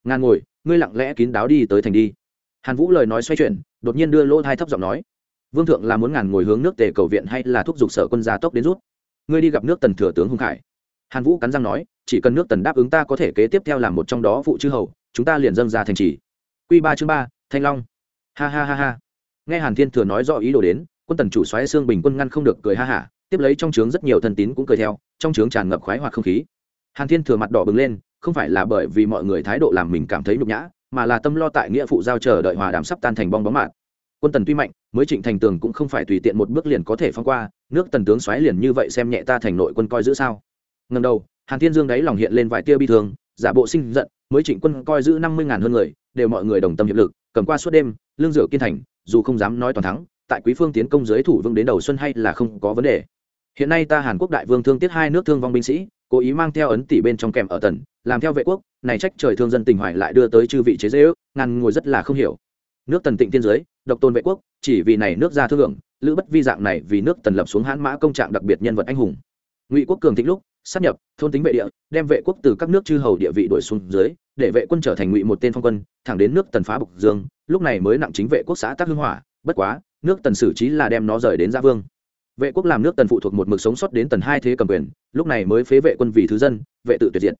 S1: Ngàn ngồi, ngươi lặng lẽ kín đáo đi tới thành đi. Hàn vũ lời nói xoay chuyển, đột nhiên đưa lỗ thai thấp giọng nói. Vương thượng là muốn ngàn ngồi hướng nước tề cầu viện hay là thúc giục sở quân gia tốc đến rút? Ngươi đi gặp nước tần thừa tướng hùng khải. Hàn vũ cắn răng nói, chỉ cần nước tần đáp ứng ta có thể kế tiếp theo làm một trong đó vụ chư hầu, chúng ta liền dâng ra thành trì. Q ba chương ba, thanh long ha ha ha ha. Nghe hàn thiên thừa nói rõ ý đồ đến, quân tần chủ xoáy xương bình quân ngăn không được cười ha hả, tiếp lấy trong trướng rất nhiều thần tín cũng cười theo, trong trướng tràn ngập khoái hoặc không khí. Hàn thiên thừa mặt đỏ bừng lên, không phải là bởi vì mọi người thái độ làm mình cảm thấy nhục nhã, mà là tâm lo tại nghĩa phụ giao chờ đợi hòa đàm sắp tan thành bong bóng mạng quân tần tuy mạnh, mới trịnh thành tường cũng không phải tùy tiện một bước liền có thể phong qua, nước tần tướng xoáy liền như vậy xem nhẹ ta thành nội quân coi giữ sao. Ngần đầu, hàn thiên dương đáy lòng hiện lên vài tia bi thương, giả bộ sinh giận, mới trịnh quân coi giữ năm mươi ngàn hơn người, đều mọi người đồng tâm hiệp lực cầm qua suốt đêm, lương dựa kiên thành, dù không dám nói toàn thắng, tại quý phương tiến công giới thủ vương đến đầu xuân hay là không có vấn đề. Hiện nay ta hàn quốc đại vương thương tiết hai nước thương vong binh sĩ, cố ý mang theo ấn tỷ bên trong kèm ở tần, làm theo vệ quốc, này trách trời thương dân tình hoài lại đưa tới chư vị chế dễ ước ngàn ngồi rất là không hiểu. Nước tần tịnh tiên giới, độc tôn vệ quốc, chỉ vì này nước ra thương lượng, lữ bất vi dạng này vì nước tần lập xuống hãn mã công trạng đặc biệt nhân vật anh hùng. Ngụy quốc cường thịnh lúc sắp nhập, thôn tính vệ địa, đem vệ quốc từ các nước chư hầu địa vị đuổi xuống dưới, để vệ quân trở thành ngụy một tên phong quân, thẳng đến nước tần phá bục dương, lúc này mới nặng chính vệ quốc xã tác hưng hỏa, bất quá, nước tần xử trí là đem nó rời đến gia vương. Vệ quốc làm nước tần phụ thuộc một mực sống sót đến tần hai thế cầm quyền, lúc này mới phế vệ quân vì thứ dân, vệ tự tuyệt diệt.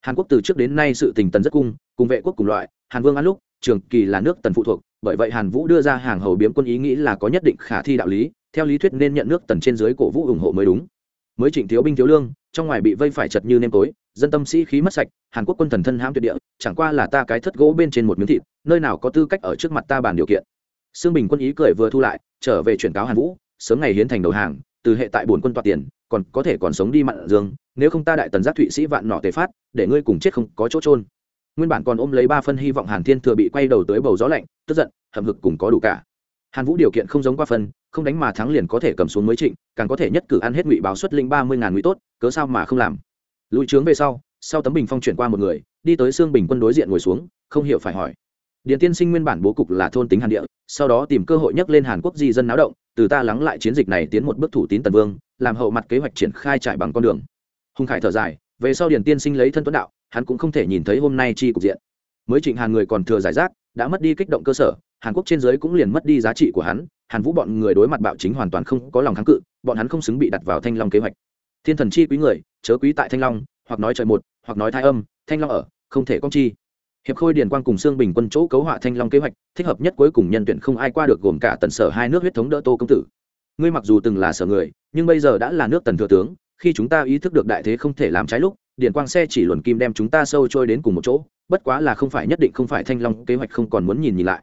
S1: Hàn quốc từ trước đến nay sự tình tần rất cung, cùng vệ quốc cùng loại, hàn vương ăn lúc, trường kỳ là nước tần phụ thuộc, bởi vậy hàn vũ đưa ra hàng hầu biếm quân ý nghĩ là có nhất định khả thi đạo lý, theo lý thuyết nên nhận nước tần trên dưới cổ vũ ủng hộ mới đúng. Mới chỉnh thiếu binh thiếu lương trong ngoài bị vây phải chật như nêm tối, dân tâm sĩ khí mất sạch, hàn quốc quân thần thân hãm tuyệt địa, chẳng qua là ta cái thất gỗ bên trên một miếng thịt, nơi nào có tư cách ở trước mặt ta bàn điều kiện. Xương bình quân ý cười vừa thu lại, trở về chuyển cáo hàn vũ, sớm ngày hiến thành đầu hàng, từ hệ tại bổn quân toạt tiền, còn có thể còn sống đi mặn dương, nếu không ta đại tần giác thụy sĩ vạn nọ tề phát, để ngươi cùng chết không có chỗ trôn nguyên bản còn ôm lấy ba phân hy vọng hàn thiên thừa bị quay đầu tới bầu gió lạnh, tức giận hầm hực cùng có đủ cả hàn vũ điều kiện không giống qua phân, không đánh mà thắng liền có thể cầm xuống mới trịnh, càng có thể nhất cử ăn hết ngụy báo xuất linh ba mươi ngàn ngụy tốt, cớ sao mà không làm. Lùi trướng về sau sau tấm bình phong chuyển qua một người, đi tới xương bình quân đối diện ngồi xuống, không hiểu phải hỏi. Điện tiên sinh nguyên bản bố cục là thôn tính hàn địa, sau đó tìm cơ hội nhắc lên hàn quốc di dân náo động, từ ta lắng lại chiến dịch này tiến một bước thủ tín tần vương, làm hậu mặt kế hoạch triển khai trải bằng con đường. Hùng khải thở dài, về sau điền tiên sinh lấy thân tuấn đạo, hắn cũng không thể nhìn thấy hôm nay chi cục diện. Mới trịnh hàn người còn thừa giải rác, đã mất đi kích động cơ sở hàn quốc trên giới cũng liền mất đi giá trị của hắn, hàn vũ bọn người đối mặt bạo chính hoàn toàn không có lòng kháng cự, bọn hắn không xứng bị đặt vào thanh long kế hoạch. Thiên thần chi quý người, chớ quý tại thanh long, hoặc nói trời một, hoặc nói thai âm, thanh long ở, không thể công chi. Hiệp khôi điền quang cùng xương bình quân chỗ cấu họa thanh long kế hoạch, thích hợp nhất cuối cùng nhân tuyển không ai qua được gồm cả tần sở hai nước huyết thống đỡ tô công tử. Ngươi mặc dù từng là sở người, nhưng bây giờ đã là nước tần thừa tướng, khi chúng ta ý thức được đại thế không thể làm trái lúc, điền quang xe chỉ luồn kim đem chúng ta sâu trôi đến cùng một chỗ, bất quá là không phải nhất định không phải thanh long kế hoạch không còn muốn nhìn nhìn lại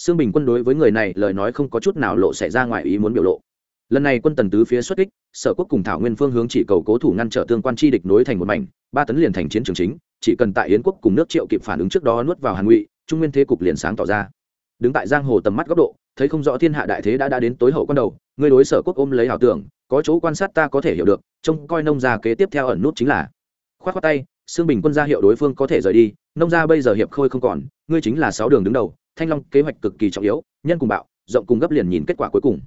S1: xương bình quân đối với người này lời nói không có chút nào lộ xảy ra ngoài ý muốn biểu lộ. Lần này quân tần tứ phía xuất kích, sở quốc cùng thảo nguyên phương hướng chỉ cầu cố thủ ngăn trở tương quan chi địch nối thành một mảnh, ba tấn liền thành chiến trường chính, chỉ cần tại yến quốc cùng nước triệu kịp phản ứng trước đó nuốt vào hàn ngụy, trung nguyên thế cục liền sáng tỏ ra. Đứng tại giang hồ tầm mắt góc độ, thấy không rõ thiên hạ đại thế đã đã đến tối hậu con đầu, người đối sở quốc ôm lấy ảo tưởng, có chỗ quan sát ta có thể hiểu được, trông coi nông gia kế tiếp theo ẩn nút chính là. Khoát khoát tay xương bình quân ra hiệu đối phương có thể rời đi, nông gia bây giờ hiệp khôi không còn, ngươi chính là sáu đường đứng đầu thanh long kế hoạch cực kỳ trọng yếu, nhân cùng bạo, rộng cùng gấp liền nhìn kết quả cuối cùng.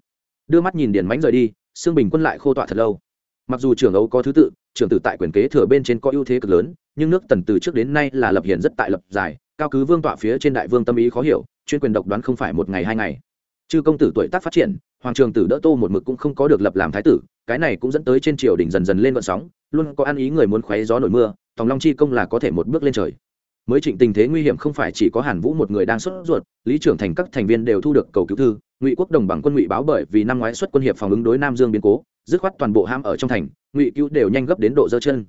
S1: Đưa mắt nhìn điền mánh rời đi xương bình quân lại khô tọa thật lâu. Mặc dù trưởng Âu có thứ tự, trưởng tử tại quyền kế thừa bên trên có ưu thế cực lớn, nhưng nước tần từ trước đến nay là lập hiển rất tại lập dài, cao cứ vương tọa phía trên đại vương tâm ý khó hiểu, chuyên quyền độc đoán không phải một ngày hai ngày. Chư công tử tuổi tác phát triển, hoàng trường tử đỡ tô một mực cũng không có được lập làm thái tử, cái này cũng dẫn tới trên triều đình dần dần lên vận sóng, luôn có ăn ý người muốn khoé gió nổi mưa, tòng long chi công là có thể một bước lên trời mới trịnh tình thế nguy hiểm không phải chỉ có hàn vũ một người đang xuất ruột, lý trưởng thành các thành viên đều thu được cầu cứu thư, ngụy quốc đồng bằng quân ngụy báo bởi vì năm ngoái xuất quân hiệp phòng ứng đối nam dương biến cố, dứt khoát toàn bộ ham ở trong thành, ngụy cứu đều nhanh gấp đến độ dơ chân.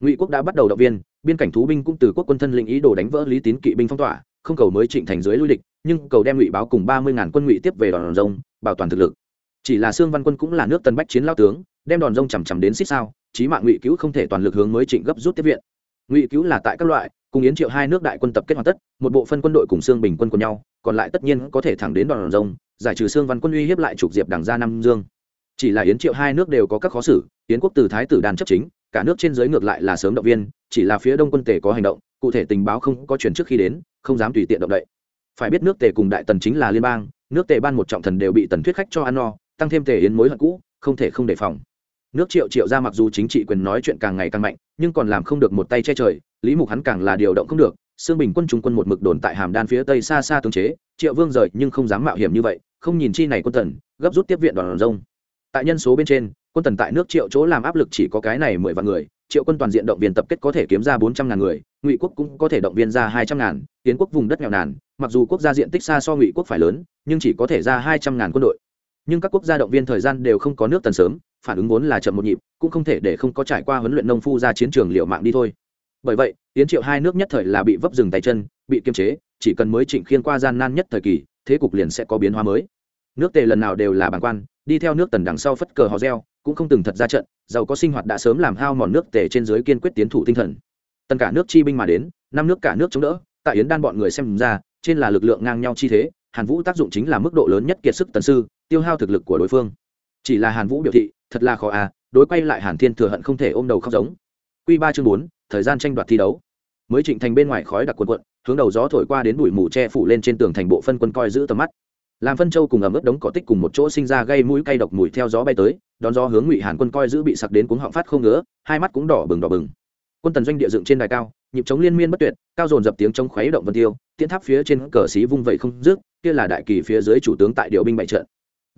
S1: Ngụy quốc đã bắt đầu động viên, biên cảnh thú binh cũng từ quốc quân thân lĩnh ý đồ đánh vỡ lý tín kỵ binh phong tỏa, không cầu mới trịnh thành dưới lui địch, nhưng cầu đem ngụy báo cùng ba mươi ngàn quân ngụy tiếp về đòn rông bảo toàn thực lực. Chỉ là sương văn quân cũng là nước tân bách chiến lao tướng, đem đòn rông chằm chằm đến xích sao, chí mạng ngụy cứu không thể toàn lực hướng mới trịnh gấp rút tiếp viện. Ngụy cứu là tại các loại cùng yến triệu hai nước đại quân tập kết hoàn tất, một bộ phân quân đội cùng xương bình quân của nhau, còn lại tất nhiên có thể thẳng đến đòn rông giải trừ xương văn quân uy hiếp lại trục diệp đằng gia nam dương. Chỉ là yến triệu hai nước đều có các khó xử, yến quốc từ thái tử đàn chấp chính, cả nước trên giới ngược lại là sớm động viên, chỉ là phía đông quân tề có hành động, cụ thể tình báo không có chuyển trước khi đến, không dám tùy tiện động đậy. Phải biết nước tề cùng đại tần chính là liên bang, nước tề ban một trọng thần đều bị tần thuyết khách cho ăn no, tăng thêm tề yến mối hận cũ, không thể không đề phòng. Nước triệu triệu ra mặc dù chính trị quyền nói chuyện càng ngày càng mạnh, nhưng còn làm không được một tay che trời lý mục hắn càng là điều động không được xương bình quân trung quân một mực đồn tại hàm đan phía tây xa xa tương chế, triệu vương rời nhưng không dám mạo hiểm như vậy, không nhìn chi này quân tần, gấp rút tiếp viện đoàn rông. Tại nhân số bên trên, quân tần tại nước triệu chỗ làm áp lực chỉ có cái này mười vạn người, triệu quân toàn diện động viên tập kết có thể kiếm ra bốn trăm ngàn người, ngụy quốc cũng có thể động viên ra hai trăm ngàn, tiến quốc vùng đất nghèo nàn, mặc dù quốc gia diện tích xa so ngụy quốc phải lớn, nhưng chỉ có thể ra hai trăm ngàn quân đội. Nhưng các quốc gia động viên thời gian đều không có nước tần sớm, phản ứng vốn là chậm một nhịp, cũng không thể để không có trải qua huấn luyện nông phu ra chiến trường liệu mạng đi thôi bởi vậy, tiến triệu hai nước nhất thời là bị vấp dừng tay chân, bị kiềm chế, chỉ cần mới trịnh khiên qua gian nan nhất thời kỳ, thế cục liền sẽ có biến hóa mới. Nước tề lần nào đều là bàng quan, đi theo nước tần đằng sau phất cờ họ reo, cũng không từng thật ra trận, giàu có sinh hoạt đã sớm làm hao mòn nước tề trên dưới kiên quyết tiến thủ tinh thần. Tần cả nước chi binh mà đến, năm nước cả nước chống đỡ, tại yến đan bọn người xem ra, trên là lực lượng ngang nhau chi thế, hàn vũ tác dụng chính là mức độ lớn nhất kiệt sức tần sư, tiêu hao thực lực của đối phương. Chỉ là hàn vũ biểu thị, thật là khó à đối quay lại hàn thiên thừa hận không thể ôm đầu khóc giống. Q ba chương bốn thời gian tranh đoạt thi đấu. Mới trịnh thành bên ngoài khói đặc quần quận, hướng đầu gió thổi qua đến bụi mù che phủ lên trên tường thành bộ phân quân coi giữ tầm mắt. Làm phân châu cùng ẩm ướt đống cỏ tích cùng một chỗ sinh ra gây mũi cay độc mùi theo gió bay tới, đón gió hướng ngụy hàn quân coi giữ bị sặc đến cuống họng phát không ngứa, hai mắt cũng đỏ bừng đỏ bừng. Quân tần doanh địa dựng trên đài cao, nhịp chống liên miên bất tuyệt, cao dồn dập tiếng chống khuấy động vân tiêu, tiễn tháp phía trên cờ xí vung vẩy không dứt, kia là đại kỳ phía dưới chủ tướng tại điều binh bại trận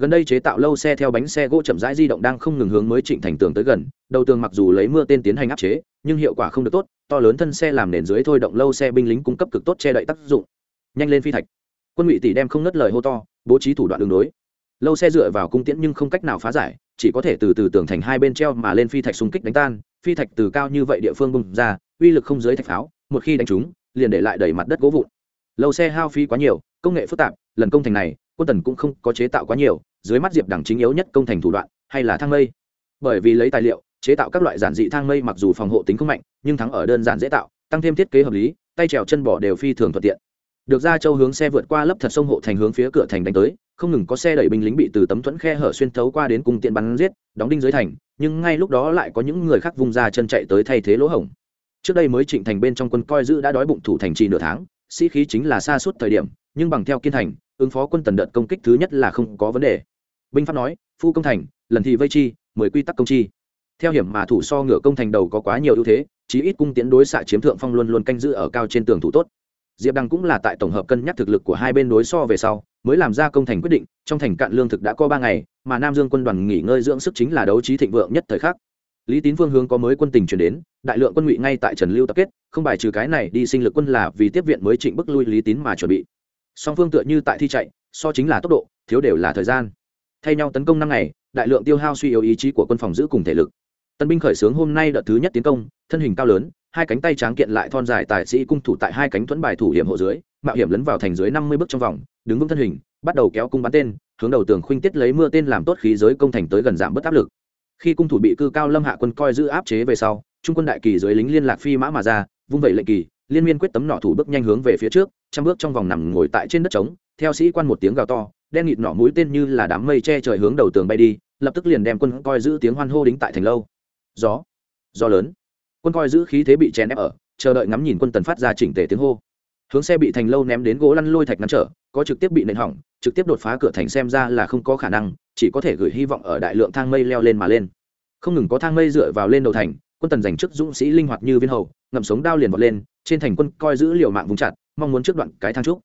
S1: gần đây chế tạo lâu xe theo bánh xe gỗ chậm rãi di động đang không ngừng hướng mới trịnh thành tường tới gần, đầu tường mặc dù lấy mưa tên tiến hành áp chế, nhưng hiệu quả không được tốt, to lớn thân xe làm nền dưới thôi động lâu xe binh lính cung cấp cực tốt che đậy tác dụng. Nhanh lên phi thạch. Quân ngụy tỷ đem không ngất lời hô to, bố trí thủ đoạn đường đối lâu xe dựa vào cung tiễn nhưng không cách nào phá giải, chỉ có thể từ từ tường thành hai bên treo mà lên phi thạch xung kích đánh tan, phi thạch từ cao như vậy địa phương bung ra, uy lực không dưới thạch pháo, một khi đánh trúng, liền để lại đầy mặt đất gỗ vụn. Lâu xe hao phí quá nhiều, công nghệ phức tạp, lần công thành này, quân tần cũng không có chế tạo quá nhiều dưới mắt diệp đẳng chính yếu nhất công thành thủ đoạn, hay là thang mây. Bởi vì lấy tài liệu, chế tạo các loại giản dị thang mây mặc dù phòng hộ tính không mạnh, nhưng thắng ở đơn giản dễ tạo, tăng thêm thiết kế hợp lý, tay trèo chân bỏ đều phi thường thuận tiện. Được ra châu hướng xe vượt qua lấp thật sông hộ thành hướng phía cửa thành đánh tới, không ngừng có xe đẩy binh lính bị từ tấm thuẫn khe hở xuyên thấu qua đến cùng tiện bắn giết, đóng đinh dưới thành, nhưng ngay lúc đó lại có những người khác vung ra chân chạy tới thay thế lỗ hổng. Trước đây mới trịnh thành bên trong quân coi giữ đã đói bụng thủ thành trì nửa tháng, sĩ khí chính là xa suốt thời điểm, nhưng bằng theo kiên thành, ứng phó quân tần đợt công kích thứ nhất là không có vấn đề binh pháp nói, phu công thành, lần thì vây chi, mười quy tắc công chi. Theo hiểm mà thủ so ngựa công thành đầu có quá nhiều ưu thế, chí ít cung tiến đối xạ chiếm thượng phong luôn luôn canh giữ ở cao trên tường thủ tốt. Diệp đăng cũng là tại tổng hợp cân nhắc thực lực của hai bên đối so về sau, mới làm ra công thành quyết định, trong thành cạn lương thực đã có ba ngày, mà nam dương quân đoàn nghỉ ngơi dưỡng sức chính là đấu trí thịnh vượng nhất thời khắc. Lý tín phương hướng có mới quân tình chuyển đến, đại lượng quân ngụy ngay tại trần lưu tập kết, không bài trừ cái này đi sinh lực quân là vì tiếp viện mới trịnh bức lui lý tín mà chuẩn bị. Song phương tựa như tại thi chạy, so chính là tốc độ, thiếu đều là thời gian thay nhau tấn công năm ngày, đại lượng tiêu hao suy yếu ý chí của quân phòng giữ cùng thể lực. Tân binh khởi xướng hôm nay đợt thứ nhất tiến công, thân hình cao lớn, hai cánh tay tráng kiện lại thon dài tài sĩ cung thủ tại hai cánh thuẫn bài thủ hiểm hộ dưới, mạo hiểm lấn vào thành dưới năm mươi bước trong vòng, đứng vững thân hình, bắt đầu kéo cung bắn tên, hướng đầu tường khuynh tiết lấy mưa tên làm tốt khí giới công thành tới gần giảm bớt áp lực. Khi cung thủ bị cư cao lâm hạ quân coi giữ áp chế về sau, trung quân đại kỳ dưới lính liên lạc phi mã mà ra, vung vẩy lệnh kỳ, liên miên quyết tấm nọ thủ bước nhanh hướng về phía trước, trăm bước trong vòng nằm ngồi tại trên đất trống, theo sĩ quan một tiếng gào to đen nghịt nỏ mũi tên như là đám mây che trời hướng đầu tường bay đi, lập tức liền đem quân coi giữ tiếng hoan hô đính tại thành lâu. Gió gió lớn. Quân coi giữ khí thế bị chèn ép ở, chờ đợi ngắm nhìn quân tần phát ra chỉnh tề tiếng hô. Hướng xe bị thành lâu ném đến gỗ lăn lôi thạch ngăn trở, có trực tiếp bị nện hỏng, trực tiếp đột phá cửa thành xem ra là không có khả năng, chỉ có thể gửi hy vọng ở đại lượng thang mây leo lên mà lên. Không ngừng có thang mây dựa vào lên đầu thành, quân tần giành chức dũng sĩ linh hoạt như viên hầu, ngậm sống đao liền vọt lên, trên thành quân coi giữ liều mạng vùng chặt, mong muốn trước đoạn cái thang trúc.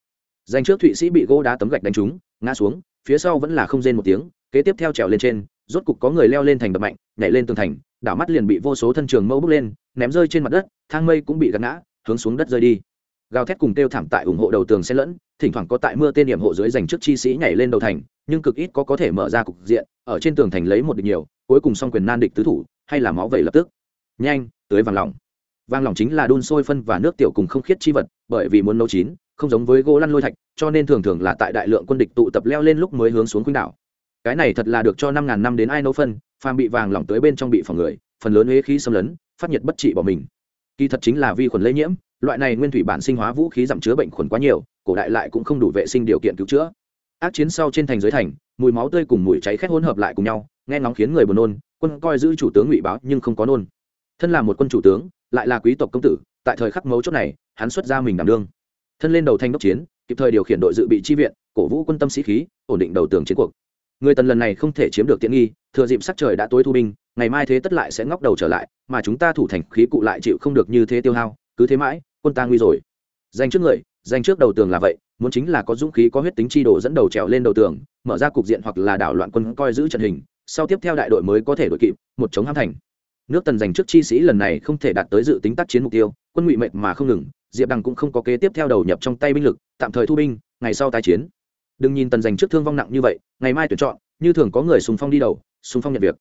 S1: Giành trước thụy sĩ bị gỗ đá tấm gạch đánh trúng ngã xuống, phía sau vẫn là không rên một tiếng, kế tiếp theo trèo lên trên, rốt cục có người leo lên thành đập mạnh, nhảy lên tường thành, đảo mắt liền bị vô số thân trường mẫu bước lên, ném rơi trên mặt đất, thang mây cũng bị gạt ngã, hướng xuống đất rơi đi. Gào thét cùng kêu thảm tại ủng hộ đầu tường xen lẫn, thỉnh thoảng có tại mưa tên điểm hộ dưới dành trước chi sĩ nhảy lên đầu thành, nhưng cực ít có có thể mở ra cục diện, ở trên tường thành lấy một địch nhiều, cuối cùng xong quyền nan địch tứ thủ, hay là máu vẩy lập tức. Nhanh, tới vàng lòng. Vàng lòng chính là đun sôi phân và nước tiểu cùng không khiết chi vật, bởi vì muốn nấu chín không giống với gỗ lăn lôi thạch, cho nên thường thường là tại đại lượng quân địch tụ tập leo lên lúc mới hướng xuống khuynh đảo. Cái này thật là được cho năm ngàn năm đến ai nấu phân, phàm bị vàng lỏng tới bên trong bị phòng người, phần lớn huế khí xâm lấn, phát nhiệt bất trị bỏ mình. Kỳ thật chính là vi khuẩn lây nhiễm, loại này nguyên thủy bản sinh hóa vũ khí giảm chứa bệnh khuẩn quá nhiều, cổ đại lại cũng không đủ vệ sinh điều kiện cứu chữa. Ác chiến sau trên thành dưới thành, mùi máu tươi cùng mùi cháy khét hỗn hợp lại cùng nhau, nghe ngóng khiến người buồn nôn, quân coi giữ chủ tướng ngụy báo nhưng không có nôn. Thân là một quân chủ tướng, lại là quý tộc công tử, tại thời khắc mấu chốt này, hắn xuất ra mình đảm đương thân lên đầu thanh đốc chiến, kịp thời điều khiển đội dự bị chi viện, cổ vũ quân tâm sĩ khí, ổn định đầu tường chiến cuộc. Người tần lần này không thể chiếm được tiện nghi, thừa dịp sắc trời đã tối thu binh, ngày mai thế tất lại sẽ ngóc đầu trở lại, mà chúng ta thủ thành khí cụ lại chịu không được như thế tiêu hao, cứ thế mãi, quân ta nguy rồi. Danh trước người danh trước đầu tường là vậy, muốn chính là có dũng khí có huyết tính chi đồ dẫn đầu trèo lên đầu tường, mở ra cục diện hoặc là đảo loạn quân coi giữ trận hình, sau tiếp theo đại đội mới có thể đội kịp, một chống ham thành. Nước tần giành trước chi sĩ lần này không thể đạt tới dự tính tác chiến mục tiêu, quân ngụy mệnh mà không ngừng diệp đằng cũng không có kế tiếp theo đầu nhập trong tay binh lực, tạm thời thu binh, ngày sau tái chiến. Đừng nhìn tần dành trước thương vong nặng như vậy, ngày mai tuyển chọn, như thường có người sùng phong đi đầu sùng phong nhận việc.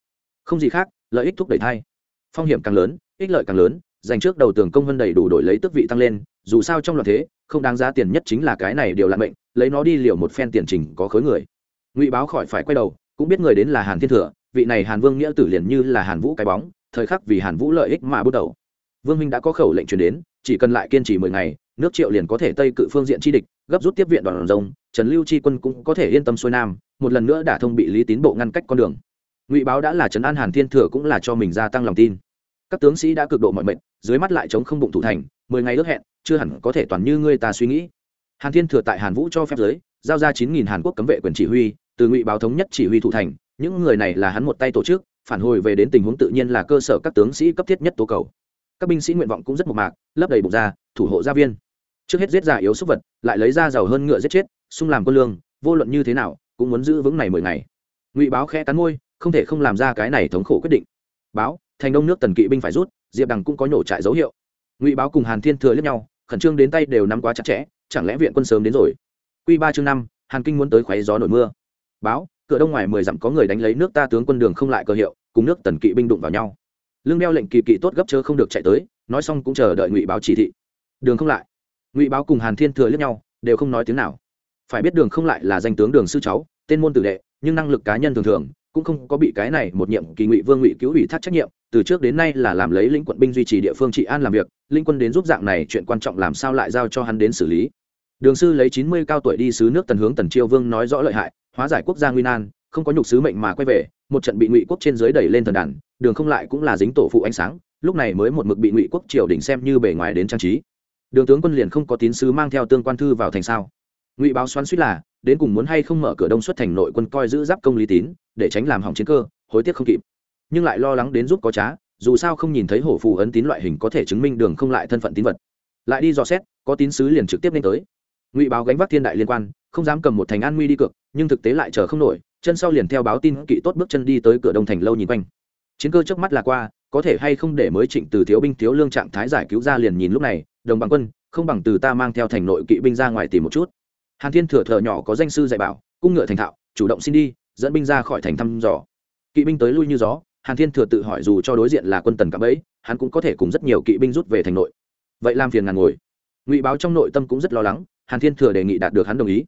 S1: Không gì khác, lợi ích thúc đẩy thay phong hiểm càng lớn, ích lợi càng lớn dành trước đầu tường công vân đầy đủ đổi lấy tước vị tăng lên, dù sao trong loạn thế, không đáng giá tiền nhất chính là cái này điều lạ mệnh, lấy nó đi liều một phen tiền trình có khối người. Ngụy báo khỏi phải quay đầu, cũng biết người đến là hàn thiên thừa, vị này hàn vương nghĩa tử liền như là hàn vũ cái bóng, thời khắc vì hàn vũ lợi ích mà bước đầu. Vương minh đã có khẩu lệnh truyền đến chỉ cần lại kiên trì mười ngày, nước triệu liền có thể tây cự phương diện chi địch, gấp rút tiếp viện đoàn rồng, trần lưu chi quân cũng có thể yên tâm xuôi nam, một lần nữa đả thông bị lý tín bộ ngăn cách con đường. Ngụy báo đã là trấn an hàn thiên thừa cũng là cho mình gia tăng lòng tin. Các tướng sĩ đã cực độ mọi mệnh dưới mắt lại chống không bụng thủ thành, mười ngày ước hẹn, chưa hẳn có thể toàn như ngươi ta suy nghĩ. Hàn thiên thừa tại hàn vũ cho phép giới, giao ra chín nghìn hàn quốc cấm vệ quyền chỉ huy, từ ngụy báo thống nhất chỉ huy thủ thành, những người này là hắn một tay tổ chức, phản hồi về đến tình huống tự nhiên là cơ sở các tướng sĩ cấp thiết nhất tố cầu các binh sĩ nguyện vọng cũng rất mộc mạc, lấp đầy bụng ra, thủ hộ gia viên. Trước hết giết già yếu súc vật, lại lấy ra giàu hơn ngựa giết chết, xung làm quân lương, vô luận như thế nào, cũng muốn giữ vững này mười ngày. Ngụy báo khẽ cắn môi, không thể không làm ra cái này thống khổ quyết định. Báo, thành đông nước tần kỵ binh phải rút, diệp đằng cũng có nhổ trại dấu hiệu. Ngụy báo cùng hàn thiên thừa lẫn nhau, khẩn trương đến tay đều nắm quá chặt chẽ, chẳng lẽ viện quân sớm đến rồi? Q ba chương năm, hàn kinh muốn tới khoáy gió nổi mưa. Báo, cửa đông ngoài mười dặm có người đánh lấy nước ta tướng quân đường không lại cơ hiệu, cùng nước tần kỵ binh đụng vào nhau lương đeo lệnh kỳ kỵ tốt gấp chớ không được chạy tới, nói xong cũng chờ đợi ngụy báo chỉ thị. Đường không lại. Ngụy báo cùng hàn thiên thừa lướt nhau, đều không nói tiếng nào. Phải biết đường không lại là danh tướng đường sư cháu, tên môn tử đệ, nhưng năng lực cá nhân thường thường, cũng không có bị cái này một nhiệm kỳ ngụy vương ngụy cứu ủy thác trách nhiệm, từ trước đến nay là làm lấy lĩnh quận binh duy trì địa phương trị an làm việc linh quân đến giúp dạng này chuyện quan trọng làm sao lại giao cho hắn đến xử lý. Đường sư lấy chín mươi cao tuổi đi sứ nước tần hướng tần chiêu vương nói rõ lợi hại, hóa giải quốc gia nguy nan, không có nhục sứ mệnh mà quay về một trận bị ngụy quốc trên dưới đẩy lên thần đàn, đường không lại cũng là dính tổ phụ ánh sáng, lúc này mới một mực bị ngụy quốc triều đình xem như bề ngoài đến trang trí. Đường tướng quân liền không có tín sứ mang theo tương quan thư vào thành sao? Ngụy báo xoắn suýt là, đến cùng muốn hay không mở cửa đông xuất thành nội quân coi giữ giáp công lý tín, để tránh làm hỏng chiến cơ, hối tiếc không kịp. Nhưng lại lo lắng đến giúp có trá, dù sao không nhìn thấy hổ phù ấn tín loại hình có thể chứng minh đường không lại thân phận tín vật. Lại đi dò xét, có tín sứ liền trực tiếp lên tới. Ngụy báo gánh vác thiên đại liên quan, không dám cầm một thành an nguy đi cược, nhưng thực tế lại chờ không nổi chân sau liền theo báo tin kỵ tốt bước chân đi tới cửa đông thành lâu nhìn quanh. Chiến cơ trước mắt là qua, có thể hay không để mới trịnh từ thiếu binh thiếu lương trạng thái giải cứu ra liền nhìn lúc này, đồng bằng quân, không bằng từ ta mang theo thành nội kỵ binh ra ngoài tìm một chút. Hàn thiên thừa thợ nhỏ có danh sư dạy bảo, cung ngựa thành thạo, chủ động xin đi, dẫn binh ra khỏi thành thăm dò. Kỵ binh tới lui như gió, hàn thiên thừa tự hỏi dù cho đối diện là quân tần cạm ấy hắn cũng có thể cùng rất nhiều kỵ binh rút về thành nội. Vậy làm phiền ngàn ngồi. Ngụy báo trong nội tâm cũng rất lo lắng, hàn thiên thừa đề nghị đạt được hắn đồng ý.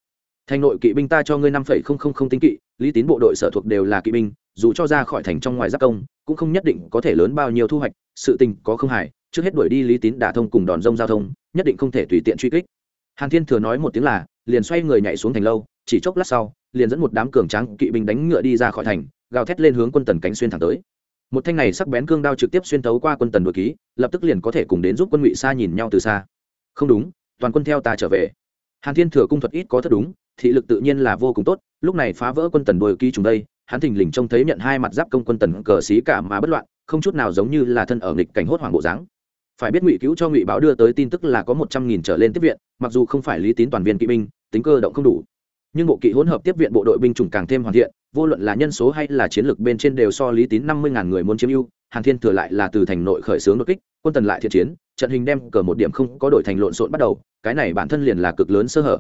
S1: Thành nội kỵ binh ta cho ngươi năm phẩy không không không tinh kỵ lý tín bộ đội sở thuộc đều là kỵ binh, dù cho ra khỏi thành trong ngoài giáp công, cũng không nhất định có thể lớn bao nhiêu thu hoạch, sự tình có không hài, trước hết đuổi đi lý tín đả thông cùng đòn rông giao thông, nhất định không thể tùy tiện truy kích. Hàn thiên thừa nói một tiếng là, liền xoay người nhảy xuống thành lâu, chỉ chốc lát sau, liền dẫn một đám cường tráng kỵ binh đánh ngựa đi ra khỏi thành, gào thét lên hướng quân tần cánh xuyên thẳng tới. Một thanh này sắc bén cương đao trực tiếp xuyên thấu qua quân tần đội ký, lập tức liền có thể cùng đến giúp quân ngụy xa nhìn nhau từ xa. Không đúng, toàn quân theo ta trở về. Hàn thiên thừa cung thuật ít có thất đúng thị lực tự nhiên là vô cùng tốt, lúc này phá vỡ quân tần đôi ký trùng đây, hắn thình lình trông thấy nhận hai mặt giáp công quân tần cờ xí cả mà bất loạn, không chút nào giống như là thân ở nghịch cảnh hốt hoảng bộ dáng. Phải biết ngụy cứu cho ngụy báo đưa tới tin tức là có một trăm nghìn trở lên tiếp viện, mặc dù không phải lý tín toàn viên kỵ binh, tính cơ động không đủ. Nhưng bộ kỵ hỗn hợp tiếp viện bộ đội binh chủng càng thêm hoàn thiện, vô luận là nhân số hay là chiến lược bên trên đều so lý tín năm mươi ngàn người muốn chiếm ưu, hàn thiên thừa lại là từ thành nội khởi xướng đột kích, quân tần lại thiện chiến, trận hình đem cờ một điểm không có đổi thành lộn xộn bắt đầu, cái này bản thân liền là cực lớn sơ hở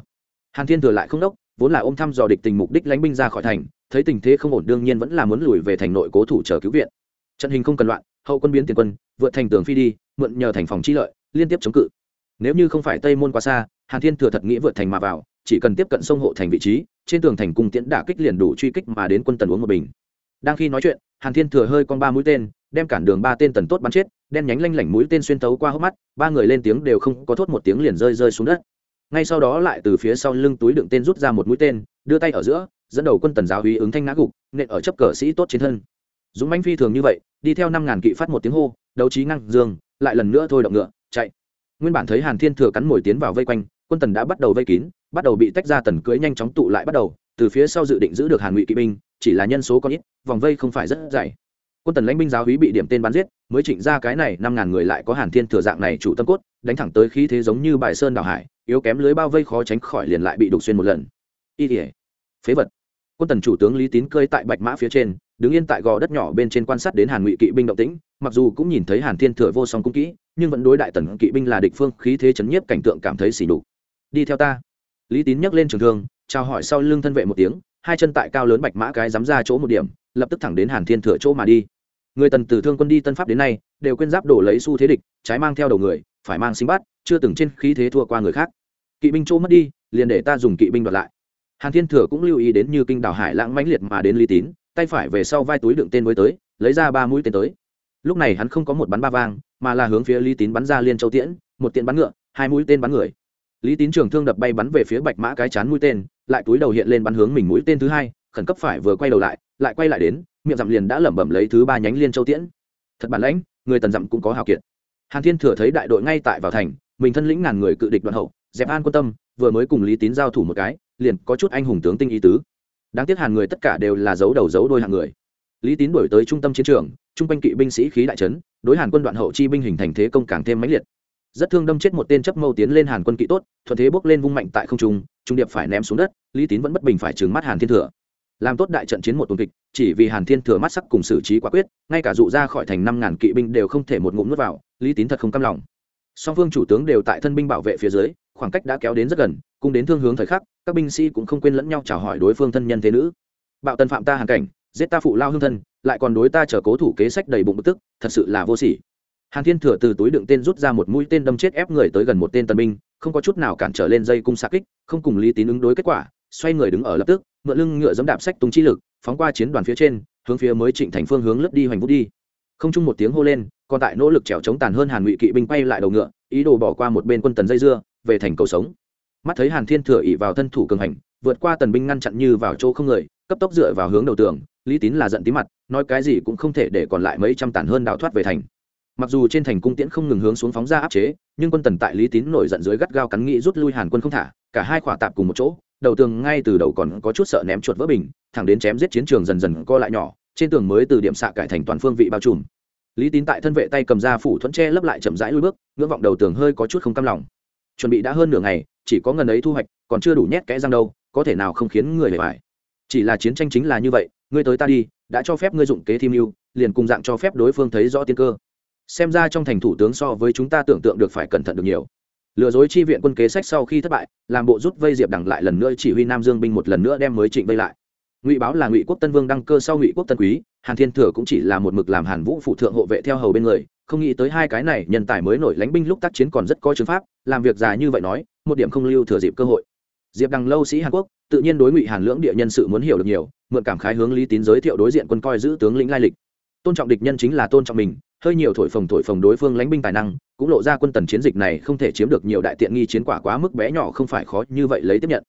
S1: hàn thiên thừa lại không đốc, vốn là ôm thăm dò địch tình mục đích lánh binh ra khỏi thành, thấy tình thế không ổn đương nhiên vẫn là muốn lùi về thành nội cố thủ chờ cứu viện. Trận hình không cần loạn, hậu quân biến tiền quân, vượt thành tường phi đi, mượn nhờ thành phòng chi lợi, liên tiếp chống cự. Nếu như không phải tây môn quá xa, hàn thiên thừa thật nghĩ vượt thành mà vào, chỉ cần tiếp cận sông hộ thành vị trí, trên tường thành cung tiễn đả kích liền đủ truy kích mà đến quân tần uống một bình. Đang khi nói chuyện, hàn thiên thừa hơi con ba mũi tên, đem cản đường ba tên tần tốt bắn chết, đen nhánh lanh lảnh mũi tên xuyên tấu qua hốc mắt, ba người lên tiếng đều không có thốt một tiếng liền rơi rơi xuống đất ngay sau đó lại từ phía sau lưng túi đựng tên rút ra một mũi tên, đưa tay ở giữa, dẫn đầu quân tần giáo hí ứng thanh ngã gục, nện ở chấp cờ sĩ tốt trên thân. Dũng mãnh phi thường như vậy, đi theo năm ngàn kỵ phát một tiếng hô, đấu trí ngăn dương, lại lần nữa thôi động ngựa, chạy. Nguyên bản thấy hàn thiên thừa cắn mồi tiến vào vây quanh, quân tần đã bắt đầu vây kín, bắt đầu bị tách ra tần cưới nhanh chóng tụ lại bắt đầu, từ phía sau dự định giữ được hàn ngụy kỵ binh, chỉ là nhân số có ít, vòng vây không phải rất dày. Quân tần lãnh binh giáo hí bị điểm tên bắn giết, mới chỉnh ra cái này năm ngàn người lại có hàn thiên thừa dạng này chủ tâm cốt, đánh thẳng tới khí thế giống như bài sơn đảo hải yếu kém lưới bao vây khó tránh khỏi liền lại bị đục xuyên một lần. Y tỉa phế vật. Quân tần chủ tướng lý tín cơi tại bạch mã phía trên, đứng yên tại gò đất nhỏ bên trên quan sát đến hàn ngụy kỵ binh động tĩnh, mặc dù cũng nhìn thấy hàn thiên thừa vô song cung kỹ, nhưng vẫn đối đại tần kỵ binh là địch phương khí thế chấn nhiếp cảnh tượng cảm thấy xỉ đục đi theo ta. Lý tín nhấc lên trường thương, chào hỏi sau lưng thân vệ một tiếng, hai chân tại cao lớn bạch mã cái dám ra chỗ một điểm, lập tức thẳng đến hàn thiên thừa chỗ mà đi. Người tần từ thương quân đi tân pháp đến nay, đều quên giáp đổ lấy xu thế địch, trái mang theo đầu người phải mang sinh bắt chưa từng trên khí thế thua qua người khác. Kỵ binh chỗ mất đi, liền để ta dùng kỵ binh đoạt lại. Hàn thiên thừa cũng lưu ý đến như kinh đảo hải lãng mãnh liệt mà đến lý tín, tay phải về sau vai túi đựng tên mới tới, lấy ra ba mũi tên tới. Lúc này hắn không có một bắn ba vang, mà là hướng phía lý tín bắn ra liên châu tiễn, một tiện bắn ngựa, hai mũi tên bắn người. Lý tín trường thương đập bay bắn về phía bạch mã cái chán mũi tên, lại túi đầu hiện lên bắn hướng mình mũi tên thứ hai, khẩn cấp phải vừa quay đầu lại lại quay lại đến, miệng dặm liền đã lẩm bẩm lấy thứ ba nhánh liên châu tiễn. Thật bản lãnh, người tần dặm cũng có hào kiệt hàn thiên thừa thấy đại đội ngay tại vào thành, mình thân lĩnh ngàn người cự địch đoàn hậu, dẹp an quan tâm vừa mới cùng lý tín giao thủ một cái, liền có chút anh hùng tướng tinh ý tứ. Đáng tiếc hàn người tất cả đều là dấu đầu dấu đôi hạng người. Lý tín đổi tới trung tâm chiến trường, trung quanh kỵ binh sĩ khí đại trấn đối hàn quân đoạn hậu chi binh hình thành thế công càng thêm mãnh liệt. Rất thương đâm chết một tên chấp mâu tiến lên hàn quân kỵ tốt, thuận thế bốc lên vung mạnh tại không trung trung điệp phải ném xuống đất, lý tín vẫn bất bình phải trừng mắt hàn thiên thừa làm tốt đại trận chiến một tuần kịch, chỉ vì hàn thiên thừa mắt sắc cùng xử trí quả quyết, ngay cả dụ ra khỏi thành năm ngàn kỵ binh đều không thể một ngụm nuốt vào, lý tín thật không cam lòng. Song phương chủ tướng đều tại thân binh bảo vệ phía dưới, khoảng cách đã kéo đến rất gần, cùng đến thương hướng thời khắc, các binh sĩ cũng không quên lẫn nhau chào hỏi đối phương thân nhân thế nữ. Bạo tần phạm ta hàn cảnh, giết ta phụ lao hương thân, lại còn đối ta chờ cố thủ kế sách đầy bụng bức tức, thật sự là vô sỉ. Hàn thiên thừa từ túi đựng tên rút ra một mũi tên đâm chết ép người tới gần một tên tân binh, không có chút nào cản trở lên dây cung xa kích, không cùng lý tín ứng đối kết quả, xoay người đứng ở lập tức mượn lưng ngựa giẫm đạp sách tung chi lực, phóng qua chiến đoàn phía trên, hướng phía mới trịnh thành phương hướng lướt đi hoành vút đi. Không chung một tiếng hô lên, còn tại nỗ lực trèo chống tàn hơn hàn ngụy kỵ binh bay lại đầu ngựa, ý đồ bỏ qua một bên quân tần dây dưa, về thành cầu sống. Mắt thấy hàn thiên thừa ỷ vào thân thủ cường hành, vượt qua tần binh ngăn chặn như vào chỗ không người, cấp tốc dựa vào hướng đầu tường, lý tín là giận tím mặt, nói cái gì cũng không thể để còn lại mấy trăm tàn hơn đào thoát về thành. Mặc dù trên thành cung tiễn không ngừng hướng xuống phóng ra áp chế, nhưng quân tần tại lý tín nổi giận dưới gắt gao cắn nghĩ rút lui hàn quân không thả, cả hai khỏa tạp cùng một chỗ đầu tường ngay từ đầu còn có chút sợ ném chuột vỡ bình, thẳng đến chém giết chiến trường dần dần co lại nhỏ, trên tường mới từ điểm xạ cải thành toàn phương vị bao trùm. Lý tín tại thân vệ tay cầm ra phủ thuẫn tre lấp lại chậm rãi lui bước, ngưỡng vọng đầu tường hơi có chút không cam lòng. Chuẩn bị đã hơn nửa ngày, chỉ có ngần ấy thu hoạch, còn chưa đủ nhét kẽ răng đâu, có thể nào không khiến người hề phải chỉ là chiến tranh chính là như vậy, ngươi tới ta đi, đã cho phép ngươi dụng kế thi mưu, liền cùng dạng cho phép đối phương thấy rõ tiên cơ. Xem ra trong thành thủ tướng so với chúng ta tưởng tượng được phải cẩn thận được nhiều lừa dối chi viện quân kế sách sau khi thất bại, làm bộ rút vây diệp đằng lại lần nữa chỉ huy nam dương binh một lần nữa đem mới trịnh vây lại. Ngụy báo là ngụy quốc tân vương đăng cơ sau ngụy quốc tân quý, hàn thiên thừa cũng chỉ là một mực làm hàn vũ phụ thượng hộ vệ theo hầu bên người, không nghĩ tới hai cái này nhân tài mới nổi lánh binh lúc tác chiến còn rất có chứng pháp, làm việc dài như vậy nói, một điểm không lưu thừa dịp cơ hội. Diệp đằng lâu sĩ hàn quốc, tự nhiên đối ngụy hàn lưỡng địa nhân sự muốn hiểu được nhiều, mượn cảm khái hướng lý tín giới thiệu đối diện quân coi giữ tướng lĩnh lai lịch. Tôn trọng địch nhân chính là tôn trọng mình hơi nhiều thổi phồng thổi phồng đối phương lãnh binh tài năng, cũng lộ ra quân tần chiến dịch này không thể chiếm được nhiều đại tiện nghi chiến quả quá mức bé nhỏ không phải khó như vậy lấy tiếp nhận.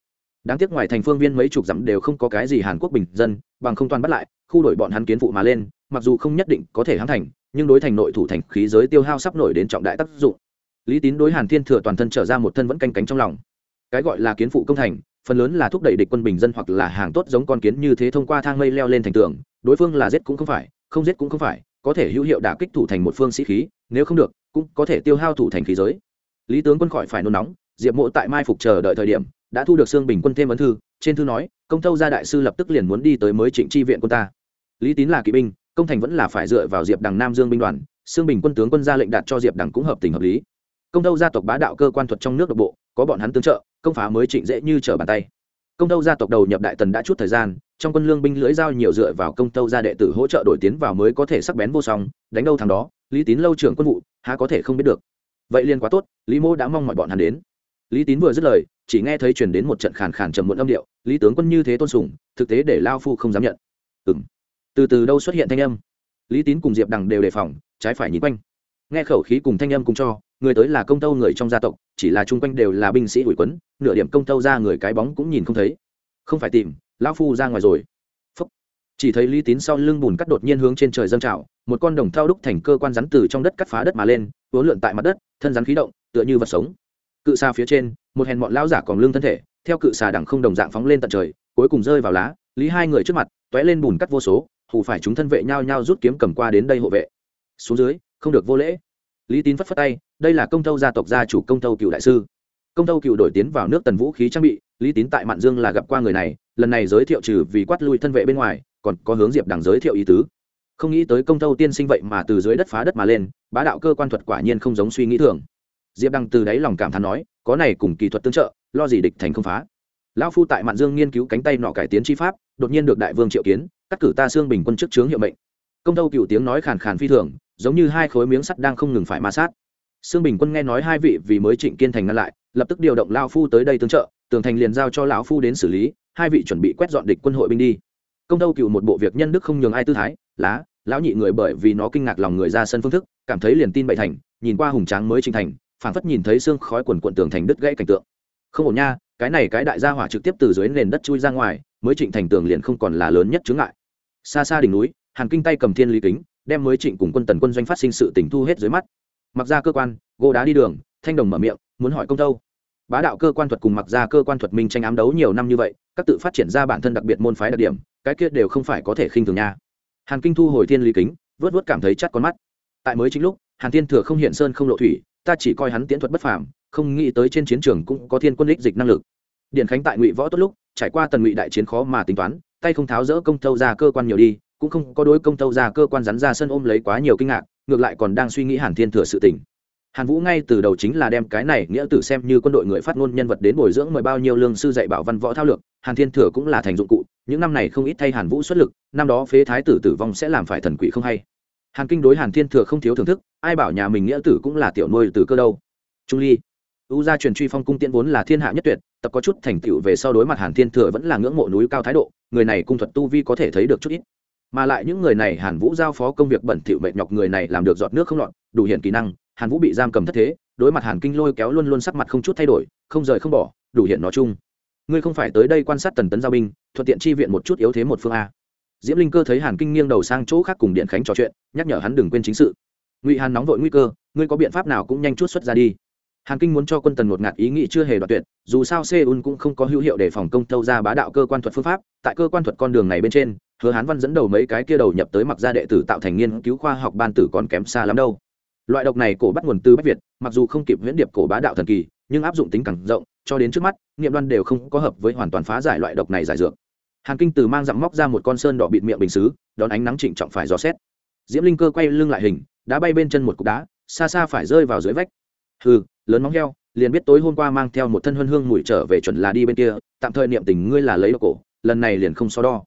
S1: Đáng tiếc ngoài thành phương viên mấy chục dặm đều không có cái gì hàn quốc bình dân, bằng không toàn bắt lại, khu đổi bọn hắn kiến phụ mà lên, mặc dù không nhất định có thể hãm thành, nhưng đối thành nội thủ thành khí giới tiêu hao sắp nổi đến trọng đại tác dụng. Lý tín đối hàn thiên thừa toàn thân trở ra một thân vẫn canh cánh trong lòng. Cái gọi là kiến phụ công thành, phần lớn là thúc đẩy địch quân bình dân hoặc là hàng tốt giống con kiến như thế thông qua thang mây leo lên thành tường, đối phương là giết cũng không phải, không giết cũng không phải có thể hữu hiệu đả kích thủ thành một phương sĩ khí, nếu không được, cũng có thể tiêu hao thủ thành khí giới. Lý tướng quân khỏi phải nôn nóng, diệp mộ tại mai phục chờ đợi thời điểm, đã thu được xương bình quân thêm ấn thư, trên thư nói, công tâu gia đại sư lập tức liền muốn đi tới mới trịnh chi viện quân ta. Lý tín là kỵ binh, công thành vẫn là phải dựa vào diệp đằng nam dương binh đoàn xương bình quân tướng quân ra lệnh đạt cho diệp đằng cũng hợp tình hợp lý. Công tâu gia tộc bá đạo cơ quan thuật trong nước độc bộ, có bọn hắn tương trợ, công phá mới trịnh dễ như trở bàn tay. Công tâu gia tộc đầu nhập đại tần đã chút thời gian trong quân lương binh lưỡi dao nhiều dựa vào công tâu gia đệ tử hỗ trợ đổi tiến vào mới có thể sắc bén vô song, đánh đâu thằng đó, lý tín lâu trưởng quân vụ, há có thể không biết được. Vậy liền quá tốt, lý mô đã mong mọi bọn hắn đến. Lý tín vừa dứt lời, chỉ nghe thấy truyền đến một trận khàn khàn trầm muộn âm điệu, lý tướng quân như thế tôn sùng, thực tế để lao phu không dám nhận. Ừng từ từ đâu xuất hiện thanh âm? Lý tín cùng diệp đằng đều đề phòng, trái phải nhìn quanh. Nghe khẩu khí cùng thanh âm cùng cho, người tới là công tâu người trong gia tộc, chỉ là chung quanh đều là binh sĩ ủi quấn, nửa điểm công tâu ra người cái bóng cũng nhìn không thấy. Không phải tìm lão phu ra ngoài rồi. Phúc. chỉ thấy lý tín sau lưng bùn cắt đột nhiên hướng trên trời dâng trào, một con đồng thao đúc thành cơ quan rắn từ trong đất cắt phá đất mà lên vốn lượn tại mặt đất, thân rắn khí động, tựa như vật sống. Cự xà phía trên, một hèn bọn lão giả còn lưng thân thể, theo cự xà đẳng không đồng dạng phóng lên tận trời, cuối cùng rơi vào lá, lý hai người trước mặt t lên bùn cắt vô số, hù phải chúng thân vệ nhau nhau rút kiếm cầm qua đến đây hộ vệ. Xuống dưới, không được vô lễ. Lý tín phất phất tay, đây là công tâu gia tộc gia chủ công tâu cựu đại sư. Công tâu cựu đổi tiến vào nước tần vũ khí trang bị lý tín tại mạn dương là gặp qua người này, lần này giới thiệu trừ vì quát lui thân vệ bên ngoài, còn có hướng diệp đằng giới thiệu ý tứ. Không nghĩ tới công tâu tiên sinh vậy mà từ dưới đất phá đất mà lên, bá đạo cơ quan thuật quả nhiên không giống suy nghĩ thường. Diệp đằng từ đáy lòng cảm thán nói, có này cùng kỹ thuật tương trợ, lo gì địch thành không phá. Lão phu tại mạn dương nghiên cứu cánh tay nọ cải tiến chi pháp, đột nhiên được đại vương triệu kiến, cắt cử ta xương bình quân chức chướng hiệu mệnh. Công tâu cựu tiếng nói khàn khàn phi thường, giống như hai khối miếng sắt đang không ngừng phải ma sát. Sương bình quân nghe nói hai vị vì mới trịnh kiên thành ngăn lại, lập tức điều động lao phu tới đây tương trợ tường thành liền giao cho lão phu đến xử lý, hai vị chuẩn bị quét dọn địch quân hội binh đi. Công tâu cựu một bộ việc nhân đức không nhường ai tư thái, lá, lão nhị người bởi vì nó kinh ngạc lòng người ra sân phương thức, cảm thấy liền tin bậy thành, nhìn qua hùng tráng mới trình thành, phảng phất nhìn thấy xương khói quần quận tường thành đứt gãy cảnh tượng. Không ổn nha, cái này cái đại gia hỏa trực tiếp từ dưới nền đất chui ra ngoài, mới trịnh thành tường liền không còn là lớn nhất chướng ngại. Xa xa đỉnh núi, hàn kinh tay cầm thiên lý kính, đem mới trịnh cùng quân tần quân doanh phát sinh sự tình thu hết dưới mắt. Mặc ra cơ quan, gỗ đá đi đường, thanh đồng mở miệng, muốn hỏi công tâu bá đạo cơ quan thuật cùng mặc ra cơ quan thuật minh tranh ám đấu nhiều năm như vậy, các tự phát triển ra bản thân đặc biệt môn phái đặc điểm, cái kia đều không phải có thể khinh thường nha. Hàn kinh thu hồi thiên lý kính, vớt vớt cảm thấy chắc con mắt. Tại mới chính lúc, hàn thiên thừa không hiện sơn không lộ thủy, ta chỉ coi hắn tiễn thuật bất phàm, không nghĩ tới trên chiến trường cũng có thiên quân lích dịch năng lực. Điện khánh tại ngụy võ tốt lúc, trải qua tần ngụy đại chiến khó mà tính toán, tay không tháo rỡ công tâu ra cơ quan nhiều đi, cũng không có đối công tâu ra cơ quan rắn ra sân ôm lấy quá nhiều kinh ngạc, ngược lại còn đang suy nghĩ hàn thiên thừa sự tình hàn vũ ngay từ đầu chính là đem cái này nghĩa tử xem như quân đội người phát ngôn nhân vật đến bồi dưỡng mời bao nhiêu lương sư dạy bảo văn võ thao lược, hàn thiên thừa cũng là thành dụng cụ, những năm này không ít thay hàn vũ xuất lực, năm đó phế thái tử tử vong sẽ làm phải thần quỷ không hay. Hàn kinh đối hàn thiên thừa không thiếu thưởng thức, ai bảo nhà mình nghĩa tử cũng là tiểu nuôi từ cơ đâu. Trung ly, u gia truyền truy phong cung tiễn vốn là thiên hạ nhất tuyệt, tập có chút thành tựu về sau đối mặt hàn thiên thừa vẫn là ngưỡng mộ núi cao thái độ, người này cung thuật tu vi có thể thấy được chút ít. Mà lại những người này hàn vũ giao phó công việc bẩn thỉu mệt nhọc người này làm được giọt nước không lọt, đủ hiện kỹ năng hàn vũ bị giam cầm thất thế, đối mặt hàn kinh lôi kéo luôn luôn sắc mặt không chút thay đổi, không rời không bỏ, đủ hiện nói chung. Ngươi không phải tới đây quan sát tần tấn giao binh, thuận tiện chi viện một chút yếu thế một phương a. Diễm linh cơ thấy hàn kinh nghiêng đầu sang chỗ khác cùng điện khánh trò chuyện, nhắc nhở hắn đừng quên chính sự. Ngụy hàn nóng vội nguy cơ, ngươi có biện pháp nào cũng nhanh chút xuất ra đi. Hàn kinh muốn cho quân tần ngột ngạt ý nghĩ chưa hề đoạt tuyệt, dù sao seoul cũng không có hữu hiệu để phòng công tâu ra bá đạo cơ quan thuật phương pháp, tại cơ quan thuật con đường này bên trên, hứa hán văn dẫn đầu mấy cái kia đầu nhập tới mặc gia đệ tử tạo thành nghiên cứu khoa học ban tử còn kém xa lắm đâu loại độc này cổ bắt nguồn từ bách việt, mặc dù không kịp huyễn điệp cổ bá đạo thần kỳ, nhưng áp dụng tính càng rộng, cho đến trước mắt, nghiệm đoan đều không có hợp với hoàn toàn phá giải loại độc này giải dược. Hàn kinh từ mang dặm móc ra một con sơn đỏ bịt miệng bình xứ, đón ánh nắng trịnh trọng phải dò xét. Diễm linh cơ quay lưng lại hình, đã bay bên chân một cục đá, xa xa phải rơi vào dưới vách. Hừ, lớn móng heo, liền biết tối hôm qua mang theo một thân huân hương mùi trở về chuẩn là đi bên kia, tạm thời niệm tình ngươi là lấy độc cổ, lần này liền không so đo.